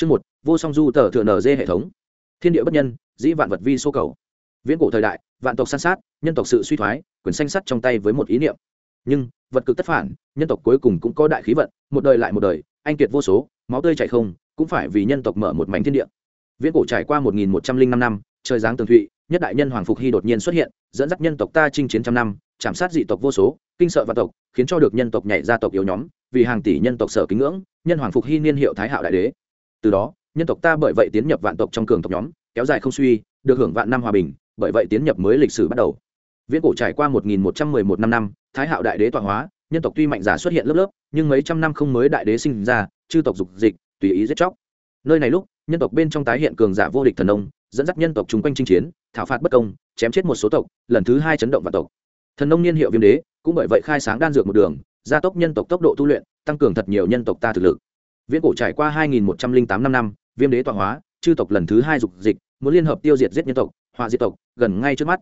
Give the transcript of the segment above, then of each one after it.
Chương một, vô song du tờ thừa NG hệ thống. Thiên địa bất nhân, dĩ vạn vật vi số cầu. Viễn cổ thời đại, vạn tộc san sát, nhân tộc sự suy thoái, quyền xanh sắt trong tay với một ý niệm. Nhưng, vật cực tất phản, nhân tộc cuối cùng cũng có đại khí vận, một đời lại một đời, anh kiệt vô số, máu tươi chảy không, cũng phải vì nhân tộc mở một mảnh thiên địa. Viễn cổ trải qua một nghìn một trăm linh năm năm, trời giáng tường thụy, nhất đại nhân hoàng phục hy đột nhiên xuất hiện, dẫn dắt nhân tộc ta chinh chiến trăm năm, chạm sát dị tộc vô số, kinh sợ vạn tộc, khiến cho được nhân tộc nhảy ra tộc yếu nhóm, vì hàng tỷ nhân tộc sở kính ngưỡng, nhân hoàng phục hy niên hiệu thái hạo đại đế từ đó, nhân tộc ta bởi vậy tiến nhập vạn tộc trong cường tộc nhóm, kéo dài không suy, được hưởng vạn năm hòa bình, bởi vậy tiến nhập mới lịch sử bắt đầu. Viễn cổ trải qua một nghìn một trăm mười một năm năm, thái hạo đại đế tọa hóa, nhân tộc tuy mạnh giả xuất hiện lớp lớp, nhưng mấy trăm năm không mới đại đế sinh ra, chư tộc dục dịch, tùy ý giết chóc. Nơi này lúc, nhân tộc bên trong tái hiện cường giả vô địch thần nông, dẫn dắt nhân tộc chung quanh chinh chiến, thảo phạt bất công, chém chết một số tộc, lần thứ hai chấn động vạn tộc. Thần nông niên hiệu viêm đế, cũng bởi vậy khai sáng đan dược một đường, gia tốc nhân tộc tốc độ tu luyện, tăng cường thật nhiều nhân tộc ta thực lực viễn cổ trải qua 2108 năm năm, viêm đế tọa hóa, chư tộc lần thứ hai dục dịch, muốn liên hợp tiêu diệt giết nhân tộc, họa diệt tộc, gần ngay trước mắt.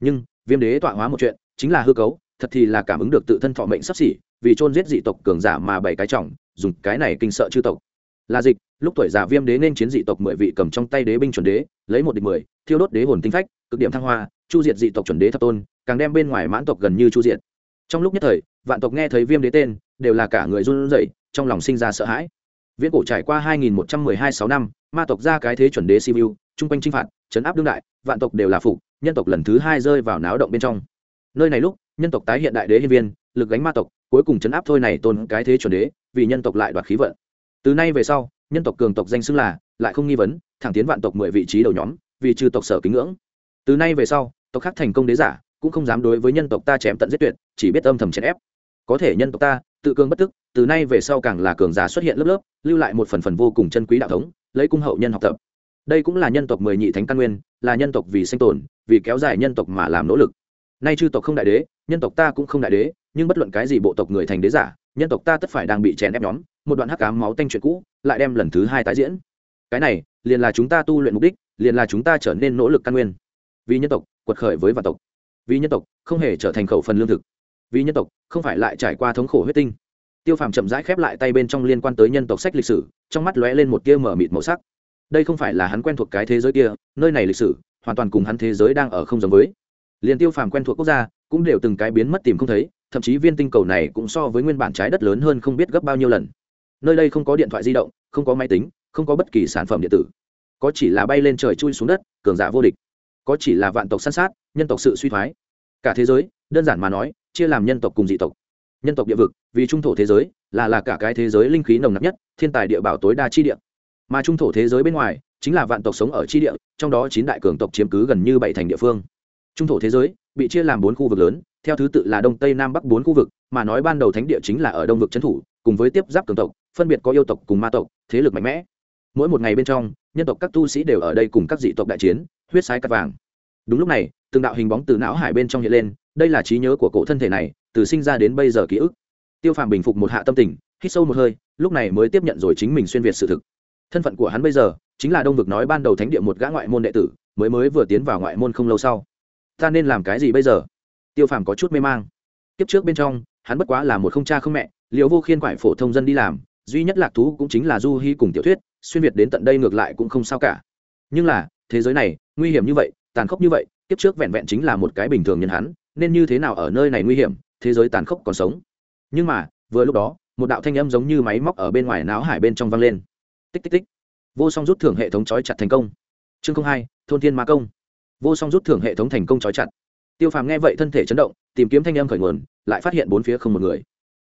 Nhưng, viêm đế tọa hóa một chuyện, chính là hư cấu, thật thì là cảm ứng được tự thân thọ mệnh sắp xỉ, vì chôn giết dị tộc cường giả mà bảy cái trọng, dùng cái này kinh sợ chư tộc. Là dịch, lúc tuổi già viêm đế nên chiến dị tộc mười vị cầm trong tay đế binh chuẩn đế, lấy một địch mười, thiêu đốt đế hồn tinh phách, cực điểm thăng hoa, chu diệt dị tộc chuẩn đế thập tôn, càng đem bên ngoài mãn tộc gần như chu diệt. Trong lúc nhất thời, vạn tộc nghe thấy viêm đế tên, đều là cả người run rẩy, trong lòng sinh ra sợ hãi viễn cổ trải qua 2112 6 năm, ma tộc ra cái thế chuẩn đế siêu trung quanh chinh phạt chấn áp đương đại, vạn tộc đều là phụ nhân tộc lần thứ hai rơi vào náo động bên trong. Nơi này lúc, nhân tộc tái hiện đại đế hiên viên, lực gánh ma tộc, cuối cùng chấn áp thôi này tôn cái thế chuẩn đế, vì nhân tộc lại đoạt khí vận. Từ nay về sau, nhân tộc cường tộc danh xưng là, lại không nghi vấn, thẳng tiến vạn tộc mười vị trí đầu nhóm, vì trừ tộc sở kính ngưỡng. Từ nay về sau, tộc khác thành công đế giả, cũng không dám đối với nhân tộc ta chém tận giết tuyệt, chỉ biết âm thầm chèn ép. Có thể nhân tộc ta tự cường bất tức, từ nay về sau càng là cường giả xuất hiện lớp lớp, lưu lại một phần phần vô cùng chân quý đạo thống, lấy cung hậu nhân học tập. Đây cũng là nhân tộc mười nhị thánh căn nguyên, là nhân tộc vì sinh tồn, vì kéo dài nhân tộc mà làm nỗ lực. Nay chư tộc không đại đế, nhân tộc ta cũng không đại đế, nhưng bất luận cái gì bộ tộc người thành đế giả, nhân tộc ta tất phải đang bị chèn ép nhóm, một đoạn hắc cám máu tanh chuyện cũ, lại đem lần thứ hai tái diễn. Cái này, liền là chúng ta tu luyện mục đích, liền là chúng ta trở nên nỗ lực căn nguyên. Vì nhân tộc, quật khởi với vạn tộc. Vì nhân tộc, không hề trở thành khẩu phần lương thực. Vì nhân tộc, không phải lại trải qua thống khổ huyết tinh tiêu phàm chậm rãi khép lại tay bên trong liên quan tới nhân tộc sách lịch sử, trong mắt lóe lên một tia mở mịt màu sắc. Đây không phải là hắn quen thuộc cái thế giới kia, nơi này lịch sử, hoàn toàn cùng hắn thế giới đang ở không giống với. Liền tiêu phàm quen thuộc quốc gia, cũng đều từng cái biến mất tìm không thấy, thậm chí viên tinh cầu này cũng so với nguyên bản trái đất lớn hơn không biết gấp bao nhiêu lần. Nơi đây không có điện thoại di động, không có máy tính, không có bất kỳ sản phẩm điện tử. Có chỉ là bay lên trời chui xuống đất, cường giả vô địch. Có chỉ là vạn tộc săn sát, nhân tộc sự suy thoái. Cả thế giới, đơn giản mà nói, chia làm nhân tộc cùng dị tộc nhân tộc địa vực, vì trung thổ thế giới, là là cả cái thế giới linh khí nồng nặc nhất, thiên tài địa bảo tối đa chi địa. Mà trung thổ thế giới bên ngoài, chính là vạn tộc sống ở chi địa, trong đó chín đại cường tộc chiếm cứ gần như bảy thành địa phương. Trung thổ thế giới bị chia làm bốn khu vực lớn, theo thứ tự là đông tây nam bắc bốn khu vực, mà nói ban đầu thánh địa chính là ở đông vực trấn thủ, cùng với tiếp giáp cường tộc, phân biệt có yêu tộc cùng ma tộc, thế lực mạnh mẽ. Mỗi một ngày bên trong, nhân tộc các tu sĩ đều ở đây cùng các dị tộc đại chiến, huyết sái cắt vàng. Đúng lúc này, từng đạo hình bóng từ não hải bên trong hiện lên đây là trí nhớ của cổ thân thể này, từ sinh ra đến bây giờ ký ức. Tiêu phàm bình phục một hạ tâm tình, hít sâu một hơi, lúc này mới tiếp nhận rồi chính mình xuyên việt sự thực. Thân phận của hắn bây giờ, chính là đông vực nói ban đầu thánh địa một gã ngoại môn đệ tử, mới mới vừa tiến vào ngoại môn không lâu sau. Ta nên làm cái gì bây giờ? Tiêu phàm có chút mê mang. Kiếp trước bên trong, hắn bất quá là một không cha không mẹ liệu vô khiên quải phổ thông dân đi làm, duy nhất lạc thú cũng chính là du hy cùng tiểu thuyết, xuyên việt đến tận đây ngược lại cũng không sao cả. Nhưng là, thế giới này, nguy hiểm như vậy, tàn khốc như vậy, kiếp trước vẹn vẹn chính là một cái bình thường nhân hắn nên như thế nào ở nơi này nguy hiểm, thế giới tàn khốc còn sống. Nhưng mà, vừa lúc đó, một đạo thanh âm giống như máy móc ở bên ngoài náo hải bên trong vang lên. Tích tích tích. Vô song rút thưởng hệ thống trói chặt thành công. Chương hai, thôn thiên ma công. Vô song rút thưởng hệ thống thành công trói chặt. Tiêu phàm nghe vậy thân thể chấn động, tìm kiếm thanh âm khởi nguồn, lại phát hiện bốn phía không một người.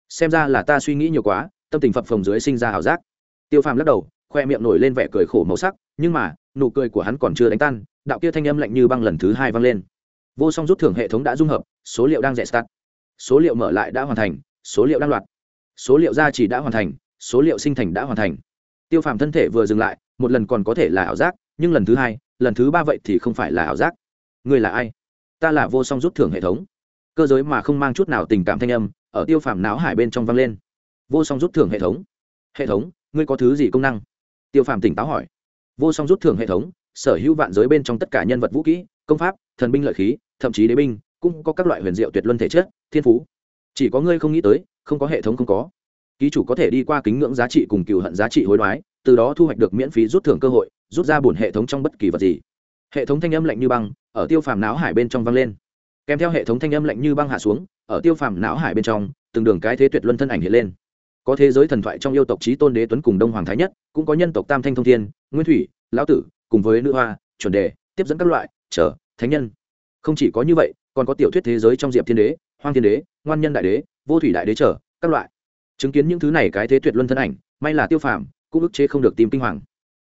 Xem ra là ta suy nghĩ nhiều quá, tâm tình phập phồng dưới sinh ra ảo giác. Tiêu phàm lắc đầu, khoe miệng nổi lên vẻ cười khổ màu sắc, nhưng mà, nụ cười của hắn còn chưa đánh tan, đạo kia thanh âm lạnh như băng lần thứ hai vang lên vô song rút thưởng hệ thống đã dung hợp, số liệu đang rẻ start. Số liệu mở lại đã hoàn thành, số liệu đang loạt. Số liệu gia trì đã hoàn thành, số liệu sinh thành đã hoàn thành. Tiêu phàm thân thể vừa dừng lại, một lần còn có thể là ảo giác, nhưng lần thứ hai, lần thứ ba vậy thì không phải là ảo giác. Người là ai? Ta là vô song rút thưởng hệ thống. Cơ giới mà không mang chút nào tình cảm thanh âm, ở tiêu phàm não hải bên trong vang lên. Vô song rút thưởng hệ thống. Hệ thống, ngươi có thứ gì công năng? Tiêu phàm tỉnh táo hỏi. Vô song rút thưởng hệ thống, sở hữu vạn giới bên trong tất cả nhân vật vũ kỹ công pháp, thần binh lợi khí, thậm chí đế binh, cũng có các loại huyền diệu tuyệt luân thể chất, thiên phú. Chỉ có ngươi không nghĩ tới, không có hệ thống không có. Ký chủ có thể đi qua kính ngưỡng giá trị cùng cựu hận giá trị hối đoái, từ đó thu hoạch được miễn phí rút thưởng cơ hội, rút ra bổn hệ thống trong bất kỳ vật gì. Hệ thống thanh âm lạnh như băng, ở tiêu phàm não hải bên trong vang lên. Kèm theo hệ thống thanh âm lạnh như băng hạ xuống, ở tiêu phàm não hải bên trong, từng đường cái thế tuyệt luân thân ảnh hiện lên. Có thế giới thần thoại trong yêu tộc trí tôn đế tuấn cùng đông hoàng thái nhất, cũng có nhân tộc tam thanh thông thiên, nguyên thủy, lão tử, cùng với nữ hoa, chuẩn đề, tiếp dẫn các loại, chờ thánh nhân. Không chỉ có như vậy, còn có tiểu thuyết thế giới trong diệp thiên đế, hoang thiên đế, ngoan nhân đại đế, vô thủy đại đế trở các loại. Chứng kiến những thứ này cái thế tuyệt luân thân ảnh, may là tiêu phàm, cũng ức chế không được tìm kinh hoàng.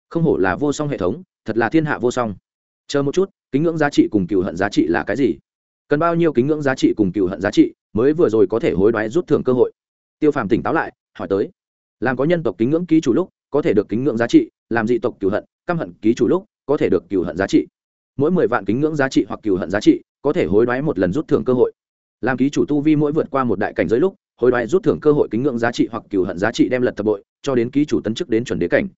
Không hổ là vô song hệ thống, thật là thiên hạ vô song. Chờ một chút, kính ngưỡng giá trị cùng cựu hận giá trị là cái gì? Cần bao nhiêu kính ngưỡng giá trị cùng cựu hận giá trị mới vừa rồi có thể hối đoái rút thưởng cơ hội? Tiêu phàm tỉnh táo lại, hỏi tới. Làm có nhân tộc kính ngưỡng ký chủ lúc, có thể được kính ngưỡng giá trị, làm dị tộc cựu hận, căm hận ký chủ lúc, có thể được cựu hận giá trị mỗi mười vạn kính ngưỡng giá trị hoặc cừu hận giá trị, có thể hối đoái một lần rút thưởng cơ hội. Làm ký chủ tu vi mỗi vượt qua một đại cảnh giới lúc, hối đoái rút thưởng cơ hội kính ngưỡng giá trị hoặc cừu hận giá trị đem lật thập bội, cho đến ký chủ tấn chức đến chuẩn đế cảnh.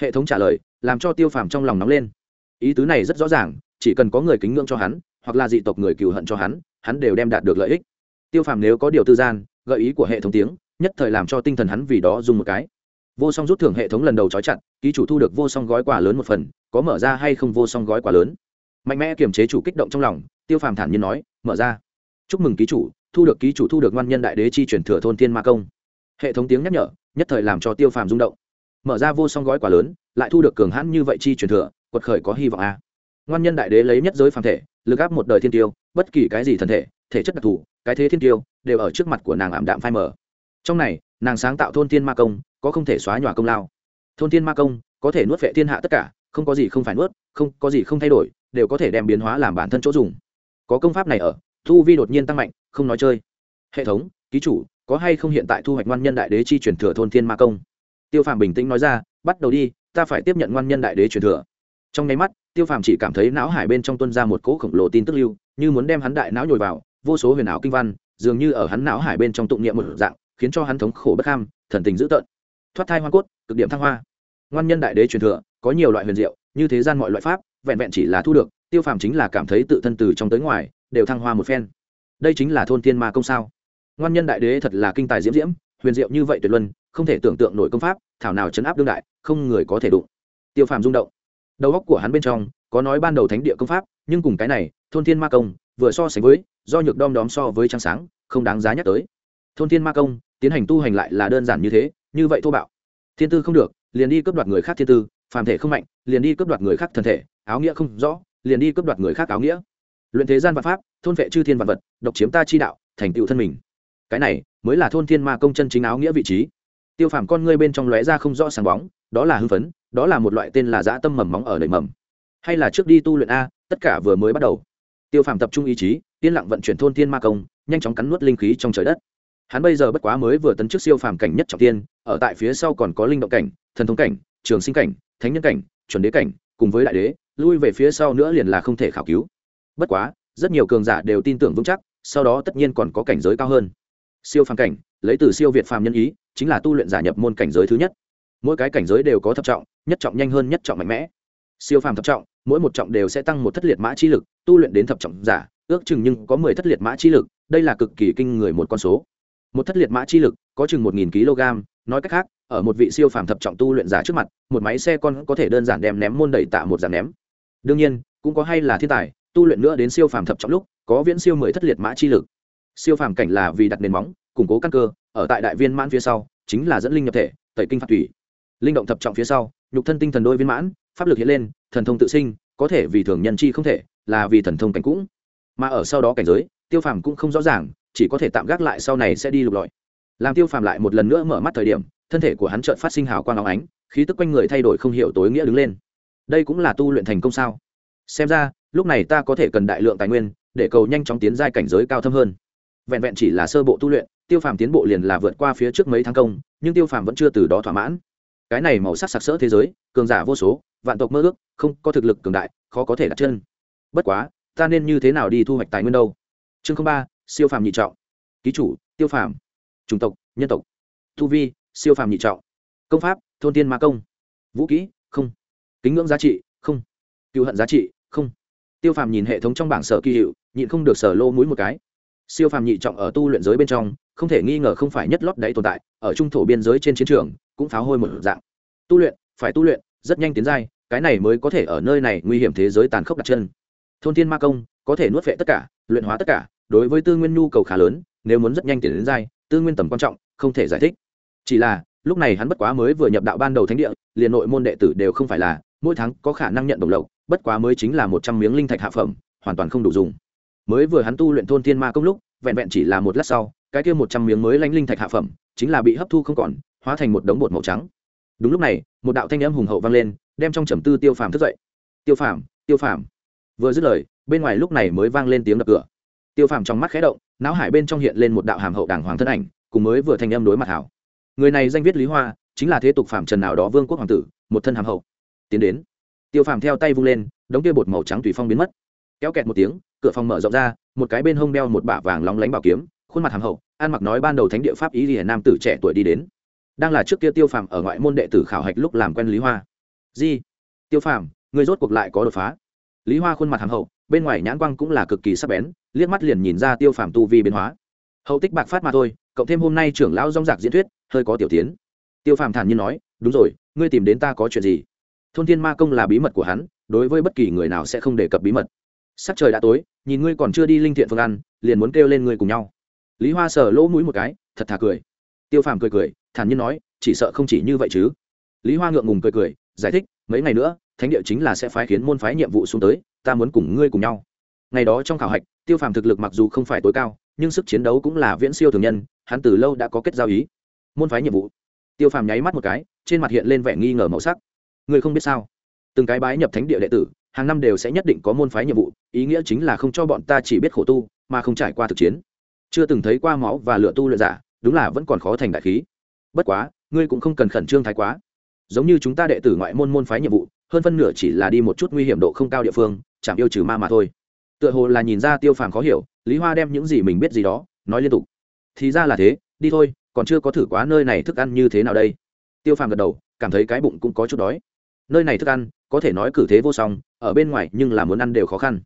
Hệ thống trả lời, làm cho tiêu phàm trong lòng nóng lên. Ý tứ này rất rõ ràng, chỉ cần có người kính ngưỡng cho hắn, hoặc là dị tộc người cừu hận cho hắn hắn đều đem đạt được lợi ích. Tiêu phàm nếu có điều tư gian, gợi ý của hệ thống tiếng, nhất thời làm cho tinh thần hắn vì đó dùng một cái. Vô song rút thưởng hệ thống lần đầu trói chặt, ký chủ thu được vô song gói quà lớn một phần, có mở ra hay không vô song gói quà lớn? Mạnh mẽ kiềm chế chủ kích động trong lòng, tiêu phàm thản nhiên nói, mở ra. Chúc mừng ký chủ, thu được ký chủ thu được ngoan nhân đại đế chi chuyển thừa thôn thiên ma công. Hệ thống tiếng nhắc nhở, nhất thời làm cho tiêu phàm rung động. Mở ra vô song gói quà lớn, lại thu được cường hãn như vậy chi truyền thừa, quật khởi có hy vọng a. À. ngoan nhân đại đế lấy nhất giới phàm thể, lực áp một đời thiên tiêu, bất kỳ cái gì thần thể thể chất đặc thù, cái thế thiên tiêu, đều ở trước mặt của nàng ảm đạm phai mở trong này, nàng sáng tạo thôn thiên ma công, có không thể xóa nhòa công lao. Thôn thiên ma công, có thể nuốt vệ thiên hạ tất cả, không có gì không phải nuốt, không có gì không thay đổi đều có thể đem biến hóa làm bản thân chỗ dùng. Có công pháp này ở, thu vi đột nhiên tăng mạnh, không nói chơi. Hệ thống, ký chủ, có hay không hiện tại thu hoạch ngoan nhân đại đế chi truyền thừa thôn thiên ma công? Tiêu phàm bình tĩnh nói ra, bắt đầu đi, ta phải tiếp nhận ngoan nhân đại đế truyền thừa. Trong nháy mắt, tiêu phàm chỉ cảm thấy não hải bên trong tuân ra một cỗ khổng lồ tin tức lưu, như muốn đem hắn đại não nhồi vào, vô số huyền ảo kinh văn, dường như ở hắn não hải bên trong tụng niệm một dạng, khiến cho hắn thống khổ bất ham, thần tình dữ tợn. Thoát thai hoa cốt, cực điểm thăng hoa. Ngoan nhân đại đế truyền thừa, có nhiều loại huyền diệu, như thế gian mọi loại pháp vẹn vẹn chỉ là thu được, tiêu phàm chính là cảm thấy tự thân từ trong tới ngoài đều thăng hoa một phen. Đây chính là thôn thiên ma công sao? Ngoan nhân đại đế thật là kinh tài diễm diễm, huyền diệu như vậy tuyệt luân, không thể tưởng tượng nổi công pháp, thảo nào chấn áp đương đại, không người có thể đụng. Tiêu phàm rung động. Đầu óc của hắn bên trong có nói ban đầu thánh địa công pháp, nhưng cùng cái này, thôn thiên ma công, vừa so sánh với, do nhược đom đóm so với trăng sáng, không đáng giá nhắc tới. Thôn thiên ma công, tiến hành tu hành lại là đơn giản như thế, như vậy thô bạo. Thiên tư không được, liền đi cướp đoạt người khác thiên tư, phàm thể không mạnh, liền đi cướp đoạt người khác thân thể áo nghĩa không rõ, liền đi cướp đoạt người khác áo nghĩa. Luyện thế gian vạn pháp, thôn vệ chư thiên vạn vật, độc chiếm ta chi đạo, thành tựu thân mình. Cái này mới là thôn thiên ma công chân chính áo nghĩa vị trí. Tiêu phàm con ngươi bên trong lóe ra không rõ sáng bóng, đó là hưng phấn, đó là một loại tên là dã tâm mầm móng ở nảy mầm. Hay là trước đi tu luyện a, tất cả vừa mới bắt đầu. Tiêu phàm tập trung ý chí, yên lặng vận chuyển thôn thiên ma công, nhanh chóng cắn nuốt linh khí trong trời đất. Hắn bây giờ bất quá mới vừa tấn trước siêu phàm cảnh nhất trọng tiên, ở tại phía sau còn có linh động cảnh, thần thống cảnh, trường sinh cảnh, thánh nhân cảnh, chuẩn đế cảnh, cùng với đại đế lui về phía sau nữa liền là không thể khảo cứu. Bất quá, rất nhiều cường giả đều tin tưởng vững chắc, sau đó tất nhiên còn có cảnh giới cao hơn. Siêu phàm cảnh, lấy từ siêu việt phàm nhân ý, chính là tu luyện giả nhập môn cảnh giới thứ nhất. Mỗi cái cảnh giới đều có thập trọng, nhất trọng nhanh hơn, nhất trọng mạnh mẽ. Siêu phàm thập trọng, mỗi một trọng đều sẽ tăng một thất liệt mã chi lực, tu luyện đến thập trọng giả, ước chừng nhưng có mười thất liệt mã chi lực, đây là cực kỳ kinh người một con số. Một thất liệt mã chi lực, có chừng một nghìn kg, nói cách khác, ở một vị siêu phàm thập trọng tu luyện giả trước mặt, một máy xe con có thể đơn giản đem ném môn đẩy tạ một giàn ném đương nhiên, cũng có hay là thiên tài, tu luyện nữa đến siêu phàm thập trọng lúc, có viễn siêu mười thất liệt mã chi lực. Siêu phàm cảnh là vì đặt nền móng, củng cố căn cơ, ở tại đại viên mãn phía sau, chính là dẫn linh nhập thể, tẩy kinh phạt thủy. Linh động thập trọng phía sau, nhục thân tinh thần đôi viên mãn, pháp lực hiện lên, thần thông tự sinh, có thể vì thường nhân chi không thể, là vì thần thông cảnh cũng. Mà ở sau đó cảnh giới, tiêu phàm cũng không rõ ràng, chỉ có thể tạm gác lại sau này sẽ đi lục lọi. Làm tiêu phàm lại một lần nữa mở mắt thời điểm, thân thể của hắn chợt phát sinh hào quang óng ánh, khí tức quanh người thay đổi không hiểu tối nghĩa đứng lên đây cũng là tu luyện thành công sao? Xem ra, lúc này ta có thể cần đại lượng tài nguyên, để cầu nhanh chóng tiến giai cảnh giới cao thâm hơn. Vẹn vẹn chỉ là sơ bộ tu luyện, tiêu phàm tiến bộ liền là vượt qua phía trước mấy tháng công, nhưng tiêu phàm vẫn chưa từ đó thỏa mãn. Cái này màu sắc sặc sỡ thế giới, cường giả vô số, vạn tộc mơ ước, không có thực lực cường đại, khó có thể đặt chân. Bất quá, ta nên như thế nào đi thu hoạch tài nguyên đâu? Chương ba, siêu phàm nhị trọng. Ký chủ, tiêu phàm. Chủng tộc, nhân tộc. Thu vi, siêu phàm nhị trọng. Công pháp, thôn tiên ma công. Vũ kỹ kính ngưỡng giá trị, không. Cựu hận giá trị, không. Tiêu phàm nhìn hệ thống trong bảng sở kỳ hiệu, nhịn không được sở lô mũi một cái. Siêu phàm nhị trọng ở tu luyện giới bên trong, không thể nghi ngờ không phải nhất lót đáy tồn tại, ở trung thổ biên giới trên chiến trường, cũng pháo hôi một dạng. Tu luyện, phải tu luyện, rất nhanh tiến giai, cái này mới có thể ở nơi này nguy hiểm thế giới tàn khốc đặt chân. Thôn thiên ma công, có thể nuốt vệ tất cả, luyện hóa tất cả, đối với tư nguyên nhu cầu khá lớn, nếu muốn rất nhanh tiến đến giai, tư nguyên tầm quan trọng, không thể giải thích. Chỉ là, lúc này hắn bất quá mới vừa nhập đạo ban đầu thánh địa, liền nội môn đệ tử đều không phải là mỗi tháng có khả năng nhận đồng lộc, bất quá mới chính là một trăm miếng linh thạch hạ phẩm, hoàn toàn không đủ dùng. Mới vừa hắn tu luyện thôn thiên ma công lúc, vẹn vẹn chỉ là một lát sau, cái kia một trăm miếng mới lánh linh thạch hạ phẩm, chính là bị hấp thu không còn, hóa thành một đống bột màu trắng. Đúng lúc này, một đạo thanh âm hùng hậu vang lên, đem trong trầm tư tiêu phàm thức dậy. Tiêu phàm tiêu phàm. Vừa dứt lời, bên ngoài lúc này mới vang lên tiếng đập cửa. Tiêu phàm trong mắt khẽ động, não hải bên trong hiện lên một đạo hàm hậu đàng hoàng thân ảnh, cùng mới vừa thanh âm đối mặt hảo. Người này danh viết lý hoa, chính là thế tục phạm trần nào đó vương quốc hoàng tử, một thân hàm hậu tiến đến. Tiêu phàm theo tay vung lên đống kia bột màu trắng tùy phong biến mất. Kéo kẹt một tiếng cửa phòng mở rộng ra một cái bên hông đeo một bả vàng lóng lánh bảo kiếm khuôn mặt hàm hậu an mặc nói ban đầu thánh địa pháp ý gì, nam tử trẻ tuổi đi đến. Đang là trước kia tiêu phàm ở ngoại môn đệ tử khảo hạch lúc làm quen lý hoa. Di tiêu phàm người rốt cuộc lại có đột phá. Lý hoa khuôn mặt hàm hậu bên ngoài nhãn quang cũng là cực kỳ sắc bén liếc mắt liền nhìn ra tiêu phàm tu vi biến hóa. Hậu tích bạc phát mà thôi cộng thêm hôm nay trưởng lão rong rạc diễn thuyết hơi có tiểu tiến. Tiêu phàm thản nhiên nói đúng rồi ngươi tìm đến ta có chuyện gì? Thôn thiên ma công là bí mật của hắn, đối với bất kỳ người nào sẽ không đề cập bí mật. Sắc trời đã tối, nhìn ngươi còn chưa đi linh thiện phương ăn, liền muốn kêu lên ngươi cùng nhau. Lý hoa sờ lỗ mũi một cái, thật thà cười. Tiêu phàm cười cười, thản nhiên nói, chỉ sợ không chỉ như vậy chứ. Lý hoa ngượng ngùng cười cười, giải thích, mấy ngày nữa, thánh địa chính là sẽ phái khiến môn phái nhiệm vụ xuống tới, ta muốn cùng ngươi cùng nhau. Ngày đó trong khảo hạch, tiêu phàm thực lực mặc dù không phải tối cao, nhưng sức chiến đấu cũng là viễn siêu thường nhân, hắn từ lâu đã có kết giao ý. Môn phái nhiệm vụ. Tiêu phàm nháy mắt một cái, trên mặt hiện lên vẻ nghi ngờ màu sắc ngươi không biết sao? Từng cái bái nhập thánh địa đệ tử, hàng năm đều sẽ nhất định có môn phái nhiệm vụ, ý nghĩa chính là không cho bọn ta chỉ biết khổ tu, mà không trải qua thực chiến. Chưa từng thấy qua máu và lựa tu luyện giả, đúng là vẫn còn khó thành đại khí. Bất quá, ngươi cũng không cần khẩn trương thái quá. Giống như chúng ta đệ tử ngoại môn môn phái nhiệm vụ, hơn phân nửa chỉ là đi một chút nguy hiểm độ không cao địa phương chẳng yêu trừ ma mà thôi. Tựa hồ là nhìn ra tiêu phàm khó hiểu, lý hoa đem những gì mình biết gì đó, nói liên tục. Thì ra là thế, đi thôi, còn chưa có thử quá nơi này thức ăn như thế nào đây? Tiêu phàm gật đầu, cảm thấy cái bụng cũng có chút đói nơi này thức ăn, có thể nói cử thế vô song, ở bên ngoài nhưng là muốn ăn đều khó khăn.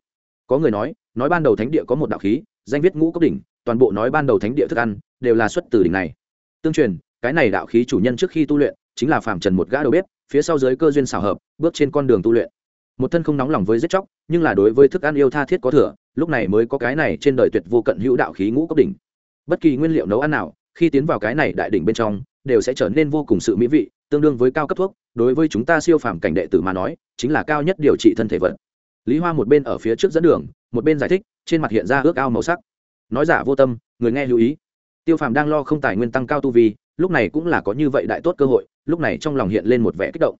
Có người nói nói ban đầu thánh địa có một đạo khí, danh viết ngũ cốc đỉnh, toàn bộ nói ban đầu thánh địa thức ăn đều là xuất từ đỉnh này. Tương truyền, cái này đạo khí chủ nhân trước khi tu luyện, chính là phạm trần một gã đầu bếp, phía sau giới cơ duyên xảo hợp, bước trên con đường tu luyện. Một thân không nóng lòng với giết chóc, nhưng là đối với thức ăn yêu tha thiết có thừa, lúc này mới có cái này trên đời tuyệt vô cận hữu đạo khí ngũ cốc đỉnh. Bất kỳ nguyên liệu nấu ăn nào, khi tiến vào cái này đại đỉnh bên trong đều sẽ trở nên vô cùng sự mỹ vị, tương đương với cao cấp thuốc. Đối với chúng ta siêu phàm cảnh đệ tử mà nói, chính là cao nhất điều trị thân thể vật. Lý hoa một bên ở phía trước dẫn đường, một bên giải thích, trên mặt hiện ra ước ao màu sắc. Nói giả vô tâm, người nghe lưu ý. Tiêu phàm đang lo không tài nguyên tăng cao tu vi, lúc này cũng là có như vậy đại tốt cơ hội, lúc này trong lòng hiện lên một vẻ kích động.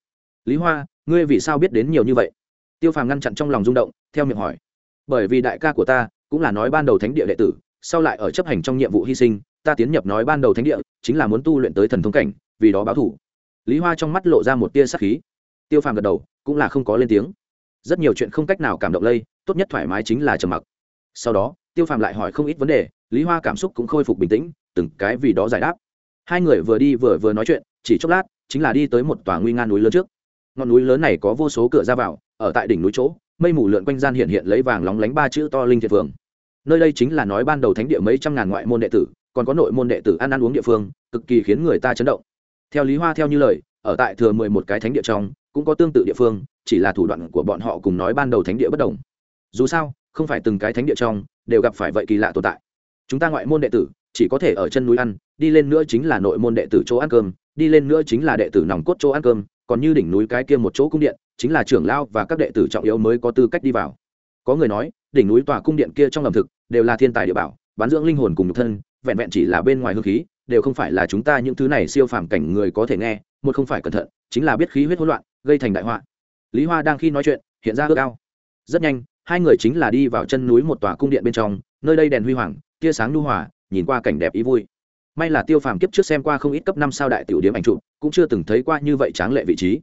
Lý hoa, ngươi vì sao biết đến nhiều như vậy? Tiêu phàm ngăn chặn trong lòng rung động, theo miệng hỏi. Bởi vì đại ca của ta cũng là nói ban đầu thánh địa đệ tử, sau lại ở chấp hành trong nhiệm vụ hy sinh, ta tiến nhập nói ban đầu thánh địa chính là muốn tu luyện tới thần thông cảnh, vì đó báo thủ. Lý hoa trong mắt lộ ra một tia sắc khí. Tiêu phàm gật đầu, cũng là không có lên tiếng. Rất nhiều chuyện không cách nào cảm động lây, tốt nhất thoải mái chính là trầm mặc. Sau đó, tiêu phàm lại hỏi không ít vấn đề, lý hoa cảm xúc cũng khôi phục bình tĩnh, từng cái vì đó giải đáp. Hai người vừa đi vừa vừa nói chuyện, chỉ chốc lát, chính là đi tới một tòa nguy nga núi lớn trước. Ngọn núi lớn này có vô số cửa ra vào, ở tại đỉnh núi chỗ, mây mù lượn quanh gian hiện hiện lấy vàng lóng lánh ba chữ to linh thiệt phường nơi đây chính là nói ban đầu thánh địa mấy trăm ngàn ngoại môn đệ tử còn có nội môn đệ tử ăn ăn uống địa phương, cực kỳ khiến người ta chấn động. Theo lý hoa theo như lời, ở tại thừa mười một cái thánh địa trong, cũng có tương tự địa phương, chỉ là thủ đoạn của bọn họ cùng nói ban đầu thánh địa bất đồng. Dù sao, không phải từng cái thánh địa trong, đều gặp phải vậy kỳ lạ tồn tại. Chúng ta ngoại môn đệ tử, chỉ có thể ở chân núi ăn, đi lên nữa chính là nội môn đệ tử chỗ ăn cơm, đi lên nữa chính là đệ tử nòng cốt chỗ ăn cơm, còn như đỉnh núi cái kia một chỗ cung điện, chính là trưởng lao và các đệ tử trọng yếu mới có tư cách đi vào. Có người nói, đỉnh núi tòa cung điện kia trong ẩm thực đều là thiên tài địa bảo, bán dưỡng linh hồn cùng nhục thân vẹn vẹn chỉ là bên ngoài hương khí, đều không phải là chúng ta những thứ này siêu phàm cảnh người có thể nghe, một không phải cẩn thận, chính là biết khí huyết hỗn loạn, gây thành đại họa. Lý hoa đang khi nói chuyện, hiện ra ước ao. Rất nhanh, hai người chính là đi vào chân núi một tòa cung điện bên trong, nơi đây đèn huy hoàng, tia sáng lưu hòa, nhìn qua cảnh đẹp ý vui. May là tiêu phàm kiếp trước xem qua không ít cấp năm sao đại tiểu điểm ảnh trụ cũng chưa từng thấy qua như vậy tráng lệ vị trí.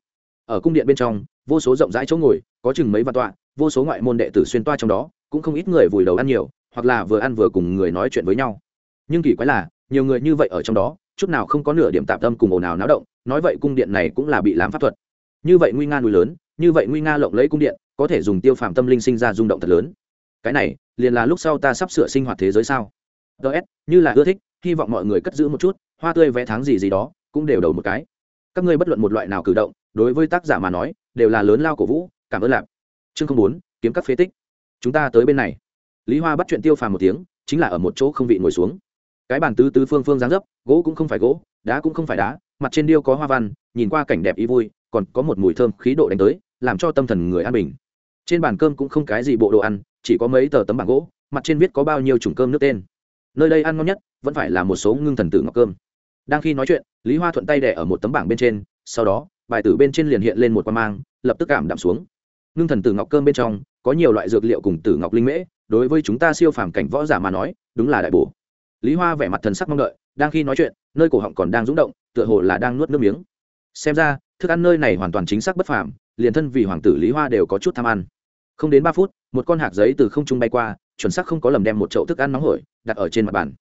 Ở cung điện bên trong, vô số rộng rãi chỗ ngồi, có chừng mấy vạn tọa, vô số ngoại môn đệ tử xuyên toa trong đó, cũng không ít người vùi đầu ăn nhiều, hoặc là vừa ăn vừa cùng người nói chuyện với nhau nhưng kỳ quái là, nhiều người như vậy ở trong đó, chút nào không có nửa điểm tạm tâm cùng ồn ào náo động, nói vậy cung điện này cũng là bị làm pháp thuật. Như vậy nguy nga núi lớn, như vậy nguy nga lộng lấy cung điện, có thể dùng tiêu phạm tâm linh sinh ra rung động thật lớn. Cái này, liền là lúc sau ta sắp sửa sinh hoạt thế giới sao? Ts như là ưa thích, hy vọng mọi người cất giữ một chút, hoa tươi vẽ tháng gì gì đó, cũng đều đầu một cái. Các ngươi bất luận một loại nào cử động, đối với tác giả mà nói, đều là lớn lao cổ vũ, cảm ơn lạp. Chương không bốn, kiếm các phế tích. Chúng ta tới bên này. Lý hoa bắt chuyện tiêu phàm một tiếng, chính là ở một chỗ không vị ngồi xuống cái bàn tứ tứ phương phương dáng dấp, gỗ cũng không phải gỗ, đá cũng không phải đá, mặt trên điêu có hoa văn, nhìn qua cảnh đẹp ý vui, còn có một mùi thơm khí độ đánh tới, làm cho tâm thần người an bình. Trên bàn cơm cũng không cái gì bộ đồ ăn, chỉ có mấy tờ tấm bảng gỗ, mặt trên viết có bao nhiêu chủng cơm nước tên. Nơi đây ăn ngon nhất, vẫn phải là một số ngưng thần tử ngọc cơm. Đang khi nói chuyện, lý hoa thuận tay đẻ ở một tấm bảng bên trên, sau đó, bài tử bên trên liền hiện lên một quan mang, lập tức cảm đạm xuống. Ngưng thần tử ngọc cơm bên trong, có nhiều loại dược liệu cùng tử ngọc linh mễ, đối với chúng ta siêu phàm cảnh võ giả mà nói, đúng là đại bổ lý hoa vẻ mặt thần sắc mong đợi, đang khi nói chuyện, nơi cổ họng còn đang rúng động, tựa hồ là đang nuốt nước miếng. Xem ra, thức ăn nơi này hoàn toàn chính xác bất phàm, liền thân vì hoàng tử lý hoa đều có chút tham ăn. Không đến ba phút, một con hạc giấy từ không trung bay qua, chuẩn xác không có lầm đem một chậu thức ăn nóng hổi đặt ở trên mặt bàn.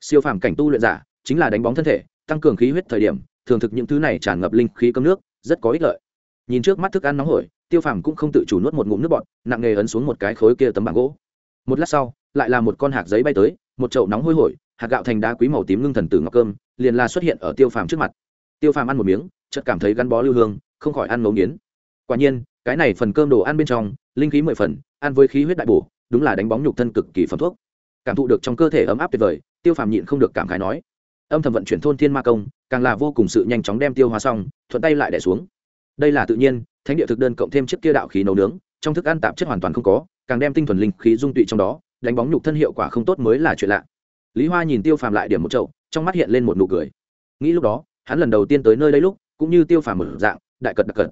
Siêu phàm cảnh tu luyện giả, chính là đánh bóng thân thể, tăng cường khí huyết thời điểm, thường thực những thứ này tràn ngập linh khí cơm nước, rất có ích lợi. Nhìn trước mắt thức ăn nóng hổi, tiêu phàm cũng không tự chủ nuốt một ngụm nước bọt, nặng nghề ấn xuống một cái khối kia tấm bảng gỗ. Một lát sau, lại là một con hạt giấy bay tới, một chậu nóng hôi hổi hạt gạo thành đá quý màu tím ngưng thần tử ngọc cơm, liền là xuất hiện ở tiêu phàm trước mặt. Tiêu phàm ăn một miếng, chợt cảm thấy gắn bó lưu hương, không khỏi ăn ngấu nghiến. Quả nhiên, cái này phần cơm đồ ăn bên trong, linh khí mười phần, ăn với khí huyết đại bổ, đúng là đánh bóng nhục thân cực kỳ phẩm thuốc. Cảm thụ được trong cơ thể ấm áp tuyệt vời, tiêu phàm nhịn không được cảm khái nói. Âm thầm vận chuyển thôn thiên ma công, càng là vô cùng sự nhanh chóng đem tiêu hóa xong, thuận tay lại đẻ xuống. Đây là tự nhiên, thánh địa thực đơn cộng thêm chiếc kia đạo khí nấu nướng, trong thức ăn tạp chất hoàn toàn không có, càng đem tinh thuần linh khí dung tụy trong đó, đánh bóng nhục thân hiệu quả không tốt mới là chuyện lạ lý hoa nhìn tiêu phàm lại điểm một chậu, trong mắt hiện lên một nụ cười. Nghĩ lúc đó, hắn lần đầu tiên tới nơi đây lúc, cũng như tiêu phàm một dạng, đại cật đặc cật.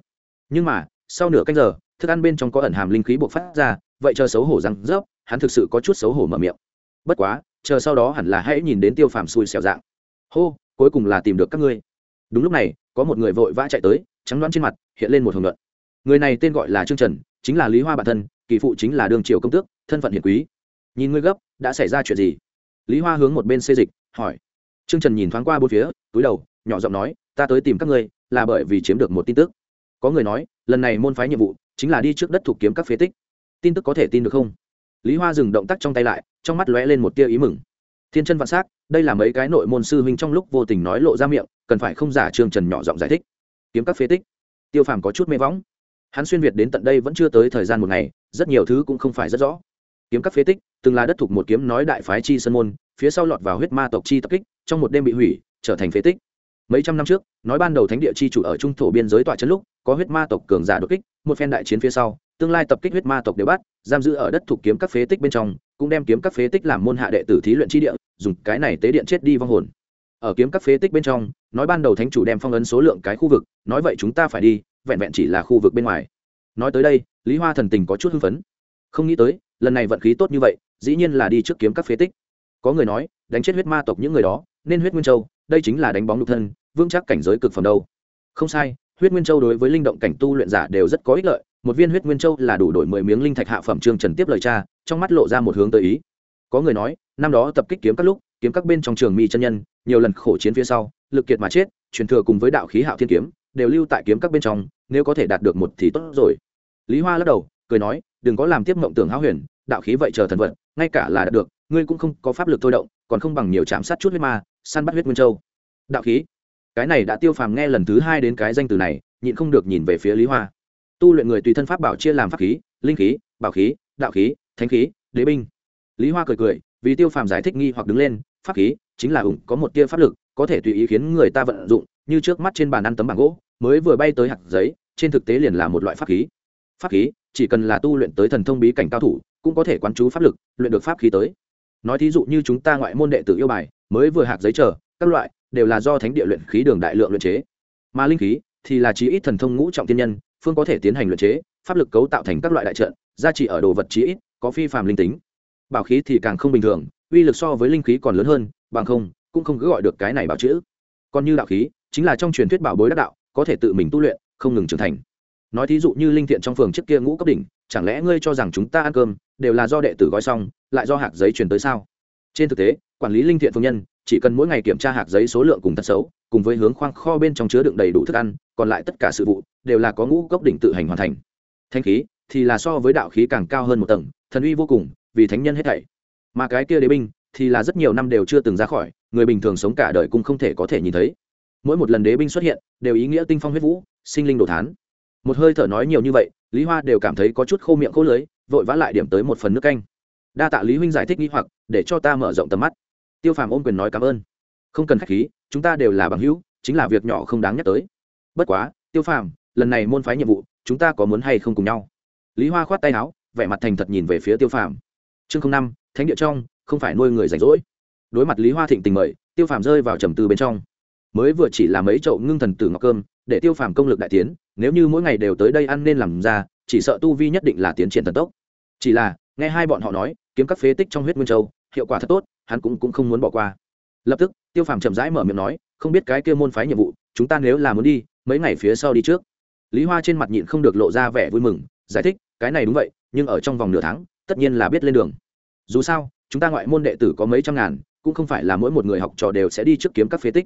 Nhưng mà, sau nửa canh giờ, thức ăn bên trong có ẩn hàm linh khí buộc phát ra, vậy chờ xấu hổ răng rớp, hắn thực sự có chút xấu hổ mở miệng. Bất quá, chờ sau đó hẳn là hãy nhìn đến tiêu phàm xui xẻo dạng. Hô, cuối cùng là tìm được các ngươi. Đúng lúc này, có một người vội vã chạy tới, trắng đoán trên mặt, hiện lên một hồng luận người này tên gọi là trương trần, chính là lý hoa bản thân, kỳ phụ chính là đương triều công tước, thân phận hiền quý. Nhìn ngươi gấp, đã xảy ra chuyện gì? Lý hoa hướng một bên xê dịch, hỏi. Trương trần nhìn thoáng qua bốn phía, túi đầu, nhỏ giọng nói, ta tới tìm các ngươi, là bởi vì chiếm được một tin tức. Có người nói, lần này môn phái nhiệm vụ chính là đi trước đất thuộc kiếm các phế tích. Tin tức có thể tin được không? Lý hoa dừng động tác trong tay lại, trong mắt lóe lên một tia ý mừng. Thiên chân vạn s á c đây là mấy cái nội môn sư huynh trong lúc vô tình nói lộ ra miệng, cần phải không giả trương trần nhỏ giọng giải thích. Kiếm các phế tích. Tiêu phàm có chút mê võng. Hắn xuyên việt đến tận đây vẫn chưa tới thời gian một ngày, rất nhiều thứ cũng không phải rất rõ kiếm các phế tích, từng là đất thuộc một kiếm nói đại phái chi Sơn môn, phía sau lọt vào huyết ma tộc chi tập kích, trong một đêm bị hủy, trở thành phế tích. Mấy trăm năm trước, nói ban đầu thánh địa chi chủ ở trung thổ biên giới tọa chân lúc, có huyết ma tộc cường giả đột kích, một phen đại chiến phía sau, tương lai tập kích huyết ma tộc đều bắt, giam giữ ở đất thuộc kiếm các phế tích bên trong, cũng đem kiếm các phế tích làm môn hạ đệ tử thí luyện chi địa, dùng cái này tế điện chết đi vong hồn. Ở kiếm các phế tích bên trong, nói ban đầu thánh chủ đem phong ấn số lượng cái khu vực, nói vậy chúng ta phải đi, vẹn vẹn chỉ là khu vực bên ngoài. Nói tới đây, lý hoa thần tình có chút hưng phấn không nghĩ tới, lần này vận khí tốt như vậy, dĩ nhiên là đi trước kiếm các phế tích. Có người nói, đánh chết huyết ma tộc những người đó, nên huyết nguyên châu, đây chính là đánh bóng nhục thân, vững chắc cảnh giới cực phẩm đâu. Không sai, huyết nguyên châu đối với linh động cảnh tu luyện giả đều rất có ích lợi, một viên huyết nguyên châu là đủ đổi mười miếng linh thạch hạ phẩm trương trần tiếp lời cha, trong mắt lộ ra một hướng tới ý. Có người nói, năm đó tập kích kiếm các lúc, kiếm các bên trong trường mi chân nhân, nhiều lần khổ chiến phía sau, lực kiệt mà chết, truyền thừa cùng với đạo khí hạo thiên kiếm, đều lưu tại kiếm các bên trong, nếu có thể đạt được một thì tốt rồi. Lý hoa lắc đầu cười nói, đừng có làm tiếp mộng tưởng háo huyền, đạo khí vậy chờ thần vật ngay cả là đạt được, ngươi cũng không có pháp lực thôi động, còn không bằng nhiều chạm sát chút huyết ma, săn bắt huyết nguyên châu. Đạo khí? Cái này đã tiêu phàm nghe lần thứ hai đến cái danh từ này, nhịn không được nhìn về phía lý hoa. Tu luyện người tùy thân pháp bảo chia làm pháp khí, linh khí, bảo khí, đạo khí, thánh khí, đế binh. Lý hoa cười cười, vì tiêu phàm giải thích nghi hoặc đứng lên, pháp khí chính là ủng có một tia pháp lực, có thể tùy ý khiến người ta vận dụng, như trước mắt trên bàn ăn tấm bảng gỗ, mới vừa bay tới hạt giấy, trên thực tế liền là một loại pháp khí. Pháp khí? Chỉ cần là tu luyện tới thần thông bí cảnh cao thủ, cũng có thể quán chú pháp lực, luyện được pháp khí tới. Nói thí dụ như chúng ta ngoại môn đệ tử yêu bài, mới vừa hạc giấy chờ, các loại, đều là do thánh địa luyện khí đường đại lượng luyện chế. Mà linh khí, thì là chí ít thần thông ngũ trọng tiên nhân, phương có thể tiến hành luyện chế, pháp lực cấu tạo thành các loại đại trận, gia trị ở đồ vật chí ít, có phi phàm linh tính. Bảo khí thì càng không bình thường, uy lực so với linh khí còn lớn hơn, bằng không, cũng không cứ gọi được cái này bảo chữ. Còn như đạo khí, chính là trong truyền thuyết bảo bối đắc đạo, có thể tự mình tu luyện, không ngừng trưởng thành nói thí dụ như linh thiện trong phường trước kia ngũ cấp đỉnh, chẳng lẽ ngươi cho rằng chúng ta ăn cơm đều là do đệ tử gói xong, lại do hạt giấy truyền tới sao? Trên thực tế, quản lý linh thiện phương nhân, chỉ cần mỗi ngày kiểm tra hạt giấy số lượng cùng tật xấu, cùng với hướng khoang kho bên trong chứa đựng đầy đủ thức ăn, còn lại tất cả sự vụ đều là có ngũ gốc đỉnh tự hành hoàn thành. Thanh khí thì là so với đạo khí càng cao hơn một tầng, thần uy vô cùng, vì thánh nhân hết thảy. Mà cái kia đế binh thì là rất nhiều năm đều chưa từng ra khỏi, người bình thường sống cả đời cũng không thể có thể nhìn thấy. Mỗi một lần đế binh xuất hiện, đều ý nghĩa tinh phong huyết vũ, sinh linh đồ thán một hơi thở nói nhiều như vậy, lý hoa đều cảm thấy có chút khô miệng khô lưới, vội vã lại điểm tới một phần nước canh. Đa tạ lý huynh giải thích nghĩ hoặc, để cho ta mở rộng tầm mắt. Tiêu phàm ôm quyền nói cảm ơn. Không cần k h á c h khí, chúng ta đều là bằng hữu, chính là việc nhỏ không đáng nhắc tới. Bất quá, tiêu phàm, lần này môn phái nhiệm vụ, chúng ta có muốn hay không cùng nhau? Lý hoa khoát tay áo, vẻ mặt thành thật nhìn về phía tiêu phàm. Chương năm, thánh địa trong, không phải nuôi người rảnh rỗi. Đối mặt lý hoa thịnh tình mời, tiêu phàm rơi vào trầm tư bên trong. Mới vừa chỉ là mấy chậu ngưng thần tử ngọc cơm, để tiêu phàm công lực đại tiến nếu như mỗi ngày đều tới đây ăn nên làm ra chỉ sợ tu vi nhất định là tiến triển thần tốc. Chỉ là nghe hai bọn họ nói kiếm các phế tích trong huyết nguyên châu hiệu quả thật tốt hắn cũng, cũng không muốn bỏ qua. Lập tức tiêu phàm chậm rãi mở miệng nói không biết cái kia môn phái nhiệm vụ chúng ta nếu là muốn đi mấy ngày phía sau đi trước. Lý hoa trên mặt nhịn không được lộ ra vẻ vui mừng giải thích cái này đúng vậy nhưng ở trong vòng nửa tháng tất nhiên là biết lên đường. Dù sao chúng ta ngoại môn đệ tử có mấy trăm ngàn cũng không phải là mỗi một người học trò đều sẽ đi trước kiếm các phế tích.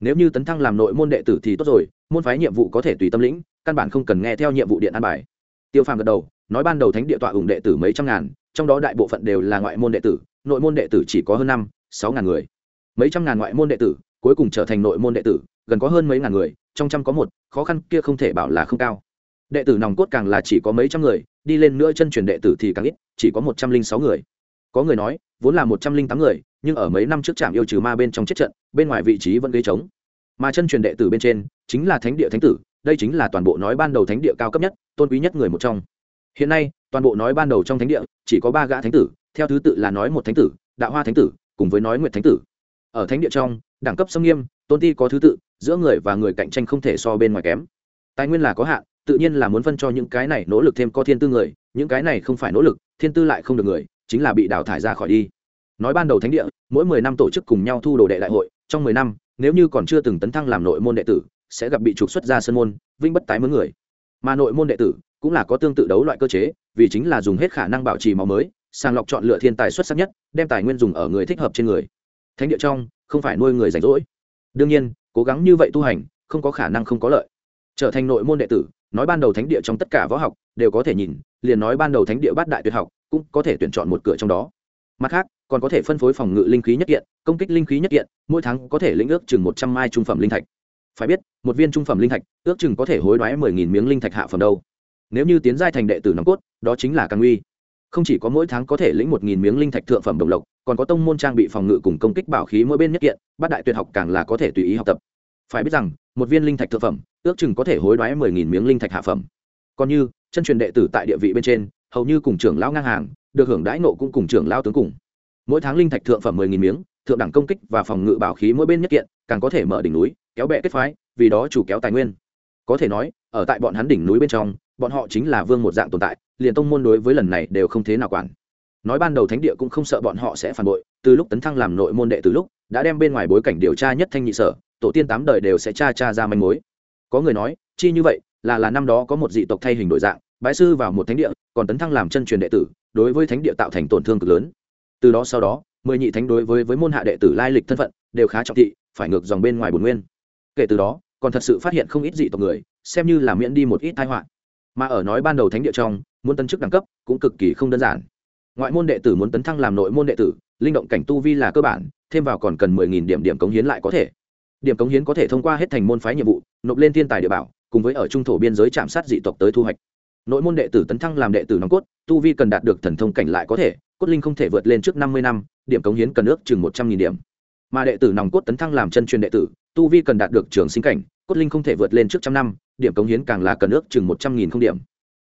Nếu như tấn thăng làm nội môn đệ tử thì tốt rồi môn phái nhiệm vụ có thể tùy tâm lĩnh căn bản không cần nghe theo nhiệm vụ điện an bài. Tiêu phàm gật đầu, nói ban đầu thánh địa tọa ủng đệ tử mấy trăm ngàn, trong đó đại bộ phận đều là ngoại môn đệ tử, nội môn đệ tử chỉ có hơn năm, sáu ngàn người. Mấy trăm ngàn ngoại môn đệ tử, cuối cùng trở thành nội môn đệ tử, gần có hơn mấy ngàn người, trong trăm có một, khó khăn kia không thể bảo là không cao. Đệ tử nòng cốt càng là chỉ có mấy trăm người, đi lên nữa chân truyền đệ tử thì càng ít, chỉ có một trăm linh sáu người. Có người nói, vốn là một trăm linh tám người, nhưng ở mấy năm trước trạm yêu trừ ma bên trong chết trận, bên ngoài vị trí vẫn gây trống. Mà chân truyền đệ tử bên trên, chính là thánh địa thánh tử đây chính là toàn bộ nói ban đầu thánh địa cao cấp nhất, tôn quý nhất người một trong. Hiện nay, toàn bộ nói ban đầu trong thánh địa, chỉ có ba gã thánh tử, theo thứ tự là nói một thánh tử, đạo hoa thánh tử, cùng với nói nguyệt thánh tử. Ở thánh địa trong, đẳng cấp sông nghiêm, tôn ti có thứ tự, giữa người và người cạnh tranh không thể so bên ngoài kém. Tài nguyên là có hạn, tự nhiên là muốn phân cho những cái này nỗ lực thêm có thiên tư người, những cái này không phải nỗ lực, thiên tư lại không được người, chính là bị đào thải ra khỏi đi. Nói ban đầu thánh địa, mỗi mười năm tổ chức cùng nhau thu đồ đệ đại hội, trong mười năm, nếu như còn chưa từng tấn thăng làm nội môn đệ tử sẽ gặp bị trục xuất ra sân môn, vinh bất tái mướn người. Mà nội môn đệ tử cũng là có tương tự đấu loại cơ chế, vì chính là dùng hết khả năng bảo trì máu mới, sàng lọc chọn lựa thiên tài xuất sắc nhất, đem tài nguyên dùng ở người thích hợp trên người. Thánh địa trong, không phải nuôi người rảnh rỗi. Đương nhiên, cố gắng như vậy tu hành, không có khả năng không có lợi. Trở thành nội môn đệ tử, nói ban đầu thánh địa trong tất cả võ học, đều có thể nhìn, liền nói ban đầu thánh địa bát đại tuyệt học, cũng có thể tuyển chọn một cửa trong đó. Mặt khác, còn có thể phân phối phòng ngự linh khí nhất kiện, công kích linh khí nhất kiện, mỗi tháng có thể lĩnh ước chừng một trăm mai trung phẩm linh thạch phải biết, một viên trung phẩm linh thạch, ước chừng có thể hối đoái mười nghìn miếng linh thạch hạ phẩm đâu. Nếu như tiến giai thành đệ tử nòng cốt, đó chính là càng uy. Không chỉ có mỗi tháng có thể lĩnh một nghìn miếng linh thạch thượng phẩm đồng lộc, còn có tông môn trang bị phòng ngự cùng công kích bảo khí mỗi bên nhất kiện, bát đại tuyệt học càng là có thể tùy ý học tập. Phải biết rằng, một viên linh thạch thượng phẩm, ước chừng có thể hối đoái mười nghìn miếng linh thạch hạ phẩm. Còn như, chân truyền đệ tử tại địa vị bên trên, hầu như cùng trưởng lão ngang hàng, được hưởng đãi nộ cũng cùng trưởng lão tướng cùng. Mỗi tháng linh thạch thượng phẩm mười nghìn miếng, thượng đẳng công kích và phòng ngự bảo khí mỗi bên nhất kiện, càng có thể mở đỉnh núi kéo bè kết phái, vì đó chủ kéo tài nguyên. Có thể nói, ở tại bọn hắn đỉnh núi bên trong, bọn họ chính là vương một dạng tồn tại, liền tông môn đối với lần này đều không thế nào quản. Nói ban đầu thánh địa cũng không sợ bọn họ sẽ phản bội, từ lúc tấn thăng làm nội môn đệ từ lúc, đã đem bên ngoài bối cảnh điều tra nhất thanh nhị sở, tổ tiên tám đời đều sẽ tra tra ra manh mối. Có người nói, chi như vậy, là là năm đó có một dị tộc thay hình đổi dạng bãi sư vào một thánh địa, còn tấn thăng làm chân truyền đệ tử, đối với thánh địa tạo thành tổn thương cực lớn. Từ đó sau đó, mười nhị thánh đối với với môn hạ đệ tử lai lịch thân phận, đều khá trọng thị, phải ngược dòng bên ngoài bồn nguyên kể từ đó, còn thật sự phát hiện không ít dị tộc người, xem như là miễn đi một ít tai họa. Mà ở nói ban đầu thánh địa trong, muốn tấn chức đẳng cấp cũng cực kỳ không đơn giản. Ngoại môn đệ tử muốn tấn thăng làm nội môn đệ tử, linh động cảnh tu vi là cơ bản, thêm vào còn cần mười nghìn điểm điểm cống hiến lại có thể. Điểm cống hiến có thể thông qua hết thành môn phái nhiệm vụ, nộp lên thiên tài địa bảo, cùng với ở trung thổ biên giới chạm sát dị tộc tới thu hoạch. Nội môn đệ tử tấn thăng làm đệ tử nòng cốt, tu vi cần đạt được thần thông cảnh lại có thể, cốt linh không thể vượt lên trước năm mươi năm, điểm cống hiến cần ước chừng một trăm nghìn điểm. Mà đệ tử nòng cốt tấn thăng làm chân truyền đệ tử tu vi cần đạt được trường sinh cảnh, cốt linh không thể vượt lên trước trăm năm, điểm cống hiến càng là cần ước chừng một trăm nghìn không điểm.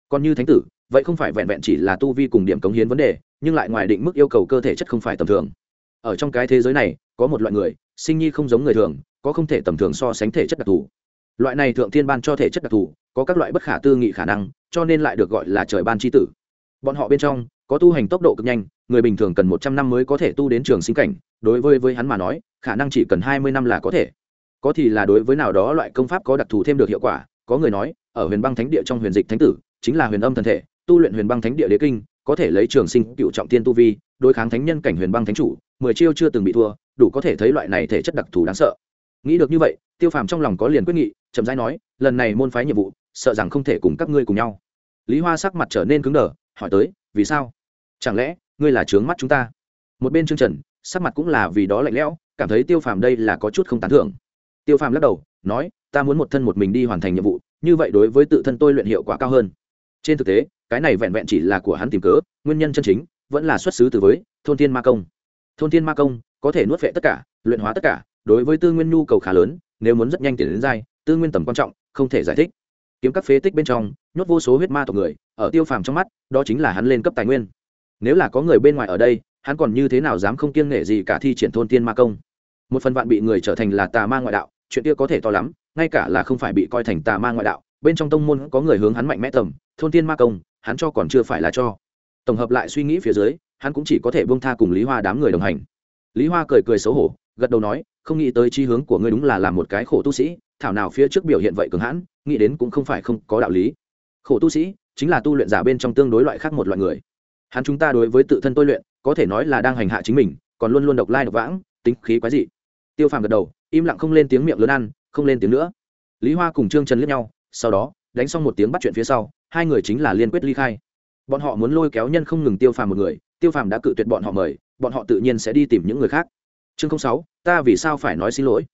Còn như thánh tử, vậy không phải vẹn vẹn chỉ là tu vi cùng điểm cống hiến vấn đề, nhưng lại ngoài định mức yêu cầu cơ thể chất không phải tầm thường. Ở trong cái thế giới này, có một loại người, sinh nhi không giống người thường, có không thể tầm thường so sánh thể chất đặc thù. Loại này thượng thiên ban cho thể chất đặc thù, có các loại bất khả tư nghị khả năng, cho nên lại được gọi là trời ban tri tử. Bọn họ bên trong, có tu hành tốc độ cực nhanh, người bình thường cần một trăm năm mới có thể tu đến trường sinh cảnh, đối với với hắn mà nói, khả năng chỉ cần hai mươi năm là có thể có thì là đối với nào đó loại công pháp có đặc thù thêm được hiệu quả, có người nói, ở huyền băng thánh địa trong huyền dịch thánh tử, chính là huyền âm thần thể, tu luyện huyền băng thánh địa đế kinh, có thể lấy trường sinh cựu trọng tiên tu vi, đối kháng thánh nhân cảnh huyền băng thánh chủ, mười chiêu chưa từng bị thua, đủ có thể thấy loại này thể chất đặc thù đáng sợ. Nghĩ được như vậy, tiêu phàm trong lòng có liền quyết nghị, chậm rãi nói, lần này môn phái nhiệm vụ, sợ rằng không thể cùng các ngươi cùng nhau. Lý hoa sắc mặt trở nên cứng đờ, hỏi tới, vì sao? Chẳng lẽ, ngươi là trướng mắt chúng ta? Một bên chương trần, sắc mặt cũng là vì đó lạnh lẽo, cảm thấy tiêu phàm đây là có chút không tán thưởng tiêu phàm lắc đầu, nói, ta muốn một thân một mình đi hoàn thành nhiệm vụ, như vậy đối với tự thân tôi luyện hiệu quả cao hơn. Trên thực tế, cái này vẹn vẹn chỉ là của hắn tìm cớ, nguyên nhân chân chính vẫn là xuất xứ từ với thôn thiên ma công. Thôn thiên ma công có thể nuốt vệ tất cả, luyện hóa tất cả, đối với tư nguyên nhu cầu khá lớn, nếu muốn rất nhanh tiền đến dai tư nguyên tầm quan trọng, không thể giải thích. Kiếm các phế tích bên trong, nhốt vô số huyết ma tộc người, ở tiêu phàm trong mắt, đó chính là hắn lên cấp tài nguyên. Nếu là có người bên ngoài ở đây, hắn còn như thế nào dám không kiêng nghệ gì cả thi triển thôn tiên ma công? Một phần vạn bị người trở thành là tà ma ngoại đạo chuyện kia có thể to lắm, ngay cả là không phải bị coi thành tà ma ngoại đạo, bên trong tông môn có người hướng hắn mạnh mẽ tầm, thôn tiên ma công, hắn cho còn chưa phải là cho. Tổng hợp lại suy nghĩ phía dưới, hắn cũng chỉ có thể bông tha cùng lý hoa đám người đồng hành. Lý hoa cười cười xấu hổ, gật đầu nói, không nghĩ tới chi hướng của ngươi đúng là làm một cái khổ tu sĩ, thảo nào phía trước biểu hiện vậy cường hãn, nghĩ đến cũng không phải không có đạo lý. Khổ tu sĩ chính là tu luyện giả bên trong tương đối loại khác một loại người. Hắn chúng ta đối với tự thân tôi luyện, có thể nói là đang hành hạ chính mình, còn luôn luôn độc lai độc vãng, tính khí quái dị tiêu phàm gật đầu, im lặng không lên tiếng miệng lớn ăn, không lên tiếng nữa. Lý hoa cùng trương trần liếc nhau, sau đó, đánh xong một tiếng bắt chuyện phía sau, hai người chính là liên quyết ly khai. Bọn họ muốn lôi kéo nhân không ngừng tiêu phàm một người, tiêu phàm đã cự tuyệt bọn họ mời, bọn họ tự nhiên sẽ đi tìm những người khác. Chương sáu, ta vì sao phải nói xin lỗi?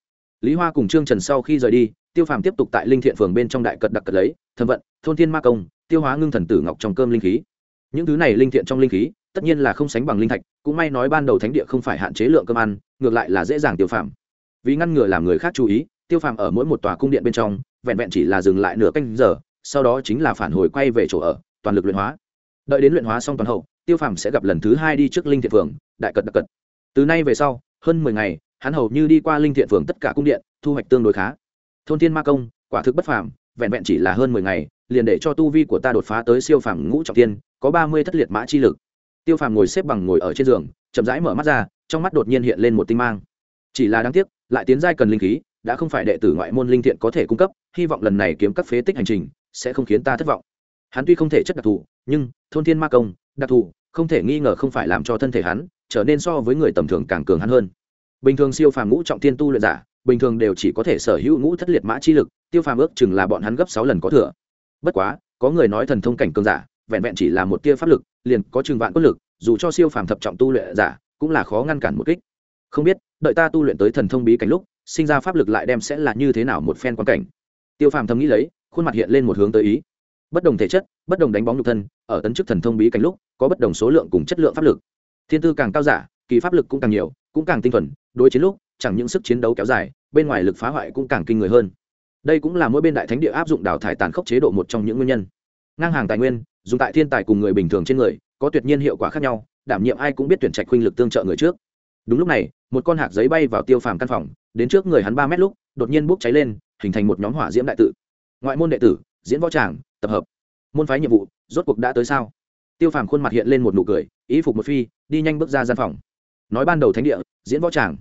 Lý hoa cùng trương trần sau khi rời đi, tiêu phàm tiếp tục tại linh thiện phường bên trong đại cật đặc cật lấy, thâm vận, thôn thiên ma công, tiêu hóa ngưng thần tử ngọc trong cơm linh khí. Những thứ này linh thiện trong linh khí tất nhiên là không sánh bằng linh thạch, cũng may nói ban đầu thánh địa không phải hạn chế lượng cơm ăn, ngược lại là dễ dàng tiêu phàm. Vì ngăn ngừa làm người khác chú ý, tiêu phàm ở mỗi một tòa cung điện bên trong, vẹn vẹn chỉ là dừng lại nửa canh giờ, sau đó chính là phản hồi quay về chỗ ở, toàn lực luyện hóa. Đợi đến luyện hóa xong toàn hậu, tiêu phàm sẽ gặp lần thứ hai đi trước linh thiện phường, đại cật đặc cật. Từ nay về sau, hơn mười ngày, hắn hầu như đi qua linh thiện phường tất cả cung điện, thu hoạch tương đối khá. Thôn thiên ma công, quả thực bất phàm, vẹn vẹn chỉ là hơn mười ngày, liền để cho tu vi của ta đột phá tới siêu phàm ngũ trọng tiên có ba mươi thất liệt mã chi lực tiêu phàm ngồi xếp bằng ngồi ở trên giường, chậm rãi mở mắt ra, trong mắt đột nhiên hiện lên một tinh mang. Chỉ là đáng tiếc, lại tiến giai cần linh khí, đã không phải đệ tử ngoại môn linh thiện có thể cung cấp, hy vọng lần này kiếm các phế tích hành trình, sẽ không khiến ta thất vọng. Hắn tuy không thể chất đặc thù, nhưng, thôn thiên ma công, đặc thù, không thể nghi ngờ không phải làm cho thân thể hắn, trở nên so với người tầm thường càng cường hắn hơn. Bình thường siêu phàm ngũ trọng thiên tu luyện giả, bình thường đều chỉ có thể sở hữu ngũ thất liệt mã chi lực, tiêu phàm ước chừng là bọn hắn gấp sáu lần có thừa. Bất quá, có người nói thần thông cảnh cường giả vẹn vẹn chỉ là một tia pháp lực, liền có chừng vạn quân lực, dù cho siêu phàm thập trọng tu luyện giả, cũng là khó ngăn cản một kích. Không biết, đợi ta tu luyện tới thần thông bí cảnh lúc, sinh ra pháp lực lại đem sẽ là như thế nào một phen quan cảnh. Tiêu phàm thầm nghĩ lấy, khuôn mặt hiện lên một hướng tới ý. Bất đồng thể chất, bất đồng đánh bóng nhục thân, ở tấn chức thần thông bí cảnh lúc, có bất đồng số lượng cùng chất lượng pháp lực. Thiên tư càng cao giả, kỳ pháp lực cũng càng nhiều, cũng càng tinh thuần, đối chiến lúc, chẳng những sức chiến đấu kéo dài, bên ngoài lực phá hoại cũng càng kinh người hơn. Đây cũng là mỗi bên đại thánh địa áp dụng đào thải tàn khốc chế độ một trong những nguyên nhân. Ngang hàng tài nguyên dùng tại thiên tài cùng người bình thường trên người, có tuyệt nhiên hiệu quả khác nhau, đảm nhiệm ai cũng biết tuyển trạch khuynh lực tương trợ người trước. Đúng lúc này, một con hạt giấy bay vào tiêu phàm căn phòng, đến trước người hắn ba mét lúc, đột nhiên bốc cháy lên, hình thành một nhóm hỏa diễm đại tự. Ngoại môn đệ tử, diễn võ tràng, tập hợp. Môn phái nhiệm vụ, rốt cuộc đã tới sao? Tiêu phàm khuôn mặt hiện lên một nụ cười, ý phục một phi, đi nhanh bước ra gian phòng. Nói ban đầu thánh địa, diễn võ tràng.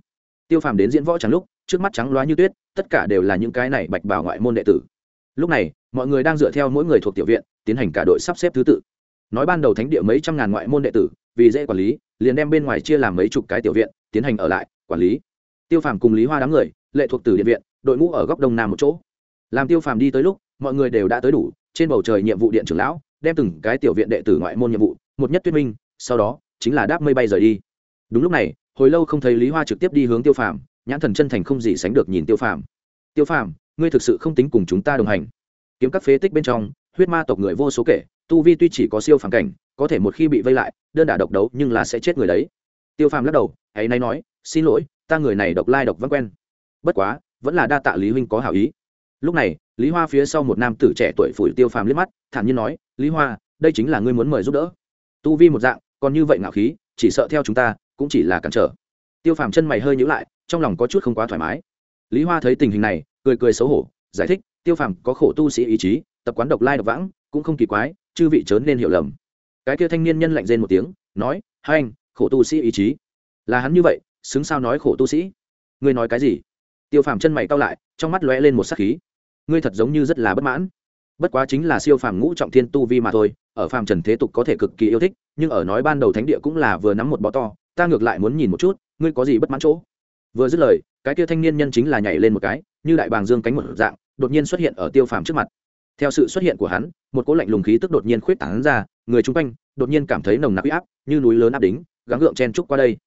Tiêu phàm đến diễn võ tràng lúc, trước mắt trắng loá như tuyết, tất cả đều là những cái này bạch bảo ngoại môn đệ tử. Lúc này, mọi người đang dựa theo mỗi người thuộc tiểu viện tiến hành cả đội sắp xếp thứ tự. Nói ban đầu thánh địa mấy trăm ngàn ngoại môn đệ tử, vì dễ quản lý, liền đem bên ngoài chia làm mấy chục cái tiểu viện, tiến hành ở lại, quản lý. Tiêu phàm cùng lý hoa đám người, lệ thuộc từ điện viện, đội ngũ ở góc đông nam một chỗ. Làm tiêu phàm đi tới lúc, mọi người đều đã tới đủ, trên bầu trời nhiệm vụ điện trưởng lão, đem từng cái tiểu viện đệ tử ngoại môn nhiệm vụ, một nhất tuyết minh, sau đó, chính là đáp mây bay rời đi. Đúng lúc này, hồi lâu không thấy lý hoa trực tiếp đi hướng tiêu phàm, nhãn thần chân thành không gì sánh được nhìn tiêu phàm. Tiêu phàm, ngươi thực sự không tính cùng chúng ta đồng hành. Kiếm các phế tích bên trong huyết ma tộc người vô số kể, tu vi tuy chỉ có siêu phản cảnh, có thể một khi bị vây lại, đơn đả độc đấu nhưng là sẽ chết người đấy. Tiêu phàm lắc đầu, hãy nay nói, xin lỗi, ta người này độc lai độc vẫn quen. Bất quá, vẫn là đa tạ lý huynh có hảo ý. Lúc này, lý hoa phía sau một nam tử trẻ tuổi phủi tiêu phàm liếc mắt, thản nhiên nói, lý hoa, đây chính là ngươi muốn mời giúp đỡ. Tu vi một dạng, còn như vậy ngạo khí, chỉ sợ theo chúng ta, cũng chỉ là cản trở. Tiêu phàm chân mày hơi nhữ lại, trong lòng có chút không quá thoải mái. Lý hoa thấy tình hình này, cười cười xấu hổ, giải thích, tiêu phàm có khổ tu sĩ ý chí tập quán độc lai độc vãng, cũng không kỳ quái, chư vị trớn nên hiểu lầm. Cái kia thanh niên nhân lạnh rên một tiếng, nói, hai anh, khổ tu sĩ ý chí. Là hắn như vậy, xứng sao nói khổ tu sĩ? Ngươi nói cái gì? Tiêu phàm chân mày cao lại, trong mắt lóe lên một sắc khí. Ngươi thật giống như rất là bất mãn. Bất quá chính là siêu phàm ngũ trọng thiên tu vi mà thôi, ở phàm trần thế tục có thể cực kỳ yêu thích, nhưng ở nói ban đầu thánh địa cũng là vừa nắm một bó to, ta ngược lại muốn nhìn một chút, ngươi có gì bất mãn chỗ? Vừa dứt lời, cái kia thanh niên nhân chính là nhảy lên một cái, như đại bàng dương cánh một dạng, đột nhiên xuất hiện ở tiêu phàm trước mặt theo sự xuất hiện của hắn, một cỗ lạnh lùng khí tức đột nhiên khuyết tảng ra, người chung quanh đột nhiên cảm thấy nồng nặc áp, như núi lớn áp đính, gắng gượng chen trúc qua đây.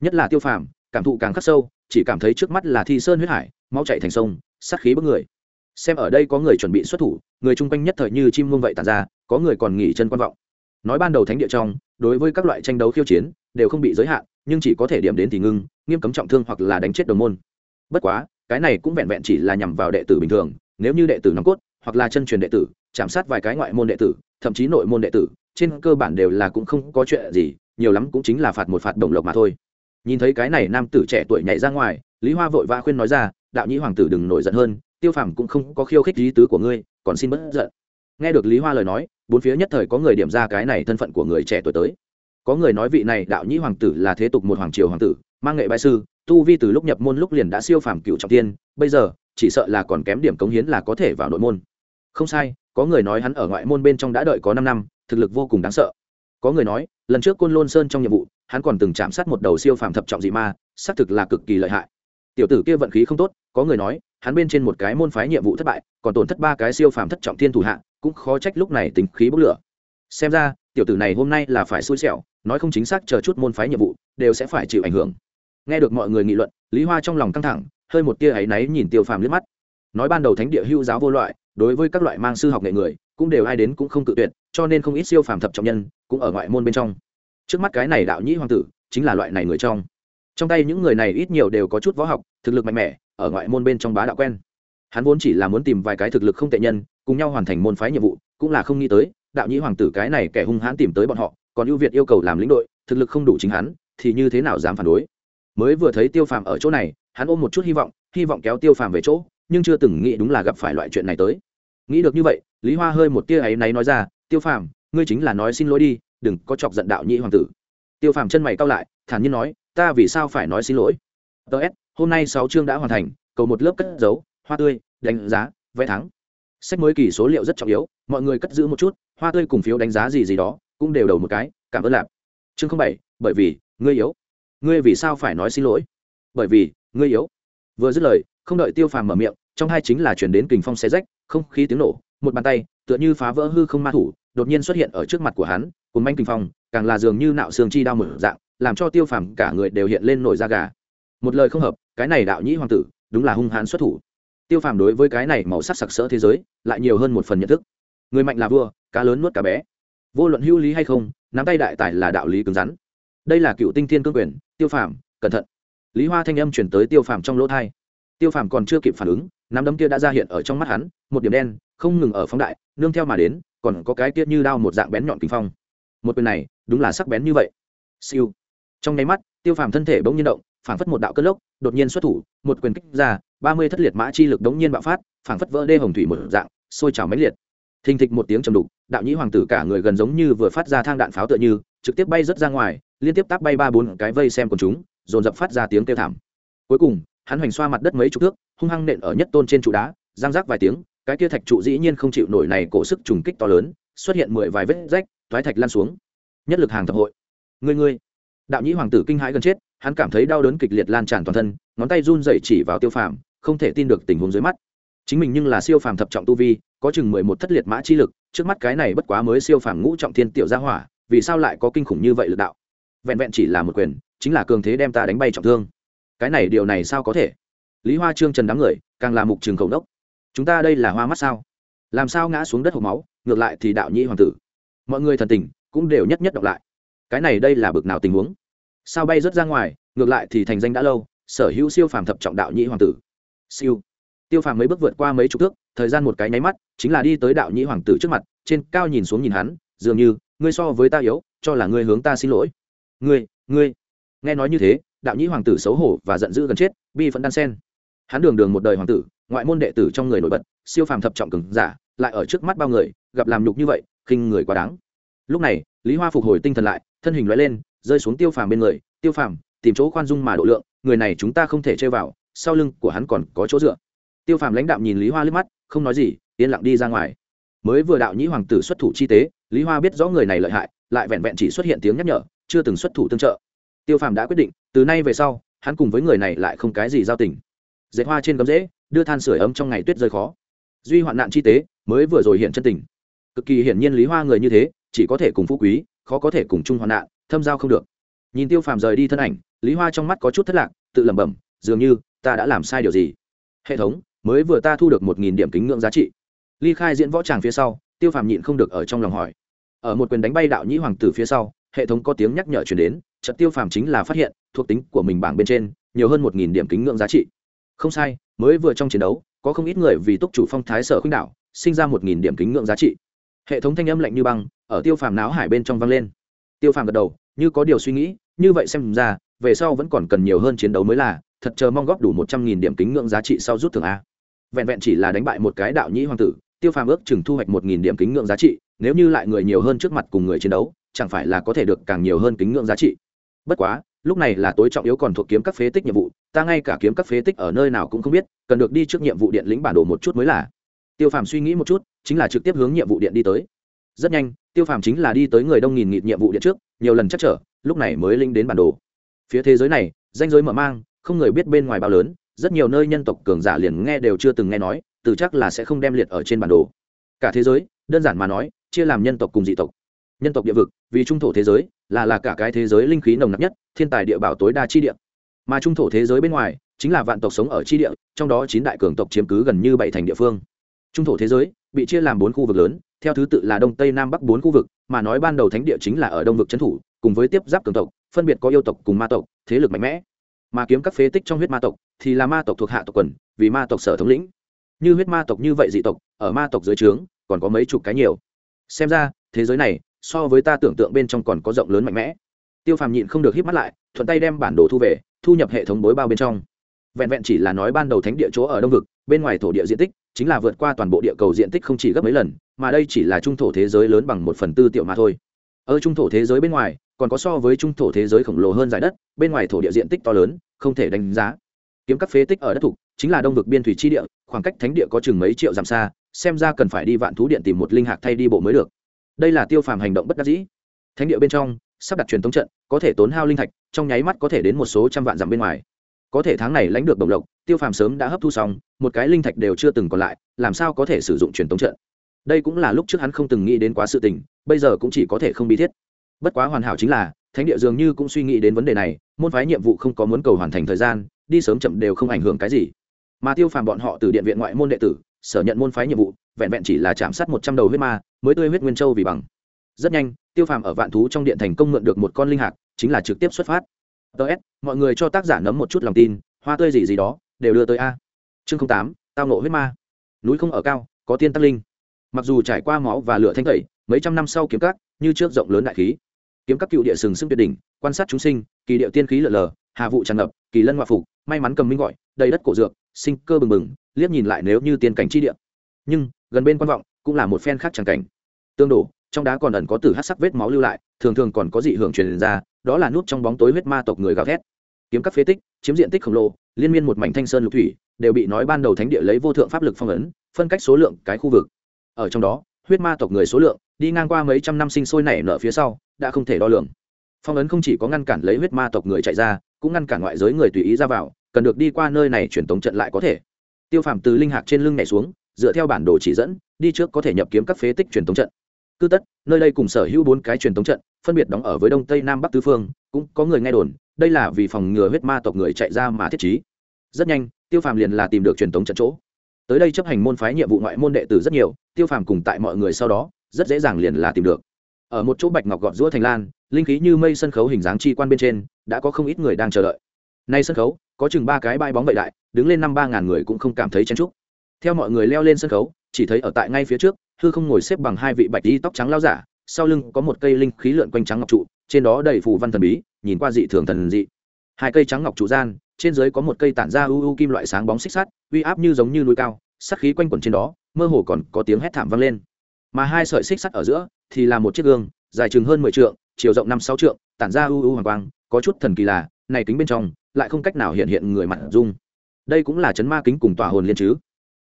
Nhất là tiêu phàm, cảm thụ càng khắc sâu, chỉ cảm thấy trước mắt là thi sơn huyết hải, máu chạy thành sông, sát khí bức người. Xem ở đây có người chuẩn bị xuất thủ, người chung quanh nhất thời như chim muông vậy tàn ra, có người còn nghỉ chân quan vọng. Nói ban đầu thánh địa trong, đối với các loại tranh đấu khiêu chiến, đều không bị giới hạn, nhưng chỉ có thể điểm đến thì ngưng, nghiêm cấm trọng thương hoặc là đánh chết đồng môn. Bất quá, cái này cũng vẹn vẹn chỉ là nhằm vào đệ tử bình thường, nếu như đệ tử nòng cốt hoặc là chân truyền đệ tử, chạm sát vài cái ngoại môn đệ tử, thậm chí nội môn đệ tử, trên cơ bản đều là cũng không có chuyện gì, nhiều lắm cũng chính là phạt một phạt đồng lộc mà thôi. Nhìn thấy cái này nam tử trẻ tuổi nhảy ra ngoài, lý hoa vội vã khuyên nói ra, đạo nhĩ hoàng tử đừng nổi giận hơn, tiêu phàm cũng không có khiêu khích lý tứ của ngươi, còn xin bất giận. Nghe được lý hoa lời nói, bốn phía nhất thời có người điểm ra cái này thân phận của người trẻ tuổi tới. Có người nói vị này đạo nhĩ hoàng tử là thế tục một hoàng triều hoàng tử, mang nghệ bại sư, tu vi từ lúc nhập môn lúc liền đã siêu phàm cựu trọng tiên, bây giờ chỉ sợ là còn kém điểm cống hiến là có thể vào nội môn không sai, có người nói hắn ở ngoại môn bên trong đã đợi có năm năm, thực lực vô cùng đáng sợ. Có người nói, lần trước côn lôn sơn trong nhiệm vụ, hắn còn từng chạm sát một đầu siêu phàm thập trọng dị ma, xác thực là cực kỳ lợi hại. Tiểu tử kia vận khí không tốt, có người nói, hắn bên trên một cái môn phái nhiệm vụ thất bại, còn tổn thất ba cái siêu phàm thất trọng thiên thủ hạ, cũng khó trách lúc này tính khí bốc lửa. Xem ra, tiểu tử này hôm nay là phải xui xẻo, nói không chính xác chờ chút môn phái nhiệm vụ, đều sẽ phải chịu ảnh hưởng. Nghe được mọi người nghị luận, lý hoa trong lòng căng thẳng, hơi một tia áy náy nhìn tiêu phàm liếc mắt. Nói ban đầu thánh địa hưu giáo vô loại đối với các loại mang sư học nghệ người, cũng đều ai đến cũng không tự tuyệt, cho nên không ít siêu phàm thập trọng nhân cũng ở ngoại môn bên trong. Trước mắt cái này đạo nhĩ hoàng tử chính là loại này người trong. Trong tay những người này ít nhiều đều có chút võ học, thực lực mạnh mẽ, ở ngoại môn bên trong bá đạo quen. Hắn vốn chỉ là muốn tìm vài cái thực lực không tệ nhân, cùng nhau hoàn thành môn phái nhiệm vụ, cũng là không nghĩ tới, đạo nhĩ hoàng tử cái này kẻ hung hãn tìm tới bọn họ, còn ưu việt yêu cầu làm lĩnh đội, thực lực không đủ chính hắn, thì như thế nào dám phản đối? Mới vừa thấy tiêu phàm ở chỗ này, hắn ôm một chút hy vọng hy vọng kéo tiêu phàm về chỗ nhưng chưa từng nghĩ đúng là gặp phải loại chuyện này tới. Nghĩ được như vậy, lý hoa hơi một tia ấy náy nói ra, tiêu phàm, ngươi chính là nói xin lỗi đi, đừng có chọc giận đạo nhị hoàng tử. Tiêu phàm chân mày cao lại, thản nhiên nói, ta vì sao phải nói xin lỗi? Ts hôm nay sáu chương đã hoàn thành, cầu một lớp cất dấu hoa tươi, đánh giá, vẽ thắng. Sách mới kỳ số liệu rất trọng yếu, mọi người cất giữ một chút, hoa tươi cùng phiếu đánh giá gì gì đó, cũng đều đầu một cái, cảm ơn lạp. Chương không bảy, bởi vì, ngươi yếu. Ngươi vì sao phải nói xin lỗi? Bởi vì, ngươi yếu. Vừa dứt lời không đợi tiêu phàm mở miệng, trong hai chính là chuyển đến kình phong xe rách, không khí tiếng nổ, một bàn tay, tựa như phá vỡ hư không ma thủ, đột nhiên xuất hiện ở trước mặt của hắn cùng manh kình phong, càng là dường như nạo xương chi đau mở dạng, làm cho tiêu phàm cả người đều hiện lên nổi da gà. Một lời không hợp, cái này đạo nhĩ hoàng tử, đúng là hung hãn xuất thủ. Tiêu phàm đối với cái này màu sắc sặc sỡ thế giới, lại nhiều hơn một phần nhận thức. Người mạnh là vua, cá lớn nuốt cá bé. Vô luận hữu lý hay không, nắm tay đại tài là đạo lý cứng rắn. Đây là cựu tinh thiên cương quyền, tiêu phàm, cẩn thận. Lý hoa thanh âm chuyển tới tiêu phàm trong lỗ thai tiêu phàm còn chưa kịp phản ứng, nắm đấm kia đã ra hiện ở trong mắt hắn, một điểm đen, không ngừng ở phóng đại, nương theo mà đến, còn có cái kia như đao một dạng bén nhọn kinh phong. Một quyền này, đúng là sắc bén như vậy. Siêu. Trong nháy mắt, tiêu phàm thân thể bỗng nhiên động, phảng phất một đạo cất lốc, đột nhiên xuất thủ, một quyền kích ra, ba mươi thất liệt mã chi lực đống nhiên bạo phát, phảng phất vỡ đê hồng thủy một dạng, sôi trào máy liệt. Thình thịch một tiếng trầm đục, đạo nhĩ hoàng tử cả người gần giống như vừa phát ra thang đạn pháo tựa như, trực tiếp bay rớt ra ngoài, liên tiếp tác bay ba bốn cái vây xem của chúng, dồn dập phát ra tiếng kêu thảm. Cuối cùng hắn hoành xoa mặt đất mấy chục thước, hung hăng nện ở nhất tôn trên trụ đá giang rác vài tiếng, cái kia thạch trụ dĩ nhiên không chịu nổi này cổ sức trùng kích to lớn, xuất hiện mười vài vết rách thoái thạch lan xuống. Nhất lực hàng thập hội. Người người đạo nhĩ hoàng tử kinh hãi gần chết, hắn cảm thấy đau đớn kịch liệt lan tràn toàn thân, ngón tay run dậy chỉ vào tiêu phàm, không thể tin được tình huống dưới mắt. Chính mình nhưng là siêu phàm thập trọng tu vi, có chừng mười một thất liệt mã chi lực, trước mắt cái này bất quá mới siêu phàm ngũ trọng thiên tiểu gia hỏa, vì sao lại có kinh khủng như vậy lực đạo? Vẹn vẹn chỉ là một quyền, chính là cường thế đem ta đánh bay trọng thương cái này điều này sao có thể? Lý hoa trương trần đám người, càng là mục trường cầu đốc chúng ta đây là hoa mắt sao? Làm sao ngã xuống đất hộp máu, ngược lại thì đạo nhĩ hoàng tử. Mọi người thần tình cũng đều nhất nhất đọc lại. Cái này đây là bực nào tình huống? Sao bay rớt ra ngoài, ngược lại thì thành danh đã lâu, sở hữu siêu phàm thập trọng đạo nhĩ hoàng tử. Siêu. Tiêu phàm mấy bước vượt qua mấy chục thước, thời gian một cái nháy mắt, chính là đi tới đạo nhĩ hoàng tử trước mặt, trên cao nhìn xuống nhìn hắn, dường như, ngươi so với ta yếu, cho là ngươi hướng ta xin lỗi. Ngươi ngươi. Nghe nói như thế đạo nhĩ hoàng tử xấu hổ và giận dữ gần chết, bi vẫn đan sen. Hắn đường đường một đời hoàng tử, ngoại môn đệ tử trong người nổi bật, siêu phàm thập trọng cường giả, lại ở trước mắt bao người, gặp làm nhục như vậy, khinh người quá đáng. Lúc này, lý hoa phục hồi tinh thần lại, thân hình loại lên, rơi xuống tiêu phàm bên người, tiêu phàm, tìm chỗ khoan dung mà độ lượng, người này chúng ta không thể chơi vào, sau lưng của hắn còn có chỗ dựa. Tiêu phàm lãnh đạo nhìn lý hoa liếc mắt, không nói gì, yên lặng đi ra ngoài. Mới vừa đạo nhĩ hoàng tử xuất thủ chi tế, lý hoa biết rõ người này lợi hại, lại vẹn vẹn chỉ xuất hiện tiếng nhắc nhở, chưa từng xuất thủ tương trợ. Tiêu phàm đã quyết định từ nay về sau, hắn cùng với người này lại không cái gì giao tình. Dệt hoa trên gấm rễ đưa than sửa ấm trong ngày tuyết rơi khó. Duy hoạn nạn chi tế, mới vừa rồi hiện chân tình. Cực kỳ hiển nhiên lý hoa người như thế, chỉ có thể cùng phú quý, khó có thể cùng chung hoạn nạn, thâm giao không được. Nhìn tiêu phàm rời đi thân ảnh, lý hoa trong mắt có chút thất lạc, tự lẩm bẩm, dường như, ta đã làm sai điều gì? Hệ thống, mới vừa ta thu được một nghìn điểm kính ngưỡng giá trị. Ly khai diễn võ tràng phía sau, tiêu phàm nhịn không được ở trong lòng hỏi. Ở một quyền đánh bay đạo nhĩ hoàng tử phía sau hệ thống có tiếng nhắc nhở chuyển đến trận tiêu phàm chính là phát hiện, thuộc tính của mình bảng bên trên, nhiều hơn một nghìn điểm kính ngưỡng giá trị. Không sai, mới vừa trong chiến đấu, có không ít người vì túc chủ phong thái sở khuynh đảo, sinh ra một nghìn điểm kính ngưỡng giá trị. Hệ thống thanh âm lạnh như băng, ở tiêu phàm náo hải bên trong vang lên. Tiêu phàm gật đầu, như có điều suy nghĩ, như vậy xem ra, về sau vẫn còn cần nhiều hơn chiến đấu mới là, thật chờ mong góp đủ một trăm nghìn điểm kính ngưỡng giá trị sau rút thưởng a. Vẹn vẹn chỉ là đánh bại một cái đạo nhĩ hoàng tử, tiêu phàm ước chừng thu hoạch một nghìn điểm kính ngưỡng giá trị, nếu như lại người nhiều hơn trước mặt cùng người chiến đấu chẳng phải là có thể được càng nhiều hơn kính ngưỡng giá trị. Bất quá, lúc này là tối trọng yếu còn thuộc kiếm các phế tích nhiệm vụ, ta ngay cả kiếm các phế tích ở nơi nào cũng không biết, cần được đi trước nhiệm vụ điện lĩnh bản đồ một chút mới là. Tiêu phàm suy nghĩ một chút, chính là trực tiếp hướng nhiệm vụ điện đi tới. Rất nhanh, tiêu phàm chính là đi tới người đông nghìn nghịt nhiệm vụ điện trước, nhiều lần chắc trở, lúc này mới linh đến bản đồ. Phía thế giới này, danh giới mở mang, không người biết bên ngoài bao lớn, rất nhiều nơi nhân tộc cường giả liền nghe đều chưa từng nghe nói, từ chắc là sẽ không đem liệt ở trên bản đồ. Cả thế giới, đơn giản mà nói, chia làm nhân tộc cùng dị tộc nhân tộc địa vực, vì trung thổ thế giới, là là cả cái thế giới linh khí nồng nặc nhất, thiên tài địa bảo tối đa chi địa. Mà trung thổ thế giới bên ngoài, chính là vạn tộc sống ở chi địa, trong đó chín đại cường tộc chiếm cứ gần như bảy thành địa phương. Trung thổ thế giới bị chia làm bốn khu vực lớn, theo thứ tự là đông tây nam bắc bốn khu vực, mà nói ban đầu thánh địa chính là ở đông vực trấn thủ, cùng với tiếp giáp cường tộc, phân biệt có yêu tộc cùng ma tộc, thế lực mạnh mẽ. Mà kiếm các phế tích trong huyết ma tộc thì là ma tộc thuộc hạ tộc quần, vì ma tộc sở thống lĩnh. Như huyết ma tộc như vậy dị tộc, ở ma tộc dưới trướng, còn có mấy chục cái nhiều. Xem ra, thế giới này so với ta tưởng tượng bên trong còn có rộng lớn mạnh mẽ. Tiêu phàm nhịn không được hít mắt lại, thuận tay đem bản đồ thu về, thu nhập hệ thống bối bao bên trong. Vẹn vẹn chỉ là nói ban đầu thánh địa chỗ ở đông vực, bên ngoài thổ địa diện tích chính là vượt qua toàn bộ địa cầu diện tích không chỉ gấp mấy lần, mà đây chỉ là trung thổ thế giới lớn bằng một phần tư tiểu mà thôi. Ở trung thổ thế giới bên ngoài, còn có so với trung thổ thế giới khổng lồ hơn giải đất, bên ngoài thổ địa diện tích to lớn, không thể đánh giá. Kiếm các phế tích ở đất thục chính là đông vực biên thủy chi địa, khoảng cách thánh địa có chừng mấy triệu dặm xa, xem ra cần phải đi vạn thú điện tìm một linh hạc thay đi bộ mới được đây là tiêu phàm hành động bất đắc dĩ. Thánh địa bên trong, sắp đặt truyền thống trận, có thể tốn hao linh thạch, trong nháy mắt có thể đến một số trăm vạn dặm bên ngoài. Có thể tháng này lãnh được đồng lộc, tiêu phàm sớm đã hấp thu xong, một cái linh thạch đều chưa từng còn lại, làm sao có thể sử dụng truyền thống trận? Đây cũng là lúc trước hắn không từng nghĩ đến quá sự tình, bây giờ cũng chỉ có thể không bi thiết. Bất quá hoàn hảo chính là, thánh địa dường như cũng suy nghĩ đến vấn đề này, môn phái nhiệm vụ không có muốn cầu hoàn thành thời gian, đi sớm chậm đều không ảnh hưởng cái gì. Mà tiêu phàm bọn họ từ điện viện ngoại môn đệ tử sở nhận môn phái nhiệm vụ, vẹn vẹn chỉ là chạm sát một trăm đầu huyết ma, mới tươi huyết nguyên châu vì bằng. Rất nhanh, tiêu phàm ở vạn thú trong điện thành công mượn được một con linh hạc, chính là trực tiếp xuất phát. Ts mọi người cho tác giả nấm một chút lòng tin, hoa tươi gì gì đó, đều đưa tới a. Chương tám, tao nộ huyết ma. Núi không ở cao, có tiên tắc linh. Mặc dù trải qua máu và lửa thanh tẩy, mấy trăm năm sau kiếm cắt như trước rộng lớn đại khí. Kiếm các cựu địa sừng sững tuyệt đỉnh, quan sát chúng sinh, kỳ điệu tiên khí lở lờ, hà vụ tràn ngập, kỳ lân ngoại phục, may mắn cầm minh gọi, đầy đất cổ dược, sinh cơ bừng bừng liếc nhìn lại nếu như tiên cảnh chi địa. Nhưng, gần bên quan vọng, cũng là một phen khác chẳng cảnh. Tương đổ, trong đá còn ẩn có tử hát sắc vết máu lưu lại, thường thường còn có dị hưởng truyền ra, đó là nút trong bóng tối huyết ma tộc người gào thét. Kiếm các phế tích, chiếm diện tích khổng lồ, liên miên một mảnh thanh sơn lục thủy, đều bị nói ban đầu thánh địa lấy vô thượng pháp lực phong ấn, phân cách số lượng cái khu vực. Ở trong đó, huyết ma tộc người số lượng, đi ngang qua mấy trăm năm sinh sôi nảy nở phía sau, đã không thể đo lường. Phong ấn không chỉ có ngăn cản lấy huyết ma tộc người chạy ra, cũng ngăn cản ngoại giới người tùy ý ra vào, cần được đi qua nơi này truyền tống trận lại có thể tiêu phàm từ linh hạc trên lưng nhảy xuống, dựa theo bản đồ chỉ dẫn, đi trước có thể nhập kiếm các phế tích truyền tống trận. Cứ tất, nơi đây cùng sở hữu bốn cái truyền tống trận, phân biệt đóng ở với đông tây nam bắc tứ phương, cũng có người nghe đồn, đây là vì phòng ngừa huyết ma tộc người chạy ra mà thiết trí. Rất nhanh, tiêu phàm liền là tìm được truyền tống trận chỗ. Tới đây chấp hành môn phái nhiệm vụ ngoại môn đệ tử rất nhiều, tiêu phàm cùng tại mọi người sau đó, rất dễ dàng liền là tìm được. Ở một chỗ bạch ngọc gọt giữa thành lan, linh khí như mây sân khấu hình dáng chi quan bên trên, đã có không ít người đang chờ đợi. Nay sân khấu có chừng ba cái bãi bóng bậy đại, đứng lên năm ba ngàn người cũng không cảm thấy chen trúc theo mọi người leo lên sân khấu, chỉ thấy ở tại ngay phía trước, hư không ngồi xếp bằng hai vị bạch y tóc trắng lao giả, sau lưng có một cây linh khí lượn quanh trắng ngọc trụ, trên đó đầy phù văn thần bí, nhìn qua dị thường thần dị. Hai cây trắng ngọc trụ gian, trên dưới có một cây tản ra u u kim loại sáng bóng xích sắt, uy áp như giống như núi cao sắc khí quanh quẩn trên đó, mơ hồ còn có tiếng hét thảm vang lên. Mà hai sợi xích sắt ở giữa thì là một chiếc gương, dài chừng hơn mười trượng, chiều rộng năm sáu trượng, tản ra u u hoàng quang, có chút thần kỳ là này kính bên trong lại không cách nào hiện hiện người mặt dung. Đây cũng là chấn ma kính cùng tỏa hồn liên chứ.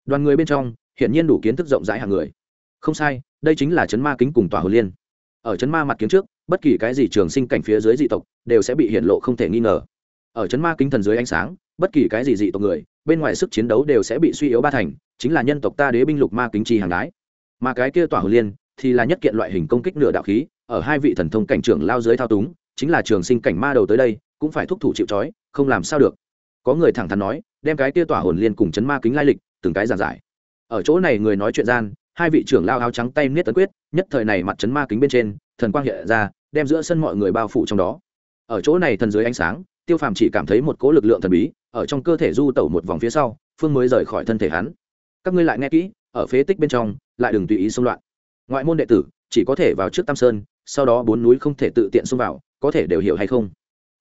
Đoàn người bên trong hiện nhiên đủ kiến thức rộng rãi hàng người. Không sai, đây chính là chấn ma kính cùng tỏa hồn liên. Ở chấn ma mặt kiến trước, bất kỳ cái gì trường sinh cảnh phía dưới dị tộc đều sẽ bị hiện lộ không thể nghi ngờ. Ở chấn ma kính thần dưới ánh sáng, bất kỳ cái gì dị tộc người, bên ngoài sức chiến đấu đều sẽ bị suy yếu ba thành, chính là nhân tộc ta đế binh lục ma kính chi hàng đái. Mà cái kia tỏa hồn liên thì là nhất kiện loại hình công kích nửa đạo khí, ở hai vị thần thông cảnh trưởng lao dưới thao túng, chính là trường sinh cảnh ma đầu tới đây cũng phải thúc thủ chịu trói, không làm sao được. Có người thẳng thắn nói, đem cái tia tỏa hồn liên cùng chấn ma kính lai lịch, từng cái giàn giải. Ở chỗ này người nói chuyện gian, hai vị trưởng lao áo trắng tay niết tấn quyết, nhất thời này mặt chấn ma kính bên trên, thần quang hiện ra, đem giữa sân mọi người bao phủ trong đó. Ở chỗ này thần dưới ánh sáng, tiêu phàm chỉ cảm thấy một cỗ lực lượng thần bí, ở trong cơ thể du tẩu một vòng phía sau, phương mới rời khỏi thân thể hắn. Các ngươi lại nghe kỹ, ở phế tích bên trong, lại đừng tùy ý xung loạn. Ngoại môn đệ tử, chỉ có thể vào trước tam sơn, sau đó bốn núi không thể tự tiện xung vào, có thể đều hiểu hay không?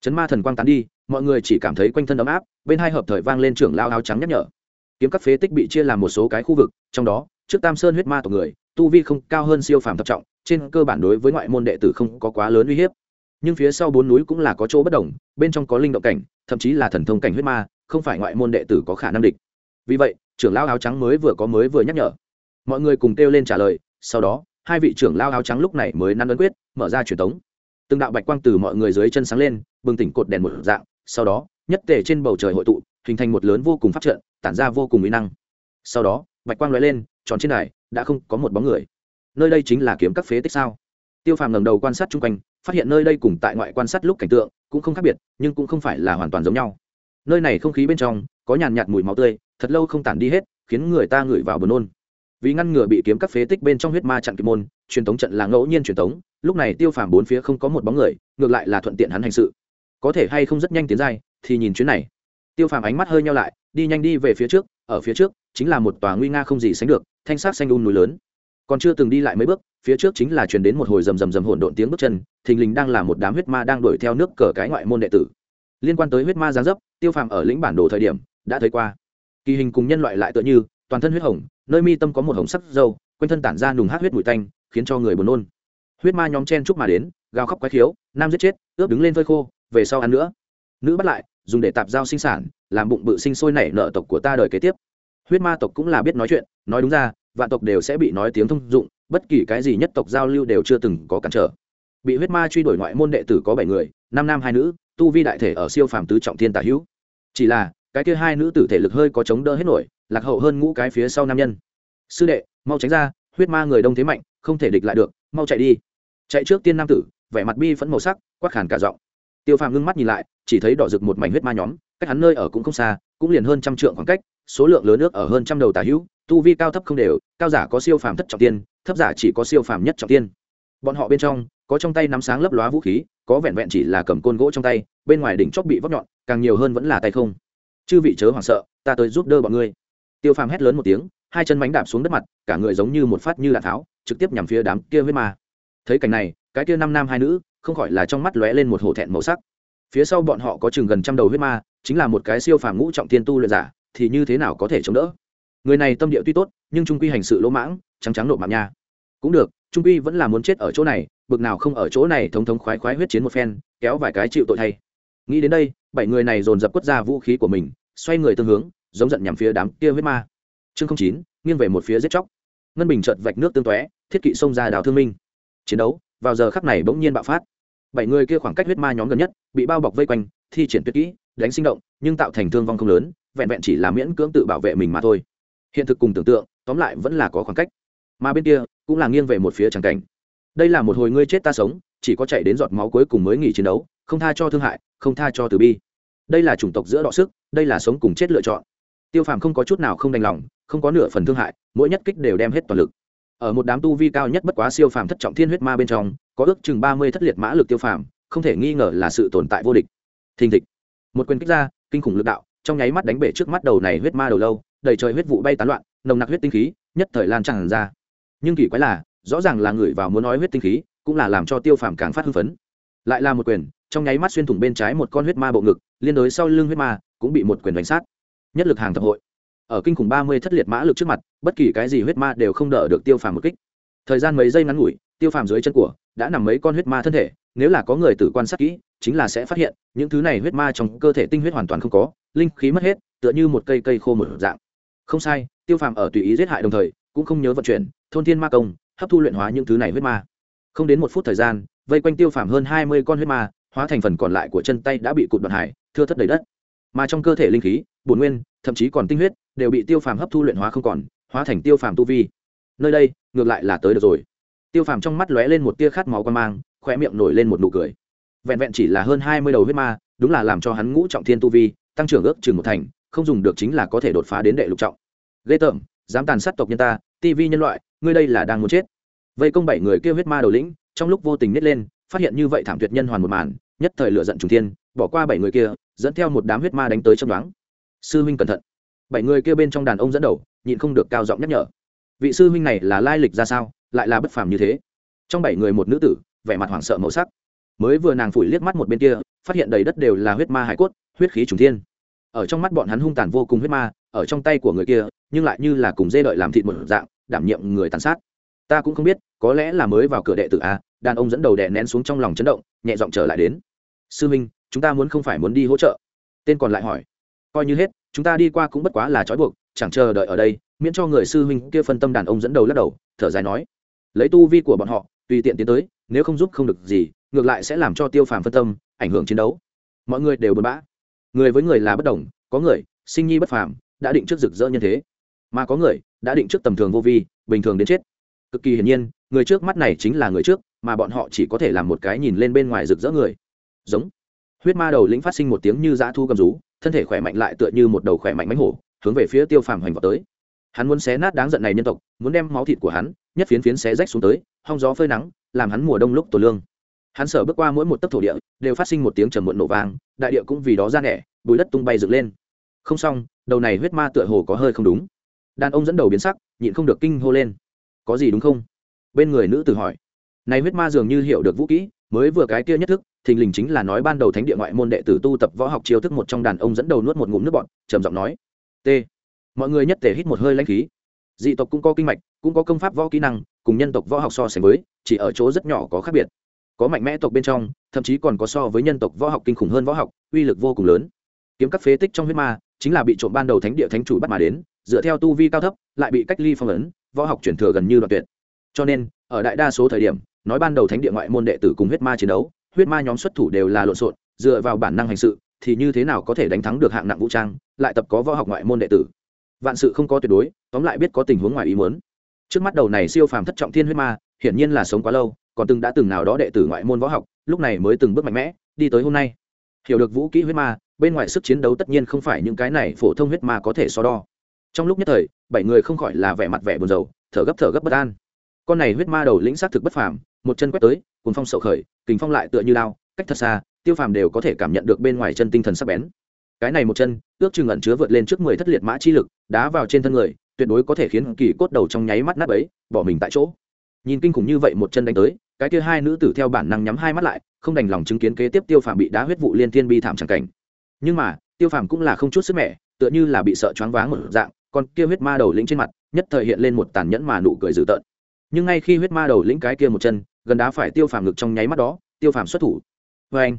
Chấn ma thần quang tán đi, mọi người chỉ cảm thấy quanh thân ấm áp, bên hai hợp thời vang lên trưởng lao áo trắng nhắc nhở. Kiếm các phế tích bị chia làm một số cái khu vực, trong đó, trước tam sơn huyết ma tộc người, tu vi không cao hơn siêu phàm thập trọng, trên cơ bản đối với ngoại môn đệ tử không có quá lớn uy hiếp. Nhưng phía sau bốn núi cũng là có chỗ bất đồng, bên trong có linh động cảnh, thậm chí là thần thông cảnh huyết ma, không phải ngoại môn đệ tử có khả năng địch. Vì vậy, trưởng lao áo trắng mới vừa có mới vừa nhắc nhở. Mọi người cùng kêu lên trả lời, sau đó, hai vị trưởng lao áo trắng lúc này mới năn ấn quyết, mở ra truyền thống từng đạo bạch quang từ mọi người dưới chân sáng lên, bừng tỉnh cột đèn một dạng, sau đó, nhất tề trên bầu trời hội tụ, hình thành một lớn vô cùng phát trận, tản ra vô cùng mỹ năng. Sau đó, bạch quang lóe lên, tròn trên này đã không có một bóng người. Nơi đây chính là kiếm các phế tích sao? Tiêu phàm ngẩng đầu quan sát chung quanh, phát hiện nơi đây cùng tại ngoại quan sát lúc cảnh tượng, cũng không khác biệt, nhưng cũng không phải là hoàn toàn giống nhau. Nơi này không khí bên trong, có nhàn nhạt mùi máu tươi, thật lâu không tản đi hết, khiến người ta ngửi vào buồn nôn. Vì ngăn ngừa bị kiếm các phế tích bên trong huyết ma chặn kịp môn, truyền thống trận là ngẫu nhiên truyền thống lúc này tiêu phàm bốn phía không có một bóng người, ngược lại là thuận tiện hắn hành sự. Có thể hay không rất nhanh tiến dai thì nhìn chuyến này. Tiêu phàm ánh mắt hơi nhau lại, đi nhanh đi về phía trước, ở phía trước, chính là một tòa nguy nga không gì sánh được, thanh sắc xanh un núi lớn. Còn chưa từng đi lại mấy bước, phía trước chính là truyền đến một hồi rầm rầm rầm hỗn độn tiếng bước chân, thình lình đang là một đám huyết ma đang đuổi theo nước cờ cái ngoại môn đệ tử. Liên quan tới huyết ma giáng dấp, tiêu phàm ở lĩnh bản đồ thời điểm, đã thấy qua. Kỳ hình cùng nhân loại lại tựa như, toàn thân huyết hồng, nơi mi tâm có một hồng sắc dâu, quanh thân tản ra nùng hát huyết bụi tanh, khiến cho người buồn nôn huyết ma nhóm chen chúc mà đến, gào khóc quái khiếu, nam giết chết, ướp đứng lên phơi khô, về sau ăn nữa. Nữ bắt lại, dùng để tạp giao sinh sản, làm bụng bự sinh sôi nảy nợ tộc của ta đời kế tiếp. Huyết ma tộc cũng là biết nói chuyện, nói đúng ra, vạn tộc đều sẽ bị nói tiếng thông dụng, bất kỳ cái gì nhất tộc giao lưu đều chưa từng có cản trở. Bị huyết ma truy đuổi ngoại môn đệ tử có bảy người, năm nam hai nữ, tu vi đại thể ở siêu phàm tứ trọng thiên tả hữu. Chỉ là, cái kia hai nữ tử thể lực hơi có chống đỡ hết nổi, lạc hậu hơn ngũ cái phía sau nam nhân. Sư đệ, mau tránh ra, huyết ma người đông thế mạnh, không thể địch lại được, mau chạy đi chạy trước tiên nam tử, vẻ mặt bi phẫn màu sắc quắc khàn cả giọng. Tiêu phàm ngưng mắt nhìn lại, chỉ thấy đỏ rực một mảnh huyết ma nhóm, cách hắn nơi ở cũng không xa, cũng liền hơn trăm trượng khoảng cách, số lượng lớn nước ở hơn trăm đầu tà hữu, tu vi cao thấp không đều, cao giả có siêu phàm thất trọng tiên, thấp giả chỉ có siêu phàm nhất trọng tiên. Bọn họ bên trong, có trong tay nắm sáng lấp lóa vũ khí, có vẹn vẹn chỉ là cầm côn gỗ trong tay, bên ngoài đỉnh chóp bị vóc nhọn, càng nhiều hơn vẫn là tay không. Chư vị chớ hoảng sợ, ta tới giúp đỡ bọn ngươi. Tiêu phàm hét lớn một tiếng, hai chân mánh đạp xuống đất mặt, cả người giống như một phát như đạn tháo, trực tiếp nhằm phía đám kia huyết ma thấy cảnh này, cái kia năm nam hai nữ, không khỏi là trong mắt lóe lên một hổ thẹn màu sắc. Phía sau bọn họ có chừng gần trăm đầu huyết ma, chính là một cái siêu phàm ngũ trọng thiên tu luyện giả, thì như thế nào có thể chống đỡ? Người này tâm địa tuy tốt, nhưng trung quy hành sự lỗ mãng, trắng trắng nộp mạng nha. Cũng được, trung quy vẫn là muốn chết ở chỗ này, bực nào không ở chỗ này thống thống khoái khoái huyết chiến một phen, kéo vài cái chịu tội thay. Nghĩ đến đây, bảy người này dồn dập quất ra vũ khí của mình, xoay người tương hướng, giống giận nhằm phía đám kia huyết ma. Chương không chín, nghiêng về một phía giết chóc. Ngân bình chợt vạch nước tương tóe, thiết kỵ xông ra đào thương minh chiến đấu, vào giờ khắc này bỗng nhiên bạo phát. Bảy người kia khoảng cách huyết ma nhóm gần nhất, bị bao bọc vây quanh, thi triển tuyệt kỹ, đánh sinh động, nhưng tạo thành thương vong không lớn, vẹn vẹn chỉ là miễn cưỡng tự bảo vệ mình mà thôi. Hiện thực cùng tưởng tượng, tóm lại vẫn là có khoảng cách. Mà bên kia, cũng là nghiêng về một phía tràng cảnh. Đây là một hồi ngươi chết ta sống, chỉ có chạy đến giọt máu cuối cùng mới nghỉ chiến đấu, không tha cho thương hại, không tha cho từ bi. Đây là chủng tộc giữa đọ sức, đây là sống cùng chết lựa chọn. Tiêu phàm không có chút nào không đành lòng, không có nửa phần thương hại, mỗi nhất kích đều đem hết toàn lực ở một đám tu vi cao nhất bất quá siêu phàm thất trọng thiên huyết ma bên trong, có ước chừng ba mươi thất liệt mã lực tiêu phàm, không thể nghi ngờ là sự tồn tại vô địch. Thình thịch. Một quyền kích ra, kinh khủng lực đạo, trong nháy mắt đánh bể trước mắt đầu này huyết ma đầu lâu, đầy trời huyết vụ bay tán loạn, nồng nặc huyết tinh khí, nhất thời lan tràn ra. Nhưng kỳ quái là, rõ ràng là người vào muốn nói huyết tinh khí, cũng là làm cho tiêu phàm càng phát hưng phấn. Lại là một quyền, trong nháy mắt xuyên thủng bên trái một con huyết ma bộ ngực, liên đối sau lưng huyết ma, cũng bị một quyền đánh sát. Nhất lực hàng thập hội ở kinh khủng ba mươi thất liệt mã lực trước mặt, bất kỳ cái gì huyết ma đều không đỡ được tiêu phàm một kích. Thời gian mấy giây ngắn ngủi, tiêu phàm dưới chân của đã nằm mấy con huyết ma thân thể, nếu là có người tử quan sát kỹ, chính là sẽ phát hiện, những thứ này huyết ma trong cơ thể tinh huyết hoàn toàn không có, linh khí mất hết, tựa như một cây cây khô một dạng. Không sai, tiêu phàm ở tùy ý giết hại đồng thời, cũng không nhớ vận chuyển, thôn thiên ma công, hấp thu luyện hóa những thứ này huyết ma. Không đến một phút thời gian, vây quanh tiêu phàm hơn hai mươi con huyết ma, hóa thành phần còn lại của chân tay đã bị cụt đoạn hải, thưa thất đầy đất. Mà trong cơ thể linh khí, bổn nguyên, thậm chí còn tinh huyết đều bị tiêu phàm hấp thu luyện hóa không còn, hóa thành tiêu phàm tu vi. Nơi đây, ngược lại là tới được rồi. Tiêu phàm trong mắt lóe lên một tia khát máu quan mang khoe miệng nổi lên một nụ cười. Vẹn vẹn chỉ là hơn hai mươi đầu huyết ma, đúng là làm cho hắn ngũ trọng thiên tu vi, tăng trưởng ước chừng một thành, không dùng được chính là có thể đột phá đến đệ lục trọng. Ghê tởm, dám tàn sát tộc nhân ta tivi nhân loại, ngươi đây là đang muốn chết. Vây công bảy người kêu huyết ma đầu lĩnh, trong lúc vô tình nít lên, phát hiện như vậy thảm tuyệt nhân hoàn một màn, nhất thời lựa giận trùng thiên, bỏ qua bảy người kia, dẫn theo một đám huyết ma đánh tới trong đoán. Sư huynh cẩn thận bảy người kia bên trong đàn ông dẫn đầu, nhịn không được cao giọng nhắc nhở. Vị sư huynh này là lai lịch ra sao, lại là bất phàm như thế? Trong bảy người một nữ tử, vẻ mặt hoảng sợ màu sắc. Mới vừa nàng phủi liếc mắt một bên kia, phát hiện đầy đất đều là huyết ma hải cốt, huyết khí trùng thiên. Ở trong mắt bọn hắn hung tàn vô cùng huyết ma, ở trong tay của người kia, nhưng lại như là cùng dê đợi làm thịt một dạng, đảm nhiệm người tàn sát. Ta cũng không biết, có lẽ là mới vào cửa đệ tử a, đàn ông dẫn đầu đè nén xuống trong lòng chấn động, nhẹ giọng trở lại đến. Sư minh chúng ta muốn không phải muốn đi hỗ trợ. Tên còn lại hỏi coi như hết, chúng ta đi qua cũng bất quá là trói buộc, chẳng chờ đợi ở đây, miễn cho người sư huynh kia phân tâm đàn ông dẫn đầu lắc đầu, thở dài nói. Lấy tu vi của bọn họ, tùy tiện tiến tới, nếu không giúp không được gì, ngược lại sẽ làm cho tiêu phàm phân tâm, ảnh hưởng chiến đấu. Mọi người đều buồn bã. Người với người là bất đồng, có người, sinh nhi bất phàm, đã định trước rực rỡ nhân thế. Mà có người, đã định trước tầm thường vô vi, bình thường đến chết. Cực kỳ hiển nhiên, người trước mắt này chính là người trước, mà bọn họ chỉ có thể làm một cái nhìn lên bên ngoài rực rỡ người. Giống. Huyết ma đầu lĩnh phát sinh một tiếng như dã thu cầm rú thân thể khỏe mạnh lại tựa như một đầu khỏe mạnh mánh hổ, hướng về phía tiêu phàm hoành vào tới. Hắn muốn xé nát đáng giận này nhân tộc, muốn đem máu thịt của hắn, nhất phiến phiến xé rách xuống tới, hong gió phơi nắng, làm hắn mùa đông lúc tổ lương. Hắn sở bước qua mỗi một tấc thổ địa, đều phát sinh một tiếng trầm muộn nổ vang, đại địa cũng vì đó ra nẻ, bùi đất tung bay dựng lên. Không xong, đầu này huyết ma tựa hồ có hơi không đúng. Đàn ông dẫn đầu biến sắc, nhịn không được kinh hô lên. Có gì đúng không? Bên người nữ tử hỏi. Này huyết ma dường như hiểu được vũ kỹ, mới vừa cái kia nhất thức thình lình chính là nói ban đầu thánh địa ngoại môn đệ tử tu tập võ học chiêu thức một trong đàn ông dẫn đầu nuốt một ngụm nước bọn trầm giọng nói, t, mọi người nhất thể hít một hơi lãnh khí. Dị tộc cũng có kinh mạch, cũng có công pháp võ kỹ năng, cùng nhân tộc võ học so sánh với, chỉ ở chỗ rất nhỏ có khác biệt. Có mạnh mẽ tộc bên trong, thậm chí còn có so với nhân tộc võ học kinh khủng hơn võ học, uy lực vô cùng lớn. Kiếm các phế tích trong huyết ma, chính là bị trộm ban đầu thánh địa thánh chủ bắt mà đến, dựa theo tu vi cao thấp, lại bị cách ly phong ấn, võ học chuyển thừa gần như đoạn tuyệt. Cho nên, ở đại đa số thời điểm, nói ban đầu thánh địa ngoại môn đệ tử cùng huyết ma chiến đấu huyết ma nhóm xuất thủ đều là lộn xộn, dựa vào bản năng hành sự, thì như thế nào có thể đánh thắng được hạng nặng vũ trang, lại tập có võ học ngoại môn đệ tử. Vạn sự không có tuyệt đối, tóm lại biết có tình huống ngoài ý muốn. Trước mắt đầu này siêu phàm thất trọng thiên huyết ma, hiển nhiên là sống quá lâu, còn từng đã từng nào đó đệ tử ngoại môn võ học, lúc này mới từng bước mạnh mẽ, đi tới hôm nay. Hiểu được vũ kỹ huyết ma, bên ngoài sức chiến đấu tất nhiên không phải những cái này phổ thông huyết ma có thể so đo. Trong lúc nhất thời, bảy người không khỏi là vẻ mặt vẻ buồn rầu, thở gấp thở gấp bất an. Con này huyết ma đầu lĩnh xác thực bất phàm, một chân quét tới cùng phong sậu khởi kình phong lại tựa như lao, cách thật xa, tiêu phàm đều có thể cảm nhận được bên ngoài chân tinh thần sắc bén. Cái này một chân, ước chừng ẩn chứa vượt lên trước mười thất liệt mã chi lực, đá vào trên thân người, tuyệt đối có thể khiến kỳ cốt đầu trong nháy mắt nát ấy bỏ mình tại chỗ. Nhìn kinh khủng như vậy một chân đánh tới, cái kia hai nữ tử theo bản năng nhắm hai mắt lại, không đành lòng chứng kiến kế tiếp tiêu phàm bị đá huyết vụ liên thiên bi thảm chẳng cảnh. Nhưng mà, tiêu phàm cũng là không chút sức mẻ, tựa như là bị sợ choáng váng một dạng còn kia huyết ma đầu lĩnh trên mặt, nhất thời hiện lên một tàn nhẫn mà nụ cười dữ tợn. Nhưng ngay khi huyết ma đầu lĩnh cái kia một chân gần đá phải tiêu phàm ngực trong nháy mắt đó, tiêu phàm xuất thủ. Vê anh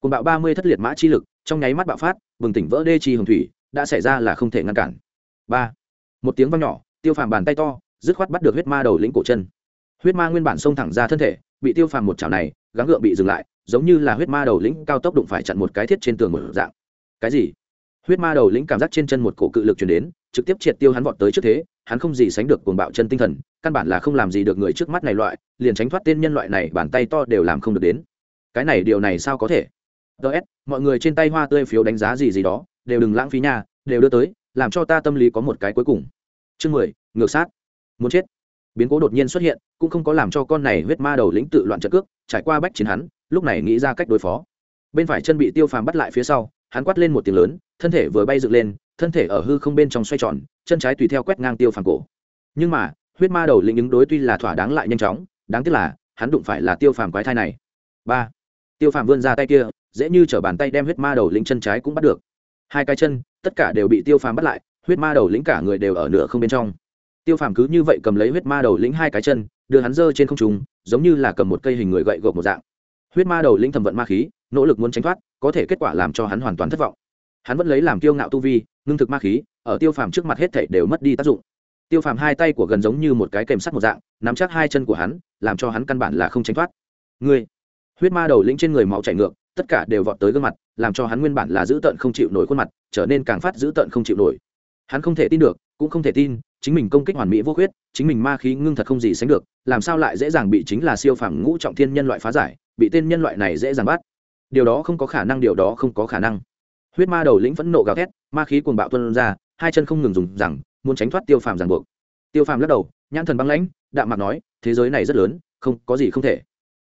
cùng bạo ba mươi thất liệt mã chi lực, trong nháy mắt bạo phát, bừng tỉnh vỡ đê chi hồng thủy, đã xảy ra là không thể ngăn cản. Ba, một tiếng vang nhỏ, tiêu phàm bàn tay to, dứt khoát bắt được huyết ma đầu lĩnh cổ chân. Huyết ma nguyên bản xông thẳng ra thân thể, bị tiêu phàm một chảo này, gắng gượng bị dừng lại, giống như là huyết ma đầu lĩnh cao tốc đụng phải chặn một cái thiết trên tường một dạng. Cái gì? Huyết ma đầu lĩnh cảm giác trên chân một cổ cự lực chuyển đến trực tiếp triệt tiêu hắn vọt tới trước thế, hắn không gì sánh được cuồng bạo chân tinh thần, căn bản là không làm gì được người trước mắt này loại, liền tránh thoát tên nhân loại này, bàn tay to đều làm không được đến. Cái này điều này sao có thể? Ts mọi người trên tay hoa tươi phiếu đánh giá gì gì đó, đều đừng lãng phí nha, đều đưa tới, làm cho ta tâm lý có một cái cuối cùng. Chương mười, ngược sát. Muốn chết. Biến cố đột nhiên xuất hiện, cũng không có làm cho con này huyết ma đầu lĩnh tự loạn trận cước, trải qua bách chiến hắn, lúc này nghĩ ra cách đối phó. Bên phải chân bị tiêu phàm bắt lại phía sau hắn quát lên một tiếng lớn, thân thể vừa bay dựng lên, thân thể ở hư không bên trong xoay tròn, chân trái tùy theo quét ngang tiêu phàm cổ. Nhưng mà, huyết ma đầu lĩnh ứng đối tuy là thỏa đáng lại nhanh chóng, đáng tiếc là, hắn đụng phải là tiêu phàm quái thai này. Ba, tiêu phàm vươn ra tay kia, dễ như t bàn tay đem huyết ma đầu lĩnh chân trái cũng bắt được. Hai cái chân, tất cả đều bị tiêu phàm bắt lại, huyết ma đầu lĩnh cả người đều ở nửa không bên trong. Tiêu phàm cứ như vậy cầm lấy huyết ma đầu lĩnh hai cái chân, đưa hắn dơ trên không trùng giống như là cầm một cây hình người gậy gộc một dạng huyết ma đầu lĩnh thẩm vận ma khí, nỗ lực muốn tránh thoát, có thể kết quả làm cho hắn hoàn toàn thất vọng. Hắn vẫn lấy làm kiêu ngạo tu vi, ngưng thực ma khí, ở tiêu phàm trước mặt hết thảy đều mất đi tác dụng. Tiêu phàm hai tay của gần giống như một cái kèm sắt một dạng, nắm chắc hai chân của hắn, làm cho hắn căn bản là không tránh thoát. Ngươi, huyết ma đầu lĩnh trên người máu chảy ngược, tất cả đều vọt tới gương mặt, làm cho hắn nguyên bản là giữ tợn không chịu nổi khuôn mặt, trở nên càng phát giữ tợn không chịu nổi. Hắn không thể tin được, cũng không thể tin, chính mình công kích hoàn mỹ vô khuyết, chính mình ma khí ngưng thật không gì sánh được, làm sao lại dễ dàng bị chính là siêu phàm ngũ trọng thiên nhân loại phá giải bị tên nhân loại này dễ dàng bắt. Điều đó không có khả năng, điều đó không có khả năng. Huyết ma đầu lĩnh phẫn nộ gào thét, ma khí cuồng bạo tuân ra, hai chân không ngừng dùng rằng, muốn tránh thoát tiêu phàm ràng buộc. Tiêu phàm lắc đầu, nhãn thần băng lãnh, đạm mặt nói, thế giới này rất lớn, không, có gì không thể.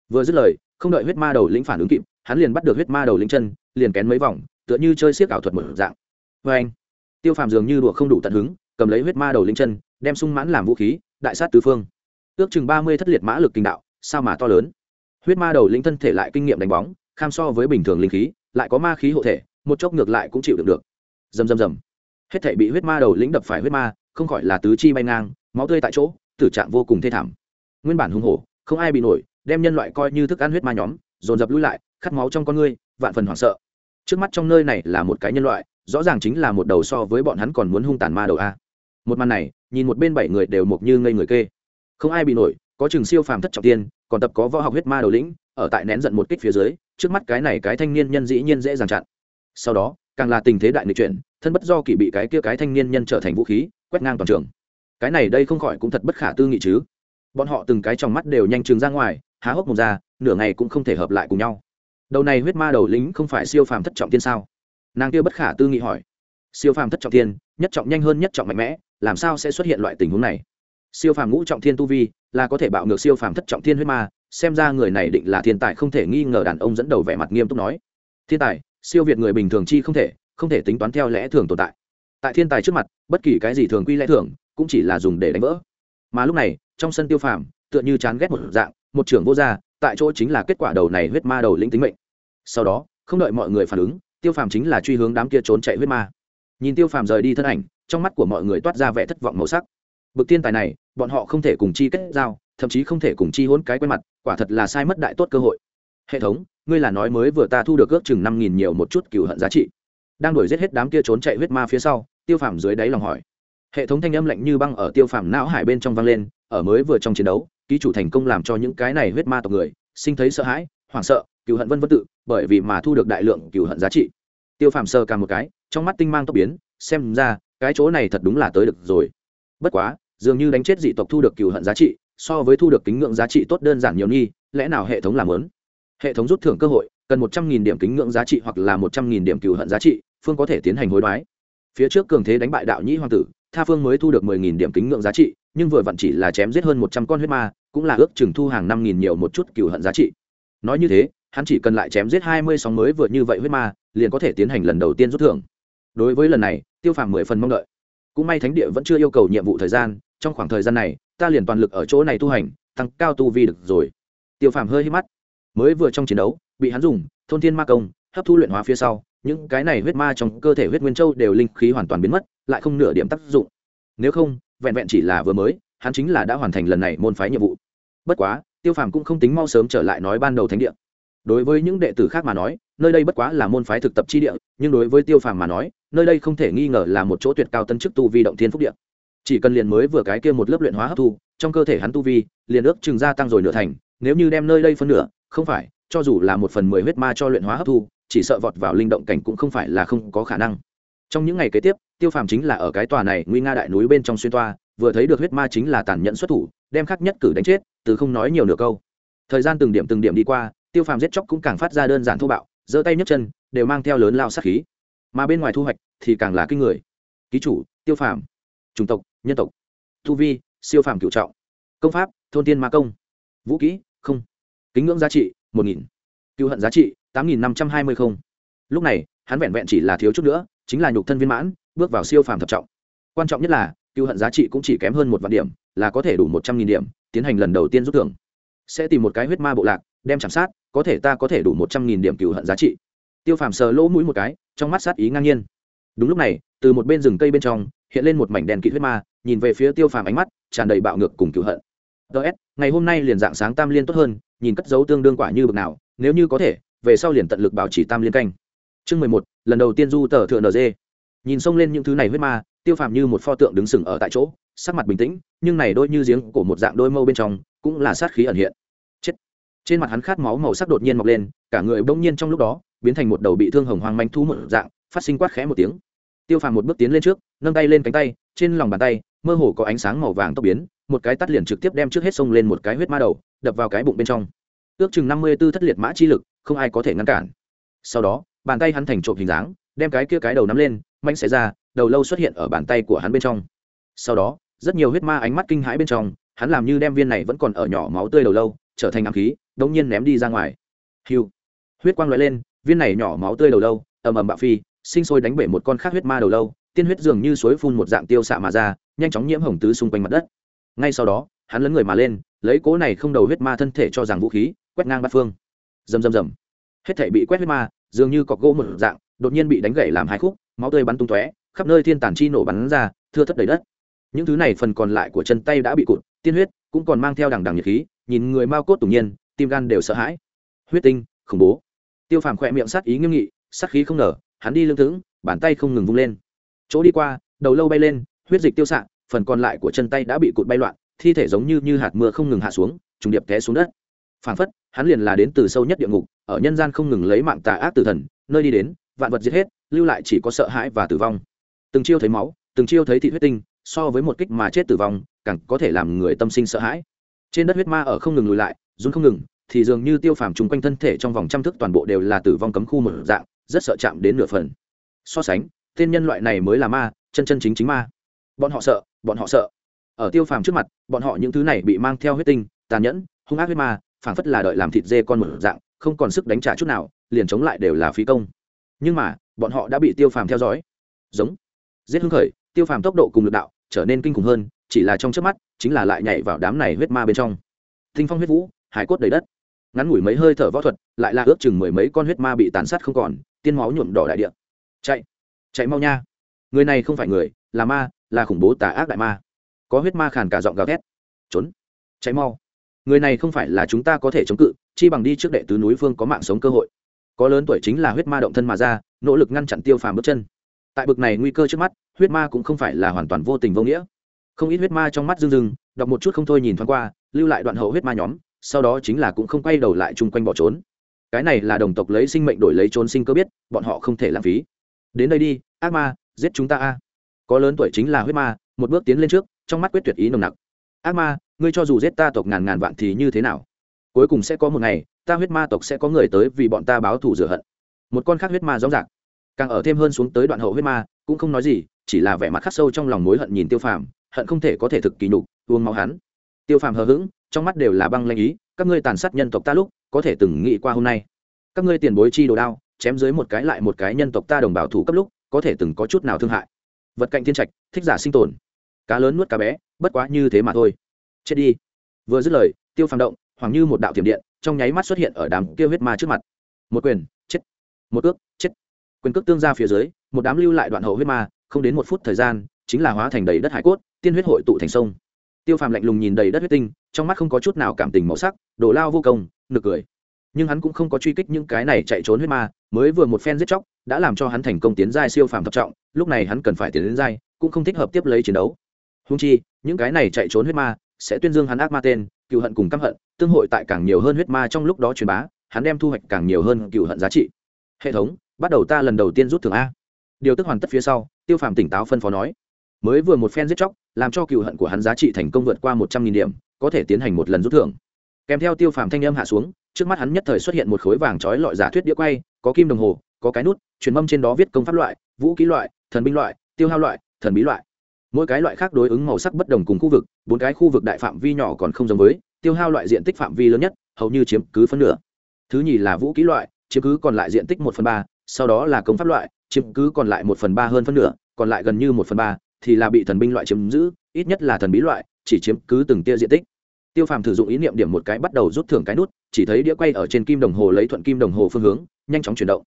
Vừa dứt lời, không đợi huyết ma đầu lĩnh phản ứng kịp, hắn liền bắt được huyết ma đầu lĩnh chân, liền kén mấy vòng, tựa như chơi xiếc ảo thuật một dạng. Vê anh, tiêu phàm dường như đùa không đủ tận hứng, cầm lấy huyết ma đầu lĩnh chân, đem sung mãn làm vũ khí, đại sát tứ phương. Ước chừng ba mươi thất liệt mã lực kinh đạo, sao mà to lớn? Huyết ma đầu linh thân thể lại kinh nghiệm đánh bóng, kham so với bình thường linh khí, lại có ma khí hộ thể, một chốc ngược lại cũng chịu được được. Dầm dầm dầm hết thể bị huyết ma đầu lĩnh đập phải huyết ma, không khỏi là tứ chi bay ngang, máu tươi tại chỗ, tử trạng vô cùng thê thảm. Nguyên bản hung hổ, không ai bị nổi, đem nhân loại coi như thức ăn huyết ma nhóm, dồn dập lui lại, khát máu trong con ngươi, vạn phần hoảng sợ. Trước mắt trong nơi này là một cái nhân loại, rõ ràng chính là một đầu so với bọn hắn còn muốn hung tàn ma đầu a. Một màn này, nhìn một bên bảy người đều mộc như ngây người kê. Không ai bị nổi, có chừng siêu phàm thất trọng tiên còn tập có võ học huyết ma đầu lĩnh, ở tại nén giận một kích phía dưới, trước mắt cái này cái thanh niên nhân dĩ nhiên dễ dàng chặn. Sau đó, càng là tình thế đại nghịch chuyển, thân bất do kỷ bị cái kia cái thanh niên nhân trở thành vũ khí, quét ngang toàn trường. Cái này đây không khỏi cũng thật bất khả tư nghị chứ. Bọn họ từng cái trong mắt đều nhanh chừng ra ngoài, há hốc mồm ra, nửa ngày cũng không thể hợp lại cùng nhau. Đầu này huyết ma đầu lính không phải siêu phàm thất trọng tiên sao? Nàng kia bất khả tư nghị hỏi. Siêu phàm thất trọng tiên, nhất trọng nhanh hơn nhất trọng mạnh mẽ, làm sao sẽ xuất hiện loại tình huống này? Siêu phàm ngũ trọng thiên tu vi, là có thể bạo ngược siêu phàm thất trọng thiên huyết ma, xem ra người này định là thiên tài không thể nghi ngờ đàn ông dẫn đầu vẻ mặt nghiêm túc nói. Thiên tài, siêu việt người bình thường chi không thể không thể tính toán theo lẽ thường tồn tại. Tại thiên tài trước mặt, bất kỳ cái gì thường quy lẽ thường, cũng chỉ là dùng để đánh vỡ. Mà lúc này, trong sân tiêu phàm, tựa như chán ghét một dạng, một trưởng vô gia, tại chỗ chính là kết quả đầu này huyết ma đầu lĩnh tính mệnh. Sau đó, không đợi mọi người phản ứng, tiêu phàm chính là truy hướng đám kia trốn chạy huyết ma. Nhìn tiêu phàm rời đi thân ảnh, trong mắt của mọi người toát ra vẻ thất vọng màu sắc bực thiên tài này, bọn họ không thể cùng chi kết giao, thậm chí không thể cùng chi hôn cái quen mặt, quả thật là sai mất đại tốt cơ hội. Hệ thống, ngươi là nói mới vừa ta thu được ước chừng năm nghìn nhiều một chút cựu hận giá trị. Đang đuổi giết hết đám kia trốn chạy huyết ma phía sau, tiêu phàm dưới đáy lòng hỏi. Hệ thống thanh âm lạnh như băng ở tiêu phàm não hải bên trong vang lên, ở mới vừa trong chiến đấu, ký chủ thành công làm cho những cái này huyết ma tộc người, sinh thấy sợ hãi, hoảng sợ cựu hận vân vân tự, bởi vì mà thu được đại lượng cựu hận giá trị. Tiêu phàm sơ cả một cái, trong mắt tinh mang tốc biến, xem ra, cái chỗ này thật đúng là tới được rồi. Bất quá dường như đánh chết dị tộc thu được cừu hận giá trị, so với thu được kính ngưỡng giá trị tốt đơn giản nhiều nghi, lẽ nào hệ thống làm lớn? Hệ thống rút thưởng cơ hội, cần một trăm nghìn điểm kính ngưỡng giá trị hoặc là một trăm nghìn điểm cừu hận giá trị, phương có thể tiến hành hối đoái. Phía trước cường thế đánh bại đạo nhĩ hoàng tử, tha phương mới thu được mười nghìn điểm kính ngưỡng giá trị, nhưng vừa vặn chỉ là chém giết hơn một trăm con huyết ma, cũng là ước chừng thu hàng năm nghìn nhiều một chút cừu hận giá trị. Nói như thế, hắn chỉ cần lại chém giết hai mươi sóng mới vừa như vậy huyết ma, liền có thể tiến hành lần đầu tiên rút thưởng. Đối với lần này, tiêu phàm mười phần mong đợi. Cũng may thánh địa vẫn chưa yêu cầu nhiệm vụ thời gian trong khoảng thời gian này, ta liền toàn lực ở chỗ này tu hành, tăng cao tu vi được rồi. Tiêu phàm hơi hít mắt. Mới vừa trong chiến đấu, bị hắn dùng thôn thiên ma công hấp thu luyện hóa phía sau, những cái này huyết ma trong cơ thể huyết nguyên châu đều linh khí hoàn toàn biến mất, lại không nửa điểm tác dụng. Nếu không, vẹn vẹn chỉ là vừa mới, hắn chính là đã hoàn thành lần này môn phái nhiệm vụ. Bất quá, tiêu phàm cũng không tính mau sớm trở lại nói ban đầu thánh địa. Đối với những đệ tử khác mà nói, nơi đây bất quá là môn phái thực tập chi địa, nhưng đối với tiêu phàm mà nói, nơi đây không thể nghi ngờ là một chỗ tuyệt cao tân chức tu vi động thiên phúc địa chỉ cần liền mới vừa cái kia một lớp luyện hóa hấp thu, trong cơ thể hắn tu vi, liền ước chừng gia tăng rồi nửa thành, nếu như đem nơi đây phân nửa, không phải, cho dù là một phần mười huyết ma cho luyện hóa hấp thu, chỉ sợ vọt vào linh động cảnh cũng không phải là không có khả năng. Trong những ngày kế tiếp, tiêu phàm chính là ở cái tòa này nguy nga đại núi bên trong xuyên toa, vừa thấy được huyết ma chính là tàn nhẫn xuất thủ, đem khắc nhất cử đánh chết, từ không nói nhiều nửa câu. Thời gian từng điểm từng điểm đi qua, tiêu phàm giết chóc cũng càng phát ra đơn giản thô bạo, giơ tay nhấc chân, đều mang theo lớn lao sát khí. Mà bên ngoài thu hoạch thì càng là kinh người. Ký chủ, tiêu phàm chủng tộc, nhân tộc thu vi, siêu phàm cựu trọng, công pháp, thôn tiên ma công, vũ kỹ, không, kính ngưỡng giá trị, một nghìn, cựu hận giá trị, tám nghìn năm trăm hai mươi không. Lúc này, hắn vẹn vẹn chỉ là thiếu chút nữa, chính là nhục thân viên mãn, bước vào siêu phàm thập trọng. Quan trọng nhất là, cựu hận giá trị cũng chỉ kém hơn một vạn điểm, là có thể đủ một trăm nghìn điểm, tiến hành lần đầu tiên rút thưởng. Sẽ tìm một cái huyết ma bộ lạc, đem chạm sát, có thể ta có thể đủ một trăm nghìn điểm cựu hận giá trị. Tiêu phàm sờ lỗ mũi một cái, trong mắt sát ý ngang nhiên. Đúng lúc này từ một bên rừng cây bên trong, hiện lên một mảnh đèn kịt huyết ma, nhìn về phía tiêu phàm ánh mắt, tràn đầy bạo ngược cùng cựu hận. Ts ngày hôm nay liền dạng sáng tam liên tốt hơn, nhìn cất dấu tương đương quả như bực nào, nếu như có thể, về sau liền tận lực bảo trì tam liên canh. Chương mười một, lần đầu tiên du tờ thượng nd nhìn xông lên những thứ này huyết ma, tiêu phàm như một pho tượng đứng sừng ở tại chỗ, sắc mặt bình tĩnh, nhưng này đôi như giếng của một dạng đôi mâu bên trong, cũng là sát khí ẩn hiện. Chết. Trên mặt hắn khát máu màu sắc đột nhiên mọc lên, cả người bỗng nhiên trong lúc đó, biến thành một đầu bị thương hồng hoang manh thu một dạng, phát sinh quát khẽ một tiếng tiêu phàm một bước tiến lên trước, nâng tay lên cánh tay, trên lòng bàn tay, mơ hồ có ánh sáng màu vàng tốc biến, một cái tắt liền trực tiếp đem trước hết xông lên một cái huyết ma đầu, đập vào cái bụng bên trong. Ước chừng năm mươi b ố thất liệt mã chi lực, không ai có thể ngăn cản. Sau đó, bàn tay hắn thành trộm hình dáng, đem cái kia cái đầu nắm lên mạnh xẻ ra, đầu lâu xuất hiện ở bàn tay của hắn bên trong. Sau đó, rất nhiều huyết ma ánh mắt kinh hãi bên trong, hắn làm như đem viên này vẫn còn ở nhỏ máu tươi đầu lâu, trở thành ám khí đông nhiên ném đi ra ngoài. Hiu! Huyết quang lóe lên, viên này nhỏ máu tươi đầu lâu, ầm ầm bạo phi sinh sôi đánh bể một con khác huyết ma đầu lâu, tiên huyết dường như suối phun một dạng tiêu xạ mà ra, nhanh chóng nhiễm hồng tứ xung quanh mặt đất. Ngay sau đó, hắn lấn người mà lên, lấy cố này không đầu huyết ma thân thể cho rằng vũ khí, quét ngang bát phương. Rầm rầm rầm. Hết thể bị quét huyết ma, dường như cọc gỗ một dạng, đột nhiên bị đánh gãy làm hai khúc, máu tươi bắn tung tóe, khắp nơi thiên tản chi nổ bắn ra, thưa thất đầy đất. Những thứ này phần còn lại của chân tay đã bị cụt, tiên huyết cũng còn mang theo đằng đằng nhiệt khí, nhìn người mao cốt tủng nhiên, tim gan đều sợ hãi. Huyết tinh, khủng bố. Tiêu phàm khỏe miệng sát ý nghiêm nghị, sát khí không nở hắn đi lưng thững, bàn tay không ngừng vung lên. Chỗ đi qua, đầu lâu bay lên, huyết dịch tiêu xạ, phần còn lại của chân tay đã bị cụt bay loạn, thi thể giống như như hạt mưa không ngừng hạ xuống, trùng điệp té xuống đất. Phảng phất, hắn liền là đến từ sâu nhất địa ngục, ở nhân gian không ngừng lấy mạng tà ác tử thần, nơi đi đến, vạn vật giết hết, lưu lại chỉ có sợ hãi và tử vong. Từng chiêu thấy máu, từng chiêu thấy thị huyết tinh, so với một kích mà chết tử vong, càng có thể làm người tâm sinh sợ hãi. Trên đất huyết ma ở không ngừng lùi lại, run không ngừng, thì dường như tiêu phàm chung quanh thân thể trong vòng trăm thước toàn bộ đều là tử vong cấm khu một dạng rất sợ chạm đến nửa phần. So sánh, tên nhân loại này mới là ma, chân chân chính chính ma. Bọn họ sợ, bọn họ sợ. Ở tiêu phàm trước mặt, bọn họ những thứ này bị mang theo huyết tinh, tàn nhẫn, hung ác huyết ma, phảng phất là đợi làm thịt dê con một dạng, không còn sức đánh trả chút nào, liền chống lại đều là phí công. Nhưng mà, bọn họ đã bị tiêu phàm theo dõi. Giống. Giết hưng khởi, tiêu phàm tốc độ cùng lực đạo trở nên kinh khủng hơn, chỉ là trong trước mắt, chính là lại nhảy vào đám này huyết ma bên trong. Tinh phong huyết vũ, hải cốt đầy đất. Ngắn ngủi mấy hơi thở võ thuật, lại là ước chừng mười mấy con huyết ma bị tàn sát không còn tiên máu nhuộm đỏ đại địa. Chạy chạy mau nha. Người này không phải người, là ma, là khủng bố tà ác đại ma. Có huyết ma khàn cả giọng gào thét. Trốn, chạy mau. Người này không phải là chúng ta có thể chống cự, chi bằng đi trước đệ tứ núi phương có mạng sống cơ hội. Có lớn tuổi chính là huyết ma động thân mà ra, nỗ lực ngăn chặn tiêu phàm bước chân. Tại bực này nguy cơ trước mắt, huyết ma cũng không phải là hoàn toàn vô tình vô nghĩa. Không ít huyết ma trong mắt rưng rưng, đọc một chút không thôi nhìn thoáng qua, lưu lại đoạn hậu huyết ma nhóm, sau đó chính là cũng không quay đầu lại chung quanh bỏ trốn cái này là đồng tộc lấy sinh mệnh đổi lấy trốn sinh cơ biết, bọn họ không thể lãng phí. Đến đây đi, ác ma, giết chúng ta a. Có lớn tuổi chính là huyết ma, một bước tiến lên trước, trong mắt quyết tuyệt ý nồng nặc. Ác ma, ngươi cho dù giết ta tộc ngàn ngàn vạn thì như thế nào? Cuối cùng sẽ có một ngày, ta huyết ma tộc sẽ có người tới vì bọn ta báo thù rửa hận. Một con khác huyết ma rõ ràng càng ở thêm hơn xuống tới đoạn hậu huyết ma, cũng không nói gì, chỉ là vẻ mặt khắc sâu trong lòng mối hận nhìn tiêu phàm, hận không thể có thể thực kỳ nhục, uống máu hắn. Tiêu phàm hờ hững, trong mắt đều là băng lanh ý, các ngươi tàn sát nhân tộc ta lúc có thể từng nghĩ qua hôm nay. Các ngươi tiền bối chi đồ đao, chém dưới một cái lại một cái nhân tộc ta đồng bào thủ cấp lúc, có thể từng có chút nào thương hại. Vật cạnh thiên trạch, thích giả sinh tồn. Cá lớn nuốt cá bé, bất quá như thế mà thôi. Chết đi. Vừa dứt lời, tiêu phàm động hoàng như một đạo tiềm điện, trong nháy mắt xuất hiện ở đám kia huyết ma trước mặt. Một quyền, chết. Một ước chết. Quyền cước tương ra phía dưới, một đám lưu lại đoạn hậu huyết ma, không đến một phút thời gian, chính là hóa thành đầy đất hải cốt, tiên huyết hội tụ thành sông tiêu phàm lạnh lùng nhìn đầy đất huyết tinh, trong mắt không có chút nào cảm tình màu sắc đổ lao vô công, nực cười. Nhưng hắn cũng không có truy kích những cái này chạy trốn huyết ma, mới vừa một phen giết chóc, đã làm cho hắn thành công tiến giai siêu phàm thập trọng, lúc này hắn cần phải tiến đến giai, cũng không thích hợp tiếp lấy chiến đấu. Húng chi, những cái này chạy trốn huyết ma, sẽ tuyên dương hắn ác ma tên, cựu hận cùng căm hận, tương hội tại càng nhiều hơn huyết ma trong lúc đó truyền bá, hắn đem thu hoạch càng nhiều hơn cựu hận giá trị. Hệ thống, bắt đầu ta lần đầu tiên rút thưởng a. Điều tức hoàn tất phía sau, tiêu phàm tỉnh táo phân phó nói. Mới vừa một phen giết chóc làm cho cựu hận của hắn giá trị thành công vượt qua một trăm nghìn điểm, có thể tiến hành một lần rút thưởng. Kèm theo tiêu phàm thanh âm hạ xuống, trước mắt hắn nhất thời xuất hiện một khối vàng trói lọi giả thuyết đĩa quay, có kim đồng hồ, có cái nút, truyền mâm trên đó viết công pháp loại, vũ ký loại, thần binh loại, tiêu hao loại, thần bí loại. Mỗi cái loại khác đối ứng màu sắc bất đồng cùng khu vực, bốn cái khu vực đại phạm vi nhỏ còn không giống với, tiêu hao loại diện tích phạm vi lớn nhất, hầu như chiếm cứ phân nửa. Thứ nhì là vũ ký loại, chiếm cứ còn lại diện tích một phần ba, sau đó là công pháp loại, chiếm cứ còn lại một phần ba hơn phân nửa, còn lại gần như một phần ba thì là bị thần binh loại chiếm giữ, ít nhất là thần bí loại, chỉ chiếm cứ từng tia diện tích. Tiêu phàm thử dụng ý niệm điểm một cái bắt đầu rút thưởng cái nút, chỉ thấy đĩa quay ở trên kim đồng hồ lấy thuận kim đồng hồ phương hướng, nhanh chóng chuyển động.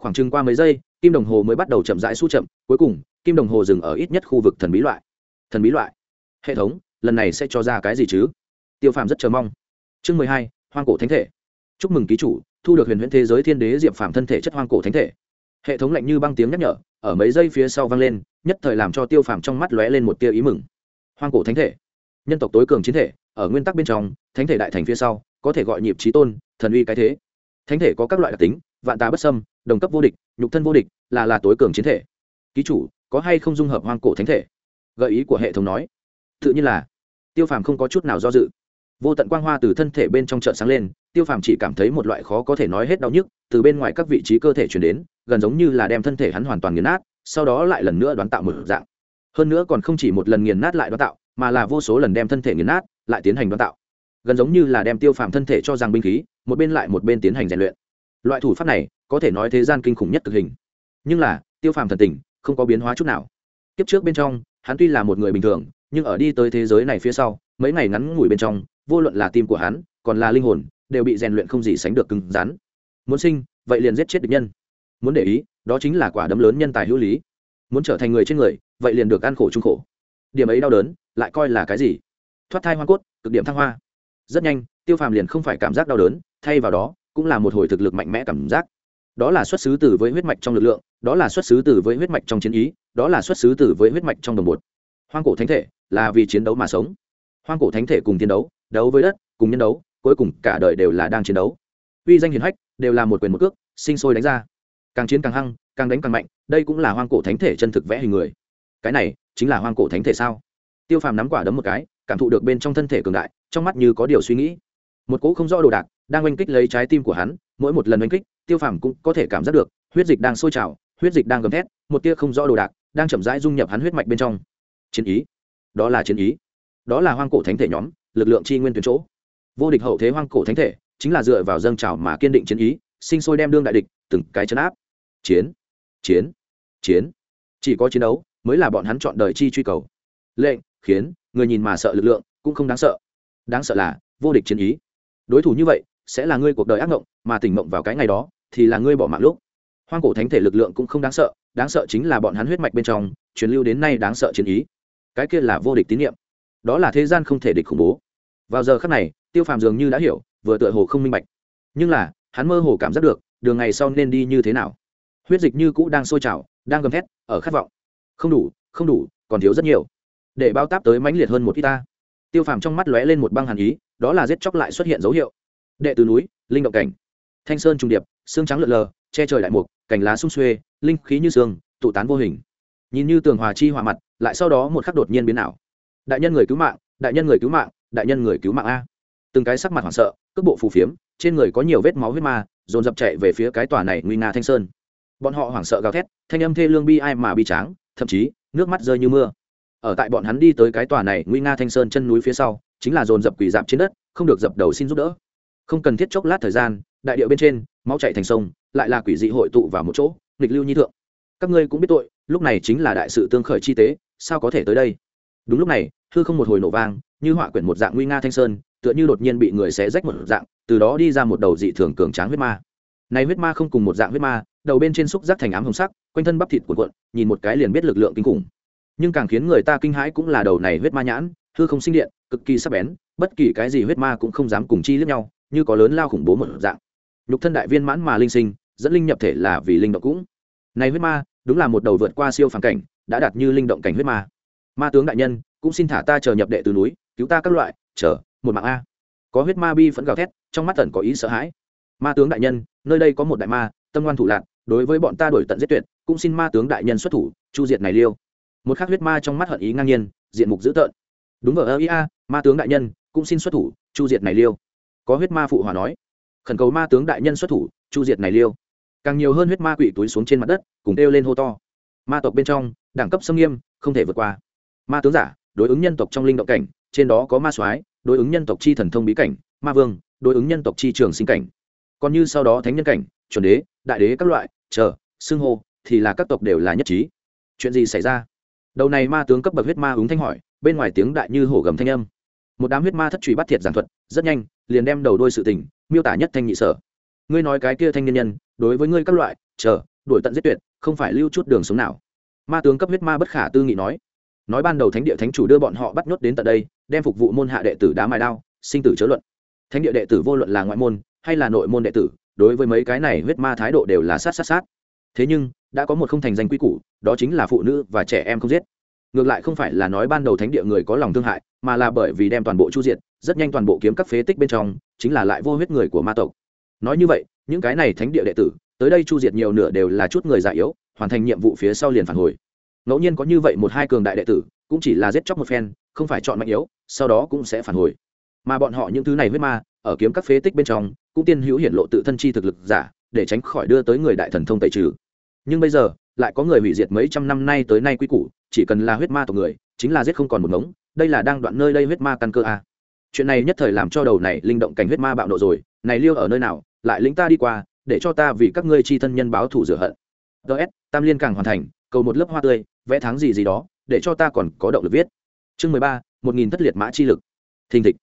Khoảng chừng qua mấy giây, kim đồng hồ mới bắt đầu chậm rãi su chậm, cuối cùng, kim đồng hồ dừng ở ít nhất khu vực thần bí loại. Thần bí loại. Hệ thống, lần này sẽ cho ra cái gì chứ? Tiêu phàm rất chờ mong. Chương mười hai, hoang cổ thánh thể. Chúc mừng ký chủ, thu được huyền huyễn thế giới thiên đế diệp phàm thân thể chất hoang cổ thánh thể hệ thống lạnh như băng tiếng nhắc nhở, ở mấy giây phía sau vang lên, nhất thời làm cho tiêu phàm trong mắt lóe lên một tia ý mừng. Hoang cổ thánh thể. Nhân tộc tối cường chiến thể, ở nguyên tắc bên trong, thánh thể đại thành phía sau, có thể gọi nhịp trí tôn, thần uy cái thế. Thánh thể có các loại đặc tính, vạn tà bất sâm đồng cấp vô địch, nhục thân vô địch, là là tối cường chiến thể. Ký chủ, có hay không dung hợp hoang cổ thánh thể? Gợi ý của hệ thống nói. Tự nhiên là. Tiêu phàm không có chút nào do dự. Vô tận quang hoa từ thân thể bên trong chợ sáng lên, tiêu phàm chỉ cảm thấy một loại khó có thể nói hết đau nhức, từ bên ngoài các vị trí cơ thể chuyển đến gần giống như là đem thân thể hắn hoàn toàn nghiền nát, sau đó lại lần nữa đoán tạo một dạng. Hơn nữa còn không chỉ một lần nghiền nát lại đoán tạo, mà là vô số lần đem thân thể nghiền nát, lại tiến hành đoán tạo. Gần giống như là đem tiêu phàm thân thể cho rằng binh khí, một bên lại một bên tiến hành rèn luyện. Loại thủ pháp này, có thể nói thế gian kinh khủng nhất cực hình. Nhưng là, tiêu phàm thần tình, không có biến hóa chút nào. Kiếp trước bên trong, hắn tuy là một người bình thường, nhưng ở đi tới thế giới này phía sau, mấy ngày ngắn ngủi bên trong, vô luận là tim của hắn, còn là linh hồn, đều bị rèn luyện không gì sánh được cứng rắn. Muốn sinh, vậy liền giết chết địch nhân muốn để ý, đó chính là quả đấm lớn nhân tài hữu lý. Muốn trở thành người trên người, vậy liền được ăn khổ chung khổ. Điểm ấy đau đớn, lại coi là cái gì? Thoát thai hoa cốt, cực điểm thăng hoa. Rất nhanh, tiêu phàm liền không phải cảm giác đau đớn, thay vào đó, cũng là một hồi thực lực mạnh mẽ cảm giác. Đó là xuất xứ từ với huyết mạch trong lực lượng, đó là xuất xứ từ với huyết mạch trong chiến ý, đó là xuất xứ từ với huyết mạch trong đồng bột. Hoang cổ thánh thể là vì chiến đấu mà sống. Hoang cổ thánh thể cùng chiến đấu đấu với đất, cùng nhân đấu, cuối cùng cả đời đều là đang chiến đấu. Uy danh hiền hách đều là một quyền một cước, sinh sôi đánh ra càng chiến càng hăng, càng đánh càng mạnh, đây cũng là hoang cổ thánh thể chân thực vẽ hình người. Cái này chính là hoang cổ thánh thể sao? Tiêu phàm nắm quả đấm một cái, cảm thụ được bên trong thân thể cường đại, trong mắt như có điều suy nghĩ. Một cỗ không rõ đồ đạc đang oanh kích lấy trái tim của hắn, mỗi một lần oanh kích, tiêu phàm cũng có thể cảm giác được, huyết dịch đang sôi trào, huyết dịch đang gầm thét, một tia không rõ đồ đạc đang chậm rãi dung nhập hắn huyết mạch bên trong. Chiến ý. Đó là chiến ý. Đó là hoang cổ thánh thể nhóm, lực lượng chi nguyên tuyến chỗ. Vô địch hậu thế hoang cổ thánh thể, chính là dựa vào dâng trào mà kiên định chiến ý, sinh sôi đem đương đại địch, từng cái chấn áp chiến chiến chiến. Chỉ có chiến đấu mới là bọn hắn chọn đời chi truy cầu. Lệnh, khiến người nhìn mà sợ lực lượng cũng không đáng sợ. Đáng sợ là vô địch chiến ý. Đối thủ như vậy sẽ là ngươi cuộc đời ác mộng mà tỉnh mộng vào cái ngày đó thì là ngươi bỏ mạng lúc. Hoang cổ thánh thể lực lượng cũng không đáng sợ đáng sợ chính là bọn hắn huyết mạch bên trong truyền lưu đến nay đáng sợ chiến ý. Cái kia là vô địch tín nhiệm đó là thế gian không thể địch khủng bố. Vào giờ khắc này, tiêu phàm dường như đã hiểu, vừa tựa hồ không minh bạch. Nhưng là, hắn mơ hồ cảm giác được, đường ngày sau nên đi như thế nào? Huyết dịch như cũ đang sôi trào, đang gầm thét, ở khát vọng. Không đủ không đủ, còn thiếu rất nhiều. Để bao táp tới mãnh liệt hơn một ít ta. Tiêu phàm trong mắt lóe lên một băng hàn ý, đó là giết chóc lại xuất hiện dấu hiệu. Đệ từ núi, linh động cảnh. Thanh sơn trung điệp, xương trắng lượn lờ, che trời đại mục, cành lá sung xuê, linh khí như sương, tụ tán vô hình. Nhìn như tường hòa chi hòa mặt, lại sau đó một khắc đột nhiên biến ảo. Đại nhân người cứu mạng, đại nhân người cứu mạng, đại nhân người cứu mạng a. Từng cái sắc mặt hoảng sợ, cước bộ phù phiếm, trên người có nhiều vết máu huyết ma, dồn dập chạy về phía cái tòa này nguy nga thanh sơn bọn họ hoảng sợ gào thét, thanh âm thê lương bi ai mà bi tráng, thậm chí, nước mắt rơi như mưa. Ở tại bọn hắn đi tới cái tòa này nguy nga thanh sơn chân núi phía sau, chính là dồn dập quỷ dạp trên đất, không được dập đầu xin giúp đỡ. Không cần thiết chốc lát thời gian, đại điệu bên trên, máu chạy thành sông, lại là quỷ dị hội tụ vào một chỗ, nghịch lưu nhi thượng. Các ngươi cũng biết tội, lúc này chính là đại sự tương khởi chi tế, sao có thể tới đây? Đúng lúc này, hư không một hồi nổ vang, như họa quyển một dạng nguy nga thanh sơn, tựa như đột nhiên bị người xé rách một dạng, từ đó đi ra một đầu dị thường cường tráng huyết ma. Này huyết ma không cùng một dạng huyết ma đầu bên trên xúc giác thành ám hồng sắc, quanh thân bắp thịt cuộn cuộn, nhìn một cái liền biết lực lượng kinh khủng. Nhưng càng khiến người ta kinh hãi cũng là đầu này huyết ma nhãn, hư không sinh điện, cực kỳ sắc bén, bất kỳ cái gì huyết ma cũng không dám cùng chi lướt nhau, như có lớn lao khủng bố một dạng. Nhục thân đại viên mãn mà linh sinh, dẫn linh nhập thể là vì linh động cũng. Này huyết ma, đúng là một đầu vượt qua siêu phản cảnh, đã đạt như linh động cảnh huyết ma. Ma tướng đại nhân, cũng xin thả ta chờ nhập đệ từ núi, cứu ta các loại, chờ, một mạng a. Có huyết ma bi vẫn gào thét, trong mắt tần có ý sợ hãi. Ma tướng đại nhân, nơi đây có một đại ma, tâm ngoan thủ lạc đối với bọn ta đổi tận giết tuyệt, cũng xin ma tướng đại nhân xuất thủ, chu diệt này liêu. Một khắc huyết ma trong mắt hận ý ngang nhiên, diện mục dữ tợn. Đúng vào ơ ia ma tướng đại nhân, cũng xin xuất thủ, chu diệt này liêu. Có huyết ma phụ hòa nói. Khẩn cầu ma tướng đại nhân xuất thủ, chu diệt này liêu. Càng nhiều hơn huyết ma quỷ túi xuống trên mặt đất, cùng kêu lên hô to. Ma tộc bên trong, đẳng cấp xâm nghiêm, không thể vượt qua. Ma tướng giả, đối ứng nhân tộc trong linh động cảnh, trên đó có ma soái, đối ứng nhân tộc chi thần thông bí cảnh, ma vương, đối ứng nhân tộc chi trường sinh cảnh. Còn như sau đó thánh nhân cảnh, chuẩn đế đại đế các loại, chờ, xưng hô, thì là các tộc đều là nhất trí. Chuyện gì xảy ra? Đầu này ma tướng cấp bậc huyết ma ứng thanh hỏi, bên ngoài tiếng đại như hổ gầm thanh âm. Một đám huyết ma thất truy bắt thiệt giảng thuật, rất nhanh, liền đem đầu đôi sự tình, miêu tả nhất thanh nhị sở. Ngươi nói cái kia thanh niên nhân, đối với ngươi các loại, chờ, đuổi tận giết tuyệt, không phải lưu chút đường sống nào. Ma tướng cấp huyết ma bất khả tư nghị nói. Nói ban đầu thánh địa thánh chủ đưa bọn họ bắt nhốt đến tận đây, đem phục vụ môn hạ đệ tử đá mài đao, sinh tử chớ luận. Thánh địa đệ tử vô luận là ngoại môn, hay là nội môn đệ tử đối với mấy cái này huyết ma thái độ đều là sát sát sát. Thế nhưng, đã có một không thành danh quy củ, đó chính là phụ nữ và trẻ em không giết. Ngược lại không phải là nói ban đầu thánh địa người có lòng thương hại, mà là bởi vì đem toàn bộ chu diệt, rất nhanh toàn bộ kiếm các phế tích bên trong, chính là lại vô huyết người của ma tộc. Nói như vậy, những cái này thánh địa đệ tử, tới đây chu diệt nhiều nửa đều là chút người già yếu, hoàn thành nhiệm vụ phía sau liền phản hồi. Ngẫu nhiên có như vậy một hai cường đại đệ tử, cũng chỉ là giết chóc một phen, không phải chọn mạnh yếu, sau đó cũng sẽ phản hồi. Mà bọn họ những thứ này huyết ma ở kiếm các phế tích bên trong, cũng tiên hữu hiện lộ tự thân chi thực lực giả, để tránh khỏi đưa tới người đại thần thông tẩy trừ. Nhưng bây giờ, lại có người hủy diệt mấy trăm năm nay tới nay quy củ, chỉ cần là huyết ma tộc người, chính là giết không còn một ngống, đây là đang đoạn nơi đây huyết ma căn cơ a. Chuyện này nhất thời làm cho đầu này linh động cảnh huyết ma bạo nộ rồi, này liêu ở nơi nào, lại lính ta đi qua, để cho ta vì các ngươi chi thân nhân báo thủ rửa hận. Ts tam liên càng hoàn thành, cầu một lớp hoa tươi, vẽ tháng gì gì đó, để cho ta còn có động lực viết. Chương mười ba, một nghìn thất liệt mã chi lực. Thình thịch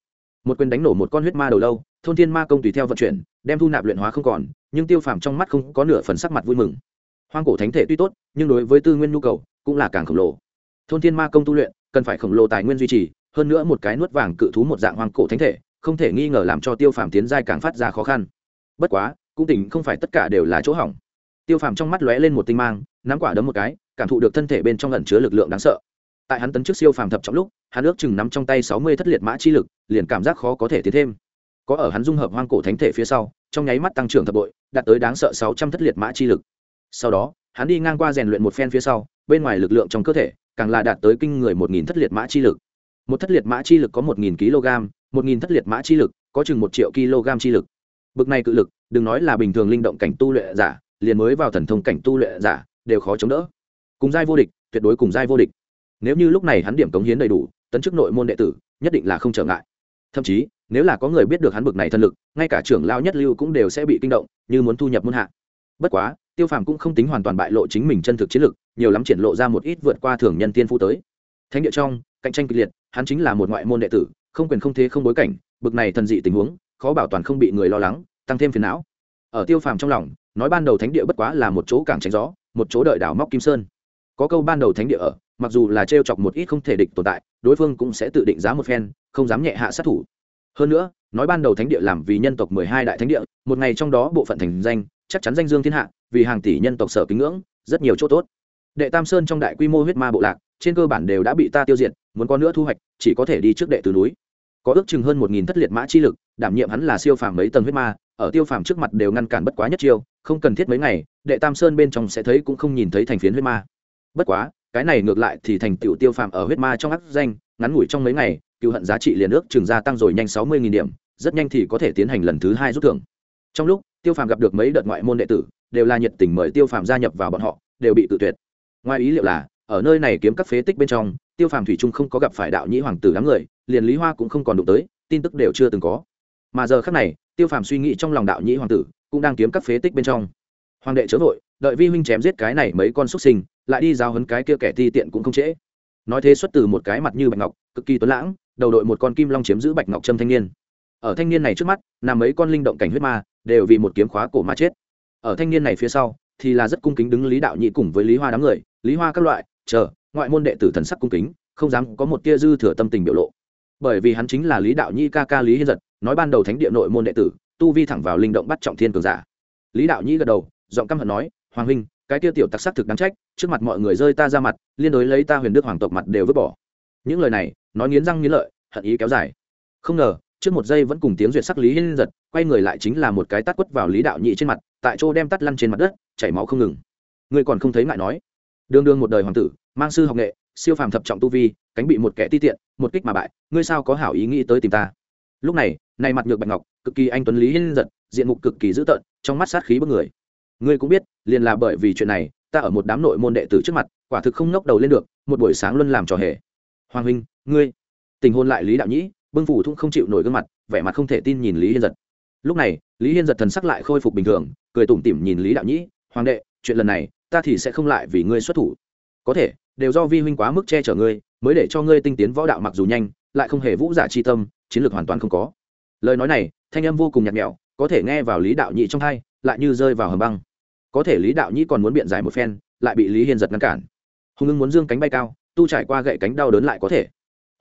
một quyền đánh nổ một con huyết ma đầu lâu, thôn thiên ma công tùy theo vận chuyển, đem thu nạp luyện hóa không còn, nhưng tiêu phàm trong mắt không có nửa phần sắc mặt vui mừng. Hoang cổ thánh thể tuy tốt, nhưng đối với tư nguyên nhu cầu cũng là càng khổng lồ. Thôn thiên ma công tu luyện, cần phải khổng lồ tài nguyên duy trì, hơn nữa một cái nuốt vàng cự thú một dạng hoang cổ thánh thể, không thể nghi ngờ làm cho tiêu phàm tiến giai càng phát ra khó khăn. Bất quá, cũng tỉnh không phải tất cả đều là chỗ hỏng. Tiêu phàm trong mắt lóe lên một tinh mang, nắm quả đấm một cái, cảm thụ được thân thể bên trong lẩn chứa lực lượng đáng sợ tại hắn tấn trước siêu phàm thập trọng lúc, hắn ước chừng nắm trong tay sáu mươi thất liệt mã chi lực, liền cảm giác khó có thể tiến thêm. Có ở hắn dung hợp hoang cổ thánh thể phía sau, trong nháy mắt tăng trưởng thập bội, đạt tới đáng sợ sáu trăm thất liệt mã chi lực. Sau đó, hắn đi ngang qua rèn luyện một phen phía sau, bên ngoài lực lượng trong cơ thể, càng là đạt tới kinh người một nghìn thất liệt mã chi lực. Một thất liệt mã chi lực có một nghìn kg, một nghìn thất liệt mã chi lực có chừng một triệu kg chi lực. Bực này cự lực, đừng nói là bình thường linh động cảnh tu luyện giả, liền mới vào thần thông cảnh tu luyện giả, đều khó chống đỡ. Cùng giai vô địch, tuyệt đối cùng giai vô địch nếu như lúc này hắn điểm cống hiến đầy đủ, tấn chức nội môn đệ tử, nhất định là không trở ngại. Thậm chí, nếu là có người biết được hắn bực này thân lực, ngay cả trưởng lao nhất lưu cũng đều sẽ bị kinh động, như muốn thu nhập môn hạ. Bất quá, tiêu phàm cũng không tính hoàn toàn bại lộ chính mình chân thực chiến lực, nhiều lắm triển lộ ra một ít vượt qua thường nhân tiên phu tới. Thánh địa trong, cạnh tranh kịch liệt, hắn chính là một ngoại môn đệ tử, không quyền không thế không bối cảnh, bực này thần dị tình huống, khó bảo toàn không bị người lo lắng, tăng thêm phiền não. Ở tiêu phàm trong lòng, nói ban đầu thánh địa bất quá là một chỗ cảng tránh gió, một chỗ đợi đảo móc kim sơn. Có câu ban đầu thánh địa ở mặc dù là t chọc một ít không thể địch tồn tại, đối phương cũng sẽ tự định giá một phen, không dám nhẹ hạ sát thủ. Hơn nữa, nói ban đầu thánh địa làm vì nhân tộc mười hai đại thánh địa, một ngày trong đó bộ phận thành danh, chắc chắn danh dương thiên hạ, vì hàng tỷ nhân tộc sở kính ngưỡng, rất nhiều chỗ tốt. Đệ tam sơn trong đại quy mô huyết ma bộ lạc, trên cơ bản đều đã bị ta tiêu diệt, muốn có nữa thu hoạch, chỉ có thể đi trước đệ từ núi. Có ước chừng hơn một nghìn thất liệt mã chi lực, đảm nhiệm hắn là siêu phàm mấy tầng huyết ma, ở tiêu phàm trước mặt đều ngăn cản bất quá nhất chiêu, không cần thiết mấy ngày, đệ tam sơn bên trong sẽ thấy cũng không nhìn thấy thành phiến huyết ma. Bất quá cái này ngược lại thì thành tựu tiêu phàm ở huyết ma trong áp danh, ngắn ngủi trong mấy ngày, cựu hận giá trị liền ước trường gia tăng rồi nhanh sáu mươi điểm, rất nhanh thì có thể tiến hành lần thứ hai rút thưởng. Trong lúc, tiêu phàm gặp được mấy đợt ngoại môn đệ tử, đều là nhiệt tình mời tiêu phàm gia nhập vào bọn họ, đều bị tự tuyệt. Ngoài ý liệu là, ở nơi này kiếm các phế tích bên trong, tiêu phàm thủy trung không có gặp phải đạo nhĩ hoàng tử đám người, liền lý hoa cũng không còn đụng tới, tin tức đều chưa từng có. Mà giờ khác này, tiêu phàm suy nghĩ trong lòng đạo nhĩ hoàng tử, cũng đang kiếm các phế tích bên trong. Hoàng đệ chớ vội, đợi vi huynh chém giết cái này mấy con xuất sinh lại đi giao hấn cái kia kẻ ti tiện cũng không trễ. Nói thế xuất từ một cái mặt như bạch ngọc, cực kỳ tuấn lãng, đầu đội một con kim long chiếm giữ bạch ngọc trâm thanh niên. Ở thanh niên này trước mắt, nằm mấy con linh động cảnh huyết ma, đều vì một kiếm khóa cổ mà chết. Ở thanh niên này phía sau, thì là rất cung kính đứng lý đạo nhị cùng với lý hoa đám người, lý hoa các loại, chờ, ngoại môn đệ tử thần sắc cung kính, không dám có một tia dư thừa tâm tình biểu lộ. Bởi vì hắn chính là lý đạo nhi ca ca lý hiên giật, nói ban đầu thánh địa nội môn đệ tử, tu vi thẳng vào linh động bắt trọng thiên cường giả. Lý đạo nhi gật đầu, giọng căm hận nói, hoàng huynh cái kia tiểu tặc sắc thực đáng trách, trước mặt mọi người rơi ta ra mặt, liên đối lấy ta huyền đức hoàng tộc mặt đều vứt bỏ. Những lời này, nói nghiến răng nghiến lợi, hận ý kéo dài. Không ngờ, trước một giây vẫn cùng tiếng duyệt sắc lý hiên giật, quay người lại chính là một cái tắt quất vào lý đạo nhị trên mặt, tại chỗ đem tắt lăn trên mặt đất, chảy máu không ngừng. Người còn không thấy ngại nói. Đương đương một đời hoàng tử, mang sư học nghệ, siêu phàm thập trọng tu vi, cánh bị một kẻ ti tiện, một kích mà bại, ngươi sao có hảo ý nghĩ tới tìm ta? Lúc này nay mặt nhược bạch ngọc, cực kỳ anh tuấn lý hiên giật, diện mục cực kỳ dữ tợn, trong mắt sát khí bức người ngươi cũng biết, liền là bởi vì chuyện này, ta ở một đám nội môn đệ tử trước mặt, quả thực không ngóc đầu lên được, một buổi sáng luân làm trò hề. Hoàng huynh, ngươi. Tình hôn lại lý đạo nhĩ, bưng phủ thung không chịu nổi gương mặt, vẻ mặt không thể tin nhìn lý hiên giật. Lúc này, lý hiên giật thần sắc lại khôi phục bình thường, cười tủm tỉm nhìn lý đạo nhĩ, hoàng đệ, chuyện lần này, ta thì sẽ không lại vì ngươi xuất thủ. Có thể, đều do vi huynh quá mức che chở ngươi, mới để cho ngươi tinh tiến võ đạo mặc dù nhanh, lại không hề vũ giả chi tâm, chiến lược hoàn toàn không có. Lời nói này, thanh âm vô cùng nhạt nhẽo, có thể nghe vào lý đạo nhĩ trong hai lại như rơi vào hầm băng có thể lý đạo nhĩ còn muốn biện giải một phen, lại bị lý hiên giật ngăn cản. Hùng ưng muốn dương cánh bay cao, tu trải qua gậy cánh đau đớn lại có thể.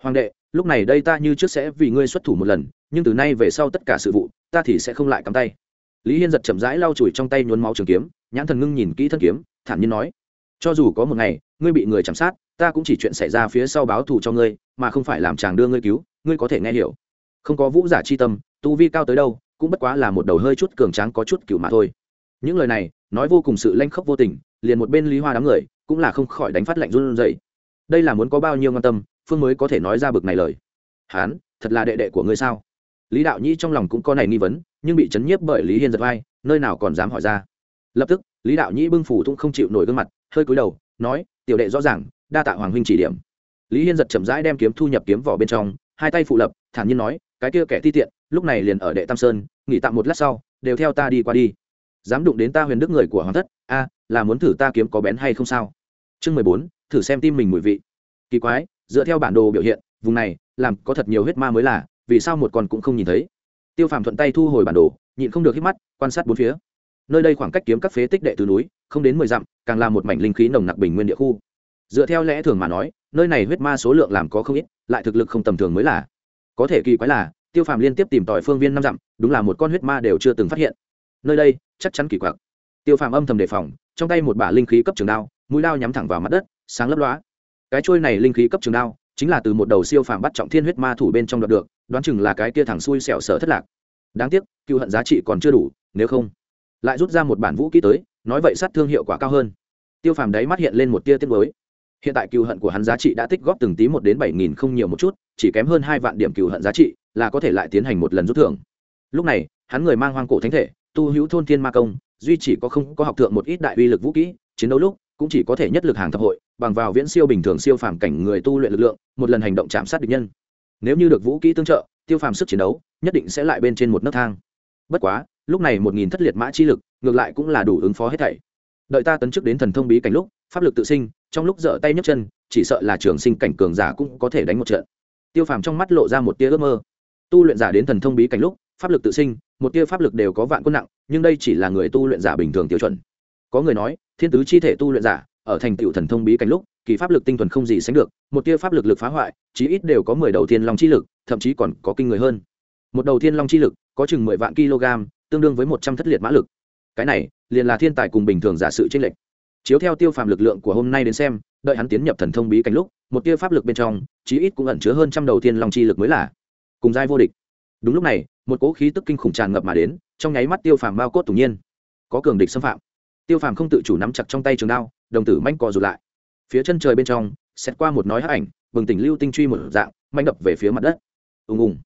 Hoàng đệ, lúc này đây ta như trước sẽ vì ngươi xuất thủ một lần, nhưng từ nay về sau tất cả sự vụ, ta thì sẽ không lại cắm tay. Lý hiên giật chậm rãi lau chùi trong tay nhuốm máu trường kiếm, nhãn thần ngưng nhìn kỹ thân kiếm, thản nhiên nói, cho dù có một ngày, ngươi bị người chạm sát, ta cũng chỉ chuyện xảy ra phía sau báo thù cho ngươi, mà không phải làm chàng đưa ngươi cứu, ngươi có thể nghe hiểu. Không có vũ giả chi tâm, tu vi cao tới đâu, cũng bất quá là một đầu hơi chút cường tráng có chút cựu mà thôi những lời này, nói vô cùng sự lanh khốc vô tình, liền một bên lý hoa đám người, cũng là không khỏi đánh phát lạnh run dậy đây là muốn có bao nhiêu ngon tâm, phương mới có thể nói ra bực này lời. Hán, thật là đệ đệ của ngươi sao? Lý đạo nhĩ trong lòng cũng có này nghi vấn, nhưng bị chấn nhiếp bởi lý hiên giật vai, nơi nào còn dám hỏi ra. Lập tức, lý đạo nhĩ bưng phủ cũng không chịu nổi gương mặt, hơi cúi đầu, nói, tiểu đệ rõ ràng, đa tạ hoàng huynh chỉ điểm. Lý hiên giật chậm rãi đem kiếm thu nhập kiếm vỏ bên trong, hai tay phụ lập, thản nhiên nói, cái kia kẻ ti tiện, lúc này liền ở đệ tam sơn, nghỉ tạm một lát sau, đều theo ta đi qua đi dám đụng đến ta huyền đức người của hoàng thất, a, là muốn thử ta kiếm có bén hay không sao? Chương mười bốn, thử xem tim mình mùi vị. Kỳ quái, dựa theo bản đồ biểu hiện, vùng này, làm có thật nhiều huyết ma mới là, vì sao một con cũng không nhìn thấy? Tiêu phàm thuận tay thu hồi bản đồ, nhịn không được hít mắt, quan sát bốn phía. Nơi đây khoảng cách kiếm các phế tích đệ từ núi, không đến mười dặm, càng là một mảnh linh khí nồng nặc bình nguyên địa khu. Dựa theo lẽ thường mà nói, nơi này huyết ma số lượng làm có không ít, lại thực lực không tầm thường mới là. Có thể kỳ quái là, tiêu phàm liên tiếp tìm tòi phương viên năm dặm, đúng là một con huyết ma đều chưa từng phát hiện nơi đây chắc chắn kỳ quặc. Tiêu phàm âm thầm đề phòng, trong tay một bả linh khí cấp trường đao, mũi đao nhắm thẳng vào mặt đất, sáng lấp loá cái trôi này linh khí cấp trường đao, chính là từ một đầu siêu phàm bắt trọng thiên huyết ma thủ bên trong đoạt được, đoán chừng là cái kia thẳng xui xẻo sở thất lạc. Đáng tiếc, cựu hận giá trị còn chưa đủ, nếu không, lại rút ra một bản vũ kỹ tới, nói vậy sát thương hiệu quả cao hơn. Tiêu phàm đáy mắt hiện lên một tia tiết mới hiện tại cựu hận của hắn giá trị đã tích góp từng tí một đến bảy nghìn không nhiều một chút, chỉ kém hơn hai vạn điểm cựu hận giá trị, là có thể lại tiến hành một lần rút thưởng. Lúc này, hắn người mang hoang cổ thánh thể tu hữu thôn thiên ma công, duy chỉ có không có học thượng một ít đại uy lực vũ kỹ, chiến đấu lúc cũng chỉ có thể nhất lực hàng thập hội, bằng vào viễn siêu bình thường siêu phàm cảnh người tu luyện lực lượng, một lần hành động chạm sát địch nhân. Nếu như được vũ kỹ tương trợ, tiêu phàm sức chiến đấu nhất định sẽ lại bên trên một nấc thang. Bất quá, lúc này một nghìn thất liệt mã chi lực, ngược lại cũng là đủ ứng phó hết thảy. Đợi ta tấn chức đến thần thông bí cảnh lúc, pháp lực tự sinh, trong lúc dở tay nhấc chân, chỉ sợ là trường sinh cảnh cường giả cũng có thể đánh một trận. Tiêu phàm trong mắt lộ ra một tia ước mơ. Tu luyện giả đến thần thông bí cảnh lúc, pháp lực tự sinh một tia pháp lực đều có vạn quân nặng, nhưng đây chỉ là người tu luyện giả bình thường tiêu chuẩn. Có người nói, thiên tứ chi thể tu luyện giả, ở thành tựu thần thông bí cảnh lúc, kỳ pháp lực tinh thuần không gì sánh được, một tia pháp lực lực phá hoại, chí ít đều có mười đầu thiên long chi lực, thậm chí còn có kinh người hơn. Một đầu thiên long chi lực, có chừng mười vạn kg, tương đương với một trăm thất liệt mã lực. Cái này, liền là thiên tài cùng bình thường giả sự tranh lệch. Chiếu theo tiêu phàm lực lượng của hôm nay đến xem, đợi hắn tiến nhập thần thông bí cảnh lúc, một tia pháp lực bên trong, chí ít cũng ẩn chứa hơn trăm đầu thiên long chi lực mới là cùng giai vô địch. Đúng lúc này một cỗ khí tức kinh khủng tràn ngập mà đến, trong nháy mắt tiêu phàm bao cốt tủng nhiên. Có cường địch xâm phạm. Tiêu phàm không tự chủ nắm chặt trong tay trường đao, đồng tử manh cò rụt lại. Phía chân trời bên trong xét qua một nói hắc ảnh, bừng tỉnh lưu tinh truy một dạng manh đập về phía mặt đất. Ùng ùng.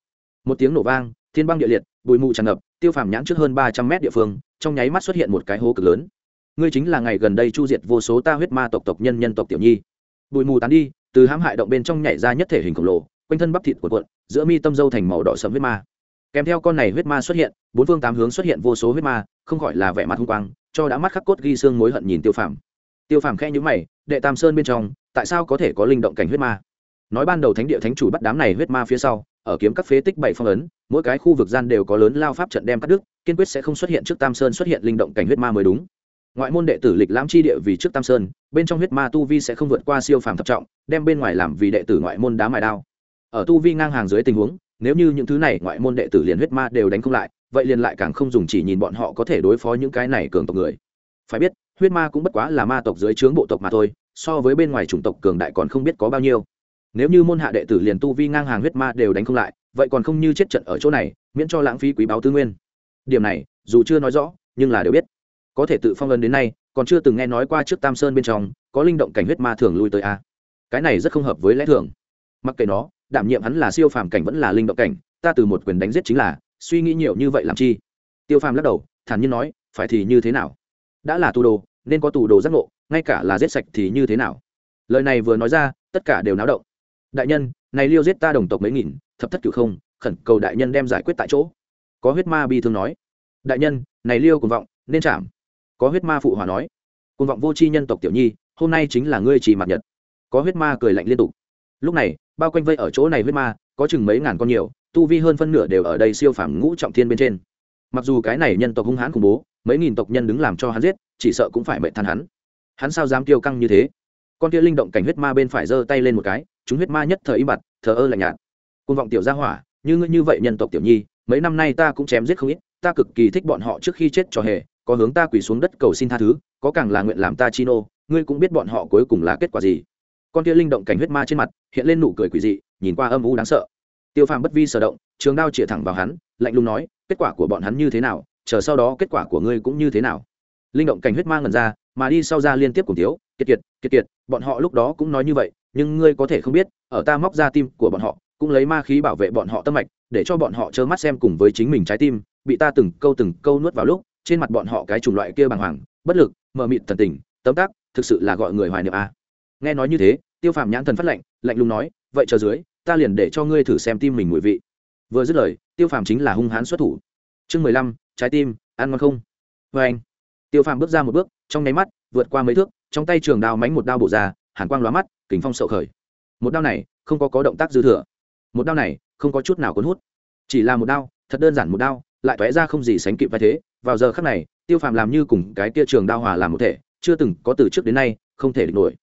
Một tiếng nổ vang, thiên băng địa liệt, bụi mù tràn ngập, tiêu phàm nhãn trước hơn ba trăm mét địa phương, trong nháy mắt xuất hiện một cái hố cực lớn. Ngươi chính là ngày gần đây chu diệt vô số ta huyết ma tộc tộc nhân nhân tộc tiểu nhi. Bụi mù tán đi, từ hãm hại động bên trong nhảy ra nhất thể hình khổng lồ, quanh thân bắp thịt của cuộn, giữa mi tâm dâu thành màu đỏ sẫm huyết ma kèm theo con này huyết ma xuất hiện, bốn phương tám hướng xuất hiện vô số huyết ma, không gọi là vẻ mặt hung quang, cho đã mắt khắc cốt ghi xương mối hận nhìn tiêu phàm. Tiêu phàm khẽ nhữ mày, đệ tam sơn bên trong, tại sao có thể có linh động cảnh huyết ma? Nói ban đầu thánh địa thánh chủ bắt đám này huyết ma phía sau, ở kiếm các phế tích bảy phong ấn, mỗi cái khu vực gian đều có lớn lao pháp trận đem cắt đứt, kiên quyết sẽ không xuất hiện trước tam sơn xuất hiện linh động cảnh huyết ma mới đúng. Ngoại môn đệ tử lịch lãm chi địa vì trước tam sơn, bên trong huyết ma tu vi sẽ không vượt qua siêu phàm thập trọng, đem bên ngoài làm vì đệ tử ngoại môn đá mài đao. Ở tu vi ngang hàng dưới tình huống nếu như những thứ này ngoại môn đệ tử liền huyết ma đều đánh không lại, vậy liền lại càng không dùng chỉ nhìn bọn họ có thể đối phó những cái này cường tộc người. Phải biết, huyết ma cũng bất quá là ma tộc dưới trướng bộ tộc mà thôi, so với bên ngoài chủng tộc cường đại còn không biết có bao nhiêu. Nếu như môn hạ đệ tử liền tu vi ngang hàng huyết ma đều đánh không lại, vậy còn không như chết trận ở chỗ này, miễn cho lãng phí quý báo tư nguyên. Điểm này, dù chưa nói rõ, nhưng là đều biết. Có thể tự phong ấn đến nay, còn chưa từng nghe nói qua trước tam sơn bên trong, có linh động cảnh huyết ma thường lui tới a. Cái này rất không hợp với lẽ thường. Mặc kệ nó đảm nhiệm hắn là siêu phàm cảnh vẫn là linh động cảnh, ta từ một quyền đánh giết chính là, suy nghĩ nhiều như vậy làm chi? Tiêu phàm lắc đầu, thản nhiên nói, phải thì như thế nào? Đã là tù đồ, nên có tù đồ giác ngộ, ngay cả là giết sạch thì như thế nào? Lời này vừa nói ra, tất cả đều náo động. Đại nhân, này liêu giết ta đồng tộc mấy nghìn, thập thất cửu không, khẩn cầu đại nhân đem giải quyết tại chỗ. Có huyết ma bi thương nói. Đại nhân, này liêu cùng vọng, nên chạm. Có huyết ma phụ hòa nói. Cùng vọng vô c h i nhân tộc tiểu nhi, hôm nay chính là ngươi trì mặt nhật. Có huyết ma cười lạnh liên tục. Lúc này bao quanh vây ở chỗ này huyết ma, có chừng mấy ngàn con nhiều, tu vi hơn phân nửa đều ở đây siêu phàm ngũ trọng thiên bên trên. Mặc dù cái này nhân tộc hung hãn khủng bố, mấy nghìn tộc nhân đứng làm cho hắn giết, chỉ sợ cũng phải mệnh than hắn. Hắn sao dám tiêu căng như thế? Con kia linh động cảnh huyết ma bên phải giơ tay lên một cái, chúng huyết ma nhất thời im bặt, thờ ơ lạnh nhạt. Côn vọng tiểu gia hỏa, như ngươi như vậy nhân tộc tiểu nhi, mấy năm nay ta cũng chém giết không ít, ta cực kỳ thích bọn họ trước khi chết cho hề, có hướng ta quỳ xuống đất cầu xin tha thứ, có càng là nguyện làm ta chi nô, ngươi cũng biết bọn họ cuối cùng là kết quả gì con kia linh động cảnh huyết ma trên mặt, hiện lên nụ cười quỷ dị, nhìn qua âm u đáng sợ. Tiêu phàm bất vi sở động, trường đao chĩa thẳng vào hắn, lạnh lùng nói, kết quả của bọn hắn như thế nào? Chờ sau đó kết quả của ngươi cũng như thế nào? Linh động cảnh huyết ma ngần ra, mà đi sau ra liên tiếp cùng thiếu kiệt kiệt kiệt kiệt, bọn họ lúc đó cũng nói như vậy, nhưng ngươi có thể không biết, ở ta móc ra tim của bọn họ, cũng lấy ma khí bảo vệ bọn họ tâm mạch, để cho bọn họ trơ mắt xem cùng với chính mình trái tim, bị ta từng câu từng câu nuốt vào lúc, trên mặt bọn họ cái chủng loại kia bàng hoàng, bất lực, mờ mịt thần tình, tấm tắc, thực sự là gọi người hoài niệm a nghe nói như thế, tiêu phàm nhãn thần phát lạnh lạnh lùng nói, vậy chờ dưới, ta liền để cho ngươi thử xem tim mình mùi vị. Vừa dứt lời, tiêu phàm chính là hung hãn xuất thủ. Chương mười lăm, trái tim, ăn ngon không? Vê anh, tiêu phàm bước ra một bước, trong nháy mắt, vượt qua mấy thước, trong tay trường đao mánh một đao bổ ra, hàn quang lóa mắt kính phong sậu khởi. Một đao này, không có có động tác dư thừa. Một đao này, không có chút nào cuốn hút. Chỉ là một đao, thật đơn giản một đao, lại tóe ra không gì sánh kịp vai thế. Vào giờ khắc này, tiêu phàm làm như cùng cái kia trường đao hòa làm một thể, chưa từng có từ trước đến nay, không thể địch nổi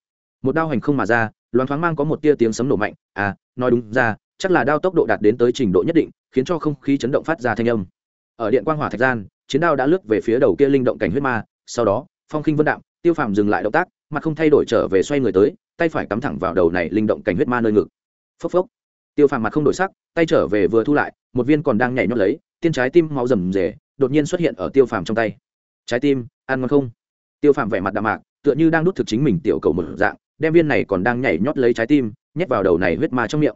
một đao hành không mà ra, loáng thoáng mang có một tia tiếng sấm nổ mạnh. À nói đúng ra, chắc là đao tốc độ đạt đến tới trình độ nhất định, khiến cho không khí chấn động phát ra thanh âm. Ở điện quang hỏa thạch gian, chiến đao đã lướt về phía đầu kia linh động cảnh huyết ma, sau đó, phong khinh vân đạm, tiêu phàm dừng lại động tác, mặt không thay đổi trở về xoay người tới, tay phải cắm thẳng vào đầu này linh động cảnh huyết ma nơi ngực. Phốc phốc. Tiêu phàm mặt không đổi sắc, tay trở về vừa thu lại, một viên còn đang nhảy nhót lấy, tiên trái tim máu rầm rề, đột nhiên xuất hiện ở tiêu phàm trong tay. Trái tim, ăn ngon không? Tiêu phàm vẻ mặt đạm mạc, tựa như đang đút thực chính mình tiểu cầu một dạng đem viên này còn đang nhảy nhót lấy trái tim, nhét vào đầu này huyết ma trong miệng.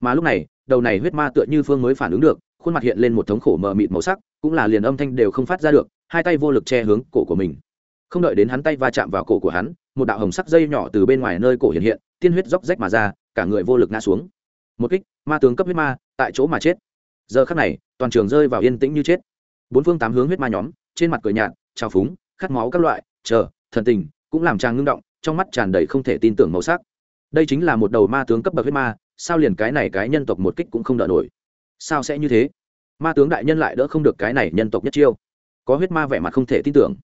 Mà lúc này, đầu này huyết ma tựa như phương mới phản ứng được, khuôn mặt hiện lên một thống khổ mờ mịt màu sắc, cũng là liền âm thanh đều không phát ra được, hai tay vô lực che hướng cổ của mình. Không đợi đến hắn tay va chạm vào cổ của hắn, một đạo hồng sắc dây nhỏ từ bên ngoài nơi cổ hiện hiện, tiên huyết róc rách mà ra, cả người vô lực ngã xuống. Một kích, ma tướng cấp huyết ma, tại chỗ mà chết. Giờ khắc này, toàn trường rơi vào yên tĩnh như chết. Bốn phương tám hướng huyết ma nhóm, trên mặt cười nhạt, trào phúng, khát máu các loại, chờ, thần tình, cũng làm chàng ngưng động trong mắt tràn đầy không thể tin tưởng màu sắc. Đây chính là một đầu ma tướng cấp bậc huyết ma, sao liền cái này cái nhân tộc một kích cũng không đỡ nổi? Sao sẽ như thế? Ma tướng đại nhân lại đỡ không được cái này nhân tộc nhất chiêu. Có huyết ma vẻ mặt không thể tin tưởng.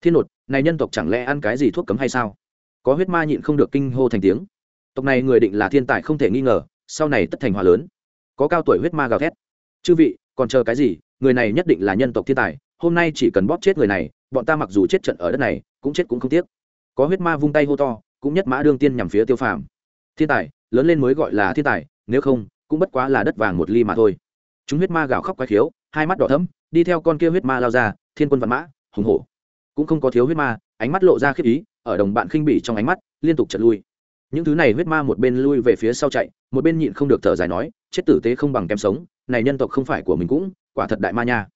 Thiên nột, này nhân tộc chẳng lẽ ăn cái gì thuốc cấm hay sao? Có huyết ma nhịn không được kinh hô thành tiếng. Tộc này người định là thiên tài không thể nghi ngờ, sau này tất thành hòa lớn. Có cao tuổi huyết ma gào thét. Chư vị, còn chờ cái gì? Người này nhất định là nhân tộc thiên tài, hôm nay chỉ cần bóp chết người này, bọn ta mặc dù chết trận ở đất này, cũng chết cũng không tiếc có huyết ma vung tay hô to, cũng nhất mã đương tiên nhằm phía tiêu phàm. Thiên tài, lớn lên mới gọi là thiên tài, nếu không, cũng bất quá là đất vàng một ly mà thôi. Chúng huyết ma gào khóc quái khiếu, hai mắt đỏ thấm đi theo con kia huyết ma lao ra, thiên quân văn mã, hùng hổ. Cũng không có thiếu huyết ma, ánh mắt lộ ra khiếp ý, ở đồng bạn khinh bỉ trong ánh mắt, liên tục chật lui. Những thứ này huyết ma một bên lui về phía sau chạy, một bên nhịn không được thở dài nói, chết tử tế không bằng kém sống, này nhân tộc không phải của mình cũng, quả thật đại ma nha.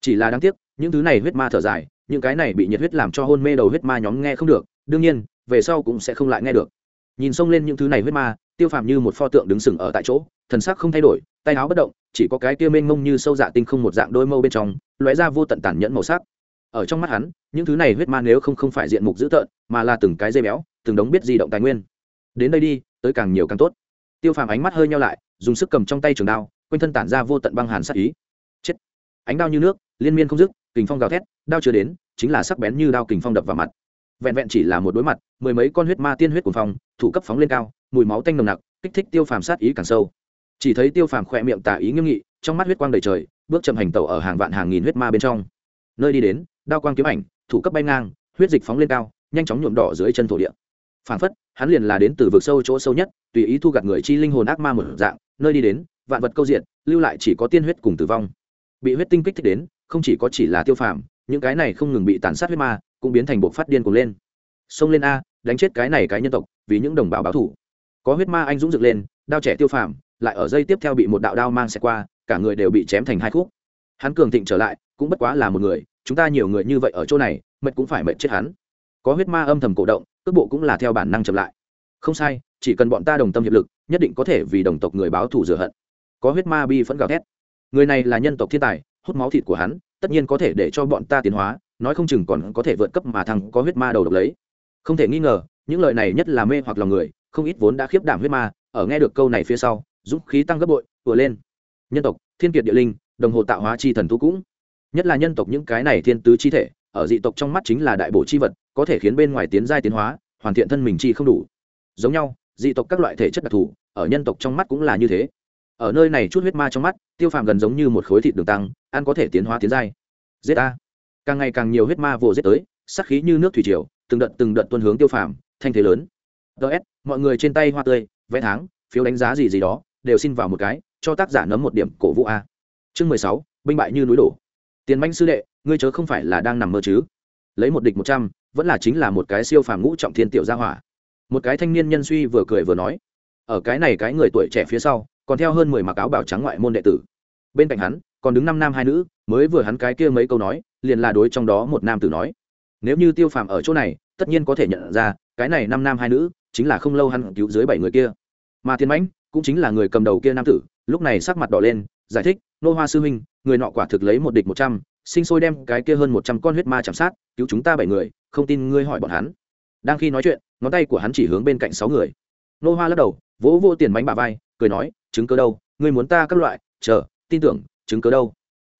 Chỉ là đáng tiếc, những thứ này huyết ma thở dài, những cái này bị nhiệt huyết làm cho hôn mê đầu huyết ma nhóm nghe không được đương nhiên, về sau cũng sẽ không lại nghe được. Nhìn xông lên những thứ này huyết ma, tiêu phàm như một pho tượng đứng sừng ở tại chỗ, thần sắc không thay đổi, tay áo bất động, chỉ có cái kia mênh mông như sâu dạ tinh không một dạng đôi mâu bên trong, lóe ra vô tận tàn nhẫn màu sắc. Ở trong mắt hắn, những thứ này huyết ma nếu không không phải diện mục dữ tợn, mà là từng cái dây béo, từng đống biết di động tài nguyên. Đến đây đi, tới càng nhiều càng tốt. Tiêu phàm ánh mắt hơi nhau lại, dùng sức cầm trong tay trường đao, quanh thân tản ra vô tận băng hàn sắc ý. Chết. Ánh đao như nước, liên miên không dứt, kình phong gào thét, đao chưa đến, chính là sắc bén như đao kình phong đập vào mặt vẹn vẹn chỉ là một đối mặt, mười mấy con huyết ma tiên huyết cuồng phong, thủ cấp phóng lên cao, mùi máu tanh nồng nặc, kích thích tiêu phàm sát ý càng sâu. Chỉ thấy tiêu phàm khỏe miệng tả ý nghiêm nghị, trong mắt huyết quang đầy trời, bước chậm hành tẩu ở hàng vạn hàng nghìn huyết ma bên trong. Nơi đi đến, đao quang kiếm ảnh, thủ cấp bay ngang, huyết dịch phóng lên cao, nhanh chóng nhuộm đỏ dưới chân thổ địa. Phản phất, hắn liền là đến từ vực sâu chỗ sâu nhất, tùy ý thu gặt người chi linh hồn ác ma một dạng, nơi đi đến, vạn vật câu diện lưu lại chỉ có tiên huyết cùng tử vong. Bị huyết tinh kích thích đến, không chỉ có chỉ là tiêu phàm, những cái này không ngừng bị tàn sát huyết ma cũng biến thành bộ phát điên cuồng lên. Xông lên a, đánh chết cái này cái nhân tộc, vì những đồng bào báo thủ có huyết ma anh dũng dựng lên, đao trẻ tiêu phàm, lại ở dây tiếp theo bị một đạo đao mang xẹt qua, cả người đều bị chém thành hai khúc. Hắn cường thịnh trở lại, cũng bất quá là một người, chúng ta nhiều người như vậy ở chỗ này, mệt cũng phải mệt chết hắn. Có huyết ma âm thầm cổ động, cước bộ cũng là theo bản năng chậm lại. Không sai, chỉ cần bọn ta đồng tâm hiệp lực, nhất định có thể vì đồng tộc người báo thù rửa hận. Có huyết ma bi phẫn gào thét. Người này là nhân tộc thiên tài, hút máu thịt của hắn, tất nhiên có thể để cho bọn ta tiến hóa nói không chừng còn có thể vượt cấp mà thằng có huyết ma đầu độc lấy. Không thể nghi ngờ, những lời này nhất là mê hoặc lòng người, không ít vốn đã khiếp đảm huyết ma, ở nghe được câu này phía sau, dũng khí tăng gấp bội vừa lên. Nhân tộc, thiên kiệt địa linh, đồng hồ tạo hóa chi thần thú cũng. Nhất là nhân tộc những cái này thiên tứ chi thể, ở dị tộc trong mắt chính là đại bổ chi vật, có thể khiến bên ngoài tiến giai tiến hóa, hoàn thiện thân mình chi không đủ. Giống nhau, dị tộc các loại thể chất đặc thù, ở nhân tộc trong mắt cũng là như thế. Ở nơi này chút huyết ma trong mắt, tiêu phàm gần giống như một khối thịt đường tăng, ăn có thể tiến hóa tiến giai. Giết a càng ngày càng nhiều huyết ma vồ giết tới sắc khí như nước thủy triều, từng đợt từng đợt tuân hướng tiêu phàm, thanh thế lớn. Ts mọi người trên tay hoa tươi, vẽ tháng, phiếu đánh giá gì gì đó, đều xin vào một cái, cho tác giả nấm một điểm cổ vũ a. Chương mười sáu, binh bại như núi đổ. Tiền manh sư đệ, ngươi chớ không phải là đang nằm mơ chứ. Lấy một địch một trăm, vẫn là chính là một cái siêu phàm ngũ trọng thiên tiểu gia hỏa. Một cái thanh niên nhân suy vừa cười vừa nói, ở cái này cái người tuổi trẻ phía sau, còn theo hơn mười mặc áo bảo trắng ngoại môn đệ tử. Bên cạnh hắn, còn đứng năm nam hai nữ, mới vừa hắn cái kia mấy câu nói liền là đối trong đó một nam tử nói, nếu như tiêu phàm ở chỗ này, tất nhiên có thể nhận ra, cái này năm nam hai nữ, chính là không lâu hắn cứu dưới bảy người kia. Mà thiên mãnh cũng chính là người cầm đầu kia nam tử, lúc này sắc mặt đỏ lên, giải thích, nô hoa sư huynh, người nọ quả thực lấy một địch một trăm, sinh sôi đem cái kia hơn một trăm con huyết ma chạm sát, cứu chúng ta bảy người, không tin ngươi hỏi bọn hắn. Đang khi nói chuyện, ngón tay của hắn chỉ hướng bên cạnh sáu người. Nô hoa lắc đầu, vỗ vô tiền bánh bà vai, cười nói, chứng cớ đâu? Ngươi muốn ta các loại, chờ, tin tưởng, chứng cớ đâu?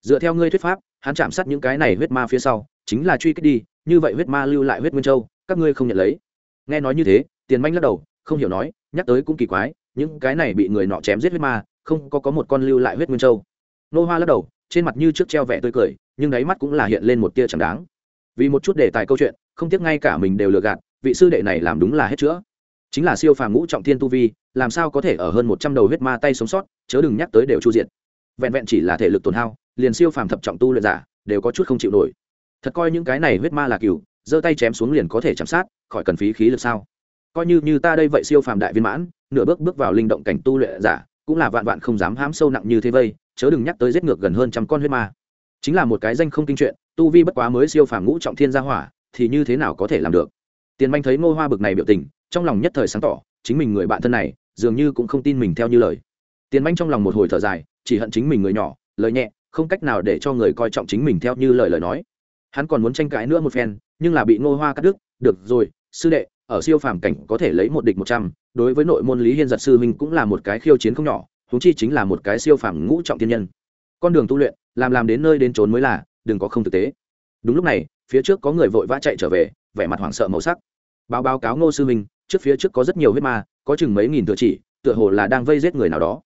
Dựa theo ngươi thuyết pháp hắn chạm sát những cái này huyết ma phía sau, chính là truy kích đi, như vậy huyết ma lưu lại huyết nguyên châu, các ngươi không nhận lấy. Nghe nói như thế, tiền manh lắc đầu, không hiểu nói, nhắc tới cũng kỳ quái, những cái này bị người nọ chém giết huyết ma, không có có một con lưu lại huyết nguyên châu. Nô hoa lắc đầu, trên mặt như trước treo vẻ tươi cười, nhưng đáy mắt cũng là hiện lên một tia chẳng đáng. Vì một chút đề tài câu chuyện, không tiếc ngay cả mình đều lừa gạt, vị sư đệ này làm đúng là hết chữa. Chính là siêu phàm ngũ trọng thiên tu vi, làm sao có thể ở hơn một trăm đầu huyết ma tay sống sót, chớ đừng nhắc tới đều chu diện vẹn vẹn chỉ là thể lực tổn hao liền siêu phàm thập trọng tu luyện giả, đều có chút không chịu nổi. Thật coi những cái này huyết ma là cừu, giơ tay chém xuống liền có thể chạm sát, khỏi cần phí khí lực sao? Coi như như ta đây vậy siêu phàm đại viên mãn, nửa bước bước vào linh động cảnh tu luyện giả, cũng là vạn vạn không dám hám sâu nặng như thế vây, chớ đừng nhắc tới giết ngược gần hơn trăm con huyết ma. Chính là một cái danh không kinh chuyện, tu vi bất quá mới siêu phàm ngũ trọng thiên gia hỏa, thì như thế nào có thể làm được? Tiền manh thấy ngô hoa bực này biểu tình, trong lòng nhất thời sáng tỏ, chính mình người bạn thân này, dường như cũng không tin mình theo như lời. Tiền manh trong lòng một hồi thở dài, chỉ hận chính mình người nhỏ, lời nhẹ không cách nào để cho người coi trọng chính mình theo như lời lời nói. Hắn còn muốn tranh cãi nữa một phen, nhưng là bị ngô hoa cắt đứt. Được rồi, sư đệ, ở siêu phàm cảnh có thể lấy một địch một trăm, đối với nội môn lý hiên giật sư huynh cũng là một cái khiêu chiến không nhỏ thú chi chính là một cái siêu phàm ngũ trọng thiên nhân. Con đường tu luyện, làm làm đến nơi đến trốn mới là, đừng có không thực tế. Đúng lúc này, phía trước có người vội vã chạy trở về, vẻ mặt hoảng sợ màu sắc. Báo báo cáo ngô sư huynh, trước phía trước có rất nhiều huyết ma, có chừng mấy nghìn thừa chỉ, tựa hồ là đang vây giết người nào đó.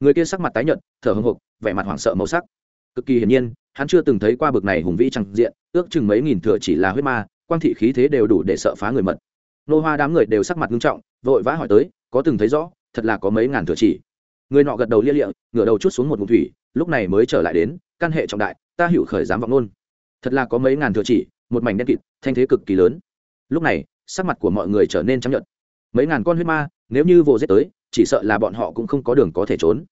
Người kia sắc mặt tái nhợt, thở hưng hục vẻ mặt hoảng sợ màu sắc cực kỳ hiển nhiên, hắn chưa từng thấy qua bực này hùng vĩ trăng diện, ước chừng mấy nghìn thừa chỉ là huyết ma, quang thị khí thế đều đủ để sợ phá người mật. Nô hoa đám người đều sắc mặt nghiêm trọng, vội vã hỏi tới, có từng thấy rõ, thật là có mấy ngàn thừa chỉ? Người nọ gật đầu lia lịa, ngửa đầu chút xuống một vùng thủy, lúc này mới trở lại đến, căn hệ trọng đại, ta hiểu khởi dám vọng luôn. Thật là có mấy ngàn thừa chỉ, một mảnh đen kịt, thanh thế cực kỳ lớn. Lúc này, sắc mặt của mọi người trở nên trắng nhợt. Mấy ngàn con huyết ma, nếu như vô giết tới, chỉ sợ là bọn họ cũng không có đường có thể trốn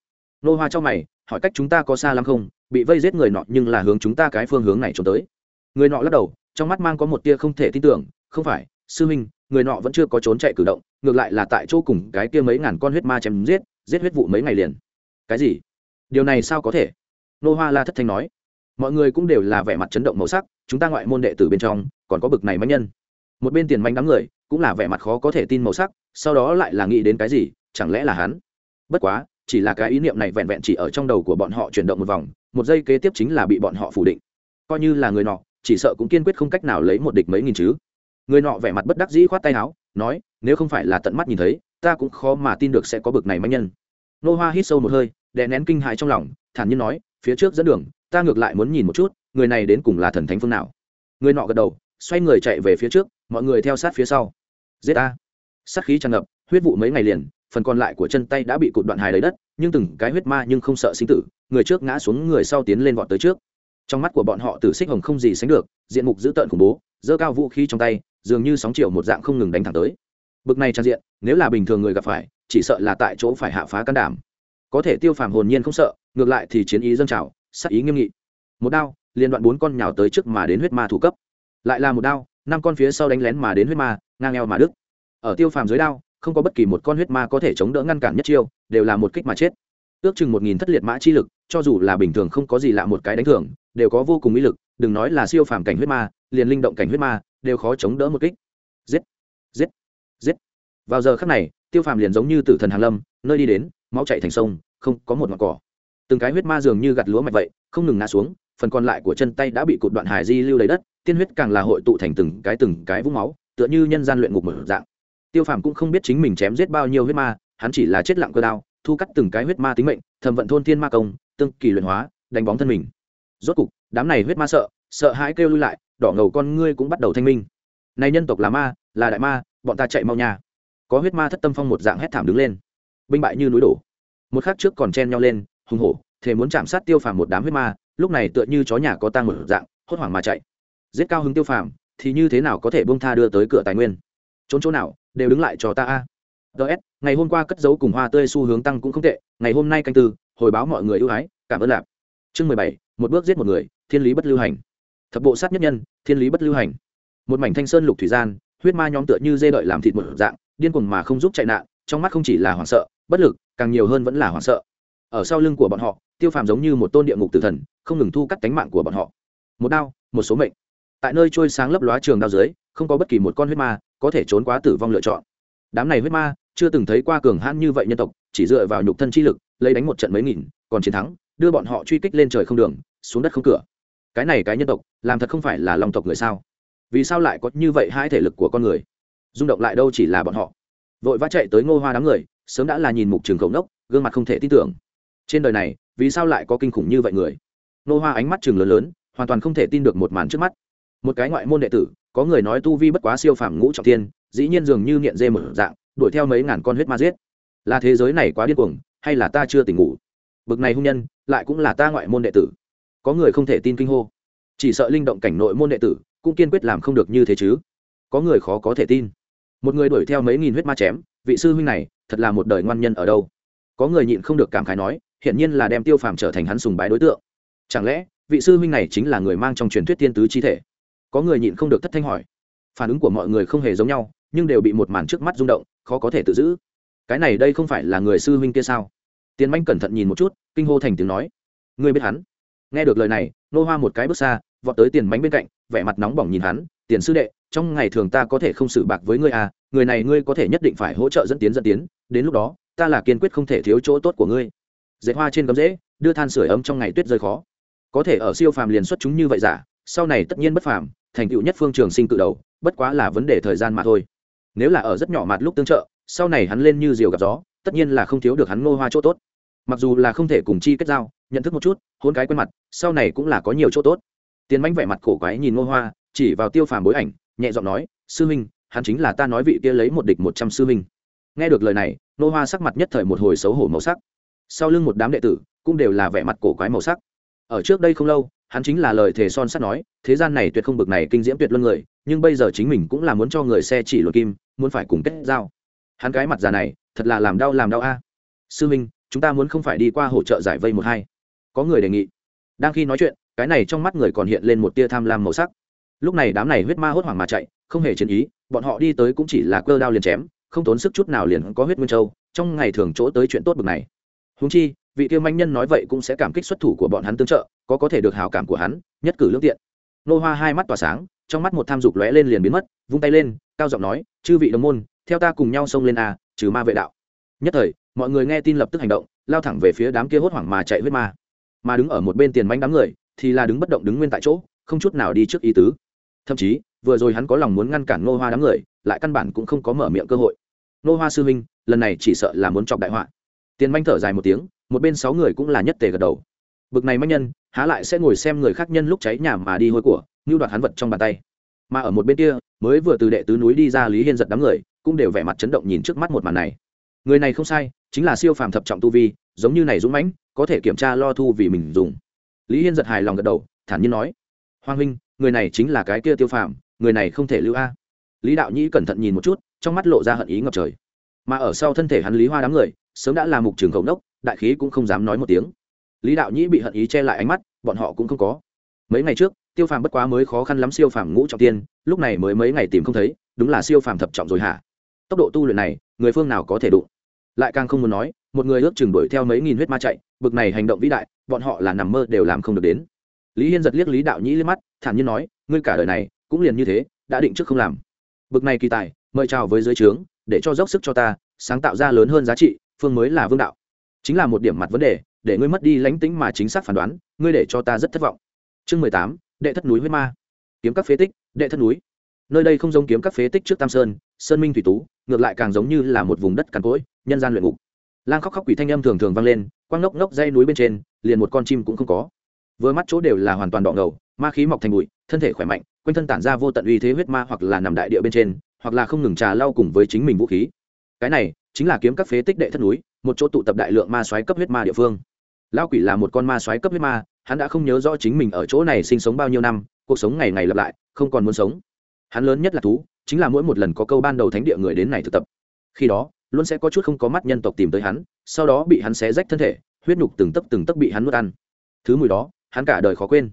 nô hoa cho mày, hỏi cách chúng ta có xa lắm không, bị vây giết người nọ nhưng là hướng chúng ta cái phương hướng này trốn tới. Người nọ lắc đầu, trong mắt mang có một tia không thể tin tưởng, không phải, sư minh người nọ vẫn chưa có trốn chạy cử động, ngược lại là tại chỗ cùng cái kia mấy ngàn con huyết ma chém giết giết huyết vụ mấy ngày liền. Cái gì? Điều này sao có thể? Nô hoa la thất thanh nói. Mọi người cũng đều là vẻ mặt chấn động màu sắc, chúng ta ngoại môn đệ tử bên trong, còn có bực này manh nhân. Một bên tiền manh đám người, cũng là vẻ mặt khó có thể tin màu sắc, sau đó lại là nghĩ đến cái gì, chẳng lẽ là hắn? Bất quá chỉ là cái ý niệm này vẹn vẹn chỉ ở trong đầu của bọn họ chuyển động một vòng, một giây kế tiếp chính là bị bọn họ phủ định. Coi như là người nọ, chỉ sợ cũng kiên quyết không cách nào lấy một địch mấy nghìn chứ. Người nọ vẻ mặt bất đắc dĩ khoát tay áo, nói, nếu không phải là tận mắt nhìn thấy, ta cũng khó mà tin được sẽ có bực này manh nhân. Nô hoa hít sâu một hơi, đè nén kinh hại trong lòng, thản nhiên nói, phía trước dẫn đường, ta ngược lại muốn nhìn một chút, người này đến cùng là thần thánh phương nào? Người nọ gật đầu, xoay người chạy về phía trước, mọi người theo sát phía sau. Giết a sát khí tràn ngập, huyết vụ mấy ngày liền phần còn lại của chân tay đã bị cụt đoạn hài lấy đất, nhưng từng cái huyết ma nhưng không sợ sinh tử, người trước ngã xuống, người sau tiến lên vọt tới trước. Trong mắt của bọn họ, tử xích hồng không gì sánh được, diện mục dữ tợn khủng bố, giơ cao vũ khí trong tay, dường như sóng chiều một dạng không ngừng đánh thẳng tới. Bực này trang diện, nếu là bình thường người gặp phải, chỉ sợ là tại chỗ phải hạ phá can đảm. Có thể tiêu phàm hồn nhiên không sợ, ngược lại thì chiến ý dâng trào sắc ý nghiêm nghị. Một đao, liên đoạn bốn con nhào tới trước mà đến huyết ma thủ cấp. Lại là một đao, năm con phía sau đánh lén mà đến huyết ma, ngang eo mà đức ở tiêu phàm dưới đao không có bất kỳ một con huyết ma có thể chống đỡ ngăn cản nhất chiêu, đều là một kích mà chết. Ước chừng một nghìn thất liệt mã chi lực, cho dù là bình thường không có gì lạ một cái đánh thưởng, đều có vô cùng ý lực, đừng nói là siêu phàm cảnh huyết ma, liền linh động cảnh huyết ma, đều khó chống đỡ một kích. Giết! Giết! Giết! Vào giờ khắc này, tiêu phàm liền giống như tử thần hàn lâm, nơi đi đến, máu chạy thành sông, không có một ngọn cỏ. Từng cái huyết ma dường như gặt lúa mạch vậy, không ngừng ngã xuống, phần còn lại của chân tay đã bị cụt đoạn hải di lưu lấy đất, tiên huyết càng là hội tụ thành từng cái từng cái vũng máu, tựa như nhân gian luyện ngục mở dạng tiêu phàm cũng không biết chính mình chém giết bao nhiêu huyết ma, hắn chỉ là chết lặng cơ đao, thu cắt từng cái huyết ma tính mệnh, thẩm vận thôn thiên ma công, tương kỳ luyện hóa, đánh bóng thân mình. Rốt cục, đám này huyết ma sợ sợ hãi kêu lui lại, đỏ ngầu con ngươi cũng bắt đầu thanh minh. Này nhân tộc là ma, là đại ma, bọn ta chạy mau nhà có huyết ma thất tâm phong một dạng hét thảm đứng lên. Binh bại như núi đổ. Một khắc trước còn chen nhau lên, hùng hổ thể muốn chạm sát tiêu phàm một đám huyết ma, lúc này tựa như chó nhà có tang một dạng, hốt hoảng mà chạy. Giết cao hứng tiêu phàm, thì như thế nào có thể bông tha đưa tới cửa tài nguyên? Trốn chỗ nào, đều đứng lại cho ta a. Ts ngày hôm qua cất giấu cùng hoa tươi xu hướng tăng cũng không tệ, ngày hôm nay canh tư, hồi báo mọi người ưu ái, cảm ơn lạp. Chương mười bảy, một bước giết một người, thiên lý bất lưu hành. Thập bộ sát nhất nhân, thiên lý bất lưu hành. Một mảnh thanh sơn lục thủy gian, huyết ma nhóm tựa như dê đợi làm thịt một dạng, điên cuồng mà không giúp chạy nạn, trong mắt không chỉ là hoảng sợ, bất lực, càng nhiều hơn vẫn là hoảng sợ. Ở sau lưng của bọn họ, tiêu phàm giống như một tôn địa ngục tử thần, không ngừng thu cắt cánh mạng của bọn họ. Một đao, một số mệnh tại nơi trôi sáng lấp lóa trường đao dưới, không có bất kỳ một con huyết ma có thể trốn quá tử vong lựa chọn. Đám này huyết ma chưa từng thấy qua cường hãn như vậy nhân tộc, chỉ dựa vào nhục thân chi lực, lấy đánh một trận mấy nghìn, còn chiến thắng, đưa bọn họ truy kích lên trời không đường, xuống đất không cửa. Cái này cái nhân tộc, làm thật không phải là lòng tộc người sao? Vì sao lại có như vậy hai thể lực của con người? Rung động lại đâu chỉ là bọn họ. Vội vã chạy tới ngô hoa đám người, sớm đã là nhìn mục trường khổng nốc gương mặt không thể tin tưởng. Trên đời này, vì sao lại có kinh khủng như vậy người? Ngô hoa ánh mắt trường lớn lớn, hoàn toàn không thể tin được một màn trước mắt một cái ngoại môn đệ tử, có người nói tu vi bất quá siêu phàm ngũ trọng thiên, dĩ nhiên dường như nghiện dê mở dạng, đuổi theo mấy ngàn con huyết ma giết. Là thế giới này quá điên cuồng, hay là ta chưa tỉnh ngủ? Bực này hung nhân, lại cũng là ta ngoại môn đệ tử. Có người không thể tin kinh hô. Chỉ sợ linh động cảnh nội môn đệ tử, cũng kiên quyết làm không được như thế chứ. Có người khó có thể tin. Một người đuổi theo mấy nghìn huyết ma chém, vị sư huynh này, thật là một đời ngoan nhân ở đâu? Có người nhịn không được cảm khái nói, hiển nhiên là đem tiêu phàm trở thành hắn sùng bái đối tượng. Chẳng lẽ, vị sư huynh này chính là người mang trong truyền thuyết tiên tứ chi thể? Có người nhịn không được thất thanh hỏi. Phản ứng của mọi người không hề giống nhau, nhưng đều bị một màn trước mắt rung động, khó có thể tự giữ. Cái này đây không phải là người sư huynh kia sao? Tiền manh cẩn thận nhìn một chút, kinh hô thành tiếng nói. Ngươi biết hắn? Nghe được lời này, nô hoa một cái bước xa, vọt tới tiền mánh bên cạnh, vẻ mặt nóng bỏng nhìn hắn, tiền sư đệ, trong ngày thường ta có thể không xử bạc với ngươi à người này ngươi có thể nhất định phải hỗ trợ dẫn tiến dẫn tiến, đến lúc đó, ta là kiên quyết không thể thiếu chỗ tốt của ngươi. Dệt hoa trên gấm rễ, đưa than sửa ấm trong ngày tuyết rơi khó. Có thể ở siêu phàm liền xuất chúng như vậy giả, sau này tất nhiên bất phàm thành tựu nhất phương trường sinh cự đầu, bất quá là vấn đề thời gian mà thôi. Nếu là ở rất nhỏ mặt lúc tương trợ, sau này hắn lên như diều gặp gió, tất nhiên là không thiếu được hắn ngô hoa chỗ tốt. Mặc dù là không thể cùng chi kết giao, nhận thức một chút, hôn cái quen mặt, sau này cũng là có nhiều chỗ tốt. Tiến mánh vẻ mặt cổ quái nhìn ngô hoa, chỉ vào tiêu phàm bối ảnh, nhẹ giọng nói, sư huynh, hắn chính là ta nói vị kia lấy một địch một trăm sư huynh. Nghe được lời này, ngô hoa sắc mặt nhất thời một hồi xấu hổ màu sắc. Sau lưng một đám đệ tử, cũng đều là vẻ mặt cổ quái màu sắc. Ở trước đây không lâu hắn chính là lời thề son sắt nói, thế gian này tuyệt không bực này kinh diễm tuyệt luân người, nhưng bây giờ chính mình cũng là muốn cho người xe chỉ luật kim, muốn phải cùng kết giao. Hắn cái mặt già này, thật là làm đau làm đau a. À. Sư minh, chúng ta muốn không phải đi qua hỗ trợ giải vây một hai. Có người đề nghị. Đang khi nói chuyện, cái này trong mắt người còn hiện lên một tia tham lam màu sắc. Lúc này đám này huyết ma hốt hoảng mà chạy, không hề chiến ý, bọn họ đi tới cũng chỉ là cơ đao liền chém, không tốn sức chút nào liền có huyết nguyên châu, trong ngày thường chỗ tới chuyện tốt bực này. Húng chi vị kia manh nhân nói vậy cũng sẽ cảm kích xuất thủ của bọn hắn tương trợ, có có thể được hào cảm của hắn, nhất cử lương tiện. Nô hoa hai mắt tỏa sáng, trong mắt một tham dục lóe lên liền biến mất, vung tay lên, cao giọng nói, chư vị đồng môn, theo ta cùng nhau xông lên a trừ ma vệ đạo. Nhất thời, mọi người nghe tin lập tức hành động, lao thẳng về phía đám kia hốt hoảng mà chạy huyết ma. Mà đứng ở một bên tiền bánh đám người, thì là đứng bất động đứng nguyên tại chỗ, không chút nào đi trước ý tứ. Thậm chí, vừa rồi hắn có lòng muốn ngăn cản nô hoa đám người, lại căn bản cũng không có mở miệng cơ hội. Nô hoa sư huynh, lần này chỉ sợ là muốn chọc đại họa tiền manh thở dài một tiếng, một bên sáu người cũng là nhất tề gật đầu. Bực này manh nhân, há lại sẽ ngồi xem người khác nhân lúc cháy nhà mà đi hôi của, như đoạt hắn vật trong bàn tay. Mà ở một bên kia, mới vừa từ đệ tứ núi đi ra lý hiên giật đám người, cũng đều vẻ mặt chấn động nhìn trước mắt một màn này. Người này không sai, chính là siêu phàm thập trọng tu vi, giống như này dũng mãnh, có thể kiểm tra lo thu vì mình dùng. Lý hiên giật hài lòng gật đầu, thản nhiên nói hoàng huynh, người này chính là cái kia tiêu phàm, người này không thể lưu a. Lý đạo nhĩ cẩn thận nhìn một chút, trong mắt lộ ra hận ý ngập trời. Mà ở sau thân thể hắn lý hoa đám người sớm đã là mục trường khẩu đốc đại khí cũng không dám nói một tiếng. Lý đạo nhĩ bị hận ý che lại ánh mắt, bọn họ cũng không có. Mấy ngày trước, tiêu phàm bất quá mới khó khăn lắm siêu phàm ngũ trọng tiên, lúc này mới mấy ngày tìm không thấy, đúng là siêu phàm thập trọng rồi hả? Tốc độ tu luyện này, người phương nào có thể đụng? Lại càng không muốn nói, một người ước chừng đuổi theo mấy nghìn huyết ma chạy, bực này hành động vĩ đại, bọn họ là nằm mơ đều làm không được đến. Lý hiên giật liếc lý đạo nhĩ liếc mắt, thản nhiên nói, ngươi cả đời này, cũng liền như thế, đã định trước không làm. Bực này kỳ tài, mời chào với dưới trướng, để cho dốc sức cho ta, sáng tạo ra lớn hơn giá trị phương mới là vương đạo. Chính là một điểm mặt vấn đề, để ngươi mất đi lánh tính mà chính xác phán đoán, ngươi để cho ta rất thất vọng. Chương mười tám, đệ thất núi huyết ma. Kiếm các phế tích, đệ thất núi. Nơi đây không giống kiếm các phế tích trước tam sơn sơn minh thủy tú, ngược lại càng giống như là một vùng đất cằn cỗi, nhân gian luyện ngục. Lang khóc khóc quỷ thanh âm thường thường vang lên, quang ngốc ngốc dây núi bên trên, liền một con chim cũng không có. Vừa mắt chỗ đều là hoàn toàn đỏ ngầu, ma khí mọc thành bụi, thân thể khỏe mạnh, quanh thân tản ra vô tận uy thế huyết ma hoặc là nằm đại địa bên trên, hoặc là không ngừng trà lau cùng với chính mình vũ khí cái này chính là kiếm các phế tích đệ thất núi, một chỗ tụ tập đại lượng ma xoáy cấp huyết ma địa phương. Lao quỷ là một con ma xoáy cấp huyết ma, hắn đã không nhớ rõ chính mình ở chỗ này sinh sống bao nhiêu năm, cuộc sống ngày ngày lặp lại, không còn muốn sống. Hắn lớn nhất là thú, chính là mỗi một lần có câu ban đầu thánh địa người đến này thực tập. Khi đó, luôn sẽ có chút không có mắt nhân tộc tìm tới hắn, sau đó bị hắn xé rách thân thể, huyết nhục từng tấc từng tấc bị hắn nuốt ăn. Thứ mùi đó, hắn cả đời khó quên.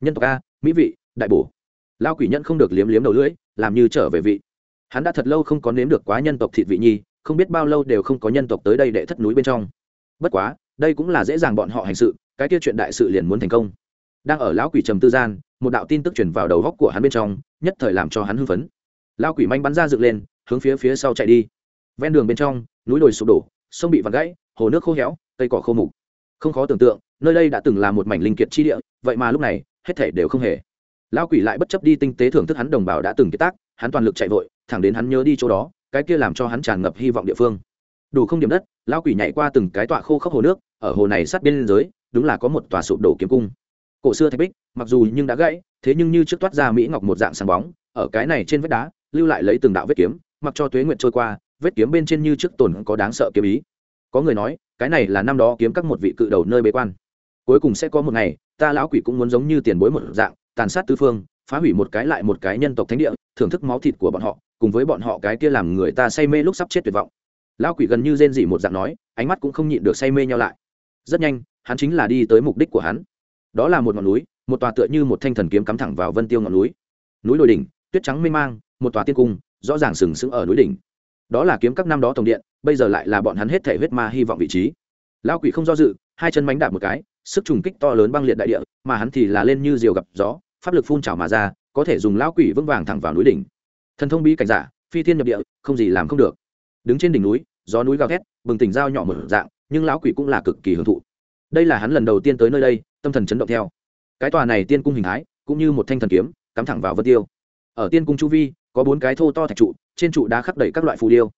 Nhân tộc a, mỹ vị, đại bổ. Lao quỷ nhân không được liếm liếm đầu lưỡi, làm như trở về vị. Hắn đã thật lâu không có nếm được quá nhân tộc thịt vị nhi không biết bao lâu đều không có nhân tộc tới đây để thất núi bên trong. Bất quá, đây cũng là dễ dàng bọn họ hành sự, cái kia chuyện đại sự liền muốn thành công. Đang ở lão quỷ trầm tư gian, một đạo tin tức chuyển vào đầu góc của hắn bên trong, nhất thời làm cho hắn hưng phấn. Lao quỷ manh bắn ra dựng lên, hướng phía phía sau chạy đi. Ven đường bên trong, núi đồi sụp đổ, sông bị vặt gãy, hồ nước khô héo, cây cỏ khô mục. Không khó tưởng tượng, nơi đây đã từng là một mảnh linh kiệt chi địa, vậy mà lúc này, hết thể đều không hề. Lao quỷ lại bất chấp đi tinh tế thưởng thức hắn đồng bào đã từng kiệt tác, hắn toàn lực chạy vội, thẳng đến hắn nhớ đi chỗ đó cái kia làm cho hắn tràn ngập hy vọng địa phương. Đủ không điểm đất lao quỷ nhảy qua từng cái tọa khô khốc hồ nước, ở hồ này sát biên giới đúng là có một tòa sụp đổ kiếm cung. Cổ xưa thạch bích, mặc dù nhưng đã gãy, thế nhưng như trước toát ra mỹ ngọc một dạng sáng bóng, ở cái này trên vách đá, lưu lại lấy từng đạo vết kiếm, mặc cho tuế nguyện trôi qua, vết kiếm bên trên như trước tồn có đáng sợ kiếm ý. Có người nói, cái này là năm đó kiếm các một vị cự đầu nơi bế quan. Cuối cùng sẽ có một ngày, ta lão quỷ cũng muốn giống như tiền bối một dạng, tàn sát tứ phương, phá hủy một cái lại một cái nhân tộc thánh địa thưởng thức máu thịt của bọn họ, cùng với bọn họ cái kia làm người ta say mê lúc sắp chết tuyệt vọng. Lão quỷ gần như rên dỉ một dạng nói, ánh mắt cũng không nhịn được say mê nhau lại. Rất nhanh, hắn chính là đi tới mục đích của hắn. Đó là một ngọn núi, một tòa tựa như một thanh thần kiếm cắm thẳng vào vân tiêu ngọn núi. Núi đồi đỉnh, tuyết trắng mê mang, một tòa tiên cung, rõ ràng sừng sững ở núi đỉnh. Đó là kiếm các năm đó tổng điện, bây giờ lại là bọn hắn hết thể huyết ma hy vọng vị trí. Lão quỷ không do dự, hai chân mánh đạp một cái, sức trùng kích to lớn băng liệt đại địa, mà hắn thì là lên như diều gặp gió, pháp lực phun trào mà ra có thể dùng lão quỷ vững vàng thẳng vào núi đỉnh. Thần thông bí cảnh giả, phi thiên nhập địa, không gì làm không được. Đứng trên đỉnh núi, gió núi gào thét, bừng tỉnh dao nhỏ mở dạng, nhưng lão quỷ cũng là cực kỳ hưởng thụ. Đây là hắn lần đầu tiên tới nơi đây, tâm thần chấn động theo. Cái tòa này tiên cung hình thái, cũng như một thanh thần kiếm, cắm thẳng vào vân tiêu. Ở tiên cung chu vi, có bốn cái thô to thạch trụ, trên trụ đá khắc đầy các loại phù điêu.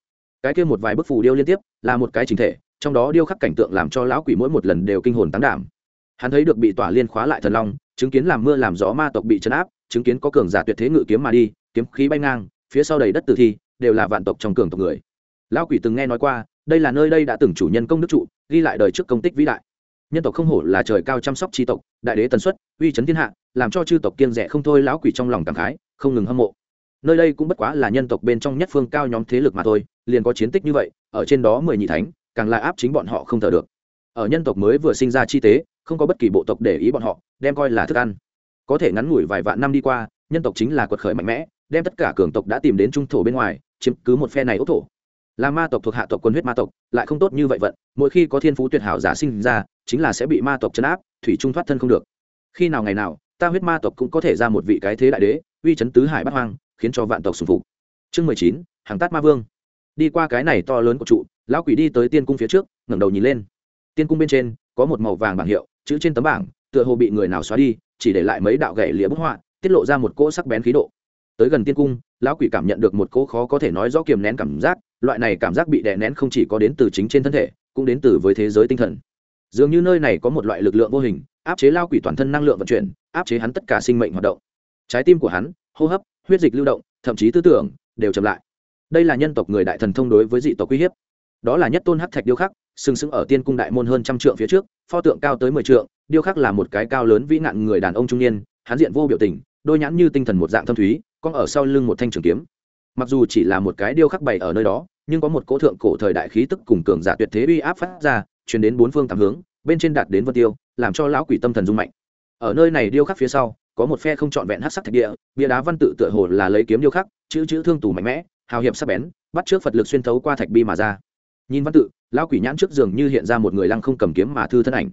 Cái kia một vài bức phù điêu liên tiếp, là một cái chính thể, trong đó điêu khắc cảnh tượng làm cho lão quỷ mỗi một lần đều kinh hồn tán đảm hắn thấy được bị tỏa liên khóa lại thần long, chứng kiến làm mưa làm gió ma tộc bị chấn áp, chứng kiến có cường giả tuyệt thế ngự kiếm mà đi, kiếm khí bay ngang, phía sau đầy đất tử thi, đều là vạn tộc trong cường tộc người. Lão quỷ từng nghe nói qua, đây là nơi đây đã từng chủ nhân công đức trụ, ghi lại đời trước công tích vĩ đại. Nhân tộc không hổ là trời cao chăm sóc tri tộc, đại đế tần suất, uy chấn thiên hạ, làm cho chư tộc kiên rẻ không thôi, lão quỷ trong lòng cảm khái, không ngừng hâm mộ. Nơi đây cũng bất quá là nhân tộc bên trong nhất phương cao nhóm thế lực mà thôi, liền có chiến tích như vậy, ở trên đó mười nhị thánh, càng lại áp chính bọn họ không thở được. Ở nhân tộc mới vừa sinh ra chi tế không có bất kỳ bộ tộc để ý bọn họ, đem coi là thức ăn. Có thể ngắn ngủi vài vạn năm đi qua, nhân tộc chính là quật khởi mạnh mẽ, đem tất cả cường tộc đã tìm đến trung thổ bên ngoài, chiếm cứ một phe này ốc thổ. Là ma tộc thuộc hạ tộc quân huyết ma tộc, lại không tốt như vậy vận, mỗi khi có thiên phú tuyệt hảo giả sinh ra, chính là sẽ bị ma tộc chấn áp, thủy trung thoát thân không được. Khi nào ngày nào, ta huyết ma tộc cũng có thể ra một vị cái thế đại đế, uy chấn tứ hải bắt hoang, khiến cho vạn tộc sùng phục. Chương mười chín, hàng tát ma vương. Đi qua cái này to lớn của trụ, lão quỷ đi tới tiên cung phía trước, ngẩng đầu nhìn lên. Tiên cung bên trên, có một màu vàng bảng hiệu chữ trên tấm bảng, tựa hồ bị người nào xóa đi, chỉ để lại mấy đạo gậy lịa bức họa, tiết lộ ra một cỗ sắc bén khí độ. Tới gần tiên cung, lão quỷ cảm nhận được một cỗ khó có thể nói rõ kiềm nén cảm giác, loại này cảm giác bị đè nén không chỉ có đến từ chính trên thân thể, cũng đến từ với thế giới tinh thần. Dường như nơi này có một loại lực lượng vô hình, áp chế lao quỷ toàn thân năng lượng vận chuyển, áp chế hắn tất cả sinh mệnh hoạt động. Trái tim của hắn, hô hấp, huyết dịch lưu động, thậm chí tư tưởng, đều chậm lại. Đây là nhân tộc người đại thần thông đối với dị tộc uy hiếp. Đó là nhất tôn hắc thạch điêu khắc sừng sững ở tiên cung đại môn hơn trăm trượng phía trước, pho tượng cao tới mười trượng, điêu khắc là một cái cao lớn vĩ nạn người đàn ông trung niên, hắn diện vô biểu tình, đôi nhãn như tinh thần một dạng thâm thúy con ở sau lưng một thanh trường kiếm. Mặc dù chỉ là một cái điêu khắc bày ở nơi đó, nhưng có một cỗ thượng cổ thời đại khí tức cùng cường giả tuyệt thế uy áp phát ra, truyền đến bốn phương tám hướng, bên trên đạt đến vân tiêu, làm cho lão quỷ tâm thần rung mạnh. Ở nơi này điêu khắc phía sau, có một phe không trọn vẹn hắc sắc thạch địa, bia đá văn tự tựa hồ là lấy kiếm điêu khắc, chữ chữ thương tù mạnh mẽ, hào hiệp sắc bén, bắt trước phật lực xuyên thấu qua thạch bi mà ra nhìn văn tự, lão quỷ nhãn trước giường như hiện ra một người lăng không cầm kiếm mà thư thân ảnh.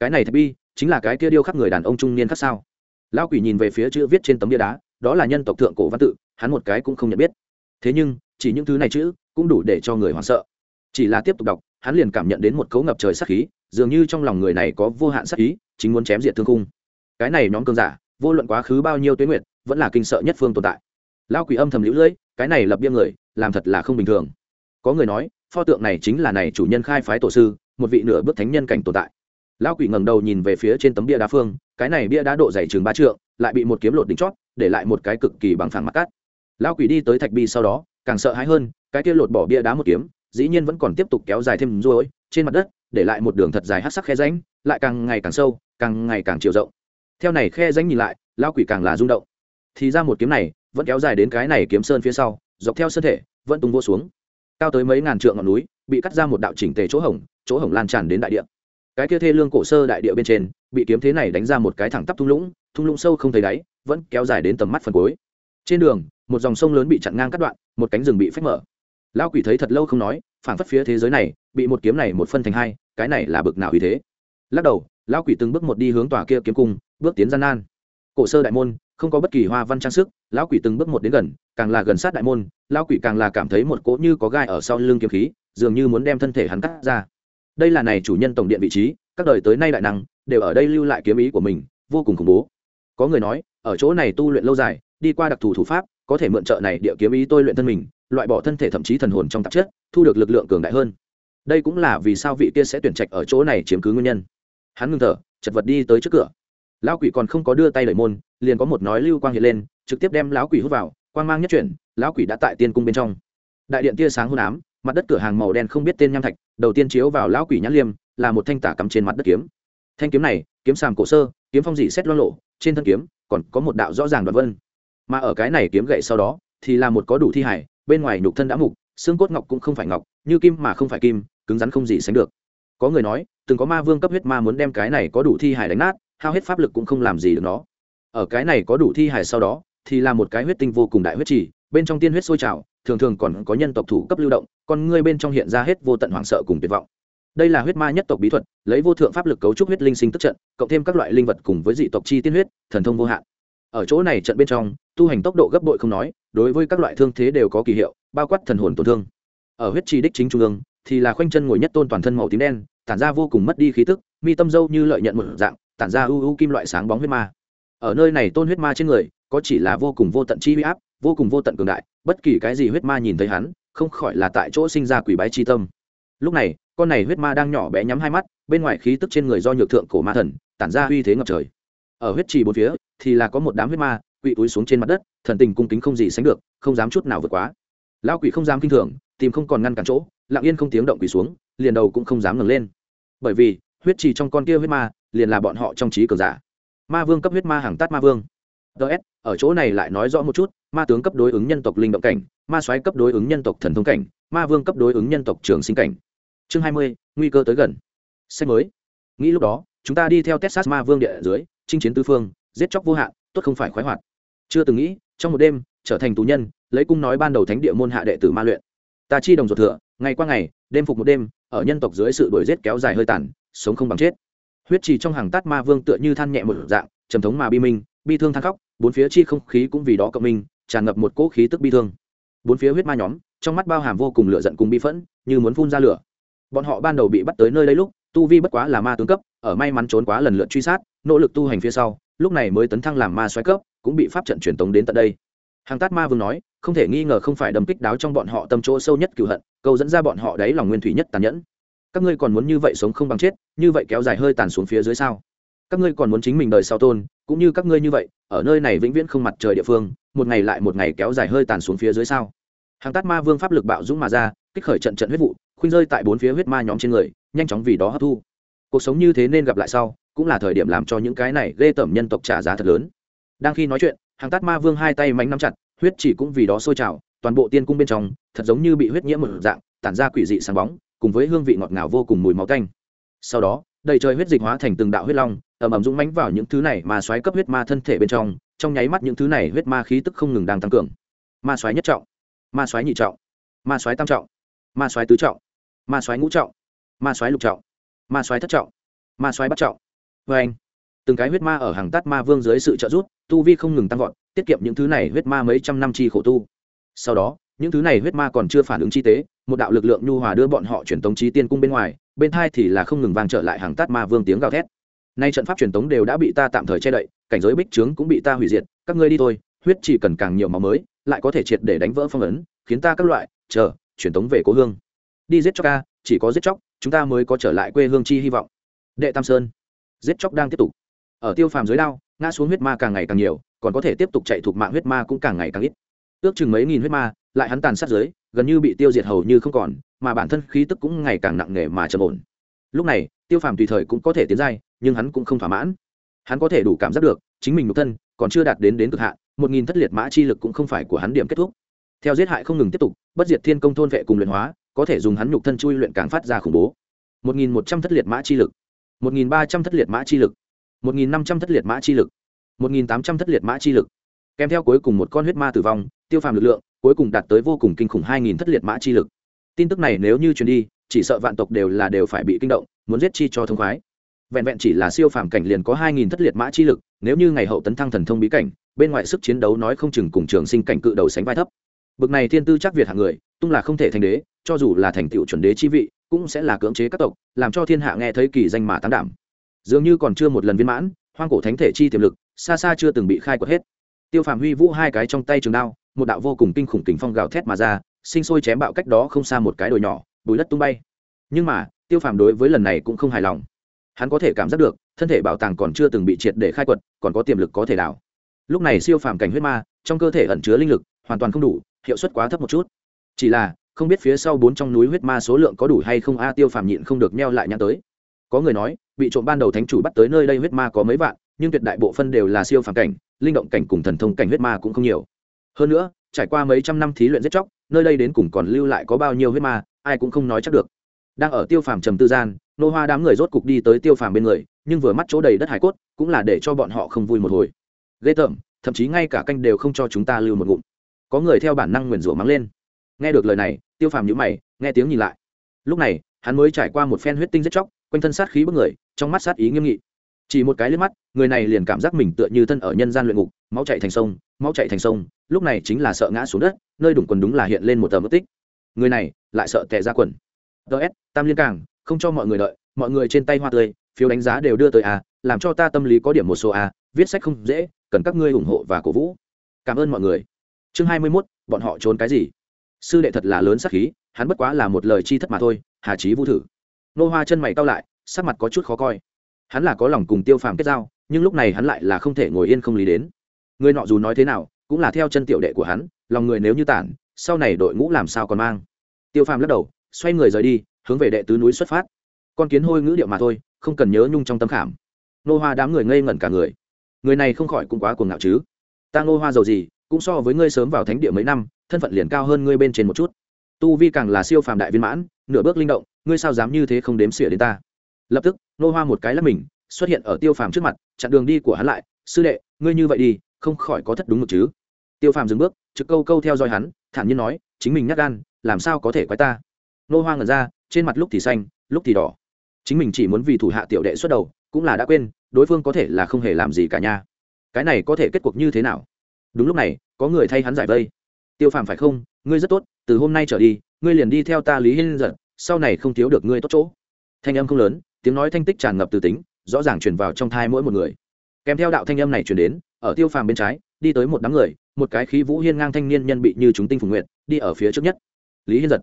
Cái này thạch bi, chính là cái kia điêu khắc người đàn ông trung niên khác sao? Lão quỷ nhìn về phía chữ viết trên tấm bia đá, đó là nhân tộc thượng cổ văn tự, hắn một cái cũng không nhận biết. Thế nhưng, chỉ những thứ này chữ cũng đủ để cho người hoảng sợ. Chỉ là tiếp tục đọc, hắn liền cảm nhận đến một cấu ngập trời sắc khí, dường như trong lòng người này có vô hạn sắc ý, chính muốn chém diệt thương cung cái này nhóm cơn giả, vô luận quá khứ bao nhiêu tuyến nguyệt, vẫn là kinh sợ nhất phương tồn tại. Lao quỷ âm thầm lũ lưỡi, cái này lập bia người, làm thật là không bình thường. Có người nói pho tượng này chính là này chủ nhân khai phái tổ sư, một vị nửa bước thánh nhân cảnh tồn tại. Lão quỷ ngẩng đầu nhìn về phía trên tấm bia đá phương, cái này bia đá độ dày chừng ba trượng, lại bị một kiếm lột đỉnh chót, để lại một cái cực kỳ bằng phẳng mặt cắt Lão quỷ đi tới thạch bi sau đó, càng sợ hãi hơn, cái kia lột bỏ bia đá một kiếm, dĩ nhiên vẫn còn tiếp tục kéo dài thêm ruồi trên mặt đất, để lại một đường thật dài hát sắc khe ránh lại càng ngày càng sâu, càng ngày càng chiều rộng. Theo này khe ránh nhìn lại, lão quỷ càng là rung động. Thì ra một kiếm này, vẫn kéo dài đến cái này kiếm sơn phía sau, dọc theo sơn thể, vẫn tung vô xuống cao tới mấy ngàn trượng ngọn núi, bị cắt ra một đạo chỉnh tề chỗ hổng chỗ hổng lan tràn đến đại địa. Cái kia thê lương cổ sơ đại địa bên trên, bị kiếm thế này đánh ra một cái thẳng tắp thung lũng thung lũng sâu không thấy đáy, vẫn kéo dài đến tầm mắt phần cuối. Trên đường, một dòng sông lớn bị chặn ngang cắt đoạn, một cánh rừng bị phách mở. Lão quỷ thấy thật lâu không nói, phảng phất phía thế giới này, bị một kiếm này một phân thành hai, cái này là bực nào ý thế. Lắc đầu, lão quỷ từng bước một đi hướng tòa kia kiếm cung, bước tiến gian nan. Cổ sơ đại môn không có bất kỳ hoa văn trang sức, lão quỷ từng bước một đến gần, càng là gần sát đại môn, lão quỷ càng là cảm thấy một cỗ như có gai ở sau lưng kiếm khí, dường như muốn đem thân thể hắn cắt ra. Đây là này chủ nhân tổng điện vị trí, các đời tới nay đại năng, đều ở đây lưu lại kiếm ý của mình, vô cùng khủng bố. Có người nói, ở chỗ này tu luyện lâu dài, đi qua đặc thù thủ pháp, có thể mượn trợ này địa kiếm ý tôi luyện thân mình, loại bỏ thân thể thậm chí thần hồn trong tạp chất, thu được lực lượng cường đại hơn. Đây cũng là vì sao vị kia sẽ tuyển trạch ở chỗ này chiếm cứ nguyên nhân. Hắn ngưng thở, chật vật đi tới trước cửa lão quỷ còn không có đưa tay lời môn, liền có một nói lưu quang hiện lên, trực tiếp đem lão quỷ hút vào, quang mang nhất chuyển, lão quỷ đã tại tiên cung bên trong. Đại điện tia sáng hôn ám, mặt đất cửa hàng màu đen không biết tên nham thạch, đầu tiên chiếu vào lão quỷ nhãn liêm, là một thanh tả cắm trên mặt đất kiếm. Thanh kiếm này, kiếm sàm cổ sơ, kiếm phong dị xét lo lộ, trên thân kiếm, còn có một đạo rõ ràng đoạn vân. Mà ở cái này kiếm gậy sau đó, thì là một có đủ thi hải, bên ngoài nhục thân đã mục, xương cốt ngọc cũng không phải ngọc, như kim mà không phải kim, cứng rắn không gì sánh được. Có người nói, từng có ma vương cấp huyết ma muốn đem cái này có đủ thi hải đánh nát hao hết pháp lực cũng không làm gì được nó. Ở cái này có đủ thi hải sau đó, thì là một cái huyết tinh vô cùng đại huyết trì, bên trong tiên huyết sôi trào, thường thường còn có nhân tộc thủ cấp lưu động còn ngươi bên trong hiện ra hết vô tận hoảng sợ cùng tuyệt vọng. Đây là huyết ma nhất tộc bí thuật, lấy vô thượng pháp lực cấu trúc huyết linh sinh tức trận, cộng thêm các loại linh vật cùng với dị tộc chi tiên huyết, thần thông vô hạn. Ở chỗ này trận bên trong, tu hành tốc độ gấp bội không nói, đối với các loại thương thế đều có kỳ hiệu, bao quát thần hồn tổn thương. Ở huyết trì đích chính trung ương, thì là khoanh chân ngồi nhất tôn toàn thân màu tím đen, tản ra vô cùng mất đi khí tức, mi tâm dâu như lợi nhận một dạng tản ra ưu ưu kim loại sáng bóng huyết ma. Ở nơi này tôn huyết ma trên người, có chỉ là vô cùng vô tận chi huy áp, vô cùng vô tận cường đại, bất kỳ cái gì huyết ma nhìn thấy hắn, không khỏi là tại chỗ sinh ra quỷ bái chi tâm. Lúc này, con này huyết ma đang nhỏ bé nhắm hai mắt, bên ngoài khí tức trên người do nhược thượng cổ ma thần, tản ra uy thế ngập trời. Ở huyết trì bốn phía, thì là có một đám huyết ma, quỵ túi xuống trên mặt đất, thần tình cung kính không gì sánh được, không dám chút nào vượt quá. Lao quỷ không dám kinh thường, tìm không còn ngăn cản chỗ, lặng yên không tiếng động quỷ xuống, liền đầu cũng không dám ngẩng lên. Bởi vì huyết trì trong con kia huyết ma, liền là bọn họ trong trí cường giả. Ma vương cấp huyết ma hàng tát ma vương. Ts ở chỗ này lại nói rõ một chút, ma tướng cấp đối ứng nhân tộc linh động cảnh, ma soái cấp đối ứng nhân tộc thần thông cảnh, ma vương cấp đối ứng nhân tộc trường sinh cảnh. Chương hai mươi, nguy cơ tới gần. Sách mới. Nghĩ lúc đó, chúng ta đi theo texas ma vương địa dưới, chinh chiến tư phương, giết chóc vô hạn, tốt không phải khoái hoạt. Chưa từng nghĩ, trong một đêm, trở thành tù nhân, lấy cung nói ban đầu thánh địa môn hạ đệ tử ma luyện. Ta chi đồng ruột thừa, ngày qua ngày, đêm phục một đêm, ở nhân tộc dưới sự đuổi giết kéo dài hơi tàn sống không bằng chết. Huyết trì trong hàng tát ma vương tựa như than nhẹ một dạng, trầm thống mà bi minh, bi thương than khóc, bốn phía chi không khí cũng vì đó cộng minh, tràn ngập một cỗ khí tức bi thương. Bốn phía huyết ma nhóm, trong mắt bao hàm vô cùng lửa giận cùng bi phẫn, như muốn phun ra lửa. Bọn họ ban đầu bị bắt tới nơi đây lúc, tu vi bất quá là ma tướng cấp, ở may mắn trốn quá lần lượt truy sát, nỗ lực tu hành phía sau, lúc này mới tấn thăng làm ma xoáy cấp, cũng bị pháp trận truyền tống đến tận đây. Hàng tát ma vương nói, không thể nghi ngờ không phải đâm kích đáo trong bọn họ tâm chỗ sâu nhất cựu hận, câu dẫn ra bọn họ đấy lòng nguyên thủy nhất tàn nhẫn các ngươi còn muốn như vậy sống không bằng chết, như vậy kéo dài hơi tàn xuống phía dưới sao? Các ngươi còn muốn chính mình đời sau tôn, cũng như các ngươi như vậy, ở nơi này vĩnh viễn không mặt trời địa phương, một ngày lại một ngày kéo dài hơi tàn xuống phía dưới sao? Hàng tát ma vương pháp lực bạo dũng mà ra, kích khởi trận trận huyết vụ, khuynh rơi tại bốn phía huyết ma nhóm trên người, nhanh chóng vì đó hấp thu. Cuộc sống như thế nên gặp lại sau, cũng là thời điểm làm cho những cái này ghê tởm nhân tộc trả giá thật lớn. Đang khi nói chuyện, hàng tát ma vương hai tay mạnh nắm chặt, huyết chỉ cũng vì đó sôi trào, toàn bộ tiên cung bên trong, thật giống như bị huyết nhiễm một dạng, tản ra quỷ dị sáng bóng cùng với hương vị ngọt ngào vô cùng mùi máu tanh. Sau đó, đầy trời huyết dịch hóa thành từng đạo huyết long, ầm ầm dũng mãnh vào những thứ này mà xoáy cấp huyết ma thân thể bên trong trong nháy mắt những thứ này huyết ma khí tức không ngừng đang tăng cường. Ma xoáy nhất trọng, ma xoáy nhị trọng, ma xoáy tam trọng, ma xoáy tứ trọng, ma xoáy ngũ trọng, ma xoáy lục trọng, ma xoáy thất trọng, ma xoáy bắt trọng. Vê anh, từng cái huyết ma ở hàng tát ma vương dưới sự trợ giúp, tu vi không ngừng tăng vọt, tiết kiệm những thứ này huyết ma mấy trăm năm chi khổ tu. Sau đó những thứ này huyết ma còn chưa phản ứng chi tế, một đạo lực lượng nhu hòa đưa bọn họ truyền tống trí tiên cung bên ngoài, bên thai thì là không ngừng vang trở lại hàng tát ma vương tiếng gào thét. Nay trận pháp truyền tống đều đã bị ta tạm thời che đậy, cảnh giới bích trướng cũng bị ta hủy diệt, các ngươi đi thôi, huyết chỉ cần càng nhiều máu mới, lại có thể triệt để đánh vỡ phong ấn, khiến ta các loại, chờ, truyền tống về cố hương. Đi giết chóc ca chỉ có giết chóc, chúng ta mới có trở lại quê hương chi hy vọng. Đệ tam sơn, giết chóc đang tiếp tục. Ở tiêu phàm dưới đao, ngã xuống huyết ma càng ngày càng nhiều, còn có thể tiếp tục chạy thuộc mạng huyết ma cũng càng ngày càng ít. Ước chừng mấy nghìn huyết ma lại hắn tàn sát dưới gần như bị tiêu diệt hầu như không còn, mà bản thân khí tức cũng ngày càng nặng nề mà trầm ổn. Lúc này, tiêu phàm tùy thời cũng có thể tiến giai, nhưng hắn cũng không thỏa mãn. Hắn có thể đủ cảm giác được, chính mình nhục thân còn chưa đạt đến đến cực hạn, một nghìn thất liệt mã chi lực cũng không phải của hắn điểm kết thúc. Theo giết hại không ngừng tiếp tục, bất diệt thiên công thôn vệ cùng luyện hóa, có thể dùng hắn nhục thân chui luyện càng phát ra khủng bố. Một nghìn một trăm thất liệt mã chi lực. Một nghìn ba trăm thất liệt mã chi lực. Một nghìn năm trăm thất liệt mã chi lực. Một nghìn tám trăm thất liệt mã chi lực. Kèm theo cuối cùng một con huyết ma tử vong, tiêu phàm lực lượng cuối cùng đạt tới vô cùng kinh khủng hai nghìn thất liệt mã chi lực. Tin tức này nếu như truyền đi, chỉ sợ vạn tộc đều là đều phải bị kinh động, muốn giết chi cho thông khoái. Vẹn vẹn chỉ là siêu phàm cảnh liền có hai nghìn thất liệt mã chi lực, nếu như ngày hậu tấn thăng thần thông bí cảnh, bên ngoài sức chiến đấu nói không chừng cùng trường sinh cảnh cự đầu sánh vai thấp. Bực này thiên tư chắc việt hạng người, tung là không thể thành đế, cho dù là thành tựu chuẩn đế chi vị, cũng sẽ là cưỡng chế các tộc, làm cho thiên hạ nghe thấy kỳ danh mà tán đảm. Dường như còn chưa một lần viên mãn, hoang cổ thánh thể chi tiềm lực, xa xa chưa từng bị khai quật hết. Tiêu phàm huy vũ hai cái trong tay trường đao một đạo vô cùng kinh khủng kình phong gào thét mà ra, sinh sôi chém bạo cách đó không xa một cái đồi nhỏ, bùi đất tung bay. Nhưng mà, tiêu phàm đối với lần này cũng không hài lòng. Hắn có thể cảm giác được, thân thể bảo tàng còn chưa từng bị triệt để khai quật, còn có tiềm lực có thể đảo. Lúc này siêu phàm cảnh huyết ma, trong cơ thể ẩn chứa linh lực, hoàn toàn không đủ, hiệu suất quá thấp một chút. Chỉ là, không biết phía sau bốn trong núi huyết ma số lượng có đủ hay không, a tiêu phàm nhịn không được neo lại nhãn tới. Có người nói, bị trộm ban đầu thánh chủ bắt tới nơi đây huyết ma có mấy vạn, nhưng tuyệt đại bộ phân đều là siêu phàm cảnh, linh động cảnh cùng thần thông cảnh huyết ma cũng không nhiều hơn nữa, trải qua mấy trăm năm thí luyện giết chóc, nơi đây đến cùng còn lưu lại có bao nhiêu huyết ma, ai cũng không nói chắc được. Đang ở tiêu phàm trầm tư gian, nô hoa đám người rốt cục đi tới tiêu phàm bên người, nhưng vừa mắt chỗ đầy đất hải cốt, cũng là để cho bọn họ không vui một hồi. Ghê tởm, thậm chí ngay cả canh đều không cho chúng ta lưu một ngụm. Có người theo bản năng nguyền rủa mắng lên. Nghe được lời này, tiêu phàm nhữ mày, nghe tiếng nhìn lại. Lúc này, hắn mới trải qua một phen huyết tinh giết chóc, quanh thân sát khí bức người, trong mắt sát ý nghiêm nghị. Chỉ một cái liếc mắt, người này liền cảm giác mình tựa như thân ở nhân gian luyện ngục, máu chạy thành sông, máu chạy thành sông lúc này chính là sợ ngã xuống đất nơi đủng quần đúng là hiện lên một tờ mất tích. Người này lại sợ tệ ra quần. Ts tam liên càng không cho mọi người đợi mọi người trên tay hoa tươi phiếu đánh giá đều đưa tới a làm cho ta tâm lý có điểm một số a viết sách không dễ cần các ngươi ủng hộ và cổ vũ. Cảm ơn mọi người. Chương hai mươi 21, bọn họ trốn cái gì? Sư đệ thật là lớn sắc khí hắn bất quá là một lời chi thất mà thôi hà trí vũ thử. Nô hoa chân mày cau lại sắc mặt có chút khó coi. Hắn là có lòng cùng tiêu phàm kết giao nhưng lúc này hắn lại là không thể ngồi yên không lý đến. Người nọ dù nói thế nào cũng là theo chân tiểu đệ của hắn, lòng người nếu như tản, sau này đội ngũ làm sao còn mang. Tiêu phàm lắc đầu, xoay người rời đi, hướng về đệ tứ núi xuất phát. Con kiến hôi ngữ điệu mà thôi, không cần nhớ nhung trong tâm khảm. Nô hoa đám người ngây ngẩn cả người. Người này không khỏi cũng quá cuồng ngạo chứ. Ta nô hoa giàu gì, cũng so với ngươi sớm vào thánh địa mấy năm, thân phận liền cao hơn ngươi bên trên một chút. Tu vi càng là siêu phàm đại viên mãn, nửa bước linh động, ngươi sao dám như thế không đếm xỉa đến ta? Lập tức, nô hoa một cái là mình, xuất hiện ở tiêu phàm trước mặt, chặn đường đi của hắn lại. Sư đệ, ngươi như vậy đi, không khỏi có thất đúng một chứ tiêu phàm dừng bước, trực câu câu theo dõi hắn, thản nhiên nói, chính mình nhắc gan, làm sao có thể quái ta? Nô hoa ngẩn ra, trên mặt lúc thì xanh, lúc thì đỏ. Chính mình chỉ muốn vì thủ hạ tiểu đệ xuất đầu, cũng là đã quên, đối phương có thể là không hề làm gì cả nha. Cái này có thể kết cuộc như thế nào? Đúng lúc này, có người thay hắn giải vây. Tiêu phàm phải không? Ngươi rất tốt, từ hôm nay trở đi, ngươi liền đi theo ta lý hiên giận, sau này không thiếu được ngươi tốt chỗ. Thanh âm không lớn, tiếng nói thanh tích tràn ngập từ tính, rõ ràng truyền vào trong thai mỗi một người. Kèm theo đạo thanh âm này truyền đến, ở tiêu phàm bên trái đi tới một đám người, một cái khí vũ hiên ngang thanh niên nhân bị như chúng tinh phùng nguyện đi ở phía trước nhất. Lý hiên giật.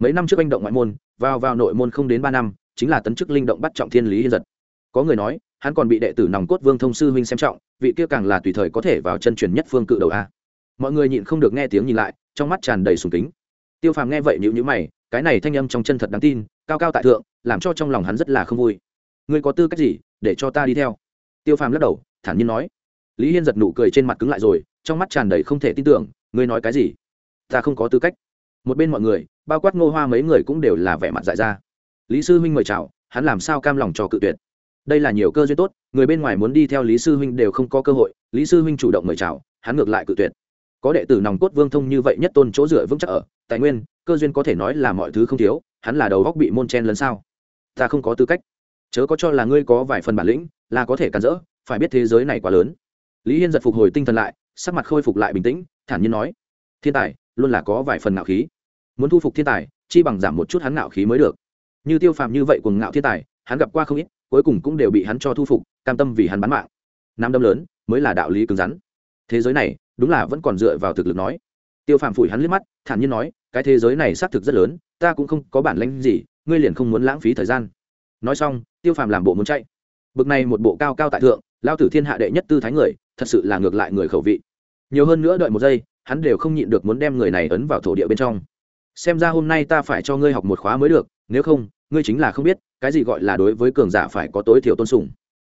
Mấy năm trước anh động ngoại môn, vào vào nội môn không đến ba năm, chính là tấn chức linh động bắt trọng thiên lý hiên giật. Có người nói, hắn còn bị đệ tử nòng cốt vương thông sư huynh xem trọng, vị kia càng là tùy thời có thể vào chân truyền nhất phương cự đầu a. Mọi người nhịn không được nghe tiếng nhìn lại, trong mắt tràn đầy sùng kính. Tiêu phàm nghe vậy nhữ nhữ mày, cái này thanh âm trong chân thật đáng tin, cao cao tại thượng, làm cho trong lòng hắn rất là không vui. Ngươi có tư cách gì để cho ta đi theo? Tiêu phàm lắc đầu, thản nhiên nói lý hiên giật nụ cười trên mặt cứng lại rồi, trong mắt tràn đầy không thể tin tưởng, ngươi nói cái gì? Ta không có tư cách. Một bên mọi người, bao quát ngô hoa mấy người cũng đều là vẻ mặt dại ra. Lý sư huynh mời chào, hắn làm sao cam lòng cho cự tuyệt? Đây là nhiều cơ duyên tốt, người bên ngoài muốn đi theo lý sư huynh đều không có cơ hội, lý sư huynh chủ động mời chào, hắn ngược lại cự tuyệt. Có đệ tử nòng cốt vương thông như vậy nhất tôn chỗ dựa vững chắc ở, tài nguyên, cơ duyên có thể nói là mọi thứ không thiếu, hắn là đầu góc bị môn chen lấn sao? Ta không có tư cách. Chớ có cho là ngươi có vài phần bản lĩnh, là có thể cản rỡ, phải biết thế giới này quá lớn lý hiên giật phục hồi tinh thần lại, sắc mặt khôi phục lại bình tĩnh, thản nhiên nói, thiên tài, luôn là có vài phần ngạo khí. Muốn thu phục thiên tài, chi bằng giảm một chút hắn ngạo khí mới được. Như tiêu phàm như vậy cùng ngạo thiên tài, hắn gặp qua không ít, cuối cùng cũng đều bị hắn cho thu phục, cam tâm vì hắn bán mạng. Nam đâm lớn, mới là đạo lý cứng rắn. Thế giới này, đúng là vẫn còn dựa vào thực lực nói. Tiêu phàm phủi hắn liếc mắt, thản nhiên nói, cái thế giới này xác thực rất lớn, ta cũng không có bản lãnh gì, ngươi liền không muốn lãng phí thời gian. Nói xong, tiêu phàm làm bộ muốn chạy. Bực này một bộ cao cao tại thượng, lao tử thiên hạ đệ nhất tư thái người thật sự là ngược lại người khẩu vị. Nhiều hơn nữa đợi một giây, hắn đều không nhịn được muốn đem người này ấn vào thổ địa bên trong. Xem ra hôm nay ta phải cho ngươi học một khóa mới được, nếu không, ngươi chính là không biết, cái gì gọi là đối với cường giả phải có tối thiểu tôn sùng.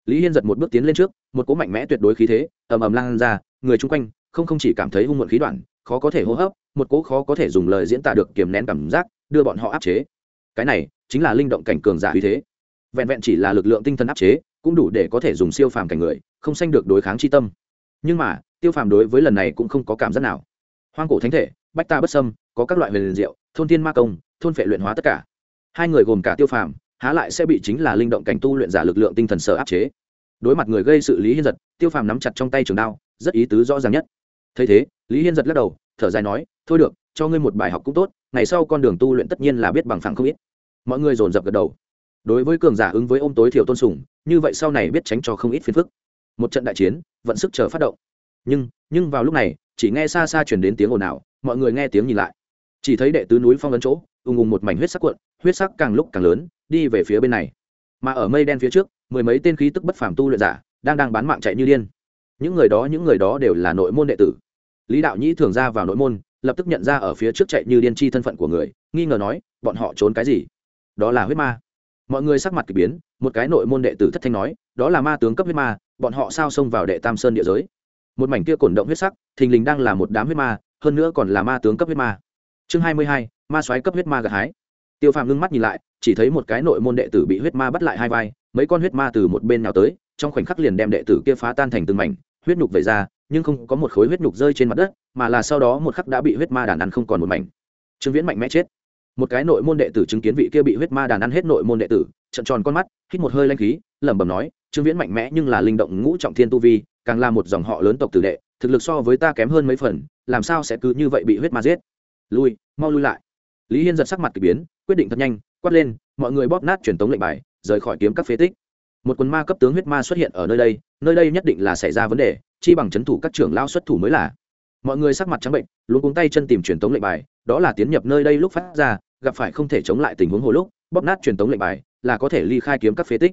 Lý hiên giật một bước tiến lên trước, một cỗ mạnh mẽ tuyệt đối khí thế, ầm ầm lan ra, người chung quanh, không không chỉ cảm thấy hung muộn khí đoạn, khó có thể hô hấp, một cỗ khó có thể dùng lời diễn tả được kiềm nén cảm giác, đưa bọn họ áp chế. Cái này, chính là linh động cảnh cường giả uy thế. Vẹn vẹn chỉ là lực lượng tinh thần áp chế cũng đủ để có thể dùng siêu phàm cảnh người, không sanh được đối kháng chi tâm. Nhưng mà, tiêu phàm đối với lần này cũng không có cảm giác nào. Hoang cổ thánh thể, bách ta bất sâm có các loại huyền liền diệu, thôn tiên ma công, thôn phệ luyện hóa tất cả. Hai người gồm cả tiêu phàm, há lại sẽ bị chính là linh động cảnh tu luyện giả lực lượng tinh thần sở áp chế. Đối mặt người gây sự lý hiên giật, tiêu phàm nắm chặt trong tay trường đao, rất ý tứ rõ ràng nhất. Thấy thế, lý hiên giật lắc đầu, thở dài nói, thôi được, cho ngươi một bài học cũng tốt, ngày sau con đường tu luyện tất nhiên là biết bằng phẳng không ít. Mọi người dồn dập gật đầu đối với cường giả ứng với ôm tối thiểu tôn sùng, như vậy sau này biết tránh cho không ít phiền phức. Một trận đại chiến, vận sức chờ phát động. Nhưng nhưng vào lúc này, chỉ nghe xa xa chuyển đến tiếng ồn ào, mọi người nghe tiếng nhìn lại. Chỉ thấy đệ tứ núi phong ấn chỗ, ùng ùng một mảnh huyết sắc cuộn, huyết sắc càng lúc càng lớn, đi về phía bên này. Mà ở mây đen phía trước, mười mấy tên khí tức bất phàm tu luyện giả, đang đang bán mạng chạy như điên. Những người đó, những người đó đều là nội môn đệ tử. Lý đạo nhĩ thường ra vào nội môn, lập tức nhận ra ở phía trước chạy như điên chi thân phận của người, nghi ngờ nói, bọn họ trốn cái gì? Đó là huyết ma mọi người sắc mặt k ỳ biến, một cái nội môn đệ tử thất thanh nói, đó là ma tướng cấp huyết ma, bọn họ sao xông vào đệ tam sơn địa giới? Một mảnh kia cổn động huyết sắc, thình lình đang là một đám huyết ma, hơn nữa còn là ma tướng cấp huyết ma. Chương hai mươi hai, ma soái cấp huyết ma gặt hái. Tiêu phàm ngưng mắt nhìn lại, chỉ thấy một cái nội môn đệ tử bị huyết ma bắt lại hai vai, mấy con huyết ma từ một bên nào tới, trong khoảnh khắc liền đem đệ tử kia phá tan thành từng mảnh, huyết nhục vẩy ra, nhưng không có một khối huyết nhục rơi trên mặt đất, mà là sau đó một khắc đã bị huyết ma đàn ăn không còn một mảnh. Trương viễn mạnh mẽ chết một cái nội môn đệ tử chứng kiến vị kia bị huyết ma đàn ăn hết nội môn đệ tử, trận tròn con mắt, hít một hơi lanh khí, lẩm bẩm nói, trương viễn mạnh mẽ nhưng là linh động ngũ trọng thiên tu vi, càng là một dòng họ lớn tộc tử đệ, thực lực so với ta kém hơn mấy phần, làm sao sẽ cứ như vậy bị huyết ma giết? Lui, mau lui lại. Lý hiên giật sắc mặt k ỳ biến, quyết định thật nhanh, quát lên, mọi người bóp nát truyền tống lệnh bài, rời khỏi kiếm các phế tích. Một quần ma cấp tướng huyết ma xuất hiện ở nơi đây nơi đây nhất định là xảy ra vấn đề, chi bằng c h ấ n thủ các trưởng lao xuất thủ mới là. Mọi người sắc mặt trắng bệnh luôn cuống tay chân tìm truyền tống lệnh bài đó là tiến nhập nơi đây lúc phát ra, gặp phải không thể chống lại tình huống hồi lúc, bóp nát truyền tống lệnh bài, là có thể ly khai kiếm các phế tích.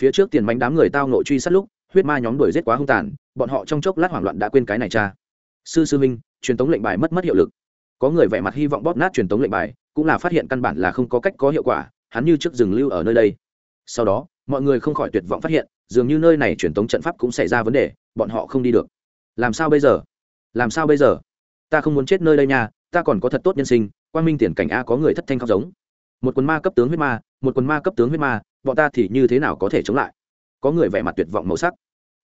Phía trước tiền bánh đám người tao nội truy sát lúc, huyết ma nhóm đuổi giết quá hung tàn, bọn họ trong chốc lát hoảng loạn đã quên cái này cha. Sư sư minh truyền tống lệnh bài mất mất hiệu lực. Có người vẻ mặt hy vọng bóp nát truyền tống lệnh bài, cũng là phát hiện căn bản là không có cách có hiệu quả, hắn như trước rừng lưu ở nơi đây. Sau đó, mọi người không khỏi tuyệt vọng phát hiện, dường như nơi này truyền tống trận pháp cũng xảy ra vấn đề, bọn họ không đi được. Làm sao bây giờ? Làm sao bây giờ? Ta không muốn chết nơi đây nha ta còn có thật tốt nhân sinh quan minh tiền cảnh a có người thất thanh khóc giống. Một quần ma cấp tướng huyết ma, một quần ma cấp tướng huyết ma, bọn ta thì như thế nào có thể chống lại? Có người vẻ mặt tuyệt vọng màu sắc.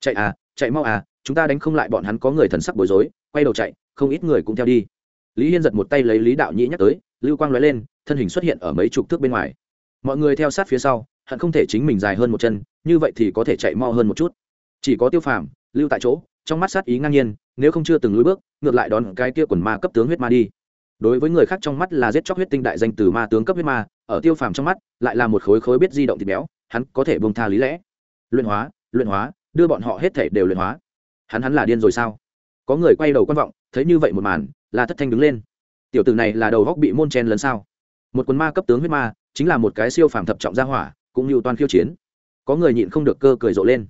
Chạy à chạy mau à chúng ta đánh không lại bọn hắn có người thần sắc bối rối, quay đầu chạy, không ít người cũng theo đi. Lý hiên giật một tay lấy lý đạo nhĩ nhắc tới, lưu quang nói lên, thân hình xuất hiện ở mấy chục thước bên ngoài. Mọi người theo sát phía sau, hận không thể chính mình dài hơn một chân, như vậy thì có thể chạy mau hơn một chút. Chỉ có tiêu phàm, lưu tại chỗ trong mắt sát ý ngang nhiên, nếu không chưa từng lối bước, ngược lại đón cái kia quần ma cấp tướng huyết ma đi. Đối với người khác trong mắt là giết chóc huyết tinh đại danh từ ma tướng cấp huyết ma, ở tiêu phàm trong mắt, lại là một khối khối biết di động thịt béo, hắn có thể bông tha lý lẽ. Luyện hóa luyện hóa, đưa bọn họ hết thể đều luyện hóa. Hắn hắn là điên rồi sao? Có người quay đầu quan vọng, thấy như vậy một màn, là thất thanh đứng lên. Tiểu tử này là đầu góc bị môn chen lấn sao? Một quần ma cấp tướng huyết ma, chính là một cái siêu phàm thập trọng gia hỏa, cũng như toàn khiêu chiến. Có người nhịn không được cơ cười rộ lên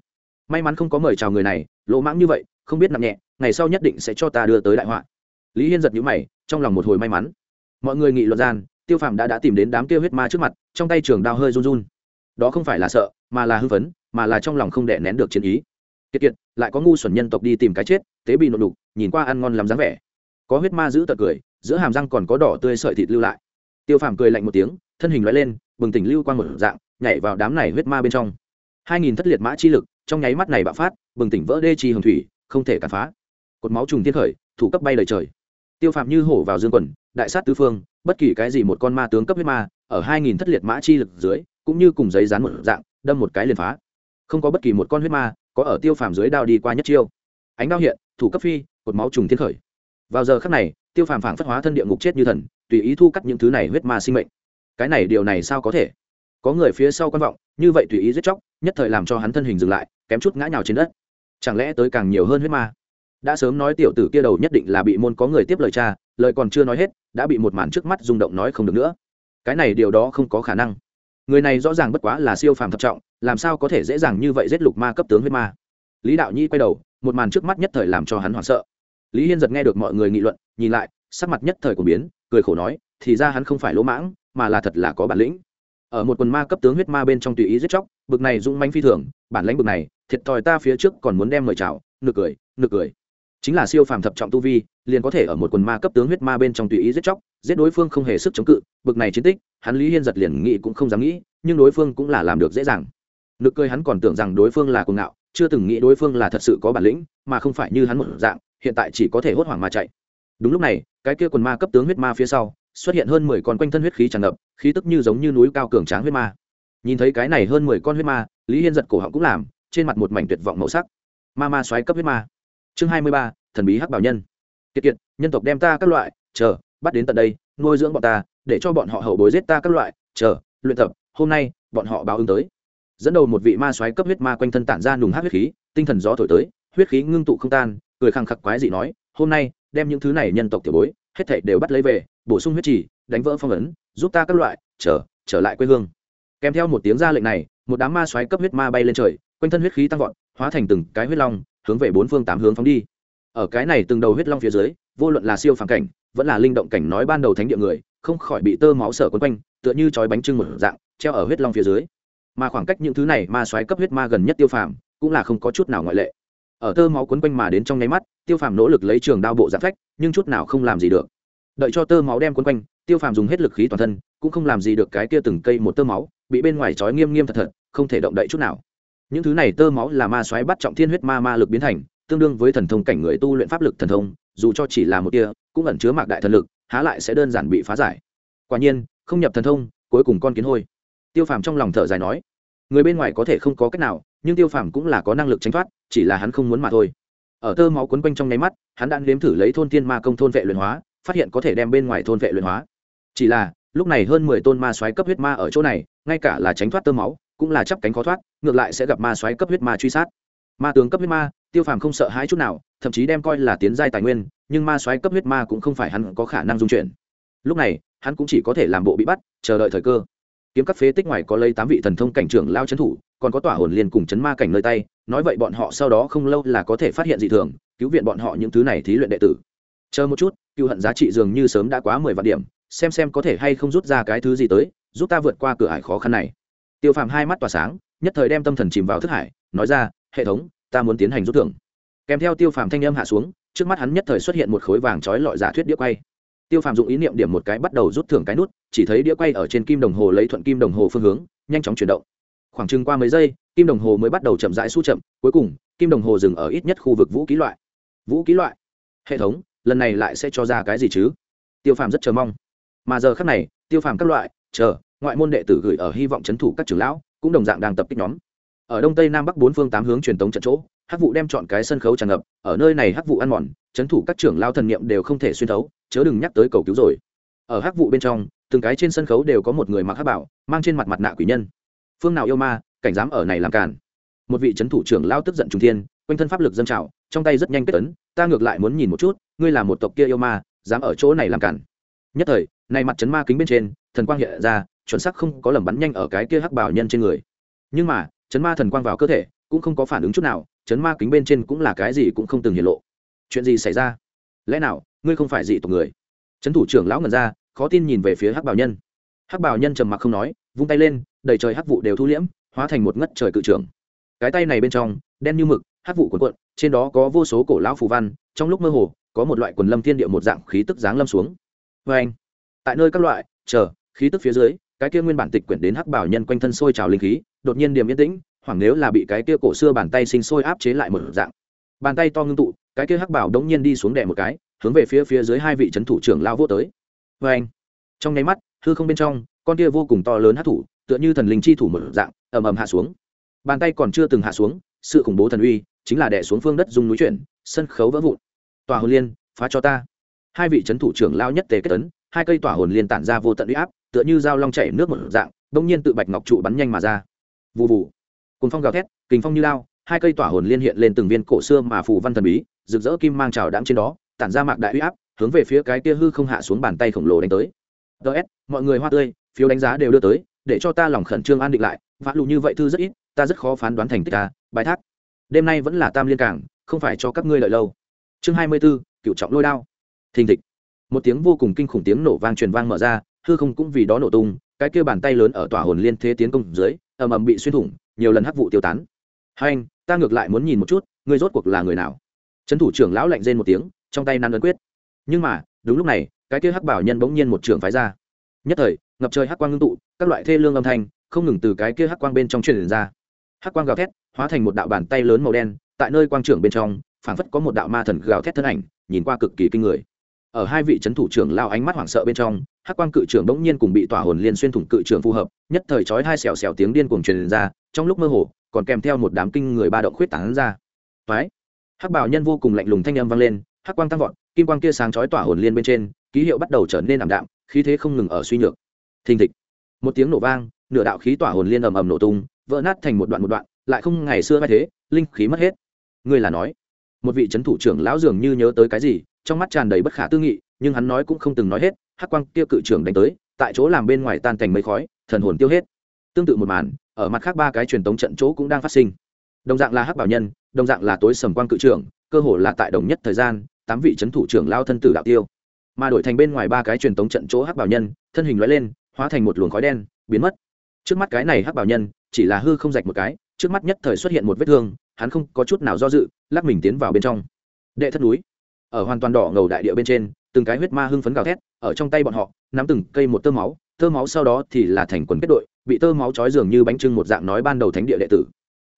may mắn không có mời chào người này, lỗ mãng như vậy, không biết nặng nhẹ, ngày sau nhất định sẽ cho ta đưa tới đại họa. Lý hiên giật nhũ mày, trong lòng một hồi may mắn. Mọi người nghị luận gian, tiêu phàm đã đã tìm đến đám kêu huyết ma trước mặt, trong tay trường đao hơi run run. Đó không phải là sợ, mà là hư vấn mà là trong lòng không đẻ nén được chiến ý. Kiệt kiệt, lại có ngu xuẩn nhân tộc đi tìm cái chết, tế bị nộn đục, nhìn qua ăn ngon làm dáng vẻ. Có huyết ma giữ tật cười, giữa hàm răng còn có đỏ tươi sợi thịt lưu lại. Tiêu phàm cười lạnh một tiếng, thân hình loại lên, bừng tỉnh lưu quang một dạng, nhảy vào đám này huyết ma bên trong. Hai nghìn thất liệt mã chi lực trong nháy mắt này bạo phát, bừng tỉnh vỡ đê chi hồng thủy, không thể cản phá. Cột máu trùng thiên khởi, thủ cấp bay lời trời. Tiêu phạm như hổ vào dương quần, đại sát tứ phương, bất kỳ cái gì một con ma tướng cấp huyết ma, ở hai nghìn thất liệt mã chi lực dưới, cũng như cùng giấy dán một dạng, đâm một cái liền phá. Không có bất kỳ một con huyết ma, có ở tiêu phàm dưới đao đi qua nhất chiêu. Ánh đao hiện, thủ cấp phi, cột máu trùng thiên khởi. Vào giờ khắc này, tiêu phàm phảng phất hóa thân địa ngục chết như thần, tùy ý thu cắt những thứ này huyết ma sinh mệnh. Cái này điều này sao có thể? Có người phía sau quan vọng, như vậy tùy ý giết chóc, nhất thời làm cho hắn thân hình dừng lại, kém chút ngã nhào trên đất. Chẳng lẽ tới càng nhiều hơn huyết ma? Đã sớm nói tiểu tử kia đầu nhất định là bị môn có người tiếp lời cha, lời còn chưa nói hết, đã bị một màn trước mắt rung động nói không được nữa. Cái này điều đó không có khả năng. Người này rõ ràng bất quá là siêu phàm thập trọng, làm sao có thể dễ dàng như vậy giết lục ma cấp tướng huyết ma? Lý đạo nhi quay đầu, một màn trước mắt nhất thời làm cho hắn hoảng sợ. Lý hiên giật nghe được mọi người nghị luận, nhìn lại, sắc mặt nhất thời của biến, cười khổ nói, thì ra hắn không phải lỗ mãng, mà là thật là có bản lĩnh ở một quần ma cấp tướng huyết ma bên trong tùy ý giết chóc, bực này dũng manh phi thường, bản lãnh bực này, thiệt thòi ta phía trước còn muốn đem mời chào, nực cười nực cười. Chính là siêu phàm thập trọng tu vi, liền có thể ở một quần ma cấp tướng huyết ma bên trong tùy ý giết chóc, giết đối phương không hề sức chống cự, bực này chiến tích, hắn lý hiên giật liền nghĩ cũng không dám nghĩ, nhưng đối phương cũng là làm được dễ dàng. Nực cười hắn còn tưởng rằng đối phương là cuồng ngạo, chưa từng nghĩ đối phương là thật sự có bản lĩnh, mà không phải như hắn một dạng, hiện tại chỉ có thể hốt hoảng mà chạy. Đúng lúc này, cái kia quần ma cấp tướng huyết ma phía sau xuất hiện hơn mười con quanh thân huyết khí tràn ngập, khí tức như giống như núi cao cường tráng huyết ma. Nhìn thấy cái này hơn mười con huyết ma, lý hiên giật cổ họng cũng làm, trên mặt một mảnh tuyệt vọng màu sắc. Ma ma xoáy cấp huyết ma. Chương hai mươi ba, thần bí hắc bảo nhân. Kiệt kiệt, nhân tộc đem ta các loại, chờ, bắt đến tận đây, nuôi dưỡng bọn ta, để cho bọn họ hậu bối giết ta các loại, chờ, luyện tập, hôm nay, bọn họ báo ứng tới. Dẫn đầu một vị ma xoáy cấp huyết ma quanh thân tản ra nùng hát huyết khí, tinh thần gió thổi tới, huyết khí ngưng tụ không tan, cười khăng khặc quái dị nói, hôm nay, đem những thứ này nhân tộc tiểu bối, hết thảy đều bắt lấy về bổ sung huyết trì, đánh vỡ phong ấn, giúp ta các loại, trở trở lại quê hương. Kèm theo một tiếng ra lệnh này, một đám ma xoáy cấp huyết ma bay lên trời, quanh thân huyết khí tăng vọt, hóa thành từng cái huyết long, hướng về bốn phương tám hướng phóng đi. Ở cái này từng đầu huyết long phía dưới, vô luận là siêu phàm cảnh, vẫn là linh động cảnh nói ban đầu thánh địa người, không khỏi bị tơ máu sở quấn quanh, tựa như chói bánh trưng một dạng, treo ở huyết long phía dưới. Mà khoảng cách những thứ này ma xoáy cấp huyết ma gần nhất tiêu phàm, cũng là không có chút nào ngoại lệ. Ở tơ máu quấn quanh mà đến trong nháy mắt, tiêu phàm nỗ lực lấy trường đao bộ giãn phách, nhưng chút nào không làm gì được đợi cho tơ máu đem quấn quanh, tiêu phàm dùng hết lực khí toàn thân, cũng không làm gì được cái kia từng cây một tơ máu, bị bên ngoài trói nghiêm nghiêm thật thật, không thể động đậy chút nào. Những thứ này tơ máu là ma xoáy bắt trọng thiên huyết ma ma lực biến thành, tương đương với thần thông cảnh người tu luyện pháp lực thần thông, dù cho chỉ là một tia, cũng ẩn chứa mạc đại thần lực, há lại sẽ đơn giản bị phá giải. Quả nhiên, không nhập thần thông, cuối cùng con kiến hôi. Tiêu phàm trong lòng thở dài nói, người bên ngoài có thể không có cách nào, nhưng tiêu phàm cũng là có năng lực tránh thoát, chỉ là hắn không muốn mà thôi. Ở tơ máu quấn quanh trong nháy mắt, hắn đã nếm thử lấy thôn thiên ma công thôn vệ luyện hóa phát hiện có thể đem bên ngoài thôn vệ luyện hóa. Chỉ là, lúc này hơn mười tôn ma xoáy cấp huyết ma ở chỗ này, ngay cả là tránh thoát tơ máu, cũng là chắp cánh khó thoát, ngược lại sẽ gặp ma xoáy cấp huyết ma truy sát. Ma tướng cấp huyết ma, tiêu phàm không sợ hãi chút nào, thậm chí đem coi là tiến giai tài nguyên, nhưng ma xoáy cấp huyết ma cũng không phải hắn có khả năng dung chuyển. Lúc này, hắn cũng chỉ có thể làm bộ bị bắt, chờ đợi thời cơ. Kiếm các phế tích ngoài có lấy tám vị thần thông cảnh trưởng lao trấn thủ, còn có tỏa hồn liên cùng chấn ma cảnh nơi tay, nói vậy bọn họ sau đó không lâu là có thể phát hiện dị thường, cứu viện bọn họ những thứ này thí luyện đệ tử chờ một chút, cựu hận giá trị dường như sớm đã quá mười vạn điểm, xem xem có thể hay không rút ra cái thứ gì tới, giúp ta vượt qua cửa ải khó khăn này. Tiêu phàm hai mắt tỏa sáng, nhất thời đem tâm thần chìm vào thức hải, nói ra, hệ thống, ta muốn tiến hành rút thưởng. Kèm theo tiêu phàm thanh âm hạ xuống, trước mắt hắn nhất thời xuất hiện một khối vàng trói lọi giả thuyết đĩa quay. Tiêu phàm dụng ý niệm điểm một cái bắt đầu rút thưởng cái nút, chỉ thấy đĩa quay ở trên kim đồng hồ lấy thuận kim đồng hồ phương hướng, nhanh chóng chuyển động. Khoảng chừng qua mấy giây, kim đồng hồ mới bắt đầu chậm rãi s chậm, cuối cùng, kim đồng hồ dừng ở ít nhất khu vực vũ ký loại. Vũ ký loại. Hệ thống lần này lại sẽ cho ra cái gì chứ? Tiêu phàm rất chờ mong. Mà giờ khác này, tiêu phàm các loại, chờ, ngoại môn đệ tử gửi ở hy vọng c h ấ n thủ các trưởng lão, cũng đồng dạng đang tập kích nhóm. Ở đông tây nam bắc bốn phương tám hướng truyền tống trận chỗ, hắc vụ đem chọn cái sân khấu tràn ngập, ở nơi này hắc vụ ăn mòn c h ấ n thủ các trưởng lao thần niệm đều không thể xuyên thấu, chớ đừng nhắc tới cầu cứu rồi. Ở hắc vụ bên trong, từng cái trên sân khấu đều có một người mặc hắc bảo, mang trên mặt mặt nạ quỷ nhân. Phương nào yêu ma, cảnh dám ở này làm càn? Một vị c h ấ n thủ trưởng lao tức giận trung thiên, quanh thân pháp lực dân trào, trong tay rất nhanh kết ấn ta ngược lại muốn nhìn một chút, ngươi là một tộc kia yêu ma, dám ở chỗ này làm cản. Nhất thời, này mặt chấn ma kính bên trên, thần quang hiện ra, chuẩn xác không có lầm bắn nhanh ở cái kia hắc bảo nhân trên người. Nhưng mà chấn ma thần quang vào cơ thể, cũng không có phản ứng chút nào chấn ma kính bên trên cũng là cái gì cũng không từng hiện lộ. Chuyện gì xảy ra? Lẽ nào, ngươi không phải dị tộc người? Trấn thủ trưởng lão ngần ra, khó tin nhìn về phía hắc bảo nhân. Hắc bảo nhân trầm mặc không nói, vung tay lên, đầy trời hắc vụ đều thu liễm, hóa thành một ngất trời cự trưởng. Cái tay này bên trong, đen như mực hát vụ cuộn cuộn trên đó có vô số cổ lão phù văn, trong lúc mơ hồ, có một loại quần lâm thiên địa một dạng khí tức giáng lâm xuống. Vê anh, tại nơi các loại, chờ, khí tức phía dưới, cái kia nguyên bản tịch quyển đến hắc bảo nhân quanh thân sôi trào linh khí, đột nhiên điểm yên tĩnh, hoảng nếu là bị cái kia cổ xưa bàn tay sinh sôi áp chế lại một dạng. Bàn tay to ngưng tụ, cái kia hắc bảo đống nhiên đi xuống đè một cái, hướng về phía phía dưới hai vị trấn thủ trưởng lao vô tới. Vê anh, trong nháy mắt, hư không bên trong, con kia vô cùng to lớn hắc thủ, tựa như thần linh chi thủ một dạng, ầm ầm hạ xuống. Bàn tay còn chưa từng hạ xuống, sự khủng bố thần uy chính là đè xuống phương đất dung núi chuyển, sân khấu vỡ vụn. Tòa hồn liên, phá cho ta. Hai vị trấn thủ trưởng lao nhất tề kết tấn, hai cây tỏa hồn liên tản ra vô tận uy áp, tựa như dao long chảy nước một dạng, bỗng nhiên tự bạch ngọc trụ bắn nhanh mà ra. Vụ vụ cùng phong gào thét, kình phong như lao, hai cây tỏa hồn liên hiện lên từng viên cổ xưa mà phù văn thần bí, rực rỡ kim mang trào đạm trên đó, tản ra mạc đại uy áp, hướng về phía cái kia hư không hạ xuống bàn tay khổng lồ đánh tới. Ts mọi người hoa tươi, phiếu đánh giá đều đưa tới, để cho ta lòng khẩn trương an định lại, vã lụ như vậy thư rất ít, ta rất khó phán đoán thành tích ta, bài thác đêm nay vẫn là tam liên cảng, không phải cho các ngươi lợi lâu. Chương hai mươi b ố cựu trọng lôi đao. Thình thịch. Một tiếng vô cùng kinh khủng tiếng nổ vang truyền vang mở ra, hư không cũng vì đó nổ tung, cái kia bàn tay lớn ở tòa hồn liên thế tiến công dưới, ầm ầm bị xuyên thủng, nhiều lần hắc vụ tiêu tán. Hai anh, ta ngược lại muốn nhìn một chút, ngươi rốt cuộc là người nào? Trấn thủ trưởng lão lạnh rên một tiếng, trong tay năn ấn quyết. Nhưng mà, đúng lúc này, cái kia hắc bảo nhân bỗng nhiên một trường phái ra. Nhất thời, ngập trời hắc quang ngưng tụ, các loại thê lương âm thanh, không ngừng từ cái kia hắc quang bên trong truyền ra hắc quang gào thét, hóa thành một đạo bàn tay lớn màu đen, tại nơi quang trưởng bên trong, phảng phất có một đạo ma thần gào thét thân ảnh, nhìn qua cực kỳ kinh người. Ở hai vị c thủ trưởng lao ánh mắt hoảng sợ bên trong, hắc quang cự trưởng bỗng nhiên cùng bị tỏa hồn liên xuyên thủng cự trưởng phù hợp, nhất thời chói hai xèo xèo tiếng điên cuồng truyền ra, trong lúc mơ hồ, còn kèm theo một đám kinh người ba động khuyết tán ra. Phái. hắc bảo nhân vô cùng lạnh lùng thanh âm vang lên, hắc quang tăng vọt, kim quang kia sáng chói tỏa hồn liên bên trên, ký hiệu bắt đầu trở nên ảm đạm, khí thế không ngừng ở suy nhược. Thình thịch! Một tiếng nổ vang, nửa đạo khí tỏa hồn liên ầm ầm nổ tung vỡ nát thành một đoạn một đoạn, lại không ngày xưa mai thế, linh khí mất hết. Ngươi là nói, một vị trấn thủ trưởng lão dường như nhớ tới cái gì, trong mắt tràn đầy bất khả tư nghị, nhưng hắn nói cũng không từng nói hết, hắc quang kia cự trưởng đánh tới, tại chỗ làm bên ngoài tan thành mây khói, thần hồn tiêu hết. Tương tự một màn, ở mặt khác ba cái truyền tống trận chỗ cũng đang phát sinh. Đồng dạng là hắc bảo nhân, đồng dạng là tối sầm quang cự trưởng, cơ hồ là tại đồng nhất thời gian, tám vị trấn thủ trưởng lao thân tử đạo tiêu. Mà đổi thành bên ngoài ba cái truyền tống trận chỗ hắc bảo nhân, thân hình loại lên, hóa thành một luồng khói đen, biến mất. Trước mắt cái này hắc bảo nhân chỉ là hư không rạch một cái, trước mắt nhất thời xuất hiện một vết thương, hắn không có chút nào do dự, lắc mình tiến vào bên trong. Đệ thất núi. Ở hoàn toàn đỏ ngầu đại địa bên trên, từng cái huyết ma hưng phấn gào thét, ở trong tay bọn họ, nắm từng cây một tơ máu tơ máu sau đó thì là thành quần kết đội, bị tơ máu trói dường như bánh trưng một dạng nói ban đầu thánh địa đệ tử.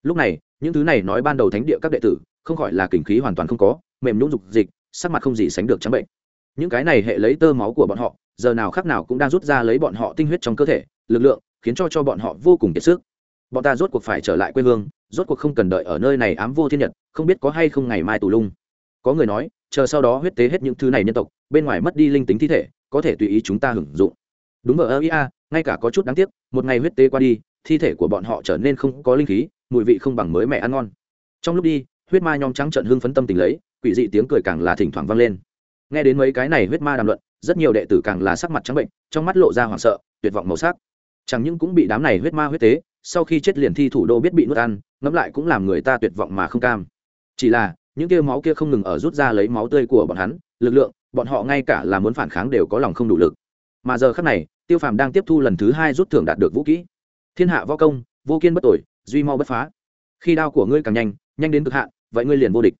Lúc này, những thứ này nói ban đầu thánh địa các đệ tử, không khỏi là kinh khí hoàn toàn không có, mềm nhũng dục dịch, sắc mặt không gì sánh được trắng bệnh. Những cái này hệ lấy tơ máu của bọn họ, giờ nào khác nào cũng đang rút ra lấy bọn họ tinh huyết trong cơ thể, lực lượng khiến cho cho bọn họ vô cùng kiệt sức bọn ta rốt cuộc phải trở lại quê hương, rốt cuộc không cần đợi ở nơi này ám vô thiên nhật, không biết có hay không ngày mai tù lung. Có người nói, chờ sau đó huyết tế hết những thứ này nhân tộc, bên ngoài mất đi linh tính thi thể, có thể tùy ý chúng ta hưởng dụng. Đúng ở ơ ia ngay cả có chút đáng tiếc, một ngày huyết tế qua đi, thi thể của bọn họ trở nên không có linh khí, mùi vị không bằng mới mẹ ăn ngon. Trong lúc đi, huyết ma nhom trắng trận hưng phấn tâm tình lấy, quỷ dị tiếng cười càng là thỉnh thoảng vang lên. Nghe đến mấy cái này huyết ma đàm luận, rất nhiều đệ tử càng là sắc mặt trắng bệnh, trong mắt lộ ra hoảng sợ, tuyệt vọng màu sắc. Chẳng những cũng bị đám này huyết ma huyết tế sau khi chết liền thi thủ đô biết bị nuốt ăn, ngẫm lại cũng làm người ta tuyệt vọng mà không cam. Chỉ là, những kia máu kia không ngừng ở rút ra lấy máu tươi của bọn hắn, lực lượng, bọn họ ngay cả là muốn phản kháng đều có lòng không đủ lực. Mà giờ khắc này, tiêu phàm đang tiếp thu lần thứ hai rút thưởng đạt được vũ kỹ. Thiên hạ võ công, vô kiên bất tội duy mau bất phá. Khi đao của ngươi càng nhanh nhanh đến cực hạn, vậy ngươi liền vô địch.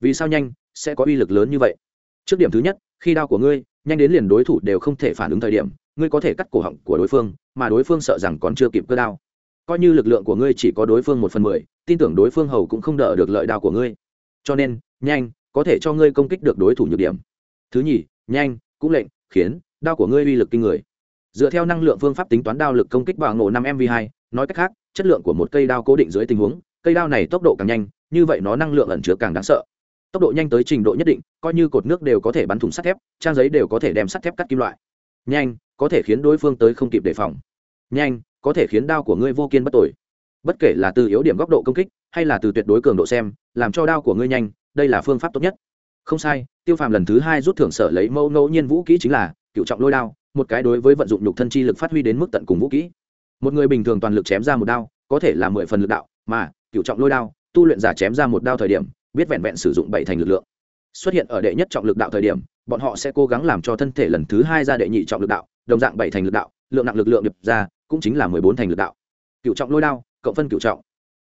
Vì sao nhanh, sẽ có uy lực lớn như vậy? Trước điểm thứ nhất, khi đao của ngươi, nhanh đến liền đối thủ đều không thể phản ứng thời điểm, ngươi có thể cắt cổ họng của đối phương, mà đối phương sợ rằng còn chưa kịp cơ đao coi như lực lượng của ngươi chỉ có đối phương một phần mười, tin tưởng đối phương hầu cũng không đỡ được lợi đao của ngươi. Cho nên, nhanh, có thể cho ngươi công kích được đối thủ nhược điểm. Thứ nhì, nhanh, cũng lệnh, khiến, đao của ngươi uy lực kinh người. Dựa theo năng lượng phương pháp tính toán đao lực công kích bằng ngộ năm mv hai, nói cách khác, chất lượng của một cây đao cố định dưới tình huống, cây đao này tốc độ càng nhanh, như vậy nó năng lượng ẩn chứa càng đáng sợ. Tốc độ nhanh tới trình độ nhất định, coi như cột nước đều có thể bắn thủng sắt thép, trang giấy đều có thể đem sắt thép cắt kim loại. Nhanh, có thể khiến đối phương tới không kịp đề phòng. Nhanh có thể khiến đao của ngươi vô kiên bất tội bất kể là từ yếu điểm góc độ công kích, hay là từ tuyệt đối cường độ xem, làm cho đao của ngươi nhanh, đây là phương pháp tốt nhất. Không sai, tiêu phàm lần thứ hai rút thưởng sở lấy mẫu ngẫu nhiên vũ kỹ chính là cựu trọng lôi đao, một cái đối với vận dụng nhục thân chi lực phát huy đến mức tận cùng vũ kỹ. Một người bình thường toàn lực chém ra một đao, có thể là mười phần lực đạo, mà cựu trọng lôi đao, tu luyện giả chém ra một đao thời điểm, biết vẹn vẹn sử dụng bảy thành lực lượng. Xuất hiện ở đệ nhất trọng lực đạo thời điểm, bọn họ sẽ cố gắng làm cho thân thể lần thứ hai ra đệ nhị trọng lực đạo, đồng dạng bảy thành lực đạo, lượng nặng lực lượng điệp ra cũng chính là mười bốn thành lực đạo. Cựu trọng lôi đao, cộng phân cựu trọng.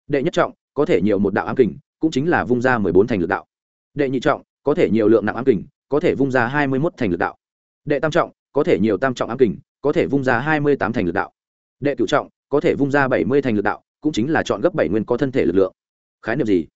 Đệ nhất trọng, có thể nhiều một đạo ám kình, cũng chính là vung ra mười bốn thành lực đạo. Đệ nhị trọng, có thể nhiều lượng nặng ám kình, có thể vung ra hai mươi mốt thành lực đạo. Đệ tam trọng, có thể nhiều tam trọng ám kình, có thể vung ra hai mươi tám thành lực đạo. Đệ cựu trọng, có thể vung ra bảy mươi thành lực đạo, cũng chính là chọn gấp bảy nguyên có thân thể lực lượng. Khái niệm gì?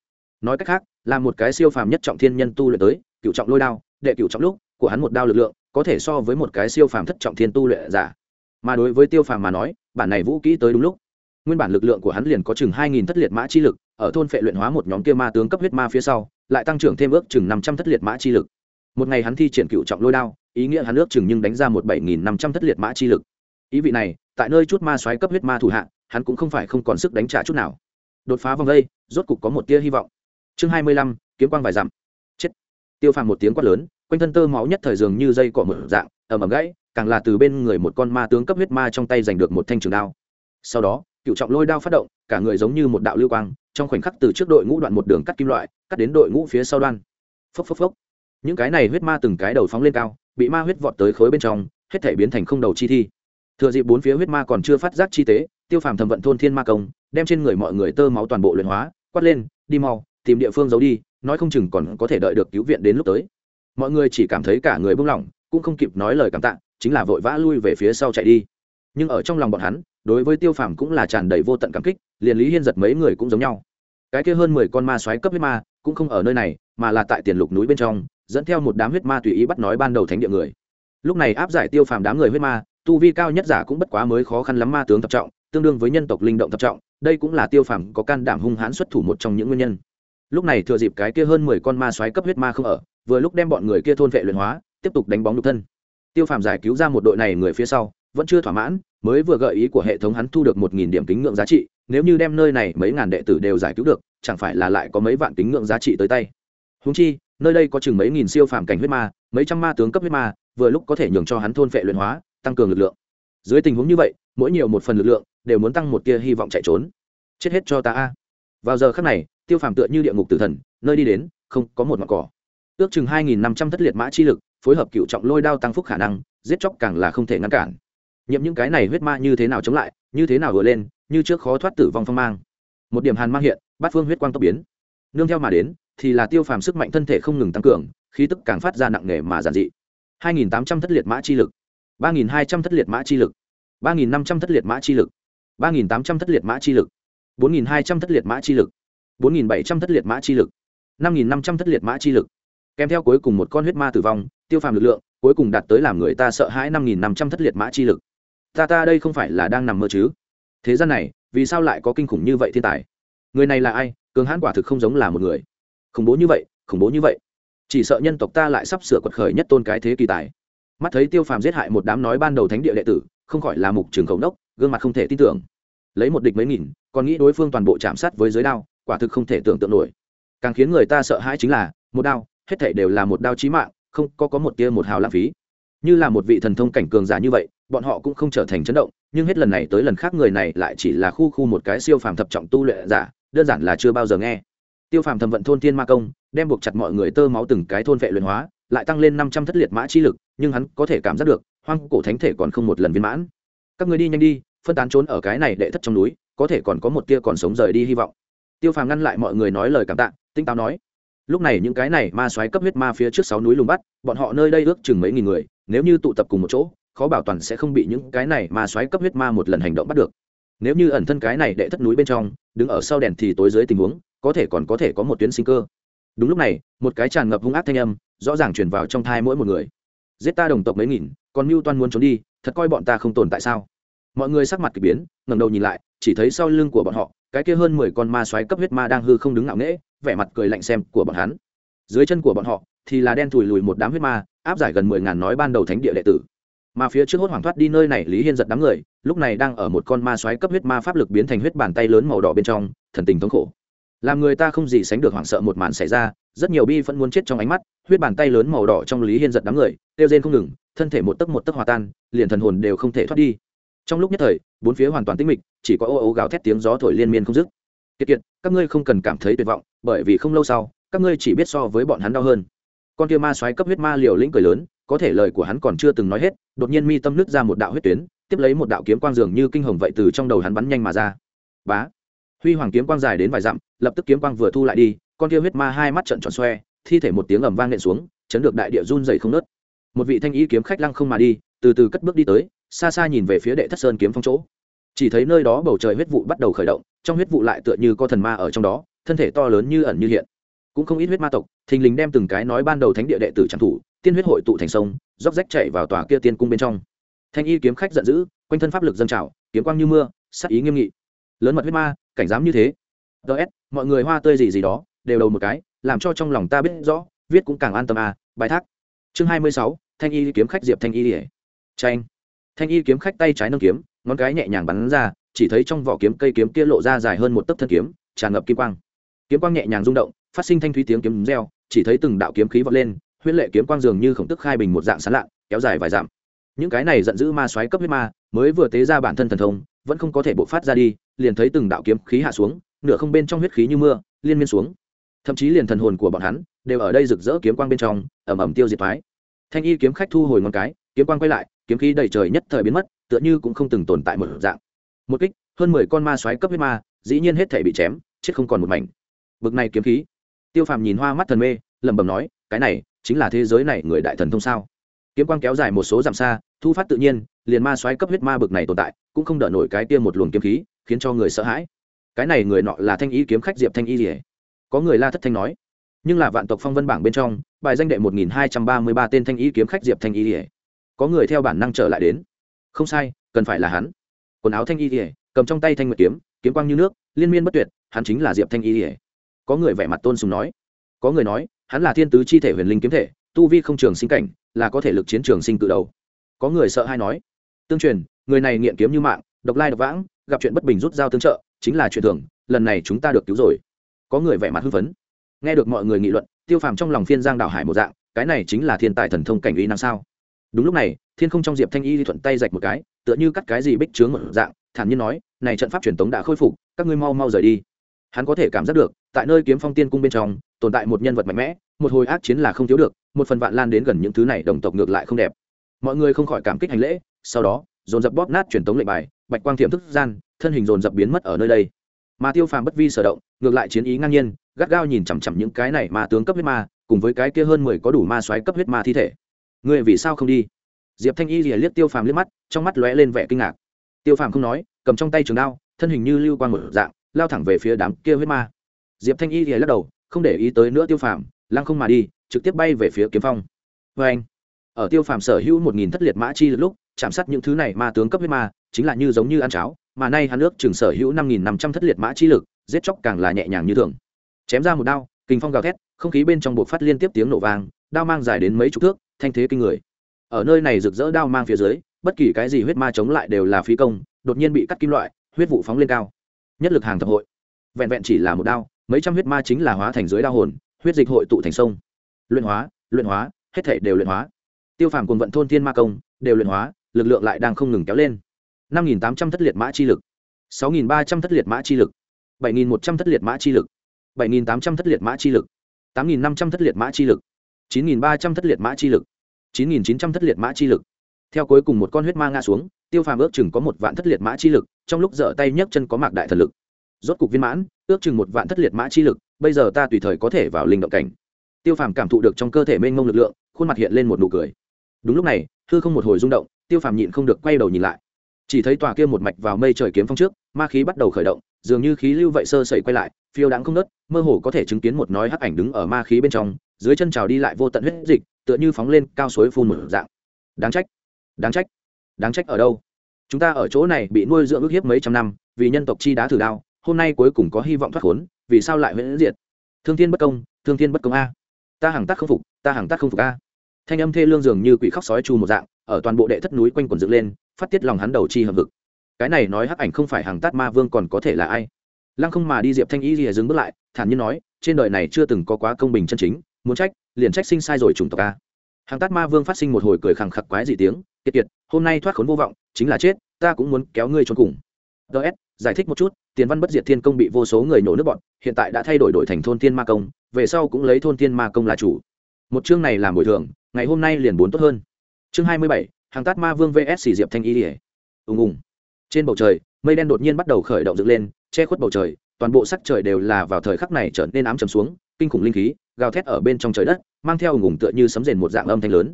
Nói cách khác, là một cái siêu phàm nhất trọng thiên nhân tu luyện tới cựu trọng lôi đao, đệ cựu trọng lúc, của hắn một đao lực lượng, có thể so với một cái siêu phàm thất trọng thiên tu luyện giả. Mà đối với tiêu phàm mà nói bản này vũ kỹ tới đúng lúc. Nguyên bản lực lượng của hắn liền có chừng hai nghìn thất liệt mã chi lực, ở thôn phệ luyện hóa một nhóm kia ma tướng cấp huyết ma phía sau, lại tăng trưởng thêm ước chừng năm trăm thất liệt mã chi lực. Một ngày hắn thi triển cựu trọng lôi đao, ý nghĩa hắn ước chừng nhưng đánh ra một bảy nghìn năm trăm thất liệt mã chi lực. Ý vị này, tại nơi chút ma xoáy cấp huyết ma thủ hạ, hắn cũng không phải không còn sức đánh trả chút nào. Đột phá vòng đây, rốt cục có một tia hy vọng. Chương hai mươi lăm, kiếm quang vài dặm. Chết. Tiêu phàm một tiếng quát lớn, quanh thân tơ máu nhất thời dường như dây cọ mở dạng ẩm ẩm gãy càng là từ bên người một con ma tướng cấp huyết ma trong tay giành được một thanh trường đao. Sau đó, cựu trọng lôi đao phát động, cả người giống như một đạo lưu quang, trong khoảnh khắc từ trước đội ngũ đoạn một đường cắt kim loại, cắt đến đội ngũ phía sau đoan. Phốc phốc phốc. Những cái này huyết ma từng cái đầu phóng lên cao, bị ma huyết vọt tới khối bên trong, hết thể biến thành không đầu chi thi. Thừa dịp bốn phía huyết ma còn chưa phát giác chi tế, tiêu phàm thẩm vận thôn thiên ma công, đem trên người mọi người tơ máu toàn bộ luyện hóa, quát lên, đi mau, tìm địa phương giấu đi, nói không chừng còn có thể đợi được cứu viện đến lúc tới. Mọi người chỉ cảm thấy cả người buông lỏng cũng không kịp nói lời cảm tạ, chính là vội vã lui về phía sau chạy đi. Nhưng ở trong lòng bọn hắn, đối với tiêu phàm cũng là tràn đầy vô tận cảm kích, liền lý hiên giật mấy người cũng giống nhau. Cái kia hơn mười con ma xoáy cấp huyết ma, cũng không ở nơi này, mà là tại tiền lục núi bên trong, dẫn theo một đám huyết ma tùy ý bắt nói ban đầu thánh địa người. Lúc này áp giải tiêu phàm đám người huyết ma, tu vi cao nhất giả cũng bất quá mới khó khăn lắm ma tướng thập trọng, tương đương với nhân tộc linh động thập trọng, đây cũng là tiêu phàm có can đảm hung hãn xuất thủ một trong những nguyên nhân. Lúc này thừa dịp cái kia hơn mười con ma xoáy cấp huyết ma không ở, vừa lúc đem bọn người kia thôn vệ luyện hóa tiếp tục đánh bóng nhục thân. Tiêu phàm giải cứu ra một đội này người phía sau, vẫn chưa thỏa mãn, mới vừa gợi ý của hệ thống hắn thu được một nghìn điểm kính ngưỡng giá trị, nếu như đem nơi này mấy ngàn đệ tử đều giải cứu được, chẳng phải là lại có mấy vạn kính ngưỡng giá trị tới tay. Húng chi, nơi đây có chừng mấy nghìn siêu phàm cảnh huyết ma, mấy trăm ma tướng cấp huyết ma, vừa lúc có thể nhường cho hắn thôn phệ luyện hóa, tăng cường lực lượng. Dưới tình huống như vậy, mỗi nhiều một phần lực lượng, đều muốn tăng một tia hy vọng chạy trốn. Chết hết cho ta a. Vào giờ khắc này, tiêu phàm tựa như địa ngục tử thần, nơi đi đến, không có một mặt cỏ. Ước chừng hai nghìn năm trăm thất liệt mã chi lực phối hợp cựu trọng lôi đao tăng phúc khả năng, giết chóc càng là không thể ngăn cản. Nhiễm những cái này huyết ma như thế nào chống lại, như thế nào vừa lên, như trước khó thoát tử vong phong mang. Một điểm hàn mang hiện, bát phương huyết quang tốc biến. Nương theo mà đến, thì là tiêu phàm sức mạnh thân thể không ngừng tăng cường, khí tức càng phát ra nặng nề mà giản dị. 2.800 thất liệt mã chi lực. 3.200 thất liệt mã chi lực. 3.500 thất liệt mã chi lực. 3.800 thất liệt mã chi lực. 4.200 thất liệt mã chi lực. 4.700 thất liệt mã chi lực. 5.500 thất liệt mã chi lực. Kèm theo cuối cùng một con huyết ma tử vong tiêu phàm lực lượng, cuối cùng đạt tới làm người ta sợ hãi 5.500 thất liệt mã chi lực. Ta ta đây không phải là đang nằm mơ chứ? Thế gian này, vì sao lại có kinh khủng như vậy thiên tài? Người này là ai? Cường hãn quả thực không giống là một người. Khủng bố như vậy, khủng bố như vậy. Chỉ sợ nhân tộc ta lại sắp sửa quật khởi nhất tôn cái thế kỳ tài. Mắt thấy tiêu phàm giết hại một đám nói ban đầu thánh địa đệ tử, không khỏi là mục trường khẩu đốc gương mặt không thể tin tưởng. Lấy một địch mấy nghìn, còn nghĩ đối phương toàn bộ chạm sát với giới đao, quả thực không thể tưởng tượng nổi. Càng khiến người ta sợ hãi chính là, một đao, hết thể đều là một đao chí mạng không có có một tia một hào lãng phí. Như là một vị thần thông cảnh cường giả như vậy, bọn họ cũng không trở thành chấn động, nhưng hết lần này tới lần khác người này lại chỉ là khu khu một cái siêu phàm thập trọng tu luyện giả, đơn giản là chưa bao giờ nghe. Tiêu phàm thầm vận thôn thiên ma công, đem buộc chặt mọi người tơ máu từng cái thôn vệ luyện hóa, lại tăng lên năm trăm thất liệt mã chi lực, nhưng hắn có thể cảm giác được, hoang cổ thánh thể còn không một lần viên mãn. Các người đi nhanh đi, phân tán trốn ở cái này đệ thất trong núi, có thể còn có một tia còn sống rời đi hy vọng. Tiêu phàm ngăn lại mọi người nói lời cảm tạ, tinh táo nói lúc này những cái này ma xoáy cấp huyết ma phía trước sáu núi lùng bắt, bọn họ nơi đây ước chừng mấy nghìn người, nếu như tụ tập cùng một chỗ, khó bảo toàn sẽ không bị những cái này ma xoáy cấp huyết ma một lần hành động bắt được. Nếu như ẩn thân cái này đệ thất núi bên trong, đứng ở sau đèn thì tối dưới tình huống, có thể còn có thể có một tuyến sinh cơ. Đúng lúc này, một cái tràn ngập hung ác thanh âm, rõ ràng truyền vào trong thai mỗi một người. Giết ta đồng tộc mấy nghìn, còn mưu toan muốn trốn đi, thật coi bọn ta không tồn tại sao? Mọi người sắc mặt k ỳ biến, ngẩng đầu nhìn lại, chỉ thấy sau lưng của bọn họ, cái kia hơn mười con ma xoáy cấp huyết ma đang hư không đứng ngạo nghễ vẻ mặt cười lạnh xem của bọn hắn. Dưới chân của bọn họ thì là đen thùi lùi một đám huyết ma, áp giải gần mười ngàn nói ban đầu thánh địa đệ tử. Mà phía trước hốt hoảng thoát đi nơi này, lý hiên giật đám người, lúc này đang ở một con ma xoáy cấp huyết ma pháp lực biến thành huyết bàn tay lớn màu đỏ bên trong, thần tình thống khổ. Làm người ta không gì sánh được hoảng sợ một màn xảy ra, rất nhiều bi vẫn muốn chết trong ánh mắt, huyết bàn tay lớn màu đỏ trong lý hiên giật đám người, kêu rên không ngừng, thân thể một tấc một tấc hòa tan, liền thần hồn đều không thể thoát đi. Trong lúc nhất thời, bốn phía hoàn toàn tĩnh mịch, chỉ có ô ô gào thét tiếng gió thổi liên miên không dứt kiệt kiệt, các ngươi không cần cảm thấy tuyệt vọng, bởi vì không lâu sau, các ngươi chỉ biết so với bọn hắn đau hơn. Con kia ma xoáy cấp huyết ma liều lĩnh cười lớn, có thể lời của hắn còn chưa từng nói hết, đột nhiên mi tâm nứt ra một đạo huyết tuyến, tiếp lấy một đạo kiếm quang dường như kinh hồng vậy từ trong đầu hắn bắn nhanh mà ra. Bá! Huy hoàng kiếm quang dài đến vài dặm, lập tức kiếm quang vừa thu lại đi, con kia huyết ma hai mắt trận tròn xoe, thi thể một tiếng ầm vang nện xuống, chấn được đại địa run dày không nớt. Một vị thanh ý kiếm khách lăng không mà đi, từ từ cất bước đi tới, xa xa nhìn về phía đệ thất sơn kiếm phong chỗ. Chỉ thấy nơi đó bầu trời huyết vụ bắt đầu khởi động trong huyết vụ lại tựa như có thần ma ở trong đó, thân thể to lớn như ẩn như hiện. Cũng không ít huyết ma tộc, thình lình đem từng cái nói ban đầu thánh địa đệ tử trang thủ, tiên huyết hội tụ thành sông róc rách chạy vào tòa kia tiên cung bên trong. Thanh y kiếm khách giận dữ, quanh thân pháp lực dâng trào, kiếm quang như mưa sắc ý nghiêm nghị. Lớn mật huyết ma, cảnh dám như thế. Ts mọi người hoa tươi gì gì đó, đều đầu một cái, làm cho trong lòng ta biết rõ, viết cũng càng an tâm à bài thác. Chương hai mươi sáu, thanh y kiếm khách diệp thanh y ỉa tranh thanh y kiếm khách tay trái nâng kiếm, ngón cái nhẹ nhàng bắn ra chỉ thấy trong vỏ kiếm cây kiếm kia lộ ra dài hơn một tấc thân kiếm, tràn ngập kim quang. Kiếm quang nhẹ nhàng rung động, phát sinh thanh thúy tiếng kiếm reo, chỉ thấy từng đạo kiếm khí vọt lên, huyết lệ kiếm quang dường như khổng tức khai bình một dạng sán lạ, kéo dài vài dặm. Những cái này giận dữ ma xoáy cấp huyết ma, mới vừa tế ra bản thân thần thông, vẫn không có thể bộc phát ra đi, liền thấy từng đạo kiếm khí hạ xuống, nửa không bên trong huyết khí như mưa, liên miên xuống. Thậm chí liền thần hồn của bọn hắn, đều ở đây rực rỡ kiếm quang bên trong ẩm ẩm tiêu diệt thoái thanh y kiếm khách thu hồi ngón cái, kiếm quang quay lại, kiếm khí đầy trời nhất thời biến mất, tựa như cũng không từng tồn tại một dạng một kích, hơn mười con ma xoáy cấp huyết ma, dĩ nhiên hết thể bị chém, chết không còn một mảnh. Bực này kiếm khí. Tiêu phàm nhìn hoa mắt thần mê, lẩm bẩm nói, cái này chính là thế giới này người đại thần thông sao? Kiếm quang kéo dài một số dặm xa, thu phát tự nhiên, liền ma xoáy cấp huyết ma bực này tồn tại, cũng không đỡ nổi cái tiêm một luồng kiếm khí, khiến cho người sợ hãi. Cái này người nọ là thanh ý kiếm khách diệp thanh y rỉa có người la thất thanh nói. Nhưng là vạn tộc phong vân bảng bên trong, bài danh đệ một nghìn hai trăm ba mươi ba tên thanh ý kiếm khách diệp thanh y rỉa có người theo bản năng trở lại đến. Không sai, cần phải là hắn quần áo thanh y ỉa, cầm trong tay thanh nguyệt kiếm kiếm quang như nước, liên miên bất tuyệt, hắn chính là diệp thanh y ỉa. Có người vẻ mặt tôn sùng nói. Có người nói, hắn là thiên tứ chi thể huyền linh kiếm thể, tu vi không trường sinh cảnh, là có thể lực chiến trường sinh cự đầu. Có người sợ hay nói. Tương truyền, người này nghiện kiếm như mạng, độc lai độc vãng, gặp chuyện bất bình rút dao tương trợ, chính là chuyện thường, lần này chúng ta được cứu rồi. Có người vẻ mặt hưng phấn. Nghe được mọi người nghị luận, tiêu phàm trong lòng phiên giang đảo hải một dạng, cái này chính là thiên tài thần thông cảnh uy năng sao? Đúng lúc này, thiên không trong diệp thanh y thuận tay rạch một cái tựa như cắt cái gì bích chướng một dạng, thản nhiên nói, này trận pháp truyền tống đã khôi phục, các ngươi mau mau rời đi. Hắn có thể cảm giác được, tại nơi kiếm phong tiên cung bên trong, tồn tại một nhân vật mạnh mẽ, một hồi ác chiến là không thiếu được, một phần vạn lan đến gần những thứ này đồng tộc ngược lại không đẹp. Mọi người không khỏi cảm kích hành lễ, sau đó, dồn dập bóp nát truyền tống lệnh bài, bạch quang thiểm thức gian, thân hình dồn dập biến mất ở nơi đây. Mà tiêu phàm bất vi sở động, ngược lại chiến ý ngang nhiên, gắt gao nhìn chằm chằm những cái này mà tướng cấp huyết ma, cùng với cái kia hơn mười có đủ ma xoáy cấp huyết ma thi thể. Người vì sao không đi? Diệp thanh y rìa liếc tiêu phàm liếc mắt, trong mắt lóe lên vẻ kinh ngạc. Tiêu phàm không nói, cầm trong tay trường đao, thân hình như lưu quang một dạng, lao thẳng về phía đám kia huyết ma. Diệp thanh y rìa lắc đầu, không để ý tới nữa tiêu phàm, lăng không mà đi, trực tiếp bay về phía kiếm phong. Vê anh, ở tiêu phàm sở hữu một nghìn thất liệt mã chi lúc, chạm sát những thứ này ma tướng cấp huyết ma, chính là như giống như ăn cháo, mà nay hắn ước chừng sở hữu năm nghìn năm trăm thất liệt mã chi lực, giết chóc càng là nhẹ nhàng như thường. Chém ra một đao kinh phong gào thét, không khí bên trong buộc phát liên tiếp tiếng nổ vang, đao mang dài đến mấy chục thước, thanh thế kinh người ở nơi này rực rỡ đao mang phía dưới, bất kỳ cái gì huyết ma chống lại đều là phí công, đột nhiên bị cắt kim loại, huyết vụ phóng lên cao. Nhất lực hàng thập hội. Vẹn vẹn chỉ là một đao, mấy trăm huyết ma chính là hóa thành dưới đao hồn, huyết dịch hội tụ thành sông. Luyện hóa luyện hóa, hết thể đều luyện hóa. Tiêu phàm cùng vận thôn thiên ma công, đều luyện hóa, lực lượng lại đang không ngừng kéo lên. Năm nghìn tám trăm thất liệt mã chi lực. Sáu nghìn ba trăm thất liệt mã chi lực. Bảy nghìn một trăm thất liệt mã chi lực. Bảy nghìn tám trăm thất liệt mã chi lực. Tám nghìn năm trăm thất liệt mã chi lực. Chín nghìn ba trăm thất liệt mã chi lực chín nghìn chín trăm thất liệt mã chi lực. Theo cuối cùng một con huyết ma ngã xuống, tiêu phàm ước chừng có một vạn thất liệt mã chi lực, trong lúc dở tay nhấc chân có mạc đại thần lực. Rốt cục viên mãn, ước chừng một vạn thất liệt mã chi lực, bây giờ ta tùy thời có thể vào linh động cảnh. Tiêu phàm cảm thụ được trong cơ thể mênh mông lực lượng, khuôn mặt hiện lên một nụ cười. Đúng lúc này, hư không một hồi rung động, tiêu phàm nhịn không được quay đầu nhìn lại. Chỉ thấy tòa kia một mạch vào mây trời kiếm phong trước, ma khí bắt đầu khởi động, dường như khí lưu vậy sơ sẩy quay lại, phiêu đáng không nớt mơ hồ có thể chứng kiến một nói hắc ảnh đứng ở ma khí bên trong dưới chân trào đi lại vô tận huyết dịch, tựa như phóng lên cao suối phun một dạng. Đáng trách đáng trách đáng trách ở đâu? Chúng ta ở chỗ này bị nuôi dưỡng ước hiếp mấy trăm năm, vì nhân tộc chi đá thử đao, hôm nay cuối cùng có hy vọng thoát khốn, vì sao lại huyễn diệt? Thương thiên bất công, thương thiên bất công a. Ta hàng tác không phục, ta hàng tác không phục a. Thanh âm thê lương dường như quỷ khóc sói chu một dạng, ở toàn bộ đệ thất núi quanh quần dựng lên, phát tiết lòng hắn đầu chi hợp vực. Cái này nói hắc ảnh không phải hàng tát ma vương còn có thể là ai? Lăng không mà đi diệp thanh y rìa dừng bước lại, thản nhiên nói, trên đời này chưa từng có quá công bình chân chính muốn trách, liền trách sinh sai rồi trùng tộc a. Hàng tát ma vương phát sinh một hồi cười khẳng khặc quái dị tiếng, kiệt kiệt, hôm nay thoát khốn vô vọng, chính là chết, ta cũng muốn kéo ngươi trốn cùng. Ts giải thích một chút, tiền văn bất diệt thiên công bị vô số người nổ nước bọn, hiện tại đã thay đổi đổi thành thôn thiên ma công, về sau cũng lấy thôn thiên ma công là chủ. Một chương này làm bồi thường, ngày hôm nay liền bốn tốt hơn. Chương hai mươi bảy, hàng tát ma vương vs. Xỉ diệp thanh y ỉa ùng ùng. Trên bầu trời, mây đen đột nhiên bắt đầu khởi động dựng lên, che khuất bầu trời, toàn bộ sắc trời đều là vào thời khắc này trở nên ám trầm xuống kinh khủng linh khí, gào thét ở bên trong trời đất, mang theo ủng ủng tựa như sấm rền một dạng âm thanh lớn.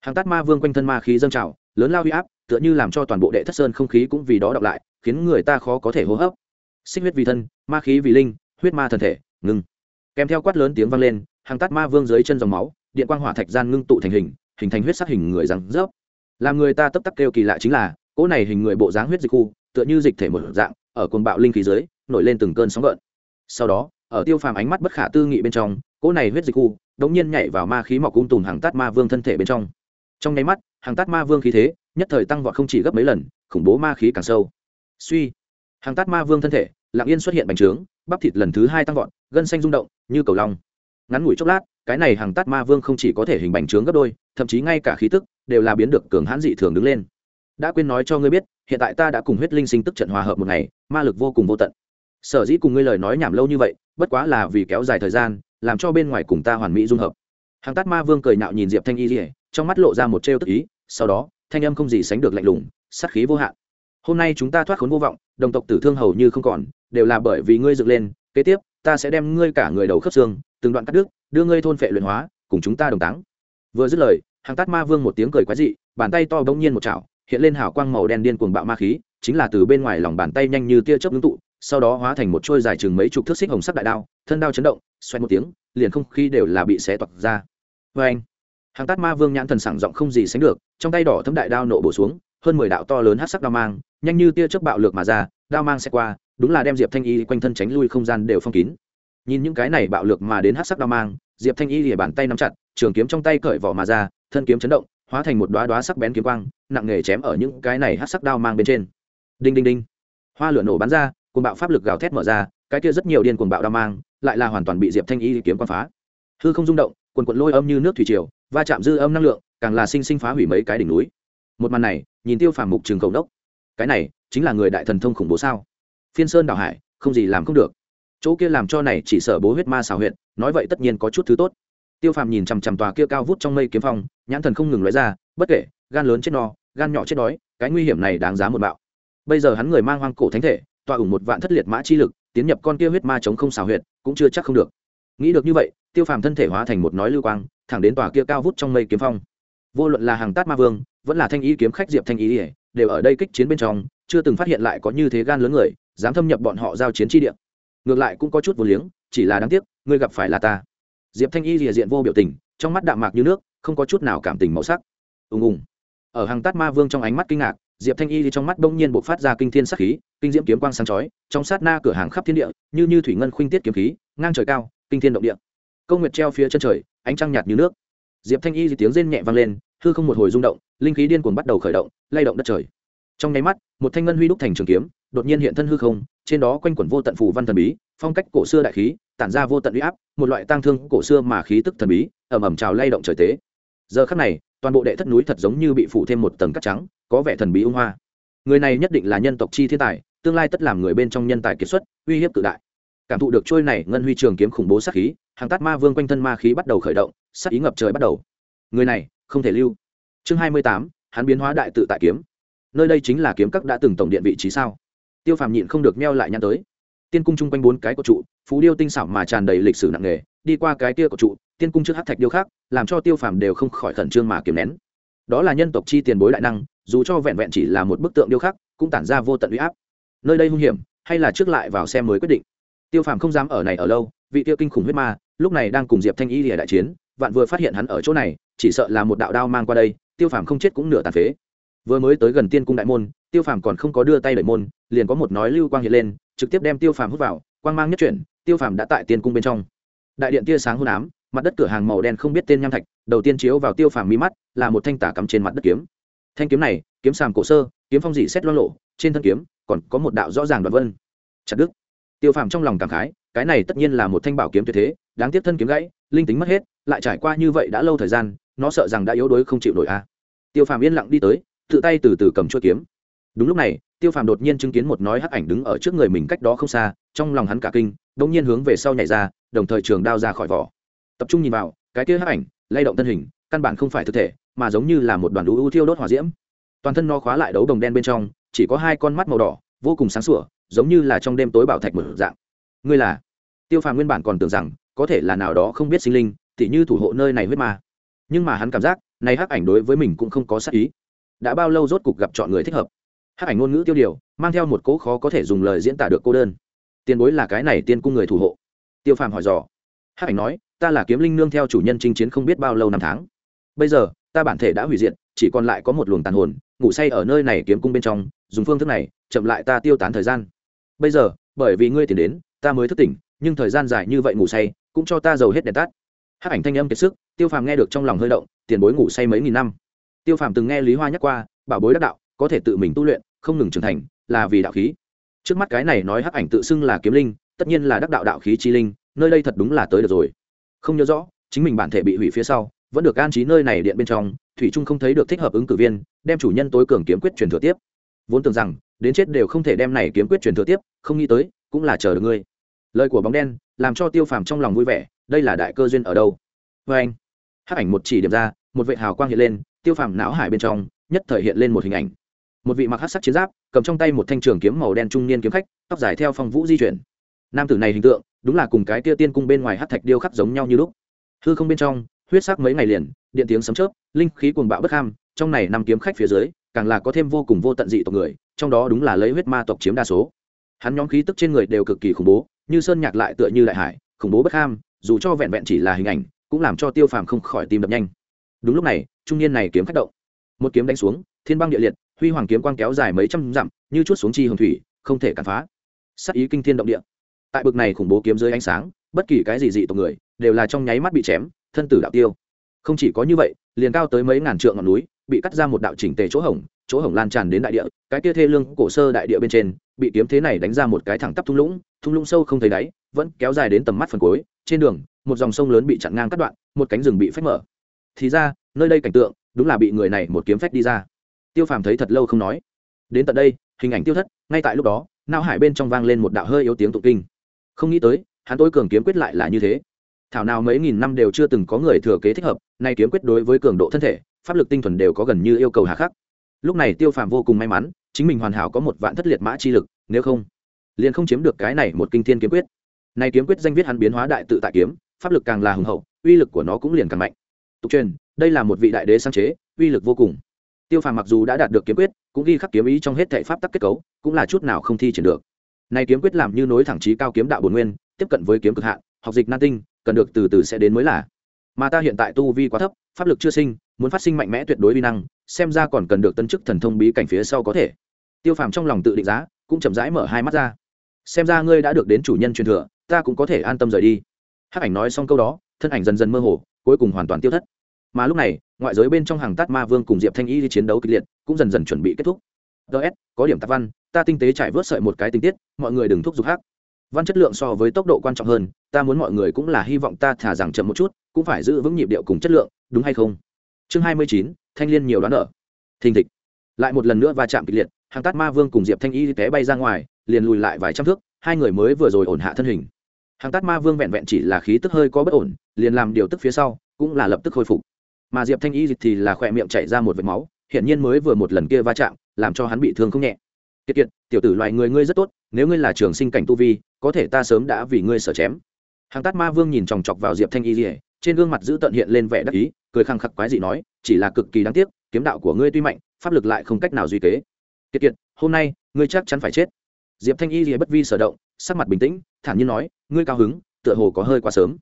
Hàng tát ma vương quanh thân ma khí dâng trào, lớn lao huy áp, tựa như làm cho toàn bộ đệ thất sơn không khí cũng vì đó đọc lại, khiến người ta khó có thể hô hấp. Xích huyết vì thân, ma khí vì linh, huyết ma thần thể, ngưng. Kèm theo quát lớn tiếng vang lên, hàng tát ma vương dưới chân dòng máu, điện quang hỏa thạch gian ngưng tụ thành hình hình thành huyết sắc hình người rằng rớp. Làm người ta tấp tắc kêu kỳ lạ chính là, cỗ này hình người bộ dáng huyết dịch khu, tựa như dịch thể một dạng, ở cồn bạo linh khí dưới, nổi lên từng cơn sóng gợn. Sau đó ở tiêu phàm ánh mắt bất khả tư nghị bên trong, cỗ này huyết dịch khu đống nhiên nhảy vào ma khí mọc cung tùng hàng tát ma vương thân thể bên trong. Trong nháy mắt, hàng tát ma vương khí thế, nhất thời tăng vọt không chỉ gấp mấy lần, khủng bố ma khí càng sâu. Suy, hàng tát ma vương thân thể, lặng yên xuất hiện bành trướng, bắp thịt lần thứ hai tăng vọt, gân xanh rung động, như cầu long. Ngắn ngủi chốc lát, cái này hàng tát ma vương không chỉ có thể hình bành trướng gấp đôi, thậm chí ngay cả khí tức đều là biến được cường hãn dị thường đứng lên. Đã quên nói cho ngươi biết, hiện tại ta đã cùng huyết linh sinh tức trận hòa hợp một ngày, ma lực vô cùng vô tận sở dĩ cùng ngươi lời nói nhảm lâu như vậy, bất quá là vì kéo dài thời gian, làm cho bên ngoài cùng ta hoàn mỹ dung hợp. Hàng tát ma vương cười nạo nhìn diệp thanh y dỉa trong mắt lộ ra một trêu tức ý, sau đó, thanh âm không gì sánh được lạnh lùng, sát khí vô hạn. Hôm nay chúng ta thoát khốn vô vọng, đồng tộc tử thương hầu như không còn, đều là bởi vì ngươi dựng lên, kế tiếp, ta sẽ đem ngươi cả người đầu khớp xương, từng đoạn cắt đứt, đưa ngươi thôn phệ luyện hóa, cùng chúng ta đồng táng. Vừa dứt lời, hàng tát ma vương một tiếng cười quái dị, bàn tay to bỗng nhiên một chảo, hiện lên hào quang màu đen điên cuồng bạo ma khí, chính là từ bên ngoài lòng bàn tay nhanh như tia chớp ngưng tụ sau đó hóa thành một chuôi dài chừng mấy chục thước xích hồng sắc đại đao, thân đao chấn động xoay một tiếng, liền không khí đều là bị xé toạc ra. Vê anh, hàng tát ma vương nhãn thần sảng giọng không gì sánh được, trong tay đỏ thấm đại đao nộ bổ xuống, hơn mười đạo to lớn hát sắc đao mang, nhanh như tia chớp bạo lược mà ra, đao mang sẽ qua, đúng là đem diệp thanh y quanh thân tránh lui không gian đều phong kín. Nhìn những cái này bạo lược mà đến hát sắc đao mang, diệp thanh y lìa bàn tay nắm chặt, trường kiếm trong tay cởi vỏ mà ra, thân kiếm chấn động, hóa thành một đoá đoá sắc bén kiếm quang, nặng nghề chém ở những cái này hát sắc đao mang bên trên. Đinh đinh đinh. Hoa lửa nổ bắn ra cuồng bạo pháp lực gào thét mở ra, cái kia rất nhiều điên cuồng bạo đao mang lại là hoàn toàn bị diệp thanh y kiếm quang phá. Hư không rung động, quần quận lôi âm như nước thủy triều, va chạm dư âm năng lượng, càng là sinh sinh phá hủy mấy cái đỉnh núi. Một màn này, nhìn tiêu phàm mục trường cầu đốc. Cái này, chính là người đại thần thông khủng bố sao? Phiên sơn đảo hải, không gì làm không được. Chỗ kia làm cho này chỉ sợ bố huyết ma xào huyện nói vậy tất nhiên có chút thứ tốt. Tiêu phàm nhìn chằm chằm tòa kia cao vút trong mây kiếm phong, nhãn thần không ngừng nói ra, bất kể, gan lớn chết no, gan nhỏ chết đói, cái nguy hiểm này đáng giá một bạo. Bây giờ hắn người mang hoang cổ thánh thể tọa ủng một vạn thất liệt mã chi lực, tiến nhập con kia huyết ma chống không xào huyệt, cũng chưa chắc không được. Nghĩ được như vậy, tiêu phàm thân thể hóa thành một nói lưu quang, thẳng đến tòa kia cao vút trong mây kiếm phong. Vô luận là hàng tát ma vương, vẫn là thanh ý kiếm khách diệp thanh ý, đều ở đây kích chiến bên trong, chưa từng phát hiện lại có như thế gan lớn người, dám thâm nhập bọn họ giao chiến tri địa. Ngược lại cũng có chút vô liếng, chỉ là đáng tiếc, ngươi gặp phải là ta. Diệp thanh y rìa diện vô biểu tình, trong mắt đạm mạc như nước, không có chút nào cảm tình màu sắc. Ùng ùng. Ở hàng tát ma vương trong ánh mắt kinh ngạc diệp thanh y thì trong mắt bỗng nhiên bộc phát ra kinh thiên sắc khí, kinh diễm kiếm quang sáng chói, trong sát na cửa hàng khắp thiên địa, như như thủy ngân khuynh tiết kiếm khí, ngang trời cao, kinh thiên động địa. Câu nguyệt treo phía chân trời, ánh trăng nhạt như nước. Diệp thanh y thì tiếng rên nhẹ vang lên, hư không một hồi rung động, linh khí điên cuồng bắt đầu khởi động, lay động đất trời. Trong nháy mắt, một thanh ngân huy đúc thành trường kiếm, đột nhiên hiện thân hư không, trên đó quanh quẩn vô tận phù văn thần bí, phong cách cổ xưa đại khí, tản ra vô tận uy áp, một loại tang thương cổ xưa mà khí tức thần bí ẩm ẩm trào lay động trời tế. Giờ khắc này toàn bộ đệ thất núi thật giống như bị phủ thêm một tầng cắt trắng, có vẻ thần bí ung hoa. Người này nhất định là nhân tộc chi thiên tài, tương lai tất làm người bên trong nhân tài kiệt xuất, uy hiếp tự đại. Cảm thụ được trôi này, ngân huy trường kiếm khủng bố sát khí, hàng tát ma vương quanh thân ma khí bắt đầu khởi động, sát ý ngập trời bắt đầu. Người này, không thể lưu. Chương hai mươi tám, hắn biến hóa đại tự tại kiếm. Nơi đây chính là kiếm các đã từng tổng điện vị trí sao? Tiêu phàm nhịn không được meo lại nhăn tới. Tiên cung chung quanh bốn cái cột trụ, phú điêu tinh xảo mà tràn đầy lịch sử nặng nghề đi qua cái kia của trụ, tiên cung trước hát thạch điêu khác làm cho tiêu phàm đều không khỏi khẩn trương mà kiềm nén. Đó là nhân tộc chi tiền bối đại năng, dù cho vẹn vẹn chỉ là một bức tượng điêu khắc, cũng tản ra vô tận uy áp. Nơi đây hung hiểm, hay là trước lại vào xem mới quyết định. Tiêu phàm không dám ở này ở lâu, vị tiêu kinh khủng huyết ma, lúc này đang cùng diệp thanh y lìa đại chiến, vạn vừa phát hiện hắn ở chỗ này, chỉ sợ là một đạo đao mang qua đây, tiêu phàm không chết cũng nửa tàn phế. Vừa mới tới gần tiên cung đại môn, tiêu phàm còn không có đưa tay đẩy môn, liền có một nói lưu quang hiện lên, trực tiếp đem tiêu phàm hút vào, quang mang nhất chuyển, tiêu phàm đã tại tiên cung bên trong đại điện tia sáng hôn ám, mặt đất cửa hàng màu đen không biết tên nham thạch, đầu tiên chiếu vào tiêu phàm mí mắt, là một thanh tả cắm trên mặt đất kiếm. Thanh kiếm này, kiếm sàm cổ sơ, kiếm phong dị xét loang lộ, trên thân kiếm còn có một đạo rõ ràng đoạn vân. Chặt đức tiêu phàm trong lòng cảm khái, cái này tất nhiên là một thanh bảo kiếm tuyệt thế, đáng tiếc thân kiếm gãy, linh tính mất hết, lại trải qua như vậy đã lâu thời gian, nó sợ rằng đã yếu đuối không chịu nổi a. Tiêu phàm yên lặng đi tới, tự tay từ từ cầm chuỗi kiếm. Đúng lúc này, tiêu phàm đột nhiên chứng kiến một nói hắc ảnh đứng ở trước người mình cách đó không xa trong lòng hắn cả kinh đ ỗ n g nhiên hướng về sau nhảy ra, đồng thời trường đao ra khỏi vỏ. Tập trung nhìn vào, cái kia hắc ảnh, lay động thân hình, căn bản không phải thực thể, mà giống như là một đoàn đũ ưu thiêu đốt hỏa diễm. Toàn thân nó khóa lại đấu đồng đen bên trong, chỉ có hai con mắt màu đỏ, vô cùng sáng sủa, giống như là trong đêm tối bảo thạch mở dạng. Ngươi là? Tiêu phàm nguyên bản còn tưởng rằng, có thể là nào đó không biết sinh linh t như thủ hộ nơi này huyết ma. Nhưng mà hắn cảm giác, này hắc ảnh đối với mình cũng không có sắc ý. Đã bao lâu rốt cục gặp chọn người thích hợp? Hắc ảnh ngôn ngữ tiêu điều, mang theo một cỗ khó có thể dùng lời diễn tả được cô đơn tiền bối là cái này tiên cung người thủ hộ. Tiêu phàm hỏi dò. Hắc ảnh nói, ta là kiếm linh nương theo chủ nhân chinh chiến không biết bao lâu năm tháng. Bây giờ, ta bản thể đã hủy diệt, chỉ còn lại có một luồng tàn hồn, ngủ say ở nơi này kiếm cung bên trong, dùng phương thức này, chậm lại ta tiêu tán thời gian. Bây giờ, bởi vì ngươi tìm đến, ta mới thức tỉnh, nhưng thời gian dài như vậy ngủ say, cũng cho ta giàu hết đèn tắt. Hắc ảnh thanh âm kiệt sức, tiêu phàm nghe được trong lòng hơi động, tiền bối ngủ say mấy nghìn năm. Tiêu phàm từng nghe lý hoa nhắc qua, bảo bối đắc đạo, có thể tự mình tu luyện, không ngừng trưởng thành, là vì đạo khí trước mắt cái này nói hắc ảnh tự xưng là kiếm linh, tất nhiên là đắc đạo đạo khí chi linh, nơi đây thật đúng là tới được rồi. Không nhớ rõ, chính mình bản thể bị hủy phía sau, vẫn được an trí nơi này điện bên trong, thủy trung không thấy được thích hợp ứng cử viên, đem chủ nhân tối cường kiếm quyết truyền thừa tiếp. Vốn tưởng rằng, đến chết đều không thể đem này kiếm quyết truyền thừa tiếp, không nghĩ tới, cũng là chờ được ngươi. Lời của bóng đen, làm cho tiêu phàm trong lòng vui vẻ, đây là đại cơ duyên ở đâu? Vê anh, hắc ảnh một chỉ điểm ra, một vệ hào quang hiện lên, tiêu phàm não hải bên trong, nhất thời hiện lên một hình ảnh một vị mặc hát sắc chiến giáp, cầm trong tay một thanh trường kiếm màu đen trung niên kiếm khách, tóc dài theo phong vũ di chuyển. Nam tử này hình tượng, đúng là cùng cái kia tiên cung bên ngoài hát thạch điêu khắc giống nhau như lúc. Hư không bên trong, huyết sắc mấy ngày liền, điện tiếng sấm chớp, linh khí cuồng bạo bất ham, trong này nằm kiếm khách phía dưới, càng là có thêm vô cùng vô tận dị tộc người, trong đó đúng là lấy huyết ma tộc chiếm đa số. Hắn nhóm khí tức trên người đều cực kỳ khủng bố, như sơn nhạc lại tựa như đại hải, khủng bố bất ham, dù cho vẹn vẹn chỉ là hình ảnh, cũng làm cho tiêu phàm không khỏi tim đập nhanh. Đúng lúc này, trung niên này kiếm khách động. Một kiếm đánh xuống, thiên băng địa liệt huy hoàng kiếm quang kéo dài mấy trăm dặm, như chút xuống chi hồng thủy, không thể cản phá. Sắc ý kinh thiên động địa. Tại bực này khủng bố kiếm dưới ánh sáng, bất kỳ cái gì dị tộc người, đều là trong nháy mắt bị chém, thân tử đạo tiêu. Không chỉ có như vậy, liền cao tới mấy ngàn trượng ngọn núi, bị cắt ra một đạo chỉnh tề chỗ hổng chỗ hổng lan tràn đến đại địa, cái kia thê lương cổ sơ đại địa bên trên, bị kiếm thế này đánh ra một cái thẳng tắp thung lũng thung lũng sâu không thấy đáy, vẫn kéo dài đến tầm mắt phần cuối, trên đường, một dòng sông lớn bị chặn ngang cắt đoạn, một cánh rừng bị phách mở. Thì ra, nơi đây cảnh tượng, đúng là bị người này một kiếm phách đi ra tiêu phàm thấy thật lâu không nói. Đến tận đây, hình ảnh tiêu thất, ngay tại lúc đó, não hải bên trong vang lên một đạo hơi yếu tiếng tụng kinh. Không nghĩ tới, hắn tôi cường kiếm quyết lại là như thế. Thảo nào mấy nghìn năm đều chưa từng có người thừa kế thích hợp, nay kiếm quyết đối với cường độ thân thể, pháp lực tinh thuần đều có gần như yêu cầu hà khắc. Lúc này tiêu phàm vô cùng may mắn, chính mình hoàn hảo có một vạn thất liệt mã chi lực, nếu không, liền không chiếm được cái này một kinh thiên kiếm quyết. Nay kiếm quyết danh viết hắn biến hóa đại tự tại kiếm, pháp lực càng là hùng hậu, uy lực của nó cũng liền càng mạnh. Tục truyền, đây là một vị đại đế sáng chế, uy lực vô cùng tiêu phàm mặc dù đã đạt được kiếm quyết, cũng ghi khắc kiếm ý trong hết thể pháp tắc kết cấu, cũng là chút nào không thi triển được. Nay kiếm quyết làm như nối thẳng trí cao kiếm đạo bồn nguyên, tiếp cận với kiếm cực hạn, học dịch nan tinh, cần được từ từ sẽ đến mới là. Mà ta hiện tại tu vi quá thấp, pháp lực chưa sinh, muốn phát sinh mạnh mẽ tuyệt đối vi năng, xem ra còn cần được tân chức thần thông bí cảnh phía sau có thể. Tiêu phàm trong lòng tự định giá, cũng chậm rãi mở hai mắt ra. Xem ra ngươi đã được đến chủ nhân truyền thừa, ta cũng có thể an tâm rời đi. Hắc ảnh nói xong câu đó, thân ảnh dần dần mơ hồ, cuối cùng hoàn toàn tiêu thất mà lúc này, ngoại giới bên trong hàng tát ma vương cùng diệp thanh y đi chiến đấu kịch liệt, cũng dần dần chuẩn bị kết thúc. Ts có điểm tạp văn, ta tinh tế trải vớt sợi một cái tình tiết, mọi người đừng thúc giục hát. văn chất lượng so với tốc độ quan trọng hơn, ta muốn mọi người cũng là hy vọng ta thả rằng chậm một chút, cũng phải giữ vững nhịp điệu cùng chất lượng, đúng hay không? Chương hai mươi chín, thanh liên nhiều đoán ở thình thịch. Lại một lần nữa va chạm kịch liệt, hàng tát ma vương cùng diệp thanh y té bay ra ngoài, liền lùi lại vài trăm thước, hai người mới vừa rồi ổn hạ thân hình. Hàng tát ma vương vẹn vẹn chỉ là khí tức hơi có bất ổn, liền làm điều tức phía sau, cũng là lập tức khôi phục mà diệp thanh y thì là khỏe miệng chảy ra một vệt máu, hiển nhiên mới vừa một lần kia va chạm, làm cho hắn bị thương không nhẹ. Kiệt kiệt, tiểu tử loài người ngươi rất tốt, nếu ngươi là trường sinh cảnh tu vi, có thể ta sớm đã vì ngươi sở chém. Hàng tát ma vương nhìn chòng chọc vào diệp thanh y dỉa trên gương mặt giữ tận hiện lên vẻ đắc ý, cười khăng khắc quái dị nói, chỉ là cực kỳ đáng tiếc, kiếm đạo của ngươi tuy mạnh, pháp lực lại không cách nào duy kế. Kiệt kiệt, hôm nay, ngươi chắc chắn phải chết. Diệp thanh y dỉa bất vi sở động, sắc mặt bình tĩnh, thản nhiên nói, ngươi cao hứng, tựa hồ có hơi quá sớm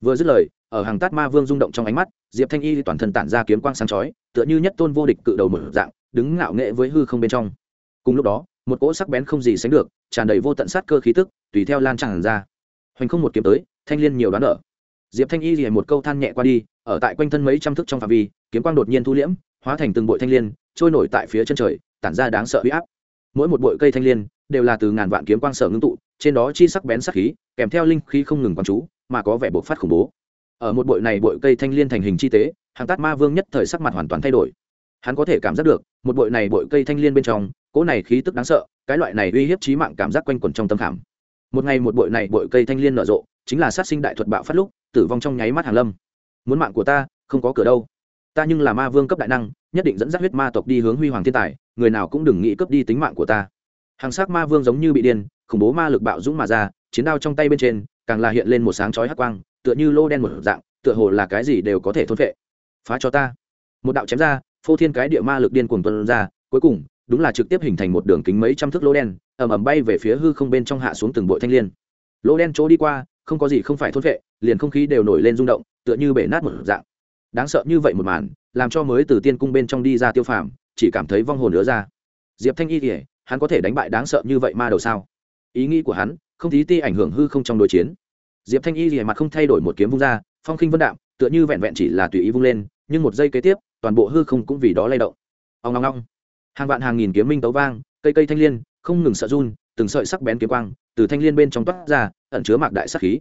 vừa dứt lời, ở hàng tát ma vương rung động trong ánh mắt, diệp thanh y toàn thân tản ra kiếm quang sáng chói, tựa như nhất tôn vô địch cự đầu mở dạng, đứng ngạo nghệ với hư không bên trong. Cùng lúc đó, một cỗ sắc bén không gì sánh được, tràn đầy vô tận sát cơ khí tức, tùy theo lan tràn ra. Hoành không một kiếm tới, thanh liên nhiều đoán ở. Diệp thanh y thì một câu than nhẹ qua đi, ở tại quanh thân mấy trăm thước trong phạm vi, kiếm quang đột nhiên thu liễm, hóa thành từng bội thanh liên, trôi nổi tại phía chân trời, tản ra đáng sợ huy áp. Mỗi một bội cây thanh liên, đều là từ ngàn vạn kiếm quang sở ngưng tụ, trên đó chi sắc bén sắc khí, kèm theo linh khí không ngừng quán chú mà có vẻ bộc phát khủng bố. Ở một bội này bội cây thanh liên thành hình chi tế, hàng tát ma vương nhất thời sắc mặt hoàn toàn thay đổi. Hắn có thể cảm giác được, một bội này bội cây thanh liên bên trong, cỗ này khí tức đáng sợ, cái loại này uy hiếp trí mạng cảm giác quanh quẩn trong tâm khảm. Một ngày một bội này bội cây thanh liên nở rộ, chính là sát sinh đại thuật bạo phát lúc, tử vong trong nháy mắt hàng lâm. Muốn mạng của ta, không có cửa đâu. Ta nhưng là ma vương cấp đại năng, nhất định dẫn dắt huyết ma tộc đi hướng huy hoàng thiên tài, người nào cũng đừng nghĩ cướp đi tính mạng của ta. Hàng sắc ma vương giống như bị điên, khủng bố ma lực bạo dũng mà ra, chiến đao trong tay bên trên càng là hiện lên một sáng chói hắc quang, tựa như lô đen một dạng, tựa hồ là cái gì đều có thể thôn vệ phá cho ta. Một đạo chém ra, phô thiên cái địa ma lực điên cuồng tuân ra, cuối cùng, đúng là trực tiếp hình thành một đường kính mấy trăm thước lỗ đen, ầm ầm bay về phía hư không bên trong hạ xuống từng bội thanh liên. Lỗ đen chỗ đi qua, không có gì không phải thôn vệ liền không khí đều nổi lên rung động, tựa như bể nát một dạng. Đáng sợ như vậy một màn, làm cho mới từ tiên cung bên trong đi ra tiêu phàm, chỉ cảm thấy vong hồn nữa ra. Diệp thanh y kể hắn có thể đánh bại đáng sợ như vậy ma đầu sao? Ý nghĩ của hắn không tí ti ảnh hưởng hư không trong đối chiến. Diệp thanh y thì mặt không thay đổi một kiếm vung ra, phong khinh vân đạm, tựa như vẹn vẹn chỉ là tùy ý vung lên, nhưng một giây kế tiếp, toàn bộ hư không cũng vì đó lay động. Ông ngong ngong hàng vạn hàng nghìn kiếm minh tấu vang, cây cây thanh l i ê n không ngừng sợ run, từng sợi sắc bén kiếm quang từ thanh l i ê n bên trong toát ra, ẩn chứa mạc đại sắc khí.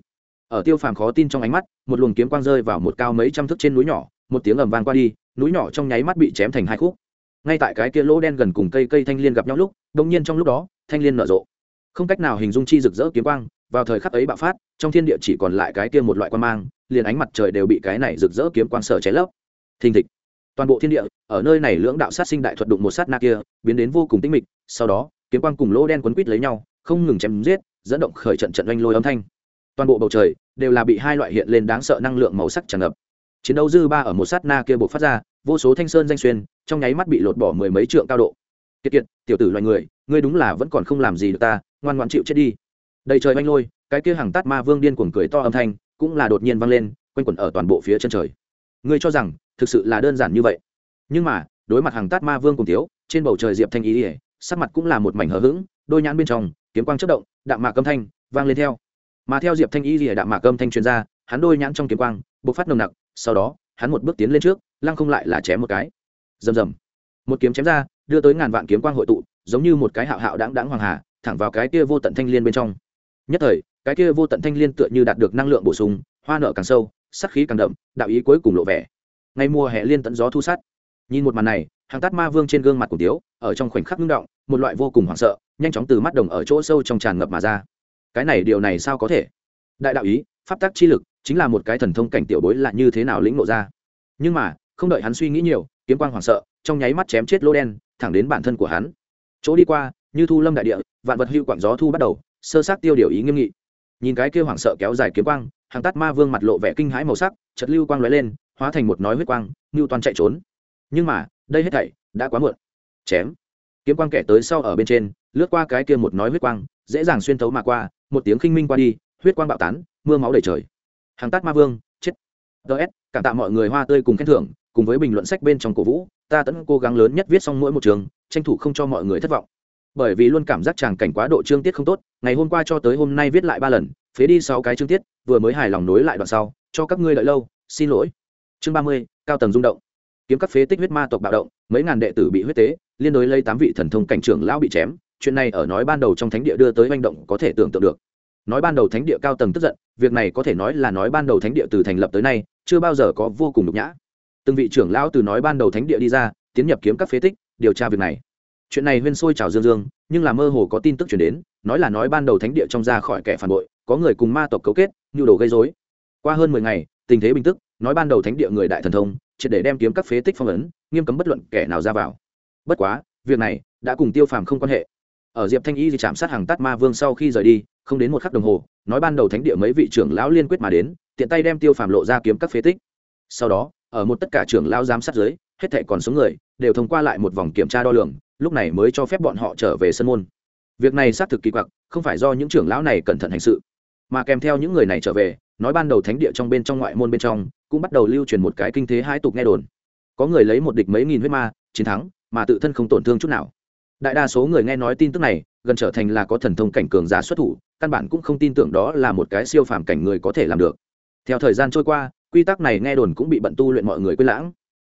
Ở tiêu phàm khó tin trong ánh mắt, một luồng kiếm quang rơi vào một cao mấy trăm thước trên núi nhỏ, một tiếng ầm vang qua đi, núi nhỏ trong nháy mắt bị chém thành hai khúc. Ngay tại cái kia lỗ đen gần cùng cây cây thanh l i ê n gặp nhau lúc đ ỗ n g nhiên trong lúc đó, thanh l i ê n nở rộ không cách nào hình dung chi rực rỡ kiếm quang, vào thời khắc ấy bạo phát, trong thiên địa chỉ còn lại cái kia một loại quan mang, liền ánh mặt trời đều bị cái này rực rỡ kiếm quang sở cháy lấp. Thình thịch. Toàn bộ thiên địa, ở nơi này lưỡng đạo sát sinh đại thuật đụng một sát na kia, biến đến vô cùng tĩnh mịch, sau đó, kiếm quang cùng lỗ đen quấn quít lấy nhau, không ngừng chém giết, dẫn động khởi trận trận oanh lôi âm thanh. Toàn bộ bầu trời đều là bị hai loại hiện lên đáng sợ năng lượng màu sắc tràn ngập. Chiến đấu dư ba ở một sát na kia buộc phát ra, vô số thanh sơn danh xuyên, trong nháy mắt bị lột bỏ mười mấy trượng cao độ. Kiệt kiệt, tiểu tử loài người, ngươi đúng là vẫn còn không làm gì được ta ngoan ngoan chịu chết đi. Đầy trời oanh lôi, cái kia hàng tát ma vương điên cuồng cười to âm thanh cũng là đột nhiên vang lên, quanh quẩn ở toàn bộ phía chân trời. Ngươi cho rằng, thực sự là đơn giản như vậy. Nhưng mà, đối mặt hàng tát ma vương cùng thiếu, trên bầu trời diệp thanh ý ỉa sắc mặt cũng là một mảnh hờ hững, đôi nhãn bên trong, kiếm quang chất động, đạm mạc âm thanh vang lên theo. Mà theo diệp thanh ý ỉa đạm mạc âm thanh truyền ra, hắn đôi nhãn trong kiếm quang bộc phát nồng nặc, sau đó, hắn một bước tiến lên trước, lăng không lại là chém một cái. Rầm rầm. Một kiếm chém ra, đưa tới ngàn vạn kiếm quang hội tụ, giống như một cái hạo hạo đáng đáng hoàng hà thẳng vào cái kia vô tận thanh liên bên trong. Nhất thời, cái kia vô tận thanh liên tựa như đạt được năng lượng bổ sung, hoa nở càng sâu, sắc khí càng đậm, đạo ý cuối cùng lộ vẻ. Ngay mùa hè liên tận gió thu sát. Nhìn một màn này, hàng tát ma vương trên gương mặt của tiếu, ở trong khoảnh khắc ngưng động, một loại vô cùng hoảng sợ, nhanh chóng từ mắt đồng ở chỗ sâu trong tràn ngập mà ra. Cái này điều này sao có thể? Đại đạo ý, pháp tác chi lực, chính là một cái thần thông cảnh tiểu bối là như thế nào lĩnh ngộ ra? Nhưng mà, không đợi hắn suy nghĩ nhiều, kiếm quang hoảng sợ, trong nháy mắt chém chết lô đen, thẳng đến bản thân của hắn. Chỗ đi qua, như thu lâm đại địa vạn vật hưu quặng gió thu bắt đầu, sơ sát tiêu điều ý nghiêm nghị. Nhìn cái kia hoảng sợ kéo dài kiếm quang, hàng tát ma vương mặt lộ vẻ kinh hãi màu sắc chật lưu quang lóe lên, hóa thành một nói huyết quang ngưu toàn chạy trốn. Nhưng mà, đây hết thảy đã quá muộn. Chém. Kiếm quang kẻ tới sau ở bên trên, lướt qua cái kia một nói huyết quang, dễ dàng xuyên thấu mà qua, một tiếng khinh minh qua đi, huyết quang bạo tán, mưa máu đầy trời. Hàng tát ma vương, chết. Ts cảm tạ mọi người hoa tươi cùng khen thưởng, cùng với bình luận sách bên trong cổ vũ, ta tẫn cố gắng lớn nhất viết xong mỗi một trường, tranh thủ không cho mọi người thất vọng bởi vì luôn cảm giác chàng cảnh quá độ chương tiết không tốt, ngày hôm qua cho tới hôm nay viết lại ba lần, phế đi sáu cái chương tiết, vừa mới hài lòng nối lại đoạn sau, cho các ngươi đợi lâu, xin lỗi. Chương ba mươi, cao tầng rung động. Kiếm các phế tích huyết ma tộc bạo động, mấy ngàn đệ tử bị huyết tế, liên đối lấy tám vị thần thông cảnh trưởng lão bị chém, chuyện này ở nói ban đầu trong thánh địa đưa tới manh động có thể tưởng tượng được. Nói ban đầu thánh địa cao tầng tức giận, việc này có thể nói là nói ban đầu thánh địa từ thành lập tới nay, chưa bao giờ có vô cùng nhục nhã. Từng vị trưởng lão từ nói ban đầu thánh địa đi ra, tiến nhập kiếm các phế tích, điều tra việc này chuyện này huyên sôi trào dương dương, nhưng là mơ hồ có tin tức chuyển đến, nói là nói ban đầu thánh địa trong ra khỏi kẻ phản bội, có người cùng ma tộc cấu kết, nhu đồ gây dối qua hơn mười ngày, tình thế bình tức, nói ban đầu thánh địa người đại thần thông, triệt để đem kiếm các phế tích phong ấn, nghiêm cấm bất luận kẻ nào ra vào. Bất quá, việc này đã cùng tiêu phàm không quan hệ. Ở diệp thanh y thì chạm sát hàng tát ma vương sau khi rời đi, không đến một khắc đồng hồ, nói ban đầu thánh địa mấy vị trưởng lão liên quyết mà đến, tiện tay đem tiêu phàm lộ ra kiếm các phế tích. Sau đó, ở một tất cả trưởng lão giám sát giới hết thệ còn số người, đều thông qua lại một vòng kiểm tra đo lường lúc này mới cho phép bọn họ trở về sân môn. Việc này xác thực kỳ quặc, không phải do những trưởng lão này cẩn thận hành sự, mà kèm theo những người này trở về, nói ban đầu thánh địa trong bên trong ngoại môn bên trong, cũng bắt đầu lưu truyền một cái kinh thế hai tục nghe đồn. Có người lấy một địch mấy nghìn huyết ma, chiến thắng, mà tự thân không tổn thương chút nào. Đại đa số người nghe nói tin tức này, gần trở thành là có thần thông cảnh cường giả xuất thủ, căn bản cũng không tin tưởng đó là một cái siêu phàm cảnh người có thể làm được. Theo thời gian trôi qua, quy tắc này nghe đồn cũng bị bận tu luyện mọi người quên lãng.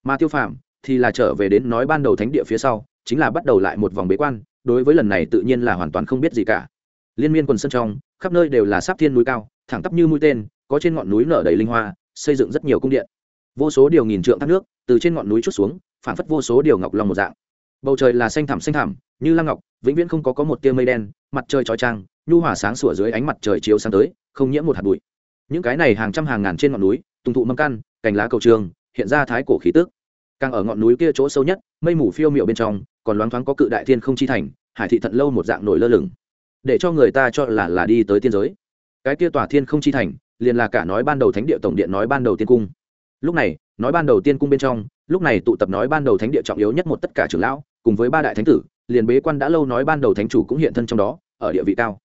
Mà tiêu phàm thì là trở về đến nói ban đầu thánh địa phía sau, chính là bắt đầu lại một vòng bế quan, đối với lần này tự nhiên là hoàn toàn không biết gì cả. Liên miên quần sân trong, khắp nơi đều là sáp thiên núi cao, thẳng tắp như mũi tên, có trên ngọn núi nở đầy linh hoa, xây dựng rất nhiều cung điện. Vô số điều nghìn trượng thác nước, từ trên ngọn núi chút xuống, phản phất vô số điều ngọc lòng một dạng. Bầu trời là xanh thẳm xanh thẳm, như lăng ngọc, vĩnh viễn không có có một tia mây đen, mặt trời trói trang nhu hỏa sáng sủa dưới ánh mặt trời chiếu sáng tới, không nhiễm một hạt bụi. Những cái này hàng trăm hàng ngàn trên ngọn núi, tùng thụ mâm căn, cành lá cầu trường, hiện ra thái cổ khí tức càng ở ngọn núi kia chỗ sâu nhất, mây mù phiêu miệu bên trong, còn loáng thoáng có cự đại thiên không chi thành, hải thị thận lâu một dạng nổi lơ lửng. Để cho người ta cho là là đi tới tiên giới. Cái kia tòa thiên không chi thành, liền là cả nói ban đầu thánh địa tổng điện nói ban đầu tiên cung. Lúc này, nói ban đầu tiên cung bên trong, lúc này tụ tập nói ban đầu thánh địa trọng yếu nhất một tất cả trưởng lão, cùng với ba đại thánh tử, liền bế quan đã lâu nói ban đầu thánh chủ cũng hiện thân trong đó, ở địa vị cao.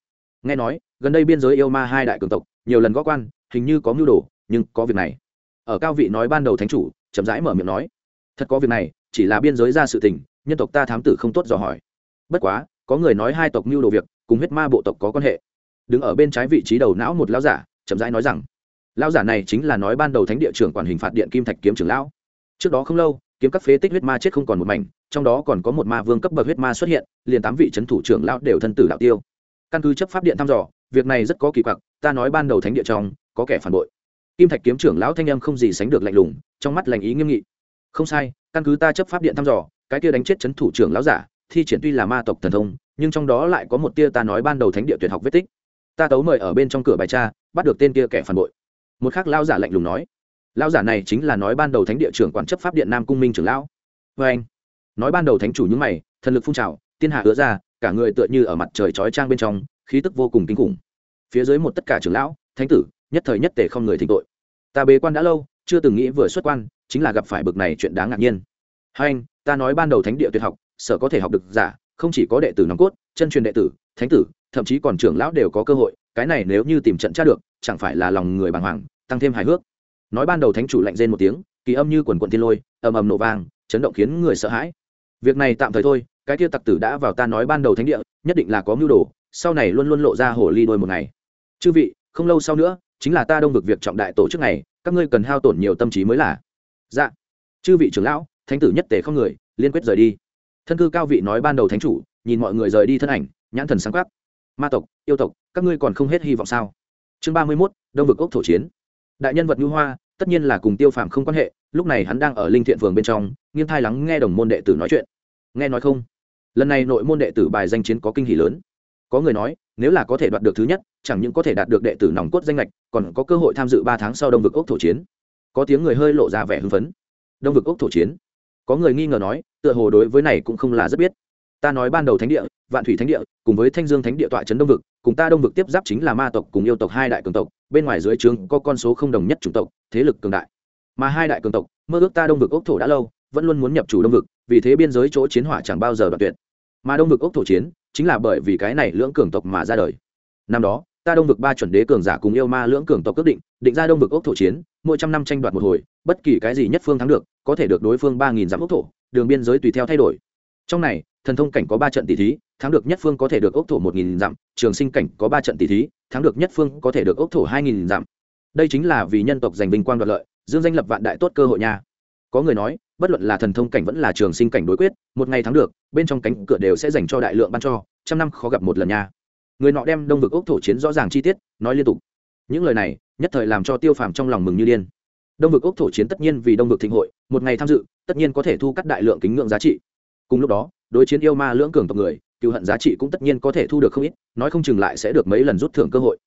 Nghe nói, gần đây biên giới yêu ma hai đại cường tộc, nhiều lần gõ quan, hình như có mưu đồ, nhưng có việc này. Ở cao vị nói ban đầu thánh chủ, chậm rãi mở miệng nói thật có việc này, chỉ là biên giới ra sự tình, nhân tộc ta thám tử không tốt dò hỏi. Bất quá, có người nói hai tộc mưu đồ việc, cùng huyết ma bộ tộc có quan hệ. Đứng ở bên trái vị trí đầu não một lão giả, chậm rãi nói rằng, lão giả này chính là nói ban đầu thánh địa trưởng quản hình phạt điện kim thạch kiếm trưởng lão. Trước đó không lâu, kiếm các phế tích huyết ma chết không còn một mảnh, trong đó còn có một ma vương cấp bậc huyết ma xuất hiện, liền tám vị trấn thủ trưởng lão đều thân tử đạo tiêu. Căn cứ chấp pháp điện thăm dò, việc này rất có kỳ quặc, ta nói ban đầu thánh địa trong, có kẻ phản bội. Kim thạch kiếm trưởng lão thanh em không gì sánh được lạnh lùng, trong mắt lành ý nghiêm nghị không sai, căn cứ ta chấp pháp điện thăm dò, cái kia đánh chết c h ấ n thủ trưởng lão giả, thi triển tuy là ma tộc thần thông, nhưng trong đó lại có một tia ta nói ban đầu thánh địa tuyệt học vết tích. Ta tấu mời ở bên trong cửa bài cha bắt được tên kia kẻ phản bội. Một khác lao giả lạnh lùng nói lao giả này chính là nói ban đầu thánh địa trưởng quản chấp pháp điện nam cung minh trưởng lão. Vê anh, nói ban đầu thánh chủ những mày, thần lực phun trào, thiên hạ ứa ra, cả người tựa như ở mặt trời chói trang bên trong, khí tức vô cùng kinh khủng. Phía dưới một tất cả trưởng lão, thánh tử, nhất thời nhất tể không người thỉnh tội. Ta bế quan đã lâu, chưa từng nghĩ vừa xuất quan chính là gặp phải bực này chuyện đáng ngạc nhiên. Hai anh, ta nói ban đầu thánh địa tuyệt học sở có thể học được giả, không chỉ có đệ tử nòng cốt, chân truyền đệ tử, thánh tử, thậm chí còn trưởng lão đều có cơ hội, cái này nếu như tìm trận tra được, chẳng phải là lòng người bàng hoàng, tăng thêm hài hước. Nói ban đầu thánh chủ lạnh rên một tiếng, kỳ âm như quần quận thiên lôi, ầm ầm nổ vang, chấn động khiến người sợ hãi. Việc này tạm thời thôi, cái kia tặc tử đã vào ta nói ban đầu thánh địa, nhất định là có mưu đồ, sau này luôn luôn lộ ra hồ ly đôi một ngày. Chư vị, không lâu sau nữa, chính là ta đông vực việc trọng đại tổ chức này, các ngươi cần hao tổn nhiều tâm trí mới là dạ. Chư vị trưởng lão, thánh tử nhất tề không người, liên quyết rời đi. Thân cư cao vị nói ban đầu thánh chủ, nhìn mọi người rời đi thân ảnh, nhãn thần sáng quắc. Ma tộc, yêu tộc, các ngươi còn không hết hy vọng sao? Chương ba mươi mốt, đông vực ốc thổ chiến. Đại nhân vật ngư hoa, tất nhiên là cùng tiêu phạm không quan hệ, lúc này hắn đang ở linh thiện phường bên trong, nghiêng thai lắng nghe đồng môn đệ tử nói chuyện. Nghe nói không? Lần này nội môn đệ tử bài danh chiến có kinh hỷ lớn. Có người nói, nếu là có thể đoạt được thứ nhất, chẳng những có thể đạt được đệ tử nòng cốt danh lệch còn có cơ hội tham dự ba tháng sau đông vực ốc thổ chiến có tiếng người hơi lộ ra vẻ hưng phấn. Đông vực ốc thổ chiến. Có người nghi ngờ nói, tựa hồ đối với này cũng không là rất biết. Ta nói ban đầu thánh địa, vạn thủy thánh địa, cùng với thanh dương thánh địa tọa trấn đông vực, cùng ta đông vực tiếp giáp chính là ma tộc cùng yêu tộc hai đại cường tộc, bên ngoài dưới trướng có con số không đồng nhất chủng tộc, thế lực cường đại. Mà hai đại cường tộc, mơ ước ta đông vực ốc thổ đã lâu, vẫn luôn muốn nhập chủ đông vực, vì thế biên giới chỗ chiến hỏa chẳng bao giờ đoạn tuyệt. Mà đông vực ốc thổ chiến, chính là bởi vì cái này lưỡng cường tộc mà ra đời. Năm đó ta đông vực ba chuẩn đế cường giả cùng yêu ma lưỡng cường tộc quyết định định ra đông vực ốc thổ chiến, mỗi trăm năm tranh đoạt một hồi, bất kỳ cái gì nhất phương thắng được, có thể được đối phương ba nghìn dặm ốc thổ, đường biên giới tùy theo thay đổi. Trong này, thần thông cảnh có ba trận tỷ thí, thắng được nhất phương có thể được ốc thổ một nghìn dặm, trường sinh cảnh có ba trận tỷ thí, thắng được nhất phương có thể được ốc thổ hai nghìn dặm. Đây chính là vì nhân tộc giành vinh quang đoạt lợi, dương danh lập vạn đại tốt cơ hội nha. Có người nói, bất luận là thần thông cảnh vẫn là trường sinh cảnh đối quyết, một ngày thắng được, bên trong cánh cửa đều sẽ dành cho đại lượng ban cho, trăm năm khó gặp một lần nha người nọ đem đông vực ốc thổ chiến rõ ràng chi tiết, nói liên tục. Những lời này, nhất thời làm cho tiêu phàm trong lòng mừng như điên. Đông vực ốc thổ chiến tất nhiên vì đông vực thịnh hội, một ngày tham dự, tất nhiên có thể thu cắt đại lượng kính ngưỡng giá trị. Cùng lúc đó, đối chiến yêu ma lưỡng cường tộc người, cựu hận giá trị cũng tất nhiên có thể thu được không ít, nói không chừng lại sẽ được mấy lần rút thưởng cơ hội.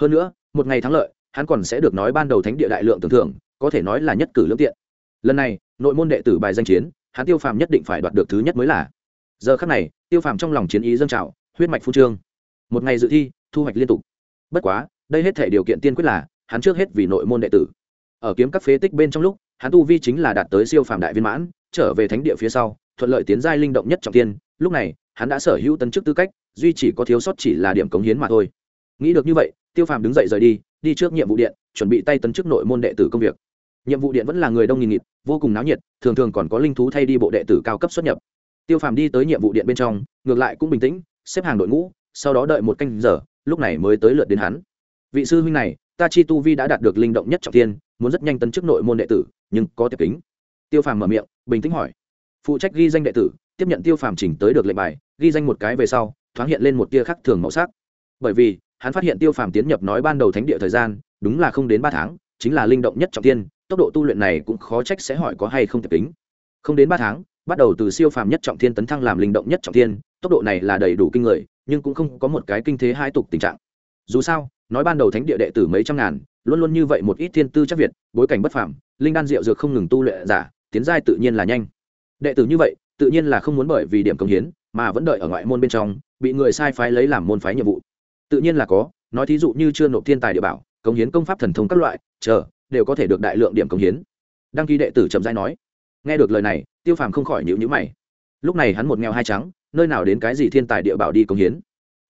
Hơn nữa, một ngày thắng lợi, hắn còn sẽ được nói ban đầu thánh địa đại lượng tưởng thưởng, có thể nói là nhất cử lương tiện. Lần này, nội môn đệ tử bài danh chiến, hắn tiêu phàm nhất định phải đoạt được thứ nhất mới là. Giờ khắc này, tiêu phàm trong lòng chiến ý dâng trào, huyết mạch phu trương một ngày dự thi, thu hoạch liên tục. Bất quá, đây hết thể điều kiện tiên quyết là, hắn trước hết vì nội môn đệ tử. Ở kiếm các phế tích bên trong lúc, hắn tu vi chính là đạt tới siêu phàm đại viên mãn, trở về thánh địa phía sau, thuận lợi tiến giai linh động nhất trọng tiên. Lúc này, hắn đã sở hữu tân chức tư cách, duy chỉ có thiếu sót chỉ là điểm cống hiến mà thôi. Nghĩ được như vậy, tiêu phàm đứng dậy rời đi đi trước nhiệm vụ điện, chuẩn bị tay tấn chức nội môn đệ tử công việc. Nhiệm vụ điện vẫn là người đông nghìn nghịt, vô cùng náo nhiệt, thường thường còn có linh thú thay đi bộ đệ tử cao cấp xuất nhập. Tiêu phàm đi tới nhiệm vụ điện bên trong, ngược lại cũng bình tĩnh, xếp hàng đội ngũ sau đó đợi một canh giờ, lúc này mới tới lượt đến hắn. Vị sư huynh này, ta chi tu vi đã đạt được linh động nhất trọng tiên muốn rất nhanh tấn chức nội môn đệ tử, nhưng có tiệp kính. Tiêu phàm mở miệng, bình tĩnh hỏi. Phụ trách ghi danh đệ tử, tiếp nhận tiêu phàm chỉnh tới được lệnh bài, ghi danh một cái về sau, thoáng hiện lên một tia khắc thường màu sắc. Bởi vì, hắn phát hiện tiêu phàm tiến nhập nói ban đầu thánh địa thời gian, đúng là không đến ba tháng, chính là linh động nhất trọng tiên tốc độ tu luyện này cũng khó trách sẽ hỏi có hay không tiệp kính. Không đến ba tháng bắt đầu từ siêu phàm nhất trọng thiên tấn thăng làm linh động nhất trọng thiên, tốc độ này là đầy đủ kinh người, nhưng cũng không có một cái kinh thế hai tục tình trạng. Dù sao, nói ban đầu thánh địa đệ tử mấy trăm ngàn, luôn luôn như vậy một ít thiên tư chắc việt, bối cảnh bất phàm, linh đan diệu dược không ngừng tu luyện giả, tiến giai tự nhiên là nhanh. Đệ tử như vậy, tự nhiên là không muốn bởi vì điểm công hiến, mà vẫn đợi ở ngoại môn bên trong, bị người sai phái lấy làm môn phái nhiệm vụ. Tự nhiên là có, nói thí dụ như chưa nộp thiên tài địa bảo công hiến công pháp thần thông các loại, chờ, đều có thể được đại lượng điểm công hiến. Đăng ký đệ tử chậm rãi nói nghe được lời này, tiêu phàm không khỏi nhịu nhữ mày. Lúc này hắn một nghèo hai trắng, nơi nào đến cái gì thiên tài địa bảo đi công hiến.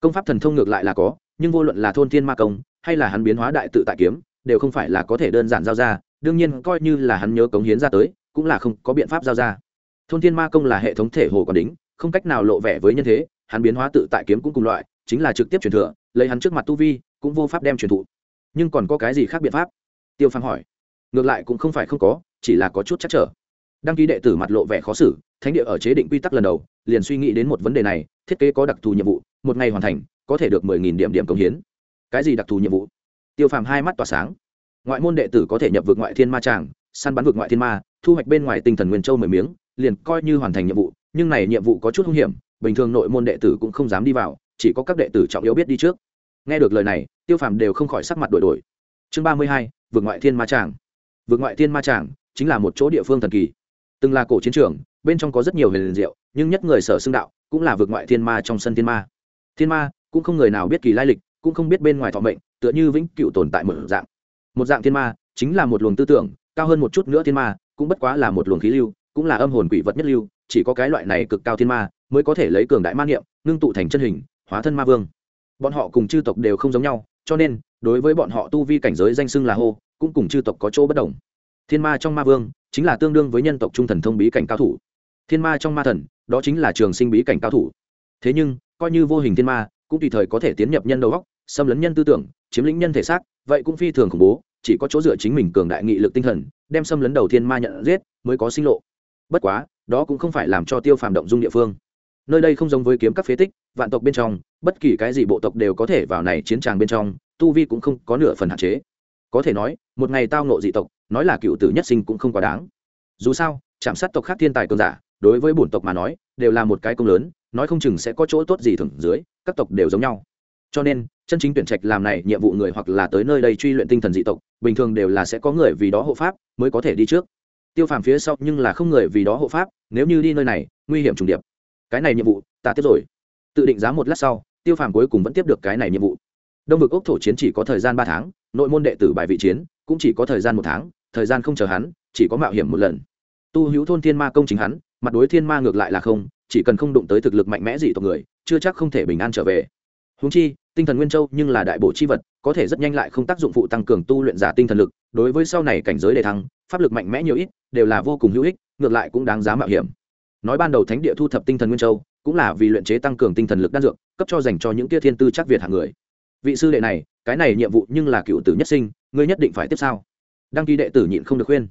Công pháp thần thông ngược lại là có, nhưng vô luận là thôn thiên ma công, hay là hắn biến hóa đại tự tại kiếm, đều không phải là có thể đơn giản giao ra, đương nhiên coi như là hắn nhớ cống hiến ra tới, cũng là không có biện pháp giao ra. Thôn thiên ma công là hệ thống thể hồ còn đính, không cách nào lộ vẻ với nhân thế, hắn biến hóa tự tại kiếm cũng cùng loại, chính là trực tiếp truyền thừa, lấy hắn trước mặt tu vi, cũng vô pháp đem truyền thụ. Nhưng còn có cái gì khác biện pháp? Tiêu phàm hỏi. Ngược lại cũng không phải không có, chỉ là có chút chắc trở đăng ký đệ tử mặt lộ vẻ khó xử, thánh địa ở chế định quy tắc lần đầu, liền suy nghĩ đến một vấn đề này, thiết kế có đặc thù nhiệm vụ, một ngày hoàn thành, có thể được mười nghìn điểm điểm công hiến. Cái gì đặc thù nhiệm vụ? Tiêu phàm hai mắt tỏa sáng. Ngoại môn đệ tử có thể nhập vượt ngoại thiên ma tràng, săn bắn vượt ngoại thiên ma, thu hoạch bên ngoài tinh thần nguyên châu mười miếng, liền coi như hoàn thành nhiệm vụ, nhưng này nhiệm vụ có chút hung hiểm, bình thường nội môn đệ tử cũng không dám đi vào, chỉ có các đệ tử trọng yếu biết đi trước. Nghe được lời này, tiêu phàm đều không khỏi sắc mặt đổi đổi. Chương ba mươi hai vượt ngoại thiên ma tràng. Vượt ngoại thiên ma tràng chính là một chỗ địa phương thần kỳ từng là cổ chiến trường, bên trong có rất nhiều huyền liền diệu, nhưng nhất người sở xưng đạo cũng là vượt ngoại thiên ma trong sân thiên ma. Thiên ma cũng không người nào biết kỳ lai lịch, cũng không biết bên ngoài thọ mệnh, tựa như vĩnh cựu tồn tại một dạng. Một dạng thiên ma chính là một luồng tư tưởng, cao hơn một chút nữa thiên ma cũng bất quá là một luồng khí lưu, cũng là âm hồn quỷ vật nhất lưu, chỉ có cái loại này cực cao thiên ma mới có thể lấy cường đại ma niệm, ngưng tụ thành chân hình, hóa thân ma vương. Bọn họ cùng chư tộc đều không giống nhau, cho nên đối với bọn họ tu vi cảnh giới danh xưng là hô, cũng cùng chư tộc có chỗ bất đồng. Thiên ma trong ma vương chính là tương đương với nhân tộc trung thần thông bí cảnh cao thủ. Thiên ma trong ma thần, đó chính là trường sinh bí cảnh cao thủ. Thế nhưng, coi như vô hình thiên ma, cũng tùy thời có thể tiến nhập nhân đầu góc, xâm lấn nhân tư tưởng, chiếm lĩnh nhân thể xác, vậy cũng phi thường khủng bố, chỉ có chỗ dựa chính mình cường đại nghị lực tinh thần, đem xâm lấn đầu thiên ma nhận giết, mới có sinh lộ. Bất quá, đó cũng không phải làm cho tiêu phàm động dung địa phương. Nơi đây không giống với kiếm các phế tích, vạn tộc bên trong, bất kỳ cái gì bộ tộc đều có thể vào này chiến tràng bên trong, tu vi cũng không có nửa phần hạn chế. Có thể nói, một ngày tao nộ dị tộc nói là cựu tử nhất sinh cũng không quá đáng. Dù sao chạm sát tộc khác thiên tài cường giả, đối với bổn tộc mà nói, đều là một cái công lớn, nói không chừng sẽ có chỗ tốt gì thưởng dưới, các tộc đều giống nhau. Cho nên, chân chính tuyển trạch làm này nhiệm vụ người hoặc là tới nơi đây truy luyện tinh thần dị tộc, bình thường đều là sẽ có người vì đó hộ pháp mới có thể đi trước. Tiêu phàm phía sau nhưng là không người vì đó hộ pháp, nếu như đi nơi này, nguy hiểm trùng điệp. Cái này nhiệm vụ, ta tiếp rồi. Tự định giá một lát sau, tiêu phàm cuối cùng vẫn tiếp được cái này nhiệm vụ. Đông vực ốc thổ chiến chỉ có thời gian ba tháng, nội môn đệ tử bài vị chiến cũng chỉ có thời gian một tháng, thời gian không chờ hắn, chỉ có mạo hiểm một lần. Tu hữu thôn thiên ma công chính hắn, mặt đối thiên ma ngược lại là không, chỉ cần không đụng tới thực lực mạnh mẽ gì tộc người, chưa chắc không thể bình an trở về. Húng chi, tinh thần nguyên châu nhưng là đại bộ chi vật, có thể rất nhanh lại không tác dụng phụ tăng cường tu luyện giả tinh thần lực, đối với sau này cảnh giới đề thăng, pháp lực mạnh mẽ nhiều ít, đều là vô cùng hữu ích, ngược lại cũng đáng giá mạo hiểm. Nói ban đầu thánh địa thu thập tinh thần nguyên châu, cũng là vì luyện chế tăng cường tinh thần lực đan dược, cấp cho dành cho những kia thiên tư chắc việt hạng người. Vị sư đệ này, cái này nhiệm vụ nhưng là cựu tử nhất sinh ngươi nhất định phải tiếp sao? Đăng ký đệ tử nhịn không được khuyên.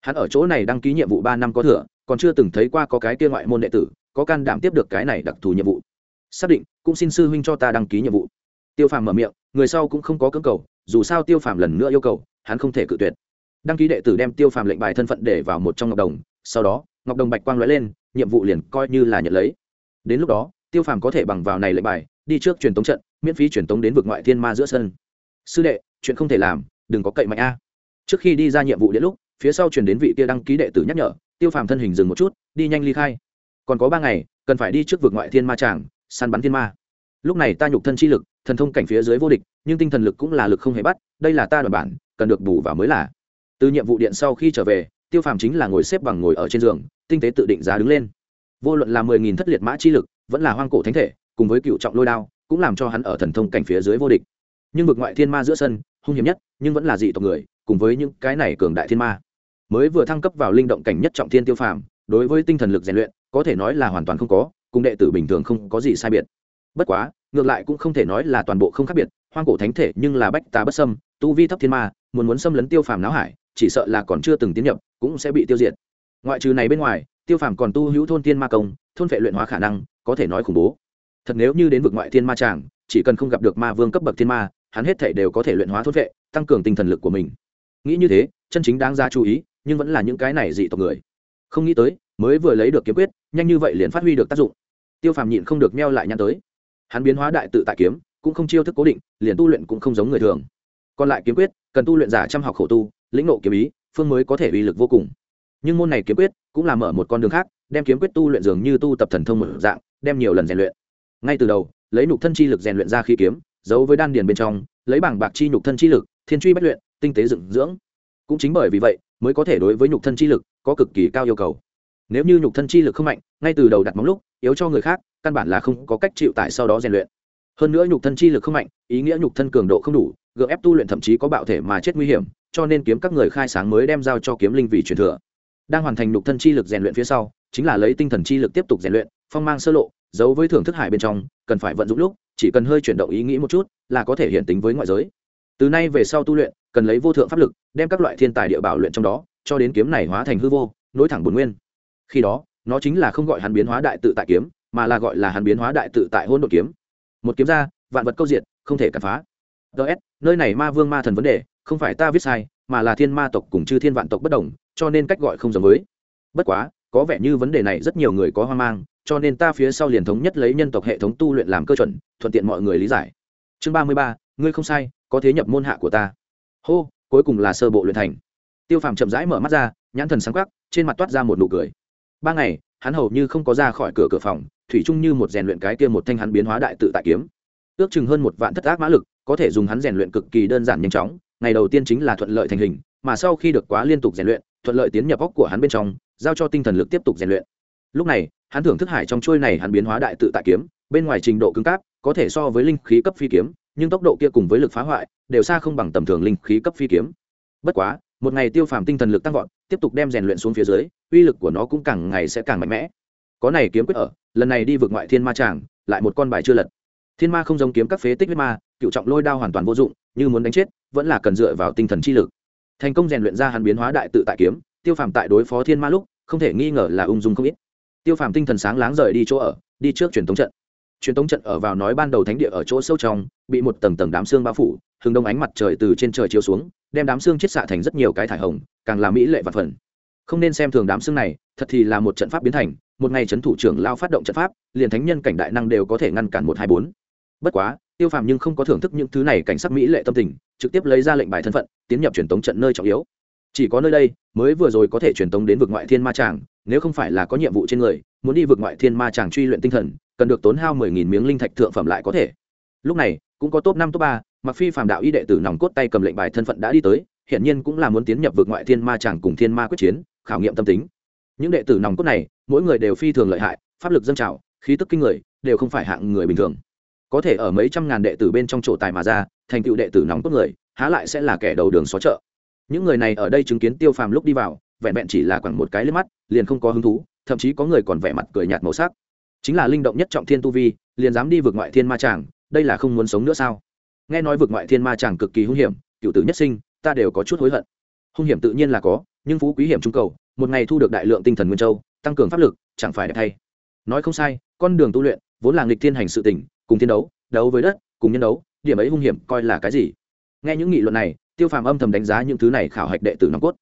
Hắn ở chỗ này đăng ký nhiệm vụ ba năm có thừa, còn chưa từng thấy qua có cái kia ngoại môn đệ tử, có can đảm tiếp được cái này đặc thù nhiệm vụ. Xác định, cũng xin sư huynh cho ta đăng ký nhiệm vụ. Tiêu phàm mở miệng, người sau cũng không có cưỡng cầu, dù sao tiêu phàm lần nữa yêu cầu, hắn không thể cự tuyệt. Đăng ký đệ tử đem tiêu phàm lệnh bài thân phận để vào một trong ngọc đồng, sau đó, ngọc đồng bạch quang lóe lên, nhiệm vụ liền coi như là nhận lấy. Đến lúc đó, tiêu phàm có thể bằng vào này lệnh bài, đi trước truyền tống trận, miễn phí truyền tống đến vực ngoại thiên ma giữa sân. Sư đệ, chuyện không thể làm đừng có cậy mạnh a. Trước khi đi ra nhiệm vụ đến lúc, phía sau truyền đến vị kia đăng ký đệ tử nhắc nhở, tiêu phàm thân hình dừng một chút, đi nhanh ly khai. Còn có ba ngày, cần phải đi trước vực ngoại thiên ma tràng, săn bắn thiên ma. Lúc này ta nhục thân chi lực, thần thông cảnh phía dưới vô địch, nhưng tinh thần lực cũng là lực không hề bắt, đây là ta đoàn bản, cần được bù vào mới là. Từ nhiệm vụ điện sau khi trở về, tiêu phàm chính là ngồi xếp bằng ngồi ở trên giường, tinh tế tự định giá đứng lên. Vô luận là mười nghìn thất liệt mã chi lực, vẫn là hoang cổ thánh thể, cùng với cựu trọng lôi đao, cũng làm cho hắn ở thần thông cảnh phía dưới vô địch nhưng vực ngoại thiên ma giữa sân, hung hiểm nhất, nhưng vẫn là dị tộc người, cùng với những cái này cường đại thiên ma. Mới vừa thăng cấp vào linh động cảnh nhất trọng thiên tiêu phàm, đối với tinh thần lực rèn luyện, có thể nói là hoàn toàn không có, cùng đệ tử bình thường không có gì sai biệt. Bất quá, ngược lại cũng không thể nói là toàn bộ không khác biệt, hoang cổ thánh thể nhưng là bách tà bất sâm tu vi thấp thiên ma, muốn muốn xâm lấn tiêu phàm náo hải, chỉ sợ là còn chưa từng tiến nhập, cũng sẽ bị tiêu diệt. Ngoại trừ này bên ngoài, tiêu phàm còn tu hữu thôn thiên ma công, thôn vệ luyện hóa khả năng, có thể nói khủng bố. Thật nếu như đến vực ngoại thiên ma tràng chỉ cần không gặp được ma vương cấp bậc thiên ma, hắn hết thể đều có thể luyện hóa thốt vệ, tăng cường tinh thần lực của mình. Nghĩ như thế, chân chính đáng ra chú ý, nhưng vẫn là những cái này dị tộc người. Không nghĩ tới, mới vừa lấy được kiếm quyết, nhanh như vậy liền phát huy được tác dụng. Tiêu phàm nhịn không được meo lại nhăn tới. Hắn biến hóa đại tự tại kiếm, cũng không chiêu thức cố định, liền tu luyện cũng không giống người thường. Còn lại kiếm quyết, cần tu luyện giả chăm học khổ tu, lĩnh nộ kiếm ý, phương mới có thể uy lực vô cùng. Nhưng môn này kiếm quyết, cũng là mở một con đường khác, đem kiếm quyết tu luyện dường như tu tập thần thông một dạng, đem nhiều lần rèn luyện. Ngay từ đầu lấy nhục thân chi lực rèn luyện ra khí kiếm, giấu với đan điền bên trong, lấy bảng bạc chi nhục thân chi lực, thiên truy bất luyện, tinh tế dựng dưỡng. Cũng chính bởi vì vậy, mới có thể đối với nhục thân chi lực có cực kỳ cao yêu cầu. Nếu như nhục thân chi lực không mạnh, ngay từ đầu đặt móng lúc, yếu cho người khác, căn bản là không có cách chịu tại sau đó rèn luyện. Hơn nữa nhục thân chi lực không mạnh, ý nghĩa nhục thân cường độ không đủ, gượng ép tu luyện thậm chí có bạo thể mà chết nguy hiểm, cho nên kiếm các người khai sáng mới đem giao cho kiếm linh vì truyền thừa. Đang hoàn thành nhục thân chi lực rèn luyện phía sau, chính là lấy tinh thần chi lực tiếp tục rèn luyện, phong mang sơ lộ giấu với thưởng thức hải bên trong, cần phải vận dụng lúc, chỉ cần hơi chuyển động ý nghĩ một chút là có thể hiện tính với ngoại giới. Từ nay về sau tu luyện, cần lấy vô thượng pháp lực, đem các loại thiên tài địa bảo luyện trong đó, cho đến kiếm này hóa thành hư vô, nối thẳng bồn nguyên. Khi đó, nó chính là không gọi hắn biến hóa đại tự tại kiếm, mà là gọi là hắn biến hóa đại tự tại hôn đột kiếm. Một kiếm ra, vạn vật câu diện không thể cản phá. Ts nơi này ma vương ma thần vấn đề, không phải ta viết sai, mà là thiên ma tộc cùng chư thiên vạn tộc bất đồng, cho nên cách gọi không giống với. Bất quá, có vẻ như vấn đề này rất nhiều người có hoang mang cho nên ta phía sau liền thống nhất lấy nhân tộc hệ thống tu luyện làm cơ chuẩn, thuận tiện mọi người lý giải. Chương ba mươi ba, ngươi không sai, có thế nhập môn hạ của ta. Hô, cuối cùng là sơ bộ luyện thành. Tiêu phàm chậm rãi mở mắt ra, nhãn thần sáng khắc trên mặt toát ra một nụ cười. Ba ngày, hắn hầu như không có ra khỏi cửa cửa phòng, thủy chung như một rèn luyện cái kia một thanh hắn biến hóa đại tự tại kiếm. Ước chừng hơn một vạn thất ác mã lực, có thể dùng hắn rèn luyện cực kỳ đơn giản nhanh chóng, ngày đầu tiên chính là thuận lợi thành hình, mà sau khi được quá liên tục rèn luyện, thuận lợi tiến nhập óc của hắn bên trong, giao cho tinh thần lực tiếp tục rèn luyện lúc này, hắn thưởng thức hải trong chuôi này hắn biến hóa đại tự tại kiếm, bên ngoài trình độ cứng cáp, có thể so với linh khí cấp phi kiếm, nhưng tốc độ kia cùng với lực phá hoại, đều xa không bằng tầm thường linh khí cấp phi kiếm. Bất quá, một ngày tiêu phàm tinh thần lực tăng vọt, tiếp tục đem rèn luyện xuống phía dưới, uy lực của nó cũng càng ngày sẽ càng mạnh mẽ. Có này kiếm quyết ở, lần này đi vượt ngoại thiên ma tràng, lại một con bài chưa lật. Thiên ma không giống kiếm các phế tích huyết ma, cựu trọng lôi đao hoàn toàn vô dụng, như muốn đánh chết, vẫn là cần dựa vào tinh thần chi lực. Thành công rèn luyện ra hàn biến hóa đại tự tại kiếm, tiêu phàm tại đối phó thiên ma lúc, không thể nghi ngờ là ung dung không ít tiêu phàm tinh thần sáng láng rời đi chỗ ở, đi trước truyền thống trận. Truyền thống trận ở vào nói ban đầu thánh địa ở chỗ sâu trong, bị một tầng tầng đám xương bao phủ, hừng đông ánh mặt trời từ trên trời chiếu xuống, đem đám xương chiết xạ thành rất nhiều cái thải hồng, càng làm mỹ lệ và phần. Không nên xem thường đám xương này, thật thì là một trận pháp biến thành, một ngày trấn thủ trưởng lao phát động trận pháp, liền thánh nhân cảnh đại năng đều có thể ngăn cản một hai bốn. Bất quá, tiêu phàm nhưng không có thưởng thức những thứ này cảnh sắc mỹ lệ tâm tình, trực tiếp lấy ra lệnh bài thân phận, tiến nhập truyền tống trận nơi trọng yếu. Chỉ có nơi đây, mới vừa rồi có thể truyền tống đến vực ngoại thiên ma tràng nếu không phải là có nhiệm vụ trên người, muốn đi vượt ngoại thiên ma chàng truy luyện tinh thần, cần được tốn hao mười nghìn miếng linh thạch thượng phẩm lại có thể. Lúc này, cũng có top năm, top ba, mặc phi phàm đạo y đệ tử nòng cốt tay cầm lệnh bài thân phận đã đi tới, hiển nhiên cũng là muốn tiến nhập vượt ngoại thiên ma chàng cùng thiên ma quyết chiến, khảo nghiệm tâm tính. Những đệ tử nòng cốt này, mỗi người đều phi thường lợi hại, pháp lực dân trào, khí tức kinh người, đều không phải hạng người bình thường. Có thể ở mấy trăm ngàn đệ tử bên trong chỗ tài mà ra, thành tựu đệ tử nòng cốt người, há lại sẽ là kẻ đầu đường xó chợ. Những người này ở đây chứng kiến tiêu phàm lúc đi vào vẹn vẹn chỉ là khoảng một cái lên mắt, liền không có hứng thú, thậm chí có người còn vẻ mặt cười nhạt màu sắc. Chính là linh động nhất trọng thiên tu vi, liền dám đi vượt ngoại thiên ma tràng, đây là không muốn sống nữa sao? Nghe nói vượt ngoại thiên ma tràng cực kỳ hung hiểm, cựu tử nhất sinh, ta đều có chút hối hận. Hung hiểm tự nhiên là có, nhưng phú quý hiểm trung cầu, một ngày thu được đại lượng tinh thần nguyên châu, tăng cường pháp lực, chẳng phải đẹp thay. Nói không sai, con đường tu luyện, vốn là nghịch thiên hành sự tỉnh cùng thiên đấu đấu với đất, cùng nhân đấu, điểm ấy hung hiểm coi là cái gì? Nghe những nghị luận này, tiêu phàm âm thầm đánh giá những thứ này khảo hạch đệ tử nòng cốt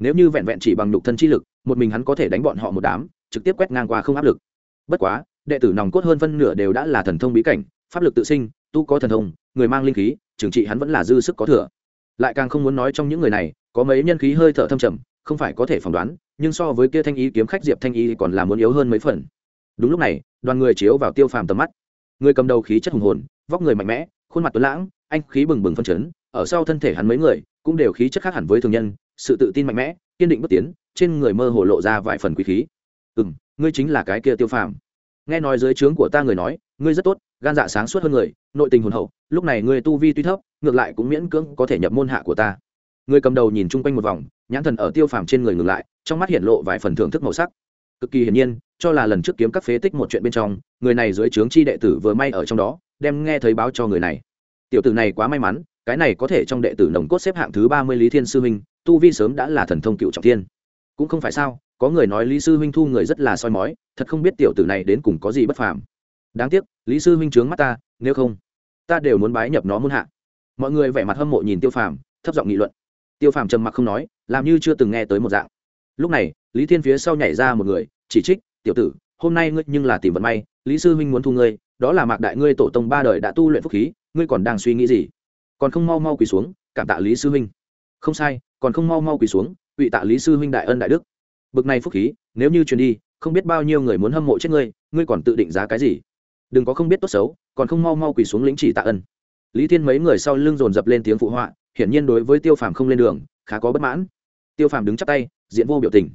nếu như vẹn vẹn chỉ bằng nhục thân chi lực, một mình hắn có thể đánh bọn họ một đám, trực tiếp quét ngang qua không áp lực. Bất quá, đệ tử nòng cốt hơn phân nửa đều đã là thần thông bí cảnh, pháp lực tự sinh, tu có thần thông, người mang linh khí trừng trị hắn vẫn là dư sức có thừa. Lại càng không muốn nói trong những người này, có mấy nhân khí hơi thở thâm trầm, không phải có thể phỏng đoán, nhưng so với kia thanh ý kiếm khách diệp thanh ý còn là muốn yếu hơn mấy phần. Đúng lúc này, đoàn người chiếu vào tiêu phàm tầm mắt. Người cầm đầu khí chất hùng hồn, vóc người mạnh mẽ, khuôn mặt tuấn lãng, anh khí bừng bừng phân chấn, ở sau thân thể hắn mấy người, cũng đều khí chất khác hẳn với thường nhân sự tự tin mạnh mẽ, kiên định bước tiến, trên người mơ hồ lộ ra vài phần quý khí. Ừ m ngươi chính là cái kia tiêu phàm. Nghe nói dưới trướng của ta người nói, ngươi rất tốt, gan dạ sáng suốt hơn người, nội tình hồn hậu, lúc này ngươi tu vi tuy thấp, ngược lại cũng miễn cưỡng có thể nhập môn hạ của ta. Người cầm đầu nhìn chung quanh một vòng, nhãn thần ở tiêu phàm trên người ngừng lại, trong mắt hiện lộ vài phần thưởng thức màu sắc. Cực kỳ hiển nhiên, cho là lần trước kiếm các phế tích một chuyện bên trong, người này dưới trướng chi đệ tử vừa may ở trong đó, đem nghe thấy báo cho người này. Tiểu tử này quá may mắn cái này có thể trong đệ tử nồng cốt xếp hạng thứ ba mươi lý thiên sư huynh, tu vi sớm đã là thần thông cựu trọng thiên. Cũng không phải sao, có người nói lý sư huynh thu người rất là soi mói, thật không biết tiểu tử này đến cùng có gì bất phàm. Đáng tiếc, lý sư huynh trướng mắt ta, nếu không, ta đều muốn bái nhập nó muôn hạ. Mọi người vẻ mặt hâm mộ nhìn tiêu phàm, thấp giọng nghị luận. Tiêu phàm trầm mặc không nói, làm như chưa từng nghe tới một dạng. Lúc này, lý thiên phía sau nhảy ra một người, chỉ trích, tiểu tử, hôm nay ngươi nhưng là tìm vận may, lý sư huynh muốn thu ngươi, đó là mạc đại ngươi tổ tông ba đời đã tu luyện phúc khí, ngươi còn đang suy nghĩ gì? Còn không mau mau quỳ xuống, cảm tạ lý sư huynh. Không sai, còn không mau mau quỳ xuống quỵ tạ lý sư huynh đại ân đại đức. Bực này phúc khí, nếu như truyền đi, không biết bao nhiêu người muốn hâm mộ chết ngươi ngươi còn tự định giá cái gì? Đừng có không biết tốt xấu, còn không mau mau quỳ xuống lĩnh chỉ tạ ân. Lý thiên mấy người sau lưng dồn dập lên tiếng phụ họa, hiển nhiên đối với tiêu phàm không lên đường, khá có bất mãn. Tiêu phàm đứng chắp tay, diện vô biểu tình.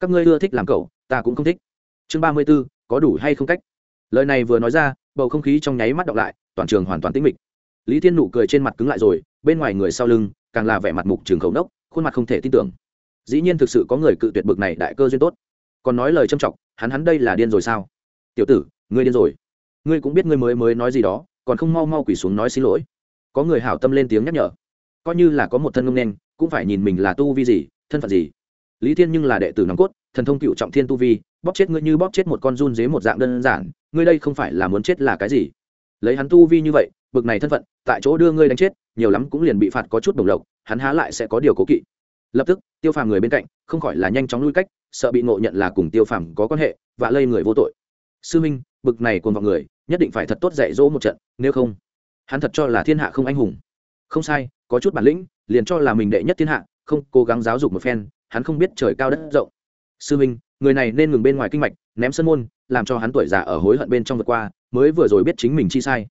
Các ngươi ưa thích làm cậu, ta cũng không thích. Chương ba mươi b ố có đủ hay không cách? Lời này vừa nói ra, bầu không khí trong nháy mắt đọc lại, toàn trường hoàn toàn tĩnh mịch lý thiên nụ cười trên mặt cứng lại rồi, bên ngoài người sau lưng, càng là vẻ mặt mục trường khẩu đốc khuôn mặt không thể tin tưởng. Dĩ nhiên thực sự có người cự tuyệt bực này đại cơ duyên tốt. Còn nói lời châm trọng hắn hắn đây là điên rồi sao? Tiểu tử, ngươi điên rồi. Ngươi cũng biết ngươi mới mới nói gì đó, còn không mau mau quỳ xuống nói xin lỗi. Có người hảo tâm lên tiếng nhắc nhở. Coi như là có một thân ngông đen cũng phải nhìn mình là tu vi gì, thân phận gì. Lý thiên nhưng là đệ tử nòng cốt, thần thông cựu trọng thiên tu vi, bóp chết ngươi như bóp chết một con run dế một dạng đơn giản, ngươi đây không phải là muốn chết là cái gì? Lấy hắn tu vi như vậy bực này thân phận, tại chỗ đưa ngươi đánh chết, nhiều lắm cũng liền bị phạt có chút đồng lộc, hắn há lại sẽ có điều cố kỵ. Lập tức, tiêu phàm người bên cạnh, không khỏi là nhanh chóng lui cách, sợ bị ngộ nhận là cùng tiêu phàm có quan hệ và lây người vô tội. Sư minh, bực này cuồng vào người, nhất định phải thật tốt dạy dỗ một trận, nếu không, hắn thật cho là thiên hạ không anh hùng. Không sai, có chút bản lĩnh, liền cho là mình đệ nhất thiên hạ, không cố gắng giáo dục một phen, hắn không biết trời cao đất rộng. Sư minh, người này nên ngừng bên ngoài kinh mạch, ném sân môn, làm cho hắn tuổi già ở hối hận bên trong vượt qua, mới vừa rồi biết chính mình chi sai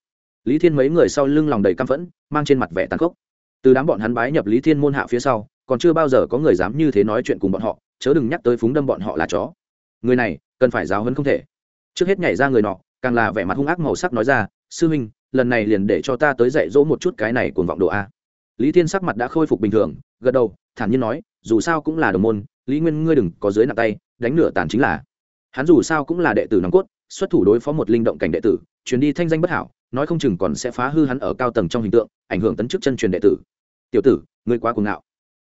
lý thiên mấy người sau lưng lòng đầy căm phẫn, mang trên mặt vẻ tàn khốc. Từ đám bọn hắn bái nhập lý thiên môn hạ phía sau, còn chưa bao giờ có người dám như thế nói chuyện cùng bọn họ, chớ đừng nhắc tới phúng đâm bọn họ là chó. Người này, cần phải giáo hơn không thể. Trước hết nhảy ra người nọ, càng là vẻ mặt hung ác màu sắc nói ra, sư huynh, lần này liền để cho ta tới dạy dỗ một chút cái này cuồng vọng độ a. Lý thiên sắc mặt đã khôi phục bình thường, gật đầu, thản nhiên nói, dù sao cũng là đồng môn, lý nguyên, ngươi đừng có dưới nặng tay, đánh nửa tàn chính là. Hắn dù sao cũng là đệ tử nòng cốt, xuất thủ đối phó một linh động cảnh đệ tử, truyền đi thanh danh bất hảo nói không chừng còn sẽ phá hư hắn ở cao tầng trong hình tượng, ảnh hưởng tấn chức chân truyền đệ tử. Tiểu tử, ngươi quá cuồng ngạo.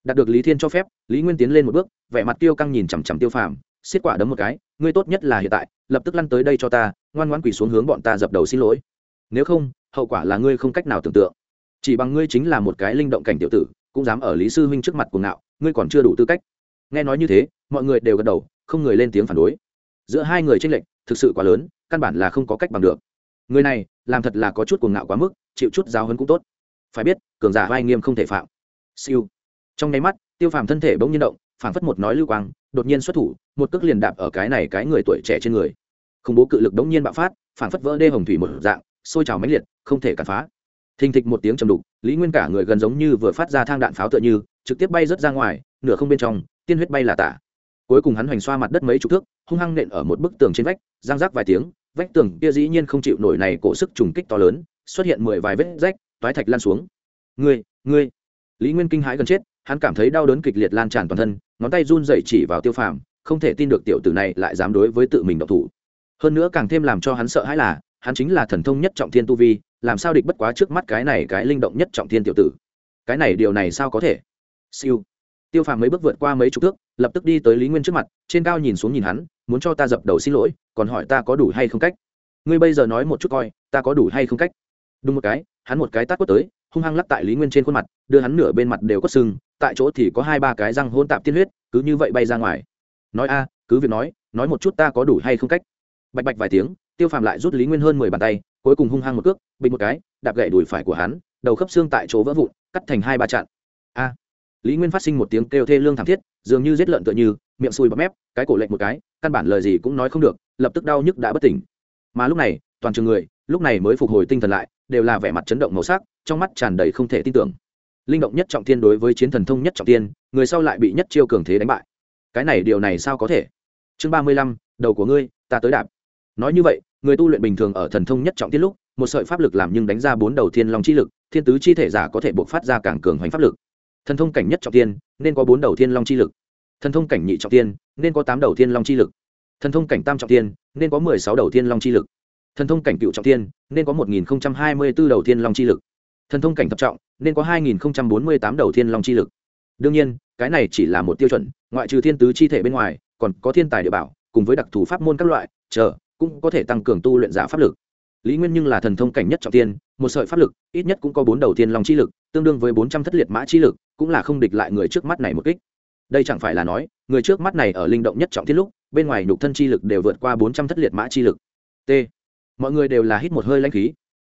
Đạt được lý thiên cho phép, lý nguyên tiến lên một bước, vẻ mặt tiêu căng nhìn chằm chằm tiêu phàm, xiết quả đấm một cái, ngươi tốt nhất là hiện tại, lập tức lăn tới đây cho ta, ngoan ngoan quỳ xuống hướng bọn ta dập đầu xin lỗi. Nếu không, hậu quả là ngươi không cách nào tưởng tượng. Chỉ bằng ngươi chính là một cái linh động cảnh tiểu tử, cũng dám ở lý sư huynh trước mặt cuồng ngạo, ngươi còn chưa đủ tư cách. Nghe nói như thế, mọi người đều gật đầu, không người lên tiếng phản đối. Giữa hai người tranh lệch thực sự quá lớn, căn bản là không có cách bằng được người này, làm thật là có chút cuồng ngạo quá mức, chịu chút giáo hơn cũng tốt. Phải biết, cường giả vai nghiêm không thể phạm. Siêu. Trong nháy mắt, tiêu phàm thân thể bỗng nhiên động, phảng phất một nói lưu quang, đột nhiên xuất thủ, một cước liền đạp ở cái này cái người tuổi trẻ trên người. Khủng bố cự lực đống nhiên bạo phát, phảng phất vỡ đê hồng thủy một dạng, sôi trào mãnh liệt, không thể cản phá. Thình thịch một tiếng trầm đục, lý nguyên cả người gần giống như vừa phát ra thang đạn pháo tựa như, trực tiếp bay rớt ra ngoài, nửa không bên trong, tiên huyết bay là tả. Cuối cùng hắn hoành xoa mặt đất mấy chục thước, hung hăng nện ở một bức tường trên vách giang rác vài tiếng vách tường kia dĩ nhiên không chịu nổi này cổ sức trùng kích to lớn, xuất hiện mười vài vết rách, toái thạch lan xuống. Ngươi ngươi. Lý nguyên kinh hãi gần chết, hắn cảm thấy đau đớn kịch liệt lan tràn toàn thân, ngón tay run dậy chỉ vào tiêu phàm, không thể tin được tiểu tử này lại dám đối với tự mình độc thủ. Hơn nữa càng thêm làm cho hắn sợ hãi là, hắn chính là thần thông nhất trọng thiên tu vi, làm sao địch bất quá trước mắt cái này cái linh động nhất trọng thiên tiểu tử. Cái này điều này sao có thể? Siêu. Tiêu phàm mấy bước vượt qua mấy chục thước, lập tức đi tới lý nguyên trước mặt, trên cao nhìn xuống nhìn hắn muốn cho ta dập đầu xin lỗi, còn hỏi ta có đủ hay không cách. Ngươi bây giờ nói một chút coi, ta có đủ hay không cách. Đúng một cái, hắn một cái tát quất tới, hung hăng lắc tại lý nguyên trên khuôn mặt, đưa hắn nửa bên mặt đều có sưng, tại chỗ thì có hai ba cái răng hôn tạp tiên huyết, cứ như vậy bay ra ngoài. Nói a, cứ việc nói nói một chút ta có đủ hay không cách. Bạch bạch vài tiếng, tiêu phàm lại rút lý nguyên hơn mười bàn tay, cuối cùng hung hăng một cước, bình một cái, đạp gậy đùi phải của hắn, đầu khớp xương tại chỗ vỡ vụn, cắt thành hai ba chặn. A. Lý nguyên phát sinh một tiếng kêu thê lương thảm thiết dường như giết lợn tựa như, miệng sùi bắp mép, cái cổ lệnh một cái, căn bản lời gì cũng nói không được, lập tức đau nhức đã bất tỉnh. Mà lúc này, toàn trường người, lúc này mới phục hồi tinh thần lại, đều là vẻ mặt chấn động màu sắc, trong mắt tràn đầy không thể tin tưởng. Linh động nhất trọng tiên đối với chiến thần thông nhất trọng tiên người sau lại bị nhất chiêu cường thế đánh bại. Cái này điều này sao có thể? Chương ba mươi lăm, đầu của ngươi, ta tới đạp. Nói như vậy, người tu luyện bình thường ở thần thông nhất trọng tiên lúc, một sợi pháp lực làm nhưng đánh ra bốn đầu thiên long chi lực, thiên tứ chi thể giả có thể buộc phát ra càng cường hoành pháp lực. Thần thông cảnh nhất trọng tiên nên có bốn đầu thiên long chi lực thần thông cảnh nhị trọng tiên nên có tám đầu thiên long chi lực. Thần thông cảnh tam trọng tiên nên có mười sáu đầu thiên long chi lực. Thần thông cảnh cựu trọng tiên nên có một nghìn hai mươi b ố đầu thiên long chi lực. Thần thông cảnh thập trọng, nên có hai nghìn bốn mươi tám đầu thiên long chi lực. Đương nhiên, cái này chỉ là một tiêu chuẩn, ngoại trừ thiên tứ chi thể bên ngoài, còn có thiên tài địa bảo, cùng với đặc thù pháp môn các loại, chờ, cũng có thể tăng cường tu luyện giả pháp lực. Lý nguyên nhưng là thần thông cảnh nhất trọng tiên một sợi pháp lực, ít nhất cũng có bốn đầu thiên long chi lực, tương đương với bốn trăm thất liệt mã chi lực, cũng là không địch lại người trước mắt này một kích đây chẳng phải là nói, người trước mắt này ở linh động nhất trọng thiên lúc, bên ngoài nhục thân chi lực đều vượt qua bốn trăm thất liệt mã chi lực. T. Mọi người đều là hít một hơi lãnh khí.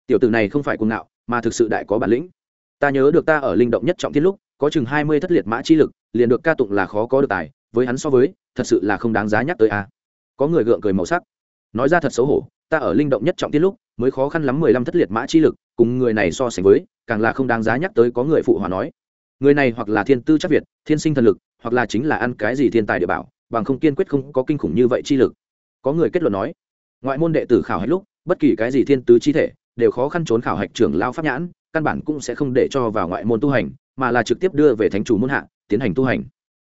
Tiểu tử này không phải cuồng ngạo, mà thực sự đại có bản lĩnh. Ta nhớ được ta ở linh động nhất trọng thiên lúc, có chừng hai mươi thất liệt mã chi lực, liền được ca tụng là khó có được tài, với hắn so với, thật sự là không đáng giá nhắc tới a. Có người gượng cười màu sắc. Nói ra thật xấu hổ, ta ở linh động nhất trọng tiết lúc, mới khó khăn lắm mười lăm thất liệt mã chi lực, cùng người này so sánh với, càng là không đáng giá nhắc tới có người phụ hòa nói người này hoặc là thiên tư chắc việt, thiên sinh thần lực, hoặc là chính là ăn cái gì thiên tài địa bảo, bằng không kiên quyết không có kinh khủng như vậy chi lực. Có người kết luận nói, ngoại môn đệ tử khảo hạch lúc, bất kỳ cái gì thiên tứ chi thể, đều khó khăn trốn khảo hạch trưởng lao pháp nhãn, căn bản cũng sẽ không để cho vào ngoại môn tu hành, mà là trực tiếp đưa về thánh chủ môn hạ, tiến hành tu hành.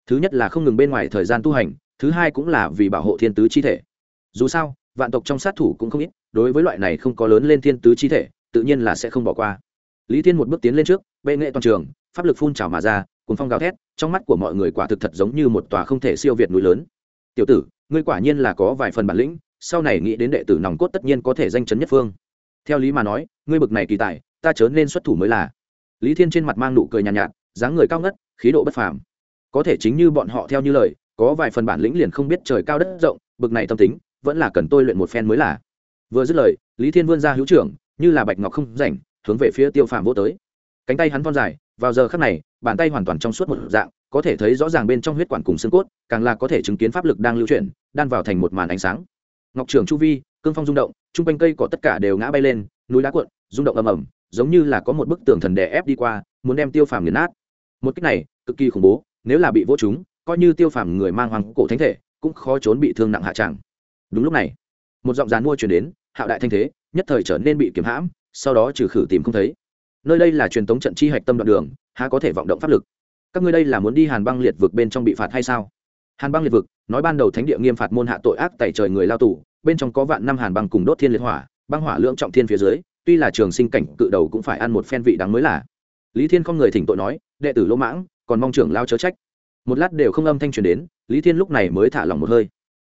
Thứ nhất là không ngừng bên ngoài thời gian tu hành, thứ hai cũng là vì bảo hộ thiên tứ chi thể. Dù sao, vạn tộc trong sát thủ cũng không ít, đối với loại này không có lớn lên thiên tứ chi thể, tự nhiên là sẽ không bỏ qua. Lý thiên một bước tiến lên trước, bệ nghệ toàn trường pháp lực phun trào mà ra cùng phong gào thét trong mắt của mọi người quả thực thật giống như một tòa không thể siêu việt núi lớn. Tiểu tử ngươi quả nhiên là có vài phần bản lĩnh sau này nghĩ đến đệ tử nòng cốt tất nhiên có thể danh chấn nhất phương. Theo lý mà nói ngươi bực này kỳ tài ta chớ nên xuất thủ mới là. Lý thiên trên mặt mang nụ cười nhàn nhạt, nhạt dáng người cao ngất khí độ bất phàm. Có thể chính như bọn họ theo như lời có vài phần bản lĩnh liền không biết trời cao đất rộng bực này tâm tính vẫn là cần tôi luyện một phen mới là. Vừa dứt lời lý thiên vươn ra hữu trưởng như là bạch ngọc không rảnh hướng về phía tiêu phàm vô tới. Cánh tay hắn thon dài vào giờ khắc này, bàn tay hoàn toàn trong suốt một dạng, có thể thấy rõ ràng bên trong huyết quản cùng xương cốt, càng là có thể chứng kiến pháp lực đang lưu chuyển, đan vào thành một màn ánh sáng. Ngọc trưởng chu vi, cương phong rung động chung quanh cây có tất cả đều ngã bay lên, núi đá cuộn, rung động ầm ầm, giống như là có một bức tường thần đè ép đi qua, muốn đem tiêu phàm nghiền nát. Một cách này, cực kỳ khủng bố, nếu là bị vỗ chúng coi như tiêu phàm người mang hoàng cổ thánh thể, cũng khó trốn bị thương nặng hạ tràng đúng lúc này, một giọng dàn mua chuyển đến, hạo đại thanh thế, nhất thời trở nên bị kiếm hãm, sau đó trừ khử tìm không thấy nơi đây là truyền thống trận chi hạch tâm đoạn đường, há có thể vọng động pháp lực? Các ngươi đây là muốn đi hàn băng liệt vực bên trong bị phạt hay sao? Hàn băng liệt vực, nói ban đầu thánh địa nghiêm phạt môn hạ tội ác tẩy trời người lao tù, bên trong có vạn năm hàn băng cùng đốt thiên liệt hỏa, băng hỏa lưỡng trọng thiên phía dưới, tuy là trường sinh cảnh, cự đầu cũng phải ăn một phen vị đáng mới là. Lý thiên không người thỉnh tội nói, đệ tử lỗ mãng, còn mong trưởng lao chớ trách. Một lát đều không âm thanh truyền đến, lý thiên lúc này mới thả lòng một hơi.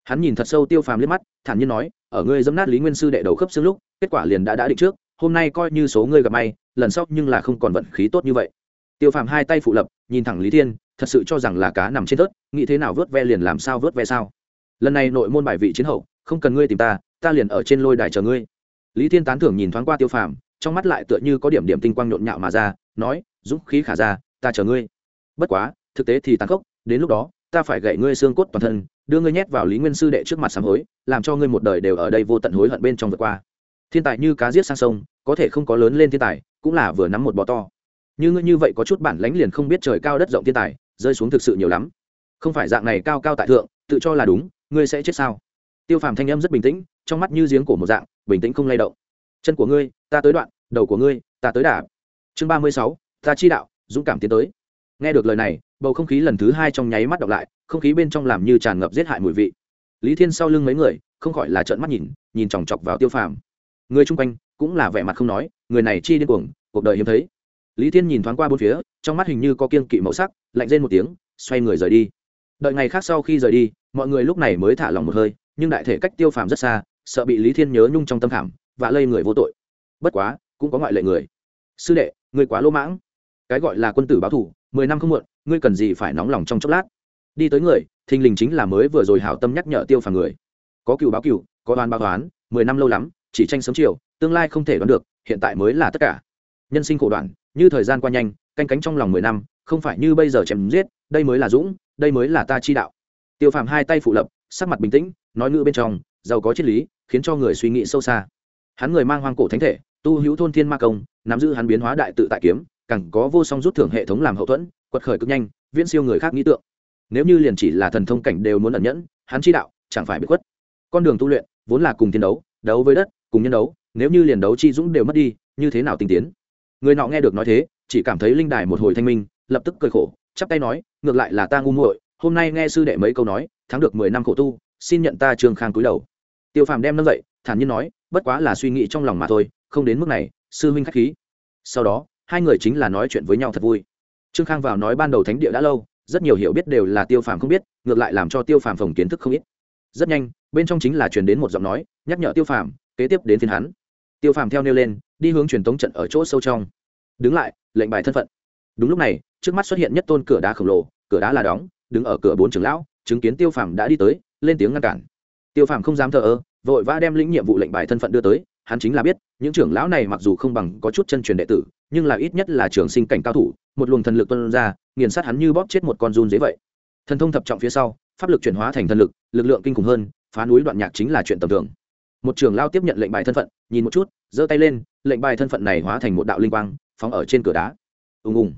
Hắn nhìn thật sâu tiêu phàm liếc mắt, thản nhiên nói, ở ngươi dẫm nát lý nguyên sư đệ đầu khớp xương lúc, kết quả liền đã đã định trước, hôm nay coi như số ngươi gặp may lần sau nhưng là không còn vận khí tốt như vậy. Tiêu phàm hai tay phụ lập, nhìn thẳng lý thiên, thật sự cho rằng là cá nằm trên tớt nghĩ thế nào vớt ve liền làm sao vớt ve sao. Lần này nội môn bài vị chiến hậu, không cần ngươi tìm ta ta liền ở trên lôi đài chờ ngươi. Lý thiên tán thưởng nhìn thoáng qua tiêu phàm, trong mắt lại tựa như có điểm điểm tinh quang nhộn nhạo mà ra, nói, dũng khí khả ra, ta chờ ngươi. Bất quá, thực tế thì tàn khốc, đến lúc đó, ta phải gậy ngươi xương cốt toàn thân, đưa ngươi nhét vào lý nguyên sư đệ trước mặt sám hối, làm cho ngươi một đời đều ở đây vô tận hối hận bên trong vượt qua thiên tài như cá giết sang sông, có thể không có lớn lên thiên tài, cũng là vừa nắm một bò to. Như ngươi như vậy có chút bản lánh liền không biết trời cao đất rộng thiên tài, rơi xuống thực sự nhiều lắm. Không phải dạng này cao cao tại thượng, tự cho là đúng, ngươi sẽ chết sao? Tiêu phàm thanh âm rất bình tĩnh, trong mắt như giếng cổ một dạng, bình tĩnh không lay động. Chân của ngươi, ta tới đoạn, đầu của ngươi, ta tới đả. chương ba mươi sáu, ta chi đạo, dũng cảm tiến tới. Nghe được lời này, bầu không khí lần thứ hai trong nháy mắt đọc lại, không khí bên trong làm như tràn ngập giết hại mùi vị. Lý thiên sau lưng mấy người, không khỏi là trợn mắt nhìn nhìn chòng chọc vào tiêu phàm người chung quanh cũng là vẻ mặt không nói, người này chi điên cuồng, cuộc đời hiếm thấy. Lý thiên nhìn thoáng qua bốn phía, trong mắt hình như có kiên kỵ màu sắc, lạnh rên một tiếng, xoay người rời đi. Đợi ngày khác sau khi rời đi, mọi người lúc này mới thả lòng một hơi, nhưng đại thể cách tiêu phàm rất xa, sợ bị lý thiên nhớ nhung trong tâm khảm và lây người vô tội. Bất quá, cũng có ngoại lệ người. Sư đệ người quá lỗ mãng. Cái gọi là quân tử báo thủ, mười năm không muộn, ngươi cần gì phải nóng lòng trong chốc lát? Đi tới người, thình lình chính là mới vừa rồi hảo tâm nhắc nhở tiêu phàm người. Có cựu báo cựu, có đoán báo đoán, mười năm lâu lắm chỉ tranh sớm chiều, tương lai không thể đoán được, hiện tại mới là tất cả. Nhân sinh khổ đoạn, như thời gian qua nhanh, canh cánh trong lòng mười năm, không phải như bây giờ chém giết, đây mới là dũng, đây mới là ta chi đạo. Tiêu phàm hai tay phụ lập, sắc mặt bình tĩnh, nói ngữ bên trong, giàu có triết lý, khiến cho người suy nghĩ sâu xa. Hắn người mang hoang cổ thánh thể, tu hữu thôn thiên ma công, nắm giữ hắn biến hóa đại tự tại kiếm, càng có vô song rút thưởng hệ thống làm hậu thuẫn, quật khởi cực nhanh, viễn siêu người khác nghĩ tượng. Nếu như liền chỉ là thần thông cảnh đều muốn ẩn nhẫn, hắn chi đạo chẳng phải bị khuất. Con đường tu luyện vốn là cùng chiến đấu đấu với đất cùng nhân đấu, nếu như liền đấu chi dũng đều mất đi, như thế nào tinh tiến? Người nọ nghe được nói thế, chỉ cảm thấy linh đài một hồi thanh minh, lập tức cười khổ, chắp tay nói, ngược lại là ta ngu muội, hôm nay nghe sư đệ mấy câu nói, thắng được mười năm khổ tu, xin nhận ta trương khang cúi đầu. Tiêu phàm đem nâng dậy, thản nhiên nói, bất quá là suy nghĩ trong lòng mà thôi, không đến mức này, sư huynh k h á c h khí. Sau đó, hai người chính là nói chuyện với nhau thật vui. Trương khang vào nói ban đầu thánh địa đã lâu, rất nhiều hiểu biết đều là tiêu phàm không biết, ngược lại làm cho tiêu phàm phòng kiến thức không ít. Rất nhanh, bên trong chính là truyền đến một giọng nói, nhắc nhở tiêu phàm kế tiếp đến phiên hắn. Tiêu phàm theo nêu lên, đi hướng truyền tống trận ở chỗ sâu trong. Đứng lại, lệnh bài thân phận. Đúng lúc này, trước mắt xuất hiện nhất tôn cửa đá khổng lồ, cửa đá là đóng, đứng ở cửa bốn trưởng lão, chứng kiến tiêu phàm đã đi tới, lên tiếng ngăn cản. Tiêu phàm không dám thờ ơ, vội vã đem lĩnh nhiệm vụ lệnh bài thân phận đưa tới, hắn chính là biết, những trưởng lão này mặc dù không bằng có chút chân truyền đệ tử, nhưng là ít nhất là trường sinh cảnh cao thủ, một luồng thần lực tuân ra, nghiền sát hắn như bóp chết một con run dế vậy. Thần thông thập trọng phía sau, pháp lực chuyển hóa thành thần lực lực lượng kinh khủng hơn, phá núi đoạn nhạc chính là chuyện tầm thường một trưởng lao tiếp nhận lệnh bài thân phận, nhìn một chút, giơ tay lên, lệnh bài thân phận này hóa thành một đạo linh quang, phóng ở trên cửa đá. Ùng ùng.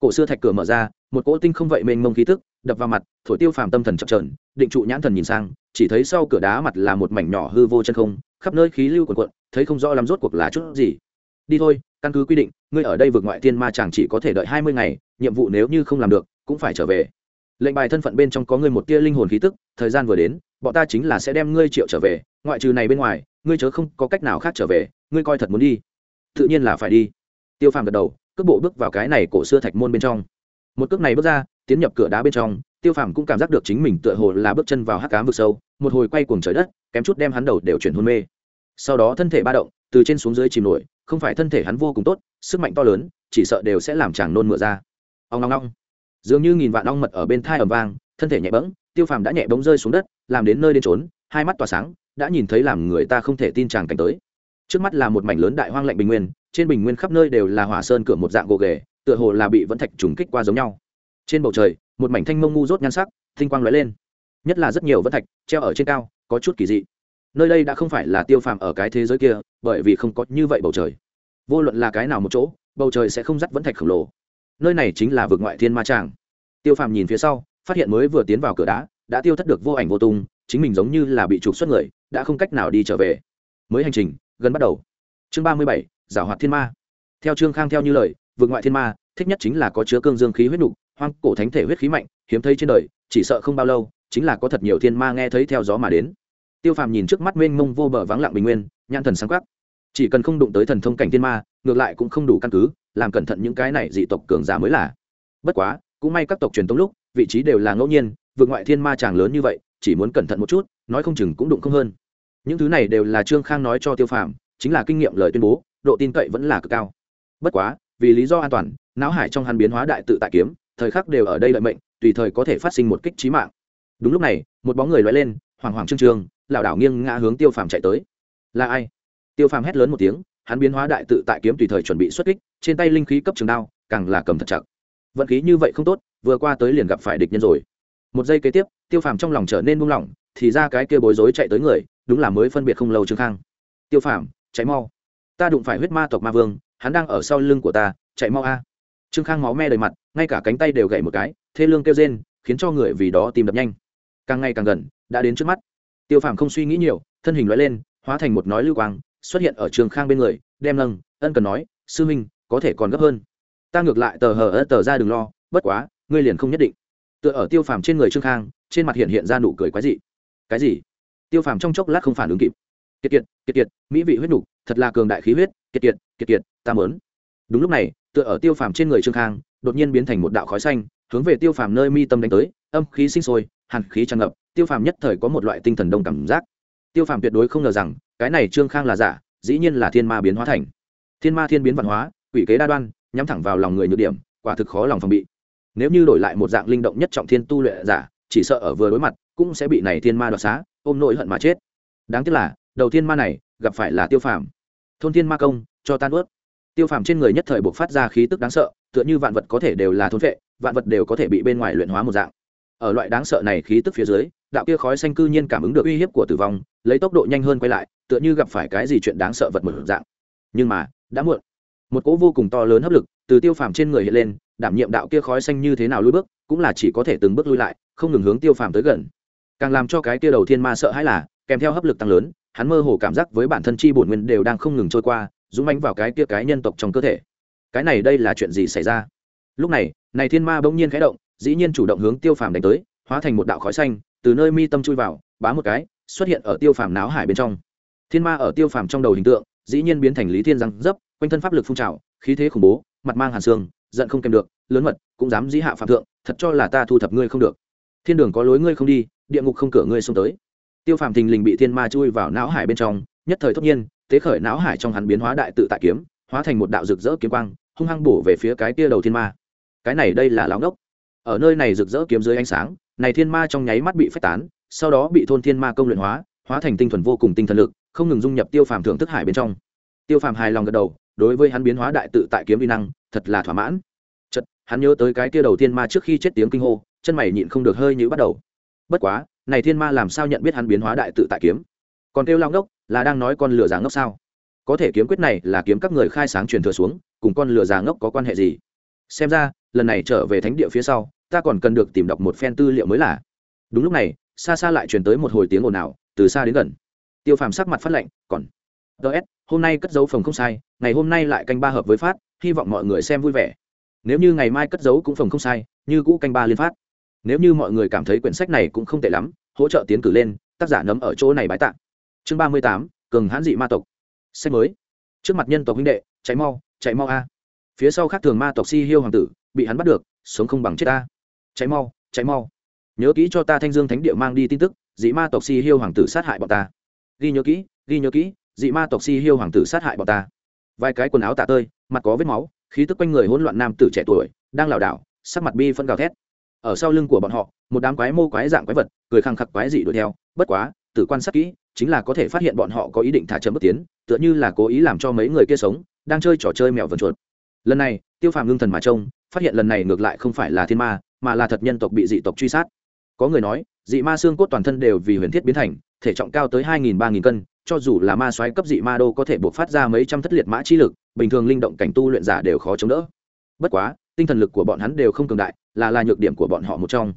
Cổ xưa thạch cửa mở ra, một cỗ tinh không vậy mênh mông khí tức, đập vào mặt, thổi tiêu phàm tâm thần chập trờn định trụ nhãn thần nhìn sang, chỉ thấy sau cửa đá mặt là một mảnh nhỏ hư vô chân không, khắp nơi khí lưu quần quận thấy không rõ làm rốt cuộc là chút gì. Đi thôi, căn cứ quy định, ngươi ở đây vượt ngoại thiên ma chàng chỉ có thể đợi hai mươi ngày, nhiệm vụ nếu như không làm được, cũng phải trở về lệnh bài thân phận bên trong có ngươi một tia linh hồn khí tức, thời gian vừa đến, bọn ta chính là sẽ đem ngươi triệu trở về, ngoại trừ này bên ngoài, ngươi chớ không có cách nào khác trở về, ngươi coi thật muốn đi. Tự nhiên là phải đi. Tiêu phàm gật đầu, cước bộ bước vào cái này cổ xưa thạch môn bên trong. Một cước này bước ra, tiến nhập cửa đá bên trong, tiêu phàm cũng cảm giác được chính mình tựa hồ là bước chân vào hắc cám vực sâu, một hồi quay cuồng trời đất, kém chút đem hắn đầu đều chuyển hôn mê. Sau đó thân thể ba động, từ trên xuống dưới chìm nổi, không phải thân thể hắn vô cùng tốt, sức mạnh to lớn, chỉ sợ đều sẽ làm chàng nôn mửa ra. Ông long long dường như nghìn vạn ong mật ở bên thai ầm vang, thân thể nhẹ bẫng, tiêu phàm đã nhẹ bóng rơi xuống đất, làm đến nơi đến trốn hai mắt tỏa sáng, đã nhìn thấy làm người ta không thể tin chàng cảnh tới. Trước mắt là một mảnh lớn đại hoang lạnh bình nguyên, trên bình nguyên khắp nơi đều là hỏa sơn cửa một dạng gồ ghề, tựa hồ là bị vẫn thạch trùng kích qua giống nhau. Trên bầu trời, một mảnh thanh mông ngu rốt nhan sắc, tinh quang lóe lên. Nhất là rất nhiều vẫn thạch treo ở trên cao, có chút kỳ dị. Nơi đây đã không phải là tiêu phàm ở cái thế giới kia, bởi vì không có như vậy bầu trời. Vô luận là cái nào một chỗ, bầu trời sẽ không dắt vẫn thạch khổng lồ nơi này chính là vực ngoại thiên ma tràng. Tiêu phàm nhìn phía sau, phát hiện mới vừa tiến vào cửa đá, đã tiêu thất được vô ảnh vô tung, chính mình giống như là bị trục xuất người, đã không cách nào đi trở về. Mới hành trình, gần bắt đầu. Chương ba mươi bảy, giảo hoạt thiên ma. Theo trương khang theo như lời vượt ngoại thiên ma, thích nhất chính là có chứa cương dương khí huyết nục, hoang cổ thánh thể huyết khí mạnh, hiếm thấy trên đời, chỉ sợ không bao lâu, chính là có thật nhiều thiên ma nghe thấy theo gió mà đến. Tiêu phàm nhìn trước mắt mênh mông vô bờ vắng lặng bình nguyên, nhãn thần sáng quắc. Chỉ cần không đụng tới thần thông cảnh thiên ma, ngược lại cũng không đủ căn cứ làm cẩn thận những cái này dị tộc cường giả mới là. Bất quá, cũng may các tộc truyền tống lúc, vị trí đều là ngẫu nhiên, vượt ngoại thiên ma chàng lớn như vậy, chỉ muốn cẩn thận một chút, nói không chừng cũng đụng không hơn. Những thứ này đều là trương khang nói cho tiêu phàm, chính là kinh nghiệm lời tuyên bố, độ tin cậy vẫn là cực cao. Bất quá, vì lý do an toàn, não hải trong hắn biến hóa đại tự tại kiếm, thời khắc đều ở đây lợi mệnh, tùy thời có thể phát sinh một kích trí mạng. Đúng lúc này, một bóng người loay lên hoàng hoàng trương trương, lảo đảo nghiêng ngã hướng tiêu phàm chạy tới. Là ai? Tiêu phàm hét lớn một tiếng hắn biến hóa đại tự tại kiếm tùy thời chuẩn bị xuất kích, trên tay linh khí cấp trường đao, càng là cầm thật chặt. Vận khí như vậy không tốt, vừa qua tới liền gặp phải địch nhân rồi. Một giây kế tiếp, tiêu phàm trong lòng trở nên buông lỏng, thì ra cái kia bối rối chạy tới người, đúng là mới phân biệt không lâu trương khang. Tiêu phàm cháy mau. Ta đụng phải huyết ma tộc ma vương, hắn đang ở sau lưng của ta, chạy mau a. Trương khang máu me đầy mặt, ngay cả cánh tay đều gậy một cái, thê lương kêu rên, khiến cho người vì đó tìm đập nhanh. Càng ngày càng gần, đã đến trước mắt. Tiêu phàm không suy nghĩ nhiều, thân hình loại lên, hóa thành một nói lưu quang xuất hiện ở trường khang bên người, đem nâng, ân cần nói, sư huynh có thể còn gấp hơn. Ta ngược lại tờ hờ ớt tờ ra đừng lo, bất quá, ngươi liền không nhất định. Tựa ở tiêu phàm trên người trương khang, trên mặt hiện hiện ra nụ cười quái dị. Cái gì? Tiêu phàm trong chốc lát không phản ứng kịp. Kiệt kiệt kiệt kiệt, mỹ vị huyết nục, thật là cường đại khí huyết, kiệt kiệt kiệt kiệt, ta mớn đúng lúc này, tựa ở tiêu phàm trên người trương khang, đột nhiên biến thành một đạo khói xanh, hướng về tiêu phàm nơi mi tâm đánh tới, âm khí sinh sôi, hàn khí tràn ngập, tiêu phàm nhất thời có một loại tinh thần đông cảm giác. Tiêu phàm tuyệt đối không ngờ rằng cái này trương khang là giả, dĩ nhiên là thiên ma biến hóa thành. Thiên ma thiên biến văn hóa, quỷ kế đa đoan, nhắm thẳng vào lòng người nhược điểm, quả thực khó lòng phòng bị. Nếu như đổi lại một dạng linh động nhất trọng thiên tu luyện giả, chỉ sợ ở vừa đối mặt, cũng sẽ bị này thiên ma đoạt xá, ôm nỗi hận mà chết. Đáng tiếc là, đầu thiên ma này, gặp phải là tiêu phàm. Thôn thiên ma công, cho tan ướt. Tiêu phàm trên người nhất thời buộc phát ra khí tức đáng sợ, tựa như vạn vật có thể đều là thôn vệ vạn vật đều có thể bị bên ngoài luyện hóa một dạng. Ở loại đáng sợ này khí tức phía dưới đạo kia khói xanh cư nhiên cảm ứng được uy hiếp của tử vong, lấy tốc độ nhanh hơn quay lại, tựa như gặp phải cái gì chuyện đáng sợ vật một dạng. Nhưng mà, đã muộn. Một cỗ vô cùng to lớn hấp lực từ tiêu phàm trên người hiện lên, đảm nhiệm đạo kia khói xanh như thế nào lui bước, cũng là chỉ có thể từng bước lui lại, không ngừng hướng tiêu phàm tới gần. Càng làm cho cái kia đầu thiên ma sợ hãi là, kèm theo hấp lực tăng lớn, hắn mơ hồ cảm giác với bản thân chi bổn nguyên đều đang không ngừng trôi qua, dũng mánh vào cái kia cái nhân tộc trong cơ thể. Cái này đây là chuyện gì xảy ra? Lúc này này thiên ma bỗng nhiên khẽ động, dĩ nhiên chủ động hướng tiêu phàm đánh tới, hóa thành một đạo khói xanh từ nơi mi tâm chui vào, bá một cái, xuất hiện ở tiêu phàm náo hải bên trong. Thiên ma ở tiêu phàm trong đầu hình tượng, dĩ nhiên biến thành lý thiên răng dấp, quanh thân pháp lực phun trào, khí thế khủng bố, mặt mang hàn xương, giận không kèm được, lớn mật, cũng dám dĩ hạ phạm thượng, thật cho là ta thu thập ngươi không được. Thiên đường có lối ngươi không đi, địa ngục không cửa ngươi xông tới. Tiêu phàm thình lình bị thiên ma chui vào não hải bên trong, nhất thời tất nhiên tế khởi não hải trong hắn biến hóa đại tự tại kiếm, hóa thành một đạo rực rỡ kiếm quang, hung hăng bổ về phía cái kia đầu thiên ma. Cái này đây là lão ngốc. Ở nơi này rực rỡ kiếm dưới ánh sáng này thiên ma trong nháy mắt bị phách tán, sau đó bị thôn thiên ma công luyện hóa hóa thành tinh thuần vô cùng tinh thần lực, không ngừng dung nhập tiêu phàm thưởng thức hải bên trong. Tiêu phàm hài lòng gật đầu, đối với hắn biến hóa đại tự tại kiếm vi năng, thật là thỏa mãn. Chật hắn nhớ tới cái kia đầu thiên ma trước khi chết tiếng kinh hô, chân mày nhịn không được hơi như bắt đầu. Bất quá, này thiên ma làm sao nhận biết hắn biến hóa đại tự tại kiếm? Còn kêu lao ngốc, là đang nói con lửa già ngốc sao? Có thể kiếm quyết này là kiếm các người khai sáng truyền thừa xuống, cùng con lửa già ngốc có quan hệ gì? Xem ra, lần này trở về thánh địa phía sau ta còn cần được tìm đọc một phen tư liệu mới là. Đúng lúc này, xa xa lại truyền tới một hồi tiếng ồn ào, từ xa đến gần. Tiêu phàm sắc mặt phát lệnh còn ts hôm nay cất dấu phòng không sai, ngày hôm nay lại canh ba hợp với phát, hy vọng mọi người xem vui vẻ. Nếu như ngày mai cất dấu cũng phòng không sai, như cũ canh ba liên phát. Nếu như mọi người cảm thấy quyển sách này cũng không tệ lắm, hỗ trợ tiến cử lên, tác giả nấm ở chỗ này bái tạng chương ba mươi tám, cường hãn dị ma tộc. Sách mới. Trước mặt nhân tộc huynh đệ cháy mau, chạy mau a. Phía sau khác thường ma tộc si hiêu hoàng tử, bị hắn bắt được, sống không bằng chết ta cháy mau cháy mau. Nhớ kỹ cho ta thanh dương thánh địa mang đi tin tức, dị ma tộc si hiêu hoàng tử sát hại bọn ta. Ghi nhớ kỹ, ghi nhớ kỹ, dị ma tộc si hiêu hoàng tử sát hại bọn ta. Vài cái quần áo tạ tơi, mặt có vết máu, khí tức quanh người hỗn loạn nam tử trẻ tuổi, đang lảo đảo, sắc mặt bi phân gào thét. Ở sau lưng của bọn họ, một đám quái mô quái dạng quái vật, cười khăng khặc quái dị đuổi theo. Bất quá, tử quan sát kỹ, chính là có thể phát hiện bọn họ có ý định thả chậm bước tiến, tựa như là cố ý làm cho mấy người kia sống, đang chơi trò chơi mèo vần chuột. Lần này, tiêu phàm ngưng thần mà trông, phát hiện lần này ngược lại không phải là thiên ma mà là thật nhân tộc bị dị tộc truy sát. Có người nói, dị ma xương cốt toàn thân đều vì huyền thiết biến thành, thể trọng cao tới hai nghìn, ba nghìn cân, cho dù là ma xoáy cấp dị ma đô có thể buộc phát ra mấy trăm thất liệt mã chi lực, bình thường linh động cảnh tu luyện giả đều khó chống đỡ. Bất quá, tinh thần lực của bọn hắn đều không cường đại, là là nhược điểm của bọn họ một trong.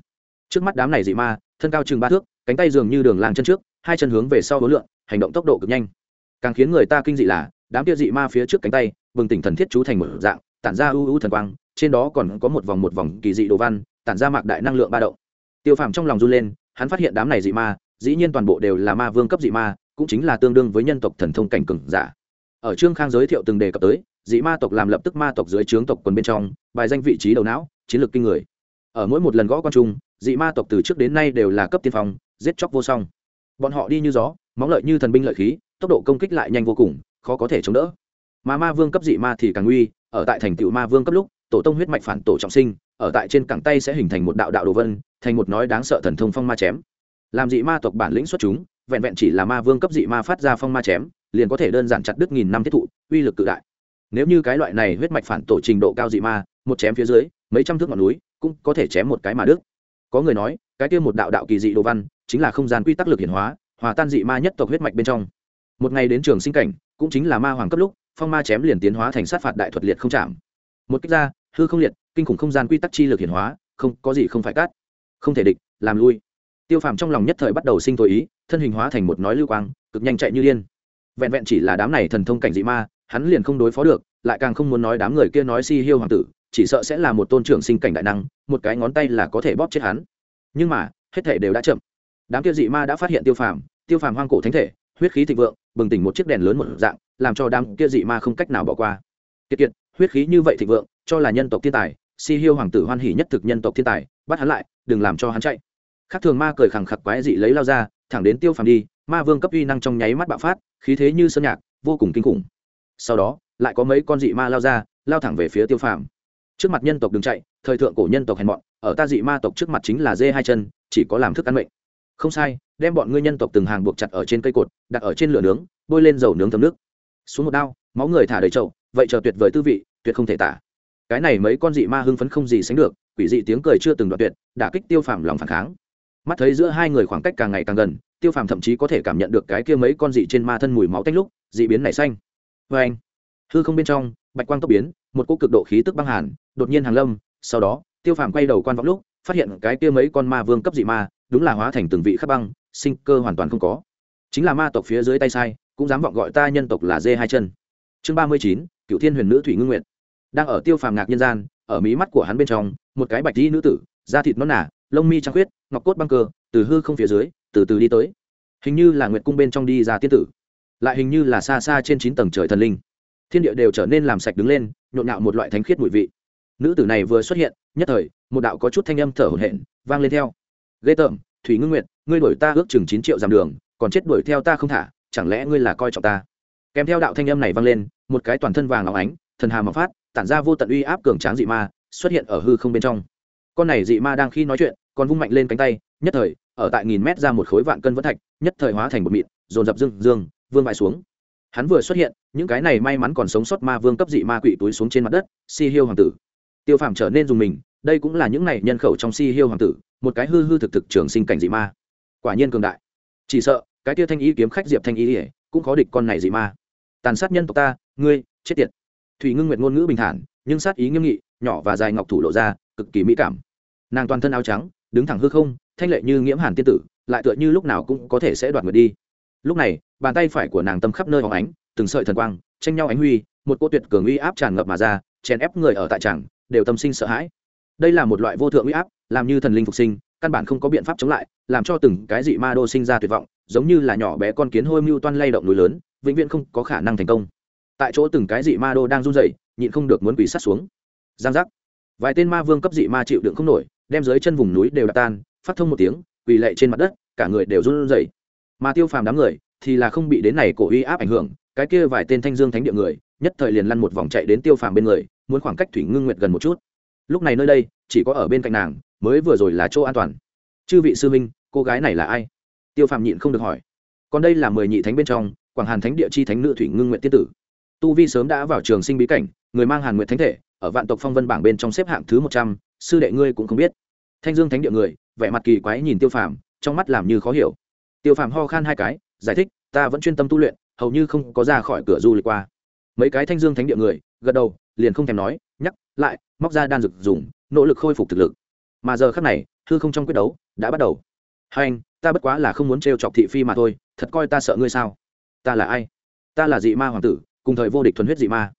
Trước mắt đám này dị ma, thân cao chừng ba thước, cánh tay dường như đường làng chân trước, hai chân hướng về sau hối lượng hành động tốc độ cực nhanh. Càng khiến người ta kinh dị là, đám kia dị ma phía trước cánh tay, bừng tỉnh thần thiết chú thành một dạng, tản ra ưu ưu thần quang, trên đó còn có một vòng một vòng kỳ dị đồ văn tản ra mạc đại năng lượng ba động. Tiêu phàm trong lòng run lên, hắn phát hiện đám này dị ma, dĩ nhiên toàn bộ đều là ma vương cấp dị ma, cũng chính là tương đương với nhân tộc thần thông cảnh cừng giả. Ở trương khang giới thiệu từng đề cập tới, dị ma tộc làm lập tức ma tộc dưới trướng tộc quần bên trong, bài danh vị trí đầu não, chiến lược kinh người. Ở mỗi một lần gõ quan trung, dị ma tộc từ trước đến nay đều là cấp tiên phong, giết chóc vô song. Bọn họ đi như gió, móng lợi như thần binh lợi khí, tốc độ công kích lại nhanh vô cùng, khó có thể chống đỡ. Mà ma vương cấp dị ma thì càng nguy, ở tại thành tựu ma vương cấp lúc, tổ tông huyết mạch phản tổ trọng sinh ở tại trên cẳng tay sẽ hình thành một đạo đạo đồ vân, thành một nói đáng sợ thần thông phong ma chém. Làm dị ma tộc bản lĩnh xuất chúng, vẹn vẹn chỉ là ma vương cấp dị ma phát ra phong ma chém, liền có thể đơn giản chặt đứt nghìn năm thiết thụ, uy lực cự đại. Nếu như cái loại này huyết mạch phản tổ trình độ cao dị ma, một chém phía dưới, mấy trăm thước ngọn núi, cũng có thể chém một cái mà đức có người nói, cái kia một đạo đạo kỳ dị đồ văn, chính là không gian quy tắc lực hiển hóa, hòa tan dị ma nhất tộc huyết mạch bên trong. Một ngày đến trường sinh cảnh, cũng chính là ma hoàng cấp lúc, phong ma chém liền tiến hóa thành sát phạt đại thuật liệt không chạm. Một cách ra hư không liệt, kinh khủng không gian quy tắc chi lực hiển hóa, không, có gì không phải cắt không thể địch, làm lui. Tiêu phàm trong lòng nhất thời bắt đầu sinh tội ý, thân hình hóa thành một nói lưu quang, cực nhanh chạy như điên. Vẹn vẹn chỉ là đám này thần thông cảnh dị ma, hắn liền không đối phó được, lại càng không muốn nói đám người kia nói si hiêu hoàng tử, chỉ sợ sẽ là một tôn trưởng sinh cảnh đại năng, một cái ngón tay là có thể bóp chết hắn. Nhưng mà, hết thể đều đã chậm. Đám kia dị ma đã phát hiện tiêu phàm tiêu phàm hoang cổ thánh thể, huyết khí thịnh vượng, bừng tỉnh một chiếc đèn lớn một dạng, làm cho đám kia dị ma không cách nào bỏ qua. Kiệt kiệt, huyết khí như vậy thịnh vượng cho là nhân tộc thiên tài, si hiêu hoàng tử hoan hỉ nhất thực nhân tộc thiên tài, bắt hắn lại, đừng làm cho hắn chạy. Khác thường ma cười khẳng khặc quái dị lấy lao ra, thẳng đến tiêu phàm đi, ma vương cấp uy năng trong nháy mắt bạo phát, khí thế như sơn nhạc, vô cùng kinh khủng. Sau đó, lại có mấy con dị ma lao ra, lao thẳng về phía tiêu phàm. Trước mặt nhân tộc đừng chạy, thời thượng cổ nhân tộc hèn mọn, ở ta dị ma tộc trước mặt chính là dê hai chân, chỉ có làm thức ăn mệnh. Không sai, đem bọn ngươi nhân tộc từng hàng buộc chặt ở trên cây cột, đặt ở trên lửa nướng, bôi lên dầu nướng thấm nước. Xuống một đao, máu người thả đầy trậu vậy chờ tuyệt vời tư vị, tuyệt không thể tả cái này mấy con dị ma hưng phấn không gì sánh được, quỷ dị tiếng cười chưa từng đoạn tuyệt, đả kích tiêu phàm lòng phản kháng. Mắt thấy giữa hai người khoảng cách càng ngày càng gần, tiêu phàm thậm chí có thể cảm nhận được cái kia mấy con dị trên ma thân mùi máu tách lúc, dị biến nảy xanh. Vê anh, hư không bên trong, bạch quang tốc biến, một cô cực độ khí tức băng hàn, đột nhiên hàng lâm, sau đó, tiêu phàm quay đầu quan vọng lúc, phát hiện cái kia mấy con ma vương cấp dị ma, đúng là hóa thành từng vị khắc băng, sinh cơ hoàn toàn không có. Chính là ma tộc phía dưới tay sai, cũng dám vọng gọi ta nhân tộc là dê hai chân. Chương ba mươi chín cựu thiên huyền nữ thủy ngưng nguyện đang ở tiêu phàm ngạc nhân gian, ở mí mắt của hắn bên trong, một cái bạch di nữ tử, da thịt non nả lông mi trăng khuyết, ngọc cốt băng cơ, từ hư không phía dưới, từ từ đi tới. Hình như là nguyệt cung bên trong đi ra tiên tử, lại hình như là xa xa trên chín tầng trời thần linh. Thiên địa đều trở nên làm sạch đứng lên, nhộn nhạo một loại thánh khiết mùi vị. Nữ tử này vừa xuất hiện, nhất thời, một đạo có chút thanh âm thở hổn hển, vang lên theo. Ghê tởm, thủy ngưng nguyệt, ngươi đuổi ta ước chừng chín triệu dặm đường, còn chết đuổi theo ta không thả, chẳng lẽ ngươi là coi trọng ta? Kèm theo đạo thanh âm này vang lên, một cái toàn thân vàng óng ánh, thần hà mà phát tản ra vô tận uy áp cường tráng dị ma, xuất hiện ở hư không bên trong. Con này dị ma đang khi nói chuyện còn vung mạnh lên cánh tay, nhất thời, ở tại nghìn mét ra một khối vạn cân vẫn thạch, nhất thời hóa thành một mịn, dồn dập dương dương, vương vãi xuống. Hắn vừa xuất hiện, những cái này may mắn còn sống sót ma vương cấp dị ma quỷ túi xuống trên mặt đất, si hiêu hoàng tử. Tiêu phàm trở nên dùng mình, đây cũng là những này nhân khẩu trong si hiêu hoàng tử, một cái hư hư thực thực trường sinh cảnh dị ma. Quả nhiên cường đại. Chỉ sợ, cái tia thanh ý kiếm khách diệp thanh ý ỉa cũng có địch con này dị ma. Tàn sát nhân tộc ta, ngươi, chết tiệt thủy ngưng nguyệt ngôn ngữ bình thản, nhưng sát ý nghiêm nghị, nhỏ và dài ngọc thủ lộ ra, cực kỳ mỹ cảm. Nàng toàn thân áo trắng, đứng thẳng hư không, thanh lệ như nghiễm hàn tiên tử, lại tựa như lúc nào cũng có thể sẽ đoạt người đi. Lúc này, bàn tay phải của nàng tâm khắp nơi hóng ánh, từng sợi thần quang, tranh nhau ánh huy, một cô tuyệt cường uy áp tràn ngập mà ra, chèn ép người ở tại tràng, đều tâm sinh sợ hãi. Đây là một loại vô thượng uy áp, làm như thần linh phục sinh, căn bản không có biện pháp chống lại, làm cho từng cái dị ma đô sinh ra tuyệt vọng, giống như là nhỏ bé con kiến hôi mưu toan lay động núi lớn, vĩnh viễn không có khả năng thành công tại chỗ từng cái dị ma đô đang run rẩy, nhịn không được muốn quỳ sát xuống. Giang giác. Vài tên ma vương cấp dị ma chịu đựng không nổi, đem dưới chân vùng núi đều đập tan, phát thông một tiếng, quỳ lệ trên mặt đất, cả người đều run rẩy. Mà tiêu phàm đám người thì là không bị đến này cổ uy áp ảnh hưởng, cái kia vài tên thanh dương thánh địa người, nhất thời liền lăn một vòng chạy đến tiêu phàm bên người, muốn khoảng cách thủy ngưng nguyệt gần một chút. Lúc này nơi đây, chỉ có ở bên cạnh nàng, mới vừa rồi là chỗ an toàn. Chư vị sư minh cô gái này là ai? Tiêu phàm nhịn không được hỏi. Còn đây là mười nhị thánh bên trong, quảng hàn thánh địa chi thánh nữ thủy ngưng nguyện tiên tử tu vi sớm đã vào trường sinh bí cảnh, người mang hàn nguyện thánh thể, ở vạn tộc phong vân bảng bên trong xếp hạng thứ một trăm, sư đệ ngươi cũng không biết. Thanh dương thánh địa người, vẻ mặt kỳ quái nhìn tiêu phàm, trong mắt làm như khó hiểu. Tiêu phàm ho khan hai cái, giải thích, ta vẫn chuyên tâm tu luyện, hầu như không có ra khỏi cửa du lịch qua. Mấy cái thanh dương thánh địa người, gật đầu, liền không thèm nói, nhắc lại, móc ra đan dược dùng, nỗ lực khôi phục thực lực. Mà giờ khác này thư không trong quyết đấu đã bắt đầu. Hai anh, ta bất quá là không muốn trêu chọc thị phi mà thôi, thật coi ta sợ ngươi sao? Ta là ai? Ta là dị ma hoàng tử cùng thời vô địch thuần huyết dị ma.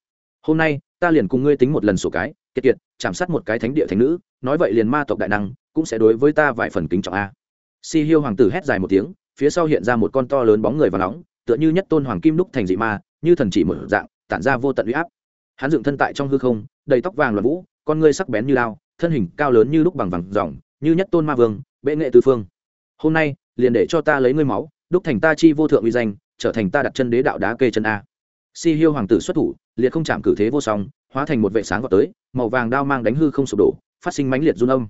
Hôm nay, ta liền cùng ngươi tính một lần sổ cái, kiệt kiệt, chạm sát một cái thánh địa thánh nữ, nói vậy liền ma tộc đại năng, cũng sẽ đối với ta vài phần kính trọng a. Si hiêu hoàng tử hét dài một tiếng, phía sau hiện ra một con to lớn bóng người và nóng, tựa như nhất tôn hoàng kim đúc thành dị ma, như thần chỉ một dạng, tản ra vô tận uy áp. Hắn dựng thân tại trong hư không, đầy tóc vàng loạn vũ, con ngươi sắc bén như lao thân hình cao lớn như lúc bằng vàng dòng như nhất tôn ma vương, bệ nghệ tư phương. Hôm nay, liền để cho ta lấy ngươi máu, đúc thành ta chi vô thượng uy danh, trở thành ta đặt chân đế đạo đá kê chân a si hiêu hoàng tử xuất thủ, liệt không chạm cử thế vô song, hóa thành một vệ sáng vào tới, màu vàng đao mang đánh hư không sụp đổ, phát sinh mãnh liệt run âm.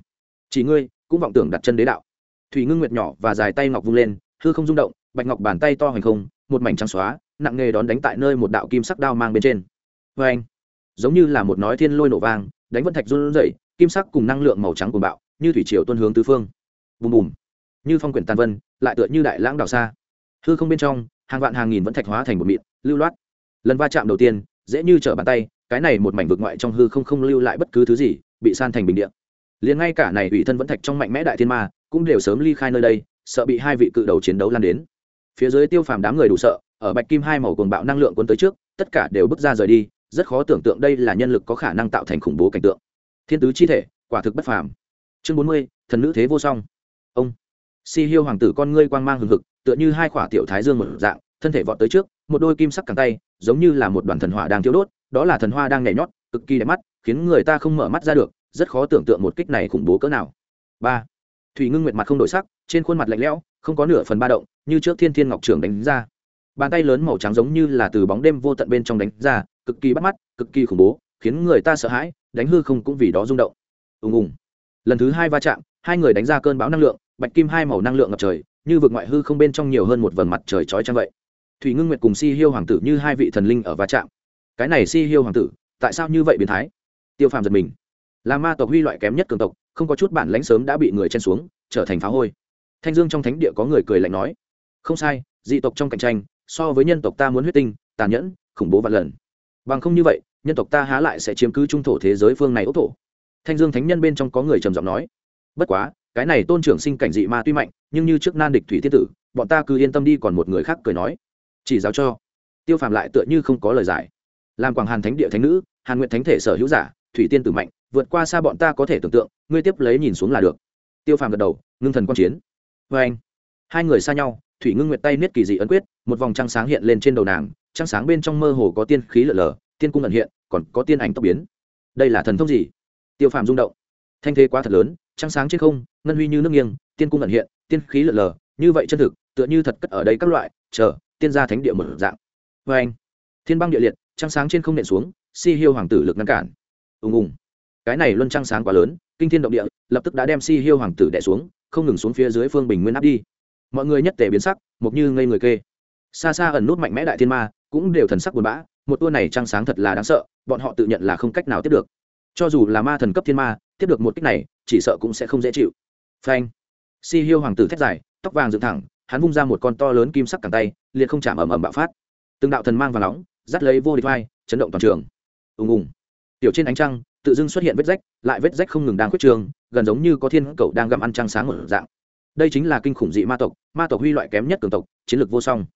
Chỉ ngươi, cũng vọng tưởng đặt chân đế đạo. Thủy ngưng nguyệt nhỏ và dài tay ngọc vung lên, hư không rung động, bạch ngọc bàn tay to hoành không, một mảnh trắng xóa, nặng nghề đón đánh tại nơi một đạo kim sắc đao mang bên trên. Vê anh, giống như là một nói thiên lôi nổ vang, đánh vân thạch run rẩy, kim sắc cùng năng lượng màu trắng cuồng bạo, như thủy triều tuôn hướng tứ phương. Bùm bùm, như phong quyển tàn vân, lại tựa như đại lãng đào xa. Hư không bên trong, hàng vạn hàng nghìn vẫn thạch hóa thành một mịn, lưu loát lần va chạm đầu tiên, dễ như trở bàn tay, cái này một mảnh vực ngoại trong hư không không lưu lại bất cứ thứ gì, bị san thành bình điện liền ngay cả này ủy thân vẫn thạch trong mạnh mẽ đại thiên ma, cũng đều sớm ly khai nơi đây, sợ bị hai vị cự đầu chiến đấu lan đến. Phía dưới tiêu phàm đám người đủ sợ, ở bạch kim hai màu cuồng bạo năng lượng cuốn tới trước, tất cả đều bước ra rời đi, rất khó tưởng tượng đây là nhân lực có khả năng tạo thành khủng bố cảnh tượng. Thiên tứ chi thể, quả thực bất phàm. Chương bốn mươi, thần nữ thế vô song. Ông. Si hiêu hoàng tử con ngươi quang mang hừng hực, tựa như hai khỏa tiểu thái dương một dạng thân thể vọt tới trước, một đôi kim sắc cẳng tay, giống như là một đoàn thần hỏa đang thiêu đốt, đó là thần hoa đang nhảy nhót, cực kỳ đẹp mắt, khiến người ta không mở mắt ra được, rất khó tưởng tượng một kích này khủng bố cỡ nào. Ba. Thủy ngưng nguyệt mặt không đổi sắc, trên khuôn mặt lạnh lẽo, không có nửa phần ba động, như trước thiên thiên ngọc trường đánh ra. Bàn tay lớn màu trắng giống như là từ bóng đêm vô tận bên trong đánh ra, cực kỳ bắt mắt, cực kỳ khủng bố, khiến người ta sợ hãi, đánh hư không cũng vì đó rung động. Ùng ùng. Lần thứ hai va chạm, hai người đánh ra cơn bão năng lượng, bạch kim hai màu năng lượng ngập trời, như vực ngoại hư không bên trong nhiều hơn một vầng mặt trời chói chang vậy thủy ngưng nguyệt cùng si hiêu hoàng tử như hai vị thần linh ở va chạm. Cái này si hiêu hoàng tử, tại sao như vậy biến thái? Tiêu phàm giật mình. Là ma tộc huy loại kém nhất cường tộc, không có chút bản lãnh sớm đã bị người chen xuống, trở thành phá hôi. Thanh dương trong thánh địa có người cười lạnh nói, không sai, dị tộc trong cạnh tranh, so với nhân tộc ta muốn huyết tinh, tàn nhẫn, khủng bố vạn lần. Bằng không như vậy, nhân tộc ta há lại sẽ chiếm cứ trung thổ thế giới phương này ốc thổ. Thanh dương thánh nhân bên trong có người trầm giọng nói, bất quá, cái này tôn trưởng sinh cảnh dị ma tuy mạnh, nhưng như trước nan địch thủy thiên tử, bọn ta cứ yên tâm đi, còn một người khác cười nói chỉ giáo cho. Tiêu phàm lại tựa như không có lời giải. Làm quảng hàn thánh địa thánh nữ, hàn nguyện thánh thể sở hữu giả, thủy tiên tử mạnh, vượt qua xa bọn ta có thể tưởng tượng, ngươi tiếp lấy nhìn xuống là được. Tiêu phàm gật đầu, ngưng thần quan chiến. Vê anh, hai người xa nhau, thủy ngưng nguyệt tay niết kỳ dị ấn quyết, một vòng trăng sáng hiện lên trên đầu nàng, trăng sáng bên trong mơ hồ có tiên khí lở lở tiên cung ẩn hiện, còn có tiên ảnh tốc biến. Đây là thần thông gì? Tiêu phàm rung động. Thanh thế quá thật lớn, trăng sáng trên không, ngân huy như nước nghiêng, tiên cung ẩn hiện, tiên khí lở lở như vậy chân thực, tựa như thật cất ở đây các loại, chờ tiên gia thánh địa mở dạng. Vê anh. Thiên băng địa liệt, trăng sáng trên không nện xuống, si hiêu hoàng tử lực ngăn cản. Ùng ùng. Cái này luân trăng sáng quá lớn, kinh thiên động địa, lập tức đã đem si hiêu hoàng tử đẻ xuống, không ngừng xuống phía dưới phương bình nguyên áp đi. Mọi người nhất tề biến sắc, mục như ngây người kê. Xa xa ẩn nút mạnh mẽ đại thiên ma, cũng đều thần sắc buồn bã, một tour này trăng sáng thật là đáng sợ, bọn họ tự nhận là không cách nào tiếp được. Cho dù là ma thần cấp thiên ma, tiếp được một cách này, chỉ sợ cũng sẽ không dễ chịu. Phanh. Si hiêu hoàng tử thét dài, tóc vàng dựng thẳng hắn vung ra một con to lớn kim sắc cẳng tay, liệt không chạm ầm ầm bạo phát. Từng đạo thần mang và nóng, dắt lấy vô địch vai, chấn động toàn trường. Ùng ùng. Tiểu trên ánh trăng, tự dưng xuất hiện vết rách, lại vết rách không ngừng đang khuyết trường, gần giống như có thiên cầu đang gặm ăn trăng sáng một dạng. Đây chính là kinh khủng dị ma tộc ma tộc huy loại kém nhất cường tộc, chiến lược vô song.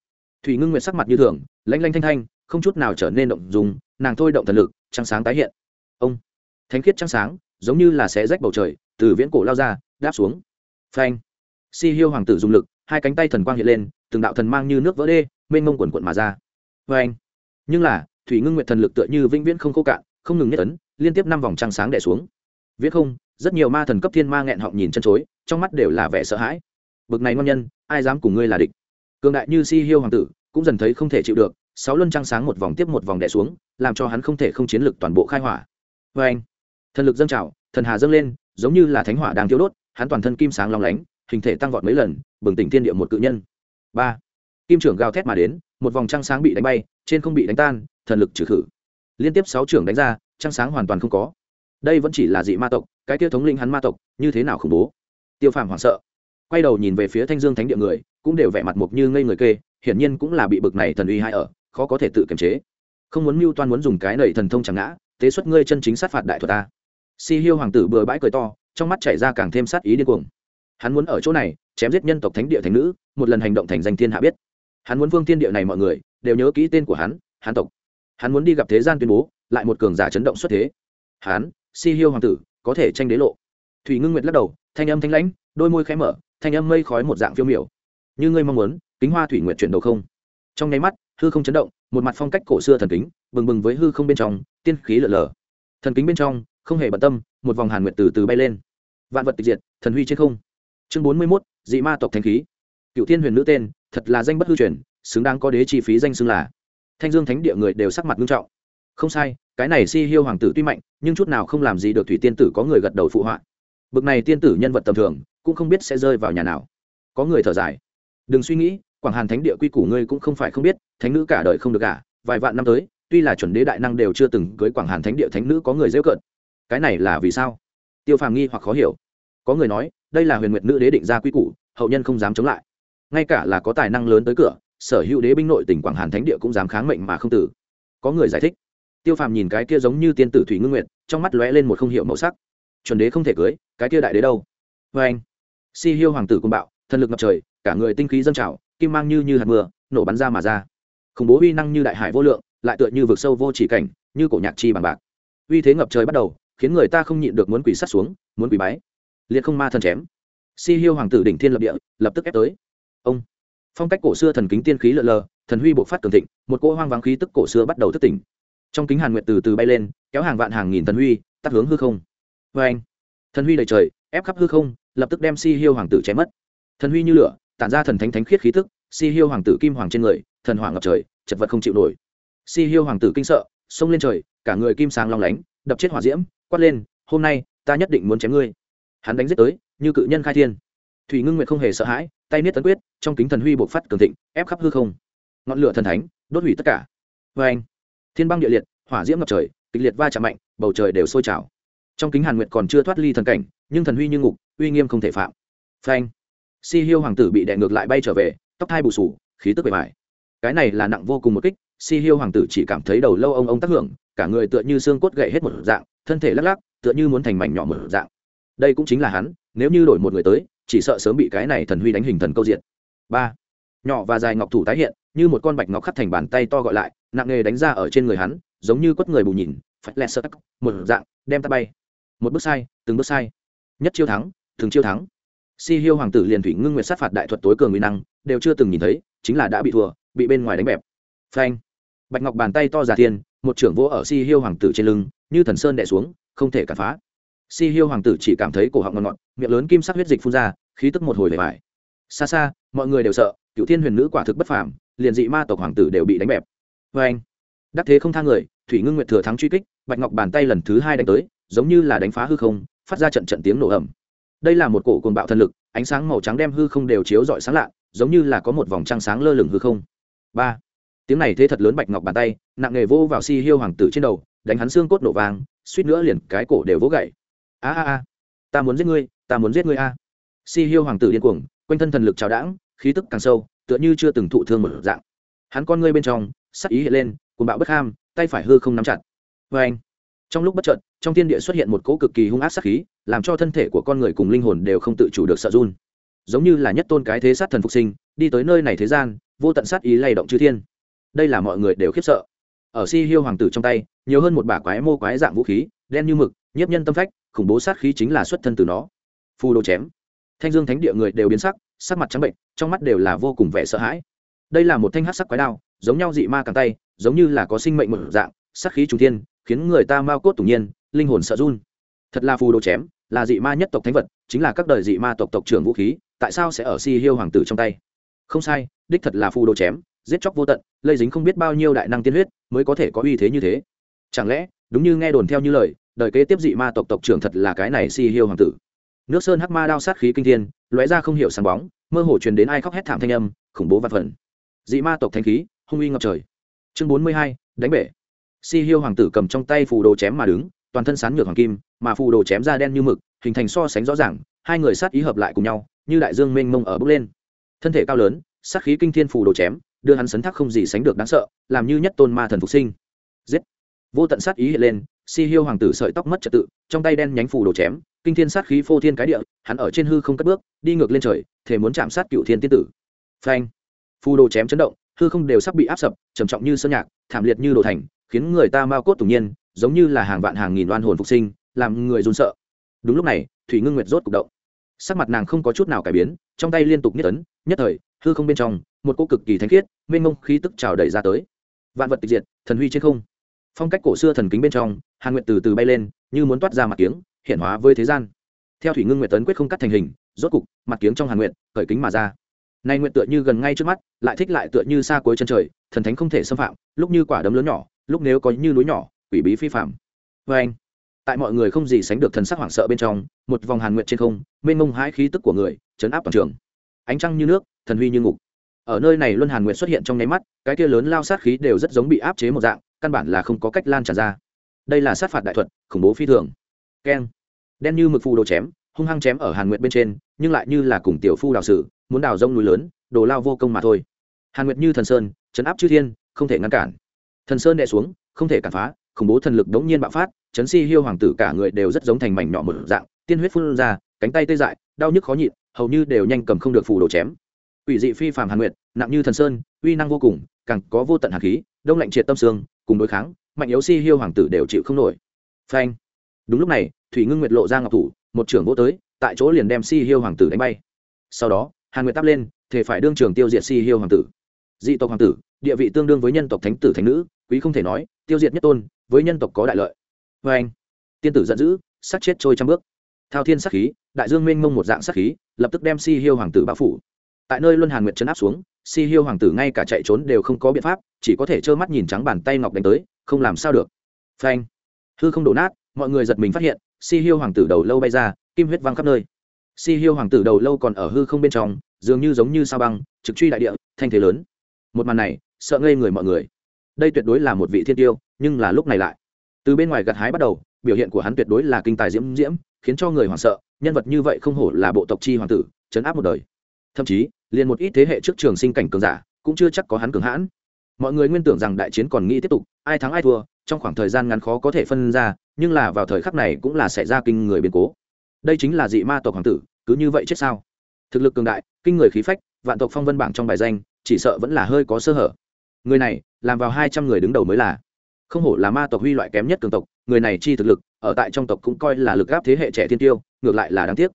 Thủy ngưng nguyệt sắc mặt như thường, lanh lanh thanh thanh, không chút nào trở nên động dùng nàng thôi động thần lực, trăng sáng tái hiện. Ông. Thánh khiết trăng sáng, giống như là xé rách bầu trời, từ viễn cổ lao ra, đáp xuống. Phanh. Si hiêu hoàng tử dùng lực hai cánh tay thần quang hiện lên, từng đạo thần mang như nước vỡ đê, mênh mông quần quận mà ra. Phanh nhưng là, thủy ngưng nguyệt thần lực tựa như vĩnh viễn không khô cạn, không ngừng nhất ấn, liên tiếp năm vòng trăng sáng đẻ xuống. Viễn không, rất nhiều ma thần cấp thiên ma nghẹn họng nhìn chân chối, trong mắt đều là vẻ sợ hãi. Bực này ngon nhân, ai dám cùng ngươi là địch? Cường đại như si hiêu hoàng tử, cũng dần thấy không thể chịu được, sáu luân trăng sáng một vòng tiếp một vòng đẻ xuống, làm cho hắn không thể không chiến lực toàn bộ khai hỏa. Vê anh, thần lực dâng trào, thần hà dâng lên, giống như là thánh hỏa đang thiêu đốt, hắn toàn thân kim sáng long lánh hình thể tăng vọt mấy lần, bừng tỉnh thiên địa một cự nhân. Ba. Kim trưởng gào thét mà đến, một vòng trăng sáng bị đánh bay, trên không bị đánh tan, thần lực trừ khử. Liên tiếp sáu trưởng đánh ra, trăng sáng hoàn toàn không có. Đây vẫn chỉ là dị ma tộc, cái kia thống linh hắn ma tộc, như thế nào khủng bố? Tiêu phàm hoảng sợ. Quay đầu nhìn về phía thanh dương thánh địa người, cũng đều vẻ mặt mục như ngây người kê, hiển nhiên cũng là bị bực này thần uy hại ở, khó có thể tự kiềm chế. Không muốn mưu toan muốn dùng cái nầy thần thông chẳng ngã tế xuất ngươi chân chính sát phạt đại thuật ta. Si hiêu hoàng tử bừa bãi cười to, trong mắt chảy ra càng thêm sát ý điên cuồng hắn muốn ở chỗ này, chém giết nhân tộc thánh địa thành nữ, một lần hành động thành danh thiên hạ biết. Hắn muốn vương thiên địa này mọi người, đều nhớ kỹ tên của hắn hắn tộc. Hắn muốn đi gặp thế gian tuyên bố, lại một cường giả chấn động xuất thế. Hắn si hiêu hoàng tử, có thể tranh đế lộ. Thủy ngưng nguyệt lắc đầu, thanh âm thanh lãnh, đôi môi khẽ mở, thanh âm mây khói một dạng phiêu miểu. Như ngươi mong muốn, kính hoa thủy nguyệt chuyển đầu không. Trong nháy mắt, hư không chấn động, một mặt phong cách cổ xưa thần kính, bừng bừng với hư không bên trong, tiên khí lở lở. Thần kính bên trong, không hề bận tâm, một vòng hàn nguyệt từ từ bay lên. Vạn vật tịch diệt, thần huy trên không chương bốn mươi mốt, dị ma tộc thanh khí. Cựu thiên huyền nữ tên, thật là danh bất hư truyền, xứng đáng có đế chi phí danh xưng là. Thanh dương thánh địa người đều sắc mặt nghiêm trọng. Không sai, cái này si hiêu hoàng tử tuy mạnh, nhưng chút nào không làm gì được thủy tiên tử có người gật đầu phụ họa. Bực này tiên tử nhân vật tầm thường, cũng không biết sẽ rơi vào nhà nào. Có người thở dài. Đừng suy nghĩ, quảng hàn thánh địa quy củ ngươi cũng không phải không biết, thánh nữ cả đời không được cả vài vạn năm tới, tuy là chuẩn đế đại năng đều chưa từng cưới quảng hàn thánh địa thánh nữ có người dễ cợt. Cái này là vì sao? Tiêu phàm nghi hoặc khó hiểu. Có người nói đây là huyền nguyệt nữ đế định ra quy củ, hậu nhân không dám chống lại. Ngay cả là có tài năng lớn tới cửa, sở hữu đế binh nội tỉnh quảng hàn thánh địa cũng dám kháng mệnh mà không tử. Có người giải thích. Tiêu phàm nhìn cái kia giống như tiên tử thủy ngưng nguyệt, trong mắt lóe lên một không h i ể u màu sắc. Chuẩn đế không thể cưới, cái kia đại đế đâu? Vê anh, si hiêu hoàng tử công bạo, thần lực ngập trời, cả người tinh khí dâng trào, kim mang như như hạt mưa, nổ bắn ra mà ra. Khủng bố uy năng như đại hải vô lượng, lại tựa như vực sâu vô chỉ cảnh, như cổ nhạc chi bằng bạc. Uy thế ngập trời bắt đầu, khiến người ta không nhịn được muốn quỷ sắt xuống, muốn quỷ bái liệt không ma thần chém. Si hiêu hoàng tử đỉnh thiên lập địa, lập tức ép tới. Ông. Phong cách cổ xưa thần kính tiên khí lợ lờ, thần huy bộc phát cường thịnh, một cỗ hoang vắng khí tức cổ xưa bắt đầu thức tỉnh. Trong kính hàn nguyệt từ từ bay lên, kéo hàng vạn hàng nghìn thần huy, tắt hướng hư không. Vê anh. Thần huy đầy trời, ép khắp hư không, lập tức đem si hiêu hoàng tử chém mất. Thần huy như lửa, tản ra thần thánh thánh khiết khí tức, si hiêu hoàng tử kim hoàng trên người, thần hoàng ngập trời, chật vật không chịu nổi. Si hiêu hoàng tử kinh sợ, xông lên trời, cả người kim sáng long lánh, đập chết hỏa diễm, quát lên, hôm nay, ta nhất định muốn chém ngươi hắn đánh giết tới, như cự nhân khai thiên. Thủy ngưng nguyệt không hề sợ hãi, tay niết tấn quyết, trong kính thần huy bộc phát cường thịnh, ép khắp hư không. Ngọn lửa thần thánh, đốt hủy tất cả. Vê anh, thiên băng địa liệt, hỏa diễm ngập trời, kịch liệt va chạm mạnh, bầu trời đều sôi trào. Trong kính hàn nguyệt còn chưa thoát ly thần cảnh, nhưng thần huy như ngục, uy nghiêm không thể phạm. Phanh si hiêu hoàng tử bị đè ngược lại bay trở về, tóc thai bù sù, khí tức bề mại cái này là nặng vô cùng một kích, si hiêu hoàng tử chỉ cảm thấy đầu lâu ông ông tác hưởng, cả người tựa như xương cốt gậy hết một dạng, thân thể lắc lắc, tựa như muốn thành mảnh nhỏ một dạng đây cũng chính là hắn, nếu như đổi một người tới, chỉ sợ sớm bị cái này thần huy đánh hình thần câu diện ba, nhỏ và dài ngọc thủ tái hiện, như một con bạch ngọc khắc thành bàn tay to gọi lại, nặng nghề đánh ra ở trên người hắn, giống như quất người bù nhìn, phách lẹt sơ tắc, một dạng, đem ta bay. Một bước sai, từng bước sai. Nhất chiêu thắng, thường chiêu thắng. Si hiêu hoàng tử liền thủy ngưng nguyệt sát phạt đại thuật tối cường nguy năng, đều chưa từng nhìn thấy, chính là đã bị thua, bị bên ngoài đánh bẹp. Phanh. Bạch ngọc bàn tay to giả thiên, một trưởng vỗ ở si hiêu hoàng tử trên lưng, như thần sơn đẻ xuống, không thể cản phá si hiêu hoàng tử chỉ cảm thấy cổ họng ngọt ngọt, miệng lớn kim sắc huyết dịch phun ra, khí tức một hồi lề vải xa xa, mọi người đều sợ, cựu thiên huyền nữ quả thực bất phàm, liền dị ma tộc hoàng tử đều bị đánh bẹp. Vê anh, đắc thế không thang người, thủy ngưng nguyệt thừa thắng truy kích, bạch ngọc bàn tay lần thứ hai đánh tới, giống như là đánh phá hư không, phát ra trận trận tiếng nổ ẩm đây là một cổ cồn bạo thần lực, ánh sáng màu trắng đem hư không đều chiếu rọi sáng lạ, giống như là có một vòng trăng sáng lơ lửng hư không. Ba, tiếng này thế thật lớn bạch ngọc bàn tay, nặng nghề vô vào si hiêu hoàng tử trên đầu, đánh hắn xương cốt nổ vàng suýt nữa liền cái cổ đều vỗ gậy a a a, ta muốn giết ngươi, ta muốn giết ngươi a. Si hiêu hoàng tử điên cuồng, quanh thân thần lực trào đãng, khí tức càng sâu, tựa như chưa từng thụ thương một dạng. Hắn con ngươi bên trong, sắc ý hiện lên, cuồng bạo bất ham, tay phải hư không nắm chặt. Vê anh, trong lúc bất chợt, trong thiên địa xuất hiện một cỗ cực kỳ hung ác sát khí, làm cho thân thể của con người cùng linh hồn đều không tự chủ được sợ run. Giống như là nhất tôn cái thế sát thần phục sinh, đi tới nơi này thế gian, vô tận sát ý lay động chư thiên. Đây là mọi người đều khiếp sợ. Ở si hiêu hoàng tử trong tay, nhiều hơn một bả quái mô quái dạng vũ khí, đen như mực, nhiếp nhân tâm phách khủng bố sát khí chính là xuất thân từ nó. Phù đồ chém. Thanh dương thánh địa người đều biến sắc sắc mặt trắng bệnh, trong mắt đều là vô cùng vẻ sợ hãi. Đây là một thanh hát sắc quái đao, giống nhau dị ma càng tay, giống như là có sinh mệnh một dạng sắc khí trung thiên, khiến người ta mau cốt tủng nhiên, linh hồn sợ run. Thật là phù đồ chém, là dị ma nhất tộc thánh vật, chính là các đời dị ma tộc tộc trưởng vũ khí, tại sao sẽ ở si hiêu hoàng tử trong tay? Không sai, đích thật là phù đồ chém, giết chóc vô tận, lây dính không biết bao nhiêu đại năng tiên huyết, mới có thể có uy thế như thế. Chẳng lẽ, đúng như nghe đồn theo như lời đời kế tiếp dị ma tộc tộc trưởng thật là cái này si hiêu hoàng tử. Nước sơn hắc ma đao sát khí kinh thiên, lóe ra không hiểu sáng bóng, mơ hồ truyền đến ai khóc hét thảm thanh âm, khủng bố văn phần. Dị ma tộc thanh khí, hung uy ngập trời. Chương bốn mươi hai, đánh bể. Si hiêu hoàng tử cầm trong tay phù đồ chém mà đứng, toàn thân sán nhược hoàng kim, mà phù đồ chém ra đen như mực, hình thành so sánh rõ ràng, hai người sát ý hợp lại cùng nhau, như đại dương mênh mông ở bước lên. Thân thể cao lớn, sát khí kinh thiên phù đồ chém, đưa hắn sấn thác không gì sánh được đáng sợ, làm như nhất tôn ma thần phục sinh. Giết. Vô tận sát ý hiện lên si hiêu hoàng tử sợi tóc mất trật tự, trong tay đen nhánh phù đồ chém, kinh thiên sát khí phô thiên cái địa, hắn ở trên hư không cất bước, đi ngược lên trời thể muốn chạm sát cựu thiên tiên tử. Phanh! Phù đồ chém chấn động, hư không đều sắp bị áp sập, trầm trọng như sơn nhạc, thảm liệt như đồ thành, khiến người ta mau cốt tủng nhiên, giống như là hàng vạn hàng nghìn oan hồn phục sinh, làm người run sợ. Đúng lúc này, thủy ngưng nguyệt rốt cục động. Sắc mặt nàng không có chút nào cải biến, trong tay liên tục nhất tấn nhất thời, hư không bên trong, một cô cực kỳ thanh khiết, mênh mông khí tức trào đẩy ra tới. Vạn vật tịch diệt, thần huy trên không phong cách cổ xưa thần kính bên trong, hàn nguyện từ từ bay lên, như muốn toát ra mặt kiếng, hiện hóa với thế gian. Theo thủy ngưng nguyện tấn quyết không cắt thành hình, rốt cục, mặt kiếng trong hàn nguyện khởi kính mà ra. Nay nguyện tựa như gần ngay trước mắt, lại thích lại tựa như xa cuối chân trời, thần thánh không thể xâm phạm, lúc như quả đấm lớn nhỏ, lúc nếu có như núi nhỏ, quỷ bí phi phạm. Vê anh, tại mọi người không gì sánh được thần sắc hoảng sợ bên trong, một vòng hàn nguyện trên không, mênh mông hãi khí tức của người, chấn áp toàn trường. Ánh trăng như nước, thần huy như ngục. Ở nơi này luân hàn nguyện xuất hiện trong nháy mắt, cái kia lớn lao sát khí đều rất giống bị áp chế một dạng căn bản là không có cách lan tràn ra. Đây là sát phạt đại thuật, khủng bố phi thường. Keng. Đen như mực phù đồ chém, hung hăng chém ở hàn Nguyệt bên trên, nhưng lại như là cùng tiểu phu đào sử, muốn đào rông núi lớn, đồ lao vô công mà thôi. Hàn nguyệt như thần sơn, chấn áp chư thiên, không thể ngăn cản. Thần sơn đè xuống, không thể cản phá, khủng bố thần lực đống nhiên bạo phát, chấn si hiêu hoàng tử cả người đều rất giống thành mảnh nhỏ một dạng, tiên huyết phun ra, cánh tay tê dại, đau nhức khó nhịn, hầu như đều nhanh cầm không được phủ đồ chém. Ủy dị phi phàm hàn nguyệt, nặng như thần sơn, uy năng vô cùng, càng có vô tận hàn khí, đông lạnh triệt tâm xương cùng đối kháng, mạnh yếu si hiêu hoàng tử đều chịu không nổi. Phanh. Đúng lúc này, thủy ngưng nguyệt lộ ra ngọc thủ, một trưởng vô tới, tại chỗ liền đem si hiêu hoàng tử đánh bay. Sau đó, hàn nguyệt tắp lên, thể phải đương trường tiêu diệt si hiêu hoàng tử. Dị tộc hoàng tử, địa vị tương đương với nhân tộc thánh tử thánh nữ, quý không thể nói, tiêu diệt nhất tôn, với nhân tộc có đại lợi. Vê anh tiên tử giận dữ, sát chết trôi trăm bước. Thao thiên sát khí, đại dương mênh mông một dạng sát khí, lập tức đem si hiêu hoàng tử bao phủ. Tại nơi luân hàn nguyệt chấn áp xuống si hiêu hoàng tử ngay cả chạy trốn đều không có biện pháp, chỉ có thể trơ mắt nhìn trắng bàn tay ngọc đánh tới, không làm sao được. Phanh. Hư không đổ nát, mọi người giật mình phát hiện, si hiêu hoàng tử đầu lâu bay ra, kim huyết văng khắp nơi. Si hiêu hoàng tử đầu lâu còn ở hư không bên trong, dường như giống như sao băng, trực truy đại địa, thanh thế lớn. Một màn này, sợ ngây người mọi người. Đây tuyệt đối là một vị thiên tiêu, nhưng là lúc này lại. Từ bên ngoài gặt hái bắt đầu, biểu hiện của hắn tuyệt đối là kinh tài diễm diễm, khiến cho người hoảng sợ, nhân vật như vậy không hổ là bộ tộc chi hoàng tử chấn áp một đời. Thậm chí liền một ít thế hệ trước trường sinh cảnh cường giả cũng chưa chắc có hắn cường hãn. Mọi người nguyên tưởng rằng đại chiến còn nghĩ tiếp tục, ai thắng ai thua, trong khoảng thời gian ngắn khó có thể phân ra, nhưng là vào thời khắc này cũng là xảy ra kinh người biến cố. Đây chính là dị ma tộc hoàng tử, cứ như vậy chết sao? Thực lực cường đại, kinh người khí phách, vạn tộc phong vân bảng trong bài danh, chỉ sợ vẫn là hơi có sơ hở. Người này, làm vào hai trăm người đứng đầu mới là. Không hổ là ma tộc huy loại kém nhất cường tộc, người này chi thực lực, ở tại trong tộc cũng coi là lực gáp thế hệ trẻ thiên tiêu, ngược lại là đáng tiếc.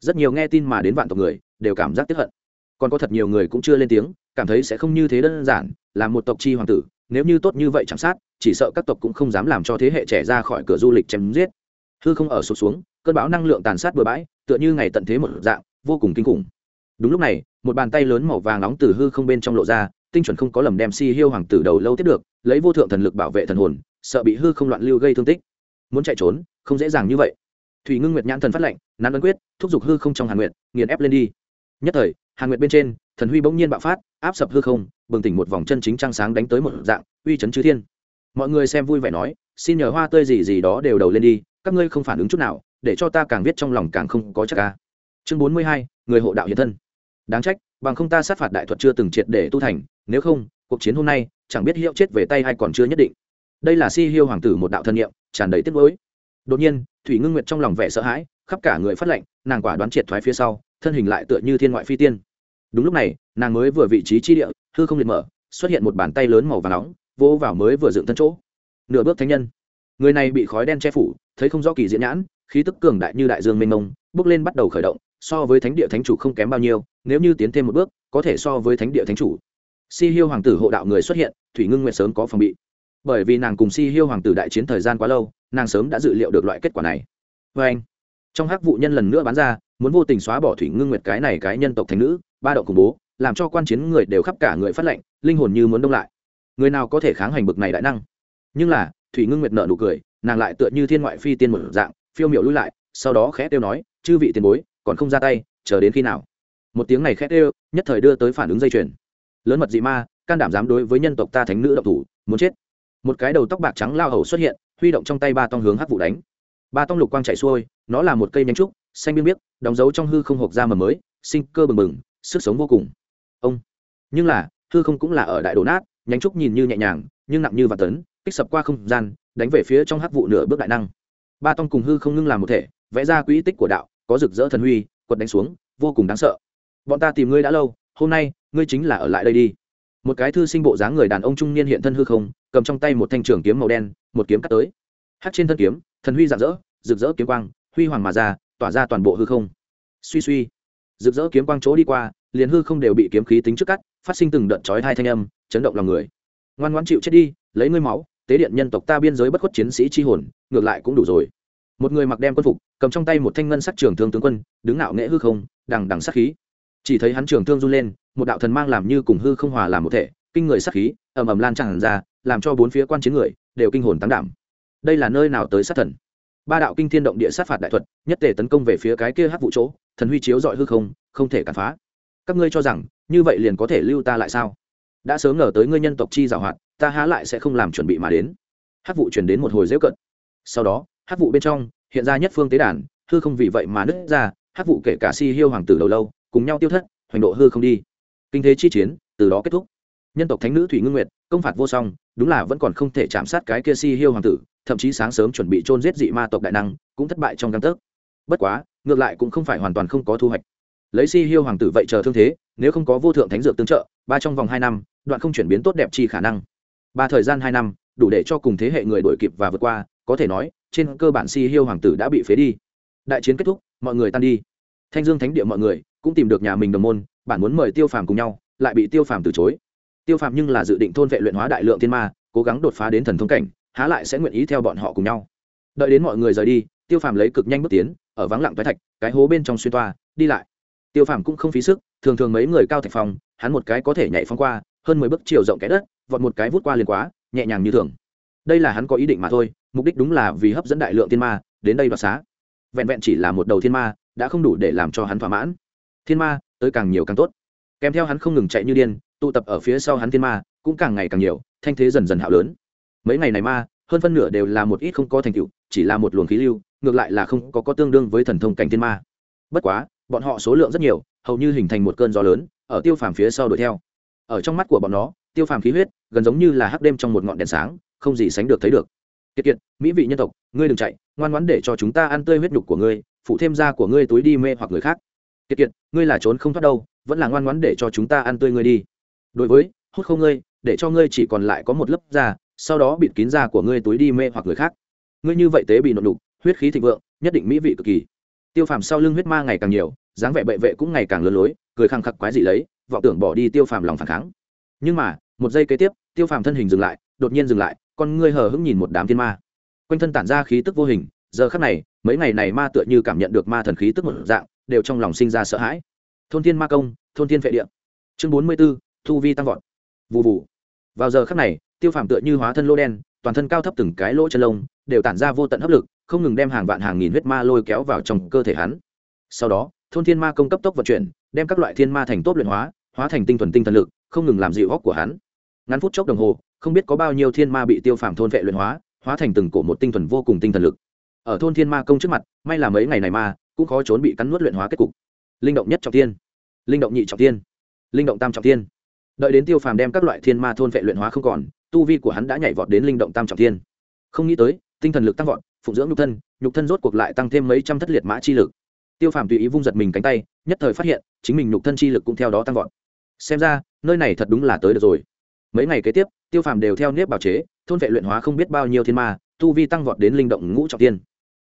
Rất nhiều nghe tin mà đến vạn tộc người, đều cảm giác tiếp hận còn có thật nhiều người cũng chưa lên tiếng, cảm thấy sẽ không như thế đơn giản, là một tộc chi hoàng tử, nếu như tốt như vậy chạm sát, chỉ sợ các tộc cũng không dám làm cho thế hệ trẻ ra khỏi cửa du lịch chém giết. Hư không ở sụt xuống, cơn bão năng lượng tàn sát bừa bãi, tựa như ngày tận thế một dạng, vô cùng kinh khủng. Đúng lúc này, một bàn tay lớn màu vàng nóng từ hư không bên trong lộ ra, tinh chuẩn không có lầm đem si hiêu hoàng tử đầu lâu tiếp được, lấy vô thượng thần lực bảo vệ thần hồn, sợ bị hư không loạn lưu gây thương tích. Muốn chạy trốn, không dễ dàng như vậy. Thủy ngưng nguyệt nhãn thần phát lệnh, nắn ấn quyết, thúc giục hư không trong hàn nguyệt, nghiền ép lên đi. Nhất thời hàn nguyệt bên trên, thần huy bỗng nhiên bạo phát, áp sập hư không, bừng tỉnh một vòng chân chính trăng sáng đánh tới một dạng, uy chấn chư thiên. Mọi người xem vui vẻ nói, xin nhờ hoa tươi gì gì đó đều đầu lên đi, các ngươi không phản ứng chút nào, để cho ta càng viết trong lòng càng không có chắc ca chương bốn mươi hai, người hộ đạo hiện thân. Đáng trách, bằng không ta sát phạt đại thuật chưa từng triệt để tu thành, nếu không, cuộc chiến hôm nay, chẳng biết hiệu chết về tay hay còn chưa nhất định. Đây là si hiêu hoàng tử một đạo thân nhiệm, tràn đầy tiếc nuối. Đột nhiên, thủy ngưng nguyệt trong lòng vẻ sợ hãi, khắp cả người phát lệnh, nàng quả đoán triệt thoái phía sau, thân hình lại tựa như thiên ngoại phi tiên đúng lúc này, nàng mới vừa vị trí chi địa, hư không liệt mở, xuất hiện một bàn tay lớn màu và nóng, vỗ vào mới vừa dựng thân chỗ. Nửa bước thánh nhân. Người này bị khói đen che phủ, thấy không rõ kỳ diễn nhãn, khí tức cường đại như đại dương mênh mông, bước lên bắt đầu khởi động, so với thánh địa thánh chủ không kém bao nhiêu, nếu như tiến thêm một bước, có thể so với thánh địa thánh chủ. Si hiêu hoàng tử hộ đạo người xuất hiện, thủy ngưng nguyện sớm có phòng bị. Bởi vì nàng cùng si hiêu hoàng tử đại chiến thời gian quá lâu, nàng sớm đã dự liệu được loại kết quả này. Vê anh trong hắc vụ nhân lần nữa bán ra, muốn vô tình xóa bỏ thủy ngưng nguyệt cái này cái nhân tộc thành nữ, ba độ khủng bố, làm cho quan chiến người đều khắp cả người phát lệnh, linh hồn như muốn đông lại. Người nào có thể kháng hành bực này đại năng? Nhưng là, thủy ngưng nguyệt nợ nụ cười, nàng lại tựa như thiên ngoại phi tiên một dạng, phiêu miệu lui lại, sau đó khẽ tiêu nói, chư vị tiền bối, còn không ra tay, chờ đến khi nào? Một tiếng này khét ê nhất thời đưa tới phản ứng dây chuyền. Lớn mật dị ma, can đảm dám đối với nhân tộc ta thánh nữ độc thủ, muốn chết. Một cái đầu tóc bạc trắng lao hầu xuất hiện, huy động trong tay ba tông hướng hắc vụ đánh ba tông lục quang chạy xuôi, nó là một cây nhánh trúc, xanh biên biếc, đóng dấu trong hư không hộp ra mầm mới, sinh cơ bừng bừng, sức sống vô cùng. Ông. Nhưng là, hư không cũng là ở đại đổ nát, nhánh trúc nhìn như nhẹ nhàng, nhưng nặng như vạn tấn, kích sập qua không gian, đánh về phía trong hắc vụ nửa bước đại năng. Ba tông cùng hư không ngưng làm một thể, vẽ ra quỹ tích của đạo, có rực rỡ thần huy, quật đánh xuống, vô cùng đáng sợ. Bọn ta tìm ngươi đã lâu, hôm nay, ngươi chính là ở lại đây đi. Một cái thư sinh bộ dáng người đàn ông trung niên hiện thân hư không, cầm trong tay một thanh trường kiếm màu đen, một kiếm cắt tới. Hát trên thân kiếm, thần huy rạng rỡ rực rỡ kiếm quang, huy hoàng mà ra, tỏa ra toàn bộ hư không. Suy suy, rực rỡ kiếm quang chỗ đi qua, liền hư không đều bị kiếm khí tính trước cắt, phát sinh từng đợt chói hai thanh âm, chấn động lòng người. Ngoan ngoãn chịu chết đi, lấy ngươi máu, tế điện nhân tộc ta biên giới bất khuất chiến sĩ chi hồn, ngược lại cũng đủ rồi. Một người mặc đem quân phục, cầm trong tay một thanh ngân sắc trường thương tướng quân, đứng ngạo nghễ hư không, đằng đằng sắc khí. Chỉ thấy hắn trường thương run lên, một đạo thần mang làm như cùng hư không hòa làm một thể, kinh người sắc khí, ầm ầm lan tràn ra, làm cho bốn phía quan chiến người, đều kinh hồn tăng đảm. Đây là nơi nào tới sát thần? Ba đạo kinh thiên động địa sát phạt đại thuật, nhất tề tấn công về phía cái kia hắc vụ chỗ, thần huy chiếu dọi hư không không thể cản phá. Các ngươi cho rằng, như vậy liền có thể lưu ta lại sao? Đã sớm ngờ tới ngươi nhân tộc chi giảo hoạt, ta há lại sẽ không làm chuẩn bị mà đến. Hắc vụ chuyển đến một hồi dễu cận sau đó, hắc vụ bên trong, hiện ra nhất phương tế đàn, hư không vì vậy mà nứt ra, hắc vụ kể cả si hiêu hoàng tử đầu lâu, cùng nhau tiêu thất, hoành độ hư không đi. Kinh thế chi chiến, từ đó kết thúc. Nhân tộc thánh nữ thủy ngưng nguyệt, công phạt vô song, đúng là vẫn còn không thể chạm sát cái kia si hiêu hoàng tử thậm chí sáng sớm chuẩn bị chôn giết dị ma tộc đại năng, cũng thất bại trong căn tấc. Bất quá, ngược lại cũng không phải hoàn toàn không có thu hoạch. Lấy si hiêu hoàng tử vậy chờ thương thế, nếu không có vô thượng thánh dược tương trợ, ba trong vòng hai năm, đoạn không chuyển biến tốt đẹp chi khả năng. Ba thời gian hai năm, đủ để cho cùng thế hệ người đổi kịp và vượt qua, có thể nói, trên cơ bản si hiêu hoàng tử đã bị phế đi. Đại chiến kết thúc, mọi người tan đi. Thanh dương thánh địa mọi người cũng tìm được nhà mình đồng môn, bản muốn mời tiêu phàm cùng nhau, lại bị tiêu phàm từ chối. Tiêu phàm nhưng là dự định thôn vệ luyện hóa đại lượng thiên ma, cố gắng đột phá đến thần thông cảnh há lại sẽ nguyện ý theo bọn họ cùng nhau. Đợi đến mọi người rời đi, tiêu phàm lấy cực nhanh bước tiến, ở vắng lặng toái thạch, cái hố bên trong xuyên toa, đi lại. Tiêu phàm cũng không phí sức, thường thường mấy người cao thạch phòng, hắn một cái có thể nhảy phong qua, hơn mười bước chiều rộng cái đất, vọt một cái vút qua liền quá, nhẹ nhàng như thường. Đây là hắn có ý định mà thôi, mục đích đúng là vì hấp dẫn đại lượng thiên ma, đến đây đoạt xá. Vẹn vẹn chỉ là một đầu thiên ma, đã không đủ để làm cho hắn thỏa mãn. Thiên ma, tới càng nhiều càng tốt. Kèm theo hắn không ngừng chạy như điên, tụ tập ở phía sau hắn thiên ma, cũng càng ngày càng nhiều, thanh thế dần dần hạo lớn mấy ngày này ma hơn phân nửa đều là một ít không có thành tựu, chỉ là một luồng khí lưu, ngược lại là không có có tương đương với thần thông cảnh thiên ma. Bất quá, bọn họ số lượng rất nhiều, hầu như hình thành một cơn gió lớn, ở tiêu phàm phía sau đuổi theo. Ở trong mắt của bọn nó, tiêu phàm khí huyết, gần giống như là hắc đêm trong một ngọn đèn sáng, không gì sánh được thấy được. Kiệt kiệt, mỹ vị nhân tộc, ngươi đừng chạy, ngoan ngoãn để cho chúng ta ăn tươi huyết nhục của ngươi, phụ thêm da của ngươi túi đi mê hoặc người khác. Kiệt kiệt, ngươi là trốn không thoát đâu, vẫn là ngoan ngoãn để cho chúng ta ăn tươi ngươi đi. Đối với, hút không ngươi, để cho ngươi chỉ còn lại có một lớp da sau đó bịt kín da của ngươi túi đi mê hoặc người khác. Ngươi như vậy tế bị nộn đục huyết khí thịnh vượng, nhất định mỹ vị cực kỳ. Tiêu phàm sau lưng huyết ma ngày càng nhiều, dáng vẻ bệ vệ cũng ngày càng lớn lối, cười khăng khắc quái dị lấy, vọng tưởng bỏ đi tiêu phàm lòng phản kháng. Nhưng mà, một giây kế tiếp, tiêu phàm thân hình dừng lại, đột nhiên dừng lại, con ngươi hờ hững nhìn một đám thiên ma. Quanh thân tản ra khí tức vô hình, giờ khắc này, mấy ngày này ma tựa như cảm nhận được ma thần khí tức một dạng, đều trong lòng sinh ra sợ hãi. Thôn thiên ma công, thôn thiên vệ địa. Chương bốn mươi b ố thu vi tăng vọt. Vụ vụ vào giờ khắc này tiêu phàm tựa như hóa thân lô đen, toàn thân cao thấp từng cái lỗ chân lông, đều tản ra vô tận hấp lực, không ngừng đem hàng vạn hàng nghìn huyết ma lôi kéo vào trong cơ thể hắn. Sau đó, thôn thiên ma công cấp tốc vận chuyển, đem các loại thiên ma thành tốt luyện hóa hóa thành tinh thuần tinh thần lực, không ngừng làm dịu góc của hắn. Ngắn phút chốc đồng hồ, không biết có bao nhiêu thiên ma bị tiêu phàm thôn vệ luyện hóa hóa thành từng cổ một tinh thuần vô cùng tinh thần lực. Ở thôn thiên ma công trước mặt, may là mấy ngày này ma cũng khó trốn bị cắn nuốt luyện hóa kết cục. Linh động nhất trọng tiên linh động nhị trọng tiên linh động tam trọng tiên đợi đến tiêu phàm đem các loại thiên ma thôn vệ luyện hóa không còn, tu vi của hắn đã nhảy vọt đến linh động tam trọng thiên. không nghĩ tới, tinh thần lực tăng vọt, phụng dưỡng nhục thân nhục thân rốt cuộc lại tăng thêm mấy trăm thất liệt mã chi lực. Tiêu phàm tùy ý vung giật mình cánh tay, nhất thời phát hiện, chính mình nhục thân chi lực cũng theo đó tăng vọt. Xem ra, nơi này thật đúng là tới được rồi. Mấy ngày kế tiếp, tiêu phàm đều theo nếp bào chế, thôn vệ luyện hóa không biết bao nhiêu thiên ma, tu vi tăng vọt đến linh động ngũ trọng tiên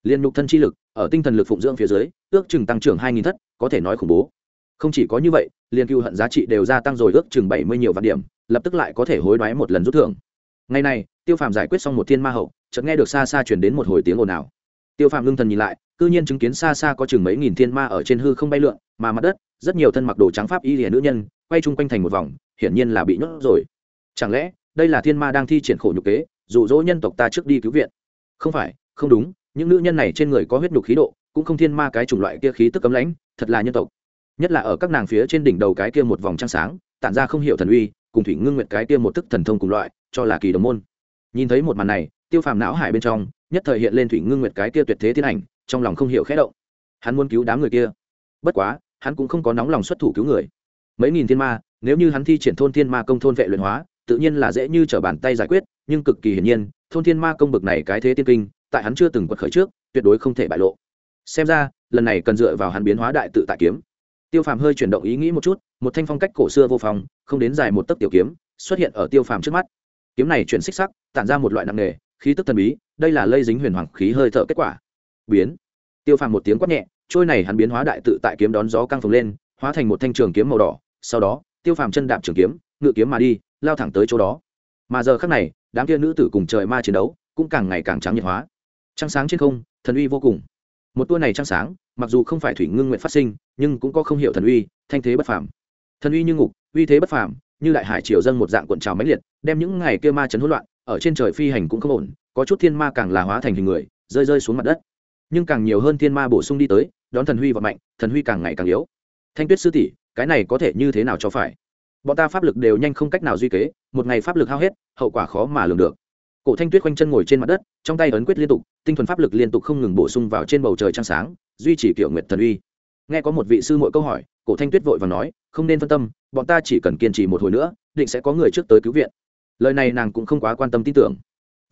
liên nhục thân chi lực, ở tinh thần lực phụng dưỡng phía dưới, ước chừng tăng trưởng hai nghìn thất, có thể nói khủng bố không chỉ có như vậy liên cựu hận giá trị đều gia tăng rồi ước chừng bảy mươi nhiều vạn điểm, lập tức lại có thể hối đoái một lần rút thưởng. Ngày này, tiêu phàm giải quyết xong một thiên ma hậu, chợt nghe được xa xa chuyển đến một hồi tiếng ồn ào. Tiêu phàm ngưng thần nhìn lại, cư nhiên chứng kiến xa xa có chừng mấy nghìn thiên ma ở trên hư không bay lượn, mà mặt đất, rất nhiều thân mặc đồ trắng pháp y lìa nữ nhân, quay chung quanh thành một vòng, hiển nhiên là bị nhốt rồi. Chẳng lẽ, đây là thiên ma đang thi triển khổ nhục kế, dụ dỗ nhân tộc ta trước đi cứu viện? Không phải, không đúng, những nữ nhân này trên người có huyết nhục khí độ, cũng không thiên ma cái chủng loại kia khí tức cấm lãnh, thật là nhân tộc nhất là ở các nàng phía trên đỉnh đầu cái kia một vòng trăng sáng, tản ra không hiểu thần uy, cùng thủy ngưng nguyệt cái kia một thức thần thông cùng loại, cho là kỳ đồng môn. Nhìn thấy một màn này, tiêu phàm não hải bên trong, nhất thời hiện lên thủy ngưng nguyệt cái kia tuyệt thế thiên ảnh, trong lòng không hiểu khẽ động. Hắn muốn cứu đám người kia. Bất quá, hắn cũng không có nóng lòng xuất thủ cứu người. Mấy nghìn thiên ma, nếu như hắn thi triển thôn thiên ma công thôn vệ luyện hóa, tự nhiên là dễ như t r ở bàn tay giải quyết, nhưng cực kỳ hiển nhiên, thôn thiên ma công bực này cái thế tiên kinh, tại hắn chưa từng quật khởi trước, tuyệt đối không thể bại lộ. Xem ra, lần này cần dựa vào hắn biến hóa đại tự tại kiếm tiêu phàm hơi chuyển động ý nghĩ một chút, một thanh phong cách cổ xưa vô phòng không đến dài một tấc tiểu kiếm, xuất hiện ở tiêu phàm trước mắt. Kiếm này chuyển xích sắc, tản ra một loại nặng nề, khí tức thần bí, đây là lây dính huyền hoàng khí hơi thở kết quả. Biến. Tiêu phàm một tiếng quát nhẹ, trôi này hắn biến hóa đại tự tại kiếm đón gió căng phồng lên, hóa thành một thanh trường kiếm màu đỏ, sau đó, tiêu phàm chân đạp trường kiếm, ngự kiếm mà đi, lao thẳng tới chỗ đó. Mà giờ khắc này, đám kia nữ tử cùng trời ma chiến đấu, cũng càng ngày càng trắng nhiệt hóa. Trăng sáng trên không, thần uy vô cùng một tour này trăng sáng, mặc dù không phải thủy ngưng nguyện phát sinh, nhưng cũng có không hiểu thần uy, thanh thế bất phàm. Thần uy như ngục, uy thế bất phàm, như đại hải triều dân một dạng cuộn trào mãnh liệt, đem những ngày kia ma chấn hỗn loạn, ở trên trời phi hành cũng không ổn, có chút thiên ma càng là hóa thành hình người, rơi rơi xuống mặt đất. Nhưng càng nhiều hơn thiên ma bổ sung đi tới, đón thần huy và mạnh, thần huy càng ngày càng yếu. Thanh tuyết sư tỷ, cái này có thể như thế nào cho phải? Bọn ta pháp lực đều nhanh không cách nào duy kế, một ngày pháp lực hao hết, hậu quả khó mà lường được cổ thanh tuyết quanh chân ngồi trên mặt đất, trong tay ấn quyết liên tục, tinh thuần pháp lực liên tục không ngừng bổ sung vào trên bầu trời trăng sáng, duy trì kiểu nguyệt thần uy. Nghe có một vị sư mỗi câu hỏi, cổ thanh tuyết vội và nói, không nên phân tâm, bọn ta chỉ cần kiên trì một hồi nữa, định sẽ có người trước tới cứu viện. Lời này nàng cũng không quá quan tâm tin tưởng.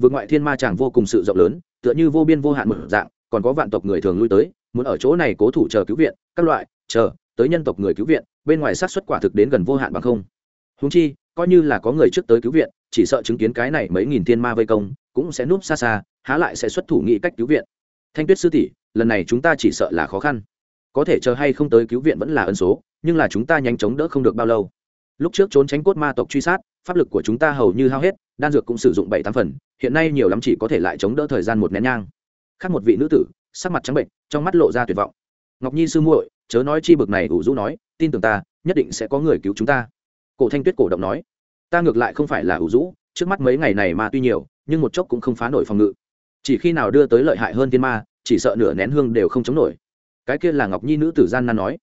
Vượt ngoại thiên ma chàng vô cùng sự rộng lớn, tựa như vô biên vô hạn một dạng, còn có vạn tộc người thường lui tới, muốn ở chỗ này cố thủ chờ cứu viện, các loại, chờ, tới nhân tộc người cứu viện, bên ngoài sát xuất quả thực đến gần vô hạn bằng không. Húng chi coi như là có người trước tới cứu viện, chỉ sợ chứng kiến cái này mấy nghìn thiên ma vây công, cũng sẽ núp xa xa, há lại sẽ xuất thủ nghĩ cách cứu viện. Thanh tuyết sư tỷ, lần này chúng ta chỉ sợ là khó khăn. Có thể chờ hay không tới cứu viện vẫn là ân số, nhưng là chúng ta nhanh chóng đỡ không được bao lâu. Lúc trước trốn tránh cốt ma tộc truy sát, pháp lực của chúng ta hầu như hao hết, đan dược cũng sử dụng bảy tám phần, hiện nay nhiều lắm chỉ có thể lại chống đỡ thời gian một nén nhang. Khác một vị nữ tử, sắc mặt trắng bệnh, trong mắt lộ ra tuyệt vọng. Ngọc nhi sư muội, chớ nói chi bực này ủ rũ nói, tin tưởng ta, nhất định sẽ có người cứu chúng ta cổ thanh tuyết cổ động nói, ta ngược lại không phải là ủ rũ, trước mắt mấy ngày này ma tuy nhiều, nhưng một chốc cũng không phá nổi phòng ngự. Chỉ khi nào đưa tới lợi hại hơn thiên ma, chỉ sợ nửa nén hương đều không chống nổi. Cái kia là ngọc nhi nữ tử gian nan nói,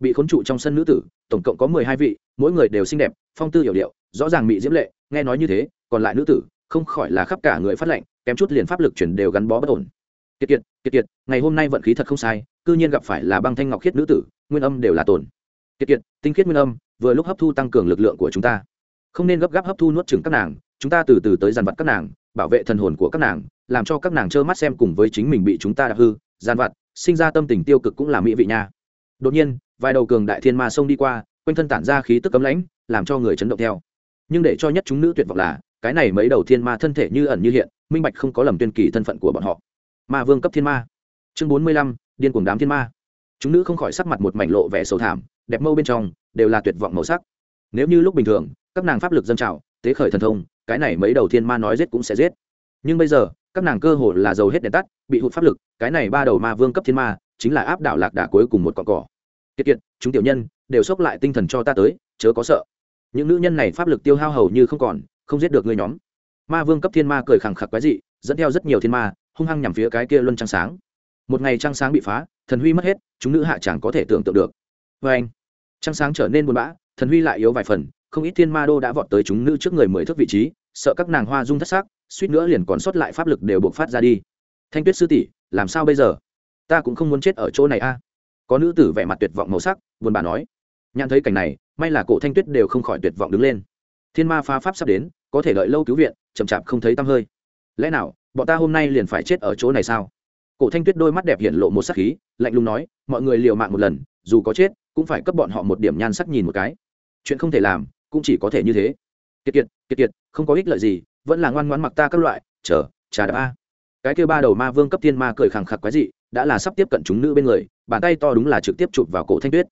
bị khốn trụ trong sân nữ tử, tổng cộng có mười hai vị, mỗi người đều xinh đẹp, phong tư hiểu điệu, rõ ràng bị diễm lệ, nghe nói như thế, còn lại nữ tử, không khỏi là khắp cả người phát lệnh, kém chút liền pháp lực chuyển đều gắn bó bất ổn. Kiệt kiệt kiệt kiệt, ngày hôm nay vận khí thật không sai, cư nhiên gặp phải là băng thanh ngọc khiết nữ tử, nguyên âm đều là tổn. Kiệt kiệt, tinh khiết nguyên âm vừa lúc hấp thu tăng cường lực lượng của chúng ta. Không nên gấp gáp hấp thu nuốt chừng các nàng, chúng ta từ từ tới dàn vặt các nàng, bảo vệ thần hồn của các nàng, làm cho các nàng trơ mắt xem cùng với chính mình bị chúng ta đạp hư gian vặt, sinh ra tâm tình tiêu cực cũng là mỹ vị nha. Đột nhiên, vài đầu cường đại thiên ma xông đi qua, quanh thân tản ra khí tức cấm lãnh, làm cho người chấn động theo. Nhưng để cho nhất chúng nữ tuyệt vọng là, cái này mấy đầu thiên ma thân thể như ẩn như hiện, minh bạch không có lầm tuyên kỳ thân phận của bọn họ. Ma vương cấp thiên ma. Chương bốn mươi lăm, điên cuồng đám thiên ma. Chúng nữ không khỏi sắc mặt một mảnh lộ vẻ sầu thảm đẹp mâu bên trong, đều là tuyệt vọng màu sắc. Nếu như lúc bình thường, các nàng pháp lực dân trào, tế khởi thần thông, cái này mấy đầu thiên ma nói giết cũng sẽ giết. Nhưng bây giờ, các nàng cơ hồ là dầu hết đèn tắt, bị hụt pháp lực, cái này ba đầu ma vương cấp thiên ma, chính là áp đảo lạc đà cuối cùng một cọn cỏ. Kiệt kiệt, chúng tiểu nhân, đều xốc lại tinh thần cho ta tới, chớ có sợ. Những nữ nhân này pháp lực tiêu hao hầu như không còn, không giết được người nhóm. Ma vương cấp thiên ma cười khẳng khặc quái dị, dẫn theo rất nhiều thiên ma, hung hăng nhằm phía cái kia luân trăng sáng. Một ngày trăng sáng bị phá, thần huy mất hết, chúng nữ hạ chẳng có thể tưởng tượng được. Vê anh trăng sáng trở nên buồn bã, thần huy lại yếu vài phần, không ít thiên ma đô đã vọt tới chúng nữ trước người mười thước vị trí, sợ các nàng hoa dung thất xác suýt nữa liền còn sót lại pháp lực đều buộc phát ra đi. Thanh tuyết sư tỷ, làm sao bây giờ? Ta cũng không muốn chết ở chỗ này a. Có nữ tử vẻ mặt tuyệt vọng màu sắc, buồn bà nói. Nhận thấy cảnh này, may là cổ thanh tuyết đều không khỏi tuyệt vọng đứng lên. Thiên ma phá pháp sắp đến, có thể đợi lâu cứu viện, chậm chạp không thấy tăm hơi. Lẽ nào, bọn ta hôm nay liền phải chết ở chỗ này sao? Cổ thanh tuyết đôi mắt đẹp hiện lộ một sắc khí, lạnh lùng nói, mọi người liều mạng một lần, dù có chết cũng phải cấp bọn họ một điểm nhan sắc nhìn một cái. Chuyện không thể làm, cũng chỉ có thể như thế. Kiệt kiệt kiệt kiệt, không có ích lợi gì, vẫn là ngoan ngoãn mặc ta các loại, chờ, trà đạp a. Cái kêu ba đầu ma vương cấp tiên ma cười khẳng khặc quái dị, đã là sắp tiếp cận chúng nữ bên người, bàn tay to đúng là trực tiếp chụp vào cổ thanh tuyết.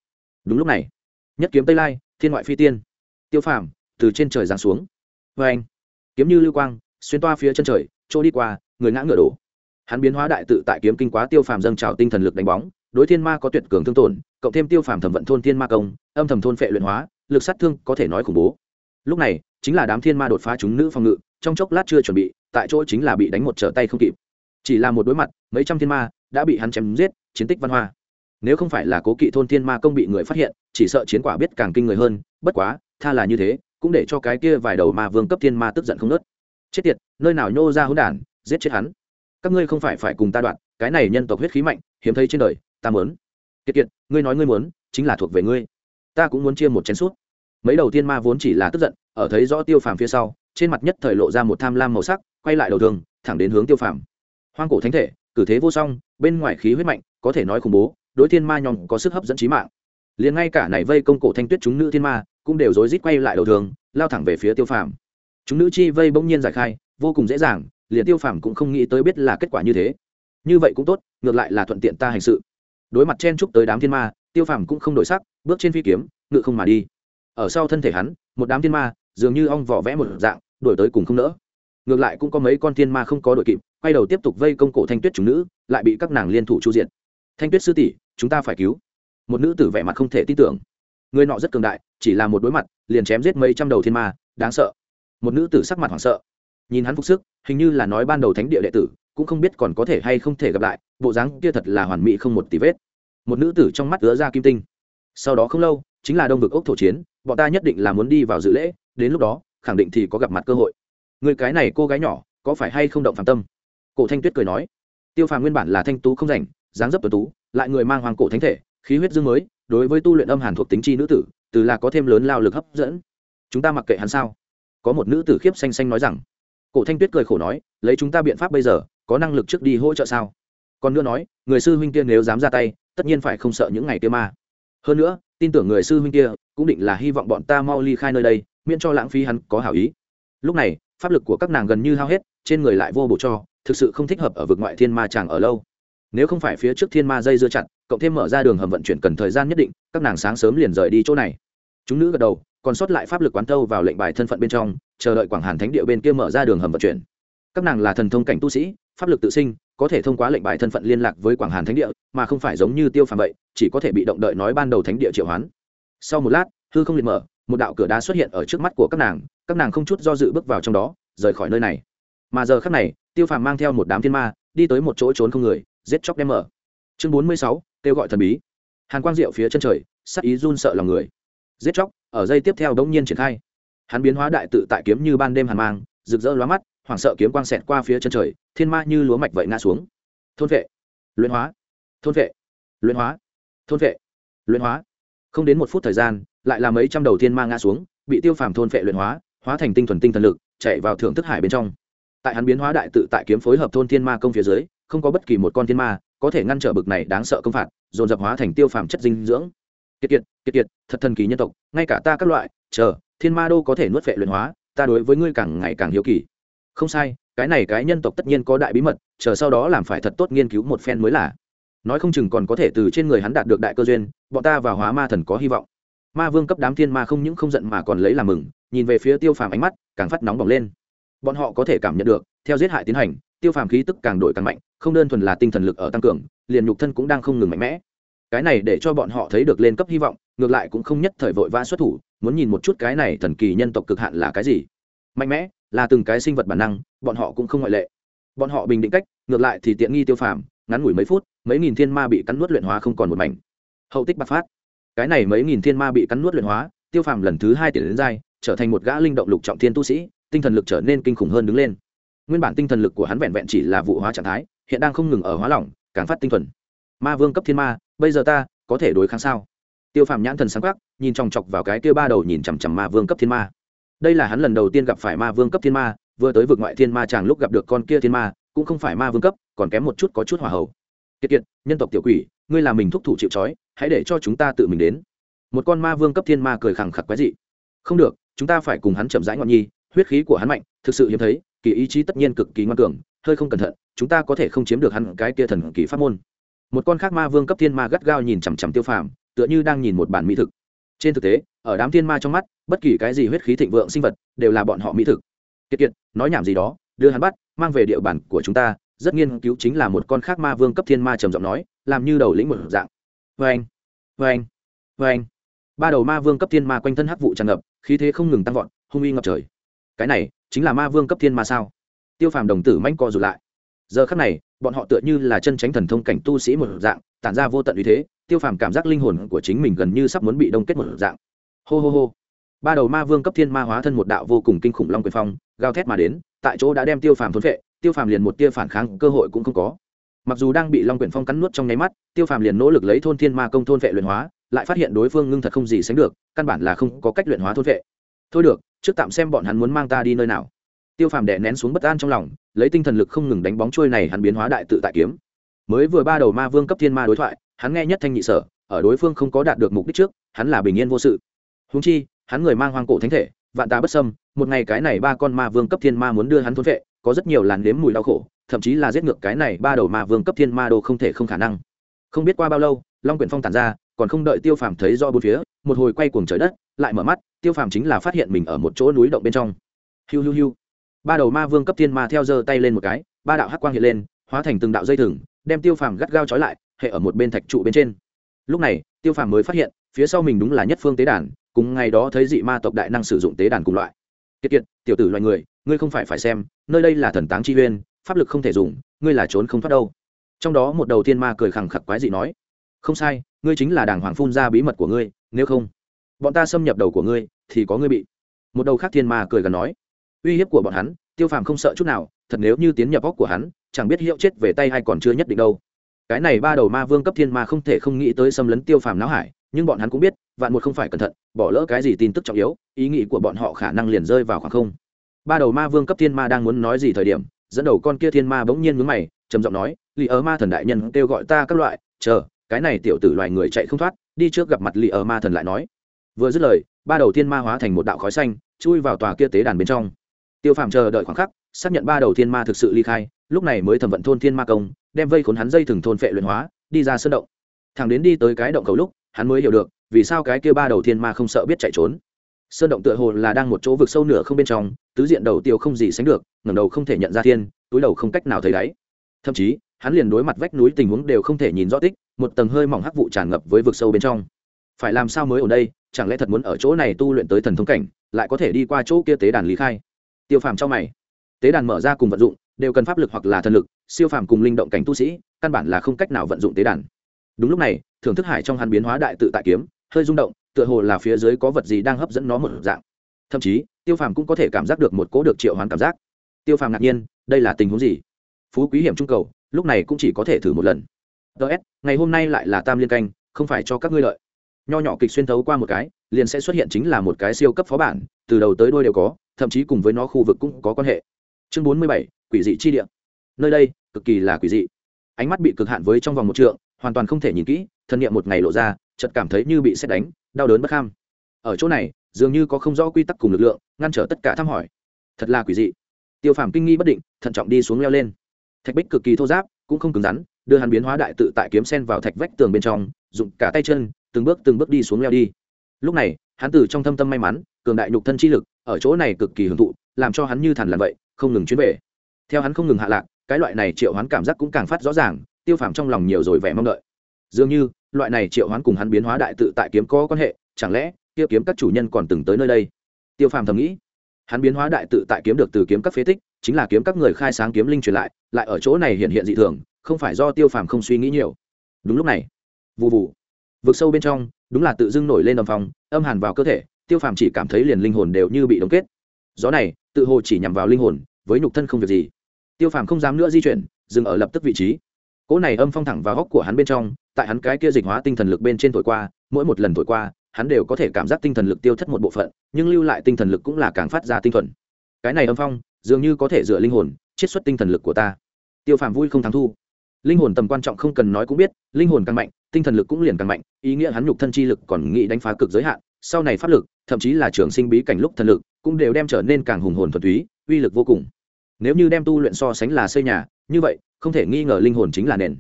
Đúng lúc này, nhất kiếm tây lai, thiên ngoại phi tiên. Tiêu phàm, từ trên trời giáng xuống. Vê anh, kiếm như lưu quang, xuyên toa phía chân trời, trôi đi qua, người ngã ngựa đổ. Hắn biến hóa đại tự tại kiếm kinh quá tiêu phàm dâng trào tinh thần lực đánh bóng đối thiên ma có tuyệt cường thương tổn, cộng thêm tiêu phàm thẩm vận thôn thiên ma công, âm thầm thôn phệ luyện hóa, lực sát thương có thể nói khủng bố. Lúc này, chính là đám thiên ma đột phá chúng nữ phòng ngự, trong chốc lát chưa chuẩn bị, tại chỗ chính là bị đánh một trở tay không kịp. Chỉ là một đối mặt, mấy trăm thiên ma đã bị hắn chém giết, chiến tích văn hoa. Nếu không phải là cố kỵ thôn thiên ma công bị người phát hiện, chỉ sợ chiến quả biết càng kinh người hơn, bất quá, tha là như thế, cũng để cho cái kia vài đầu ma vương cấp thiên ma tức giận không nớt chết tiệt, nơi nào nhô ra hỗn đản, giết chết hắn. Các ngươi không phải phải cùng ta đoạn, cái này nhân tộc huyết khí mạnh, hiếm thấy trên đời ta muốn. Kiệt kiệt, ngươi nói ngươi muốn, chính là thuộc về ngươi. Ta cũng muốn chia một chén suốt mấy đầu tiên ma vốn chỉ là tức giận, ở thấy rõ tiêu phàm phía sau, trên mặt nhất thời lộ ra một tham lam màu sắc, quay lại đầu thường thẳng đến hướng tiêu phàm. Hoang cổ thánh thể, cử thế vô song, bên ngoài khí huyết mạnh, có thể nói khủng bố, đối thiên ma nhong có sức hấp dẫn trí mạng. Liền ngay cả này vây công cổ thanh tuyết chúng nữ thiên ma, cũng đều rối rít quay lại đầu thường lao thẳng về phía tiêu phàm. Chúng nữ chi vây bỗng nhiên giải khai, vô cùng dễ dàng, liền tiêu phàm cũng không nghĩ tới biết là kết quả như thế. Như vậy cũng tốt, ngược lại là thuận tiện ta hành sự đối mặt chen trúc tới đám thiên ma, tiêu phàm cũng không đổi sắc, bước trên phi kiếm, ngự không mà đi. Ở sau thân thể hắn, một đám thiên ma, dường như ong vỏ vẽ một dạng đổi tới cùng không nỡ. Ngược lại cũng có mấy con thiên ma không có đội kịp, quay đầu tiếp tục vây công cổ thanh tuyết chúng nữ, lại bị các nàng liên thủ chu diện thanh tuyết sư tỷ, chúng ta phải cứu. Một nữ tử vẻ mặt không thể tin tưởng. Người nọ rất cường đại, chỉ là một đối mặt, liền chém giết mấy trăm đầu thiên ma, đáng sợ. Một nữ tử sắc mặt hoảng sợ. Nhìn hắn phục sức, hình như là nói ban đầu thánh địa đệ tử cũng không biết còn có thể hay không thể gặp lại, bộ dáng kia thật là hoàn mỹ không một tí vết. Một nữ tử trong mắt ứa ra kim tinh. Sau đó không lâu, chính là đông vực ốc thổ chiến, bọn ta nhất định là muốn đi vào dự lễ, đến lúc đó, khẳng định thì có gặp mặt cơ hội. Người cái này cô gái nhỏ, có phải hay không động phạm tâm? Cổ thanh tuyết cười nói. Tiêu phàm nguyên bản là thanh tú không rảnh, dáng dấp tuấn tú, lại người mang hoàng cổ thánh thể, khí huyết dương mới, đối với tu luyện âm hàn thuộc tính chi nữ tử, từ là có thêm lớn lao lực hấp dẫn. Chúng ta mặc kệ hắn sao? Có một nữ tử khiếp xanh xanh nói rằng. Cổ thanh tuyết cười khổ nói, lấy chúng ta biện pháp bây giờ có năng lực trước đi hỗ trợ sao? Còn nữa nói, người sư huynh kia nếu dám ra tay, tất nhiên phải không sợ những ngày kia ma hơn nữa, tin tưởng người sư huynh kia cũng định là hy vọng bọn ta mau ly khai nơi đây, miễn cho lãng phí hắn có hảo ý. Lúc này, pháp lực của các nàng gần như hao hết, trên người lại vô bổ cho, thực sự không thích hợp ở vực ngoại thiên ma chàng ở lâu. Nếu không phải phía trước thiên ma dây dưa chặt, cộng thêm mở ra đường hầm vận chuyển cần thời gian nhất định, các nàng sáng sớm liền rời đi chỗ này. Chúng nữ gật đầu, còn sót lại pháp lực quán tâu vào lệnh bài thân phận bên trong, chờ đợi quảng hàn thánh địa bên kia mở ra đường hầm vận chuyển. Các nàng là thần thông cảnh tu sĩ pháp lực tự sinh, có thể thông qua lệnh bài thân phận liên lạc với quảng hàn thánh địa, mà không phải giống như tiêu phàm vậy, chỉ có thể bị động đợi nói ban đầu thánh địa triệu hoán. Sau một lát, hư không liệt mở, một đạo cửa đá xuất hiện ở trước mắt của các nàng các nàng không chút do dự bước vào trong đó, rời khỏi nơi này. Mà giờ khác này, tiêu phàm mang theo một đám thiên ma, đi tới một chỗ trốn không người, giết chóc đem mở. Chương bốn mươi sáu, kêu gọi thần bí. Hàn quang diệu phía chân trời, sắc ý run sợ lòng người. Giết chóc, ở dây tiếp theo đống nhiên triển khai. Hắn biến hóa đại tự tại kiếm như ban đêm hàn mang, rực rỡ lóa mắt hoảng sợ kiếm quang xẹt qua phía chân trời, thiên ma như lúa mạch vậy ngã xuống. Thôn vệ. Luyện hóa. Thôn vệ. Luyện hóa. Thôn vệ. Luyện hóa. Không đến một phút thời gian, lại là mấy trăm đầu thiên ma ngã xuống, bị tiêu phàm thôn vệ luyện hóa hóa thành tinh thuần tinh thần lực, chạy vào thưởng thức hải bên trong. Tại hắn biến hóa đại tự tại kiếm phối hợp thôn thiên ma công phía dưới, không có bất kỳ một con thiên ma có thể ngăn trở bực này đáng sợ công phạt, dồn dập hóa thành tiêu phàm chất dinh dưỡng. Kiệt kiệt kiệt kiệt, thật thần kỳ nhân tộc, ngay cả ta các loại, chờ, thiên ma đô có thể nuốt vệ luyện hóa, ta đối với ngươi càng ngày càng hiếu kỳ không sai, cái này cái nhân tộc tất nhiên có đại bí mật, chờ sau đó làm phải thật tốt nghiên cứu một phen mới là. Nói không chừng còn có thể từ trên người hắn đạt được đại cơ duyên, bọn ta và hóa ma thần có hy vọng. Ma vương cấp đám thiên ma không những không giận mà còn lấy làm mừng, nhìn về phía tiêu phàm ánh mắt, càng phát nóng bỏng lên. Bọn họ có thể cảm nhận được, theo giết hại tiến hành, tiêu phàm khí tức càng đổi càng mạnh, không đơn thuần là tinh thần lực ở tăng cường, liền nhục thân cũng đang không ngừng mạnh mẽ. Cái này để cho bọn họ thấy được lên cấp hy vọng, ngược lại cũng không nhất thời vội vã xuất thủ, muốn nhìn một chút cái này thần kỳ nhân tộc cực hạn là cái gì. Mạnh mẽ là từng cái sinh vật bản năng, bọn họ cũng không ngoại lệ. Bọn họ bình định cách, ngược lại thì tiện nghi tiêu phàm, ngắn ngủi mấy phút, mấy nghìn thiên ma bị cắn nuốt luyện hóa không còn một mảnh. Hậu tích bạc phát. Cái này mấy nghìn thiên ma bị cắn nuốt luyện hóa, tiêu phàm lần thứ hai tiền đến giai trở thành một gã linh động lục trọng thiên tu sĩ, tinh thần lực trở nên kinh khủng hơn đứng lên. Nguyên bản tinh thần lực của hắn vẹn vẹn chỉ là vụ hóa trạng thái, hiện đang không ngừng ở hóa lỏng, càng phát tinh thuần. Ma vương cấp thiên ma, bây giờ ta có thể đối kháng sao? Tiêu phàm nhãn thần sáng quắc, nhìn chòng chọc vào cái kia ba đầu nhìn chằm chằm ma vương cấp thiên ma đây là hắn lần đầu tiên gặp phải ma vương cấp thiên ma, vừa tới vực ngoại thiên ma chàng lúc gặp được con kia thiên ma, cũng không phải ma vương cấp, còn kém một chút có chút hỏa hầu. kiệt kiệt, nhân tộc tiểu quỷ, ngươi là mình thúc thủ chịu trói, hãy để cho chúng ta tự mình đến. Một con ma vương cấp thiên ma cười khẳng khặc quái dị. Không được, chúng ta phải cùng hắn chậm rãi ngọn nhi, huyết khí của hắn mạnh, thực sự hiếm thấy, kỳ ý chí tất nhiên cực kỳ ngoan cường, hơi không cẩn thận, chúng ta có thể không chiếm được hắn cái kia thần kỳ pháp môn. Một con khác ma vương cấp thiên ma gắt gao nhìn chằm chằm tiêu phàm, tựa như đang nhìn một bản mỹ thực. Trên thực tế, ở đám thiên ma trong mắt bất kỳ cái gì huyết khí thịnh vượng sinh vật đều là bọn họ mỹ thực. Kiệt kiệt, nói nhảm gì đó, đưa hắn bắt, mang về địa bàn của chúng ta. Rất nghiên cứu chính là một con khác ma vương cấp thiên ma trầm giọng nói, làm như đầu lĩnh một dạng. Vê anh vê anh vê anh ba đầu ma vương cấp thiên ma quanh thân hắc vụ tràn ngập, khí thế không ngừng tăng vọt, hung uy ngập trời. Cái này, chính là ma vương cấp thiên ma sao? Tiêu phàm đồng tử manh co rụt lại. Giờ khắc này, bọn họ tựa như là chân tránh thần thông cảnh tu sĩ một dạng, tản ra vô tận uy thế. Tiêu phàm cảm giác linh hồn của chính mình gần như sắp muốn bị đông kết một dạng. Hô hô hô ba đầu ma vương cấp thiên ma hóa thân một đạo vô cùng kinh khủng long quyền phong, gào thét mà đến, tại chỗ đã đem tiêu phàm thốn vệ tiêu phàm liền một tia phản kháng cơ hội cũng không có. Mặc dù đang bị long quyển phong cắn nuốt trong nháy mắt, tiêu phàm liền nỗ lực lấy thôn thiên ma công thôn vệ luyện hóa, lại phát hiện đối phương ngưng thật không gì sánh được, căn bản là không có cách luyện hóa thôn vệ thôi được, trước tạm xem bọn hắn muốn mang ta đi nơi nào. Tiêu phàm đè nén xuống bất an trong lòng, lấy tinh thần lực không ngừng đánh bóng trôi này hắn biến hóa đại tự tại kiếm. Mới vừa ba đầu ma vương cấp thiên ma đối thoại, hắn nghe nhất thanh nhị sở, ở đối phương không có đạt được mục đích trước, hắn là bình yên vô sự. Húng chi hắn người mang hoang cổ thánh thể, vạn ta bất sâm một ngày cái này ba con ma vương cấp thiên ma muốn đưa hắn thốn vệ, có rất nhiều làn nếm mùi đau khổ, thậm chí là giết ngược cái này ba đầu ma vương cấp thiên ma đồ không thể không khả năng. Không biết qua bao lâu, long quyển phong tàn ra, còn không đợi tiêu phàm thấy do bốn phía, một hồi quay cuồng trời đất, lại mở mắt, tiêu phàm chính là phát hiện mình ở một chỗ núi động bên trong. Hiu hiu hiu. Ba đầu ma vương cấp thiên ma theo giơ tay lên một cái, ba đạo hắc quang hiện lên, hóa thành từng đạo dây thừng, đem tiêu phàm gắt gao trói lại, hệ ở một bên thạch trụ bên trên. Lúc này, tiêu phàm mới phát hiện, phía sau mình đúng là nhất phương tế đàn cùng ngày đó thấy dị ma tộc đại năng sử dụng tế đàn cùng loại. Kiệt kiệt, tiểu tử loài người, ngươi không phải phải xem, nơi đây là thần táng chi huyên, pháp lực không thể dùng, ngươi là trốn không thoát đâu. Trong đó một đầu tiên ma cười khẳng khặc quái dị nói, không sai, ngươi chính là đàng hoàng phun ra bí mật của ngươi, nếu không, bọn ta xâm nhập đầu của ngươi, thì có ngươi bị. Một đầu khác thiên ma cười gần nói, uy hiếp của bọn hắn, tiêu phàm không sợ chút nào, thật nếu như tiến nhập óc của hắn, chẳng biết hiệu chết về tay hay còn chưa nhất định đâu. Cái này ba đầu ma vương cấp thiên ma không thể không nghĩ tới xâm lấn tiêu phàm não hải, nhưng bọn hắn cũng biết vạn một không phải cẩn thận, bỏ lỡ cái gì tin tức trọng yếu, ý nghĩ của bọn họ khả năng liền rơi vào khoảng không. Ba đầu ma vương cấp thiên ma đang muốn nói gì thời điểm, dẫn đầu con kia thiên ma bỗng nhiên mướn mày, trầm giọng nói, lì ở ma thần đại nhân kêu gọi ta các loại, chờ, cái này tiểu tử loài người chạy không thoát, đi trước gặp mặt lì ở ma thần lại nói. Vừa dứt lời, ba đầu thiên ma hóa thành một đạo khói xanh, chui vào tòa kia tế đàn bên trong. Tiêu phàm chờ đợi khoảng khắc, xác nhận ba đầu thiên ma thực sự ly khai, lúc này mới thẩm vận thôn thiên ma công, đem vây khốn hắn dây thừng thôn phệ luyện hóa, đi ra sân động. Thằng đến đi tới cái động cầu lúc, hắn mới hiểu được vì sao cái kia ba đầu thiên ma không sợ biết chạy trốn? Sơn động tựa hồ là đang một chỗ vực sâu nửa không bên trong, tứ diện đầu tiêu không gì sánh được, ngẩng đầu không thể nhận ra thiên, túi đầu không cách nào thấy đáy. Thậm chí, hắn liền đối mặt vách núi tình huống đều không thể nhìn rõ tích, một tầng hơi mỏng hắc vụ tràn ngập với vực sâu bên trong. Phải làm sao mới ở đây, chẳng lẽ thật muốn ở chỗ này tu luyện tới thần thông cảnh, lại có thể đi qua chỗ kia tế đàn lý khai? Tiêu phàm trong mày. Tế đàn mở ra cùng vận dụng, đều cần pháp lực hoặc là thần lực, siêu phàm cùng linh động cảnh tu sĩ, căn bản là không cách nào vận dụng tế đàn. Đúng lúc này, thưởng thức hải trong hắn biến hóa đại tự tại kiếm hơi rung động, tựa hồ là phía dưới có vật gì đang hấp dẫn nó một dạng. Thậm chí, tiêu phàm cũng có thể cảm giác được một cố được triệu hoán cảm giác. Tiêu phàm ngạc nhiên, đây là tình huống gì? Phú quý hiểm trung cầu, lúc này cũng chỉ có thể thử một lần. Ts ngày hôm nay lại là tam liên canh, không phải cho các ngươi lợi. Nho nhỏ kịch xuyên thấu qua một cái, liền sẽ xuất hiện chính là một cái siêu cấp phó bản, từ đầu tới đôi đều có, thậm chí cùng với nó khu vực cũng có quan hệ. Chương bốn mươi bảy, quỷ dị chi địa. Nơi đây, cực kỳ là quỷ dị. Ánh mắt bị cực hạn với trong vòng một trượng, hoàn toàn không thể nhìn kỹ, thân nhiệm một ngày lộ ra chợt cảm thấy như bị xét đánh, đau đớn bất kham. Ở chỗ này, dường như có không rõ quy tắc cùng lực lượng, ngăn trở tất cả thăm hỏi. Thật là quỷ dị. Tiêu phàm kinh nghi bất định, thận trọng đi xuống leo lên. Thạch bích cực kỳ thô giáp, cũng không cứng rắn, đưa hắn biến hóa đại tự tại kiếm sen vào thạch vách tường bên trong, dùng cả tay chân, từng bước từng bước đi xuống leo đi. Lúc này, hắn từ trong thâm tâm may mắn, cường đại nhục thân chi lực, ở chỗ này cực kỳ hưởng thụ, làm cho hắn như thằn làm vậy, không ngừng chuyến về. Theo hắn không ngừng hạ lạc, cái loại này triệu hoán cảm giác cũng càng phát rõ ràng, tiêu phàm trong lòng nhiều rồi vẻ mong đợi dường như, loại này triệu hoán cùng hắn biến hóa đại tự tại kiếm có quan hệ, chẳng lẽ, kia kiếm các chủ nhân còn từng tới nơi đây? Tiêu phàm thầm nghĩ. Hắn biến hóa đại tự tại kiếm được từ kiếm các phế tích, chính là kiếm các người khai sáng kiếm linh truyền lại lại ở chỗ này hiện hiện dị thường, không phải do tiêu phàm không suy nghĩ nhiều. Đúng lúc này vụ vụ vực sâu bên trong, đúng là tự dưng nổi lên đầm phòng âm hàn vào cơ thể, tiêu phàm chỉ cảm thấy liền linh hồn đều như bị đóng kết. Gió này, tự hồ chỉ nhằm vào linh hồn, với nhục thân không việc gì. Tiêu phàm không dám nữa di chuyển, dừng ở lập tức vị trí. Cỗ này âm phong thẳng vào góc của hắn bên trong tại hắn cái kia dịch hóa tinh thần lực bên trên thổi qua, mỗi một lần thổi qua, hắn đều có thể cảm giác tinh thần lực tiêu thất một bộ phận, nhưng lưu lại tinh thần lực cũng là càng phát ra tinh thuần. Cái này âm phong, dường như có thể dựa linh hồn, chiết xuất tinh thần lực của ta. Tiêu phàm vui không thắng thu. Linh hồn tầm quan trọng không cần nói cũng biết, linh hồn càng mạnh, tinh thần lực cũng liền càng mạnh, ý nghĩa hắn nhục thân chi lực còn nghĩ đánh phá cực giới hạn, sau này pháp lực, thậm chí là trường sinh bí cảnh lúc thần lực, cũng đều đem trở nên càng hùng hồn thuần túy, uy lực vô cùng. Nếu như đem tu luyện so sánh là xây nhà, như vậy, không thể nghi ngờ linh hồn chính là nền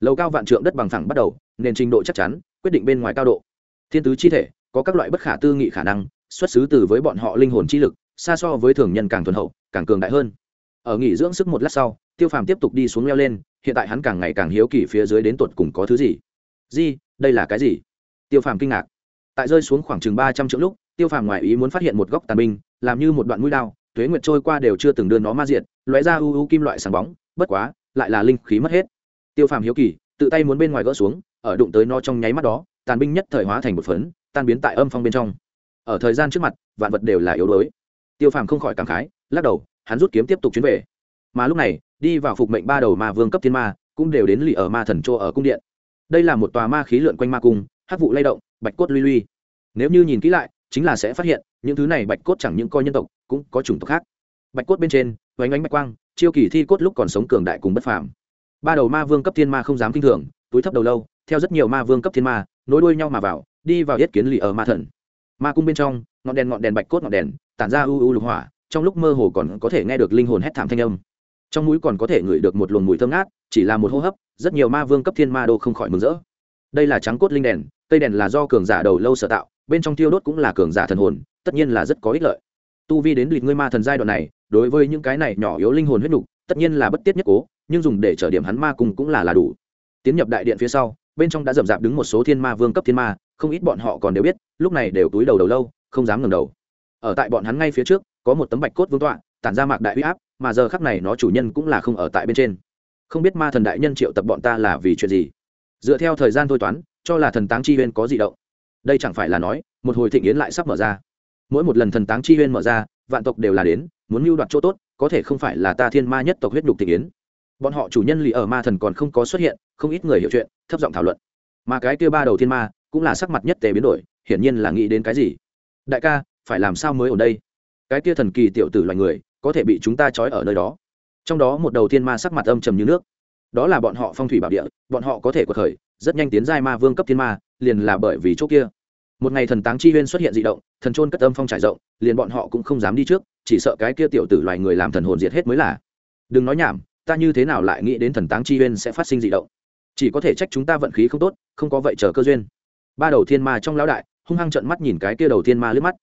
lầu cao vạn trượng đất bằng thẳng bắt đầu, nền trình độ chắc chắn, quyết định bên ngoài cao độ. Thiên tứ chi thể, có các loại bất khả tư nghị khả năng, xuất xứ từ với bọn họ linh hồn chi lực, xa so với thường nhân càng thuần hậu, càng cường đại hơn. Ở nghỉ dưỡng sức một lát sau, tiêu phàm tiếp tục đi xuống leo lên, hiện tại hắn càng ngày càng hiếu kỳ phía dưới đến tột cùng có thứ gì. Di, đây là cái gì? Tiêu phàm kinh ngạc. Tại rơi xuống khoảng chừng ba trăm triệu lúc, tiêu phàm ngoài ý muốn phát hiện một góc tàn binh, làm như một đoạn mũi lao tuế nguyệt trôi qua đều chưa từng đưa nó ma diện lóe ra u u kim loại sáng bóng, bất quá, lại là linh khí mất hết tiêu phàm hiếu kỳ, tự tay muốn bên ngoài gỡ xuống, ở đụng tới nó trong nháy mắt đó, tàn binh nhất thời hóa thành một phấn, tan biến tại âm phong bên trong. Ở thời gian trước mặt, vạn vật đều là yếu đuối. Tiêu phàm không khỏi cảm khái, lắc đầu, hắn rút kiếm tiếp tục chuyến về. Mà lúc này, đi vào phục mệnh ba đầu ma vương cấp thiên ma, cũng đều đến lì ở ma thần chỗ ở cung điện. Đây là một tòa ma khí lượn quanh ma cung, hắc vụ lay động, bạch cốt lui lui. Nếu như nhìn kỹ lại, chính là sẽ phát hiện, những thứ này bạch cốt chẳng những coi nhân tộc, cũng có chủng tộc khác. Bạch cốt bên trên vánh ánh bạch quang, chiêu kỳ thi cốt lúc còn sống cường đại cùng bất phàm ba đầu ma vương cấp thiên ma không dám kinh thường, túi thấp đầu lâu, theo rất nhiều ma vương cấp thiên ma, nối đuôi nhau mà vào, đi vào yết kiến lì ở ma thần. Ma cung bên trong, ngọn đèn ngọn đèn bạch cốt ngọn đèn, tản ra u u lục hỏa, trong lúc mơ hồ còn có thể nghe được linh hồn hét thảm thanh âm. Trong mũi còn có thể ngửi được một luồng mùi thơm ngát, chỉ là một hô hấp, rất nhiều ma vương cấp thiên ma đô không khỏi mừng rỡ. Đây là trắng cốt linh đèn, cây đèn là do cường giả đầu lâu sở tạo, bên trong tiêu đốt cũng là cường giả thần hồn, tất nhiên là rất có ích lợi. Tu vi đến lịt ngươi ma thần giai đoạn này, đối với những cái này nhỏ yếu linh hồn huyết nục, tất nhiên là bất tiết nhất cố nhưng dùng để trở điểm hắn ma cùng cũng là là đủ. Tiến nhập đại điện phía sau, bên trong đã rậm rạp đứng một số thiên ma vương cấp thiên ma, không ít bọn họ còn đều biết, lúc này đều túi đầu đầu lâu, không dám ngẩng đầu. Ở tại bọn hắn ngay phía trước, có một tấm bạch cốt vương tọa, tản ra mạc đại uy áp, mà giờ khắc này nó chủ nhân cũng là không ở tại bên trên. Không biết ma thần đại nhân triệu tập bọn ta là vì chuyện gì? Dựa theo thời gian thôi toán, cho là thần táng chi huyên có gì động. Đây chẳng phải là nói, một hồi thịnh yến lại sắp mở ra. Mỗi một lần thần táng chi huyên mở ra, vạn tộc đều là đến, muốn mưu đoạt chỗ tốt, có thể không phải là ta thiên ma nhất tộc huyết nhục thịnh yến bọn họ chủ nhân lì ở ma thần còn không có xuất hiện, không ít người hiểu chuyện, thấp giọng thảo luận. Mà cái kia ba đầu thiên ma cũng là sắc mặt nhất tề biến đổi, hiển nhiên là nghĩ đến cái gì? Đại ca, phải làm sao mới ở đây? Cái kia thần kỳ tiểu tử loài người, có thể bị chúng ta trói ở nơi đó. Trong đó một đầu thiên ma sắc mặt âm trầm như nước. Đó là bọn họ phong thủy bảo địa, bọn họ có thể quật khởi, rất nhanh tiến giai ma vương cấp thiên ma, liền là bởi vì chỗ kia. Một ngày thần táng chi huyên xuất hiện d ị động, thần trôn cất âm phong trải rộng, liền bọn họ cũng không dám đi trước, chỉ sợ cái kia tiểu tử loài người làm thần hồn diệt hết mới là. Đừng nói nhảm ta như thế nào lại nghĩ đến thần táng chi uyên sẽ phát sinh dị động? Chỉ có thể trách chúng ta vận khí không tốt, không có vậy chờ cơ duyên. Ba đầu thiên ma trong lão đại, hung hăng trận mắt nhìn cái kia đầu thiên ma lướt mắt.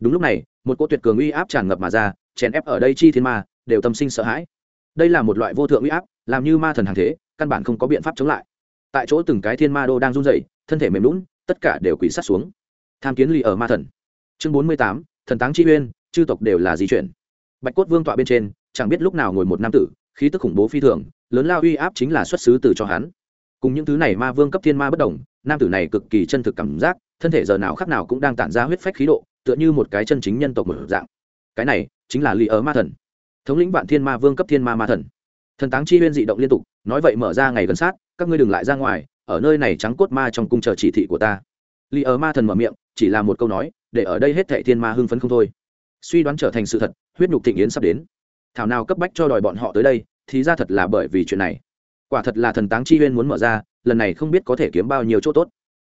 Đúng lúc này, một cô tuyệt cường uy áp tràn ngập mà ra, chèn ép ở đây chi thiên ma, đều tâm sinh sợ hãi. Đây là một loại vô thượng uy áp, làm như ma thần hàng thế, căn bản không có biện pháp chống lại. Tại chỗ từng cái thiên ma đô đang run rẩy, thân thể mềm lún, tất cả đều quỳ sát xuống. Tham kiến lì ở ma thần. Chương bốn mươi tám, thần táng chi uyên chư tộc đều là di chuyển. Bạch cốt vương tọa bên trên, chẳng biết lúc nào ngồi một nam tử khí tức khủng bố phi thường, lớn lao uy áp chính là xuất xứ từ cho hắn. Cùng những thứ này ma vương cấp thiên ma bất đồng, nam tử này cực kỳ chân thực cảm giác, thân thể giờ nào khác nào cũng đang tản ra huyết phách khí độ, tựa như một cái chân chính nhân tộc một dạng. Cái này chính là lì ở ma thần, thống lĩnh vạn thiên ma vương cấp thiên ma ma thần. Thần táng chi huyên dị động liên tục, nói vậy mở ra ngày gần sát, các ngươi đừng lại ra ngoài, ở nơi này trắng cốt ma trong cung chờ chỉ thị của ta. Lì ở ma thần mở miệng, chỉ là một câu nói, để ở đây hết thệ thiên ma hưng phấn không thôi. Suy đoán trở thành sự thật, huyết nhục thịnh yến sắp đến. Thảo nào cấp bách cho đòi bọn họ tới đây thì ra thật là bởi vì chuyện này. Quả thật là thần táng chi huyên muốn mở ra, lần này không biết có thể kiếm bao nhiêu chỗ tốt.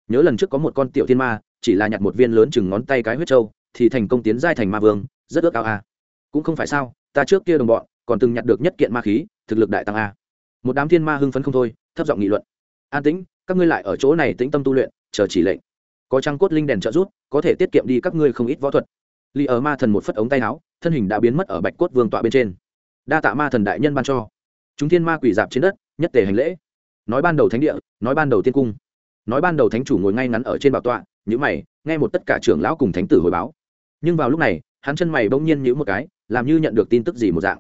Nhớ lần trước có một con tiểu thiên ma, chỉ là nhặt một viên lớn chừng ngón tay cái huyết trâu, thì thành công tiến giai thành ma vương, rất ước ao a. Cũng không phải sao, ta trước kia đồng bọn, còn từng nhặt được nhất kiện ma khí, thực lực đại tăng a. Một đám thiên ma hưng phấn không thôi, thấp giọng nghị luận. An tĩnh, các ngươi lại ở chỗ này tĩnh tâm tu luyện, chờ chỉ lệnh. Có trăng cốt linh đèn trợ rút có thể tiết kiệm đi các ngươi không ít võ thuật. Lì ở ma thần một phất ống tay áo, thân hình đã biến mất ở bạch cốt vương tọa bên trên đa tạ ma thần đại nhân ban cho. Chúng thiên ma quỷ dạp trên đất, nhất tề hành lễ. Nói ban đầu thánh địa, nói ban đầu tiên cung. Nói ban đầu thánh chủ ngồi ngay ngắn ở trên bảo tọa nhữ mày, nghe một tất cả trưởng lão cùng thánh tử hồi báo. Nhưng vào lúc này, hắn chân mày bỗng nhiên nhữ một cái, làm như nhận được tin tức gì một dạng.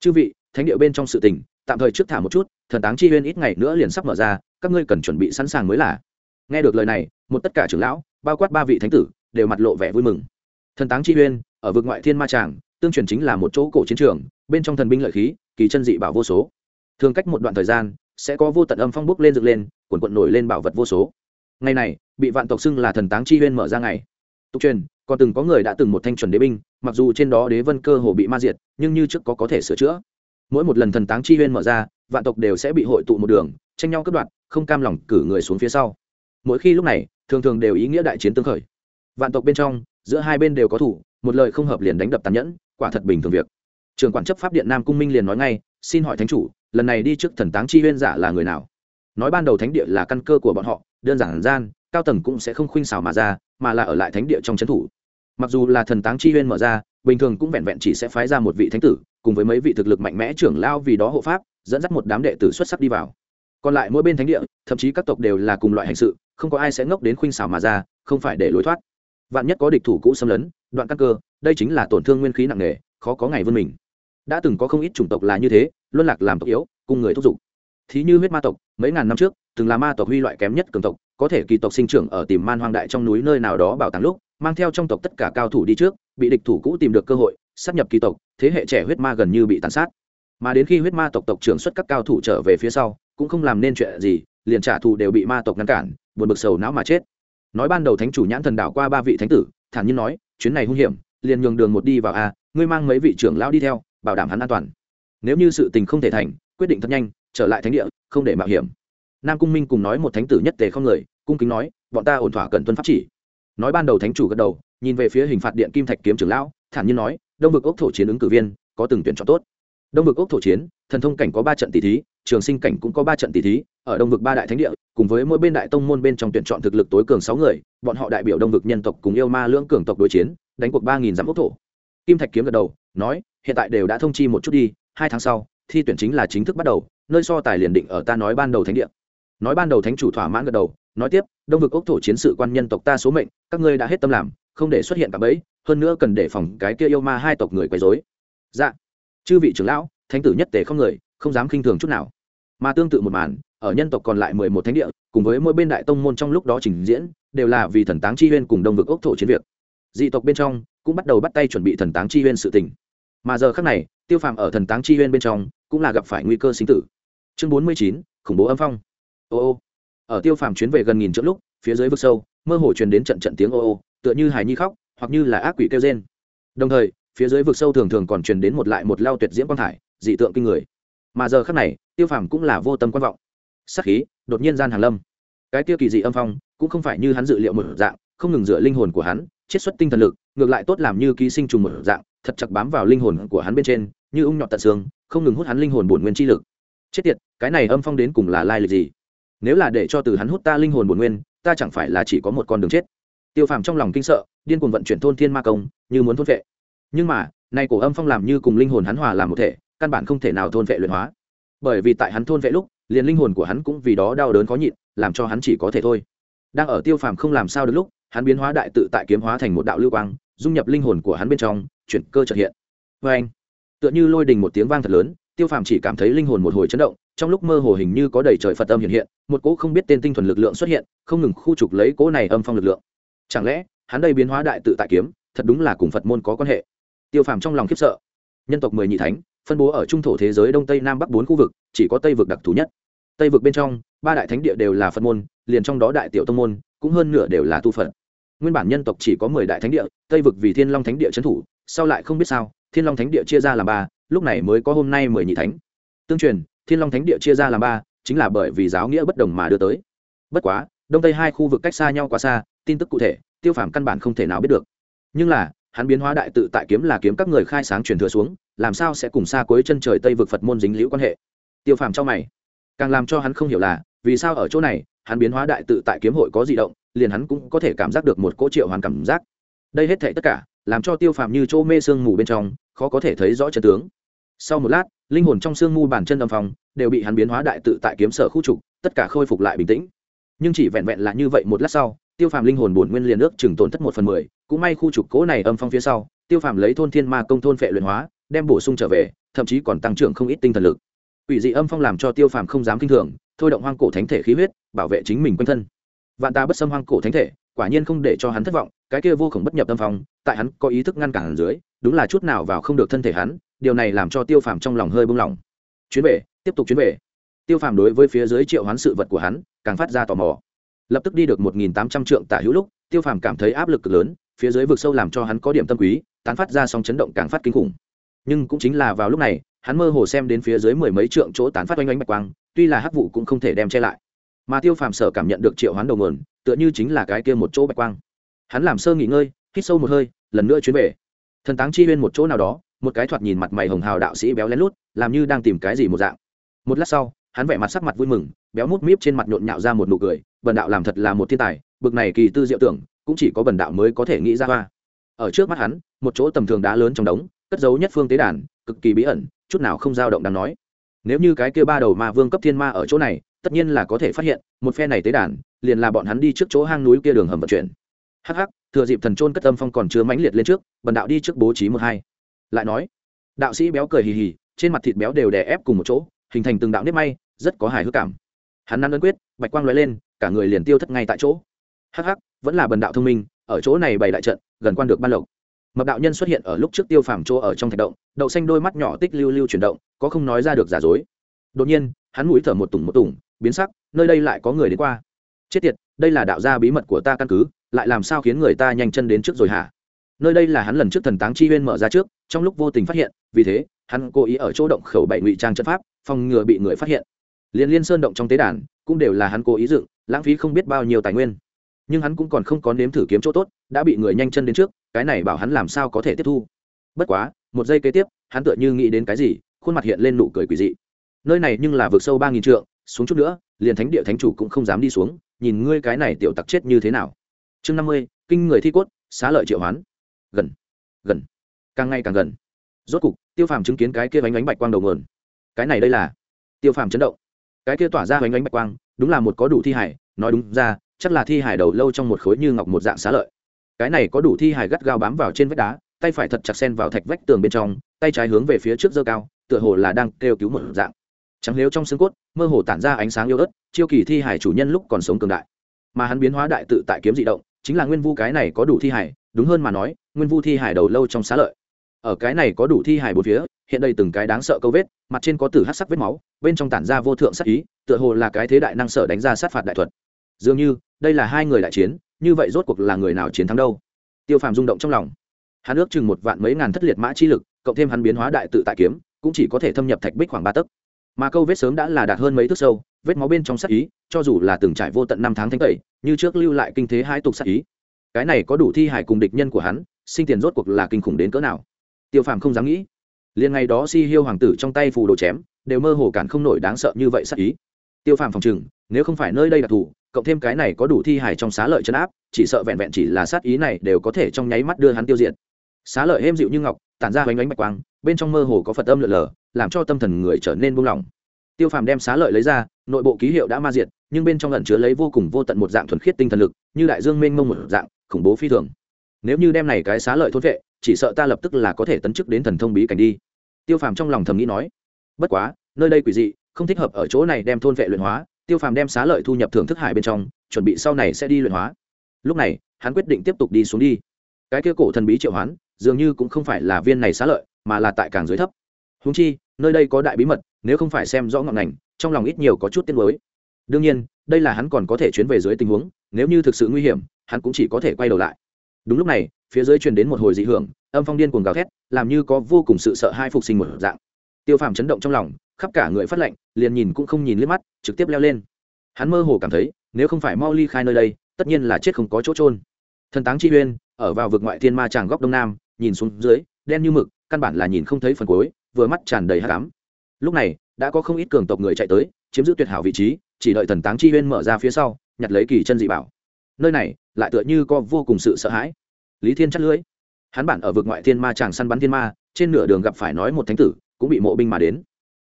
Chư vị, thánh địa bên trong sự tình, tạm thời trước thả một chút, thần táng chi huyên ít ngày nữa liền sắp mở ra, các ngươi cần chuẩn bị sẵn sàng mới là. Nghe được lời này, một tất cả trưởng lão, bao quát ba vị thánh tử, đều mặt lộ vẻ vui mừng. Thần táng chi huyên, ở vực ngoại thiên ma tràng tương truyền chính là một chỗ cổ chiến trường, bên trong thần binh lợi khí, kỳ chân dị bảo vô số. Thường cách một đoạn thời gian, sẽ có vô tận âm phong bốc lên dựng lên quần quận nổi lên bảo vật vô số. Ngày này, bị vạn tộc xưng là thần táng chi huyên mở ra ngày. Tục truyền, còn từng có người đã từng một thanh chuẩn đế binh, mặc dù trên đó đế vân cơ hồ bị ma diệt, nhưng như trước có có thể sửa chữa. Mỗi một lần thần táng chi huyên mở ra, vạn tộc đều sẽ bị hội tụ một đường, tranh nhau cướp đoạt, không cam lòng cử người xuống phía sau. Mỗi khi lúc này, thường thường đều ý nghĩa đại chiến tương khởi. Vạn tộc bên trong, giữa hai bên đều có thủ, một lời không hợp liền đánh đập tàn nhẫn quả thật bình thường việc. Trường quản chấp pháp điện nam cung minh liền nói ngay, xin hỏi thánh chủ, lần này đi trước thần táng chi huyên giả là người nào? Nói ban đầu thánh địa là căn cơ của bọn họ, đơn giản gian, cao tầng cũng sẽ không khuynh xảo mà ra, mà là ở lại thánh địa trong trấn thủ. Mặc dù là thần táng chi huyên mở ra, bình thường cũng vẹn vẹn chỉ sẽ phái ra một vị thánh tử, cùng với mấy vị thực lực mạnh mẽ trưởng lao vì đó hộ pháp, dẫn dắt một đám đệ tử xuất sắc đi vào. Còn lại mỗi bên thánh địa, thậm chí các tộc đều là cùng loại hành sự, không có ai sẽ ngốc đến khuynh xảo mà ra, không phải để lối thoát. Vạn nhất có địch thủ cũ xâm lấn, đoạn căn cơ đây chính là tổn thương nguyên khí nặng nề, khó có ngày vươn mình. Đã từng có không ít chủng tộc là như thế, luân lạc làm tộc yếu, cùng người thúc giục. Thí như huyết ma tộc, mấy ngàn năm trước, từng là ma tộc huy loại kém nhất cường tộc, có thể kỳ tộc sinh trưởng ở tìm man hoang đại trong núi nơi nào đó bảo tàng lúc, mang theo trong tộc tất cả cao thủ đi trước, bị địch thủ cũ tìm được cơ hội sát nhập kỳ tộc, thế hệ trẻ huyết ma gần như bị tàn sát. Mà đến khi huyết ma tộc tộc trưởng xuất các cao thủ trở về phía sau, cũng không làm nên chuyện gì, liền trả thù đều bị ma tộc ngăn cản, buồn bực sầu não mà chết. Nói ban đầu thánh chủ nhãn thần đảo qua ba vị thánh tử, thản nhiên nói, chuyến này hung hiểm liền nhường đường một đi vào a, ngươi mang mấy vị trưởng lão đi theo, bảo đảm hắn an toàn. Nếu như sự tình không thể thành, quyết định thật nhanh, trở lại thánh địa, không để mạo hiểm. Nam cung minh cùng nói một thánh tử nhất tề không người, cung kính nói, bọn ta ổn thỏa cần tuân pháp chỉ. Nói ban đầu thánh chủ gật đầu, nhìn về phía hình phạt điện kim thạch kiếm trưởng lão, thản nhiên nói, đông vực ốc thổ chiến ứng cử viên, có từng tuyển chọn tốt. Đông vực ốc thổ chiến, thần thông cảnh có ba trận tỷ thí, trường sinh cảnh cũng có ba trận tỷ thí, ở đông vực ba đại thánh địa, cùng với mỗi bên đại tông môn bên trong tuyển chọn thực lực tối cường sáu người, bọn họ đại biểu đông vực nhân tộc cùng yêu ma lưỡng cường tộc đối chiến đánh cuộc ba nghìn dặm quốc thổ. Kim thạch kiếm gật đầu, nói, hiện tại đều đã thông chi một chút đi, hai tháng sau, thi tuyển chính là chính thức bắt đầu, nơi so tài liền định ở ta nói ban đầu thánh địa. Nói ban đầu thánh chủ thỏa mãn gật đầu, nói tiếp, đông vực ốc thổ chiến sự quan nhân tộc ta số mệnh, các ngươi đã hết tâm làm, không để xuất hiện cả bẫy, hơn nữa cần để phòng cái kia yêu ma hai tộc người quấy rối. Dạ. Chư vị trưởng lão, thánh tử nhất tề không người, không dám khinh thường chút nào. Mà tương tự một màn, ở nhân tộc còn lại mười một thánh địa, cùng với mỗi bên đại tông môn trong lúc đó trình diễn, đều là vì thần táng chi huyên cùng đông vực ốc thổ chiến việc dị tộc bên trong cũng bắt đầu bắt tay chuẩn bị thần táng chi huyên sự tình. Mà giờ khác này, tiêu phàm ở thần táng chi huyên bên trong cũng là gặp phải nguy cơ sinh tử. Chương bốn mươi chín, khủng bố âm phong. Ô ô. Ở tiêu phàm chuyến về gần nghìn chỗ lúc, phía dưới vực sâu, mơ hồ truyền đến trận trận tiếng ô ô, tựa như hài nhi khóc, hoặc như là ác quỷ kêu rên. Đồng thời, phía dưới vực sâu thường thường còn truyền đến một lại một lao tuyệt diễm quang thải, dị tượng kinh người. Mà giờ khác này, tiêu phàm cũng là vô tâm quan vọng. Sắc khí đột nhiên gian hàng lâm. Cái tiêu kỳ dị âm phong cũng không phải như hắn dự liệu một dạng, không ngừng dựa linh hồn của hắn chiết xuất tinh thần lực, ngược lại tốt làm như ký sinh trùng một dạng, thật chặt bám vào linh hồn của hắn bên trên, như ung nhọt tận xương, không ngừng hút hắn linh hồn bổn nguyên chi lực. Chết tiệt, cái này âm phong đến cùng là lai lịch gì? Nếu là để cho từ hắn hút ta linh hồn bổn nguyên, ta chẳng phải là chỉ có một con đường chết. Tiêu phàm trong lòng kinh sợ, điên cuồng vận chuyển thôn thiên ma công, như muốn thôn vệ. Nhưng mà nay cổ âm phong làm như cùng linh hồn hắn hòa làm một thể, căn bản không thể nào thôn vệ luyện hóa. Bởi vì tại hắn thôn vệ lúc, liền linh hồn của hắn cũng vì đó đau đớn khó nhịn, làm cho hắn chỉ có thể thôi. Đang ở tiêu phàm không làm sao được lúc hắn biến hóa đại tự tại kiếm hóa thành một đạo lưu quang, dung nhập linh hồn của hắn bên trong, chuyển cơ trợ hiện. Vê anh, tựa như lôi đình một tiếng vang thật lớn, tiêu phàm chỉ cảm thấy linh hồn một hồi chấn động, trong lúc mơ hồ hình như có đầy trời phật âm hiện hiện, một cỗ không biết tên tinh thuần lực lượng xuất hiện, không ngừng khu trục lấy cỗ này âm phong lực lượng. Chẳng lẽ, hắn đây biến hóa đại tự tại kiếm, thật đúng là cùng phật môn có quan hệ? Tiêu phàm trong lòng khiếp sợ. Nhân tộc mười nhị thánh, phân bố ở trung thổ thế giới đông tây nam bắc bốn khu vực, chỉ có tây vực đặc thù nhất. Tây vực bên trong, ba đại thánh địa đều là phật môn, liền trong đó đại tiểu tông môn, cũng hơn nửa đều là tu phật nguyên bản nhân tộc chỉ có mười đại thánh địa, tây vực vì thiên long thánh địa trấn thủ, sau lại không biết sao, thiên long thánh địa chia ra làm ba, lúc này mới có hôm nay mười nhị thánh. Tương truyền, thiên long thánh địa chia ra làm ba, chính là bởi vì giáo nghĩa bất đồng mà đưa tới. Bất quá, đông tây hai khu vực cách xa nhau quá xa, tin tức cụ thể, tiêu phàm căn bản không thể nào biết được. Nhưng là, hắn biến hóa đại tự tại kiếm là kiếm các người khai sáng truyền thừa xuống, làm sao sẽ cùng xa cuối chân trời tây vực phật môn dính liễu quan hệ? Tiêu phàm trong mày. Càng làm cho hắn không hiểu là, vì sao ở chỗ này, hắn biến hóa đại tự tại kiếm hội có di động liền hắn cũng có thể cảm giác được một cỗ triệu hoàn cảm giác. Đây hết thệ tất cả, làm cho tiêu phàm như chỗ mê sương mù bên trong, khó có thể thấy rõ chân tướng. Sau một lát, linh hồn trong sương mù bàn chân âm phòng đều bị hắn biến hóa đại tự tại kiếm sở khu trục, tất cả khôi phục lại bình tĩnh. Nhưng chỉ vẹn vẹn là như vậy một lát sau, tiêu phàm linh hồn bổn nguyên liền ước chừng tổn thất một phần mười, cũng may khu trục cố này âm phong phía sau, tiêu phàm lấy thôn thiên ma công thôn phệ luyện hóa, đem bổ sung trở về, thậm chí còn tăng trưởng không ít tinh thần lực. Ủy dị âm phong làm cho tiêu phàm không dám kinh thường, thôi động hoang cổ thánh thể khí huyết, bảo vệ chính mình quanh thân vạn ta bất xâm hoang cổ thánh thể, quả nhiên không để cho hắn thất vọng, cái kia vô khổng bất nhập tâm phong, tại hắn có ý thức ngăn cản dưới, đúng là chút nào vào không được thân thể hắn, điều này làm cho tiêu phàm trong lòng hơi bông lỏng. chuyến về, tiếp tục chuyến về. Tiêu phàm đối với phía dưới triệu hoán sự vật của hắn, càng phát ra tò mò. Lập tức đi được một nghìn tám trăm trượng tả hữu lúc, tiêu phàm cảm thấy áp lực cực lớn, phía dưới vực sâu làm cho hắn có điểm tâm quý, tán phát ra song chấn động càng phát kinh khủng. Nhưng cũng chính là vào lúc này, hắn mơ hồ xem đến phía dưới mười mấy trượng chỗ tán phát oanh oanh bạch quang, tuy là hắc vụ cũng không thể đem che lại mà tiêu phàm sở cảm nhận được triệu hoán đầu nguồn, tựa như chính là cái kia một chỗ bạch quang. Hắn làm sơ nghỉ ngơi, hít sâu một hơi, lần nữa chuyến về. Thần táng chi huyên một chỗ nào đó, một cái thoạt nhìn mặt mày hồng hào đạo sĩ béo lén lút, làm như đang tìm cái gì một dạng. Một lát sau, hắn vẻ mặt sắc mặt vui mừng, béo mút míp trên mặt nhộn nhạo ra một nụ cười, bần đạo làm thật là một thiên tài, bực này kỳ tư diệu tưởng, cũng chỉ có bần đạo mới có thể nghĩ ra hoa. Ở trước mắt hắn, một chỗ tầm thường đá lớn trong đống, cất giấu nhất phương tế đàn, cực kỳ bí ẩn, chút nào không dao động đáng nói. Nếu như cái kia ba đầu ma vương cấp thiên ma ở chỗ này tất nhiên là có thể phát hiện, một phe này tế đàn, liền là bọn hắn đi trước chỗ hang núi kia đường hầm vận chuyển. Hắc hắc, thừa dịp thần trôn cất âm phong còn chưa mãnh liệt lên trước, bần đạo đi trước bố trí một hai. Lại nói, đạo sĩ béo cười hì hì, trên mặt thịt béo đều đè ép cùng một chỗ, hình thành từng đạo nếp may, rất có hài hước cảm. Hắn năn ấn quyết, bạch quang lóe lên, cả người liền tiêu thất ngay tại chỗ. Hắc hắc, vẫn là bần đạo thông minh, ở chỗ này bày đại trận, gần quan được ban lộc. Mập đạo nhân xuất hiện ở lúc trước tiêu phàm chỗ ở trong thạch động, đậu xanh đôi mắt nhỏ tích lưu lưu chuyển động, có không nói ra được giả dối. Đột nhiên, hắn mũi thở một tủng một tủng biến sắc, nơi đây lại có người đến qua. Chết tiệt, đây là đạo gia bí mật của ta căn cứ, lại làm sao khiến người ta nhanh chân đến trước rồi hả? Nơi đây là hắn lần trước thần táng chi huyên mở ra trước, trong lúc vô tình phát hiện, vì thế, hắn cố ý ở chỗ động khẩu bảy ngụy trang trận pháp, phòng ngừa bị người phát hiện. Liên liên sơn động trong tế đàn, cũng đều là hắn cố ý dựng, lãng phí không biết bao nhiêu tài nguyên. Nhưng hắn cũng còn không có nếm thử kiếm chỗ tốt, đã bị người nhanh chân đến trước, cái này bảo hắn làm sao có thể tiếp thu? Bất quá, một giây kế tiếp, hắn tựa như nghĩ đến cái gì, khuôn mặt hiện lên nụ cười quỷ dị. Nơi này nhưng là vực sâu ba nghìn trượng xuống chút nữa, liền thánh địa thánh chủ cũng không dám đi xuống, nhìn ngươi cái này tiểu tặc chết như thế nào. Chương năm mươi, kinh người thi cốt, xá lợi triệu hoán. Gần gần, càng ngày càng gần. Rốt cục, tiêu phàm chứng kiến cái kia bánh bánh bạch quang đầu nguồn. Cái này đây là tiêu phàm chấn động. Cái kia tỏa ra bánh bánh bạch quang, đúng là một có đủ thi hải, nói đúng ra, chắc là thi hải đầu lâu trong một khối như ngọc một dạng xá lợi. Cái này có đủ thi hải gắt gao bám vào trên vách đá, tay phải thật chặt sen vào thạch vách tường bên trong, tay trái hướng về phía trước dơ cao, tựa hồ là đang kêu cứu một dạng trắng liếu trong xương cốt, mơ hồ tản ra ánh sáng yêu ớt, chiêu kỳ thi hải chủ nhân lúc còn sống cường đại. Mà hắn biến hóa đại tự tại kiếm dị động, chính là nguyên vu cái này có đủ thi hải đúng hơn mà nói, nguyên vu thi hải đầu lâu trong xá lợi. Ở cái này có đủ thi hải bốn phía, hiện đây từng cái đáng sợ câu vết, mặt trên có tử hát sắc vết máu, bên trong tản ra vô thượng sắc ý, tựa hồ là cái thế đại năng sở đánh ra sát phạt đại thuật. Dường như, đây là hai người đại chiến, như vậy rốt cuộc là người nào chiến thắng đâu? Tiêu phàm rung động trong lòng. Hắn ước chừng một vạn mấy ngàn thất liệt mã chi lực, cộng thêm hắn biến hóa đại tự tại kiếm, cũng chỉ có thể thâm nhập thạch bích khoảng ba tấc mà câu vết sớm đã là đạt hơn mấy thước sâu, vết máu bên trong sắc ý, cho dù là từng trải vô tận năm tháng thanh tẩy, như trước lưu lại kinh thế hai tục sắc ý. Cái này có đủ thi hải cùng địch nhân của hắn, sinh tiền rốt cuộc là kinh khủng đến cỡ nào. Tiêu phàm không dám nghĩ. Liền ngày đó si hiêu hoàng tử trong tay phù đồ chém, đều mơ hồ cản không nổi đáng sợ như vậy sắc ý. Tiêu phàm phòng chừng nếu không phải nơi đây đặc thù cộng thêm cái này có đủ thi hài trong xá lợi chấn áp, chỉ sợ vẹn vẹn chỉ là sát ý này đều có thể trong nháy mắt đưa hắn tiêu diệt xá lợi êm dịu như ngọc, tản ra hoành ánh bạch quang, bên trong mơ hồ có phật âm lượn lờ, làm cho tâm thần người trở nên buông lỏng. Tiêu phàm đem xá lợi lấy ra, nội bộ ký hiệu đã ma diệt, nhưng bên trong lẩn chứa lấy vô cùng vô tận một dạng thuần khiết tinh thần lực, như đại dương mênh mông một dạng, khủng bố phi thường. Nếu như đem này cái xá lợi thôn vệ, chỉ sợ ta lập tức là có thể tấn chức đến thần thông bí cảnh đi. Tiêu phàm trong lòng thầm nghĩ nói, bất quá, nơi đây quỷ dị, không thích hợp ở chỗ này đem thôn vệ luyện hóa. Tiêu phàm đem xá lợi thu nhập thưởng thức hải bên trong, chuẩn bị sau này sẽ đi luyện hóa. Lúc này, hắn quyết định tiếp tục đi xuống đi. Cái kia cổ thần bí triệu hoán dường như cũng không phải là viên này xá lợi, mà là tại càng dưới thấp. Húng chi, nơi đây có đại bí mật, nếu không phải xem rõ ngọn ngành, trong lòng ít nhiều có chút tiết mới đương nhiên, đây là hắn còn có thể chuyến về dưới tình huống, nếu như thực sự nguy hiểm, hắn cũng chỉ có thể quay đầu lại. Đúng lúc này, phía dưới truyền đến một hồi dị hưởng, âm phong điên cuồng gào thét, làm như có vô cùng sự sợ hai phục sinh một dạng. Tiêu phàm chấn động trong lòng, khắp cả người phát lệnh liền nhìn cũng không nhìn liếc mắt, trực tiếp leo lên. Hắn mơ hồ cảm thấy, nếu không phải mau ly khai nơi đây, tất nhiên là chết không có chỗ trôn thần táng chi uyên ở vào vực ngoại thiên ma tràng góc đông nam nhìn xuống dưới, đen như mực, căn bản là nhìn không thấy phần cuối, vừa mắt tràn đầy hát cám lúc này, đã có không ít cường tộc người chạy tới, chiếm giữ tuyệt hảo vị trí, chỉ đợi thần táng chi uyên mở ra phía sau, nhặt lấy kỳ chân dị bảo. Nơi này, lại tựa như có vô cùng sự sợ hãi. Lý thiên chắt lưỡi. Hắn bản ở vực ngoại thiên ma tràng săn bắn thiên ma, trên nửa đường gặp phải nói một thánh tử, cũng bị mộ binh mà đến.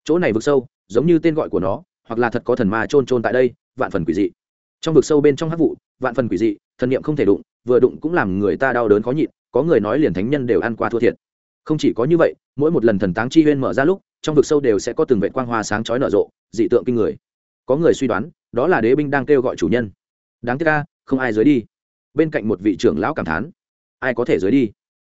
Chỗ này vực sâu, giống như tên gọi của nó, hoặc là thật có thần ma trôn trôn tại đây, vạn phần quỷ dị trong vực sâu bên trong hắc vụ, vạn phần quỷ dị, thần niệm không thể đụng, vừa đụng cũng làm người ta đau đớn khó nhịn, có người nói liền thánh nhân đều ăn qua thua thiệt. Không chỉ có như vậy, mỗi một lần thần táng chi huyên mở ra lúc, trong vực sâu đều sẽ có từng vệ quang hoa sáng chói nở rộ, dị tượng kinh người. Có người suy đoán, đó là đế binh đang kêu gọi chủ nhân. Đáng tiếc ca không ai dưới đi. Bên cạnh một vị trưởng lão cảm thán, ai có thể dưới đi?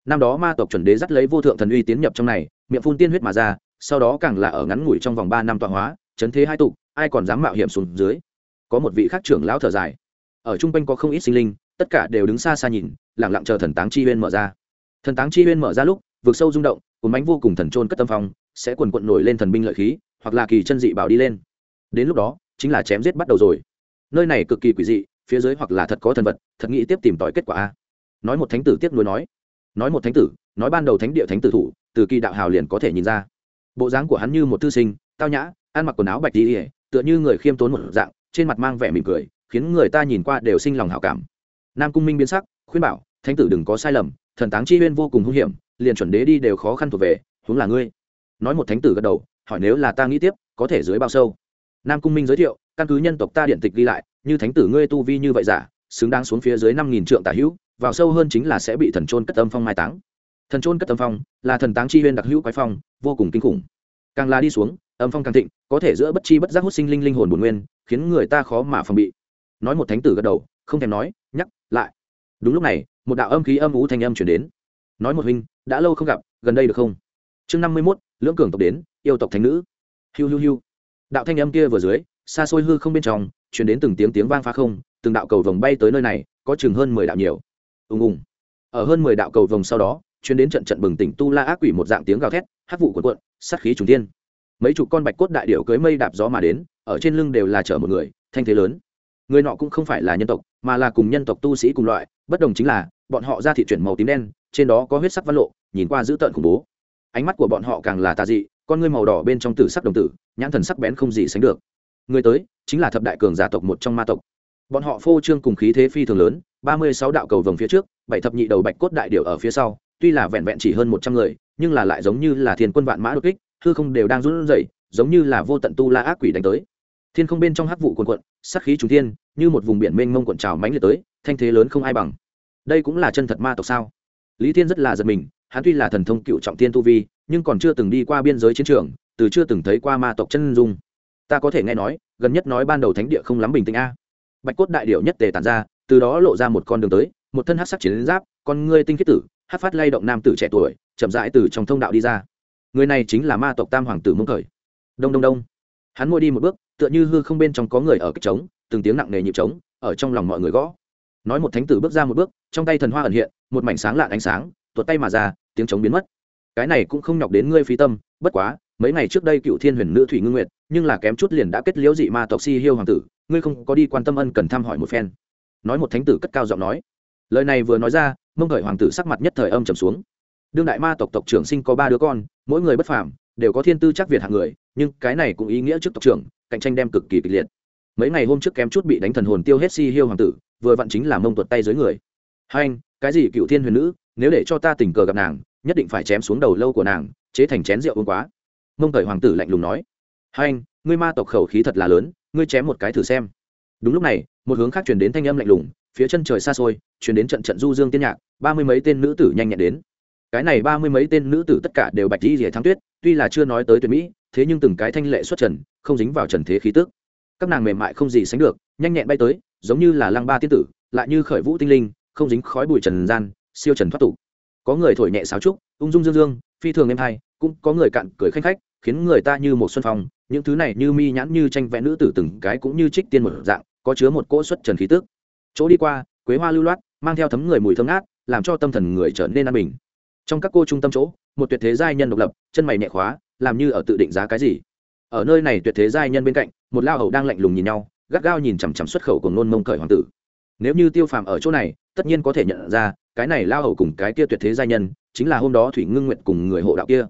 Năm đó ma tộc chuẩn đế dắt lấy vô thượng thần uy tiến nhập trong này, miệng phun tiên huyết mà ra, sau đó càng là ở ngắn ngủi trong vòng ba năm tọa hóa, chấn thế hai tục ai còn dám mạo hiểm xuống dưới? Có một vị khác trưởng lão thở dài. Ở trung quanh có không ít sinh linh, tất cả đều đứng xa xa nhìn lẳng lặng chờ thần táng chi huyên mở ra. Thần táng chi huyên mở ra lúc, vực sâu rung động cồn bánh vô cùng thần trôn cất tâm phong, sẽ quần quận nổi lên thần binh lợi khí, hoặc là kỳ chân dị bảo đi lên. Đến lúc đó, chính là chém giết bắt đầu rồi. Nơi này cực kỳ quỷ dị, phía dưới hoặc là thật có thần vật, thật nghĩ tiếp tìm tòi kết quả a. Nói một thánh tử tiếp nối nói. Nói một thánh tử, nói ban đầu thánh địa thánh tử thủ, từ kỳ đạo hào liền có thể nhìn ra. Bộ dáng của hắn như một thư sinh, tao nhã, ăn mặc quần áo bạch đi ỉa tựa như người khiêm tốn một dạng trên mặt mang vẻ mỉm cười, khiến người ta nhìn qua đều sinh lòng hảo cảm. Nam cung minh biến sắc, khuyên bảo, thánh tử đừng có sai lầm, thần táng chi huyên vô cùng hung hiểm, liền chuẩn đế đi đều khó khăn thuộc về, huống là ngươi. Nói một thánh tử gật đầu, hỏi nếu là ta nghĩ tiếp, có thể dưới bao sâu. Nam cung minh giới thiệu, căn cứ nhân tộc ta điện tịch ghi lại, như thánh tử ngươi tu vi như vậy giả, xứng đáng xuống phía dưới năm nghìn trượng tả hữu, vào sâu hơn chính là sẽ bị thần trôn cất âm phong mai táng. Thần trôn cất âm phong, là thần táng chi huyên đặc hữu quái phong, vô cùng kinh khủng. Càng la đi xuống, âm phong càng thịnh, có thể giữa bất chi bất giác hút sinh linh linh hồn bồn nguyên khiến người ta khó mà phòng bị. Nói một thánh tử gật đầu, không thèm nói, nhắc lại. Đúng lúc này, một đạo âm khí âm ú thanh âm chuyển đến. Nói một huynh, đã lâu không gặp, gần đây được không? Chương năm mươi mốt, lưỡng cường tộc đến, yêu tộc thánh nữ. Hiu hiu hiu. Đạo thanh âm kia vừa dưới, xa xôi hư không bên trong, chuyển đến từng tiếng tiếng vang pha không, từng đạo cầu vồng bay tới nơi này, có chừng hơn mười đạo nhiều. Ùng ùng. Ở hơn mười đạo cầu vồng sau đó chuyến đến trận trận bừng tỉnh tu la ác quỷ một dạng tiếng gào thét, hát vụ cuộn cuộn, sát khí trùng tiên mấy chục con bạch cốt đại điệu cưới mây đạp gió mà đến ở trên lưng đều là chở một người, thanh thế lớn. Người nọ cũng không phải là nhân tộc, mà là cùng nhân tộc tu sĩ cùng loại, bất đồng chính là, bọn họ ra thị chuyển màu tím đen, trên đó có huyết sắc văn lộ, nhìn qua dữ tợn khủng bố. Ánh mắt của bọn họ càng là tà dị, con ngươi màu đỏ bên trong tử sắc đồng tử, nhãn thần sắc bén không gì sánh được. Người tới, chính là thập đại cường giả tộc một trong ma tộc. Bọn họ phô trương cùng khí thế phi thường lớn, ba mươi sáu đạo cầu vồng phía trước, bảy thập nhị đầu bạch cốt đại điệu ở phía sau, tuy là vẹn vẹn chỉ hơn một trăm người, nhưng là lại giống như là thiên quân vạn mã đột kích, hư không đều đang run rẩy, giống như là vô tận tu la ác quỷ đánh tới thiên không bên trong hắc vụ cuồn cuộn sắc khí trùng thiên, như một vùng biển mênh mông cuộn trào mãnh liệt tới, thanh thế lớn không ai bằng. Đây cũng là chân thật ma tộc sao? Lý thiên rất là giật mình, hắn tuy là thần thông cựu trọng thiên tu vi, nhưng còn chưa từng đi qua biên giới chiến trường, từ chưa từng thấy qua ma tộc chân dung. Ta có thể nghe nói, gần nhất nói ban đầu thánh địa không lắm bình tĩnh a. Bạch cốt đại điệu nhất tề tàn ra, từ đó lộ ra một con đường tới, một thân hát sắc chiến giáp, con ngươi tinh khiết tử, hát phát lay động nam tử trẻ tuổi, chậm rãi từ trong thông đạo đi ra. Người này chính là ma tộc tam hoàng tử mông khởi. Đông đông đông. Hắn môi đi một bước tựa như hư không bên trong có người ở kích trống, từng tiếng nặng nề nhịp trống, ở trong lòng mọi người gõ. Nói một thánh tử bước ra một bước, trong tay thần hoa ẩn hiện, một mảnh sáng lạn ánh sáng, tuột tay mà ra, tiếng trống biến mất. Cái này cũng không nhọc đến ngươi phí tâm, bất quá, mấy ngày trước đây cựu thiên huyền nữ thủy ngưng nguyệt, nhưng là kém chút liền đã kết liễu dị ma tộc si hiêu hoàng tử, ngươi không có đi quan tâm ân cần thăm hỏi một phen. Nói một thánh tử cất cao giọng nói. Lời này vừa nói ra, mông khởi hoàng tử sắc mặt nhất thời âm trầm xuống. Đương đại ma tộc tộc trưởng sinh có ba đứa con, mỗi người bất phàm, đều có thiên tư chắc việt hạng người, nhưng cái này cũng ý nghĩa trước tộc trưởng cạnh tranh đem cực kỳ kịch liệt. Mấy ngày hôm trước kém chút bị đánh thần hồn tiêu hết si hiêu hoàng tử, vừa vặn chính là mông tuột tay dưới người. Hai anh, cái gì cựu thiên huyền nữ, nếu để cho ta tình cờ gặp nàng, nhất định phải chém xuống đầu lâu của nàng, chế thành chén rượu uống quá. Mông thời hoàng tử lạnh lùng nói. Hai anh, ngươi ma tộc khẩu khí thật là lớn, ngươi chém một cái thử xem. Đúng lúc này, một hướng khác chuyển đến thanh âm lạnh lùng, phía chân trời xa xôi chuyển đến trận trận du dương tiên nhạc, ba mươi mấy tên nữ tử nhanh nhẹn đến. Cái này ba mươi mấy tên nữ tử tất cả đều bạch y rỉa thắng tuyết, tuy là chưa nói tới tuyệt mỹ, thế nhưng từng cái thanh lệ xuất trần không dính vào trần thế khí tức. Các nàng mềm mại không gì sánh được, nhanh nhẹn bay tới, giống như là lăng ba tiên tử, lại như khởi vũ tinh linh, không dính khói bụi trần gian, siêu trần thoát tục. Có người thổi nhẹ sáo trúc, ung dung dương dương, phi thường êm hay, cũng có người cạn cười khanh khách, khiến người ta như một xuân phong, những thứ này như mi nhãn như tranh vẽ nữ tử từng cái cũng như trích tiên một dạng, có chứa một cỗ xuất trần khí tức. Chỗ đi qua, quế hoa lưu loát, mang theo thấm người mùi thơm ngát, làm cho tâm thần người trở nên an bình. Trong các cô trung tâm chỗ, một tuyệt thế giai nhân độc lập, chân mày nhẹ khóa, làm như ở tự định giá cái gì? Ở nơi này tuyệt thế giai nhân bên cạnh, một lao hầu đang lạnh lùng nhìn nhau, gắt gao nhìn chằm chằm xuất khẩu của nôn mông cởi hoàng tử. Nếu như tiêu phàm ở chỗ này, tất nhiên có thể nhận ra, cái này lao hầu cùng cái kia tuyệt thế giai nhân, chính là hôm đó thủy ngưng nguyện cùng người hộ đạo kia.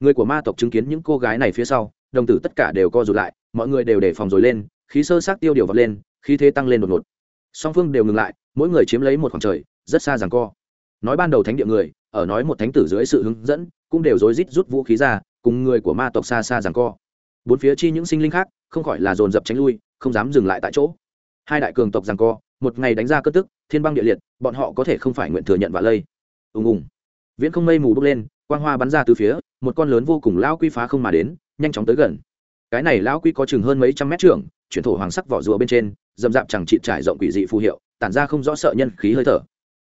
Người của ma tộc chứng kiến những cô gái này phía sau, đồng tử tất cả đều co rụt lại, mọi người đều đề phòng rồi lên, khí sơ sát tiêu điều vọt lên, khí thế tăng lên đột ngột. Song phương đều ngừng lại, mỗi người chiếm lấy một khoảng trời, rất xa rằng co. Nói ban đầu thánh địa người, ở nói một thánh tử dưới sự hướng dẫn, cũng đều rối rít rút vũ khí ra, cùng người của ma tộc xa xa rằng co bốn phía chi những sinh linh khác, không khỏi là dồn dập tránh lui, không dám dừng lại tại chỗ. Hai đại cường tộc rằng co, một ngày đánh ra cất tức, thiên băng địa liệt, bọn họ có thể không phải nguyện thừa nhận và lây. Ùng ùng. Viễn không mây mù bốc lên, quang hoa bắn ra từ phía, một con lớn vô cùng lão quy phá không mà đến, nhanh chóng tới gần. Cái này lão quy có chừng hơn mấy trăm mét trưởng, chuyển thổ hoàng sắc vỏ rùa bên trên dầm dạp chẳng trị trải rộng quỷ dị phù hiệu, tản ra không rõ sợ nhân khí hơi thở.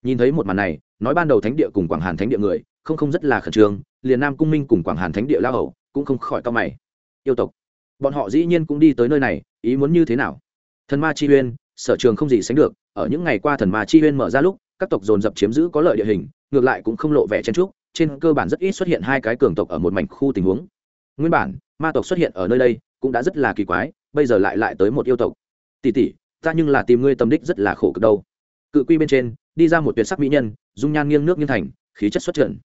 Nhìn thấy một màn này, nói ban đầu thánh địa cùng quảng hàn thánh địa người, không không rất là khẩn trương, liền nam cung minh cùng quảng hàn thánh địa lao hầu cũng không khỏi cao mày yêu tộc. Bọn họ dĩ nhiên cũng đi tới nơi này, ý muốn như thế nào? Thần ma chi uyên sở trường không gì sánh được, ở những ngày qua thần ma chi uyên mở ra lúc, các tộc dồn dập chiếm giữ có lợi địa hình, ngược lại cũng không lộ vẻ chen trúc trên cơ bản rất ít xuất hiện hai cái cường tộc ở một mảnh khu tình huống. Nguyên bản, ma tộc xuất hiện ở nơi đây cũng đã rất là kỳ quái, bây giờ lại lại tới một yêu tộc. Tỷ tỷ, ta nhưng là tìm ngươi tâm đích rất là khổ cực đâu. Cự quy bên trên, đi ra một tuyệt sắc mỹ nhân, dung nhan nghiêng nước nghiêng thành, khí chất xuất trận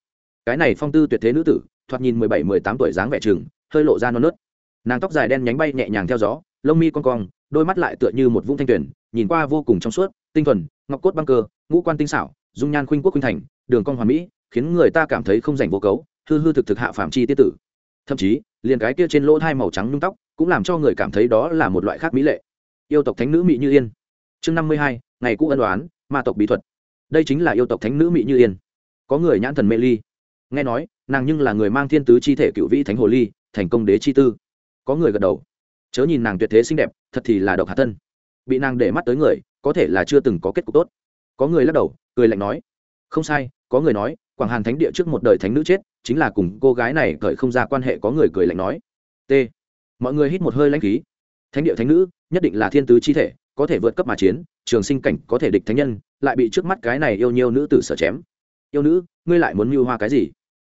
cái này phong tư tuyệt thế nữ tử, thoạt nhìn mười bảy, mười tám tuổi dáng vẻ chừng hơi lộ ra non nớt nàng tóc dài đen nhánh bay nhẹ nhàng theo gió lông mi con cong đôi mắt lại tựa như một vũng thanh tuyển nhìn qua vô cùng trong suốt tinh thuần ngọc cốt băng cơ ngũ quan tinh xảo dung nhan khuynh quốc khuynh thành đường cong hoàn mỹ khiến người ta cảm thấy không rảnh vô cấu hư hư thực thực hạ phạm chi tiết tử thậm chí liền cái kia trên lỗ hai màu trắng nhung tóc cũng làm cho người cảm thấy đó là một loại khác mỹ lệ yêu tộc thánh nữ mỹ như yên chương năm mươi hai ngày cũ ân đoán ma tộc bí thuật đây chính là yêu tộc thánh nữ mỹ như yên có người nhãn thần mê ly nghe nói nàng nhưng là người mang thiên tứ chi thể cựu vĩ thánh hồ ly thành công đế chi tư có người gật đầu. Chớ nhìn nàng tuyệt thế xinh đẹp, thật thì là độc hạ thân. Bị nàng để mắt tới người, có thể là chưa từng có kết cục tốt. Có người lắc đầu, cười lạnh nói, không sai, có người nói, quảng hàn thánh địa trước một đời thánh nữ chết, chính là cùng cô gái này cởi không ra quan hệ có người cười lạnh nói. T. Mọi người hít một hơi lãnh khí. Thánh địa thánh nữ, nhất định là thiên tứ chi thể, có thể vượt cấp mà chiến, trường sinh cảnh có thể địch thánh nhân, lại bị trước mắt cái này yêu nhiều nữ tử sở chém. Yêu nữ, ngươi lại muốn mưu hoa cái gì?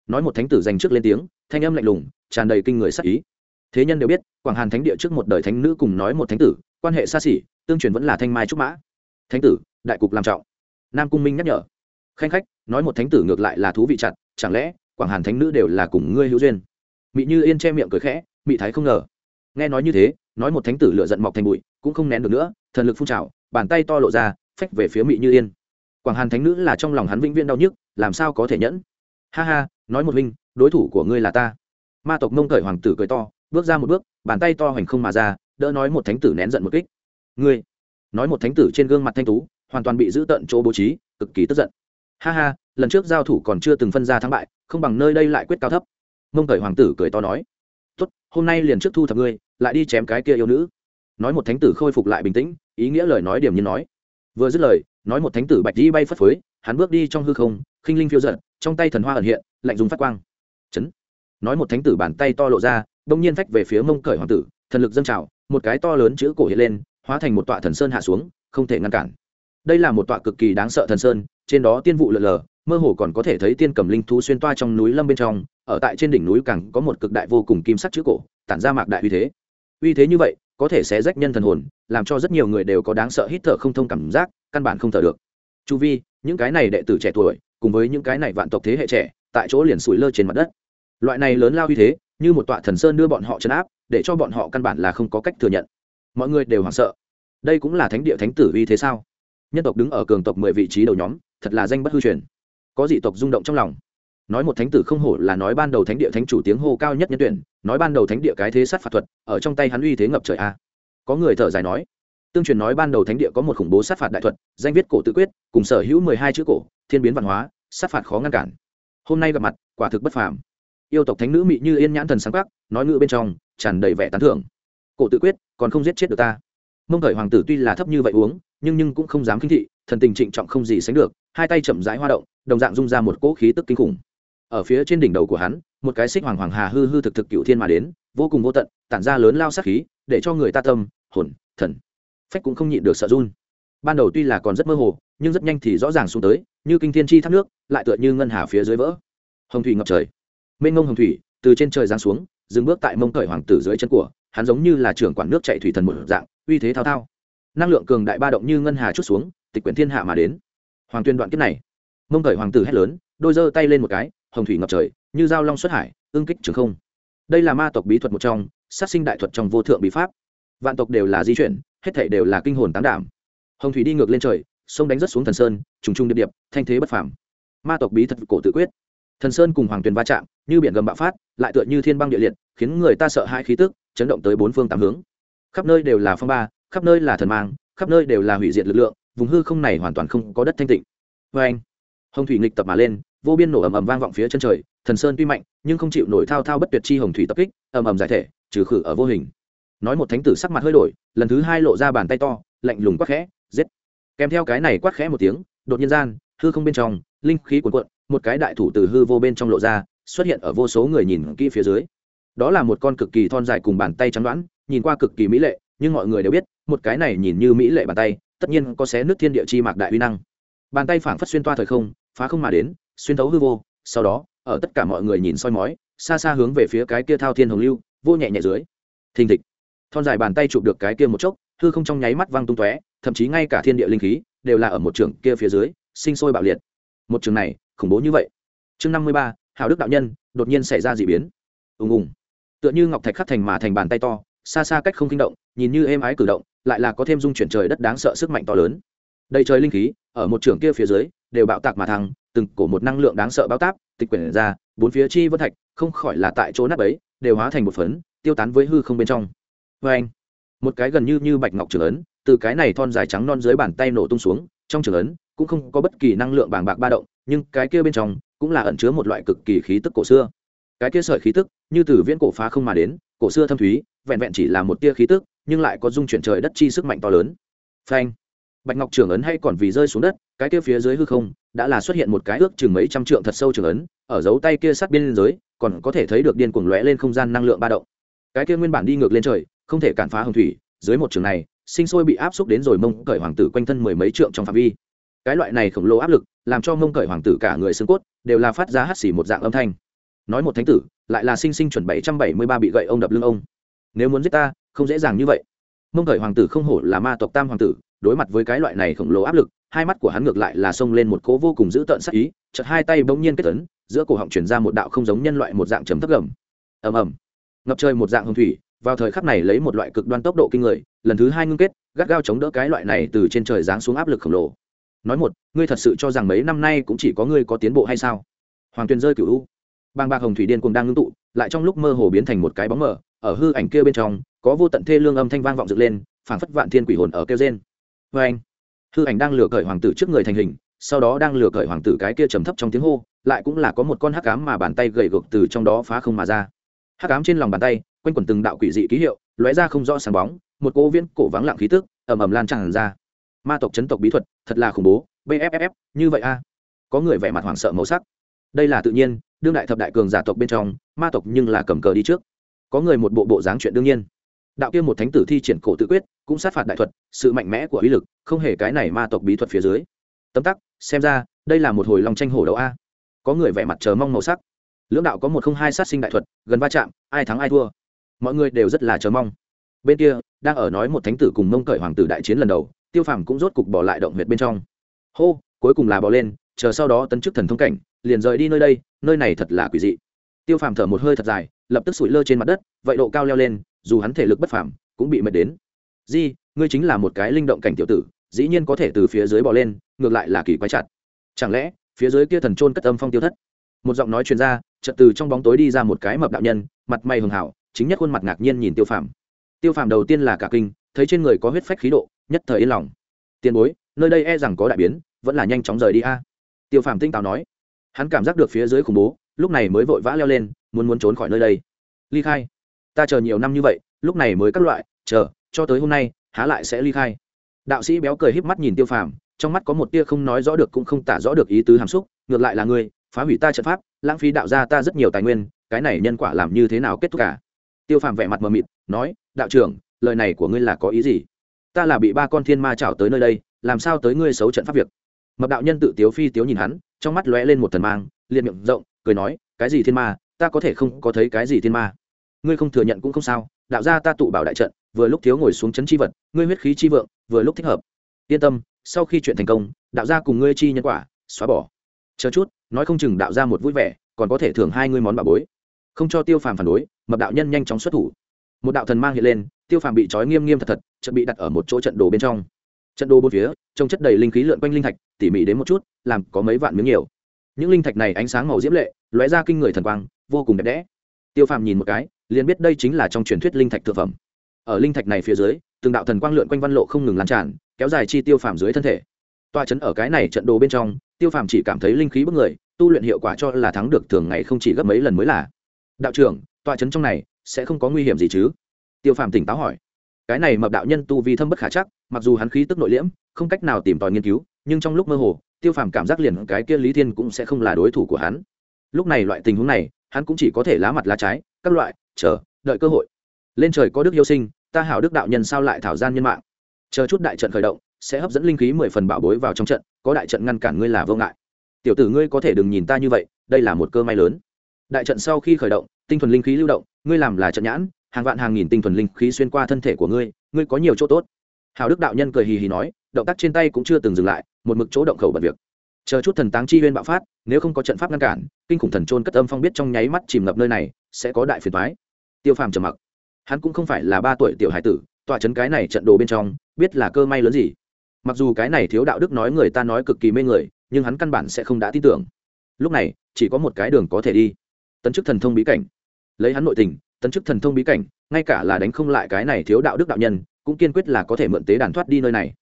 Nói một thánh tử dành trước lên tiếng, thanh âm lạnh lùng, tràn đầy kinh người sắc ý thế nhân đều biết, quảng hàn thánh địa trước một đời thánh nữ cùng nói một thánh tử, quan hệ xa xỉ, tương truyền vẫn là thanh mai trúc mã. Thánh tử, đại cục làm trọng. Nam cung minh nhắc nhở. Khanh khách, nói một thánh tử ngược lại là thú vị chặt, chẳng lẽ quảng hàn thánh nữ đều là cùng ngươi hữu duyên? Mị như yên che miệng cười khẽ, mị thái không ngờ. Nghe nói như thế, nói một thánh tử lựa giận mọc thành bụi, cũng không nén được nữa, thần lực phun trào, bàn tay to lộ ra, phách về phía mị như yên. Quảng hàn thánh nữ là trong lòng hắn vĩnh viễn đau nhức, làm sao có thể nhẫn? Ha ha, nói một huynh, đối thủ của ngươi là ta. Ma tộc mông cởi hoàng tử cười to bước ra một bước, bàn tay to hoành không mà ra, đỡ nói một thánh tử nén giận một kích. Ngươi, nói một thánh tử trên gương mặt thanh tú, hoàn toàn bị giữ tận chỗ bố trí, cực kỳ tức giận. Ha ha, lần trước giao thủ còn chưa từng phân ra thắng bại, không bằng nơi đây lại quyết cao thấp. Mông thời hoàng tử cười to nói. Tốt, hôm nay liền trước thu thập ngươi, lại đi chém cái kia yêu nữ. Nói một thánh tử khôi phục lại bình tĩnh, ý nghĩa lời nói điểm như nói. Vừa dứt lời, nói một thánh tử bạch đi bay phất phới, hắn bước đi trong hư không, khinh linh phiêu giận trong tay thần hoa ẩn hiện, lạnh dùng phát quang. Chấn. Nói một thánh tử bàn tay to lộ ra đông nhiên phách về phía mông cởi hoàng tử, thần lực dâng trào, một cái to lớn chữ cổ hiện lên, hóa thành một tọa thần sơn hạ xuống, không thể ngăn cản. Đây là một tọa cực kỳ đáng sợ thần sơn, trên đó tiên vụ lờ lờ, mơ hồ còn có thể thấy tiên cầm linh thú xuyên toa trong núi lâm bên trong, ở tại trên đỉnh núi càng có một cực đại vô cùng kim sắc chữ cổ, tản ra mạc đại uy thế. Uy thế như vậy, có thể sẽ rách nhân thần hồn, làm cho rất nhiều người đều có đáng sợ hít thở không thông cảm giác, căn bản không thở được. Chu vi, những cái này đệ tử trẻ tuổi, cùng với những cái này vạn tộc thế hệ trẻ, tại chỗ liền sủi lơ trên mặt đất. Loại này lớn lao uy thế như một tọa thần sơn đưa bọn họ chấn áp, để cho bọn họ căn bản là không có cách thừa nhận. Mọi người đều hoảng sợ. Đây cũng là thánh địa thánh tử uy thế sao? Nhân tộc đứng ở cường tộc mười vị trí đầu nhóm, thật là danh bất hư truyền. Có dị tộc rung động trong lòng. Nói một thánh tử không hổ là nói ban đầu thánh địa thánh chủ tiếng hô cao nhất nhân tuyển, nói ban đầu thánh địa cái thế sát phạt thuật, ở trong tay hắn uy thế ngập trời a. Có người thở dài nói, tương truyền nói ban đầu thánh địa có một khủng bố sát phạt đại thuật, danh viết cổ tự quyết, cùng sở hữu mười hai chữ cổ, thiên biến văn hóa, sát phạt khó ngăn cản. Hôm nay gặp mặt, quả thực bất phàm yêu tộc thánh nữ mị như yên nhãn thần sáng quắc, nói ngữ bên trong, tràn đầy vẻ tán thưởng. Cổ tự quyết, còn không giết chết được ta. Mông khởi hoàng tử tuy là thấp như vậy uống, nhưng nhưng cũng không dám khinh thị, thần tình trịnh trọng không gì sánh được, hai tay chậm rãi hoa động, đồng dạng dung ra một cỗ khí tức kinh khủng. Ở phía trên đỉnh đầu của hắn, một cái xích hoàng hoàng hà hư hư thực thực cựu thiên mà đến, vô cùng vô tận, tản ra lớn lao sát khí, để cho người ta tâm, hồn, thần, phách cũng không nhịn được sợ run. Ban đầu tuy là còn rất mơ hồ, nhưng rất nhanh thì rõ ràng xuống tới, như kinh thiên chi thác nước, lại tựa như ngân hà phía dưới vỡ. Hồng thủy ngập trời mênh ngông hồng thủy, từ trên trời giáng xuống, dừng bước tại mông cởi hoàng tử dưới chân của, hắn giống như là trưởng quản nước chạy thủy thần một dạng, uy thế thao thao. Năng lượng cường đại ba động như ngân hà chút xuống, tịch quyển thiên hạ mà đến. Hoàng tuyên đoạn kiếp này, mông cởi hoàng tử hét lớn, đôi giơ tay lên một cái, hồng thủy ngập trời, như dao long xuất hải ương kích trường không. Đây là ma tộc bí thuật một trong, sát sinh đại thuật trong vô thượng bí pháp. Vạn tộc đều là di chuyển, hết thảy đều là kinh hồn tán đảm. Hồng thủy đi ngược lên trời, sông đánh rất xuống thần sơn, trùng trùng điệp điệp, thanh thế bất phàm. Ma tộc bí thuật cổ tự quyết. Thần sơn cùng hoàng tuyền va chạm như biển gầm bạo phát, lại tựa như thiên băng địa liệt, khiến người ta sợ hãi khí tức, chấn động tới bốn phương tám hướng. Khắp nơi đều là phong ba, khắp nơi là thần mang, khắp nơi đều là hủy diệt lực lượng, vùng hư không này hoàn toàn không có đất thanh tịnh. Vê anh, hồng thủy nghịch tập mà lên, vô biên nổ ầm ầm vang vọng phía chân trời, thần sơn tuy mạnh, nhưng không chịu nổi thao thao bất tuyệt chi hồng thủy tập kích, ầm ầm giải thể, trừ khử ở vô hình. Nói một thánh tử sắc mặt hơi đổi, lần thứ hai lộ ra bàn tay to, lạnh lùng quát khẽ, giết. Kèm theo cái này quát khẽ một tiếng, đột nhiên gian, hư không bên trong, linh khí cuồn cuộn, một cái đại thủ từ hư vô bên trong lộ ra xuất hiện ở vô số người nhìn kỹ phía dưới. Đó là một con cực kỳ thon dài cùng bàn tay trắng đoán, nhìn qua cực kỳ mỹ lệ, nhưng mọi người đều biết, một cái này nhìn như mỹ lệ bàn tay, tất nhiên có xé nước thiên địa chi mạc đại uy năng. Bàn tay phảng phất xuyên toa thời không, phá không mà đến, xuyên thấu hư vô, sau đó, ở tất cả mọi người nhìn soi mói, xa xa hướng về phía cái kia thao thiên hồng lưu, vô nhẹ nhẹ dưới. Thình thịch. Thon dài bàn tay chụp được cái kia một chốc, hư không trong nháy mắt văng tung tóe, thậm chí ngay cả thiên địa linh khí, đều là ở một trường kia phía dưới, sinh sôi bạo liệt. Một trường này, khủng bố như vậy. Chương năm mươi ba hào đức đạo nhân, đột nhiên xảy ra d ị biến. Ùng ùng. Tựa như ngọc thạch khắc thành mà thành bàn tay to, xa xa cách không kinh động, nhìn như êm ái cử động, lại là có thêm dung chuyển trời đất đáng sợ sức mạnh to lớn. Đầy trời linh khí, ở một trường kia phía dưới, đều bạo tạc mà thăng, từng cổ một năng lượng đáng sợ bao táp, tịch quyển ra, bốn phía chi vân thạch, không khỏi là tại chỗ nắp ấy, đều hóa thành một phấn, tiêu tán với hư không bên trong. Vê anh, một cái gần như như bạch ngọc trường ấn, từ cái này thon dài trắng non dưới bàn tay nổ tung xuống, trong trường ấn, cũng không có bất kỳ năng lượng bàng bạc ba động, nhưng cái kia bên trong cũng là ẩn chứa một loại cực kỳ khí tức cổ xưa. Cái kia sợi khí tức, như từ viễn cổ phá không mà đến, cổ xưa thâm thúy, vẹn vẹn chỉ là một tia khí tức, nhưng lại có dung chuyển trời đất chi sức mạnh to lớn. Phanh! Bạch ngọc trường ấn hay còn vì rơi xuống đất, cái kia phía dưới hư không, đã là xuất hiện một cái ước chừng mấy trăm trượng thật sâu trường ấn, ở dấu tay kia sát biên giới còn có thể thấy được điên cuồng lóe lên không gian năng lượng ba động. Cái kia nguyên bản đi ngược lên trời, không thể cản phá hồng thủy, dưới một trường này, sinh sôi bị áp xúc đến rồi mông cởi hoàng tử quanh thân mười mấy trượng trong phạm vi cái loại này khổng lồ áp lực, làm cho mông cởi hoàng tử cả người xương cốt, đều là phát ra hắt xỉ một dạng âm thanh. Nói một thánh tử, lại là sinh sinh chuẩn bảy trăm bảy mươi ba bị gậy ông đập lưng ông. Nếu muốn giết ta, không dễ dàng như vậy. Mông cởi hoàng tử không hổ là ma tộc tam hoàng tử, đối mặt với cái loại này khổng lồ áp lực, hai mắt của hắn ngược lại là xông lên một cố vô cùng dữ tợn sắc ý chật hai tay bỗng nhiên kết tấn giữa cổ họng chuyển ra một đạo không giống nhân loại một dạng chấm thấp gầm. Ầm ầm. Ngập trời một dạng hồng thủy, vào thời khắc này lấy một loại cực đoan tốc độ kinh người, lần thứ hai ngưng kết, gắt gao chống đỡ cái loại này từ trên trời giáng xuống áp lực khổng lồ nói một, ngươi thật sự cho rằng mấy năm nay cũng chỉ có ngươi có tiến bộ hay sao? Hoàng tuyền rơi cựu u. Bang bạc hồng thủy điên cùng đang ngưng tụ, lại trong lúc mơ hồ biến thành một cái bóng mờ, ở hư ảnh kia bên trong, có vô tận thê lương âm thanh vang vọng dựng lên, phảng phất vạn thiên quỷ hồn ở kêu trên vê anh, hư ảnh đang lừa cởi hoàng tử trước người thành hình, sau đó đang lừa cởi hoàng tử cái kia trầm thấp trong tiếng hô, lại cũng là có một con hắc ám mà bàn tay gầy gộc từ trong đó phá không mà ra. Hắc ám trên lòng bàn tay, quanh quẩn từng đạo quỷ dị ký hiệu, lóe ra không rõ sáng bóng, một cỗ viễn cổ vắng lặng khí tức, ầm ầm lan tràn ra ma tộc chấn tộc bí thuật, thật là khủng bố bfff như vậy a. Có người vẻ mặt hoảng sợ màu sắc. Đây là tự nhiên, đương đại thập đại cường giả tộc bên trong, ma tộc nhưng là cầm cờ đi trước. Có người một bộ bộ dáng chuyện đương nhiên. Đạo kia một thánh tử thi triển cổ tự quyết, cũng sát phạt đại thuật, sự mạnh mẽ của uy lực, không hề cái này ma tộc bí thuật phía dưới. Tấm tắc, xem ra, đây là một hồi lòng tranh hổ đấu a. Có người vẻ mặt chờ mong màu sắc. Lưỡng đạo có một không hai sát sinh đại thuật, gần va chạm, ai thắng ai thua. Mọi người đều rất là chờ mong. Bên kia, đang ở nói một thánh tử cùng mông cởi hoàng tử đại chiến lần đầu tiêu phàm cũng rốt cục bỏ lại động huyệt bên trong. Hô, cuối cùng là bỏ lên, chờ sau đó tấn chức thần thông cảnh, liền rời đi nơi đây, nơi này thật là quỷ dị. Tiêu phàm thở một hơi thật dài, lập tức sủi lơ trên mặt đất, vậy độ cao leo lên, dù hắn thể lực bất phàm, cũng bị mệt đến. Di, ngươi chính là một cái linh động cảnh tiểu tử, dĩ nhiên có thể từ phía dưới bỏ lên, ngược lại là kỳ quái chặt. Chẳng lẽ, phía dưới kia thần trôn cất âm phong tiêu thất? Một giọng nói truyền ra, chợt từ trong bóng tối đi ra một cái mập đạo nhân, mặt mày hường hảo, chính nhất khuôn mặt ngạc nhiên nhìn tiêu phàm. Tiêu phàm đầu tiên là cả kinh, thấy trên người có huyết phách khí độ nhất thời yên lòng. Tiền bối, nơi đây e rằng có đại biến, vẫn là nhanh chóng rời đi a. Tiêu phàm tinh táo nói. Hắn cảm giác được phía dưới khủng bố, lúc này mới vội vã leo lên, muốn muốn trốn khỏi nơi đây. Ly khai. Ta chờ nhiều năm như vậy, lúc này mới các loại, chờ, cho tới hôm nay, há lại sẽ ly khai. Đạo sĩ béo cười híp mắt nhìn tiêu phàm, trong mắt có một tia không nói rõ được cũng không tả rõ được ý tứ hàm xúc, ngược lại là ngươi phá hủy ta trận pháp, lãng phí đạo ra ta rất nhiều tài nguyên, cái này nhân quả làm như thế nào kết thúc cả? Tiêu phàm vẻ mặt mờ mịt, nói, đạo trưởng, lời này của ngươi là có ý gì? Ta là bị ba con thiên ma trảo tới nơi đây, làm sao tới ngươi xấu trận pháp việc? Mập đạo nhân tự tiếu phi tiếu nhìn hắn, trong mắt lóe lên một thần mang, liền miệng rộng, cười nói, cái gì thiên ma? Ta có thể không có thấy cái gì thiên ma? Ngươi không thừa nhận cũng không sao, đạo gia ta tụ bảo đại trận, vừa lúc thiếu ngồi xuống chấn chi vật, ngươi huyết khí chi vượng, vừa lúc thích hợp. Yên tâm, sau khi chuyện thành công, đạo gia cùng ngươi chi nhân quả, xóa bỏ. Chờ chút, nói không chừng đạo gia một vui vẻ, còn có thể thưởng hai ngươi món bà bối. Không cho tiêu phàm phản đối, mập đạo nhân nhanh chóng xuất thủ. Một đạo thần mang hiện lên tiêu phàm bị trói nghiêm nghiêm thật thật chuẩn bị đặt ở một chỗ trận đồ bên trong. Trận đồ bốn phía, trông chất đầy linh khí lượn quanh linh thạch, tỉ mỉ đến một chút, làm có mấy vạn miếng nhiều. Những linh thạch này ánh sáng màu diễm lệ, lóe ra kinh người thần quang, vô cùng đẹp đẽ. Tiêu phàm nhìn một cái, liền biết đây chính là trong truyền thuyết linh thạch thực phẩm. Ở linh thạch này phía dưới, từng đạo thần quang lượn quanh văn lộ không ngừng lan tràn, kéo dài chi tiêu phàm dưới thân thể. Toa chấn ở cái này trận đồ bên trong, tiêu phàm chỉ cảm thấy linh khí bức người, tu luyện hiệu quả cho là thắng được thường ngày không chỉ gấp mấy lần mới là. Đạo trưởng, toa chấn trong này sẽ không có nguy hiểm gì chứ? Tiêu phàm tỉnh táo hỏi, cái này mập đạo nhân tu vi thâm bất khả chắc, mặc dù hắn khí tức nội liễm, không cách nào tìm tòi nghiên cứu, nhưng trong lúc mơ hồ, tiêu phàm cảm giác liền cái kia lý thiên cũng sẽ không là đối thủ của hắn. Lúc này loại tình huống này, hắn cũng chỉ có thể lá mặt lá trái, các loại, chờ, đợi cơ hội. Lên trời có đức yêu sinh, ta hảo đức đạo nhân sao lại thảo gian nhân mạng? Chờ chút đại trận khởi động, sẽ hấp dẫn linh khí mười phần bảo bối vào trong trận, có đại trận ngăn cản ngươi là vô ngại. Tiểu tử ngươi có thể đừng nhìn ta như vậy, đây là một cơ may lớn. Đại trận sau khi khởi động, tinh thuần linh khí lưu động, ngươi làm là trận nhãn hàng vạn hàng nghìn tinh thuần linh khí xuyên qua thân thể của ngươi ngươi có nhiều chỗ tốt. Hào đức đạo nhân cười hì hì nói, động tác trên tay cũng chưa từng dừng lại, một mực chỗ động khẩu bật việc. Chờ chút thần táng chi huyên bạo phát, nếu không có trận pháp ngăn cản, kinh khủng thần trôn cất âm phong biết trong nháy mắt chìm ngập nơi này, sẽ có đại phiền thoái tiêu phàm trầm mặc. Hắn cũng không phải là ba tuổi tiểu hải tử, tọa chấn cái này trận đồ bên trong, biết là cơ may lớn gì. Mặc dù cái này thiếu đạo đức nói người ta nói cực kỳ mê người, nhưng hắn căn bản sẽ không đã tin tưởng. Lúc này, chỉ có một cái đường có thể đi. Tấn chức thần thông bí cảnh. Lấy hắn nội tình tấn chức thần thông bí cảnh, ngay cả là đánh không lại cái này thiếu đạo đức đạo nhân, cũng kiên quyết là có thể mượn tế đàn thoát đi nơi này.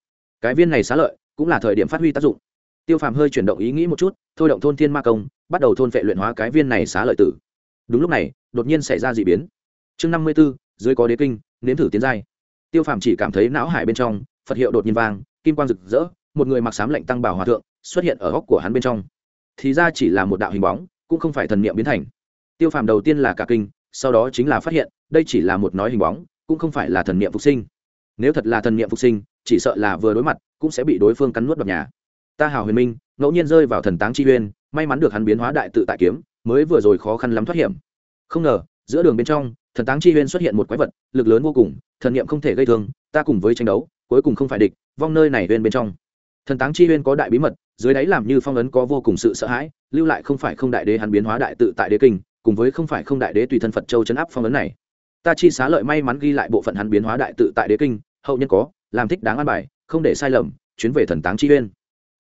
Cái viên này xá lợi, cũng là thời điểm phát huy tác dụng. Tiêu phàm hơi chuyển động ý nghĩ một chút, thôi động thôn thiên ma công, bắt đầu thôn phệ luyện hóa cái viên này xá lợi tử. Đúng lúc này, đột nhiên xảy ra d ị biến. Chương năm mươi b ố dưới có đế kinh, nếm thử tiến giai. Tiêu phàm chỉ cảm thấy não hải bên trong, phật hiệu đột nhiên vang, kim quang rực rỡ, một người mặc sám lệnh tăng bảo hòa thượng xuất hiện ở góc của hắn bên trong. Thì ra chỉ là một đạo hình bóng, cũng không phải thần niệm biến thành. Tiêu phàm đầu tiên là cả kinh sau đó chính là phát hiện, đây chỉ là một nói hình bóng, cũng không phải là thần niệm phục sinh. Nếu thật là thần niệm phục sinh, chỉ sợ là vừa đối mặt, cũng sẽ bị đối phương cắn nuốt vào nhà. Ta hào huyền minh, ngẫu nhiên rơi vào thần táng chi huyên may mắn được hắn biến hóa đại tự tại kiếm, mới vừa rồi khó khăn lắm thoát hiểm. Không ngờ, giữa đường bên trong, thần táng chi huyên xuất hiện một quái vật, lực lớn vô cùng, thần niệm không thể gây thương, ta cùng với tranh đấu, cuối cùng không phải địch, vong nơi này huyên bên trong. Thần táng chi huyên có đại bí mật, dưới đáy làm như phong ấn có vô cùng sự sợ hãi, lưu lại không phải không đại đế hắn biến hóa đại tự tại đế kinh cùng với không phải không đại đế tùy thân phật châu chấn áp phong ấn này. Ta chi xá lợi may mắn ghi lại bộ phận hắn biến hóa đại tự tại đế kinh, hậu nhân có, làm thích đáng an bài, không để sai lầm, chuyến về thần táng chi uyên.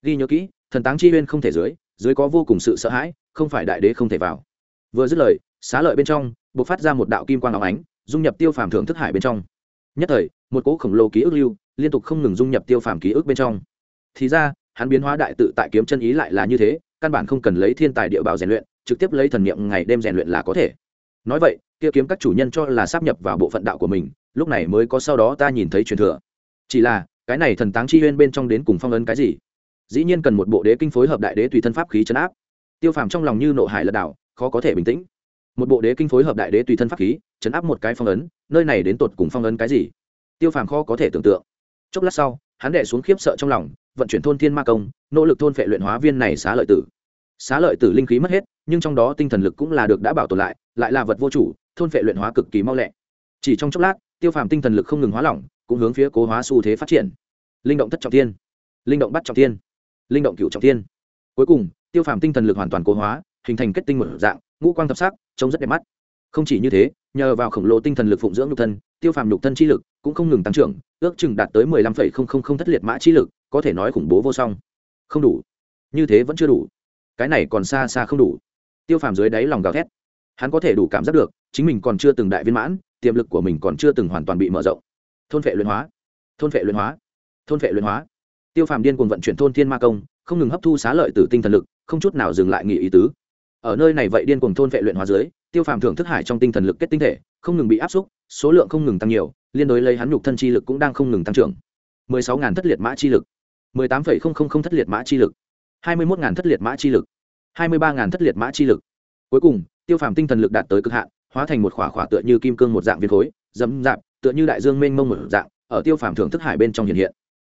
Ghi nhớ kỹ, thần táng chi uyên không thể dưới dưới có vô cùng sự sợ hãi, không phải đại đế không thể vào. Vừa dứt lời, xá lợi bên trong b ộ c phát ra một đạo kim quang áo ánh, dung nhập tiêu phàm thưởng thức hải bên trong. Nhất thời, một cỗ khổng lồ ký ức lưu, liên tục không ngừng dung nhập tiêu phàm ký ức bên trong. Thì ra, hắn biến hóa đại tự tại kiếm chân ý lại là như thế, căn bản không cần lấy thiên tài địa bảo rèn luyện trực tiếp lấy thần niệm ngày đêm rèn luyện là có thể. Nói vậy, kia kiếm các chủ nhân cho là sắp nhập vào bộ phận đạo của mình, lúc này mới có sau đó ta nhìn thấy truyền thừa. Chỉ là, cái này thần táng chi huyên bên trong đến cùng phong ấn cái gì? Dĩ nhiên cần một bộ đế kinh phối hợp đại đế tùy thân pháp khí chấn áp. Tiêu phàm trong lòng như nộ hải lật đảo, khó có thể bình tĩnh. Một bộ đế kinh phối hợp đại đế tùy thân pháp khí, chấn áp một cái phong ấn, nơi này đến tột cùng phong ấn cái gì? Tiêu phàm khó có thể tưởng tượng. Chốc lát sau, hắn đệ xuống khiếp sợ trong lòng, vận chuyển thôn thiên ma công, nỗ lực thôn phệ luyện hóa viên này xá lợi tử xá lợi tử linh khí mất hết, nhưng trong đó tinh thần lực cũng là được đã bảo tồn lại lại là vật vô chủ, thôn phệ luyện hóa cực kỳ mau lẹ. Chỉ trong chốc lát, tiêu phàm tinh thần lực không ngừng hóa lỏng, cũng hướng phía cố hóa xu thế phát triển. Linh động thất trọng thiên. Linh động bắt trọng thiên. Linh động cựu trọng thiên. Cuối cùng, tiêu phàm tinh thần lực hoàn toàn cố hóa, hình thành kết tinh một dạng, ngũ quang thập sắc, trông rất đẹp mắt. Không chỉ như thế, nhờ vào khổng lồ tinh thần lực phụng dưỡng nhục thân, tiêu phàm nhục thân chi lực cũng không ngừng tăng trưởng, ước chừng đạt tới mười lăm phẩy không không không thất liệt mã chi lực, có thể nói khủng bố vô song. Không đủ. Như thế vẫn chưa đủ cái này còn xa xa không đủ. Tiêu phàm dưới đáy lòng gào thét. Hắn có thể đủ cảm giác được, chính mình còn chưa từng đại viên mãn, tiềm lực của mình còn chưa từng hoàn toàn bị mở rộng. Thôn vệ luyện hóa. Thôn vệ luyện hóa. Thôn vệ luyện hóa. Tiêu phàm điên cuồng vận chuyển thôn thiên ma công, không ngừng hấp thu xá lợi từ tinh thần lực, không chút nào dừng lại nghỉ ý tứ. Ở nơi này vậy điên cuồng thôn vệ luyện hóa dưới, tiêu phàm thưởng thức hải trong tinh thần lực kết tinh thể, không ngừng bị áp xúc, số lượng không ngừng tăng nhiều, liên đối lấy hắn nhục thân chi lực cũng đang không ngừng tăng trưởng. mười sáu ngàn thất liệt mã chi lực. mười tám phẩy không không không thất liệt mã chi lực hai mươi mốt ngàn thất liệt mã chi lực. hai mươi ba ngàn thất liệt mã chi lực. Cuối cùng, tiêu phàm tinh thần lực đạt tới cực hạn, hóa thành một khỏa khỏa tựa như kim cương một dạng viên khối, dẫm dạp, tựa như đại dương mênh mông một dạng, ở tiêu phàm thưởng thức hải bên trong hiện hiện.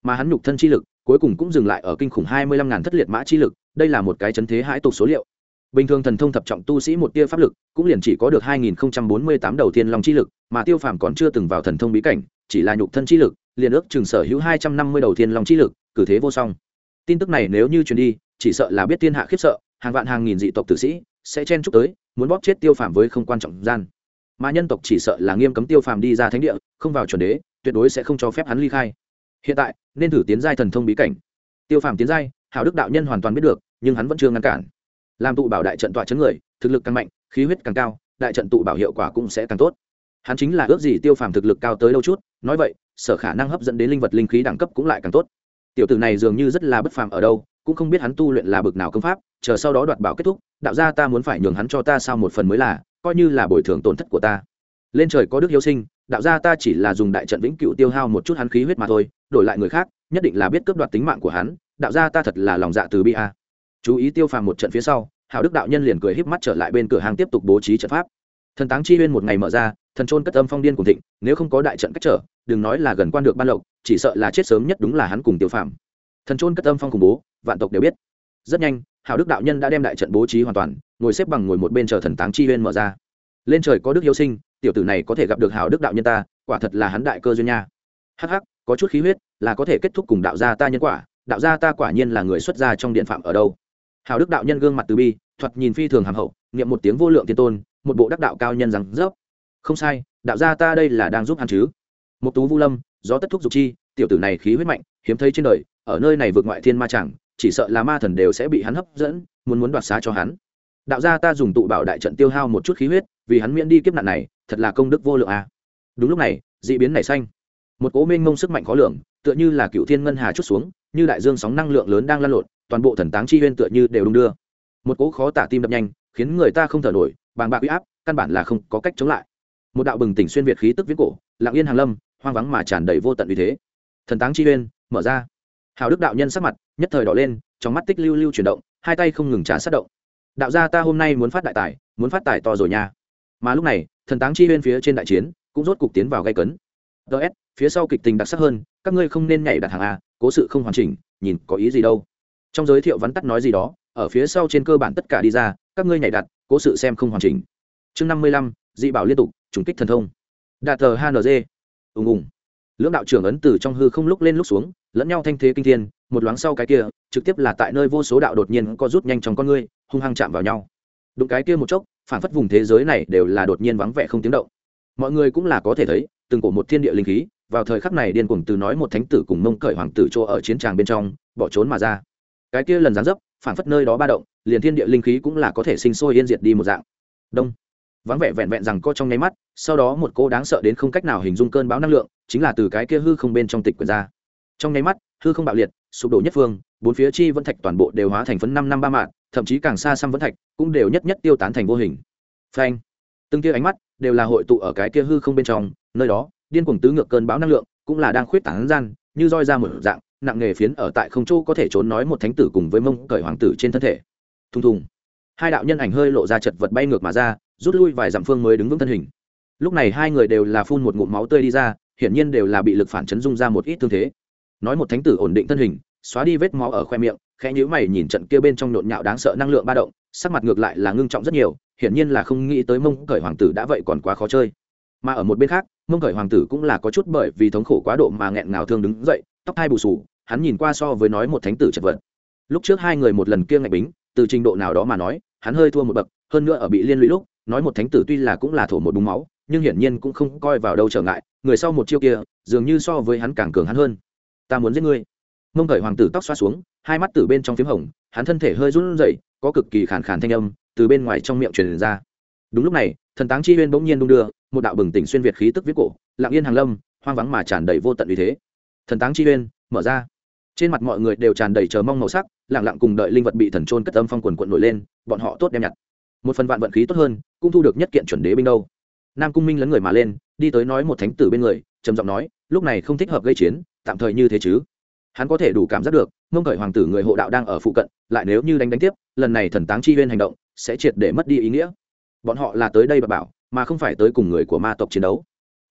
Mà hắn nhục thân chi lực, cuối cùng cũng dừng lại ở kinh khủng hai mươi lăm ngàn thất liệt mã chi lực, đây là một cái chấn thế hãi tục số liệu. Bình thường thần thông thập trọng tu sĩ một tia pháp lực, cũng liền chỉ có được hai nghìn bốn mươi tám đầu tiên long chi lực, mà tiêu phàm còn chưa từng vào thần thông bí cảnh, chỉ là nhục thân chi lực, liền ước chừng sở hữu hai trăm năm mươi đầu tiên long chi lực, cử thế vô song tin tức này nếu như truyền đi, chỉ sợ là biết thiên hạ khiếp sợ, hàng vạn hàng nghìn dị tộc tử sĩ sẽ chen chúc tới, muốn bóp chết tiêu phàm với không quan trọng gian. Mà nhân tộc chỉ sợ là nghiêm cấm tiêu phàm đi ra thánh địa, không vào chuẩn đế, tuyệt đối sẽ không cho phép hắn ly khai. Hiện tại, nên thử tiến giai thần thông bí cảnh. Tiêu phàm tiến giai hào đức đạo nhân hoàn toàn biết được, nhưng hắn vẫn chưa ngăn cản. Làm tụ bảo đại trận tọa chấn người, thực lực càng mạnh, khí huyết càng cao, đại trận tụ bảo hiệu quả cũng sẽ càng tốt. Hắn chính là ước gì tiêu phàm thực lực cao tới đâu chút, nói vậy, sở khả năng hấp dẫn đến linh vật linh khí đẳng cấp cũng lại càng tốt tiểu tử này dường như rất là bất phàm ở đâu, cũng không biết hắn tu luyện là bực nào công pháp, chờ sau đó đoạt bảo kết thúc, đạo gia ta muốn phải nhường hắn cho ta sao một phần mới là, coi như là bồi thường tổn thất của ta. Lên trời có đức hiếu sinh, đạo gia ta chỉ là dùng đại trận vĩnh cựu tiêu hao một chút hắn khí huyết mà thôi, đổi lại người khác, nhất định là biết cướp đoạt tính mạng của hắn, đạo gia ta thật là lòng dạ từ bi a. Chú ý tiêu phàm một trận phía sau, hảo đức đạo nhân liền cười híp mắt trở lại bên cửa hàng tiếp tục bố trí trận pháp. Thần táng chi huyên một ngày mở ra, thần trôn cất âm phong điên cùng thịnh, nếu không có đại trận cách trở đừng nói là gần quan được ban lộc, chỉ sợ là chết sớm nhất đúng là hắn cùng tiêu phạm. thần trôn cất âm phong khủng bố, vạn tộc đều biết. Rất nhanh, hảo đức đạo nhân đã đem đại trận bố trí hoàn toàn, ngồi xếp bằng ngồi một bên chờ thần táng chi huyên mở ra. Lên trời có đức hiếu sinh, tiểu tử này có thể gặp được hảo đức đạo nhân ta, quả thật là hắn đại cơ duyên nha. Hắc hắc, có chút khí huyết, là có thể kết thúc cùng đạo gia ta nhân quả, đạo gia ta quả nhiên là người xuất gia trong điện phạm ở đâu. Hảo đức đạo nhân gương mặt từ bi, thoạt nhìn phi thường hàm hậu, niệm một tiếng vô lượng tiên tôn, một bộ đắc đạo cao nhân rằng, dốc, không sai, đạo gia ta đây là đang giúp hắn chứ một tú vu lâm, gió tất thúc dục chi, tiểu tử này khí huyết mạnh, hiếm thấy trên đời, ở nơi này vượt ngoại thiên ma chẳng, chỉ sợ là ma thần đều sẽ bị hắn hấp dẫn, muốn muốn đoạt xá cho hắn. Đạo gia ta dùng tụ bảo đại trận tiêu hao một chút khí huyết, vì hắn miễn đi kiếp nạn này, thật là công đức vô lượng à. đúng lúc này, dị biến nảy xanh. Một cố minh mông sức mạnh khó lường, tựa như là cựu thiên ngân hà chút xuống, như đại dương sóng năng lượng lớn đang lan lộn, toàn bộ thần táng chi huyên tựa như đều đung đưa. Một cố khó tả tim đập nhanh, khiến người ta không thở nổi, bàng bạc uy áp, căn bản là không có cách chống lại. Một đạo bừng tỉnh xuyên việt khí tức viết cổ lạng yên hàng lâm hoang vắng mà tràn đầy vô tận uy thế. Thần táng chi uyên, mở ra. Hào đức đạo nhân sắc mặt nhất thời đỏ lên, trong mắt tích lưu lưu chuyển động, hai tay không ngừng trả sát động. Đạo gia ta hôm nay muốn phát đại tài, muốn phát tài to rồi nha. Mà lúc này, thần táng chi uyên phía trên đại chiến cũng rốt cục tiến vào gây cấn. Ts phía sau kịch tình đặc sắc hơn, các ngươi không nên nhảy đặt hàng a, cố sự không hoàn chỉnh, nhìn có ý gì đâu. Trong giới thiệu vắn tắt nói gì đó, ở phía sau trên cơ bản tất cả đi ra, các ngươi nhảy đặt, cố sự xem không hoàn chỉnh. Chương năm mươi lăm, dị bảo liên tục, trùng kích thần thông. Đạt tờ hng ùng ùng. Lưỡng đạo trưởng ấn từ trong hư không lúc lên lúc xuống, lẫn nhau thanh thế kinh thiên, một loáng sau cái kia, trực tiếp là tại nơi vô số đạo đột nhiên có rút nhanh trong con ngươi, hung hăng chạm vào nhau. Đụng cái kia một chốc, phản phất vùng thế giới này đều là đột nhiên vắng vẻ không tiếng động. Mọi người cũng là có thể thấy, từng cổ một thiên địa linh khí, vào thời khắc này điên cuồng từ nói một thánh tử cùng mông cởi hoàng tử chỗ ở chiến tràng bên trong, bỏ trốn mà ra. Cái kia lần gián dấp, phản phất nơi đó ba động, liền thiên địa linh khí cũng là có thể sinh sôi yên diệt đi một dạng. Đông vắng vẻ vẹn vẹn rằng co trong nháy mắt, sau đó một cô đáng sợ đến không cách nào hình dung cơn bão năng lượng, chính là từ cái kia hư không bên trong tịch quyển ra. Trong nháy mắt, hư không bạo liệt, sụp đổ nhất phương, bốn phía chi vẫn thạch toàn bộ đều hóa thành phấn năm năm ba mạng thậm chí càng xa xăm vẫn thạch cũng đều nhất nhất tiêu tán thành vô hình. Phanh! Từng kia ánh mắt đều là hội tụ ở cái kia hư không bên trong, nơi đó, điên cuồng tứ ngược cơn bão năng lượng cũng là đang khuyết tảng gian, như roi ra một dạng, nặng nghề phiến ở tại không chỗ có thể trốn nói một thánh tử cùng với mông cởi hoàng tử trên thân thể. Thùng thùng. Hai đạo nhân ảnh hơi lộ ra chật vật bay ngược mà ra rút lui vài dặm phương mới đứng vững thân hình. Lúc này hai người đều là phun một ngụm máu tươi đi ra, hiển nhiên đều là bị lực phản chấn dung ra một ít thương thế. Nói một thánh tử ổn định thân hình, xóa đi vết máu ở khoe miệng, khẽ nhíu mày nhìn trận kia bên trong nhộn nhạo đáng sợ năng lượng ba động, sắc mặt ngược lại là ngưng trọng rất nhiều, hiển nhiên là không nghĩ tới mông cởi hoàng tử đã vậy còn quá khó chơi. Mà ở một bên khác, mông cởi hoàng tử cũng là có chút bởi vì thống khổ quá độ mà nghẹn ngào thương đứng dậy, tóc hai bù sù hắn nhìn qua so với nói một thánh tử chật vật. Lúc trước hai người một lần kia ngạch bính, từ trình độ nào đó mà nói, hắn hơi thua một bậc, hơn nữa ở bị liên lụy lúc nói một thánh tử tuy là cũng là thổ một búng máu, nhưng hiển nhiên cũng không coi vào đâu trở ngại, người sau một chiêu kia, dường như so với hắn càng cường hắn hơn. Ta muốn giết ngươi. Mông khởi hoàng tử tóc xoa xuống, hai mắt từ bên trong p h í m hồng, hắn thân thể hơi run rẩy, có cực kỳ khàn khàn thanh âm từ bên ngoài trong miệng truyền ra. Đúng lúc này, thần táng chi huyên bỗng nhiên đung đưa, một đạo bừng tỉnh xuyên việt khí tức viết cổ lạng yên hàng lâm, hoang vắng mà tràn đầy vô tận uy thế. Thần táng chi huyên, mở ra. Trên mặt mọi người đều tràn đầy chờ mong màu sắc lẳng lặng cùng đợi linh vật bị thần trôn cất âm phong quần quận nổi lên, bọn họ tốt đem nhặt một phần vạn vận khí tốt hơn, cũng thu được nhất kiện chuẩn đế binh đâu. Nam cung minh lấn người mà lên, đi tới nói một thánh tử bên người, trầm giọng nói, lúc này không thích hợp gây chiến, tạm thời như thế chứ? Hắn có thể đủ cảm giác được, mông khởi hoàng tử người hộ đạo đang ở phụ cận, lại nếu như đánh đánh tiếp, lần này thần táng chi huyên hành động, sẽ triệt để mất đi ý nghĩa. Bọn họ là tới đây bà bảo, mà không phải tới cùng người của ma tộc chiến đấu.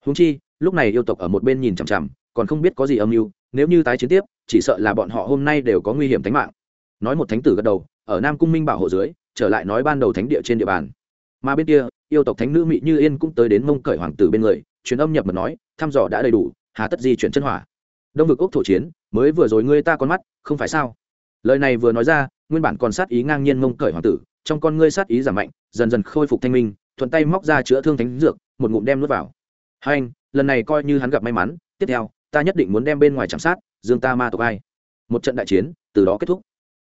Húng chi, lúc này yêu tộc ở một bên nhìn chằm chằm, còn không biết có gì âm mưu, nếu như tái chiến tiếp, chỉ sợ là bọn họ hôm nay đều có nguy hiểm tính mạng. Nói một thánh tử gật đầu, ở nam cung minh bảo hộ dưới trở lại nói ban đầu thánh địa trên địa bàn. Mà bên kia, yêu tộc thánh nữ mỹ như yên cũng tới đến mông cởi hoàng tử bên người, truyền âm nhập mật nói, thăm dò đã đầy đủ, hà tất di chuyển chân hỏa. Đông vực ốc thổ chiến, mới vừa rồi ngươi ta con mắt, không phải sao? Lời này vừa nói ra, nguyên bản còn sát ý ngang nhiên mông cởi hoàng tử, trong con ngươi sát ý giảm mạnh, dần dần khôi phục thanh minh, thuận tay móc ra chữa thương thánh dược, một ngụm đem nuốt vào. Hai anh lần này coi như hắn gặp may mắn, tiếp theo, ta nhất định muốn đem bên ngoài chạm sát, dương ta ma tộc ai. Một trận đại chiến, từ đó kết thúc.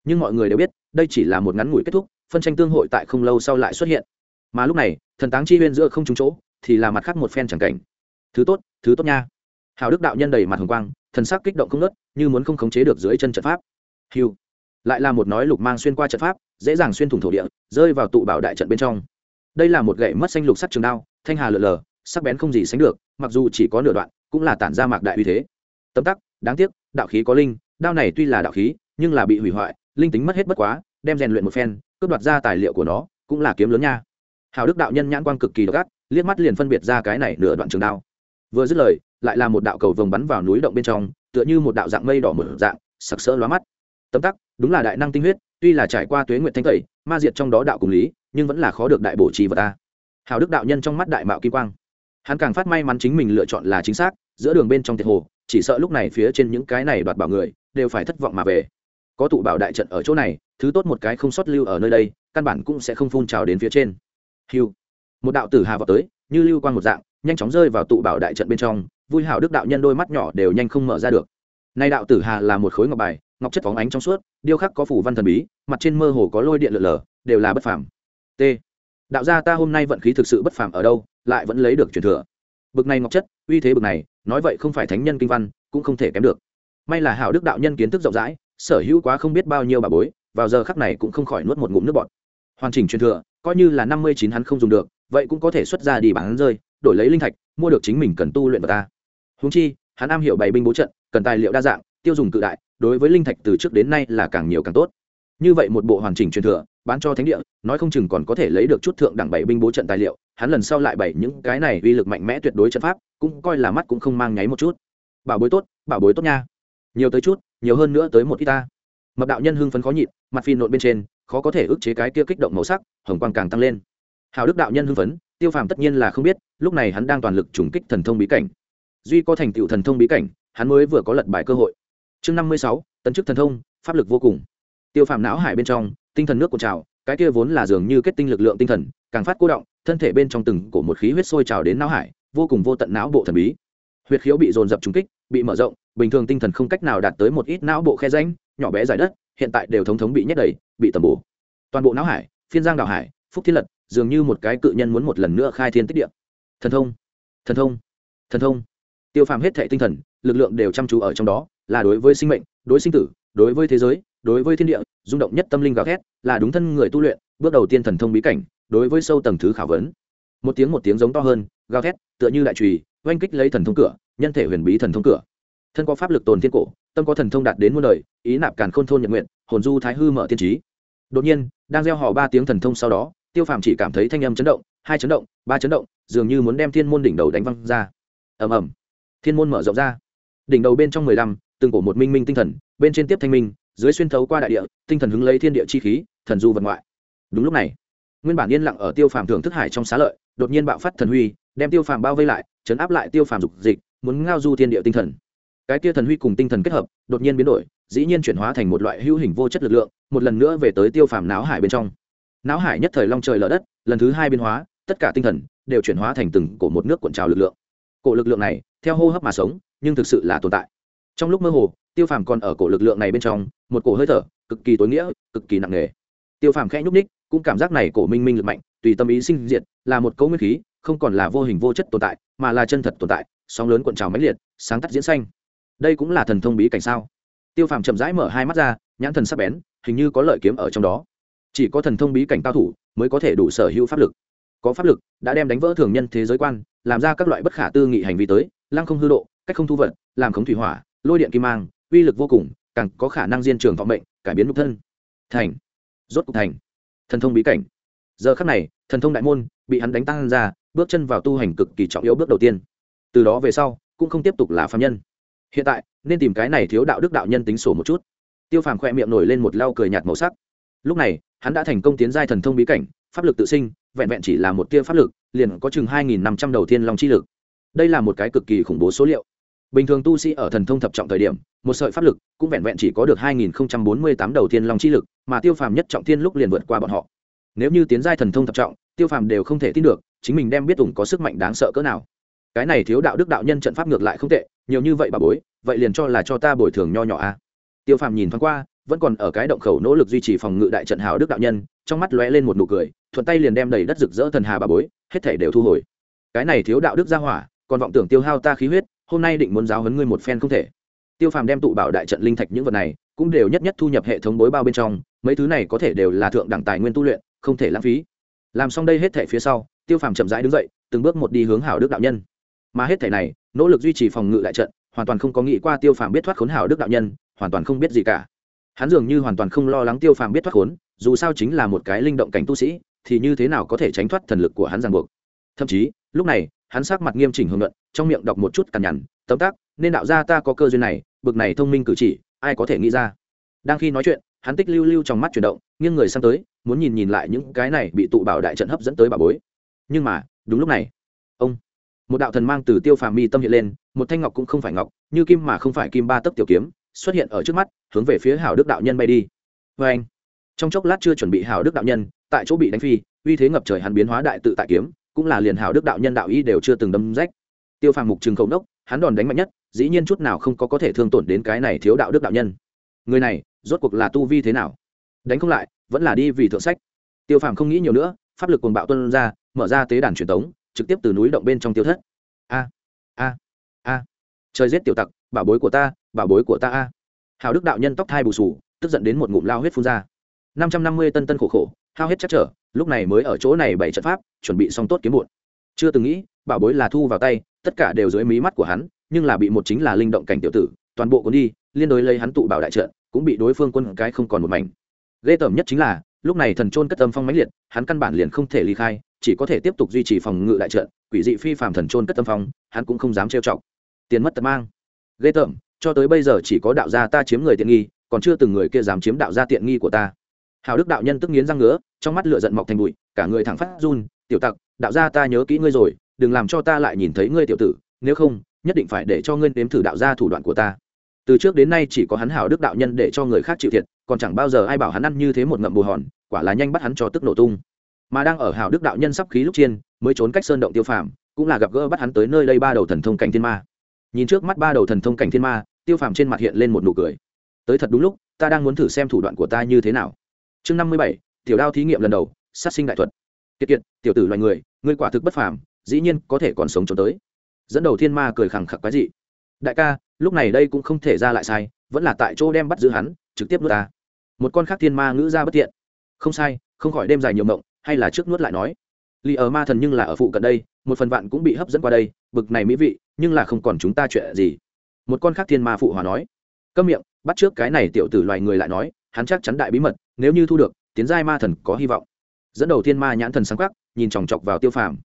Nhưng mọi người đều biết, đây chỉ là một ngắn ngủi kết thúc phân tranh tương hội tại không lâu sau lại xuất hiện. Mà lúc này, thần táng chi huyên giữa không trúng chỗ, thì là mặt khác một phen chẳng cảnh. Thứ tốt thứ tốt nha. Hào đức đạo nhân đầy mặt hồng quang, thần sắc kích động không nớt như muốn không khống chế được dưới chân trận pháp. Hiu lại là một nói lục mang xuyên qua trận pháp, dễ dàng xuyên thủng thổ địa, rơi vào tụ bảo đại trận bên trong. Đây là một gậy mất xanh lục sắc trường đao, thanh hà lờ lờ, sắc bén không gì sánh được, mặc dù chỉ có nửa đoạn, cũng là tản ra mạc đại uy thế. Tấm tắc, đáng tiếc, đạo khí có linh, đao này tuy là đạo khí, nhưng là bị hủy hoại, linh tính mất hết bất quá, đem rèn luyện một phen cướp đoạt ra tài liệu của nó, cũng là kiếm lớn nha. Hào đức đạo nhân nhãn quang cực kỳ độc ác, liếc mắt liền phân biệt ra cái này nửa đoạn trường đao. Vừa dứt lời, lại là một đạo cầu vồng bắn vào núi động bên trong, tựa như một đạo dạng mây đỏ mở dạng, sặc sỡ lóa mắt. Tấm tắc, đúng là đại năng tinh huyết, tuy là trải qua tuế nguyện thanh tẩy, ma diệt trong đó đạo cùng lý, nhưng vẫn là khó được đại bổ trì vật ta. Hào đức đạo nhân trong mắt đại mạo kim quang. Hắn càng phát may mắn chính mình lựa chọn là chính xác, giữa đường bên trong tiệt hồ, chỉ sợ lúc này phía trên những cái này đoạt bảo người, đều phải thất vọng mà về có tụ bảo đại trận ở chỗ này, thứ tốt một cái không sót lưu ở nơi đây, căn bản cũng sẽ không phun trào đến phía trên. Hiu một đạo tử hà vào tới, như lưu quan một dạng, nhanh chóng rơi vào tụ bảo đại trận bên trong, vui hảo đức đạo nhân đôi mắt nhỏ đều nhanh không mở ra được. Nay đạo tử hà là một khối ngọc bài, ngọc chất phóng ánh trong suốt, điêu khắc có phủ văn thần bí, mặt trên mơ hồ có lôi điện lượn lờ, đều là bất phàm. T. Đạo gia ta hôm nay vận khí thực sự bất phàm ở đâu, lại vẫn lấy được truyền thừa. Bực này ngọc chất, uy thế bực này, nói vậy không phải thánh nhân kinh văn, cũng không thể kém được. May là hảo đức đạo nhân kiến thức rộng rãi sở hữu quá không biết bao nhiêu bà bối, vào giờ khắc này cũng không khỏi nuốt một ngụm nước bọt. Hoàn chỉnh truyền thừa, coi như là năm mươi chín hắn không dùng được, vậy cũng có thể xuất ra đi bán rơi, đổi lấy linh thạch, mua được chính mình cần tu luyện vào ta. Húng chi, hắn am hiểu bày binh bố trận, cần tài liệu đa dạng, tiêu dùng cự đại, đối với linh thạch từ trước đến nay là càng nhiều càng tốt. Như vậy một bộ hoàn chỉnh truyền thừa, bán cho thánh địa, nói không chừng còn có thể lấy được chút thượng đẳng bảy binh bố trận tài liệu, hắn lần sau lại bày những cái này uy lực mạnh mẽ tuyệt đối trận pháp, cũng coi là mắt cũng không mang nháy một chút. Bảo bối tốt, bảo bối tốt nha. Nhiều tới chút nhiều hơn nữa tới một ít ta. Mập đạo nhân hưng phấn khó nhịn, mặt phi nộn bên trên, khó có thể ức chế cái kia kích động màu sắc, hồng quang càng tăng lên. Hào đức đạo nhân hưng phấn, tiêu phàm tất nhiên là không biết, lúc này hắn đang toàn lực trùng kích thần thông bí cảnh. Duy có thành tựu thần thông bí cảnh, hắn mới vừa có lật bài cơ hội. Chương năm mươi sáu, tấn chức thần thông, pháp lực vô cùng. Tiêu phàm não hải bên trong, tinh thần nước của trào, cái kia vốn là dường như kết tinh lực lượng tinh thần, càng phát cô động, thân thể bên trong từng cổ một khí huyết sôi trào đến não hải, vô cùng vô tận não bộ thần bí. Huyết khiếu bị dồn dập trúng kích, bị mở rộng bình thường tinh thần không cách nào đạt tới một ít não bộ khe ránh nhỏ bé giải đất, hiện tại đều thống thống bị nhét đầy, bị tầm bổ. Toàn bộ não hải, phiên giang đảo hải, phúc thiên lật, dường như một cái cự nhân muốn một lần nữa khai thiên tích địa. Thần thông thần thông thần thông. Tiêu phàm hết thệ tinh thần, lực lượng đều chăm chú ở trong đó, là đối với sinh mệnh, đối sinh tử, đối với thế giới, đối với thiên địa, rung động nhất tâm linh gào thét, là đúng thân người tu luyện, bước đầu tiên thần thông bí cảnh, đối với sâu tầng thứ khảo vấn. Một tiếng một tiếng giống to hơn, gào thét, tựa như đại trùy oanh kích lấy thần thông cửa, nhân thể huyền bí thần thông cửa thân có pháp lực tồn thiên cổ, tâm có thần thông đạt đến muôn đời, ý nạp càn khôn thôn nhật nguyện, hồn du thái hư mở thiên trí. Đột nhiên, đang gieo họ ba tiếng thần thông sau đó, tiêu phàm chỉ cảm thấy thanh âm chấn động, hai chấn động, ba chấn động, dường như muốn đem thiên môn đỉnh đầu đánh văng ra. Ầm ầm. Thiên môn mở rộng ra. Đỉnh đầu bên trong mười lăm, từng cổ một minh minh tinh thần, bên trên tiếp thanh minh, dưới xuyên thấu qua đại địa, tinh thần hứng lấy thiên địa chi khí, thần du vật ngoại. Đúng lúc này, nguyên bản yên lặng ở tiêu phàm thưởng thức hải trong xá lợi, đột nhiên bạo phát thần huy, đem tiêu phàm bao vây lại, chấn áp lại tiêu phàm dục dịch, muốn ngao du thiên địa tinh thần cái kia thần huy cùng tinh thần kết hợp, đột nhiên biến đổi, dĩ nhiên chuyển hóa thành một loại hữu hình vô chất lực lượng, một lần nữa về tới tiêu phàm não hải bên trong. Não hải nhất thời long trời lở đất, lần thứ hai biến hóa, tất cả tinh thần đều chuyển hóa thành từng cổ một nước cuộn trào lực lượng. Cổ lực lượng này, theo hô hấp mà sống, nhưng thực sự là tồn tại. Trong lúc mơ hồ, tiêu phàm còn ở cổ lực lượng này bên trong, một cổ hơi thở, cực kỳ tối nghĩa, cực kỳ nặng nề. Tiêu phàm khẽ nhúc ních cũng cảm giác này cổ minh minh lực mạnh, tùy tâm ý sinh diệt, là một cấu nguyên khí, không còn là vô hình vô chất tồn tại, mà là chân thật tồn tại, sóng lớn cuộn trào mãnh liệt, sáng tắt diễn xanh đây cũng là thần thông bí cảnh sao? Tiêu phàm chậm rãi mở hai mắt ra, nhãn thần sắp bén, hình như có lợi kiếm ở trong đó. Chỉ có thần thông bí cảnh cao thủ mới có thể đủ sở hữu pháp lực. Có pháp lực đã đem đánh vỡ thường nhân thế giới quan, làm ra các loại bất khả tư nghị hành vi tới, lăng không hư độ, cách không thu vật, làm khống thủy hỏa, lôi điện kim mang, uy lực vô cùng, càng có khả năng diên trường vọng mệnh, cải biến nhục thân. Thành. Rốt cục thành. Thần thông bí cảnh. Giờ khắc này, thần thông đại môn bị hắn đánh tăng ra, bước chân vào tu hành cực kỳ trọng yếu bước đầu tiên. Từ đó về sau, cũng không tiếp tục là phạm nhân hiện tại, nên tìm cái này thiếu đạo đức đạo nhân tính sổ một chút. Tiêu phàm khoe miệng nổi lên một lau cười nhạt màu sắc. Lúc này, hắn đã thành công tiến giai thần thông bí cảnh, pháp lực tự sinh, vẹn vẹn chỉ là một tia pháp lực, liền có chừng hai nghìn năm trăm đầu tiên long chi lực. Đây là một cái cực kỳ khủng bố số liệu. Bình thường tu sĩ ở thần thông thập trọng thời điểm, một sợi pháp lực cũng vẹn vẹn chỉ có được hai nghìn bốn mươi tám đầu tiên long chi lực, mà tiêu phàm nhất trọng tiên lúc liền vượt qua bọn họ. Nếu như tiến giai thần thông thập trọng, tiêu phàm đều không thể tin được, chính mình đem biết ủng có sức mạnh đáng sợ cỡ nào cái này thiếu đạo đức đạo nhân trận pháp ngược lại không tệ, nhiều như vậy bà bối, vậy liền cho là cho ta bồi thường nho nhỏ a à. tiêu phàm nhìn thoáng qua, vẫn còn ở cái động khẩu nỗ lực duy trì phòng ngự đại trận hào đức đạo nhân, trong mắt lóe lên một nụ cười, thuận tay liền đem đầy đất rực rỡ thần hà bà bối, hết thể đều thu hồi. Cái này thiếu đạo đức ra hỏa, còn vọng tưởng tiêu hao ta khí huyết, hôm nay định muốn giáo huấn ngươi một phen không thể. Tiêu phàm đem tụ bảo đại trận linh thạch những vật này, cũng đều nhất nhất thu nhập hệ thống bối bao bên trong, mấy thứ này có thể đều là thượng đẳng tài nguyên tu luyện, không thể lãng phí. Làm xong đây hết thể phía sau, tiêu phàm chậm rãi đứng dậy, từng bước một đi hướng hảo đức đạo nhân mà hết thể này, nỗ lực duy trì phòng ngự đại trận, hoàn toàn không có nghĩ qua tiêu phàm biết thoát khốn hảo đức đạo nhân, hoàn toàn không biết gì cả. Hắn dường như hoàn toàn không lo lắng tiêu phàm biết thoát khốn, dù sao chính là một cái linh động cảnh tu sĩ, thì như thế nào có thể tránh thoát thần lực của hắn ràng buộc. Thậm chí, lúc này, hắn sắc mặt nghiêm chỉnh hưởng luận, trong miệng đọc một chút cằn nhằn, tấm tác nên đạo ra ta có cơ duyên này, bực này thông minh cử chỉ, ai có thể nghĩ ra? Đang khi nói chuyện, hắn tích lưu lưu trong mắt chuyển động, nghiêng người sang tới, muốn nhìn nhìn lại những cái này bị tụ bảo đại trận hấp dẫn tới bà bối. Nhưng mà, đúng lúc này, ông một đạo thần mang từ tiêu phàm mi tâm hiện lên, một thanh ngọc cũng không phải ngọc, như kim mà không phải kim ba tấc tiểu kiếm, xuất hiện ở trước mắt, hướng về phía hảo đức đạo nhân bay đi. Vê anh, trong chốc lát chưa chuẩn bị hảo đức đạo nhân, tại chỗ bị đánh phi, uy thế ngập trời hắn biến hóa đại tự tại kiếm, cũng là liền hảo đức đạo nhân đạo ý đều chưa từng đâm rách. Tiêu phàm mục trừng khẩu đốc hắn đòn đánh mạnh nhất, dĩ nhiên chút nào không có có thể thương tổn đến cái này thiếu đạo đức đạo nhân. Người này, rốt cuộc là tu vi thế nào? Đánh không lại, vẫn là đi vì thượng sách. Tiêu phàm không nghĩ nhiều nữa, pháp lực cuồng bạo tuân ra, mở ra tế đàn truyền tống trực tiếp từ núi động bên trong tiêu thất. A a a. Trời giết tiểu tặc, bảo bối của ta, bảo bối của ta a. Hào đức đạo nhân tóc thai bù sù tức giận đến một ngụm lao huyết phun ra. Năm trăm năm mươi tân tân khổ khổ, hao hết chắc trở, lúc này mới ở chỗ này bảy trận pháp, chuẩn bị xong tốt kiếm muộn. Chưa từng nghĩ, bảo bối là thu vào tay, tất cả đều dưới mí mắt của hắn, nhưng là bị một chính là linh động cảnh tiểu tử, toàn bộ cuốn đi, liên đối lấy hắn tụ bảo đại trận, cũng bị đối phương quân cái không còn một mảnh. Ghê tởm nhất chính là, lúc này thần trôn cất tâm phong mãnh liệt, hắn căn bản liền không thể ly khai chỉ có thể tiếp tục duy trì phòng ngự đại trận, quỷ dị phi phàm thần trôn cất tâm phong, hắn cũng không dám trêu chọc. Tiền mất tật mang. Ghê tởm, cho tới bây giờ chỉ có đạo gia ta chiếm người tiện nghi, còn chưa từng người kia dám chiếm đạo gia tiện nghi của ta. Hào đức đạo nhân tức nghiến răng ngứa, trong mắt lửa giận mọc thành bụi, cả người thẳng phát run, tiểu tặc, đạo gia ta nhớ kỹ ngươi rồi, đừng làm cho ta lại nhìn thấy ngươi tiểu tử, nếu không, nhất định phải để cho ngươi nếm thử đạo gia thủ đoạn của ta. Từ trước đến nay chỉ có hắn hảo đức đạo nhân để cho người khác chịu thiệt, còn chẳng bao giờ ai bảo hắn ăn như thế một ngậm bù hòn, quả là nhanh bắt hắn cho tức nổ tung mà đang ở hảo đức đạo nhân sắp khí lúc chiên, mới trốn cách sơn động tiêu phàm, cũng là gặp gỡ bắt hắn tới nơi đây ba đầu thần thông cảnh thiên ma. Nhìn trước mắt ba đầu thần thông cảnh thiên ma, tiêu phàm trên mặt hiện lên một nụ cười. Tới thật đúng lúc, ta đang muốn thử xem thủ đoạn của ta như thế nào. Chương năm mươi bảy, tiểu đao thí nghiệm lần đầu, sát sinh đại thuật. Kiệt kiệt, tiểu tử loài người, ngươi quả thực bất phàm, dĩ nhiên có thể còn sống trốn tới. Dẫn đầu thiên ma cười khẳng khặc quái dị. Đại ca, lúc này đây cũng không thể ra lại sai, vẫn là tại chỗ đem bắt giữ hắn, trực tiếp nuốt ta. Một con khác thiên ma ngữ ra bất tiện. Không sai, không khỏi đêm dài nhiều mộng hay là trước nuốt lại nói. Lì ở ma thần nhưng là ở phụ cận đây, một phần vạn cũng bị hấp dẫn qua đây, bực này mỹ vị, nhưng là không còn chúng ta chuyện gì. Một con khác thiên ma phụ hòa nói. Câm miệng, bắt trước cái này tiểu tử loài người lại nói, hắn chắc chắn đại bí mật, nếu như thu được, tiến giai ma thần có hy vọng. Dẫn đầu thiên ma nhãn thần sáng khắc nhìn chòng chọc vào tiêu phàm.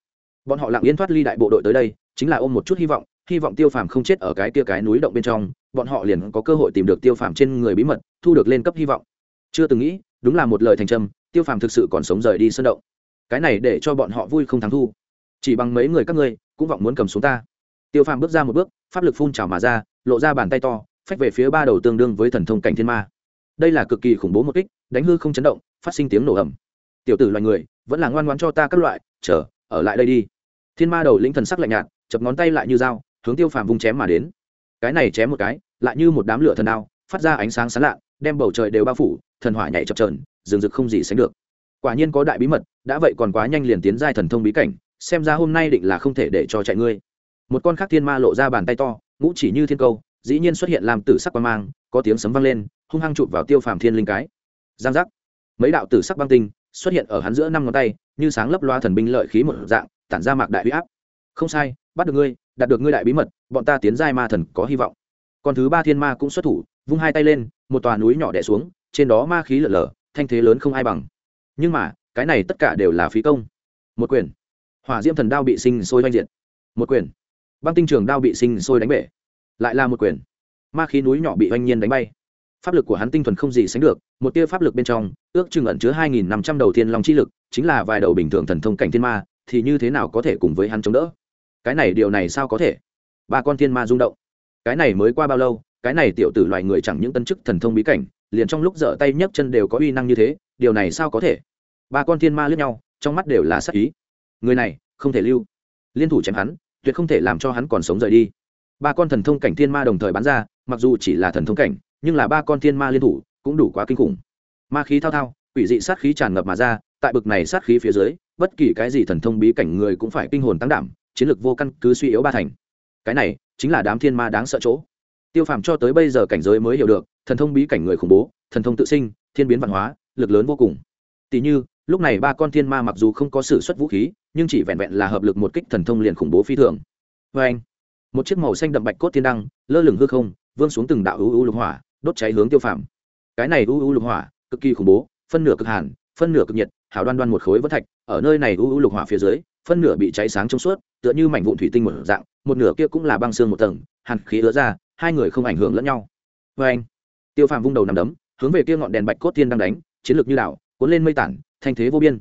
Bọn họ lặng yên thoát ly đại bộ đội tới đây, chính là ôm một chút hy vọng hy vọng tiêu phàm không chết ở cái kia cái núi động bên trong, bọn họ liền có cơ hội tìm được tiêu phàm trên người bí mật, thu được lên cấp hy vọng. Chưa từng nghĩ, đúng là một lời thành trâm tiêu phàm thực sự còn sống rời đi sân động. Cái này để cho bọn họ vui không thắng thu. Chỉ bằng mấy người các ngươi, cũng vọng muốn cầm xuống ta. Tiêu phàm bước ra một bước, pháp lực phun trào mà ra, lộ ra bàn tay to, phách về phía ba đầu tương đương với thần thông cảnh thiên ma. Đây là cực kỳ khủng bố một kích, đánh hư không chấn động, phát sinh tiếng nổ ẩm tiểu tử loài người, vẫn là ngoan ngoan cho ta các loại, chờ, ở lại đây đi. Thiên ma đầu lĩnh thần sắc lạnh nhạt, chập ngón tay lại như dao, hướng tiêu phàm vung chém mà đến. Cái này chém một cái, lại như một đám lửa thần đao, phát ra ánh sáng sán lạ, đem bầu trời đều bao phủ, thần hỏa nhảy chập trờn rừng rực không gì sánh được. Quả nhiên có đại bí mật, đã vậy còn quá nhanh liền tiến giai thần thông bí cảnh, xem ra hôm nay định là không thể để cho chạy ngươi. Một con khác thiên ma lộ ra bàn tay to, ngũ chỉ như thiên câu, dĩ nhiên xuất hiện làm tử sắc quang mang, có tiếng sấm vang lên, hung hăng chụp vào tiêu phàm thiên linh cái. Giang giác. Mấy đạo tử sắc băng tinh xuất hiện ở hắn giữa năm ngón tay, như sáng lấp loa thần binh lợi khí một dạng, tản ra mạc đại huy áp. Không sai, bắt được ngươi, đạt được ngươi đại bí mật, bọn ta tiến giai ma thần có hy vọng. Còn thứ ba thiên ma cũng xuất thủ, vung hai tay lên, một tòa núi nhỏ đẻ xuống, trên đó ma khí lở lở thanh thế lớn không ai bằng. Nhưng mà, cái này tất cả đều là phí công. Một quyền. Hỏa diễm thần đao bị sinh sôi oanh diện một quyền. Băng tinh trường đao bị sinh sôi đánh bể. Lại là một quyền. Ma khí núi nhỏ bị oanh nhiên đánh bay. Pháp lực của hắn tinh thuần không gì sánh được, một tia pháp lực bên trong, ước chừng ẩn chứa hai nghìn năm trăm đầu tiên long chi lực, chính là vài đầu bình thường thần thông cảnh thiên ma, thì như thế nào có thể cùng với hắn chống đỡ? Cái này điều này sao có thể? Ba con thiên ma rung động. Cái này mới qua bao lâu? Cái này tiểu tử loài người chẳng những tân chức thần thông bí cảnh liền trong lúc dở tay nhấc chân đều có uy năng như thế, điều này sao có thể? Ba con thiên ma lướt nhau, trong mắt đều là sắc ý. Người này, không thể lưu. Liên thủ chém hắn, tuyệt không thể làm cho hắn còn sống rời đi. Ba con thần thông cảnh thiên ma đồng thời bắn ra, mặc dù chỉ là thần thông cảnh, nhưng là ba con thiên ma liên thủ cũng đủ quá kinh khủng. Ma khí thao thao, quỷ dị sát khí tràn ngập mà ra, tại bực này sát khí phía dưới, bất kỳ cái gì thần thông bí cảnh người cũng phải kinh hồn tăng đảm, chiến lược vô căn cứ suy yếu ba thành. Cái này chính là đám thiên ma đáng sợ chỗ tiêu phàm cho tới bây giờ cảnh giới mới hiểu được, thần thông bí cảnh người khủng bố, thần thông tự sinh, thiên biến văn hóa, lực lớn vô cùng. Tỷ như, lúc này ba con thiên ma mặc dù không có s ử suất vũ khí, nhưng chỉ vẹn vẹn là hợp lực một kích thần thông liền khủng bố phi thường. Vê anh, một chiếc màu xanh đậm bạch cốt thiên đăng, lơ lửng hư không, vương xuống từng đạo ưu ưu lục hỏa, đốt cháy hướng tiêu phàm. Cái này ưu ưu lục hỏa, cực kỳ khủng bố, phân nửa cực hàn, phân nửa cực nhiệt, hào đoan đoan một khối vân thạch, ở nơi này ưu ưu lục hỏa phía dưới, phân nửa bị cháy sáng trong suốt, tựa như mảnh vụn thủy tinh một dạng, một nửa kia cũng là băng xương một tầng, hàn khí ứa ra hai người không ảnh hưởng lẫn nhau. Vê anh. Tiêu phàm vung đầu nằm đấm, hướng về kia ngọn đèn bạch cốt thiên đang đánh, chiến lược như đảo, cuốn lên mây tản, thanh thế vô biên.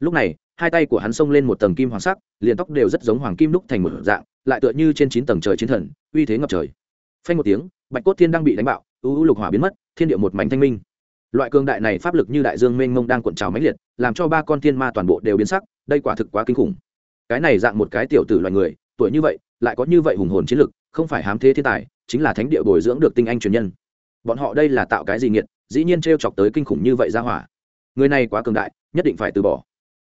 Lúc này, hai tay của hắn xông lên một tầng kim hoàng sắc, liền tóc đều rất giống hoàng kim đúc thành một dạng, lại tựa như trên chín tầng trời chiến thần, uy thế ngập trời. Phanh một tiếng, bạch cốt thiên đang bị đánh bạo, u u lục hỏa biến mất, thiên địa một mảnh thanh minh. Loại cường đại này pháp lực như đại dương mênh mông đang cuộn trào mãnh liệt, làm cho ba con thiên ma toàn bộ đều biến sắc, đây quả thực quá kinh khủng. Cái này dạng một cái tiểu tử loài người, tuổi như vậy, lại có như vậy hùng hồn chiến lực, không phải hám thế thiên tài chính là thánh địa bồi dưỡng được tinh anh truyền nhân. Bọn họ đây là tạo cái gì nghiệt, dĩ nhiên t chọc tới kinh khủng như vậy ra hỏa. Người này quá cường đại, nhất định phải từ bỏ.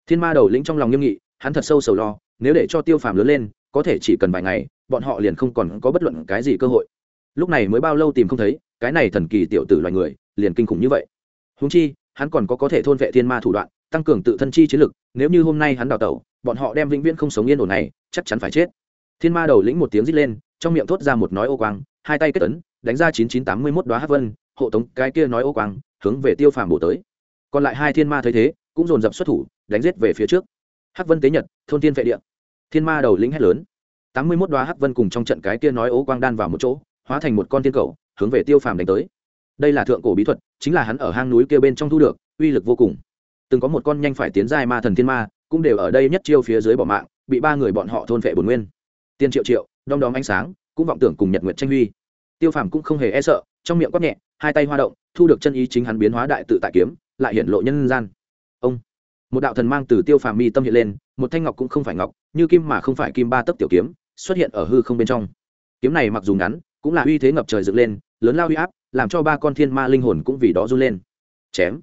Thiên ma đầu lĩnh trong lòng nghiêm nghị, hắn thật sâu sầu lo, nếu để cho tiêu phàm lớn lên, có thể chỉ cần vài ngày, bọn họ liền không còn có bất luận cái gì cơ hội. Lúc này mới bao lâu tìm không thấy, cái này thần kỳ tiểu tử loài người, liền kinh khủng như vậy. Húng chi, hắn còn có có thể thôn vệ thiên ma thủ đoạn, tăng cường tự thân chi chiến lực, nếu như hôm nay hắn đào tẩu, bọn họ đem vĩnh viễn không sống yên ổn này, chắc chắn phải chết. Thiên ma đầu lĩnh một tiếng rít lên, trong miệng thốt ra một nói ô quang hai tay kết ấn đánh ra chín chín tám mươi mốt đoá hát vân, hộ tống cái kia nói ô quang, hướng về tiêu phàm bổ tới. Còn lại hai thiên ma thấy thế, cũng dồn dập xuất thủ, đánh giết về phía trước. Hắc vân tế nhật, thôn tiên vệ địa. Thiên ma đầu lĩnh hét lớn. tám mươi mốt đoá hắc vân cùng trong trận cái kia nói ô quang đan vào một chỗ, hóa thành một con tiên cầu, hướng về tiêu phàm đánh tới. Đây là thượng cổ bí thuật, chính là hắn ở hang núi kia bên trong thu được, uy lực vô cùng. Từng có một con nhanh phải tiến dài ma thần thiên ma, cũng đều ở đây nhất chiêu phía dưới bỏ mạng, bị ba người bọn họ thôn vệ bổn nguyên. Tiên triệu triệu, đom đóm ánh sáng cũng vọng tưởng cùng nhật nguyện tranh huy. Tiêu phàm cũng không hề e sợ, trong miệng quát nhẹ, hai tay hoa động, thu được chân ý chính hắn biến hóa đại tự tại kiếm, lại hiện lộ nhân gian. Ông, một đạo thần mang từ tiêu phàm mi tâm hiện lên, một thanh ngọc cũng không phải ngọc, như kim mà không phải kim ba tấc tiểu kiếm, xuất hiện ở hư không bên trong. Kiếm này mặc dù ngắn, cũng là uy thế ngập trời dựng lên, lớn lao uy áp, làm cho ba con thiên ma linh hồn cũng vì đó run lên. Chém.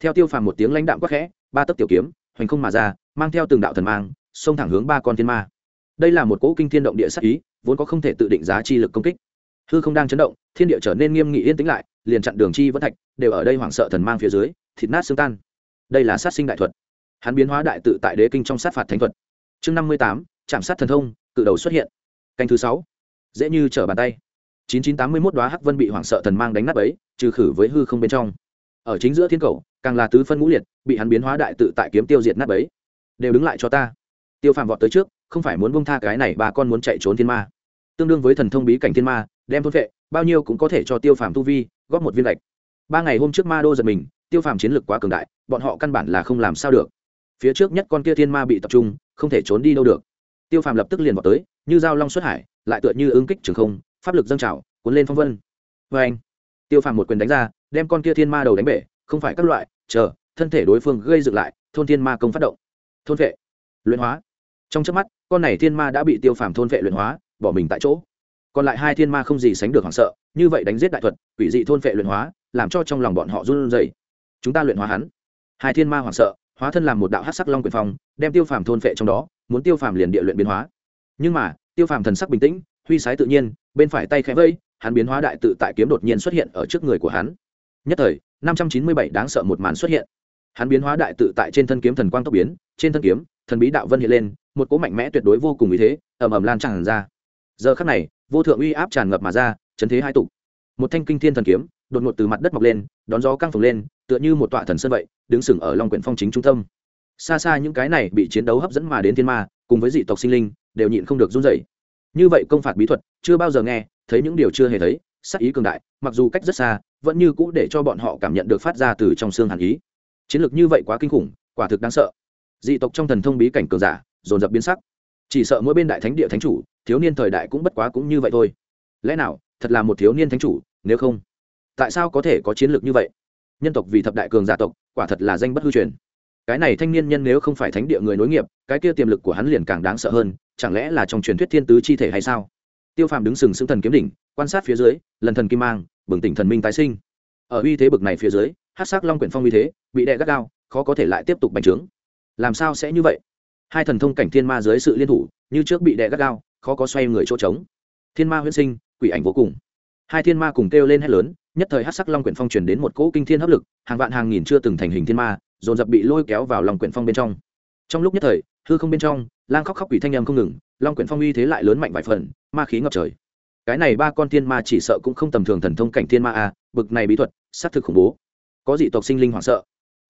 Theo tiêu phàm một tiếng lãnh đạm quắc khẽ, ba tấc tiểu kiếm, hoành không mà ra, mang theo từng đạo thần mang, xông thẳng hướng ba con thiên ma. Đây là một cỗ kinh thiên động địa sắc ý vốn có không thể tự định giá chi lực công kích. Hư không đang chấn động, thiên địa trở nên nghiêm nghị yên tĩnh lại, liền chặn đường chi vẫn thạch, đều ở đây hoảng sợ thần mang phía dưới, thịt nát xương tan. Đây là sát sinh đại thuật. Hắn biến hóa đại tự tại đế kinh trong sát phạt thánh thuật. Chương năm mươi tám, trạm sát thần thông, cự đầu xuất hiện. Canh thứ sáu. Dễ như trở bàn tay. chín chín tám mươi mốt đoá hắc vân bị hoảng sợ thần mang đánh nát ấy trừ khử với hư không bên trong. Ở chính giữa thiên cầu, càng là tứ phân ngũ liệt, bị hắn biến hóa đại tự tại kiếm tiêu diệt nát ấy đều đứng lại cho ta. Tiêu phàm vọt tới trước, không phải muốn bông tha cái này, bà con muốn chạy trốn thiên ma tương đương với thần thông bí cảnh thiên ma, đem thôn vệ, bao nhiêu cũng có thể cho tiêu phàm tu vi, góp một viên lệch ba ngày hôm trước ma đô giật mình, tiêu phàm chiến lược quá cường đại, bọn họ căn bản là không làm sao được. Phía trước nhất con kia thiên ma bị tập trung, không thể trốn đi đâu được. Tiêu phàm lập tức liền vào tới, như dao long xuất hải, lại tựa như ứng kích trường không, pháp lực dâng trào, cuốn lên phong vân. Vê anh, tiêu phàm một quyền đánh ra, đem con kia thiên ma đầu đánh bể, không phải các loại, chờ, thân thể đối phương gây dựng lại, thôn thiên ma công phát động. Thôn vệ, luyện hóa. Trong trước mắt, con này thiên ma đã bị tiêu phàm thôn vệ luyện hóa bỏ mình tại chỗ. Còn lại hai thiên ma không gì sánh được hoảng sợ, như vậy đánh giết đại thuật, quỷ dị thôn phệ luyện hóa, làm cho trong lòng bọn họ run rẩy. Chúng ta luyện hóa hắn. Hai thiên ma hoảng sợ, hóa thân làm một đạo hát sắc long quyền phong, đem tiêu phàm thôn phệ trong đó, muốn tiêu phàm liền địa luyện biến hóa. Nhưng mà, tiêu phàm thần sắc bình tĩnh, huy sái tự nhiên, bên phải tay khẽ vây, hắn biến hóa đại tự tại kiếm đột nhiên xuất hiện ở trước người của hắn. Nhất thời, năm trăm chín mươi bảy đáng sợ một màn xuất hiện. Hắn biến hóa đại tự tại trên thân kiếm thần quang tốc biến, trên thân kiếm, thần bí đạo vân hiện lên, một cỗ mạnh mẽ tuyệt đối vô cùng ý thế, ầm ầm lan tràn ra giờ khắc này, vô thượng uy áp tràn ngập mà ra, chấn thế hai tục một thanh kinh thiên thần kiếm, đột ngột từ mặt đất mọc lên, đón gió căng phồng lên, tựa như một tọa thần sơn vậy, đứng sừng ở long quyển phong chính trung tâm. Xa xa những cái này bị chiến đấu hấp dẫn mà đến thiên ma, cùng với dị tộc sinh linh, đều nhịn không được run rẩy. Như vậy công phạt bí thuật, chưa bao giờ nghe, thấy những điều chưa hề thấy sắc ý cường đại, mặc dù cách rất xa, vẫn như cũ để cho bọn họ cảm nhận được phát ra từ trong xương hàn ý. Chiến lược như vậy quá kinh khủng, quả thực đáng sợ. Dị tộc trong thần thông bí cảnh cường giả, dồn dập biến sắc. Chỉ sợ mỗi bên đại thánh địa thánh chủ thiếu niên thời đại cũng bất quá cũng như vậy thôi. Lẽ nào, thật là một thiếu niên thánh chủ, nếu không, tại sao có thể có chiến lược như vậy? Nhân tộc vì thập đại cường giả tộc, quả thật là danh bất hư truyền. Cái này thanh niên nhân nếu không phải thánh địa người nối nghiệp, cái kia tiềm lực của hắn liền càng đáng sợ hơn, chẳng lẽ là trong truyền thuyết thiên tứ chi thể hay sao? Tiêu phàm đứng sừng sững thần kiếm đỉnh, quan sát phía dưới, lần thần kim mang, bừng tỉnh thần minh tái sinh. Ở uy thế bực này phía dưới hát sắc long quyển phong uy thế, bị đè gắt gao, khó có thể lại tiếp tục bành trướng. Làm sao sẽ như vậy? Hai thần thông cảnh thiên ma dưới sự liên thủ, như trước bị đè gắt gao khó có xoay người chỗ trống. Thiên ma huyễn sinh, quỷ ảnh vô cùng. Hai thiên ma cùng kêu lên hét lớn, nhất thời hát sắc long quyển phong truyền đến một cỗ kinh thiên hấp lực, hàng vạn hàng nghìn chưa từng thành hình thiên ma, dồn dập bị lôi kéo vào lòng quyển phong bên trong. Trong lúc nhất thời, hư không bên trong, lang khóc khóc quỷ thanh âm không ngừng, long quyển phong uy thế lại lớn mạnh vài phần, ma khí ngập trời. Cái này ba con thiên ma chỉ sợ cũng không tầm thường thần thông cảnh thiên ma a, bực này bí thuật sát thực khủng bố. Có dị tộc sinh linh hoảng sợ.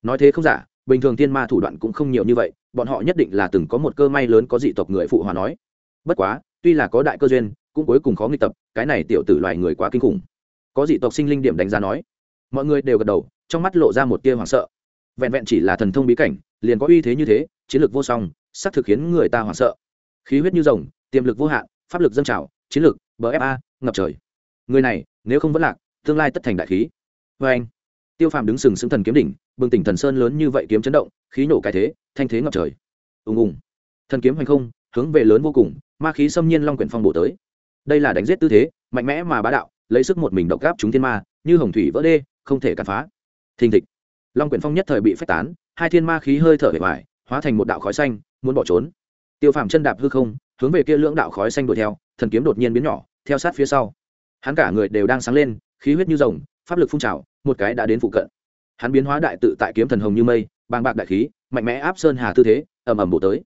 Nói thế không giả, bình thường thiên ma thủ đoạn cũng không nhiều như vậy, bọn họ nhất định là từng có một cơ may lớn có dị tộc người phụ hòa nói. Bất quá tuy là có đại cơ duyên, cũng cuối cùng khó nghịch tập, cái này tiểu tử loài người quá kinh khủng. Có dị tộc sinh linh điểm đánh giá nói, mọi người đều gật đầu, trong mắt lộ ra một tia hoảng sợ. Vẹn vẹn chỉ là thần thông bí cảnh, liền có uy thế như thế, chiến lược vô song sắc thực khiến người ta hoảng sợ. Khí huyết như rồng, tiềm lực vô hạn, pháp lực dâng trào, chiến lược bfa ngập trời. Người này, nếu không vẫn lạc, tương lai tất thành đại khí. Vê anh, tiêu phàm đứng sừng sững thần kiếm đỉnh, bừng tỉnh thần sơn lớn như vậy kiếm chấn động, khí nổ cái thế, thanh thế ngập trời. Ùng ùng. Thần kiếm hành không hướng về lớn vô cùng, ma khí xâm nhiên long quyển phong bổ tới. Đây là đánh giết tư thế, mạnh mẽ mà bá đạo, lấy sức một mình độc gáp chúng thiên ma, như hồng thủy vỡ đê, không thể cản phá. Thình thịch. Long quyển phong nhất thời bị phách tán, hai thiên ma khí hơi thở bề ngoài hóa thành một đạo khói xanh, muốn bỏ trốn. Tiêu phàm chân đạp hư không, hướng về kia lưỡng đạo khói xanh đuổi theo, thần kiếm đột nhiên biến nhỏ, theo sát phía sau. Hắn cả người đều đang sáng lên, khí huyết như rồng, pháp lực phun trào, một cái đã đến phụ cận. Hắn biến hóa đại tự tại kiếm thần hồng như mây, bàng bạc đại khí, mạnh mẽ áp sơn hà tư thế, ầm ầm bổ tới.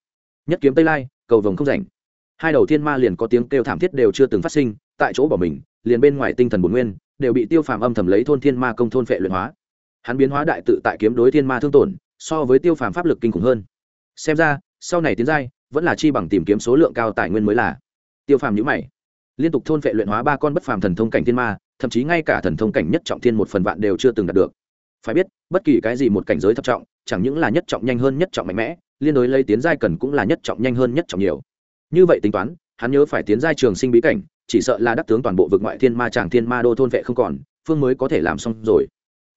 Nhất kiếm tây lai cầu vồng không rảnh. Hai đầu thiên ma liền có tiếng kêu thảm thiết đều chưa từng phát sinh, tại chỗ bỏ mình, liền bên ngoài tinh thần bồn nguyên, đều bị tiêu phàm âm thầm lấy thôn thiên ma công thôn phệ luyện hóa. Hắn biến hóa đại tự tại kiếm đối thiên ma thương tổn, so với tiêu phàm pháp lực kinh khủng hơn. Xem ra, sau này tiến giai, vẫn là chi bằng tìm kiếm số lượng cao tài nguyên mới là. Tiêu phàm nhữ mày. Liên tục thôn phệ luyện hóa ba con bất phàm thần thông cảnh thiên ma, thậm chí ngay cả thần thông cảnh nhất trọng thiên một phần vạn đều chưa từng đạt được. Phải biết, bất kỳ cái gì một cảnh giới thập trọng, chẳng những là nhất trọng nhanh hơn nhất trọng mạnh mẽ liên đối lấy tiến giai cần cũng là nhất trọng nhanh hơn nhất trọng nhiều. Như vậy tính toán, hắn nhớ phải tiến giai trường sinh bí cảnh, chỉ sợ là đắc tướng toàn bộ vực ngoại thiên ma tràng thiên ma đô thôn vệ không còn, phương mới có thể làm xong rồi.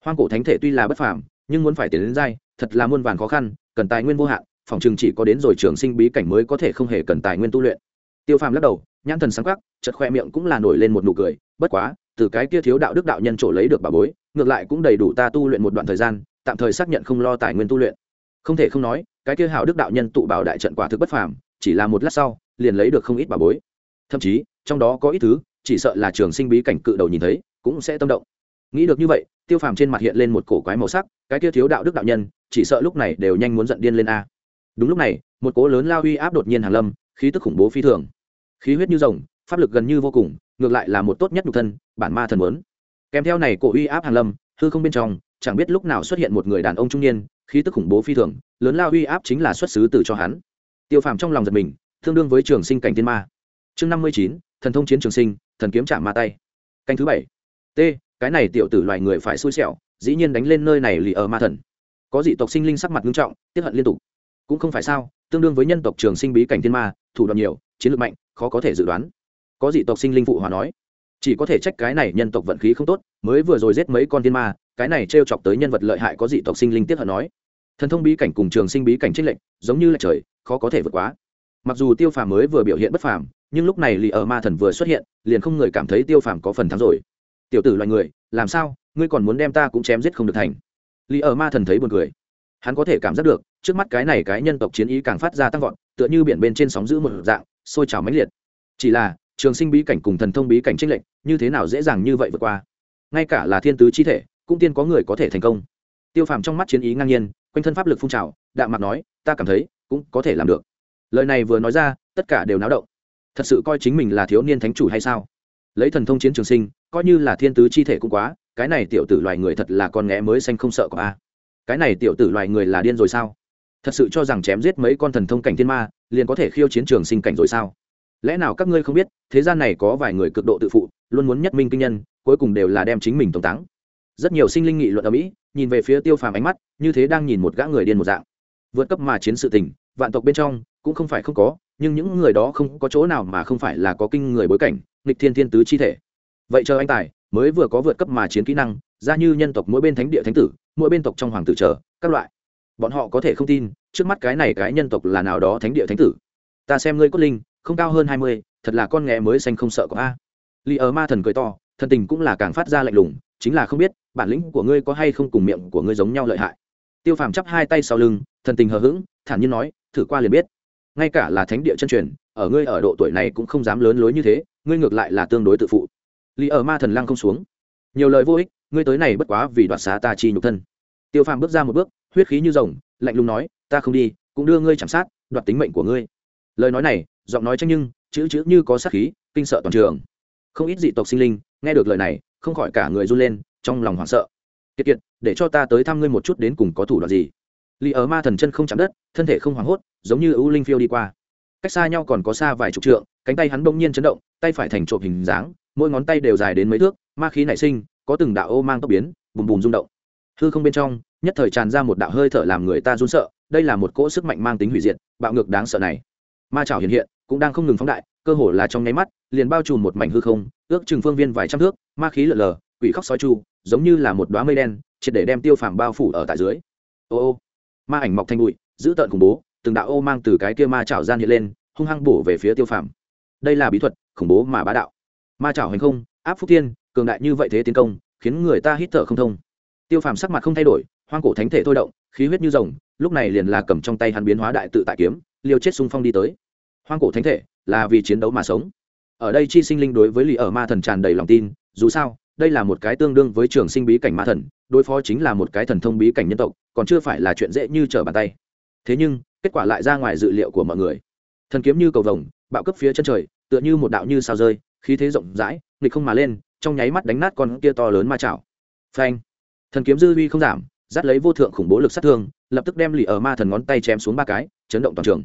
Hoang cổ thánh thể tuy là bất phàm, nhưng muốn phải tiến đến giai, thật là muôn vàn khó khăn, cần tài nguyên vô hạn, phòng trường chỉ có đến rồi trường sinh bí cảnh mới có thể không hề cần tài nguyên tu luyện. Tiêu phàm lắc đầu, nhãn thần sáng khắc chật khoe miệng cũng là nổi lên một nụ cười, bất quá, từ cái kia thiếu đạo đức đạo nhân chỗ lấy được bà bối, ngược lại cũng đầy đủ ta tu luyện một đoạn thời gian, tạm thời xác nhận không lo tài nguyên tu luyện. Không thể không nói cái kia hảo đức đạo nhân tụ bảo đại trận quả thực bất phàm, chỉ là một lát sau, liền lấy được không ít bà bối. Thậm chí, trong đó có ít thứ, chỉ sợ là trường sinh bí cảnh cự đầu nhìn thấy, cũng sẽ tâm động. Nghĩ được như vậy, tiêu phàm trên mặt hiện lên một cổ quái màu sắc, cái kia thiếu đạo đức đạo nhân, chỉ sợ lúc này đều nhanh muốn giận điên lên a. Đúng lúc này, một cố lớn lao uy áp đột nhiên hàng lâm, khí tức khủng bố phi thường. Khí huyết như rồng, pháp lực gần như vô cùng, ngược lại là một tốt nhất nhục thân, bản ma thần muốn. Kèm theo này cổ uy áp hàng lâm, hư không bên trong, chẳng biết lúc nào xuất hiện một người đàn ông trung niên khí tức khủng bố phi thường, lớn lao uy áp chính là xuất xứ từ cho hắn. Tiêu phàm trong lòng giật mình tương đương với trường sinh cảnh tiên ma. Chương năm mươi chín, thần thông chiến trường sinh, thần kiếm chạm ma tay. Canh thứ bảy. T, cái này tiểu tử loài người phải xui xẻo, dĩ nhiên đánh lên nơi này lì ở ma thần. Có dị tộc sinh linh sắc mặt nghiêm trọng tiếp hận liên tục. Cũng không phải sao, tương đương với nhân tộc trường sinh bí cảnh thiên ma, thủ đoạn nhiều, chiến lược mạnh, khó có thể dự đoán. Có dị tộc sinh linh phụ hòa nói chỉ có thể trách cái này nhân tộc vận khí không tốt, mới vừa rồi giết mấy con thiên ma, cái này t r e o chọc tới nhân vật lợi hại có dị tộc sinh linh tiếp hận nói. Thần thông bí cảnh cùng trường sinh bí cảnh trích lệnh giống như là trời, khó có thể vượt quá. Mặc dù tiêu phàm mới vừa biểu hiện bất phàm, nhưng lúc này lì ở ma thần vừa xuất hiện, liền không người cảm thấy tiêu phàm có phần thắng rồi. Tiểu tử loài người, làm sao? Ngươi còn muốn đem ta cũng chém giết không được thành? Lì ở ma thần thấy buồn cười. Hắn có thể cảm giác được, trước mắt cái này cái nhân tộc chiến ý càng phát ra tăng vọt, tựa như biển bên trên sóng giữ một dạng, sôi trào mãnh liệt. Chỉ là trường sinh bí cảnh cùng thần thông bí cảnh trích lệnh như thế nào dễ dàng như vậy vượt qua? Ngay cả là thiên tứ chi thể, cũng tiên có người có thể thành công. Tiêu phàm trong mắt chiến ý ngang nhiên, quanh thân pháp lực phun trào, đạm mặt nói, ta cảm thấy cũng có thể làm được. Lời này vừa nói ra, tất cả đều náo động. Thật sự coi chính mình là thiếu niên thánh chủ hay sao? Lấy thần thông chiến trường sinh, coi như là thiên tứ chi thể cũng quá, cái này tiểu tử loài người thật là con nghé mới xanh không sợ có a. Cái này tiểu tử loài người là điên rồi sao? Thật sự cho rằng chém giết mấy con thần thông cảnh thiên ma, liền có thể khiêu chiến trường sinh cảnh rồi sao? Lẽ nào các ngươi không biết, thế gian này có vài người cực độ tự phụ, luôn muốn nhất minh kinh nhân, cuối cùng đều là đem chính mình tống táng. Rất nhiều sinh linh nghị luận ở mỹ, nhìn về phía tiêu phàm ánh mắt, như thế đang nhìn một gã người điên một dạng. Vượt cấp mà chiến sự tình, vạn tộc bên trong, cũng không phải không có, nhưng những người đó không có chỗ nào mà không phải là có kinh người bối cảnh, nghịch thiên thiên tứ chi thể. Vậy chờ anh tài, mới vừa có vượt cấp mà chiến kỹ năng, ra như nhân tộc mỗi bên thánh địa thánh tử, mỗi bên tộc trong hoàng tử chờ, các loại. Bọn họ có thể không tin, trước mắt cái này cái nhân tộc là nào đó thánh địa thánh tử. Ta xem ngươi cốt linh không cao hơn hai mươi, thật là con nghé mới xanh không sợ có a. Lý ở ma thần cười to, thần tình cũng là càng phát ra lạnh lùng, chính là không biết, bản lĩnh của ngươi có hay không cùng miệng của ngươi giống nhau lợi hại. Tiêu phàm chắp hai tay sau lưng, thần tình hờ hững, thản nhiên nói, thử qua liền biết. Ngay cả là thánh địa chân truyền, ở ngươi ở độ tuổi này cũng không dám lớn lối như thế, ngươi ngược lại là tương đối tự phụ. Lý ở ma thần lăng không xuống. Nhiều lời vô ích, ngươi tới này bất quá vì đoạt xá ta chi nhục thân. Tiêu phàm bước ra một bước, huyết khí như rồng, lạnh lùng nói, ta không đi, cũng đưa ngươi chạm sát, đoạt tính mệnh của ngươi. Lời nói này giọng nói tranh nhưng, chữ chữ như có sát khí, kinh sợ toàn trường. Không ít dị tộc sinh linh, nghe được lời này, không khỏi cả người run lên, trong lòng hoảng sợ. Kiệt kiệt, để cho ta tới thăm ngươi một chút đến cùng có thủ đoạn gì? Lý ở ma thần chân không chạm đất, thân thể không hoảng hốt, giống như ưu linh phiêu đi qua. Cách xa nhau còn có xa vài chục trượng, cánh tay hắn bỗng nhiên chấn động, tay phải thành trộm hình dáng, mỗi ngón tay đều dài đến mấy thước, ma khí nảy sinh, có từng đạo ô mang tốc biến, bùm bùm rung động. Hư không bên trong, nhất thời tràn ra một đạo hơi thở làm người ta run sợ, đây là một cỗ sức mạnh mang tính hủy diệt, bạo ngược đáng sợ này. Ma trảo hiện hiện cũng đang không ngừng phóng đại cơ hồ là trong nháy mắt liền bao trùm một mảnh hư không ước chừng phương viên vài trăm thước ma khí lở lờ quỷ khóc sói chu giống như là một đoá mây đen triệt để đem tiêu phàm bao phủ ở tại dưới. Ô ô ma ảnh mọc thành bụi giữ tợn khủng bố từng đạo ô mang từ cái kia ma chảo gian hiện lên hung hăng bổ về phía tiêu phàm. Đây là bí thuật khủng bố mà bá đạo. Ma chảo hành không áp phúc tiên, cường đại như vậy thế tiến công khiến người ta hít thở không thông. Tiêu phàm sắc mặt không thay đổi hoang cổ thánh thể thôi động khí huyết như rồng lúc này liền là cầm trong tay hắn biến hóa đại tự tại kiếm liều chết xung phong đi tới hoang cổ thánh thể là vì chiến đấu mà sống. Ở đây chi sinh linh đối với lì ở ma thần tràn đầy lòng tin, dù sao, đây là một cái tương đương với trường sinh bí cảnh ma thần, đối phó chính là một cái thần thông bí cảnh nhân tộc, còn chưa phải là chuyện dễ như trở bàn tay. Thế nhưng, kết quả lại ra ngoài dự liệu của mọi người. Thần kiếm như cầu vồng, bạo cấp phía chân trời, tựa như một đạo như sao rơi, khí thế rộng rãi, nghịch không mà lên, trong nháy mắt đánh nát con kia to lớn ma chảo. Phanh! Thần kiếm dư vi không giảm, dắt lấy vô thượng khủng bố lực sát thương, lập tức đem lì ở ma thần ngón tay chém xuống ba cái, chấn động toàn trường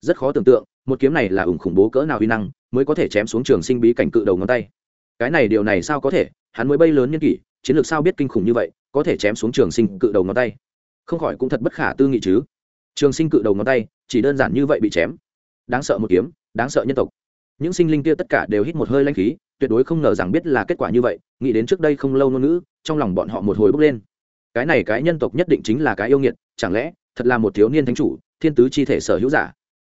rất khó tưởng tượng, một kiếm này là ủng khủng bố cỡ nào huy năng mới có thể chém xuống trường sinh bí cảnh cự đầu ngón tay. Cái này điều này sao có thể? Hắn mới bay lớn nhân kỷ, chiến lược sao biết kinh khủng như vậy, có thể chém xuống trường sinh cự đầu ngón tay. Không khỏi cũng thật bất khả tư nghị chứ. Trường sinh cự đầu ngón tay, chỉ đơn giản như vậy bị chém. Đáng sợ một kiếm, đáng sợ nhân tộc. Những sinh linh kia tất cả đều hít một hơi lanh khí, tuyệt đối không ngờ rằng biết là kết quả như vậy, nghĩ đến trước đây không lâu ngôn ngữ, trong lòng bọn họ một hồi bốc lên. Cái này cái nhân tộc nhất định chính là cái yêu nghiệt, chẳng lẽ thật là một thiếu niên thánh chủ, thiên tứ chi thể sở hữu giả?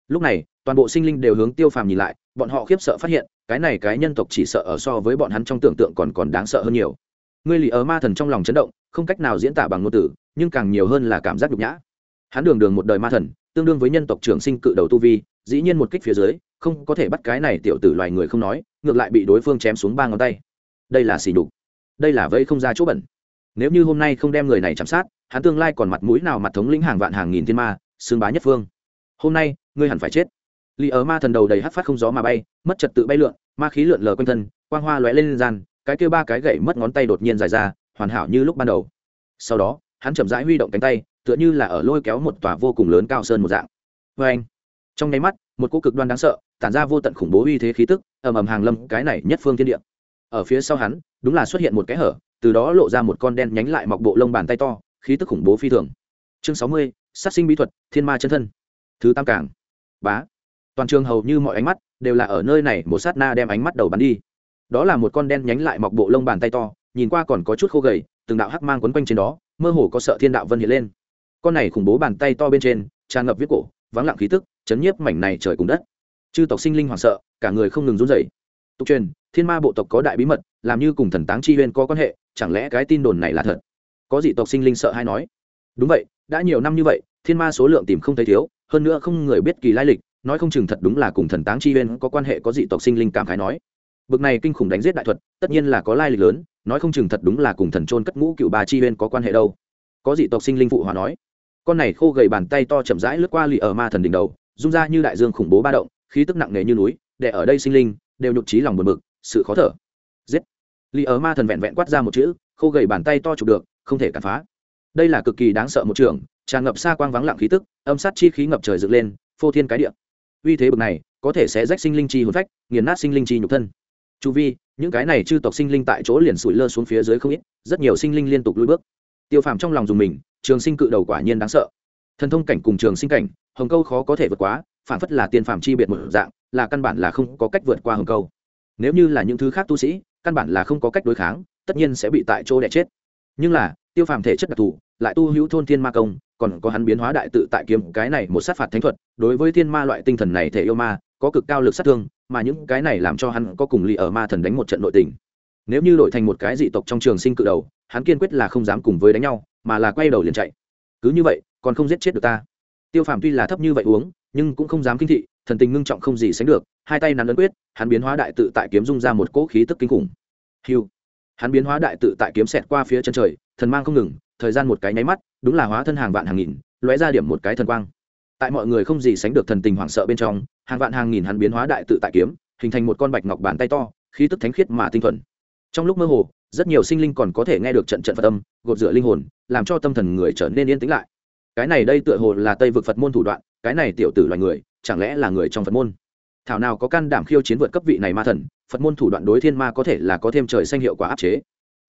Lúc này, toàn bộ sinh linh đều hướng tiêu phàm nhìn lại, bọn họ khiếp sợ phát hiện, cái này cái nhân tộc chỉ sợ ở so với bọn hắn trong tưởng tượng còn còn đáng sợ hơn nhiều. Ngươi lì ở ma thần trong lòng chấn động, không cách nào diễn tả bằng ngôn từ, nhưng càng nhiều hơn là cảm giác nhục nhã. Hắn đường đường một đời ma thần, tương đương với nhân tộc trưởng sinh cự đầu tu vi, dĩ nhiên một kích phía dưới, không có thể bắt cái này tiểu tử loài người không nói, ngược lại bị đối phương chém xuống ba ngón tay. Đây là xỉ đục đây là vây không ra chỗ bẩn. Nếu như hôm nay không đem người này chăm sát, hắn tương lai còn mặt mũi nào mặt thống lĩnh hàng vạn hàng nghìn thiên ma xương bá nhất phương. Hôm nay ngươi hẳn phải chết. Lì ở ma thần đầu đầy hắt phát không gió mà bay, mất trật tự bay lượn, ma khí lượn lờ quanh thân, quang hoa lóe lên gian, cái kêu ba cái gậy mất ngón tay đột nhiên dài ra, hoàn hảo như lúc ban đầu. Sau đó, hắn chậm rãi huy động cánh tay, tựa như là ở lôi kéo một tòa vô cùng lớn cao sơn một dạng. Vê anh, trong nháy mắt, một cô cực đoan đáng sợ, tản ra vô tận khủng bố uy thế khí tức, ầm ầm hàng lâm cái này nhất phương thiên địa. Ở phía sau hắn, đúng là xuất hiện một cái hở, từ đó lộ ra một con đen nhánh lại mọc bộ lông bàn tay to, khí tức khủng bố phi thường. Chương sáu mươi, sát sinh bí thuật, thiên ma chân thân. Thứ tam cảng bá. Toàn trường hầu như mọi ánh mắt đều là ở nơi này, một sát na đem ánh mắt đầu bắn đi. Đó là một con đen nhánh lại mọc bộ lông bàn tay to, nhìn qua còn có chút khô gầy, từng đạo hắc mang quấn quanh trên đó, mơ hồ có sợ thiên đạo vân hiện lên. Con này khủng bố bàn tay to bên trên, tràn ngập viết cổ, vắng lặng khí tức, chấn nhiếp mảnh này trời cùng đất. Chư tộc sinh linh hoảng sợ, cả người không ngừng run rẩy. Tục truyền, thiên ma bộ tộc có đại bí mật, làm như cùng thần táng chi huyên có quan hệ, chẳng lẽ cái tin đồn này là thật? Có dị tộc sinh linh sợ hay nói? Đúng vậy, đã nhiều năm như vậy, thiên ma số lượng tìm không thấy thiếu hơn nữa không người biết kỳ lai lịch, nói không chừng thật đúng là cùng thần táng chi bên có quan hệ có dị tộc sinh linh cảm khái nói. Bực này kinh khủng đánh giết đại thuật, tất nhiên là có lai lịch lớn, nói không chừng thật đúng là cùng thần trôn cất ngũ cựu bà chi bên có quan hệ đâu. Có dị tộc sinh linh phụ hòa nói. Con này khô gầy bàn tay to chậm rãi lướt qua lì ở ma thần đỉnh đầu, rung ra như đại dương khủng bố ba động, khí tức nặng nề như núi, để ở đây sinh linh, đều nhục trí lòng buồn bực, sự khó thở. Giết. Lì ở ma thần vẹn vẹn quát ra một chữ, khô gầy bàn tay to chụp được, không thể cản phá. Đây là cực kỳ đáng sợ một trường tràn ngập xa quang vắng lặng khí tức, âm sát chi khí ngập trời dựng lên, phô thiên cái địa. Uy thế bực này, có thể sẽ rách sinh linh chi hồn phách, nghiền nát sinh linh chi nhục thân. Chu vi, những cái này chư tộc sinh linh tại chỗ liền sủi lơ xuống phía dưới không ít, rất nhiều sinh linh liên tục lùi bước. Tiêu phàm trong lòng dùng mình, trường sinh cự đầu quả nhiên đáng sợ. Thần thông cảnh cùng trường sinh cảnh, hồng câu khó có thể vượt quá, phản phất là tiên phàm chi biệt một dạng, là căn bản là không có cách vượt qua hồng câu. Nếu như là những thứ khác tu sĩ, căn bản là không có cách đối kháng, tất nhiên sẽ bị tại chỗ đẻ chết. Nhưng là tiêu phàm thể chất đặc thù, lại tu hữu thôn thiên ma công, còn có hắn biến hóa đại tự tại kiếm cái này một sát phạt thánh thuật, đối với thiên ma loại tinh thần này thể yêu ma, có cực cao lực sát thương, mà những cái này làm cho hắn có cùng lì ở ma thần đánh một trận nội tình. Nếu như đổi thành một cái dị tộc trong trường sinh cự đầu, hắn kiên quyết là không dám cùng với đánh nhau, mà là quay đầu liền chạy. Cứ như vậy, còn không giết chết được ta. Tiêu phàm tuy là thấp như vậy uống, nhưng cũng không dám kinh thị, thần tình ngưng trọng không gì sánh được, hai tay nắn ấn quyết, hắn biến hóa đại tự tại kiếm dung ra một cỗ khí tức kinh khủng. Hiu hắn biến hóa đại tự tại kiếm xẹt qua phía chân trời, thần mang không ngừng, thời gian một cái nháy mắt, đúng là hóa thân hàng vạn hàng nghìn, lóe ra điểm một cái thần quang. Tại mọi người không gì sánh được thần tình hoảng sợ bên trong, hàng vạn hàng nghìn hắn biến hóa đại tự tại kiếm, hình thành một con bạch ngọc bàn tay to, khí tức thánh khiết mà tinh thuần. Trong lúc mơ hồ, rất nhiều sinh linh còn có thể nghe được trận trận phật âm, gột rửa linh hồn, làm cho tâm thần người trở nên yên tĩnh lại. Cái này đây tựa hồ là tây vực phật môn thủ đoạn, cái này tiểu tử loài người, chẳng lẽ là người trong phật môn? Thảo nào có can đảm khiêu chiến vượt cấp vị này ma thần, phật môn thủ đoạn đối thiên ma có thể là có thêm trời xanh hiệu quả áp chế.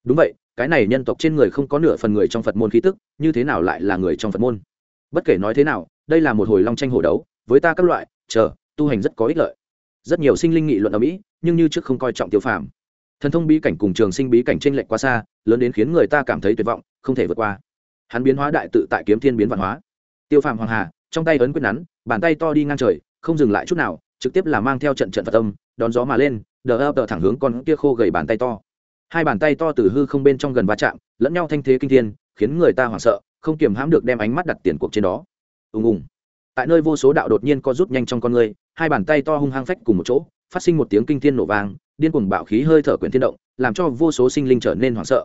Đúng vậy, cái này nhân tộc trên người không có nửa phần người trong phật môn khí tức, như thế nào lại là người trong phật môn? Bất kể nói thế nào, đây là một hồi long tranh hồ đấu, với ta các loại, chờ, tu hành rất có ích lợi. Rất nhiều sinh linh nghị luận ở mỹ, nhưng như trước không coi trọng tiêu phàm. Thần thông bí cảnh cùng trường sinh bí cảnh tranh lệch quá xa, lớn đến khiến người ta cảm thấy tuyệt vọng, không thể vượt qua. Hắn biến hóa đại tự tại kiếm thiên biến văn hóa. Tiêu phàm hoàng hà, trong tay ấn quyết nắn, bàn tay to đi ngang trời, không dừng lại chút nào trực tiếp là mang theo trận trận phật âm, đón gió mà lên, đờ ập đờ thẳng hướng con kia khô gầy bàn tay to. Hai bàn tay to từ hư không bên trong gần va chạm, lẫn nhau thanh thế kinh thiên, khiến người ta hoảng sợ, không kiềm hãm được đem ánh mắt đặt tiền cuộc trên đó. Ùng ùng. Tại nơi vô số đạo đột nhiên co rút nhanh trong con người, hai bàn tay to hung hăng phách cùng một chỗ, phát sinh một tiếng kinh thiên nổ vang, điên cuồng bạo khí hơi thở quyển thiên động, làm cho vô số sinh linh trở nên hoảng sợ.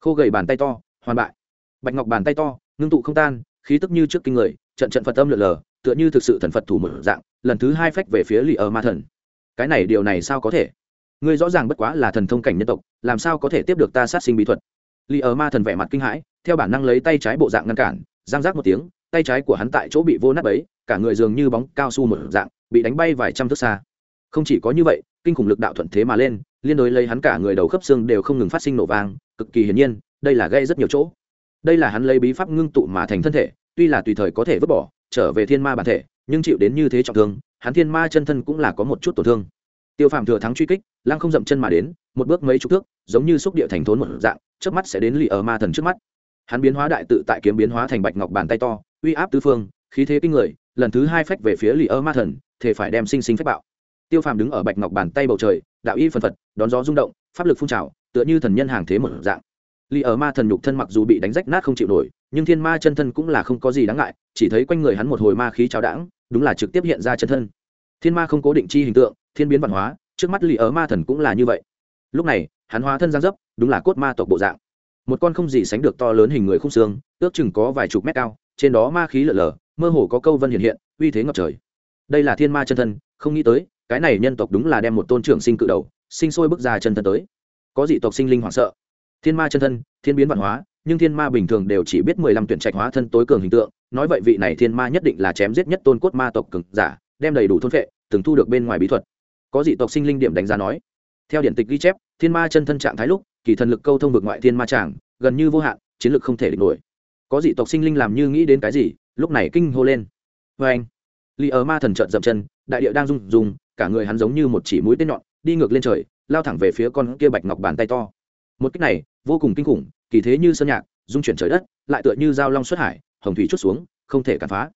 Khô gầy bàn tay to, hoàn bại. Bạch ngọc bàn tay to, ngưng tụ không tan, khí tức như trước kinh người, trận trận phật tâm lượn lờ tựa như thực sự thần phật thủ một dạng, lần thứ hai phách về phía lì ở ma thần. Cái này điều này sao có thể? Ngươi rõ ràng bất quá là thần thông cảnh nhân tộc, làm sao có thể tiếp được ta sát sinh bí thuật? Lì ở ma thần vẻ mặt kinh hãi, theo bản năng lấy tay trái bộ dạng ngăn cản, giang giác một tiếng, tay trái của hắn tại chỗ bị vô nát ấy cả người dường như bóng cao su một dạng, bị đánh bay vài trăm thước xa. Không chỉ có như vậy, kinh khủng lực đạo thuận thế mà lên, liên đối lấy hắn cả người đầu khớp xương đều không ngừng phát sinh nổ vang, cực kỳ hiển nhiên, đây là gây rất nhiều chỗ. Đây là hắn lấy bí pháp ngưng tụ mà thành thân thể, tuy là tùy thời có thể vứt bỏ trở về thiên ma bản thể, nhưng chịu đến như thế trọng thương, hắn thiên ma chân thân cũng là có một chút tổn thương. Tiêu phàm thừa thắng truy kích, lăng không dậm chân mà đến, một bước mấy chục thước, giống như xúc địa thành thốn một dạng trước mắt sẽ đến lì ở ma thần trước mắt. Hắn biến hóa đại tự tại kiếm biến hóa thành bạch ngọc bàn tay to, uy áp tứ phương, khí thế kinh người, lần thứ hai phách về phía lì ở ma thần thể phải đem sinh sinh phách bạo. Tiêu phàm đứng ở bạch ngọc bàn tay bầu trời, đạo y phân phật, đón gió rung động, pháp lực phun trào, tựa như thần nhân hàng thế một dạng. Lì ở ma thần nhục thân mặc dù bị đánh rách nát không chịu nổi nhưng thiên ma chân thân cũng là không có gì đáng ngại, chỉ thấy quanh người hắn một hồi ma khí cháo đãng, đúng là trực tiếp hiện ra chân thân. Thiên ma không cố định chi hình tượng, thiên biến văn hóa, trước mắt lì ở ma thần cũng là như vậy. Lúc này, hắn hóa thân giang dấp, đúng là cốt ma tộc bộ dạng. Một con không gì sánh được to lớn hình người khung xương, ước chừng có vài chục mét cao, trên đó ma khí lở lở, mơ hồ có câu vân hiện hiện, uy thế ngập trời. Đây là thiên ma chân thân, không nghĩ tới, cái này nhân tộc đúng là đem một tôn trưởng sinh cự đầu, sinh sôi bước ra chân thân tới. Có dị tộc sinh linh hoảng sợ. Thiên ma chân thân, thiên biến văn hóa nhưng thiên ma bình thường đều chỉ biết mười lăm tuyển trạch hóa thân tối cường hình tượng, nói vậy vị này thiên ma nhất định là chém giết nhất tôn cốt ma tộc cường giả, đem đầy đủ thôn phệ, từng thu được bên ngoài bí thuật. Có dị tộc sinh linh điểm đánh giá nói, theo điện tịch ghi chép, thiên ma chân thân trạng thái lúc, kỳ thần lực câu thông vực ngoại thiên ma tràng, gần như vô hạn, chiến lực không thể địch nổi. Có dị tộc sinh linh làm như nghĩ đến cái gì, lúc này kinh hô lên. Vê anh li ở ma thần trợn dậm chân, đại địa đang rung rung, cả người hắn giống như một chỉ mũi tên nhọn, đi ngược lên trời, lao thẳng về phía con kia bạch ngọc bàn tay to. Một cách này, vô cùng kinh khủng kỳ thế như sơn nhạc dung chuyển trời đất lại tựa như dao long xuất hải hồng thủy chút xuống không thể cản phá.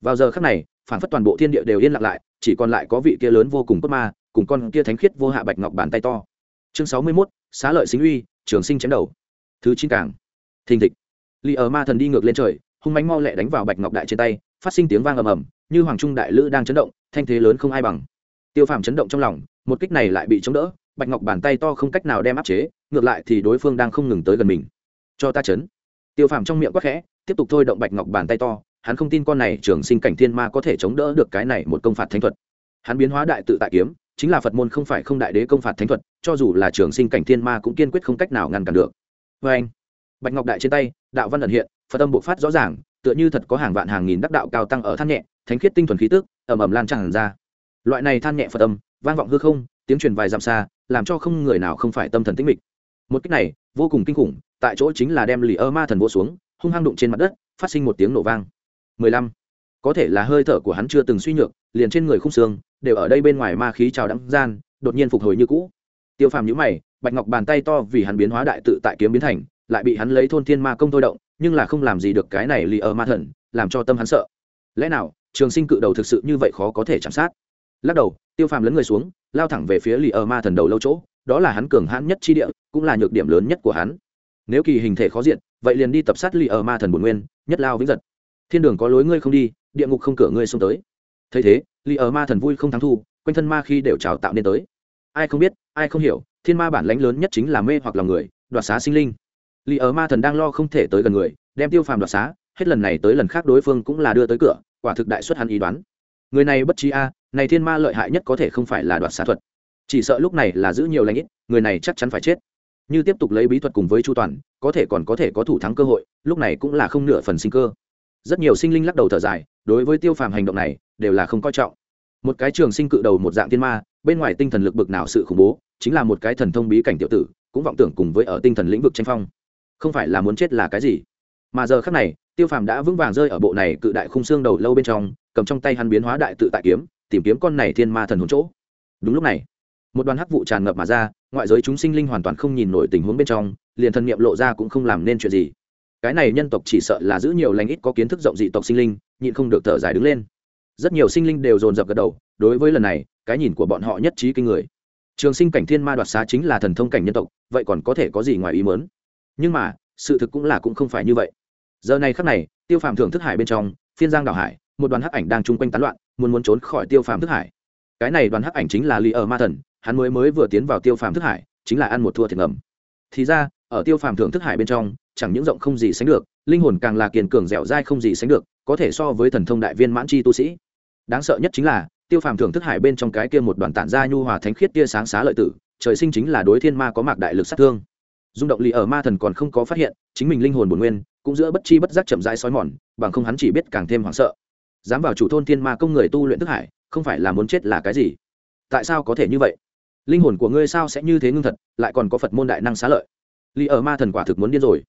Vào giờ khắc này phản phất toàn bộ thiên địa đều yên lặng lại chỉ còn lại có vị kia lớn vô cùng cốt ma cùng con kia thánh khiết vô hạ bạch ngọc bàn tay to. Chương sáu mươi 61, xá lợi xính uy trường sinh chém đầu. Thứ chín cảng thình thịch. Lì ở ma thần đi ngược lên trời hung mánh mau lẹ đánh vào bạch ngọc đại trên tay phát sinh tiếng vang ầm ầm như hoàng trung đại lữ đang chấn động thanh thế lớn không ai bằng. Tiêu phàm chấn động trong lòng một kích này lại bị chống đỡ bạch ngọc bàn tay to không cách nào đem áp chế ngược lại thì đối phương đang không ngừng tới gần mình cho ta chấn. Tiêu phàm trong miệng quắc khẽ, tiếp tục thôi động bạch ngọc bàn tay to, hắn không tin con này trường sinh cảnh thiên ma có thể chống đỡ được cái này một công phạt thánh thuật. Hắn biến hóa đại tự tại kiếm, chính là phật môn không phải không đại đế công phạt thánh thuật, cho dù là trường sinh cảnh thiên ma cũng kiên quyết không cách nào ngăn cản được. Vê anh, bạch ngọc đại trên tay, đạo văn ẩn hiện, phật âm bộ phát rõ ràng, tựa như thật có hàng vạn hàng nghìn đắc đạo cao tăng ở than nhẹ, thánh khiết tinh thuần khí tức, ầm ầm lan tràn ra. Loại này than nhẹ phật âm, vang vọng hư không, tiếng truyền vài dặm xa, làm cho không người nào không phải tâm thần tĩnh mịch một cách này, vô cùng kinh khủng, tại chỗ chính là đem lì ơ ma thần vô xuống, hung hăng đụng trên mặt đất, phát sinh một tiếng nổ vang. Mười lăm. Có thể là hơi thở của hắn chưa từng suy nhược, liền trên người khung xương, đều ở đây bên ngoài ma khí trào đắng gian, đột nhiên phục hồi như cũ. Tiêu phàm nhữ mày, bạch ngọc bàn tay to vì hắn biến hóa đại tự tại kiếm biến thành, lại bị hắn lấy thôn thiên ma công thôi động, nhưng là không làm gì được cái này lì ở ma thần, làm cho tâm hắn sợ. Lẽ nào, trường sinh cự đầu thực sự như vậy khó có thể chạm sát? Lắc đầu, tiêu phàm lấn người xuống, lao thẳng về phía lì ở ma thần đầu lâu chỗ đó là hắn cường hãn nhất chi địa, cũng là nhược điểm lớn nhất của hắn. Nếu kỳ hình thể khó diện vậy liền đi tập sát lì ở ma thần bồn nguyên, nhất lao vĩnh giật. Thiên đường có lối ngươi không đi, địa ngục không cửa ngươi xông tới. Thấy thế, lì ở ma thần vui không thắng thu, quanh thân ma khi đều trào tạo nên tới. Ai không biết, ai không hiểu, thiên ma bản lãnh lớn nhất chính là mê hoặc lòng người, đoạt xá sinh linh. Lì ở ma thần đang lo không thể tới gần người, đem tiêu phàm đoạt xá, hết lần này tới lần khác đối phương cũng là đưa tới cửa, quả thực đại xuất hắn ý đoán. Người này bất trí a, này thiên ma lợi hại nhất có thể không phải là đoạt xá thuật chỉ sợ lúc này là giữ nhiều lãnh ít, người này chắc chắn phải chết. Như tiếp tục lấy bí thuật cùng với chu toàn, có thể còn có thể có thủ thắng cơ hội, lúc này cũng là không nửa phần sinh cơ. Rất nhiều sinh linh lắc đầu thở dài, đối với tiêu phàm hành động này, đều là không coi trọng. Một cái trường sinh cự đầu một dạng tiên ma, bên ngoài tinh thần lực bực nào sự khủng bố, chính là một cái thần thông bí cảnh tiểu tử, cũng vọng tưởng cùng với ở tinh thần lĩnh vực tranh phong. Không phải là muốn chết là cái gì? Mà giờ khác này, tiêu phàm đã vững vàng rơi ở bộ này cự đại khung xương đầu lâu bên trong, cầm trong tay hắn biến hóa đại tự tại kiếm, tìm kiếm con này thiên ma thần hồn chỗ. Đúng lúc này một đoàn hắc vụ tràn ngập mà ra, ngoại giới chúng sinh linh hoàn toàn không nhìn nổi tình huống bên trong, liền thần niệm lộ ra cũng không làm nên chuyện gì. Cái này nhân tộc chỉ sợ là giữ nhiều lành ít có kiến thức rộng dị tộc sinh linh, nhịn không được thở dài đứng lên. Rất nhiều sinh linh đều dồn dập gật đầu, đối với lần này, cái nhìn của bọn họ nhất trí kinh người. Trường sinh cảnh thiên ma đoạt xá chính là thần thông cảnh nhân tộc, vậy còn có thể có gì ngoài ý mớn nhưng mà, sự thực cũng là cũng không phải như vậy. Giờ này khắc này, tiêu phàm thưởng thức hải bên trong, phiên giang đảo hải, một đoàn hắc ảnh đang chung quanh tán loạn, muốn muốn trốn khỏi tiêu phàm thức hải. Cái này đoàn hắc ảnh chính là lý ở ma thần hắn mới mới vừa tiến vào tiêu phàm thức hải, chính là ăn một thua thiệt ngầm. Thì ra, ở tiêu phàm thưởng thức hải bên trong, chẳng những rộng không gì sánh được, linh hồn càng là kiên cường dẻo dai không gì sánh được, có thể so với thần thông đại viên mãn chi tu sĩ. Đáng sợ nhất chính là, tiêu phàm thưởng thức hải bên trong cái kia một đoàn tản gia nhu hòa thánh khiết tia sáng xá lợi tử, trời sinh chính là đối thiên ma có mạc đại lực sát thương. Dung động lì ở ma thần còn không có phát hiện, chính mình linh hồn bổn nguyên, cũng giữa bất chi bất giác chậm rãi sói mòn, bằng không hắn chỉ biết càng thêm hoảng sợ. Dám vào chủ thôn thiên ma công người tu luyện thức hải, không phải là muốn chết là cái gì? Tại sao có thể như vậy? Linh hồn của ngươi sao sẽ như thế ngưng thật, lại còn có phật môn đại năng xá lợi. Lì ở ma thần quả thực muốn điên rồi.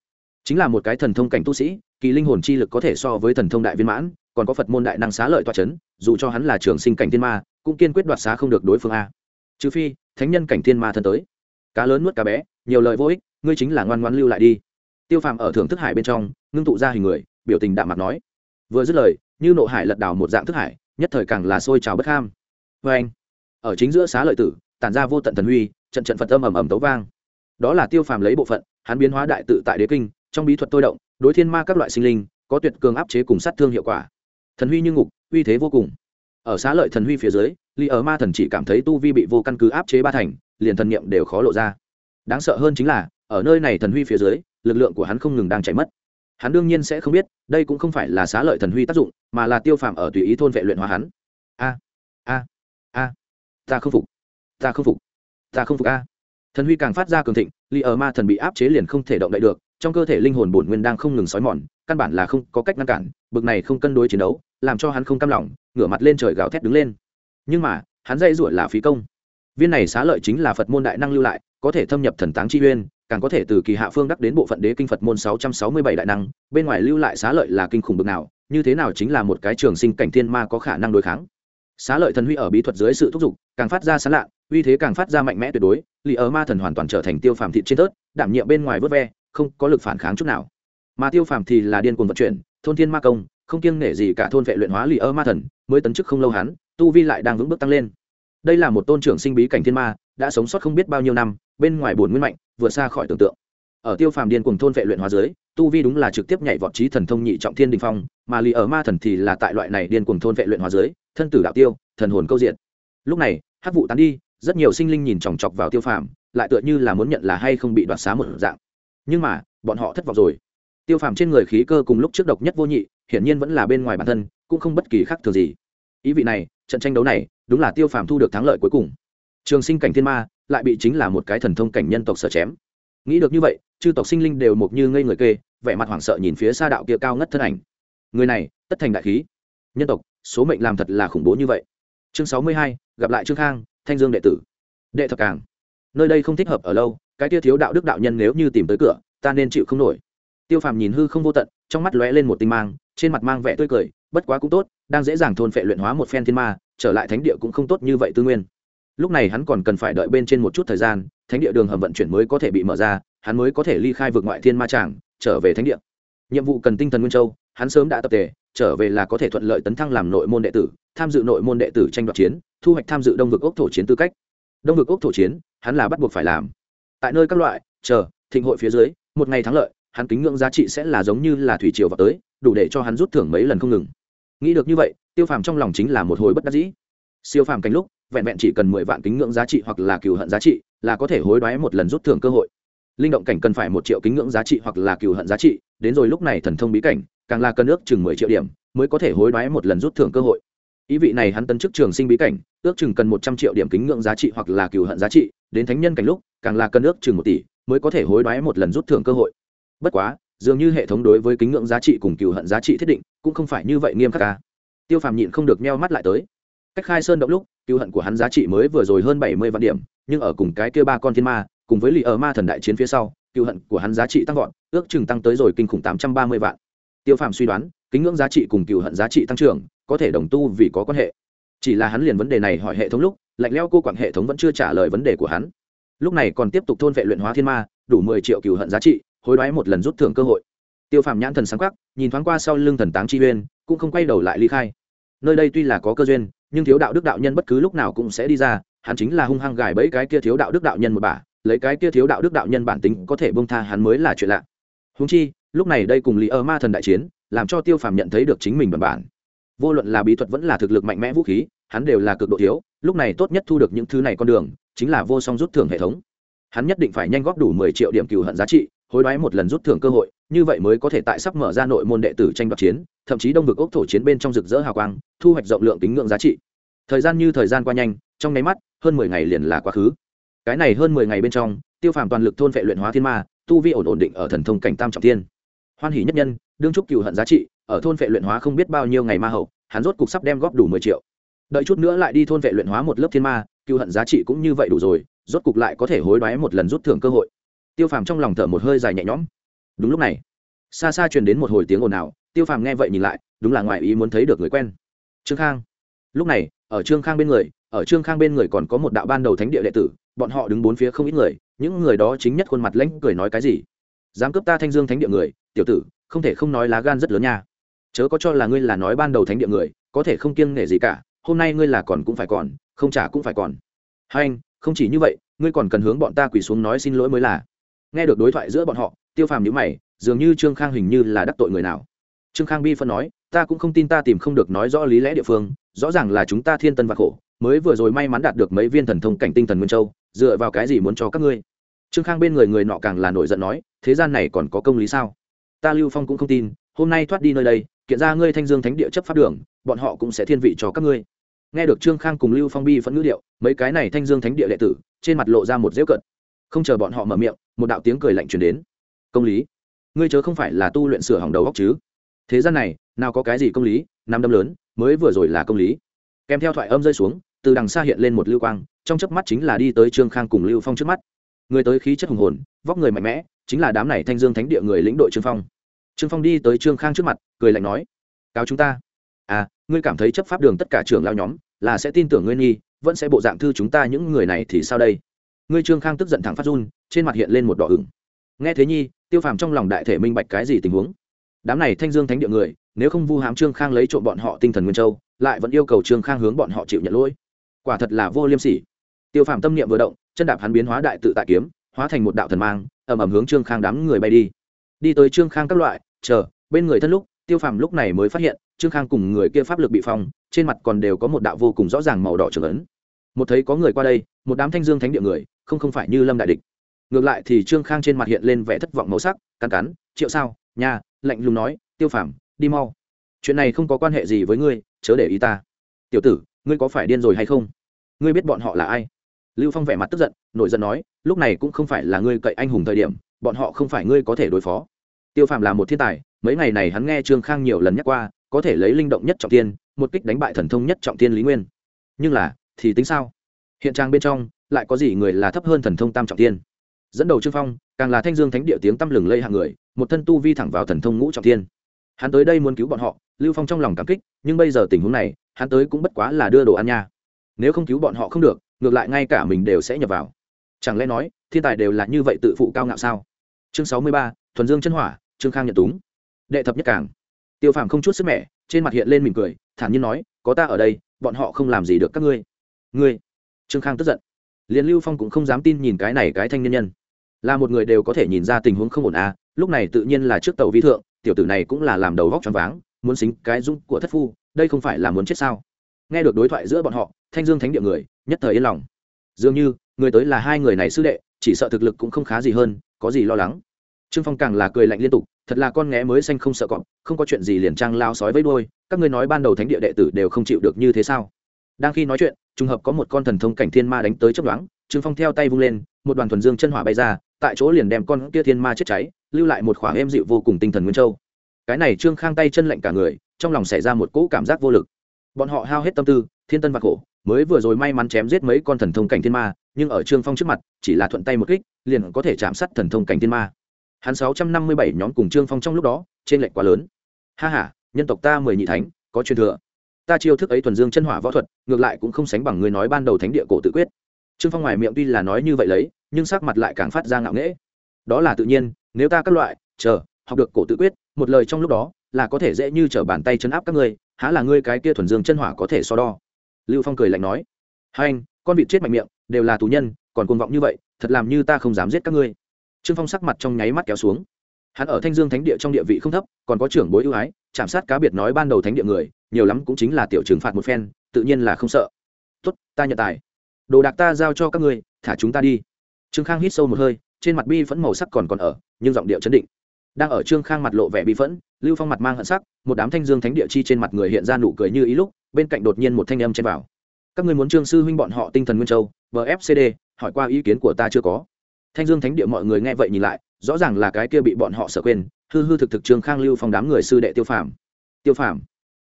Chính là một cái thần thông cảnh tu sĩ, kỳ linh hồn chi lực có thể so với thần thông đại viên mãn, còn có phật môn đại năng xá lợi toa c h ấ n dù cho hắn là trường sinh cảnh thiên ma, cũng kiên quyết đoạt xá không được đối phương a. Trừ phi, thánh nhân cảnh thiên ma thân tới. Cá lớn nuốt cá bé, nhiều lời vô ích, ngươi chính là ngoan ngoan lưu lại đi. Tiêu phàm ở thưởng thức hải bên trong, ngưng tụ ra hình người, biểu tình đạm mặt nói. Vừa dứt lời, như nộ hải lật đảo một dạng thức hải, nhất thời càng là sôi trào bất kham vê vâng. anh ở chính giữa xá lợi tử tản ra vô tận thần huy, trận trận phật âm ầm ầm tấu vang. Đó là tiêu phàm lấy bộ phận, hắn biến hóa đại tự tại đế kinh, trong bí thuật tôi động, đối thiên ma các loại sinh linh, có tuyệt cường áp chế cùng sát thương hiệu quả. Thần huy như ngục, uy thế vô cùng. Ở xá lợi thần huy phía dưới ly ở ma thần chỉ cảm thấy tu vi bị vô căn cứ áp chế ba thành, liền thần niệm đều khó lộ ra. Đáng sợ hơn chính là, ở nơi này thần huy phía dưới, lực lượng của hắn không ngừng đang chảy mất. Hắn đương nhiên sẽ không biết, đây cũng không phải là xá lợi thần huy tác dụng, mà là tiêu phàm ở tùy ý thôn vệ luyện hóa hắn. A a a, ta không phục ta không phục. Ta không phục a. Thần huy càng phát ra cường thịnh, ly ở ma thần bị áp chế liền không thể động đậy được, trong cơ thể linh hồn bổn nguyên đang không ngừng xói mòn, căn bản là không có cách ngăn cản, bực này không cân đối chiến đấu, làm cho hắn không cam lòng, ngửa mặt lên trời gào thét đứng lên. Nhưng mà, hắn dây ruổi là phí công. Viên này xá lợi chính là phật môn đại năng lưu lại, có thể thâm nhập thần táng chi uyên, càng có thể từ kỳ hạ phương đắc đến bộ phận đế kinh phật môn sáu trăm sáu mươi bảy đại năng, bên ngoài lưu lại xá lợi là kinh khủng bực nào, như thế nào chính là một cái trường sinh cảnh thiên ma có khả năng đối kháng xá lợi thần huy ở bí thuật dưới sự thúc giục, càng phát ra sán lạ, uy thế càng phát ra mạnh mẽ tuyệt đối, lì ở ma thần hoàn toàn trở thành tiêu phàm thịt trên tớt đảm nhiệm bên ngoài vớt ve, không có lực phản kháng chút nào. Mà tiêu phàm thì là điên cuồng vận chuyển, thôn thiên ma công, không kiêng nể gì cả thôn vệ luyện hóa lì ở ma thần, mới tấn chức không lâu hắn, tu vi lại đang vững bước tăng lên. Đây là một tôn trưởng sinh bí cảnh thiên ma, đã sống sót không biết bao nhiêu năm, bên ngoài bổn nguyên mạnh, vượt xa khỏi tưởng tượng. Ở tiêu phàm điên cuồng thôn vệ luyện hóa dưới, tu vi đúng là trực tiếp nhảy vọt trí thần thông nhị trọng thiên đình phong, mà lì ở ma thần thì là tại loại này điên cuồng thôn vệ luyện hóa dưới thân tử đạo tiêu, thần hồn câu diện lúc này, hắc vụ tán đi, rất nhiều sinh linh nhìn chòng chọc vào tiêu phàm, lại tựa như là muốn nhận là hay không bị đoạt xá một dạng. Nhưng mà, bọn họ thất vọng rồi. Tiêu phàm trên người khí cơ cùng lúc trước độc nhất vô nhị, hiển nhiên vẫn là bên ngoài bản thân, cũng không bất kỳ khác thường gì. Ý vị này, trận tranh đấu này, đúng là tiêu phàm thu được thắng lợi cuối cùng. Trường sinh cảnh thiên ma, lại bị chính là một cái thần thông cảnh nhân tộc sợ chém. Nghĩ được như vậy, chư tộc sinh linh đều mộc như ngây người kê, vẻ mặt hoảng sợ nhìn phía xa đạo kia cao ngất thân ảnh. Người này, tất thành đại khí. Nhân tộc số mệnh làm thật là khủng bố như vậy. Chương sáu mươi hai, gặp lại trương khang, thanh dương đệ tử. Đệ thập càng. Nơi đây không thích hợp ở lâu, cái tia thiếu đạo đức đạo nhân nếu như tìm tới cửa, ta nên chịu không nổi. Tiêu phàm nhìn hư không vô tận, trong mắt lóe lên một tinh mang, trên mặt mang vẻ tươi cười, bất quá cũng tốt, đang dễ dàng thôn phệ luyện hóa một phen thiên ma, trở lại thánh địa cũng không tốt như vậy tư nguyên. Lúc này hắn còn cần phải đợi bên trên một chút thời gian, thánh địa đường hầm vận chuyển mới có thể bị mở ra, hắn mới có thể ly khai vượt ngoại thiên ma tràng, trở về thánh địa. Nhiệm vụ cần tinh thần nguyên châu, hắn sớm đã tập thể trở về là có thể thuận lợi tấn thăng làm nội môn đệ tử, tham dự nội môn đệ tử tranh đoạt chiến, thu hoạch tham dự đông vực ốc thổ chiến tư cách. Đông vực ốc thổ chiến, hắn là bắt buộc phải làm. Tại nơi các loại, chờ, thịnh hội phía dưới, một ngày thắng lợi, hắn kính ngưỡng giá trị sẽ là giống như là thủy triều vào tới, đủ để cho hắn rút thưởng mấy lần không ngừng. Nghĩ được như vậy, tiêu phàm trong lòng chính là một hồi bất đắc dĩ. Siêu phàm cánh lúc, vẹn vẹn chỉ cần mười vạn kính ngưỡng giá trị hoặc là cừu hận giá trị, là có thể hối đoái một lần rút thưởng cơ hội. Linh động cảnh cần phải một triệu kính ngưỡng giá trị hoặc là cừu hận giá trị, đến rồi lúc này thần thông bí cảnh càng là cân ước chừng mười triệu điểm, mới có thể hối đoái một lần rút thưởng cơ hội. Ý vị này hắn tấn chức trường sinh bí cảnh, ước chừng cần một trăm triệu điểm kính ngưỡng giá trị hoặc là cừu hận giá trị, đến thánh nhân cảnh lúc, càng là cân ước chừng một tỷ, mới có thể hối đoái một lần rút thưởng cơ hội. Bất quá, dường như hệ thống đối với kính ngưỡng giá trị cùng cừu hận giá trị thiết định, cũng không phải như vậy nghiêm khắc ca tiêu phàm nhịn không được meo mắt lại tới. Cách khai sơn động lúc, cừu hận của hắn giá trị mới vừa rồi hơn bảy mươi vạn điểm, nhưng ở cùng cái kia ba con thiên ma, cùng với lì ở ma thần đại chiến phía sau, cừu hận của hắn giá trị tăng vọt, ước chừng tăng tới rồi kinh khủng tám trăm ba mươi vạn tiêu phàm suy đoán, kính ngưỡng giá trị cùng cựu hận giá trị tăng trưởng, có thể đồng tu vì có quan hệ. Chỉ là hắn liền vấn đề này hỏi hệ thống lúc, lạnh leo cô quản hệ thống vẫn chưa trả lời vấn đề của hắn. Lúc này còn tiếp tục thôn vệ luyện hóa thiên ma, đủ mười triệu cựu hận giá trị, hối đoái một lần rút thưởng cơ hội. Tiêu phàm nhãn thần sáng khắc nhìn thoáng qua sau lưng thần táng chi uyên cũng không quay đầu lại ly khai. Nơi đây tuy là có cơ duyên, nhưng thiếu đạo đức đạo nhân bất cứ lúc nào cũng sẽ đi ra, hắn chính là hung hăng gài bẫy cái kia thiếu đạo đức đạo nhân một bả lấy cái kia thiếu đạo đức đạo nhân bản tính có thể bông tha hắn mới là chuyện lạ. Húng chi lúc này đây cùng lý ơ ma thần đại chiến, làm cho tiêu phàm nhận thấy được chính mình bản bản. Vô luận là bí thuật vẫn là thực lực mạnh mẽ vũ khí, hắn đều là cực độ thiếu, lúc này tốt nhất thu được những thứ này con đường, chính là vô song rút thưởng hệ thống. Hắn nhất định phải nhanh góp đủ mười triệu điểm cừu hận giá trị, hối đoái một lần rút thưởng cơ hội, như vậy mới có thể tại sắp mở ra nội môn đệ tử tranh đoạt chiến, thậm chí đông vực ốc thổ chiến bên trong rực rỡ hào quang, thu hoạch rộng lượng tính ngưỡng giá trị. Thời gian như thời gian qua nhanh, trong nháy mắt, hơn mười ngày liền là quá khứ. Cái này hơn mười ngày bên trong, tiêu phàm toàn lực thôn vệ luyện hóa thiên ma, tu vi ổn ổn định ở thần thông cảnh tam trọng thiên hoan hỷ nhất nhân, đương trúc cựu hận giá trị, ở thôn vệ luyện hóa không biết bao nhiêu ngày ma hậu, hắn rốt cục sắp đem góp đủ mười triệu. Đợi chút nữa lại đi thôn vệ luyện hóa một lớp thiên ma cựu hận giá trị cũng như vậy đủ rồi, rốt cục lại có thể hối đoái một lần rút thưởng cơ hội. Tiêu phàm trong lòng thở một hơi dài nhẹ nhõm. Đúng lúc này, xa xa truyền đến một hồi tiếng ồn ào, tiêu phàm nghe vậy nhìn lại, đúng là ngoài ý muốn thấy được người quen. Trương khang. Lúc này, ở trương khang bên người, ở trương khang bên người còn có một đạo ban đầu thánh địa đệ tử, bọn họ đứng bốn phía không ít người, những người đó chính nhất khuôn mặt lãnh cười nói cái gì? Dám cướp ta thanh dương thánh địa người, tiểu tử, không thể không nói lá gan rất lớn nha. Chớ có cho là ngươi là nói ban đầu thánh địa người, có thể không kiêng nể gì cả, hôm nay ngươi là còn cũng phải còn, không trả cũng phải còn. Hai anh, không chỉ như vậy, ngươi còn cần hướng bọn ta quỳ xuống nói xin lỗi mới là. Nghe được đối thoại giữa bọn họ, tiêu phàm nhữ mày, dường như trương khang hình như là đắc tội người nào. Trương khang bi phân nói, ta cũng không tin ta tìm không được nói rõ lý lẽ địa phương, rõ ràng là chúng ta thiên tân và khổ, mới vừa rồi may mắn đạt được mấy viên thần thông cảnh tinh thần nguyên châu, dựa vào cái gì muốn cho các ngươi? Trương khang bên người người nọ càng là nổi giận nói, thế gian này còn có công lý sao? Ta lưu phong cũng không tin, hôm nay thoát đi nơi đây, kiện ra ngươi thanh dương thánh địa chấp pháp đường, bọn họ cũng sẽ thiên vị cho các ngươi. Nghe được trương khang cùng lưu phong bi phẫn ngữ điệu, mấy cái này thanh dương thánh địa đệ tử, trên mặt lộ ra một dễu cận không chờ bọn họ mở miệng, một đạo tiếng cười lạnh truyền đến. Công lý? Ngươi chớ không phải là tu luyện sửa hỏng đầu góc chứ? Thế gian này, nào có cái gì công lý, năm đâm lớn, mới vừa rồi là công lý. Kèm theo thoại âm rơi xuống, từ đằng xa hiện lên một lưu quang, trong chớp mắt chính là đi tới trương khang cùng lưu phong trước mắt người tới khí chất hùng hồn, vóc người mạnh mẽ, chính là đám này thanh dương thánh địa người lĩnh đội trương phong. Trương phong đi tới trương khang trước mặt, cười lạnh nói, cáo chúng ta. À ngươi cảm thấy chấp pháp đường tất cả trưởng lao nhóm là sẽ tin tưởng ngươi nghi, vẫn sẽ bộ dạng thư chúng ta những người này thì sao đây? Ngươi trương khang tức giận thẳng phát run, trên mặt hiện lên một đỏ ửng. Nghe thế nhi tiêu phàm trong lòng đại thể minh bạch cái gì tình huống? Đám này thanh dương thánh địa người, nếu không vu hám trương khang lấy trộm bọn họ tinh thần nguyên châu, lại vẫn yêu cầu trương khang hướng bọn họ chịu nhận lỗi. Quả thật là vô liêm sỉ. Tiêu phàm tâm niệm vừa động chân đạp hắn biến hóa đại tự tại kiếm, hóa thành một đạo thần mang, ầm ầm hướng trương khang đám người bay đi. Đi tới trương khang các loại, chờ, bên người thân lúc, tiêu phàm lúc này mới phát hiện, trương khang cùng người kia pháp lực bị phong, trên mặt còn đều có một đạo vô cùng rõ ràng màu đỏ trưởng ấn. Một thấy có người qua đây, một đám thanh dương thánh địa người, không không phải như lâm đại địch. Ngược lại thì trương khang trên mặt hiện lên vẻ thất vọng màu sắc, cắn cắn, triệu sao nhà lạnh lùng nói, tiêu phàm, đi mau. Chuyện này không có quan hệ gì với ngươi, chớ để ý ta. Tiểu tử, ngươi có phải điên rồi hay không? Ngươi biết bọn họ là ai? Lưu phong vẻ mặt tức giận, nổi giận nói, lúc này cũng không phải là ngươi cậy anh hùng thời điểm, bọn họ không phải ngươi có thể đối phó. Tiêu phàm là một thiên tài, mấy ngày này hắn nghe trương khang nhiều lần nhắc qua, có thể lấy linh động nhất trọng tiên một kích đánh bại thần thông nhất trọng tiên lý nguyên. Nhưng là, thì tính sao? Hiện trang bên trong, lại có gì người là thấp hơn thần thông tam trọng tiên dẫn đầu trương phong, càng là thanh dương thánh địa tiếng tăm lừng lây hạng người, một thân tu vi thẳng vào thần thông ngũ trọng tiên hắn tới đây muốn cứu bọn họ, lưu phong trong lòng cảm kích, nhưng bây giờ tình huống này, hắn tới cũng bất quá là đưa đồ ăn nha. Nếu không cứu bọn họ không được ngược lại ngay cả mình đều sẽ nhập vào. Chẳng lẽ nói, thiên tài đều là như vậy tự phụ cao ngạo sao? Chương sáu mươi ba, thuần dương chân hỏa, trương khang nhận túng. Đệ thập nhất càng tiêu phàm không chút sức mẹ trên mặt hiện lên mỉm cười, thản nhiên nói, có ta ở đây, bọn họ không làm gì được các ngươi. Ngươi? Trương khang tức giận. Liền lưu phong cũng không dám tin nhìn cái này cái thanh niên nhân. Là một người đều có thể nhìn ra tình huống không ổn à lúc này tự nhiên là trước tàu vi thượng, tiểu tử này cũng là làm đầu vóc choáng váng, muốn xính cái dung của thất phu, đây không phải là muốn chết sao? Nghe được đối thoại giữa bọn họ, thanh dương thánh địa người nhất thời yên lòng. Dường như, người tới là hai người này sư đệ, chỉ sợ thực lực cũng không khá gì hơn, có gì lo lắng. Trương phong càng là cười lạnh liên tục, thật là con nghé mới xanh không sợ cọp, không có chuyện gì liền trang lao sói với đôi các ngươi nói ban đầu thánh địa đệ tử đều không chịu được như thế sao? Đang khi nói chuyện, trùng hợp có một con thần thông cảnh thiên ma đánh tới chấp đoán trương phong theo tay vung lên, một đoàn thuần dương chân hỏa bay ra, tại chỗ liền đem con kia thiên ma chết cháy, lưu lại một khoảng êm dịu vô cùng tinh thần nguyên châu. Cái này trương khang tay chân lạnh cả người, trong lòng xảy ra một cỗ cảm giác vô lực. Bọn họ hao hết tâm tư thiên tân và hổ mới vừa rồi may mắn chém giết mấy con thần thông cảnh thiên ma, nhưng ở trương phong trước mặt, chỉ là thuận tay một kích, liền có thể chạm sát thần thông cảnh thiên ma. Hắn sáu trăm năm mươi bảy nhóm cùng trương phong trong lúc đó trên lệnh quá lớn. Ha h a nhân tộc ta mười nhị thánh, có truyền thừa. Ta chiêu thức ấy thuần dương chân hỏa võ thuật, ngược lại cũng không sánh bằng người nói ban đầu thánh địa cổ tự quyết. Trương phong ngoài miệng tuy là nói như vậy lấy, nhưng sắc mặt lại càng phát ra ngạo nghễ. Đó là tự nhiên, nếu ta các loại, chờ, học được cổ tự quyết, một lời trong lúc đó, là có thể dễ như t r ở bàn tay chấn áp các ngươi, há là ngươi cái kia thuần dương chân hỏa có thể so đo lưu phong cười lạnh nói, hai anh, con vịt chết mạnh miệng, đều là tù nhân, còn cuồng vọng như vậy, thật làm như ta không dám giết các ngươi. Trương phong sắc mặt trong nháy mắt kéo xuống. Hắn ở thanh dương thánh địa trong địa vị không thấp, còn có trưởng bối ưu ái, chạm sát cá biệt nói ban đầu thánh địa người, nhiều lắm cũng chính là tiểu trừng phạt một phen, tự nhiên là không sợ. Tốt, ta nhận tài. Đồ đạc ta giao cho các ngươi, thả chúng ta đi. Trương khang hít sâu một hơi, trên mặt bi phẫn màu sắc còn còn ở, nhưng giọng điệu chấn định đang ở trương khang mặt lộ vẻ bi phẫn, lưu phong mặt mang hận sắc, một đám thanh dương thánh địa chi trên mặt người hiện ra nụ cười như ý lúc, bên cạnh đột nhiên một thanh âm chen vào. Các ngươi muốn trương sư huynh bọn họ tinh thần nguyên châu bfcd hỏi qua ý kiến của ta chưa có? Thanh dương thánh địa mọi người nghe vậy nhìn lại, rõ ràng là cái kia bị bọn họ sợ quên, hư hư thực thực trương khang lưu phong đám người sư đệ tiêu phàm. Tiêu phàm?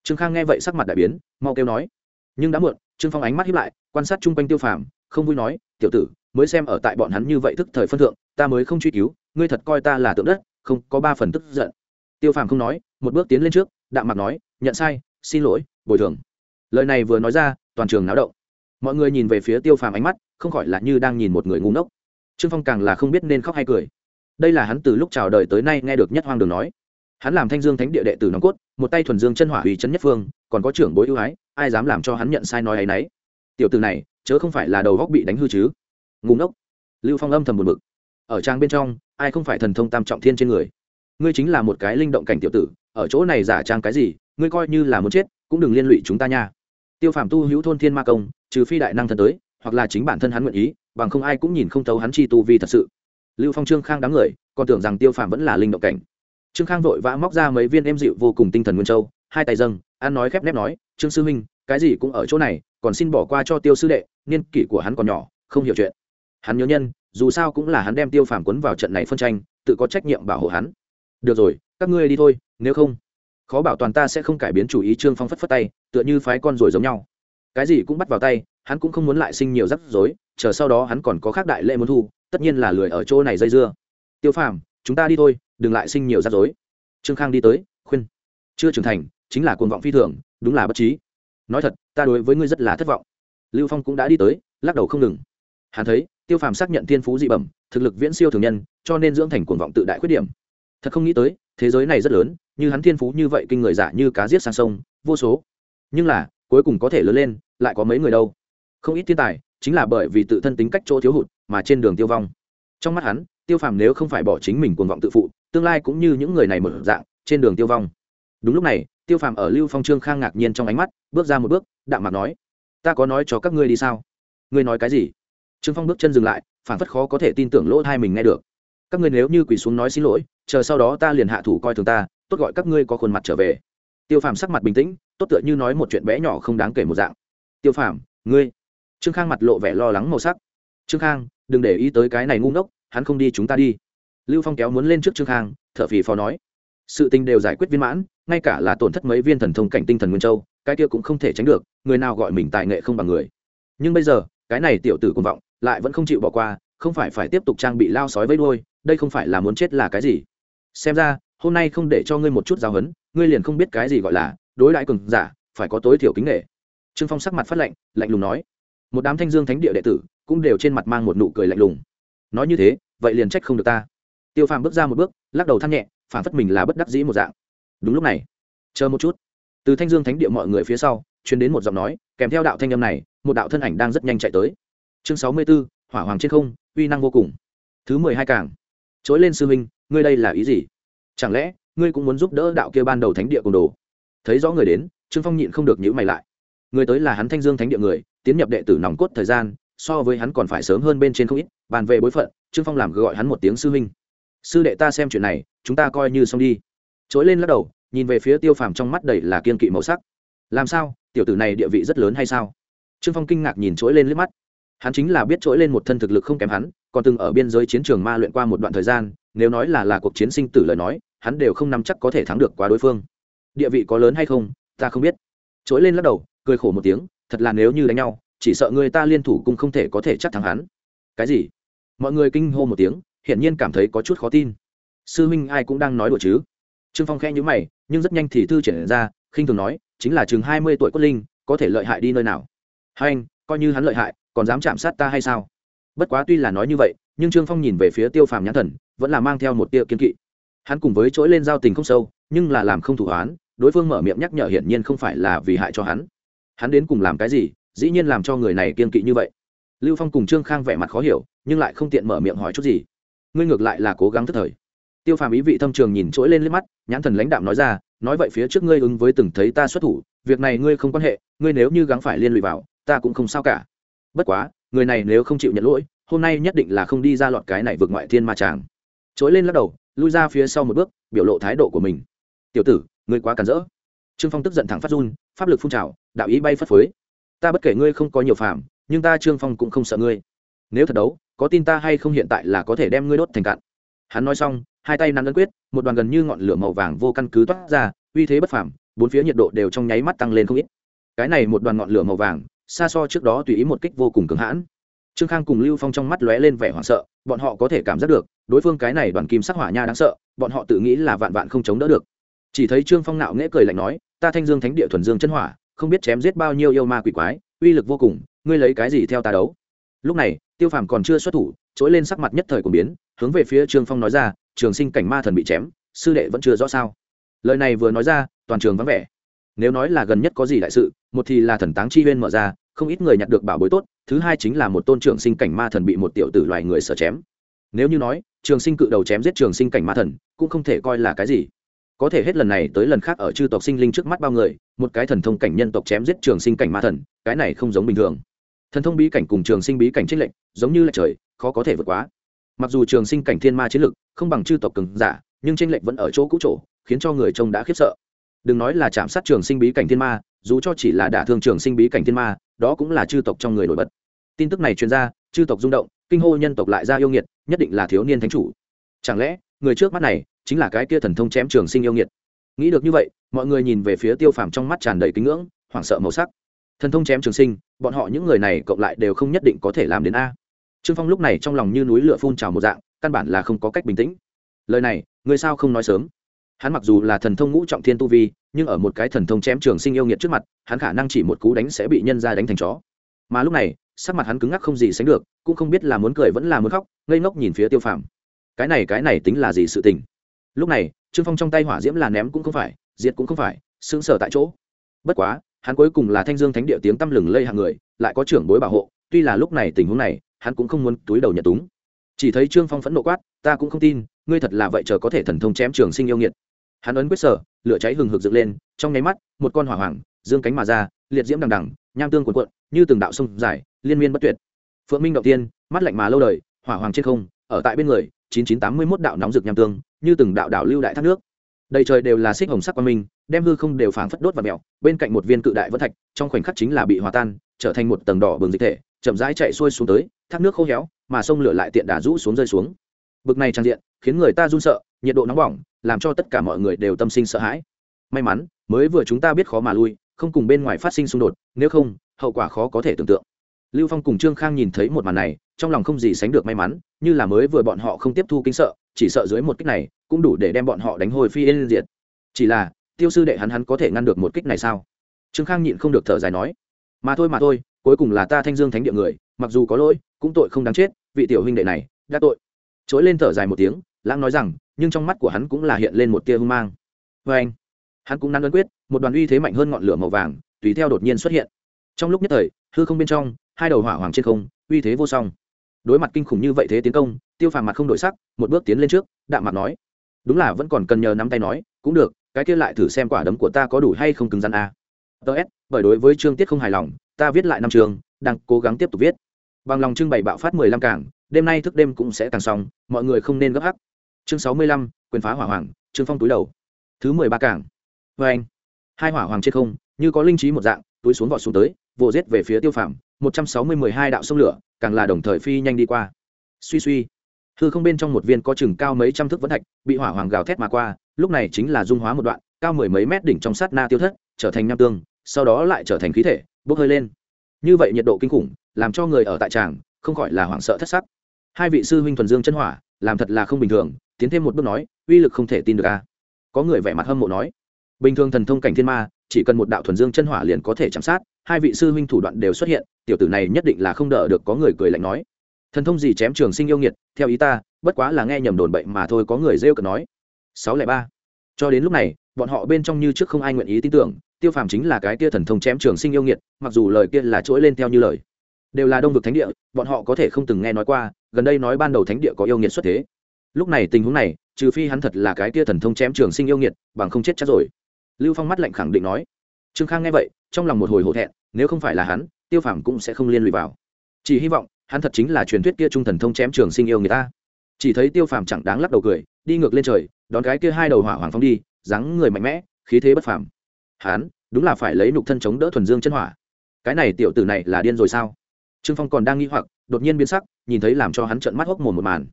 Trương khang nghe vậy sắc mặt đại biến, mau kêu nói. Nhưng đã muộn, trương phong ánh mắt hiếp lại, quan sát chung quanh tiêu phàm, không vui nói, tiểu tử, mới xem ở tại bọn hắn như vậy thức thời phân thượng, ta mới không truy cứu, ngươi thật coi ta là tượng đất không có ba phần tức giận. Tiêu phàm không nói, một bước tiến lên trước, đạm mặt nói, nhận sai, xin lỗi, bồi thường. Lời này vừa nói ra, toàn trường náo động. Mọi người nhìn về phía tiêu phàm ánh mắt, không khỏi là như đang nhìn một người ngu ngốc. Trương phong càng là không biết nên khóc hay cười. Đây là hắn từ lúc chào đời tới nay nghe được nhất hoang đường nói. Hắn làm thanh dương thánh địa đệ tử nòng cốt, một tay thuần dương chân hỏa hủy chân nhất phương, còn có trưởng bối ưu ái, ai dám làm cho hắn nhận sai nói ấ y n ấ y tiểu từ này, chớ không phải là đầu góc bị đánh hư chứ. Ngùng ngốc. Lưu phong âm thầm buồn b ự c ở trang bên trong, ai không phải thần thông tam trọng thiên trên người? Ngươi chính là một cái linh động cảnh tiểu tử, ở chỗ này giả trang cái gì, ngươi coi như là muốn chết, cũng đừng liên lụy chúng ta nha. Tiêu phạm tu hữu thôn thiên ma công, trừ phi đại năng thần tới, hoặc là chính bản thân hắn nguyện ý, bằng không ai cũng nhìn không thấu hắn chi tu vi thật sự. Lưu phong trương khang đám người, còn tưởng rằng tiêu phạm vẫn là linh động cảnh. Trương khang vội vã móc ra mấy viên em dịu vô cùng tinh thần nguyên châu, hai tay dâng an nói khép nép nói, trương sư huynh, cái gì cũng ở chỗ này, còn xin bỏ qua cho tiêu sư đệ, niên kỷ của hắn còn nhỏ, không hiểu chuyện. Hắn nhớ nhân dù sao cũng là hắn đem tiêu phàm quấn vào trận này phân tranh, tự có trách nhiệm bảo hộ hắn. Được rồi, các ngươi đi thôi, nếu không, khó bảo toàn ta sẽ không cải biến chủ ý trương phong phất phất tay, tựa như phái con rồi giống nhau. Cái gì cũng bắt vào tay, hắn cũng không muốn lại sinh nhiều rắc rối, chờ sau đó hắn còn có khác đại lễ muốn thu, tất nhiên là lười ở chỗ này dây dưa. Tiêu phàm, chúng ta đi thôi, đừng lại sinh nhiều rắc rối. Trương khang đi tới, khuyên. Chưa trưởng thành, chính là cuồng vọng phi thường, đúng là bất trí. Nói thật, ta đối với ngươi rất là thất vọng. Lưu phong cũng đã đi tới, lắc đầu không ngừng. Hắn thấy tiêu phàm xác nhận thiên phú dị bẩm, thực lực viễn siêu thường nhân, cho nên dưỡng thành cuồng vọng tự đại khuyết điểm. Thật không nghĩ tới, thế giới này rất lớn, như hắn thiên phú như vậy kinh người giả như cá giết sang sông, vô số. Nhưng là, cuối cùng có thể lớn lên, lại có mấy người đâu? Không ít thiên tài, chính là bởi vì tự thân tính cách chỗ thiếu hụt, mà trên đường tiêu vong. Trong mắt hắn, tiêu phàm nếu không phải bỏ chính mình cuồng vọng tự phụ, tương lai cũng như những người này mở dạng, trên đường tiêu vong. Đúng lúc này, tiêu phàm ở lưu phong trương khang ngạc nhiên trong ánh mắt, bước ra một bước, đạm mặt nói, ta có nói cho các ngươi đi sao? Ngươi nói cái gì? Trương phong bước chân dừng lại phản phất khó có thể tin tưởng lỗ thai mình nghe được. Các ngươi nếu như quỳ xuống nói xin lỗi, chờ sau đó ta liền hạ thủ coi thường ta, tốt gọi các ngươi có khuôn mặt trở về. Tiêu phàm sắc mặt bình tĩnh, tốt tựa như nói một chuyện bé nhỏ không đáng kể một dạng. Tiêu phàm, ngươi. Trương khang mặt lộ vẻ lo lắng màu sắc. Trương khang, đừng để ý tới cái này ngu ngốc, hắn không đi chúng ta đi. Lưu phong kéo muốn lên trước trương khang thợ phì phò nói. Sự tình đều giải quyết viên mãn, ngay cả là tổn thất mấy viên thần thông cảnh tinh thần nguyên châu, cái kia cũng không thể tránh được, người nào gọi mình tài nghệ không bằng người. Nhưng bây giờ cái này tiểu tử cuồng vọng, lại vẫn không chịu bỏ qua, không phải phải tiếp tục trang bị lao sói với đuôi, đây không phải là muốn chết là cái gì? Xem ra, hôm nay không để cho ngươi một chút giáo hấn ngươi liền không biết cái gì gọi là đối đãi cường giả, phải có tối thiểu kính nghệ trương phong sắc mặt phát lạnh lạnh lùng nói. Một đám thanh dương thánh địa đệ tử cũng đều trên mặt mang một nụ cười lạnh lùng. Nói như thế, vậy liền trách không được ta. Tiêu phàm bước ra một bước, lắc đầu than nhẹ, phản phất mình là bất đắc dĩ một dạng. Đúng lúc này, chờ một chút. Từ thanh dương thánh địa mọi người phía sau chuyến đến một giọng nói, kèm theo đạo thanh âm này một đạo thân ảnh đang rất nhanh chạy tới. Chương sáu mươi b ố hỏa hoàng trên không, uy năng vô cùng. Thứ mười hai cảng chối lên sư huynh, ngươi đây là ý gì? Chẳng lẽ, ngươi cũng muốn giúp đỡ đạo kia ban đầu thánh địa cùng đồ? Thấy rõ người đến, trương phong nhịn không được nhữ mày lại. Người tới là hắn thanh dương thánh địa người, tiến nhập đệ tử nòng cốt thời gian, so với hắn còn phải sớm hơn bên trên không ít, bàn về bối phận, trương phong làm gọi hắn một tiếng sư huynh. Sư đệ ta xem chuyện này, chúng ta coi như xong đi. Chối lên lắc đầu, nhìn về phía tiêu phàm trong mắt đầy là kiên kỵ màu sắc. Làm sao, tiểu tử này địa vị rất lớn hay sao? Trương phong kinh ngạc nhìn Chuỗi lên liếc mắt. Hắn chính là biết Chuỗi lên một thân thực lực không kém hắn, còn từng ở biên giới chiến trường ma luyện qua một đoạn thời gian, nếu nói là là cuộc chiến sinh tử lời nói, hắn đều không nắm chắc có thể thắng được quá đối phương. Địa vị có lớn hay không, ta không biết. Chuỗi lên lắc đầu, cười khổ một tiếng, thật là nếu như đánh nhau, chỉ sợ người ta liên thủ cũng không thể có thể chắc thắng hắn. Cái gì? Mọi người kinh hô một tiếng, hiển nhiên cảm thấy có chút khó tin. Sư huynh ai cũng đang nói đùa chứ? Trương phong khẽ nhữ mày, nhưng rất nhanh thì thư triển ra, khinh thường nói, chính là chừng hai mươi tuổi cốt linh, có thể lợi hại đi nơi nào? Hai anh, coi như hắn lợi hại, còn dám chạm sát ta hay sao? Bất quá tuy là nói như vậy, nhưng trương phong nhìn về phía tiêu phàm nhãn thần, vẫn là mang theo một tia kiên kỵ. Hắn cùng với chỗi lên giao tình không sâu, nhưng là làm không thủ hoán, đối phương mở miệng nhắc nhở hiển nhiên không phải là vì hại cho hắn. Hắn đến cùng làm cái gì, dĩ nhiên làm cho người này kiên kỵ như vậy. Lưu phong cùng trương khang vẻ mặt khó hiểu, nhưng lại không tiện mở miệng hỏi chút gì. Ngươi ngược lại là cố gắng thất thời. Tiêu phàm ý vị thâm trường nhìn trỗi lên liếc mắt, nhãn thần lãnh đạm nói ra, nói vậy phía trước ngươi ứng với từng thấy ta xuất thủ, việc này ngươi không quan hệ, ngươi nếu như gắng phải liên lụy vào ta cũng không sao cả. Bất quá, người này nếu không chịu nhận lỗi, hôm nay nhất định là không đi ra lọt cái này vượt ngoại thiên ma tràng. Chối lên lắc đầu, lui ra phía sau một bước, biểu lộ thái độ của mình. Tiểu tử, ngươi quá cản rỡ. Trương phong tức giận thẳng phát run, pháp lực phun trào, đạo ý bay phất phới. Ta bất kể ngươi không có nhiều phàm, nhưng ta trương phong cũng không sợ ngươi. Nếu thật đấu, có tin ta hay không hiện tại là có thể đem ngươi đốt thành cạn. Hắn nói xong, hai tay nắm ấn quyết, một đoàn gần như ngọn lửa màu vàng vô căn cứ toát ra, uy thế bất phàm, bốn phía nhiệt độ đều trong nháy mắt tăng lên không ít. Cái này một đoàn ngọn lửa màu vàng xa so trước đó tùy ý một kích vô cùng cứng hãn. Trương khang cùng lưu phong trong mắt lóe lên vẻ hoảng sợ, bọn họ có thể cảm giác được, đối phương cái này đoàn kim sắc hỏa nha đáng sợ, bọn họ tự nghĩ là vạn vạn không chống đỡ được. Chỉ thấy trương phong nạo nghễ cười lạnh nói, ta thanh dương thánh địa thuần dương chân hỏa, không biết chém giết bao nhiêu yêu ma quỷ quái, uy lực vô cùng, ngươi lấy cái gì theo ta đấu? Lúc này, tiêu phàm còn chưa xuất thủ, trỗi lên sắc mặt nhất thời của biến, hướng về phía trương phong nói ra, trường sinh cảnh ma thần bị chém, sư đệ vẫn chưa rõ sao? Lời này vừa nói ra, toàn trường vắng vẻ nếu nói là gần nhất có gì đại sự, một thì là thần táng chi huyên mở ra, không ít người nhặt được bảo bối tốt, thứ hai chính là một tôn trường sinh cảnh ma thần bị một tiểu tử loài người sở chém. Nếu như nói, trường sinh cự đầu chém giết trường sinh cảnh ma thần, cũng không thể coi là cái gì. Có thể hết lần này tới lần khác ở chư tộc sinh linh trước mắt bao người, một cái thần thông cảnh nhân tộc chém giết trường sinh cảnh ma thần, cái này không giống bình thường. Thần thông bí cảnh cùng trường sinh bí cảnh trích lệnh giống như là trời, khó có thể vượt quá. Mặc dù trường sinh cảnh thiên ma chiến lực, không bằng chư tộc cường giả, nhưng tranh lệnh vẫn ở chỗ cũ chỗ, khiến cho người trông đã khiếp sợ đừng nói là chạm sát trường sinh bí cảnh thiên ma, dù cho chỉ là đả thương trường sinh bí cảnh thiên ma, đó cũng là chư tộc trong người nổi bật. Tin tức này truyền ra, chư tộc rung động, kinh hô nhân tộc lại ra yêu nghiệt, nhất định là thiếu niên thánh chủ. Chẳng lẽ, người trước mắt này, chính là cái kia thần thông chém trường sinh yêu nghiệt? Nghĩ được như vậy, mọi người nhìn về phía tiêu phàm trong mắt tràn đầy kính ngưỡng, hoảng sợ màu sắc. Thần thông chém trường sinh, bọn họ những người này cộng lại đều không nhất định có thể làm đến a. Trương phong lúc này trong lòng như núi lửa phun trào một dạng, căn bản là không có cách bình tĩnh. Lời này, người sao không nói sớm? Hắn mặc dù là thần thông ngũ trọng thiên tu vi, nhưng ở một cái thần thông chém trường sinh yêu nghiệt trước mặt, hắn khả năng chỉ một cú đánh sẽ bị nhân ra đánh thành chó. Mà lúc này, sắc mặt hắn cứng ngắc không gì sánh được, cũng không biết là muốn cười vẫn là muốn khóc, ngây ngốc nhìn phía tiêu phàm. Cái này cái này tính là gì sự tình? Lúc này, trương phong trong tay hỏa diễm là ném cũng không phải, diệt cũng không phải xứng sở tại chỗ. Bất quá, hắn cuối cùng là thanh dương thánh địa tiếng tăm lừng lây hàng người, lại có trưởng bối bảo hộ, tuy là lúc này tình huống này, hắn cũng không muốn túi đầu nhận túng. Chỉ thấy trương phong phẫn nộ quát, ta cũng không tin, ngươi thật là vậy chờ có thể thần thông chém trường sinh yêu nghiệt hắn ấn quyết sở, lửa cháy hừng hực dựng lên, trong nháy mắt, một con hỏa hoàng dương cánh mà ra, liệt diễm đằng đằng, nham tương cuộn cuộn, như từng đạo sông dài, liên miên bất tuyệt. Phượng minh động tiên, mắt lạnh mà lâu đời, hỏa hoàng trên không, ở tại bên người, chín chín tám mươi mốt đạo nóng rực nham tương, như từng đạo đạo lưu đại thác nước. Đầy trời đều là xích hồng sắc quang minh, đem hư không đều phảng phất đốt và mèo, bên cạnh một viên cự đại vỡ thạch, trong khoảnh khắc chính là bị hòa tan, trở thành một tầng đỏ bừng dịch thể, chậm rãi chạy xuôi xuống tới, thác nước khô héo, mà sông lửa lại tiện đà rũ xuống rơi xuống. Bực này trang diện, khiến người ta run sợ, nhiệt độ nóng bỏng làm cho tất cả mọi người đều tâm sinh sợ hãi. May mắn, mới vừa chúng ta biết khó mà lui, không cùng bên ngoài phát sinh xung đột, nếu không, hậu quả khó có thể tưởng tượng. Lưu phong cùng trương khang nhìn thấy một màn này, trong lòng không gì sánh được may mắn, như là mới vừa bọn họ không tiếp thu kinh sợ, chỉ sợ dưới một kích này, cũng đủ để đem bọn họ đánh hồi phi yên diệt. Chỉ là, tiêu sư đệ hắn hắn có thể ngăn được một kích này sao? Trương khang nhịn không được thở dài nói. Mà thôi mà thôi, cuối cùng là ta thanh dương thánh địa người, mặc dù có lỗi, cũng tội không đáng chết, vị tiểu huynh đệ này, đã tội. Chối lên thở dài một tiếng lãng nói rằng, nhưng trong mắt của hắn cũng là hiện lên một tia hung mang. Vê anh, hắn cũng nắn ấn quyết, một đoàn uy thế mạnh hơn ngọn lửa màu vàng, tùy theo đột nhiên xuất hiện. Trong lúc nhất thời, hư không bên trong, hai đầu hỏa hoàng trên không, uy thế vô song. Đối mặt kinh khủng như vậy thế tiến công, tiêu phàm mặt không đổi sắc, một bước tiến lên trước, đạm mặt nói, đúng là vẫn còn cần nhờ nắm tay nói, cũng được, cái kia lại thử xem quả đấm của ta có đủ hay không cứng rắn à. a ts bởi đối với chương tiết không hài lòng, ta viết lại năm trường đang cố gắng tiếp tục viết. Bằng lòng trưng bày bạo phát mười lăm cảng đêm nay thức đêm cũng sẽ càng xong, mọi người không nên gấp hắc chương sáu mươi lăm, quyền phá hỏa hoàng, trương phong túi đầu. Thứ mười ba cảng. Vê anh, hai hỏa hoàng trên không, như có linh trí một dạng, túi xuống vọt xuống tới, vồ rết về phía tiêu phàm, một trăm sáu mươi mười hai đạo sông lửa, càng là đồng thời phi nhanh đi qua. Suy suy, hư không bên trong một viên có chừng cao mấy trăm thước vẫn thạch, bị hỏa hoàng gào thét mà qua, lúc này chính là dung hóa một đoạn, cao mười mấy mét đỉnh trong sát na tiêu thất, trở thành nham tương, sau đó lại trở thành khí thể, bốc hơi lên. Như vậy nhiệt độ kinh khủng, làm cho người ở tại tràng, không khỏi là hoảng sợ thất sắc. Hai vị sư huynh thuần dương chân hỏa, làm thật là không bình thường tiến thêm một bước nói, uy lực không thể tin được a có người vẻ mặt hâm mộ nói, bình thường thần thông cảnh thiên ma, chỉ cần một đạo thuần dương chân hỏa liền có thể chạm sát, hai vị sư huynh thủ đoạn đều xuất hiện, tiểu tử này nhất định là không đỡ được, có người cười lạnh nói. Thần thông gì chém trường sinh yêu nghiệt, theo ý ta, bất quá là nghe nhầm đồn bệnh mà thôi, có người rêu cợt nói. Sáu lẻ ba. Cho đến lúc này, bọn họ bên trong như trước không ai nguyện ý tin tưởng, tiêu phàm chính là cái kia thần thông chém trường sinh yêu nghiệt, mặc dù lời kia là chuỗi lên theo như lời. Đều là đông vực thánh địa, bọn họ có thể không từng nghe nói qua, gần đây nói ban đầu thánh địa có yêu nghiệt xuất thế lúc này tình huống này, trừ phi hắn thật là cái kia thần thông chém trường sinh yêu nghiệt, bằng không chết chắc rồi. Lưu phong mắt lạnh khẳng định nói. Trương khang nghe vậy, trong lòng một hồi hổ thẹn, nếu không phải là hắn, tiêu phàm cũng sẽ không liên lụy vào. Chỉ hy vọng, hắn thật chính là truyền thuyết kia trung thần thông chém trường sinh yêu người ta. Chỉ thấy tiêu phàm chẳng đáng lắc đầu cười, đi ngược lên trời, đón cái kia hai đầu hỏa hoàng phong đi, dáng người mạnh mẽ, khí thế bất phàm. Hắn, đúng là phải lấy nục thân chống đỡ thuần dương chân hỏa. Cái này tiểu tử này là điên rồi sao? Trương phong còn đang nghi hoặc, đột nhiên biến sắc, nhìn thấy làm cho hắn trợn mắt hốc mồm một màn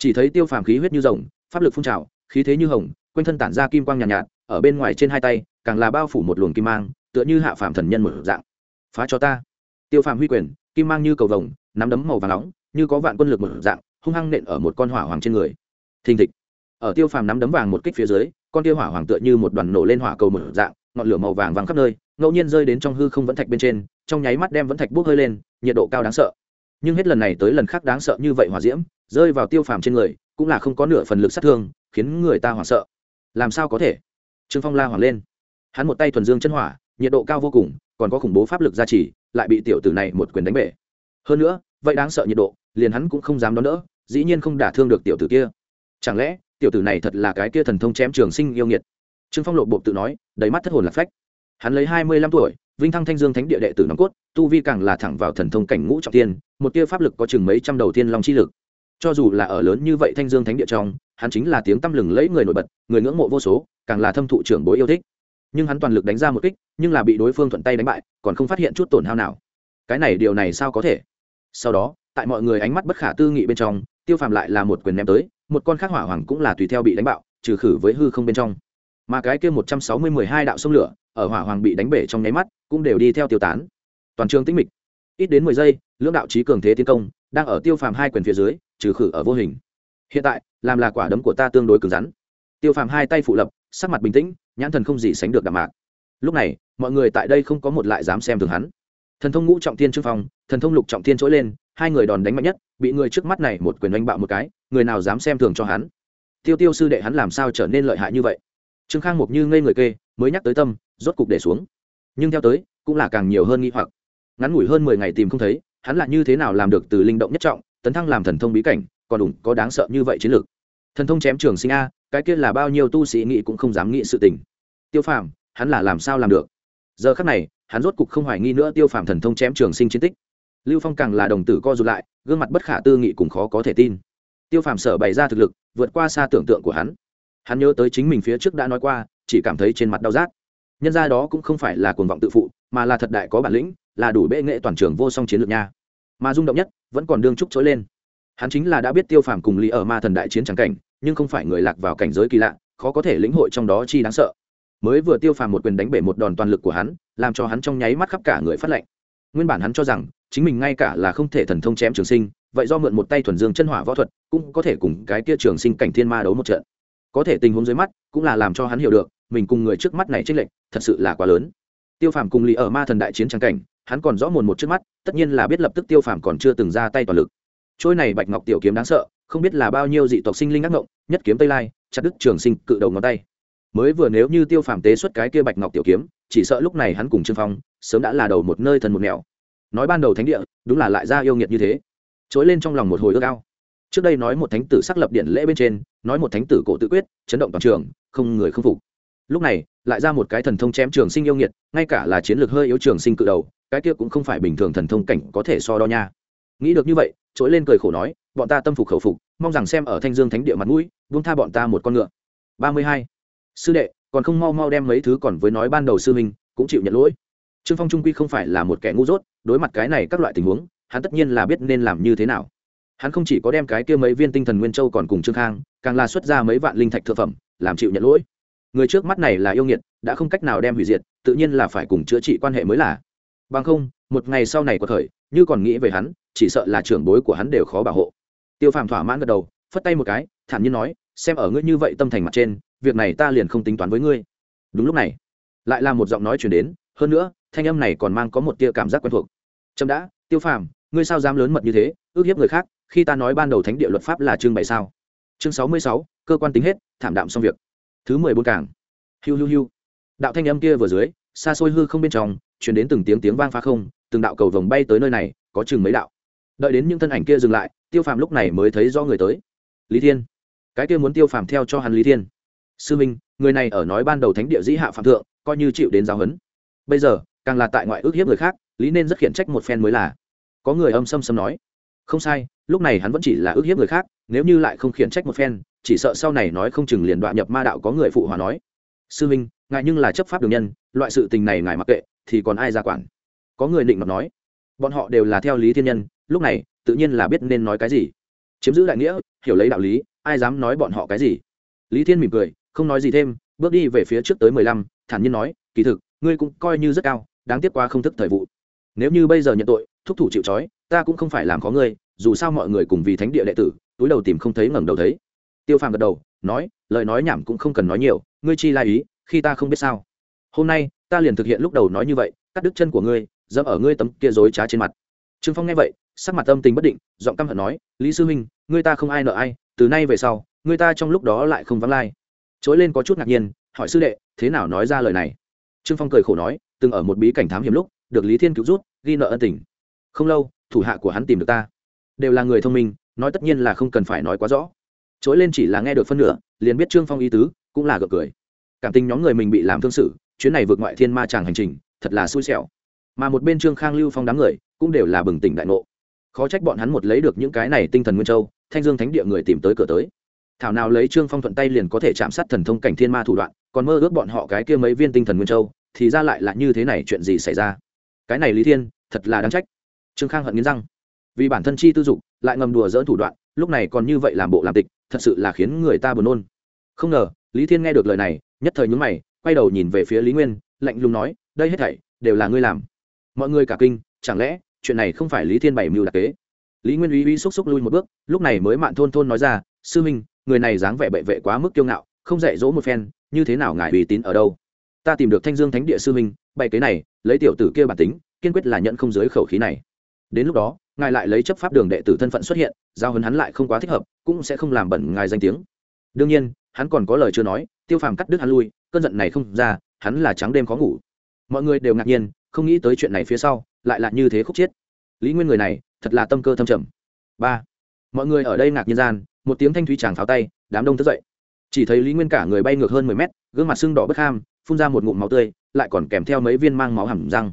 chỉ thấy tiêu phàm khí huyết như rồng pháp lực phun trào khí thế như hồng quanh thân tản ra kim quang nhàn nhạt, nhạt ở bên ngoài trên hai tay càng là bao phủ một luồng kim mang tựa như hạ phàm thần nhân một dạng. Phá cho ta. Tiêu phàm huy quyền kim mang như cầu vồng nắm đấm màu vàng nóng như có vạn quân lực một dạng hung hăng nện ở một con hỏa hoàng trên người. Thình thịch. Ở tiêu phàm nắm đấm vàng một kích phía dưới con tiêu hỏa hoàng tựa như một đoàn nổ lên hỏa cầu một dạng ngọn lửa màu vàng vàng khắp nơi ngẫu nhiên rơi đến trong hư không vẫn thạch bên trên trong nháy mắt đem vẫn thạch bốc hơi lên nhiệt độ cao đáng sợ. Nhưng hết lần này tới lần khác đáng sợ như vậy hỏa diễm rơi vào tiêu phàm trên người, cũng là không có nửa phần lực sát thương, khiến người ta hoảng sợ. Làm sao có thể? Trương phong la hoảng lên. Hắn một tay thuần dương chân hỏa, nhiệt độ cao vô cùng, còn có khủng bố pháp lực gia trì, lại bị tiểu tử này một quyền đánh bể. Hơn nữa, vậy đáng sợ nhiệt độ, liền hắn cũng không dám đón đỡ, dĩ nhiên không đả thương được tiểu tử kia. Chẳng lẽ, tiểu tử này thật là cái kia thần thông chém trường sinh yêu nghiệt? Trương phong lộ bộ tự nói, đầy mắt thất hồn lạc phách. Hắn lấy hai mươi lăm tuổi, vinh thăng thanh dương thánh địa đệ tử nòng cốt, tu vi càng là thẳng vào thần thông cảnh ngũ trọng tiên, một tia pháp lực có chừng mấy trăm đầu tiên long chi lực cho dù là ở lớn như vậy thanh dương thánh địa trong, hắn chính là tiếng tăm lừng lẫy người nổi bật, người ngưỡng mộ vô số, càng là thâm thụ trưởng bối yêu thích. Nhưng hắn toàn lực đánh ra một kích, nhưng là bị đối phương thuận tay đánh bại, còn không phát hiện chút tổn hao nào. Cái này điều này sao có thể? Sau đó, tại mọi người ánh mắt bất khả tư nghị bên trong, tiêu phàm lại là một quyền ném tới, một con khác hỏa hoàng cũng là tùy theo bị đánh bạo, trừ khử với hư không bên trong. Mà cái kia một trăm sáu mươi mười hai đạo sông lửa, ở hỏa hoàng bị đánh bể trong nháy mắt, cũng đều đi theo tiêu tán. Toàn trường tĩnh mịch. Ít đến mười giây, lưỡng đạo trí cường thế tiến công, đang ở tiêu phàm hai quyền phía dưới trừ khử ở vô hình. Hiện tại, làm là quả đấm của ta tương đối cứng rắn. Tiêu phàm hai tay phụ lập, sắc mặt bình tĩnh, nhãn thần không gì sánh được đạm mạc. Lúc này, mọi người tại đây không có một lại dám xem thường hắn. Thần thông ngũ trọng tiên trương phong, thần thông lục trọng tiên trỗi lên, hai người đòn đánh mạnh nhất, bị người trước mắt này một quyền đánh bạo một cái, người nào dám xem thường cho hắn? Tiêu tiêu sư đệ hắn làm sao trở nên lợi hại như vậy? Trương khang mục như ngây người kê, mới nhắc tới tâm, rốt cục để xuống. Nhưng theo tới, cũng là càng nhiều hơn nghi hoặc. Ngắn ngủi hơn mười ngày tìm không thấy, hắn là như thế nào làm được từ linh động nhất trọng tấn thăng làm thần thông bí cảnh, còn đủ có đáng sợ như vậy chiến lược. Thần thông chém trường sinh a, cái kia là bao nhiêu tu sĩ nghĩ cũng không dám nghĩ sự tình. Tiêu phàm, hắn là làm sao làm được? Giờ khắc này, hắn rốt cục không hoài nghi nữa tiêu phàm thần thông chém trường sinh chiến tích. Lưu phong càng là đồng tử co rụt lại, gương mặt bất khả tư nghị cùng khó có thể tin. Tiêu phàm sở bày ra thực lực, vượt qua xa tưởng tượng của hắn. Hắn nhớ tới chính mình phía trước đã nói qua, chỉ cảm thấy trên mặt đau rát. Nhân ra đó cũng không phải là cuồng vọng tự phụ, mà là thật đại có bản lĩnh, là đủ bệ nghệ toàn trường vô song chiến lược nha mà rung động nhất vẫn còn đương trúc trỗi lên. Hắn chính là đã biết tiêu phàm cùng lý ở ma thần đại chiến trắng cảnh, nhưng không phải người lạc vào cảnh giới kỳ lạ, khó có thể lĩnh hội trong đó chi đáng sợ. Mới vừa tiêu phàm một quyền đánh bể một đòn toàn lực của hắn, làm cho hắn trong nháy mắt khắp cả người phát lệnh nguyên bản hắn cho rằng, chính mình ngay cả là không thể thần thông chém trường sinh, vậy do mượn một tay thuần dương chân hỏa võ thuật, cũng có thể cùng cái kia trường sinh cảnh thiên ma đấu một trận. Có thể tình huống dưới mắt, cũng là làm cho hắn hiểu được, mình cùng người trước mắt này trích lệnh thật sự là quá lớn. Tiêu phàm cùng lì ở ma thần đại chiến trắng cảnh hắn còn rõ mồn một trước mắt, tất nhiên là biết lập tức tiêu phàm còn chưa từng ra tay toàn lực. Trôi này bạch ngọc tiểu kiếm đáng sợ, không biết là bao nhiêu dị tộc sinh linh ác ngộng, nhất kiếm tây lai, chặt đứt trường sinh cự đầu ngón tay. Mới vừa nếu như tiêu phàm tế xuất cái kia bạch ngọc tiểu kiếm, chỉ sợ lúc này hắn cùng trương phong, sớm đã là đầu một nơi thần một nẻo. Nói ban đầu thánh địa, đúng là lại ra yêu nghiệt như thế. Trỗi lên trong lòng một hồi ước ao. Trước đây nói một thánh tử xác lập điện lễ bên trên, nói một thánh tử cổ tự quyết, chấn động toàn trường, không người không phục. Lúc này, lại ra một cái thần thông chém trường sinh yêu nghiệt, ngay cả là chiến lược hơi yếu trường sinh cự đầu cái kia cũng không phải bình thường thần thông cảnh có thể so đo nha. Nghĩ được như vậy trỗi lên cười khổ nói, bọn ta tâm phục khẩu phục, mong rằng xem ở thanh dương thánh địa mặt mũi, buông tha bọn ta một con ngựa. Ba mươi hai. Sư đệ, còn không mau mau đem mấy thứ còn với nói ban đầu sư minh cũng chịu nhận lỗi. Trương phong trung quy không phải là một kẻ ngu dốt, đối mặt cái này các loại tình huống, hắn tất nhiên là biết nên làm như thế nào. Hắn không chỉ có đem cái kia mấy viên tinh thần nguyên châu còn cùng trương khang, càng là xuất ra mấy vạn linh thạch thực phẩm, làm chịu nhận lỗi. Người trước mắt này là yêu nghiệt, đã không cách nào đem hủy diệt, tự nhiên là phải cùng chữa trị quan hệ mới là bằng không, một ngày sau này có thời, như còn nghĩ về hắn, chỉ sợ là trưởng bối của hắn đều khó bảo hộ. Tiêu phàm thỏa mãn gật đầu, phất tay một cái, thản nhiên nói, xem ở ngươi như vậy tâm thành mặt trên, việc này ta liền không tính toán với ngươi. Đúng lúc này, lại là một giọng nói chuyển đến, hơn nữa, thanh âm này còn mang có một tia cảm giác quen thuộc. Trâm đã, tiêu phàm, ngươi sao dám lớn mật như thế, ước hiếp người khác, khi ta nói ban đầu thánh địa luật pháp là chương bảy sao? Chương sáu mươi sáu, cơ quan tính hết, thảm đạm xong việc. Thứ mười bốn cảng hiu hiu hiu. Đạo thanh âm kia vừa dưới xa xôi hư không bên trong chuyển đến từng tiếng tiếng vang phá không, từng đạo cầu vồng bay tới nơi này, có chừng mấy đạo. Đợi đến những thân ảnh kia dừng lại, tiêu phàm lúc này mới thấy do người tới. Lý thiên. Cái kia muốn tiêu phàm theo cho hắn lý thiên. Sư minh, người này ở nói ban đầu thánh địa dĩ hạ phạm thượng, coi như chịu đến giáo huấn. Bây giờ, càng là tại ngoại ước hiếp người khác, lý nên rất khiển trách một phen mới là. Có người âm xâm xâm nói. Không sai, lúc này hắn vẫn chỉ là ước hiếp người khác, nếu như lại không khiển trách một phen, chỉ sợ sau này nói không chừng liền đoạn nhập ma đạo có người phụ hòa nói. Sư minh ngài nhưng là chấp pháp đường nhân, loại sự tình này ngài mặc kệ, thì còn ai ra quản? Có người định mặt nói, bọn họ đều là theo lý thiên nhân, lúc này, tự nhiên là biết nên nói cái gì. Chiếm giữ đại nghĩa, hiểu lấy đạo lý, ai dám nói bọn họ cái gì? Lý thiên mỉm cười, không nói gì thêm, bước đi về phía trước tới mười lăm, thản nhiên nói, kỳ thực, ngươi cũng coi như rất cao, đáng tiếc qua không thức thời vụ. Nếu như bây giờ nhận tội, thúc thủ chịu trói, ta cũng không phải làm có ngươi, dù sao mọi người cùng vì thánh địa đệ tử, túi đầu tìm không thấy ngẩng đầu thấy. Tiêu phàm gật đầu, nói, lời nói nhảm cũng không cần nói nhiều, ngươi chi la ý khi ta không biết sao. Hôm nay, ta liền thực hiện lúc đầu nói như vậy, cắt đứt chân của ngươi, dẫm ở ngươi tấm kia dối trá trên mặt. Trương phong nghe vậy, sắc mặt tâm tình bất định, giọng căm hận nói, lý sư huynh, ngươi ta không ai nợ ai, từ nay về sau, ngươi ta trong lúc đó lại không vắng lai. Chối lên có chút ngạc nhiên, hỏi sư đệ, thế nào nói ra lời này? Trương phong cười khổ nói, từng ở một bí cảnh thám hiểm lúc, được lý thiên cứu rút, ghi nợ ân tình. Không lâu, thủ hạ của hắn tìm được ta. Đều là người thông minh, nói tất nhiên là không cần phải nói quá rõ. Chối lên chỉ là nghe được phân nửa, liền biết trương phong ý tứ, cũng là gượng cười cảm tình nhóm người mình bị làm thương sự, chuyến này vượt ngoại thiên ma tràng hành trình, thật là xui xẻo. Mà một bên trương khang lưu phong đám người cũng đều là bừng tỉnh đại ngộ. Khó trách bọn hắn một lấy được những cái này tinh thần nguyên châu, thanh dương thánh địa người tìm tới cửa tới. Thảo nào lấy trương phong thuận tay liền có thể chạm sát thần thông cảnh thiên ma thủ đoạn, còn mơ ước bọn họ cái kia mấy viên tinh thần nguyên châu, thì ra lại là như thế này chuyện gì xảy ra? Cái này lý thiên, thật là đáng trách. Trương khang hận nghiến răng. Vì bản thân chi tư dục, lại ngầm đùa dỡn thủ đoạn, lúc này còn như vậy làm bộ làm tịch, thật sự là khiến người ta buồn nôn. Không ngờ lý thiên nghe được lời này, nhất thời nhúng mày, quay đầu nhìn về phía lý nguyên, lạnh lùng nói, đây hết thảy đều là ngươi làm. Mọi người cả kinh, chẳng lẽ chuyện này không phải lý thiên bày mưu đặc kế? Lý nguyên uy uy xúc xúc lui một bước, lúc này mới mạn thôn thôn nói ra, sư minh, người này dáng vẻ bệ vệ quá mức kiêu ngạo, không dạy dỗ một phen, như thế nào ngài uy tín ở đâu? Ta tìm được thanh dương thánh địa sư minh, bày kế này, lấy tiểu tử kia bản tính, kiên quyết là nhận không giới khẩu khí này. Đến lúc đó, ngài lại lấy chấp pháp đường đệ tử thân phận xuất hiện, giao hấn hắn lại không quá thích hợp, cũng sẽ không làm bẩn ngài danh tiếng. Đương nhiên hắn còn có lời chưa nói, tiêu phàm cắt đứt hắn lui, cơn giận này không ra, hắn là trắng đêm khó ngủ. Mọi người đều ngạc nhiên, không nghĩ tới chuyện này phía sau, lại là như thế khúc chiết lý nguyên người này, thật là tâm cơ thâm trầm. Ba. Mọi người ở đây ngạc nhiên gian, một tiếng thanh thúy chàng pháo tay, đám đông thức dậy. Chỉ thấy lý nguyên cả người bay ngược hơn mười mét, gương mặt sưng đỏ bất ham, phun ra một ngụm máu tươi, lại còn kèm theo mấy viên mang máu hẳn răng.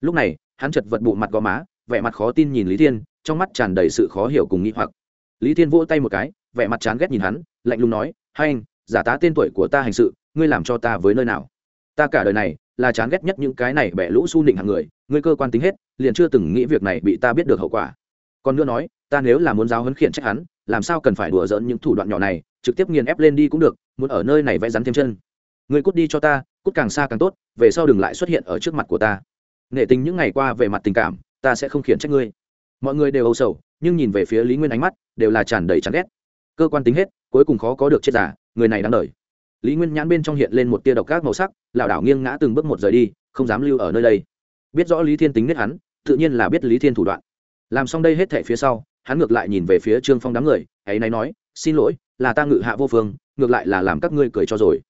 Lúc này, hắn chật vật bụ mặt gò má, vẻ mặt khó tin nhìn lý thiên, trong mắt tràn đầy sự khó hiểu cùng nghĩ hoặc. Lý thiên vỗ tay một cái, vẻ mặt chán ghét nhìn hắn, lạnh lùng nói hai anh, giả tá tên tuổi của ta hành sự, ngươi làm cho ta với nơi nào? Ta cả đời này là chán ghét nhất những cái này bẻ lũ su nịnh hàng người, ngươi cơ quan tính hết, liền chưa từng nghĩ việc này bị ta biết được hậu quả. Còn nữa nói, ta nếu là muốn giáo huấn khiển trách hắn, làm sao cần phải đùa dỡn những thủ đoạn nhỏ này, trực tiếp nghiền ép lên đi cũng được, muốn ở nơi này vẽ rắn thêm chân. Ngươi cút đi cho ta, cút càng xa càng tốt, về sau đừng lại xuất hiện ở trước mặt của ta. Nghệ tình những ngày qua về mặt tình cảm, ta sẽ không khiển trách ngươi. Mọi người đều âu sầu, nhưng nhìn về phía lý nguyên ánh mắt, đều là tràn đầy chán ghét. Cơ quan tính hết cuối cùng khó có được chết giả người này đáng đời. Lý nguyên nhãn bên trong hiện lên một tia độc các màu sắc, lảo đảo nghiêng ngã từng bước một rời đi, không dám lưu ở nơi đây. Biết rõ lý thiên tính nết hắn, tự nhiên là biết lý thiên thủ đoạn. Làm xong đây hết thẻ phía sau, hắn ngược lại nhìn về phía trương phong đám người, ấy nay nói, xin lỗi, là ta ngự hạ vô phương, ngược lại là làm các ngươi cười cho rồi.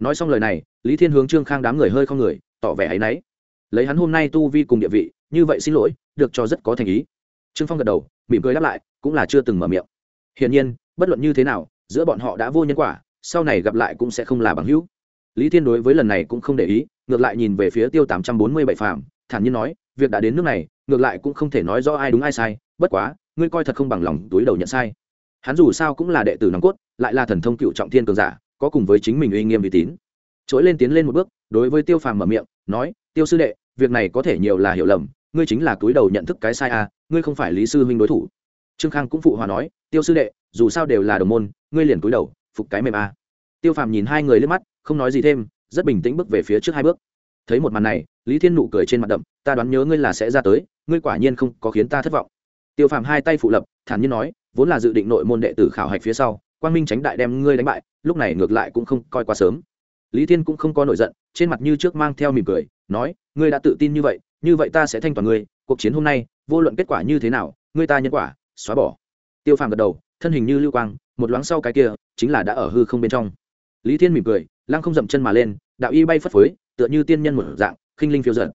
Nói xong lời này, lý thiên hướng trương khang đám người hơi không người, tỏ vẻ áy náy lấy hắn hôm nay tu vi cùng địa vị, như vậy xin lỗi, được cho rất có thành ý. Trương phong gật đầu, mỉm cười đáp lại, cũng là chưa từng mở miệng. Hiển nhiên, bất luận như thế nào giữa bọn họ đã vô nhân quả, sau này gặp lại cũng sẽ không là bằng hữu. Lý thiên đối với lần này cũng không để ý, ngược lại nhìn về phía tiêu tám trăm bốn mươi bảy phạm, thản nhiên nói, việc đã đến nước này, ngược lại cũng không thể nói rõ ai đúng ai sai, bất quá, ngươi coi thật không bằng lòng túi đầu nhận sai. Hắn dù sao cũng là đệ tử nòng cốt, lại là thần thông cựu trọng thiên cường giả, có cùng với chính mình uy nghiêm uy tín. Trỗi lên tiến lên một bước, đối với tiêu phàm mở miệng, nói, tiêu sư đệ, việc này có thể nhiều là hiểu lầm, ngươi chính là túi đầu nhận thức cái sai à ngươi không phải lý sư huynh đối thủ trương khang cũng phụ hòa nói, tiêu sư đệ, dù sao đều là đồng môn, ngươi liền cúi đầu, phục cái mềm a. Tiêu phàm nhìn hai người lên mắt, không nói gì thêm, rất bình tĩnh bước về phía trước hai bước. Thấy một màn này, lý thiên nụ cười trên mặt đậm, ta đoán nhớ ngươi là sẽ ra tới, ngươi quả nhiên không có khiến ta thất vọng. Tiêu phàm hai tay phụ lập, thản nhiên nói, vốn là dự định nội môn đệ tử khảo hạch phía sau, quang minh tránh đại đem ngươi đánh bại, lúc này ngược lại cũng không coi quá sớm. Lý thiên cũng không có nổi giận, trên mặt như trước mang theo mỉm cười, nói, ngươi đã tự tin như vậy như vậy ta sẽ thanh toàn ngươi, cuộc chiến hôm nay, vô luận kết quả như thế nào, ngươi ta nhân quả xóa bỏ. Tiêu phàm gật đầu, thân hình như lưu quang, một loáng sau cái kia, chính là đã ở hư không bên trong. Lý thiên mỉm cười, lăng không dậm chân mà lên, đạo y bay phất phới, tựa như tiên nhân một dạng, khinh linh phiêu giận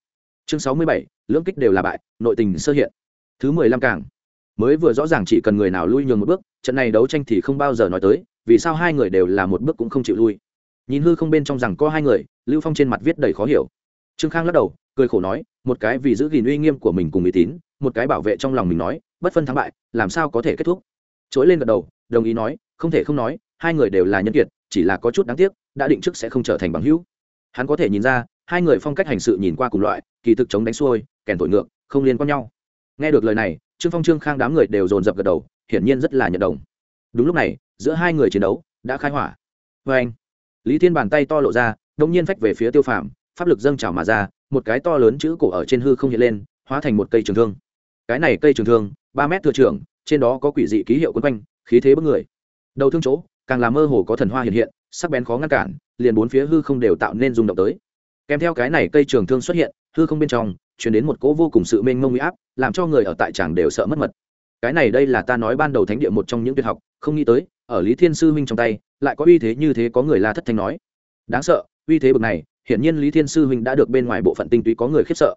chương sáu mươi bảy, lưỡng kích đều là bại, nội tình sơ hiện. Thứ mười lăm càng. Mới vừa rõ ràng chỉ cần người nào lui nhường một bước, trận này đấu tranh thì không bao giờ nói tới, vì sao hai người đều là một bước cũng không chịu lui. Nhìn hư không bên trong rằng có hai người, lưu phong trên mặt viết đầy khó hiểu. Trương khang lắc đầu, cười khổ nói, một cái vì giữ gìn uy nghiêm của mình cùng uy tín, một cái bảo vệ trong lòng mình nói bất phân thắng bại, làm sao có thể kết thúc? Chối lên gật đầu, đồng ý nói, không thể không nói, hai người đều là nhân kiệt, chỉ là có chút đáng tiếc, đã định trước sẽ không trở thành bằng hữu. Hắn có thể nhìn ra, hai người phong cách hành sự nhìn qua cùng loại, kỳ thực chống đánh xuôi, kèn thổi ngược, không liên quan nhau. Nghe được lời này, trương phong, trương khang đám người đều dồn dập gật đầu, hiển nhiên rất là nhận đồng. Đúng lúc này, giữa hai người chiến đấu đã khai hỏa. Vê anh, lý thiên bàn tay to lộ ra, đông nhiên phách về phía tiêu phàm, pháp lực dâng trào mà ra, một cái to lớn chữ cổ ở trên hư không hiện lên, hóa thành một cây trường thương. Cái này cây trường thương ba mét thừa trưởng, trên đó có quỷ dị ký hiệu quấn quanh, khí thế bức người. Đầu thương chỗ, càng làm mơ hồ có thần hoa hiện hiện, sắc bén khó ngăn cản, liền bốn phía hư không đều tạo nên rung động tới. Kèm theo cái này cây trường thương xuất hiện, hư không bên trong chuyển đến một cỗ vô cùng sự mênh mông uy áp, làm cho người ở tại tràng đều sợ mất mật. Cái này đây là ta nói ban đầu thánh địa một trong những tuyệt học, không nghĩ tới, ở lý thiên sư huynh trong tay, lại có uy thế như thế có người la thất thanh nói. Đáng sợ, uy thế bực này, hiển nhiên lý thiên sư huynh đã được bên ngoài bộ phận tinh túy có người khiếp sợ.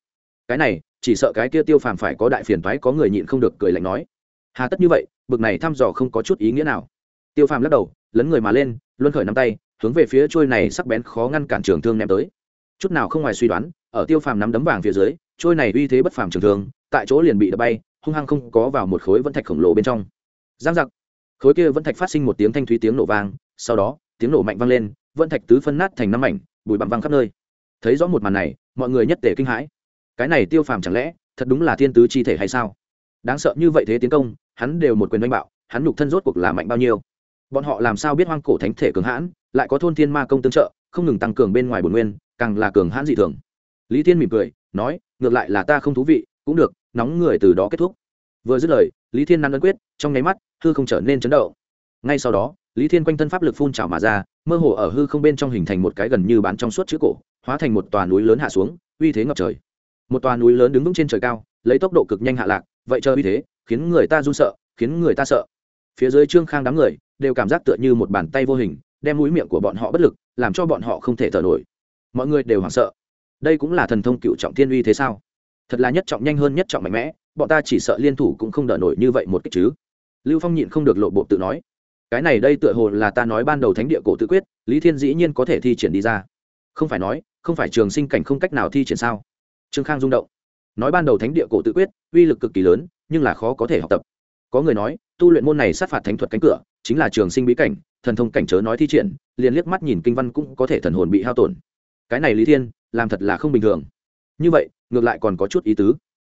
Cái này chỉ sợ cái kia tiêu phàm phải có đại phiền toái, có người nhịn không được cười lạnh nói. Hà tất như vậy, bực này thăm dò không có chút ý nghĩa nào. Tiêu phàm lắc đầu, lấn người mà lên, luân khởi nắm tay, hướng về phía trôi này sắc bén khó ngăn cản trường thương ném tới. Chút nào không ngoài suy đoán, ở tiêu phàm nắm đấm vàng phía dưới, trôi này uy thế bất phàm trường thương, tại chỗ liền bị đập bay, hung hăng không có vào một khối vẫn thạch khổng lồ bên trong. Giang giặc. Khối kia vẫn thạch phát sinh một tiếng thanh thúy tiếng nổ vang, sau đó, tiếng nổ mạnh vang lên, vẫn thạch tứ phân nát thành năm mảnh, bụi bặm văng khắp nơi. Thấy rõ một màn này, mọi người nhất tề kinh hãi cái này tiêu phàm chẳng lẽ thật đúng là thiên tứ chi thể hay sao? Đáng sợ như vậy thế tiến công, hắn đều một quyền đánh bạo, hắn nhục thân rốt cuộc là mạnh bao nhiêu? Bọn họ làm sao biết hoang cổ thánh thể cường hãn, lại có thôn thiên ma công tương trợ, không ngừng tăng cường bên ngoài bồn nguyên, càng là cường hãn dị thường. Lý thiên mỉm cười, nói, ngược lại là ta không thú vị, cũng được, nóng người từ đó kết thúc. Vừa dứt lời, lý thiên nắn ấn quyết, trong nháy mắt, hư không trở nên chấn động. Ngay sau đó, lý thiên quanh thân pháp lực phun trào mà ra, mơ hồ ở hư không bên trong hình thành một cái gần như bán trong suốt chữ cổ, hóa thành một tòa núi lớn hạ xuống, uy thế ngập trời một tòa núi lớn đứng vững trên trời cao, lấy tốc độ cực nhanh hạ lạc, vậy chờ uy thế, khiến người ta run sợ, khiến người ta sợ. Phía dưới trương khang đám người đều cảm giác tựa như một bàn tay vô hình, đem mũi miệng của bọn họ bất lực, làm cho bọn họ không thể thở nổi. Mọi người đều hoảng sợ. Đây cũng là thần thông cựu trọng thiên uy thế sao? Thật là nhất trọng nhanh hơn nhất trọng mạnh mẽ, bọn ta chỉ sợ liên thủ cũng không đỡ nổi như vậy một cách chứ. Lưu phong nhịn không được lộ bộ tự nói. Cái này đây tựa hồ là ta nói ban đầu thánh địa cổ tự quyết, lý thiên dĩ nhiên có thể thi triển đi ra. Không phải nói, không phải trường sinh cảnh không cách nào thi triển sao? Trương khang rung động. Nói ban đầu thánh địa cổ tự quyết, uy lực cực kỳ lớn, nhưng là khó có thể học tập. Có người nói, tu luyện môn này sát phạt thánh thuật cánh cửa, chính là trường sinh bí cảnh, thần thông cảnh chớ nói thi triển, liền liếc mắt nhìn kinh văn cũng có thể thần hồn bị hao tổn. Cái này lý thiên, làm thật là không bình thường. Như vậy, ngược lại còn có chút ý tứ.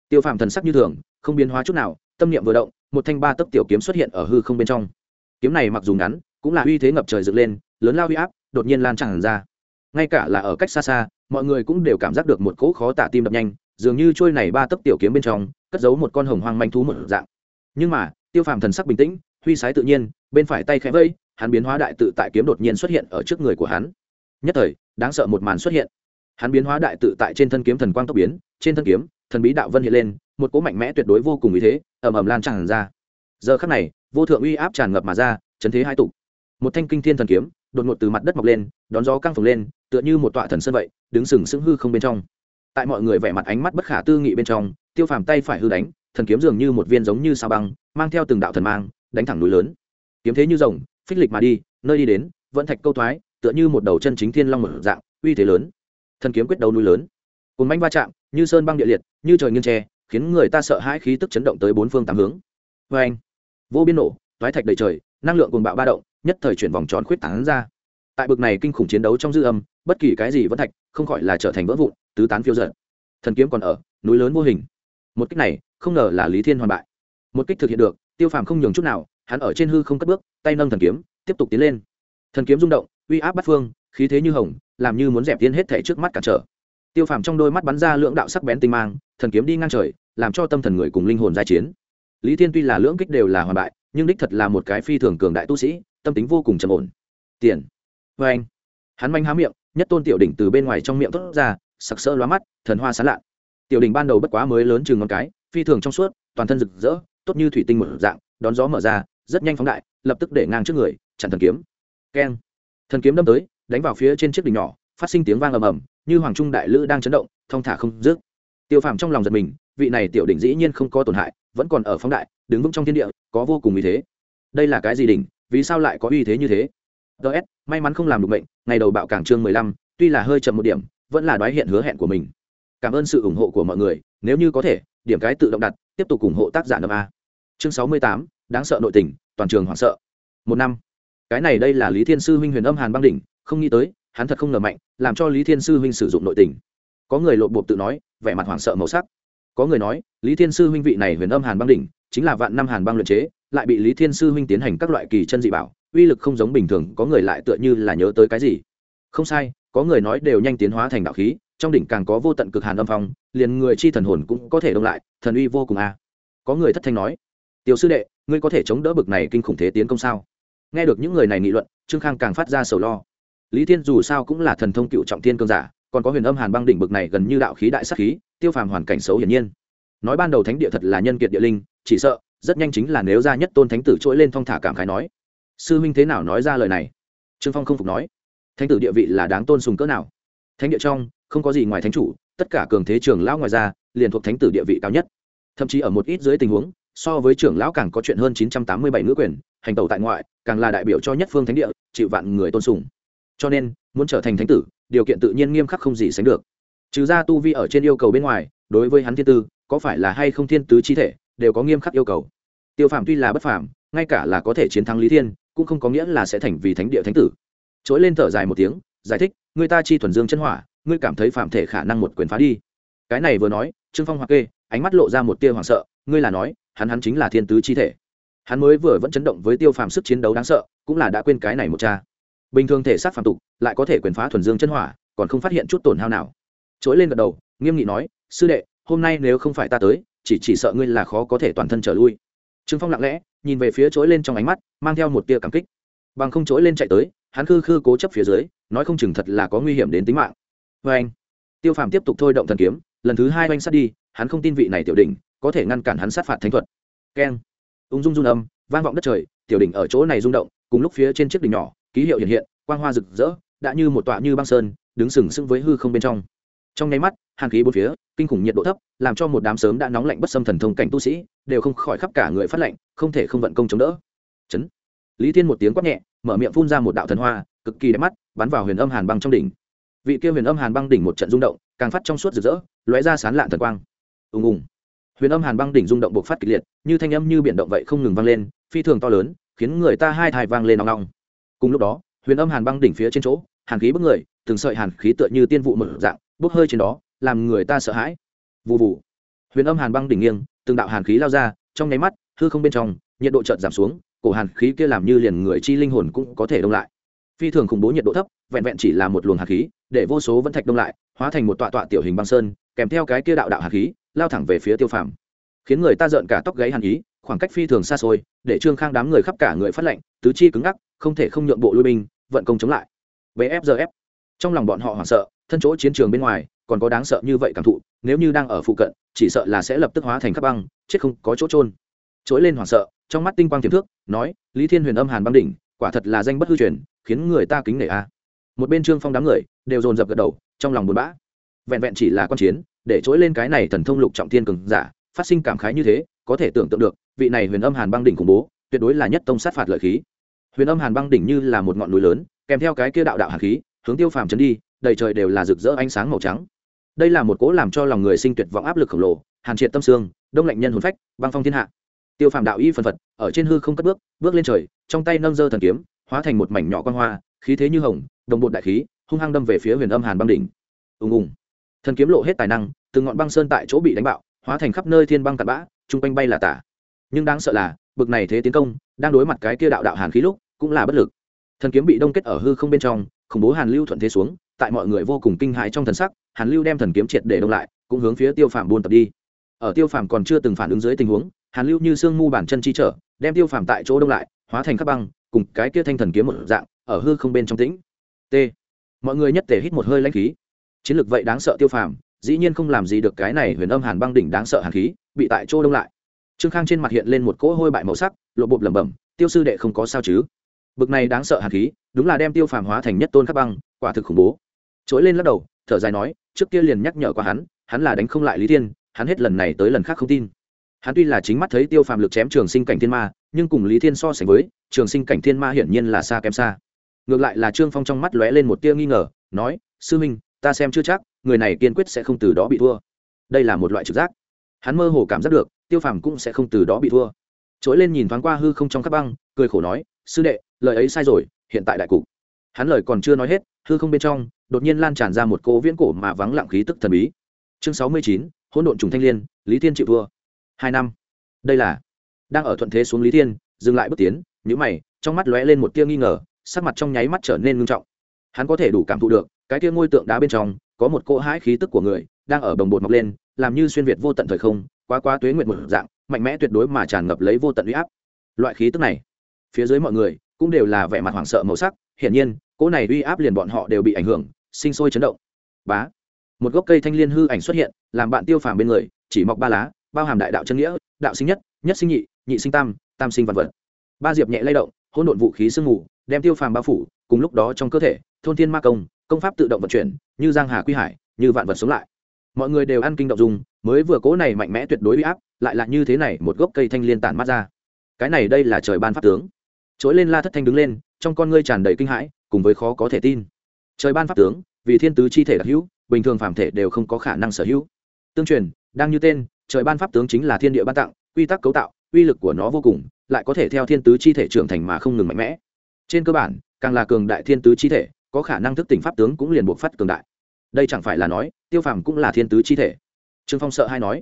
Tiêu phàm thần sắc như thường, không biến hóa chút nào, tâm niệm vừa động, một thanh ba tấc tiểu kiếm xuất hiện ở hư không bên trong. Kiếm này mặc dù ngắn, cũng là uy thế ngập trời dựng lên, lớn lao uy áp, đột nhiên lan tràn ra. Ngay cả là ở cách xa xa mọi người cũng đều cảm giác được một cỗ khó tả tim đập nhanh, dường như trôi này ba tấc tiểu kiếm bên trong, cất giấu một con hồng hoang manh thú một dạng. Nhưng mà, tiêu phàm thần sắc bình tĩnh, huy sái tự nhiên, bên phải tay khẽ vây, hắn biến hóa đại tự tại kiếm đột nhiên xuất hiện ở trước người của hắn. Nhất thời, đáng sợ một màn xuất hiện. Hắn biến hóa đại tự tại trên thân kiếm thần quang tốc biến, trên thân kiếm, thần bí đạo vân hiện lên, một cỗ mạnh mẽ tuyệt đối vô cùng ý thế, ầm ầm lan tràn ra. Giờ khắc này, vô thượng uy áp tràn ngập mà ra, chấn thế hai tục một thanh kinh thiên thần kiếm, đột ngột từ mặt đất mọc lên, đón gió căng phồng lên tựa như một tọa thần sơn vậy, đứng sừng sững hư không bên trong. Tại mọi người vẻ mặt ánh mắt bất khả tư nghị bên trong, tiêu phàm tay phải hư đánh, thần kiếm dường như một viên giống như sao băng, mang theo từng đạo thần mang, đánh thẳng núi lớn. Kiếm thế như rồng, phích lịch mà đi, nơi đi đến, vẫn thạch câu thoái, tựa như một đầu chân chính thiên long mở dạng, uy thế lớn. Thần kiếm quyết đấu núi lớn. Cùng manh va chạm, như sơn băng địa liệt, như trời nghiêng tre, khiến người ta sợ hãi khí tức chấn động tới bốn phương tám hướng. Vê anh, vô biên nổ thoái thạch đầy trời, năng lượng cùng bạo ba động, nhất thời chuyển vòng tròn khuyết tán ra. Tại bực này kinh khủng chiến đấu trong dư âm bất kỳ cái gì vẫn thạch, không khỏi là trở thành vỡ vụn, tứ tán phiêu giận thần kiếm còn ở, núi lớn vô hình. Một kích này, không ngờ là lý thiên hoàn bại. Một kích thực hiện được, tiêu phàm không nhường chút nào, hắn ở trên hư không cất bước, tay nâng thần kiếm, tiếp tục tiến lên. Thần kiếm rung động, uy áp bắt phương, khí thế như hồng, làm như muốn dẹp tiến hết thể trước mắt cản trở. Tiêu phàm trong đôi mắt bắn ra lưỡng đạo sắc bén tinh mang, thần kiếm đi ngang trời, làm cho tâm thần người cùng linh hồn giai chiến. Lý thiên tuy là lưỡng kích đều là hoàn bại, nhưng đích thật là một cái phi thường cường đại tu sĩ, tâm tính vô cùng trầm ổn. Tiền. Vê anh hắn manh há miệng nhất tôn tiểu đỉnh từ bên ngoài trong miệng thốt ra, sặc sỡ lóa mắt, thần hoa sán lạ. Tiểu đỉnh ban đầu bất quá mới lớn chừng ngón cái, phi thường trong suốt, toàn thân rực rỡ, tốt như thủy tinh một dạng, đón gió mở ra, rất nhanh phóng đại, lập tức để ngang trước người, chặn thần kiếm. Keng. Thần kiếm đâm tới, đánh vào phía trên chiếc đỉnh nhỏ, phát sinh tiếng vang ầm ầm, như hoàng trung đại lữ đang chấn động, thong thả không dứt. Tiêu phàm trong lòng giật mình, vị này tiểu đỉnh dĩ nhiên không có tổn hại, vẫn còn ở phóng đại, đứng vững trong thiên địa, có vô cùng uy thế. Đây là cái gì đỉnh, vì sao lại có uy thế như thế? Ts may mắn không làm được bệnh ngày đầu bạo cảng chương mười lăm, tuy là hơi chậm một điểm, vẫn là đoái hiện hứa hẹn của mình. Cảm ơn sự ủng hộ của mọi người, nếu như có thể, điểm cái tự động đặt, tiếp tục ủng hộ tác giả năm a. Chương sáu mươi tám, đáng sợ nội tình, toàn trường hoảng sợ. Một năm. Cái này đây là lý thiên sư huynh huyền âm hàn băng đỉnh, không nghĩ tới, hắn thật không ngờ mạnh, làm cho lý thiên sư huynh sử dụng nội tình. Có người lộ bộp tự nói, vẻ mặt hoảng sợ màu sắc. Có người nói, lý thiên sư huynh vị này huyền âm hàn băng đỉnh, chính là vạn năm hàn băng luyện chế, lại bị lý thiên sư huynh tiến hành các loại kỳ chân dị bảo uy lực không giống bình thường, có người lại tựa như là nhớ tới cái gì. Không sai, có người nói đều nhanh tiến hóa thành đạo khí, trong đỉnh càng có vô tận cực hàn âm phong, liền người chi thần hồn cũng có thể đông lại, thần uy vô cùng a. Có người thất thanh nói, tiểu sư đệ, ngươi có thể chống đỡ bực này kinh khủng thế tiến công sao? Nghe được những người này nghị luận, trương khang càng phát ra sầu lo. Lý thiên dù sao cũng là thần thông cựu trọng thiên cương giả, còn có huyền âm hàn băng đỉnh bực này gần như đạo khí đại sắc khí, tiêu phàm hoàn cảnh xấu hiển nhiên. Nói ban đầu thánh địa thật là nhân kiệt địa linh, chỉ sợ, rất nhanh chính là nếu ra nhất tôn thánh tử trỗi lên thong thả cảm khái nói sư huynh thế nào nói ra lời này? Trương phong không phục nói. Thánh tử địa vị là đáng tôn sùng cỡ nào? Thánh địa trong, không có gì ngoài thánh chủ, tất cả cường thế trưởng lão ngoài ra, liền thuộc thánh tử địa vị cao nhất. Thậm chí ở một ít dưới tình huống, so với trưởng lão càng có chuyện hơn chín trăm tám mươi bảy ngữ quyền, hành tẩu tại ngoại, càng là đại biểu cho nhất phương thánh địa, chịu vạn người tôn sùng. Cho nên, muốn trở thành thánh tử, điều kiện tự nhiên nghiêm khắc không gì sánh được. Trừ ra tu vi ở trên yêu cầu bên ngoài, đối với hắn thiên tư, có phải là hay không thiên tứ chi thể, đều có nghiêm khắc yêu cầu. Tiêu phàm tuy là bất phàm, ngay cả là có thể chiến thắng lý thiên cũng không có nghĩa là sẽ thành vì thánh địa thánh tử. Chối lên thở dài một tiếng, giải thích, người ta chi thuần dương chân hỏa, ngươi cảm thấy phạm thể khả năng một quyền phá đi. Cái này vừa nói, trương phong hoặc kê, ánh mắt lộ ra một tia hoảng sợ, ngươi là nói, hắn hắn chính là thiên tứ chi thể. Hắn mới vừa vẫn chấn động với tiêu phàm sức chiến đấu đáng sợ, cũng là đã quên cái này một cha. Bình thường thể xác phàm tục, lại có thể quyền phá thuần dương chân hỏa, còn không phát hiện chút tổn hao nào. Chối lên gật đầu, nghiêm nghị nói, sư đệ, hôm nay nếu không phải ta tới, chỉ chỉ sợ ngươi là khó có thể toàn thân trở lui trương phong lặng lẽ nhìn về phía trỗi lên trong ánh mắt, mang theo một tia cảm kích. Bằng không trỗi lên chạy tới, hắn khư khư cố chấp phía dưới, nói không chừng thật là có nguy hiểm đến tính mạng. Vê anh, tiêu phàm tiếp tục thôi động thần kiếm, lần thứ hai oanh sát đi, hắn không tin vị này tiểu đỉnh có thể ngăn cản hắn sát phạt thánh thuật. Keng. Ung dung run âm, vang vọng đất trời, tiểu đỉnh ở chỗ này rung động, cùng lúc phía trên chiếc đỉnh nhỏ, ký hiệu hiện hiện, quang hoa rực rỡ, đã như một tọa như băng sơn, đứng sừng sững với hư không bên trong trong nháy mắt hàn khí bốn phía, kinh khủng nhiệt độ thấp, làm cho một đám sớm đã nóng lạnh bất xâm thần thông cảnh tu sĩ, đều không khỏi khắp cả người phát lạnh, không thể không vận công chống đỡ. Chấn. Lý thiên một tiếng quát nhẹ, mở miệng phun ra một đạo thần hoa, cực kỳ đẹp mắt, bắn vào huyền âm hàn băng trong đỉnh. Vị kia huyền âm hàn băng đỉnh một trận rung động, càng phát trong suốt rực rỡ, lóe ra sán lạn thần quang. Ùng ùng. Huyền âm hàn băng đỉnh rung động bộc phát kịch liệt, như thanh âm như biển động vậy không ngừng vang lên, phi thường to lớn, khiến người ta hai thai vang lên nóng nòng. Cùng lúc đó, huyền âm hàn băng đỉnh phía trên chỗ hàn khí bức người, từng sợi hàn khí tựa như tiên vụ mở dạng bốc hơi trên đó, làm người ta sợ hãi. Vụ vụ huyền âm hàn băng đỉnh nghiêng, từng đạo hàn khí lao ra, trong nháy mắt, hư không bên trong, nhiệt độ chợt giảm xuống, cổ hàn khí kia làm như liền người chi linh hồn cũng có thể đông lại. Phi thường khủng bố nhiệt độ thấp, vẹn vẹn chỉ là một luồng hàn khí, để vô số vẫn thạch đông lại, hóa thành một tọa tọa tiểu hình băng sơn, kèm theo cái kia đạo đạo hàn khí, lao thẳng về phía tiêu phàm. Khiến người ta rợn cả tóc gáy hàn ý, khoảng cách phi thường xa xôi, để trương khang đám người khắp cả người phát lệnh, tứ chi cứng ngắc, không thể không nhượng bộ lui binh, vận công chống lại. Bfgf trong lòng bọn họ hoảng sợ, thân chỗ chiến trường bên ngoài, còn có đáng sợ như vậy cảm thụ, nếu như đang ở phụ cận, chỉ sợ là sẽ lập tức hóa thành khắp băng, chết không có chỗ trôn trỗi lên hoảng sợ, trong mắt tinh quang tiềm thước nói, lý thiên huyền âm hàn băng đỉnh, quả thật là danh bất hư truyền, khiến người ta kính nể a. Một bên trương phong đám người, đều dồn dập gật đầu, trong lòng buồn bã. Vẹn vẹn chỉ là quan chiến, để trỗi lên cái này thần thông lục trọng thiên cường giả, phát sinh cảm khái như thế, có thể tưởng tượng được, vị này huyền âm hàn băng đỉnh khủng bố, tuyệt đối là nhất tông sát phạt lợi khí. Huyền âm hàn băng đỉnh như là một ngọn núi lớn, kèm theo cái kia đạo đạo hàn khí hướng tiêu phàm chấn đi, đầy trời đều là rực rỡ ánh sáng màu trắng. Đây là một cố làm cho lòng người sinh tuyệt vọng áp lực khổng lồ, hàn triệt tâm xương, đông lạnh nhân hồn phách, băng phong thiên hạ. Tiêu phàm đạo y phần phật, ở trên hư không cất bước bước lên trời, trong tay nâng dơ thần kiếm, hóa thành một mảnh nhỏ quan hoa, khí thế như hồng, đồng bột đại khí, hung hăng đâm về phía huyền âm hàn băng đỉnh. Ùng ùng. Thần kiếm lộ hết tài năng từ ngọn băng sơn tại chỗ bị đánh bạo, hóa thành khắp nơi thiên băng tạt bã, chung quanh bay là tả. Nhưng đáng sợ là, bực này thế tiến công, đang đối mặt cái kia đạo đạo hàn khí lúc, cũng là bất lực. Thần kiếm bị đông kết ở hư không bên trong khủng bố hàn lưu thuận thế xuống, tại mọi người vô cùng kinh hãi trong thần sắc, hàn lưu đem thần kiếm triệt để đông lại, cũng hướng phía tiêu phàm buôn tập đi. Ở tiêu phàm còn chưa từng phản ứng dưới tình huống, hàn lưu như sương mu bản chân chi trở, đem tiêu phàm tại chỗ đông lại, hóa thành các băng, cùng cái kia thanh thần kiếm một dạng, ở hư không bên trong tĩnh. T. Mọi người nhất thể hít một hơi lãnh khí. Chiến lược vậy đáng sợ tiêu phàm, dĩ nhiên không làm gì được cái này huyền âm hàn băng đỉnh đáng sợ hàn khí, bị tại chỗ đông lại. Trương khang trên mặt hiện lên một cỗ hôi bại màu sắc, lộ bộp lẩm bẩm, tiêu sư đệ không có sao chứ? Bực này đáng sợ hàn khí, đúng là đem tiêu phàm hóa thành nhất tôn khắc băng, quả thực khủng bố. Trỗi lên lắc đầu, thở dài nói, trước kia liền nhắc nhở qua hắn hắn là đánh không lại lý thiên, hắn hết lần này tới lần khác không tin. Hắn tuy là chính mắt thấy tiêu phàm lực chém trường sinh cảnh thiên ma, nhưng cùng lý thiên so sánh với, trường sinh cảnh thiên ma hiển nhiên là xa kém xa. Ngược lại là trương phong trong mắt lóe lên một tia nghi ngờ, nói, sư minh, ta xem chưa chắc, người này kiên quyết sẽ không từ đó bị thua. Đây là một loại trực giác. Hắn mơ hồ cảm giác được, tiêu phàm cũng sẽ không từ đó bị thua. Trỗi lên nhìn thoáng qua hư không trong các băng, cười khổ nói, sư đệ lời ấy sai rồi, hiện tại đại cục. Hắn lời còn chưa nói hết, hư không bên trong, đột nhiên lan tràn ra một cỗ viễn cổ mà vắng lặng khí tức thần bí. Chương sáu mươi chín, hỗn độn trùng thanh liên, lý thiên chịu thua. Hai năm. Đây là, đang ở thuận thế xuống lý thiên, dừng lại bước tiến nhữ mày, trong mắt lóe lên một tia nghi ngờ, sắc mặt trong nháy mắt trở nên ngưng trọng. Hắn có thể đủ cảm thụ được, cái tia ngôi tượng đá bên trong, có một cỗ hãi khí tức của người, đang ở đồng bột mọc lên, làm như xuyên việt vô tận thời không, quá quá tuế nguyện một dạng, mạnh mẽ tuyệt đối mà tràn ngập lấy vô tận uy áp. Loại khí tức này, phía dưới mọi người cũng đều là vẻ mặt hoảng sợ màu sắc, hiển nhiên, cỗ này uy áp liền bọn họ đều bị ảnh hưởng, sinh sôi chấn động. Bá, một gốc cây thanh l i ê n hư ảnh xuất hiện, làm bạn tiêu phàm bên người, chỉ mọc ba lá, bao hàm đại đạo chân nghĩa, đạo sinh nhất nhất sinh nhị nhị sinh tam tam sinh vật vật. Ba diệp nhẹ lay động, hỗn độn vũ khí sương mù, đem tiêu phàm bao phủ, cùng lúc đó trong cơ thể, thôn thiên ma công công pháp tự động vận chuyển, như giang hà quy hải, như vạn vật sống lại. Mọi người đều ăn kinh động dùng mới vừa cố này mạnh mẽ tuyệt đối uy áp, lại là như thế này một gốc cây thanh liên tản mắt ra. Cái này đây là trời ban pháp tướng trỗi lên la thất thanh đứng lên, trong con ngươi tràn đầy kinh hãi, cùng với khó có thể tin. Trời ban pháp tướng, vì thiên tứ chi thể đặc hữu, bình thường phàm thể đều không có khả năng sở hữu. Tương truyền, đang như tên, trời ban pháp tướng chính là thiên địa ban tặng, quy tắc cấu tạo, uy lực của nó vô cùng, lại có thể theo thiên tứ chi thể trưởng thành mà không ngừng mạnh mẽ. Trên cơ bản, càng là cường đại thiên tứ chi thể, có khả năng thức tỉnh pháp tướng cũng liền buộc phát cường đại. Đây chẳng phải là nói, tiêu phàm cũng là thiên tứ chi thể. Trương phong sợ hay nói,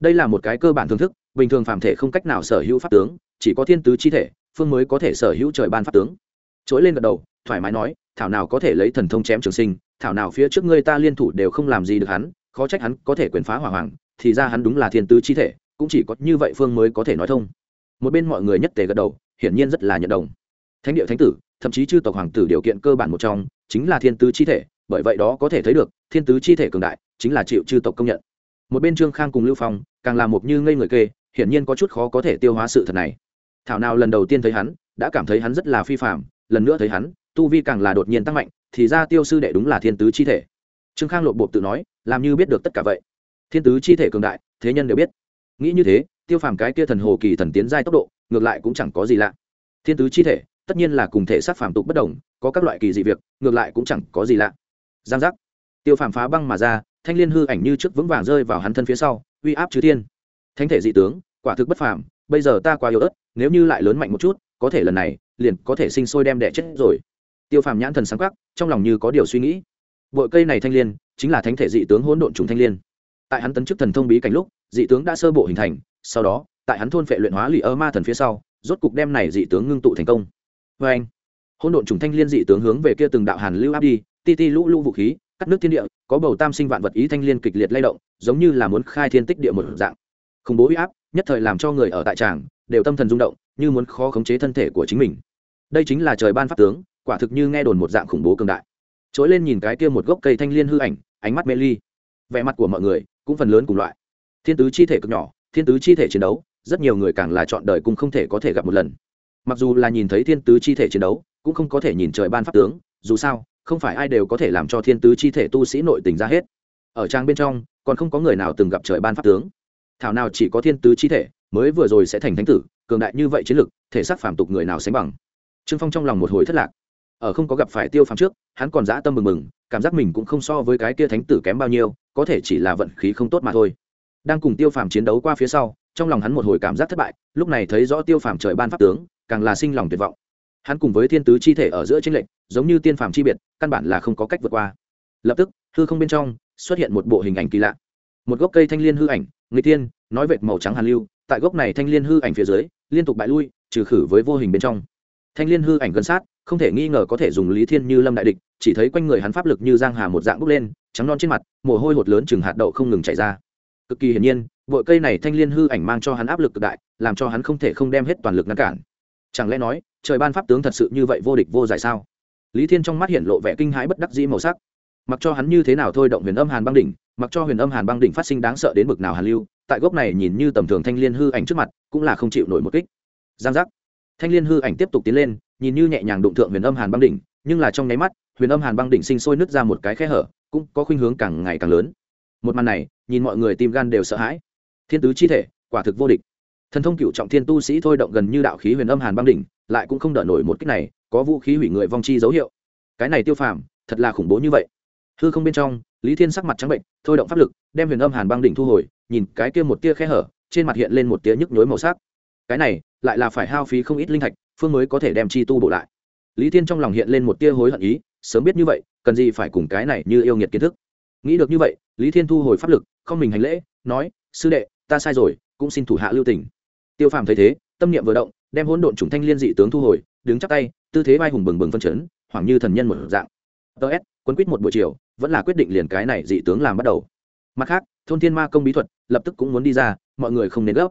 đây là một cái cơ bản thưởng thức, bình thường phàm thể không cách nào sở hữu pháp tướng, chỉ có thiên tứ chi thể phương mới có thể sở hữu trời ban pháp tướng. Chối lên gật đầu, thoải mái nói, thảo nào có thể lấy thần thông chém trường sinh, thảo nào phía trước ngươi ta liên thủ đều không làm gì được hắn, khó trách hắn có thể quyền phá hỏa hoàng, thì ra hắn đúng là thiên tứ chi thể, cũng chỉ có như vậy phương mới có thể nói thông. Một bên mọi người nhất tề gật đầu, hiển nhiên rất là nhận đồng. Thánh địa thánh tử, thậm chí chư tộc hoàng tử điều kiện cơ bản một trong, chính là thiên tứ chi thể, bởi vậy đó có thể thấy được, thiên tứ chi thể cường đại, chính là chịu chư tộc công nhận. Một bên trương khang cùng lưu phong, càng làm một như ngây người kê, hiển nhiên có chút khó có thể tiêu hóa sự thật này thảo nào lần đầu tiên thấy hắn, đã cảm thấy hắn rất là phi phạm lần nữa thấy hắn, tu vi càng là đột nhiên tăng mạnh, thì ra tiêu sư đệ đúng là thiên tứ chi thể. Trương khang lộp bộp tự nói, làm như biết được tất cả vậy. Thiên tứ chi thể cường đại, thế nhân đều biết. Nghĩ như thế, tiêu phàm cái kia thần hồ kỳ thần tiến giai tốc độ, ngược lại cũng chẳng có gì lạ. Thiên tứ chi thể, tất nhiên là cùng thể sát phàm tục bất đồng, có các loại kỳ dị việc, ngược lại cũng chẳng có gì lạ. Giang giác. Tiêu phàm phá băng mà ra, thanh liên hư ảnh như trước vững vàng rơi vào hắn thân phía sau, uy áp chư thiên. Thánh thể dị tướng, quả thực bất phàm, bây giờ ta quá yếu ớt nếu như lại lớn mạnh một chút, có thể lần này, liền có thể sinh sôi đem đẻ chết rồi. Tiêu phàm nhãn thần sáng khắc trong lòng như có điều suy nghĩ. Bội cây này thanh l i ê n chính là thánh thể dị tướng hỗn độn trùng thanh l i ê n tại hắn tấn chức thần thông bí cảnh lúc, dị tướng đã sơ bộ hình thành, sau đó, tại hắn thôn phệ luyện hóa lì ơ ma thần phía sau, rốt cục đem này dị tướng ngưng tụ thành công. Vê anh, hỗn độn trùng thanh l i ê n dị tướng hướng về kia từng đạo hàn lưu áp đi, ti ti lũ lũ vũ khí, cắt nước thiên địa, có bầu tam sinh vạn vật ý thanh l i ê n kịch liệt lay động, giống như là muốn khai thiên tích địa một dạng. Khủng bố huy áp, nhất thời làm cho người ở tại tràng đều tâm thần rung động, như muốn khó khống chế thân thể của chính mình. Đây chính là trời ban pháp tướng, quả thực như nghe đồn một dạng khủng bố cường đại. Trỗi lên nhìn cái kia một gốc cây thanh liên hư ảnh, ánh mắt mê ly. Vẻ mặt của mọi người cũng phần lớn cùng loại. Thiên tứ chi thể cực nhỏ, thiên tứ chi thể chiến đấu, rất nhiều người càng là chọn đời cũng không thể có thể gặp một lần. Mặc dù là nhìn thấy thiên tứ chi thể chiến đấu, cũng không có thể nhìn trời ban pháp tướng, dù sao, không phải ai đều có thể làm cho thiên tứ chi thể tu sĩ nội tình ra hết. Ở trang bên trong, còn không có người nào từng gặp trời ban pháp tướng. Thảo nào chỉ có thiên tứ chi thể mới vừa rồi sẽ thành thánh tử, cường đại như vậy chiến lực, thể xác phàm tục người nào sánh bằng. Trương phong trong lòng một hồi thất lạc. Ở không có gặp phải tiêu phàm trước, hắn còn dã tâm mừng mừng, cảm giác mình cũng không so với cái kia thánh tử kém bao nhiêu, có thể chỉ là vận khí không tốt mà thôi. Đang cùng tiêu phàm chiến đấu qua phía sau, trong lòng hắn một hồi cảm giác thất bại, lúc này thấy rõ tiêu phàm trời ban pháp tướng, càng là sinh lòng tuyệt vọng. Hắn cùng với thiên tứ chi thể ở giữa tranh lệch, giống như tiên phàm chi biệt, căn bản là không có cách vượt qua. Lập tức, hư không bên trong xuất hiện một bộ hình ảnh kỳ lạ. Một gốc cây thanh liên hư ảnh người tiên nói vệt màu trắng hàn lưu tại gốc này thanh liên hư ảnh phía dưới, liên tục bại lui, trừ khử với vô hình bên trong. Thanh liên hư ảnh gần sát, không thể nghi ngờ có thể dùng lý thiên như lâm đại địch, chỉ thấy quanh người hắn pháp lực như giang hà một dạng bốc lên, trắng non trên mặt, mồ hôi hột lớn chừng hạt đậu không ngừng chảy ra. Cực kỳ hiển nhiên bội cây này thanh liên hư ảnh mang cho hắn áp lực cực đại, làm cho hắn không thể không đem hết toàn lực ngăn cản. Chẳng lẽ nói, trời ban pháp tướng thật sự như vậy vô địch vô giải sao? Lý thiên trong mắt hiện lộ vẻ kinh hãi bất đắc dĩ màu sắc. Mặc cho hắn như thế nào thôi động huyền âm hàn băng đỉnh, mặc cho huyền âm hàn băng đỉnh phát sinh đáng sợ đến bực nào hàn lưu tại gốc này nhìn như tầm thường thanh liên hư ảnh trước mặt, cũng là không chịu nổi một kích. Giang giác. Thanh liên hư ảnh tiếp tục tiến lên, nhìn như nhẹ nhàng đụng thượng huyền âm hàn băng đỉnh, nhưng là trong nháy mắt, huyền âm hàn băng đỉnh sinh sôi nứt ra một cái khe hở, cũng có khuynh hướng càng ngày càng lớn. Một màn này, nhìn mọi người tim gan đều sợ hãi. Thiên tứ chi thể, quả thực vô địch. Thần thông cựu trọng thiên tu sĩ thôi động gần như đạo khí huyền âm hàn băng đỉnh, lại cũng không đỡ nổi một kích này, có vũ khí hủy người vong chi dấu hiệu. Cái này tiêu phàm, thật là khủng bố như vậy. Hư không bên trong, lý thiên sắc mặt trắng bệnh, thôi động pháp lực, đem huyền âm hàn băng đỉnh thu hồi nhìn cái kia một tia khe hở, trên mặt hiện lên một tia nhức nhối màu sắc. Cái này, lại là phải hao phí không ít linh thạch, phương mới có thể đem chi tu bổ lại. Lý thiên trong lòng hiện lên một tia hối hận ý, sớm biết như vậy, cần gì phải cùng cái này như yêu nghiệt kiến thức. Nghĩ được như vậy, lý thiên thu hồi pháp lực, không mình hành lễ, nói, sư đệ, ta sai rồi, cũng xin thủ hạ lưu tình. Tiêu phàm thấy thế, tâm niệm vừa động, đem hỗn độn chủng thanh liên dị tướng thu hồi, đứng chắc tay, tư thế vai hùng bừng bừng phân chấn, hoảng như thần nhân một dạng. Ts quấn quýt một buổi chiều, vẫn là quyết định liền cái này dị tướng làm bắt đầu mặt khác, thôn thiên ma công bí thuật lập tức cũng muốn đi ra, mọi người không nên gấp.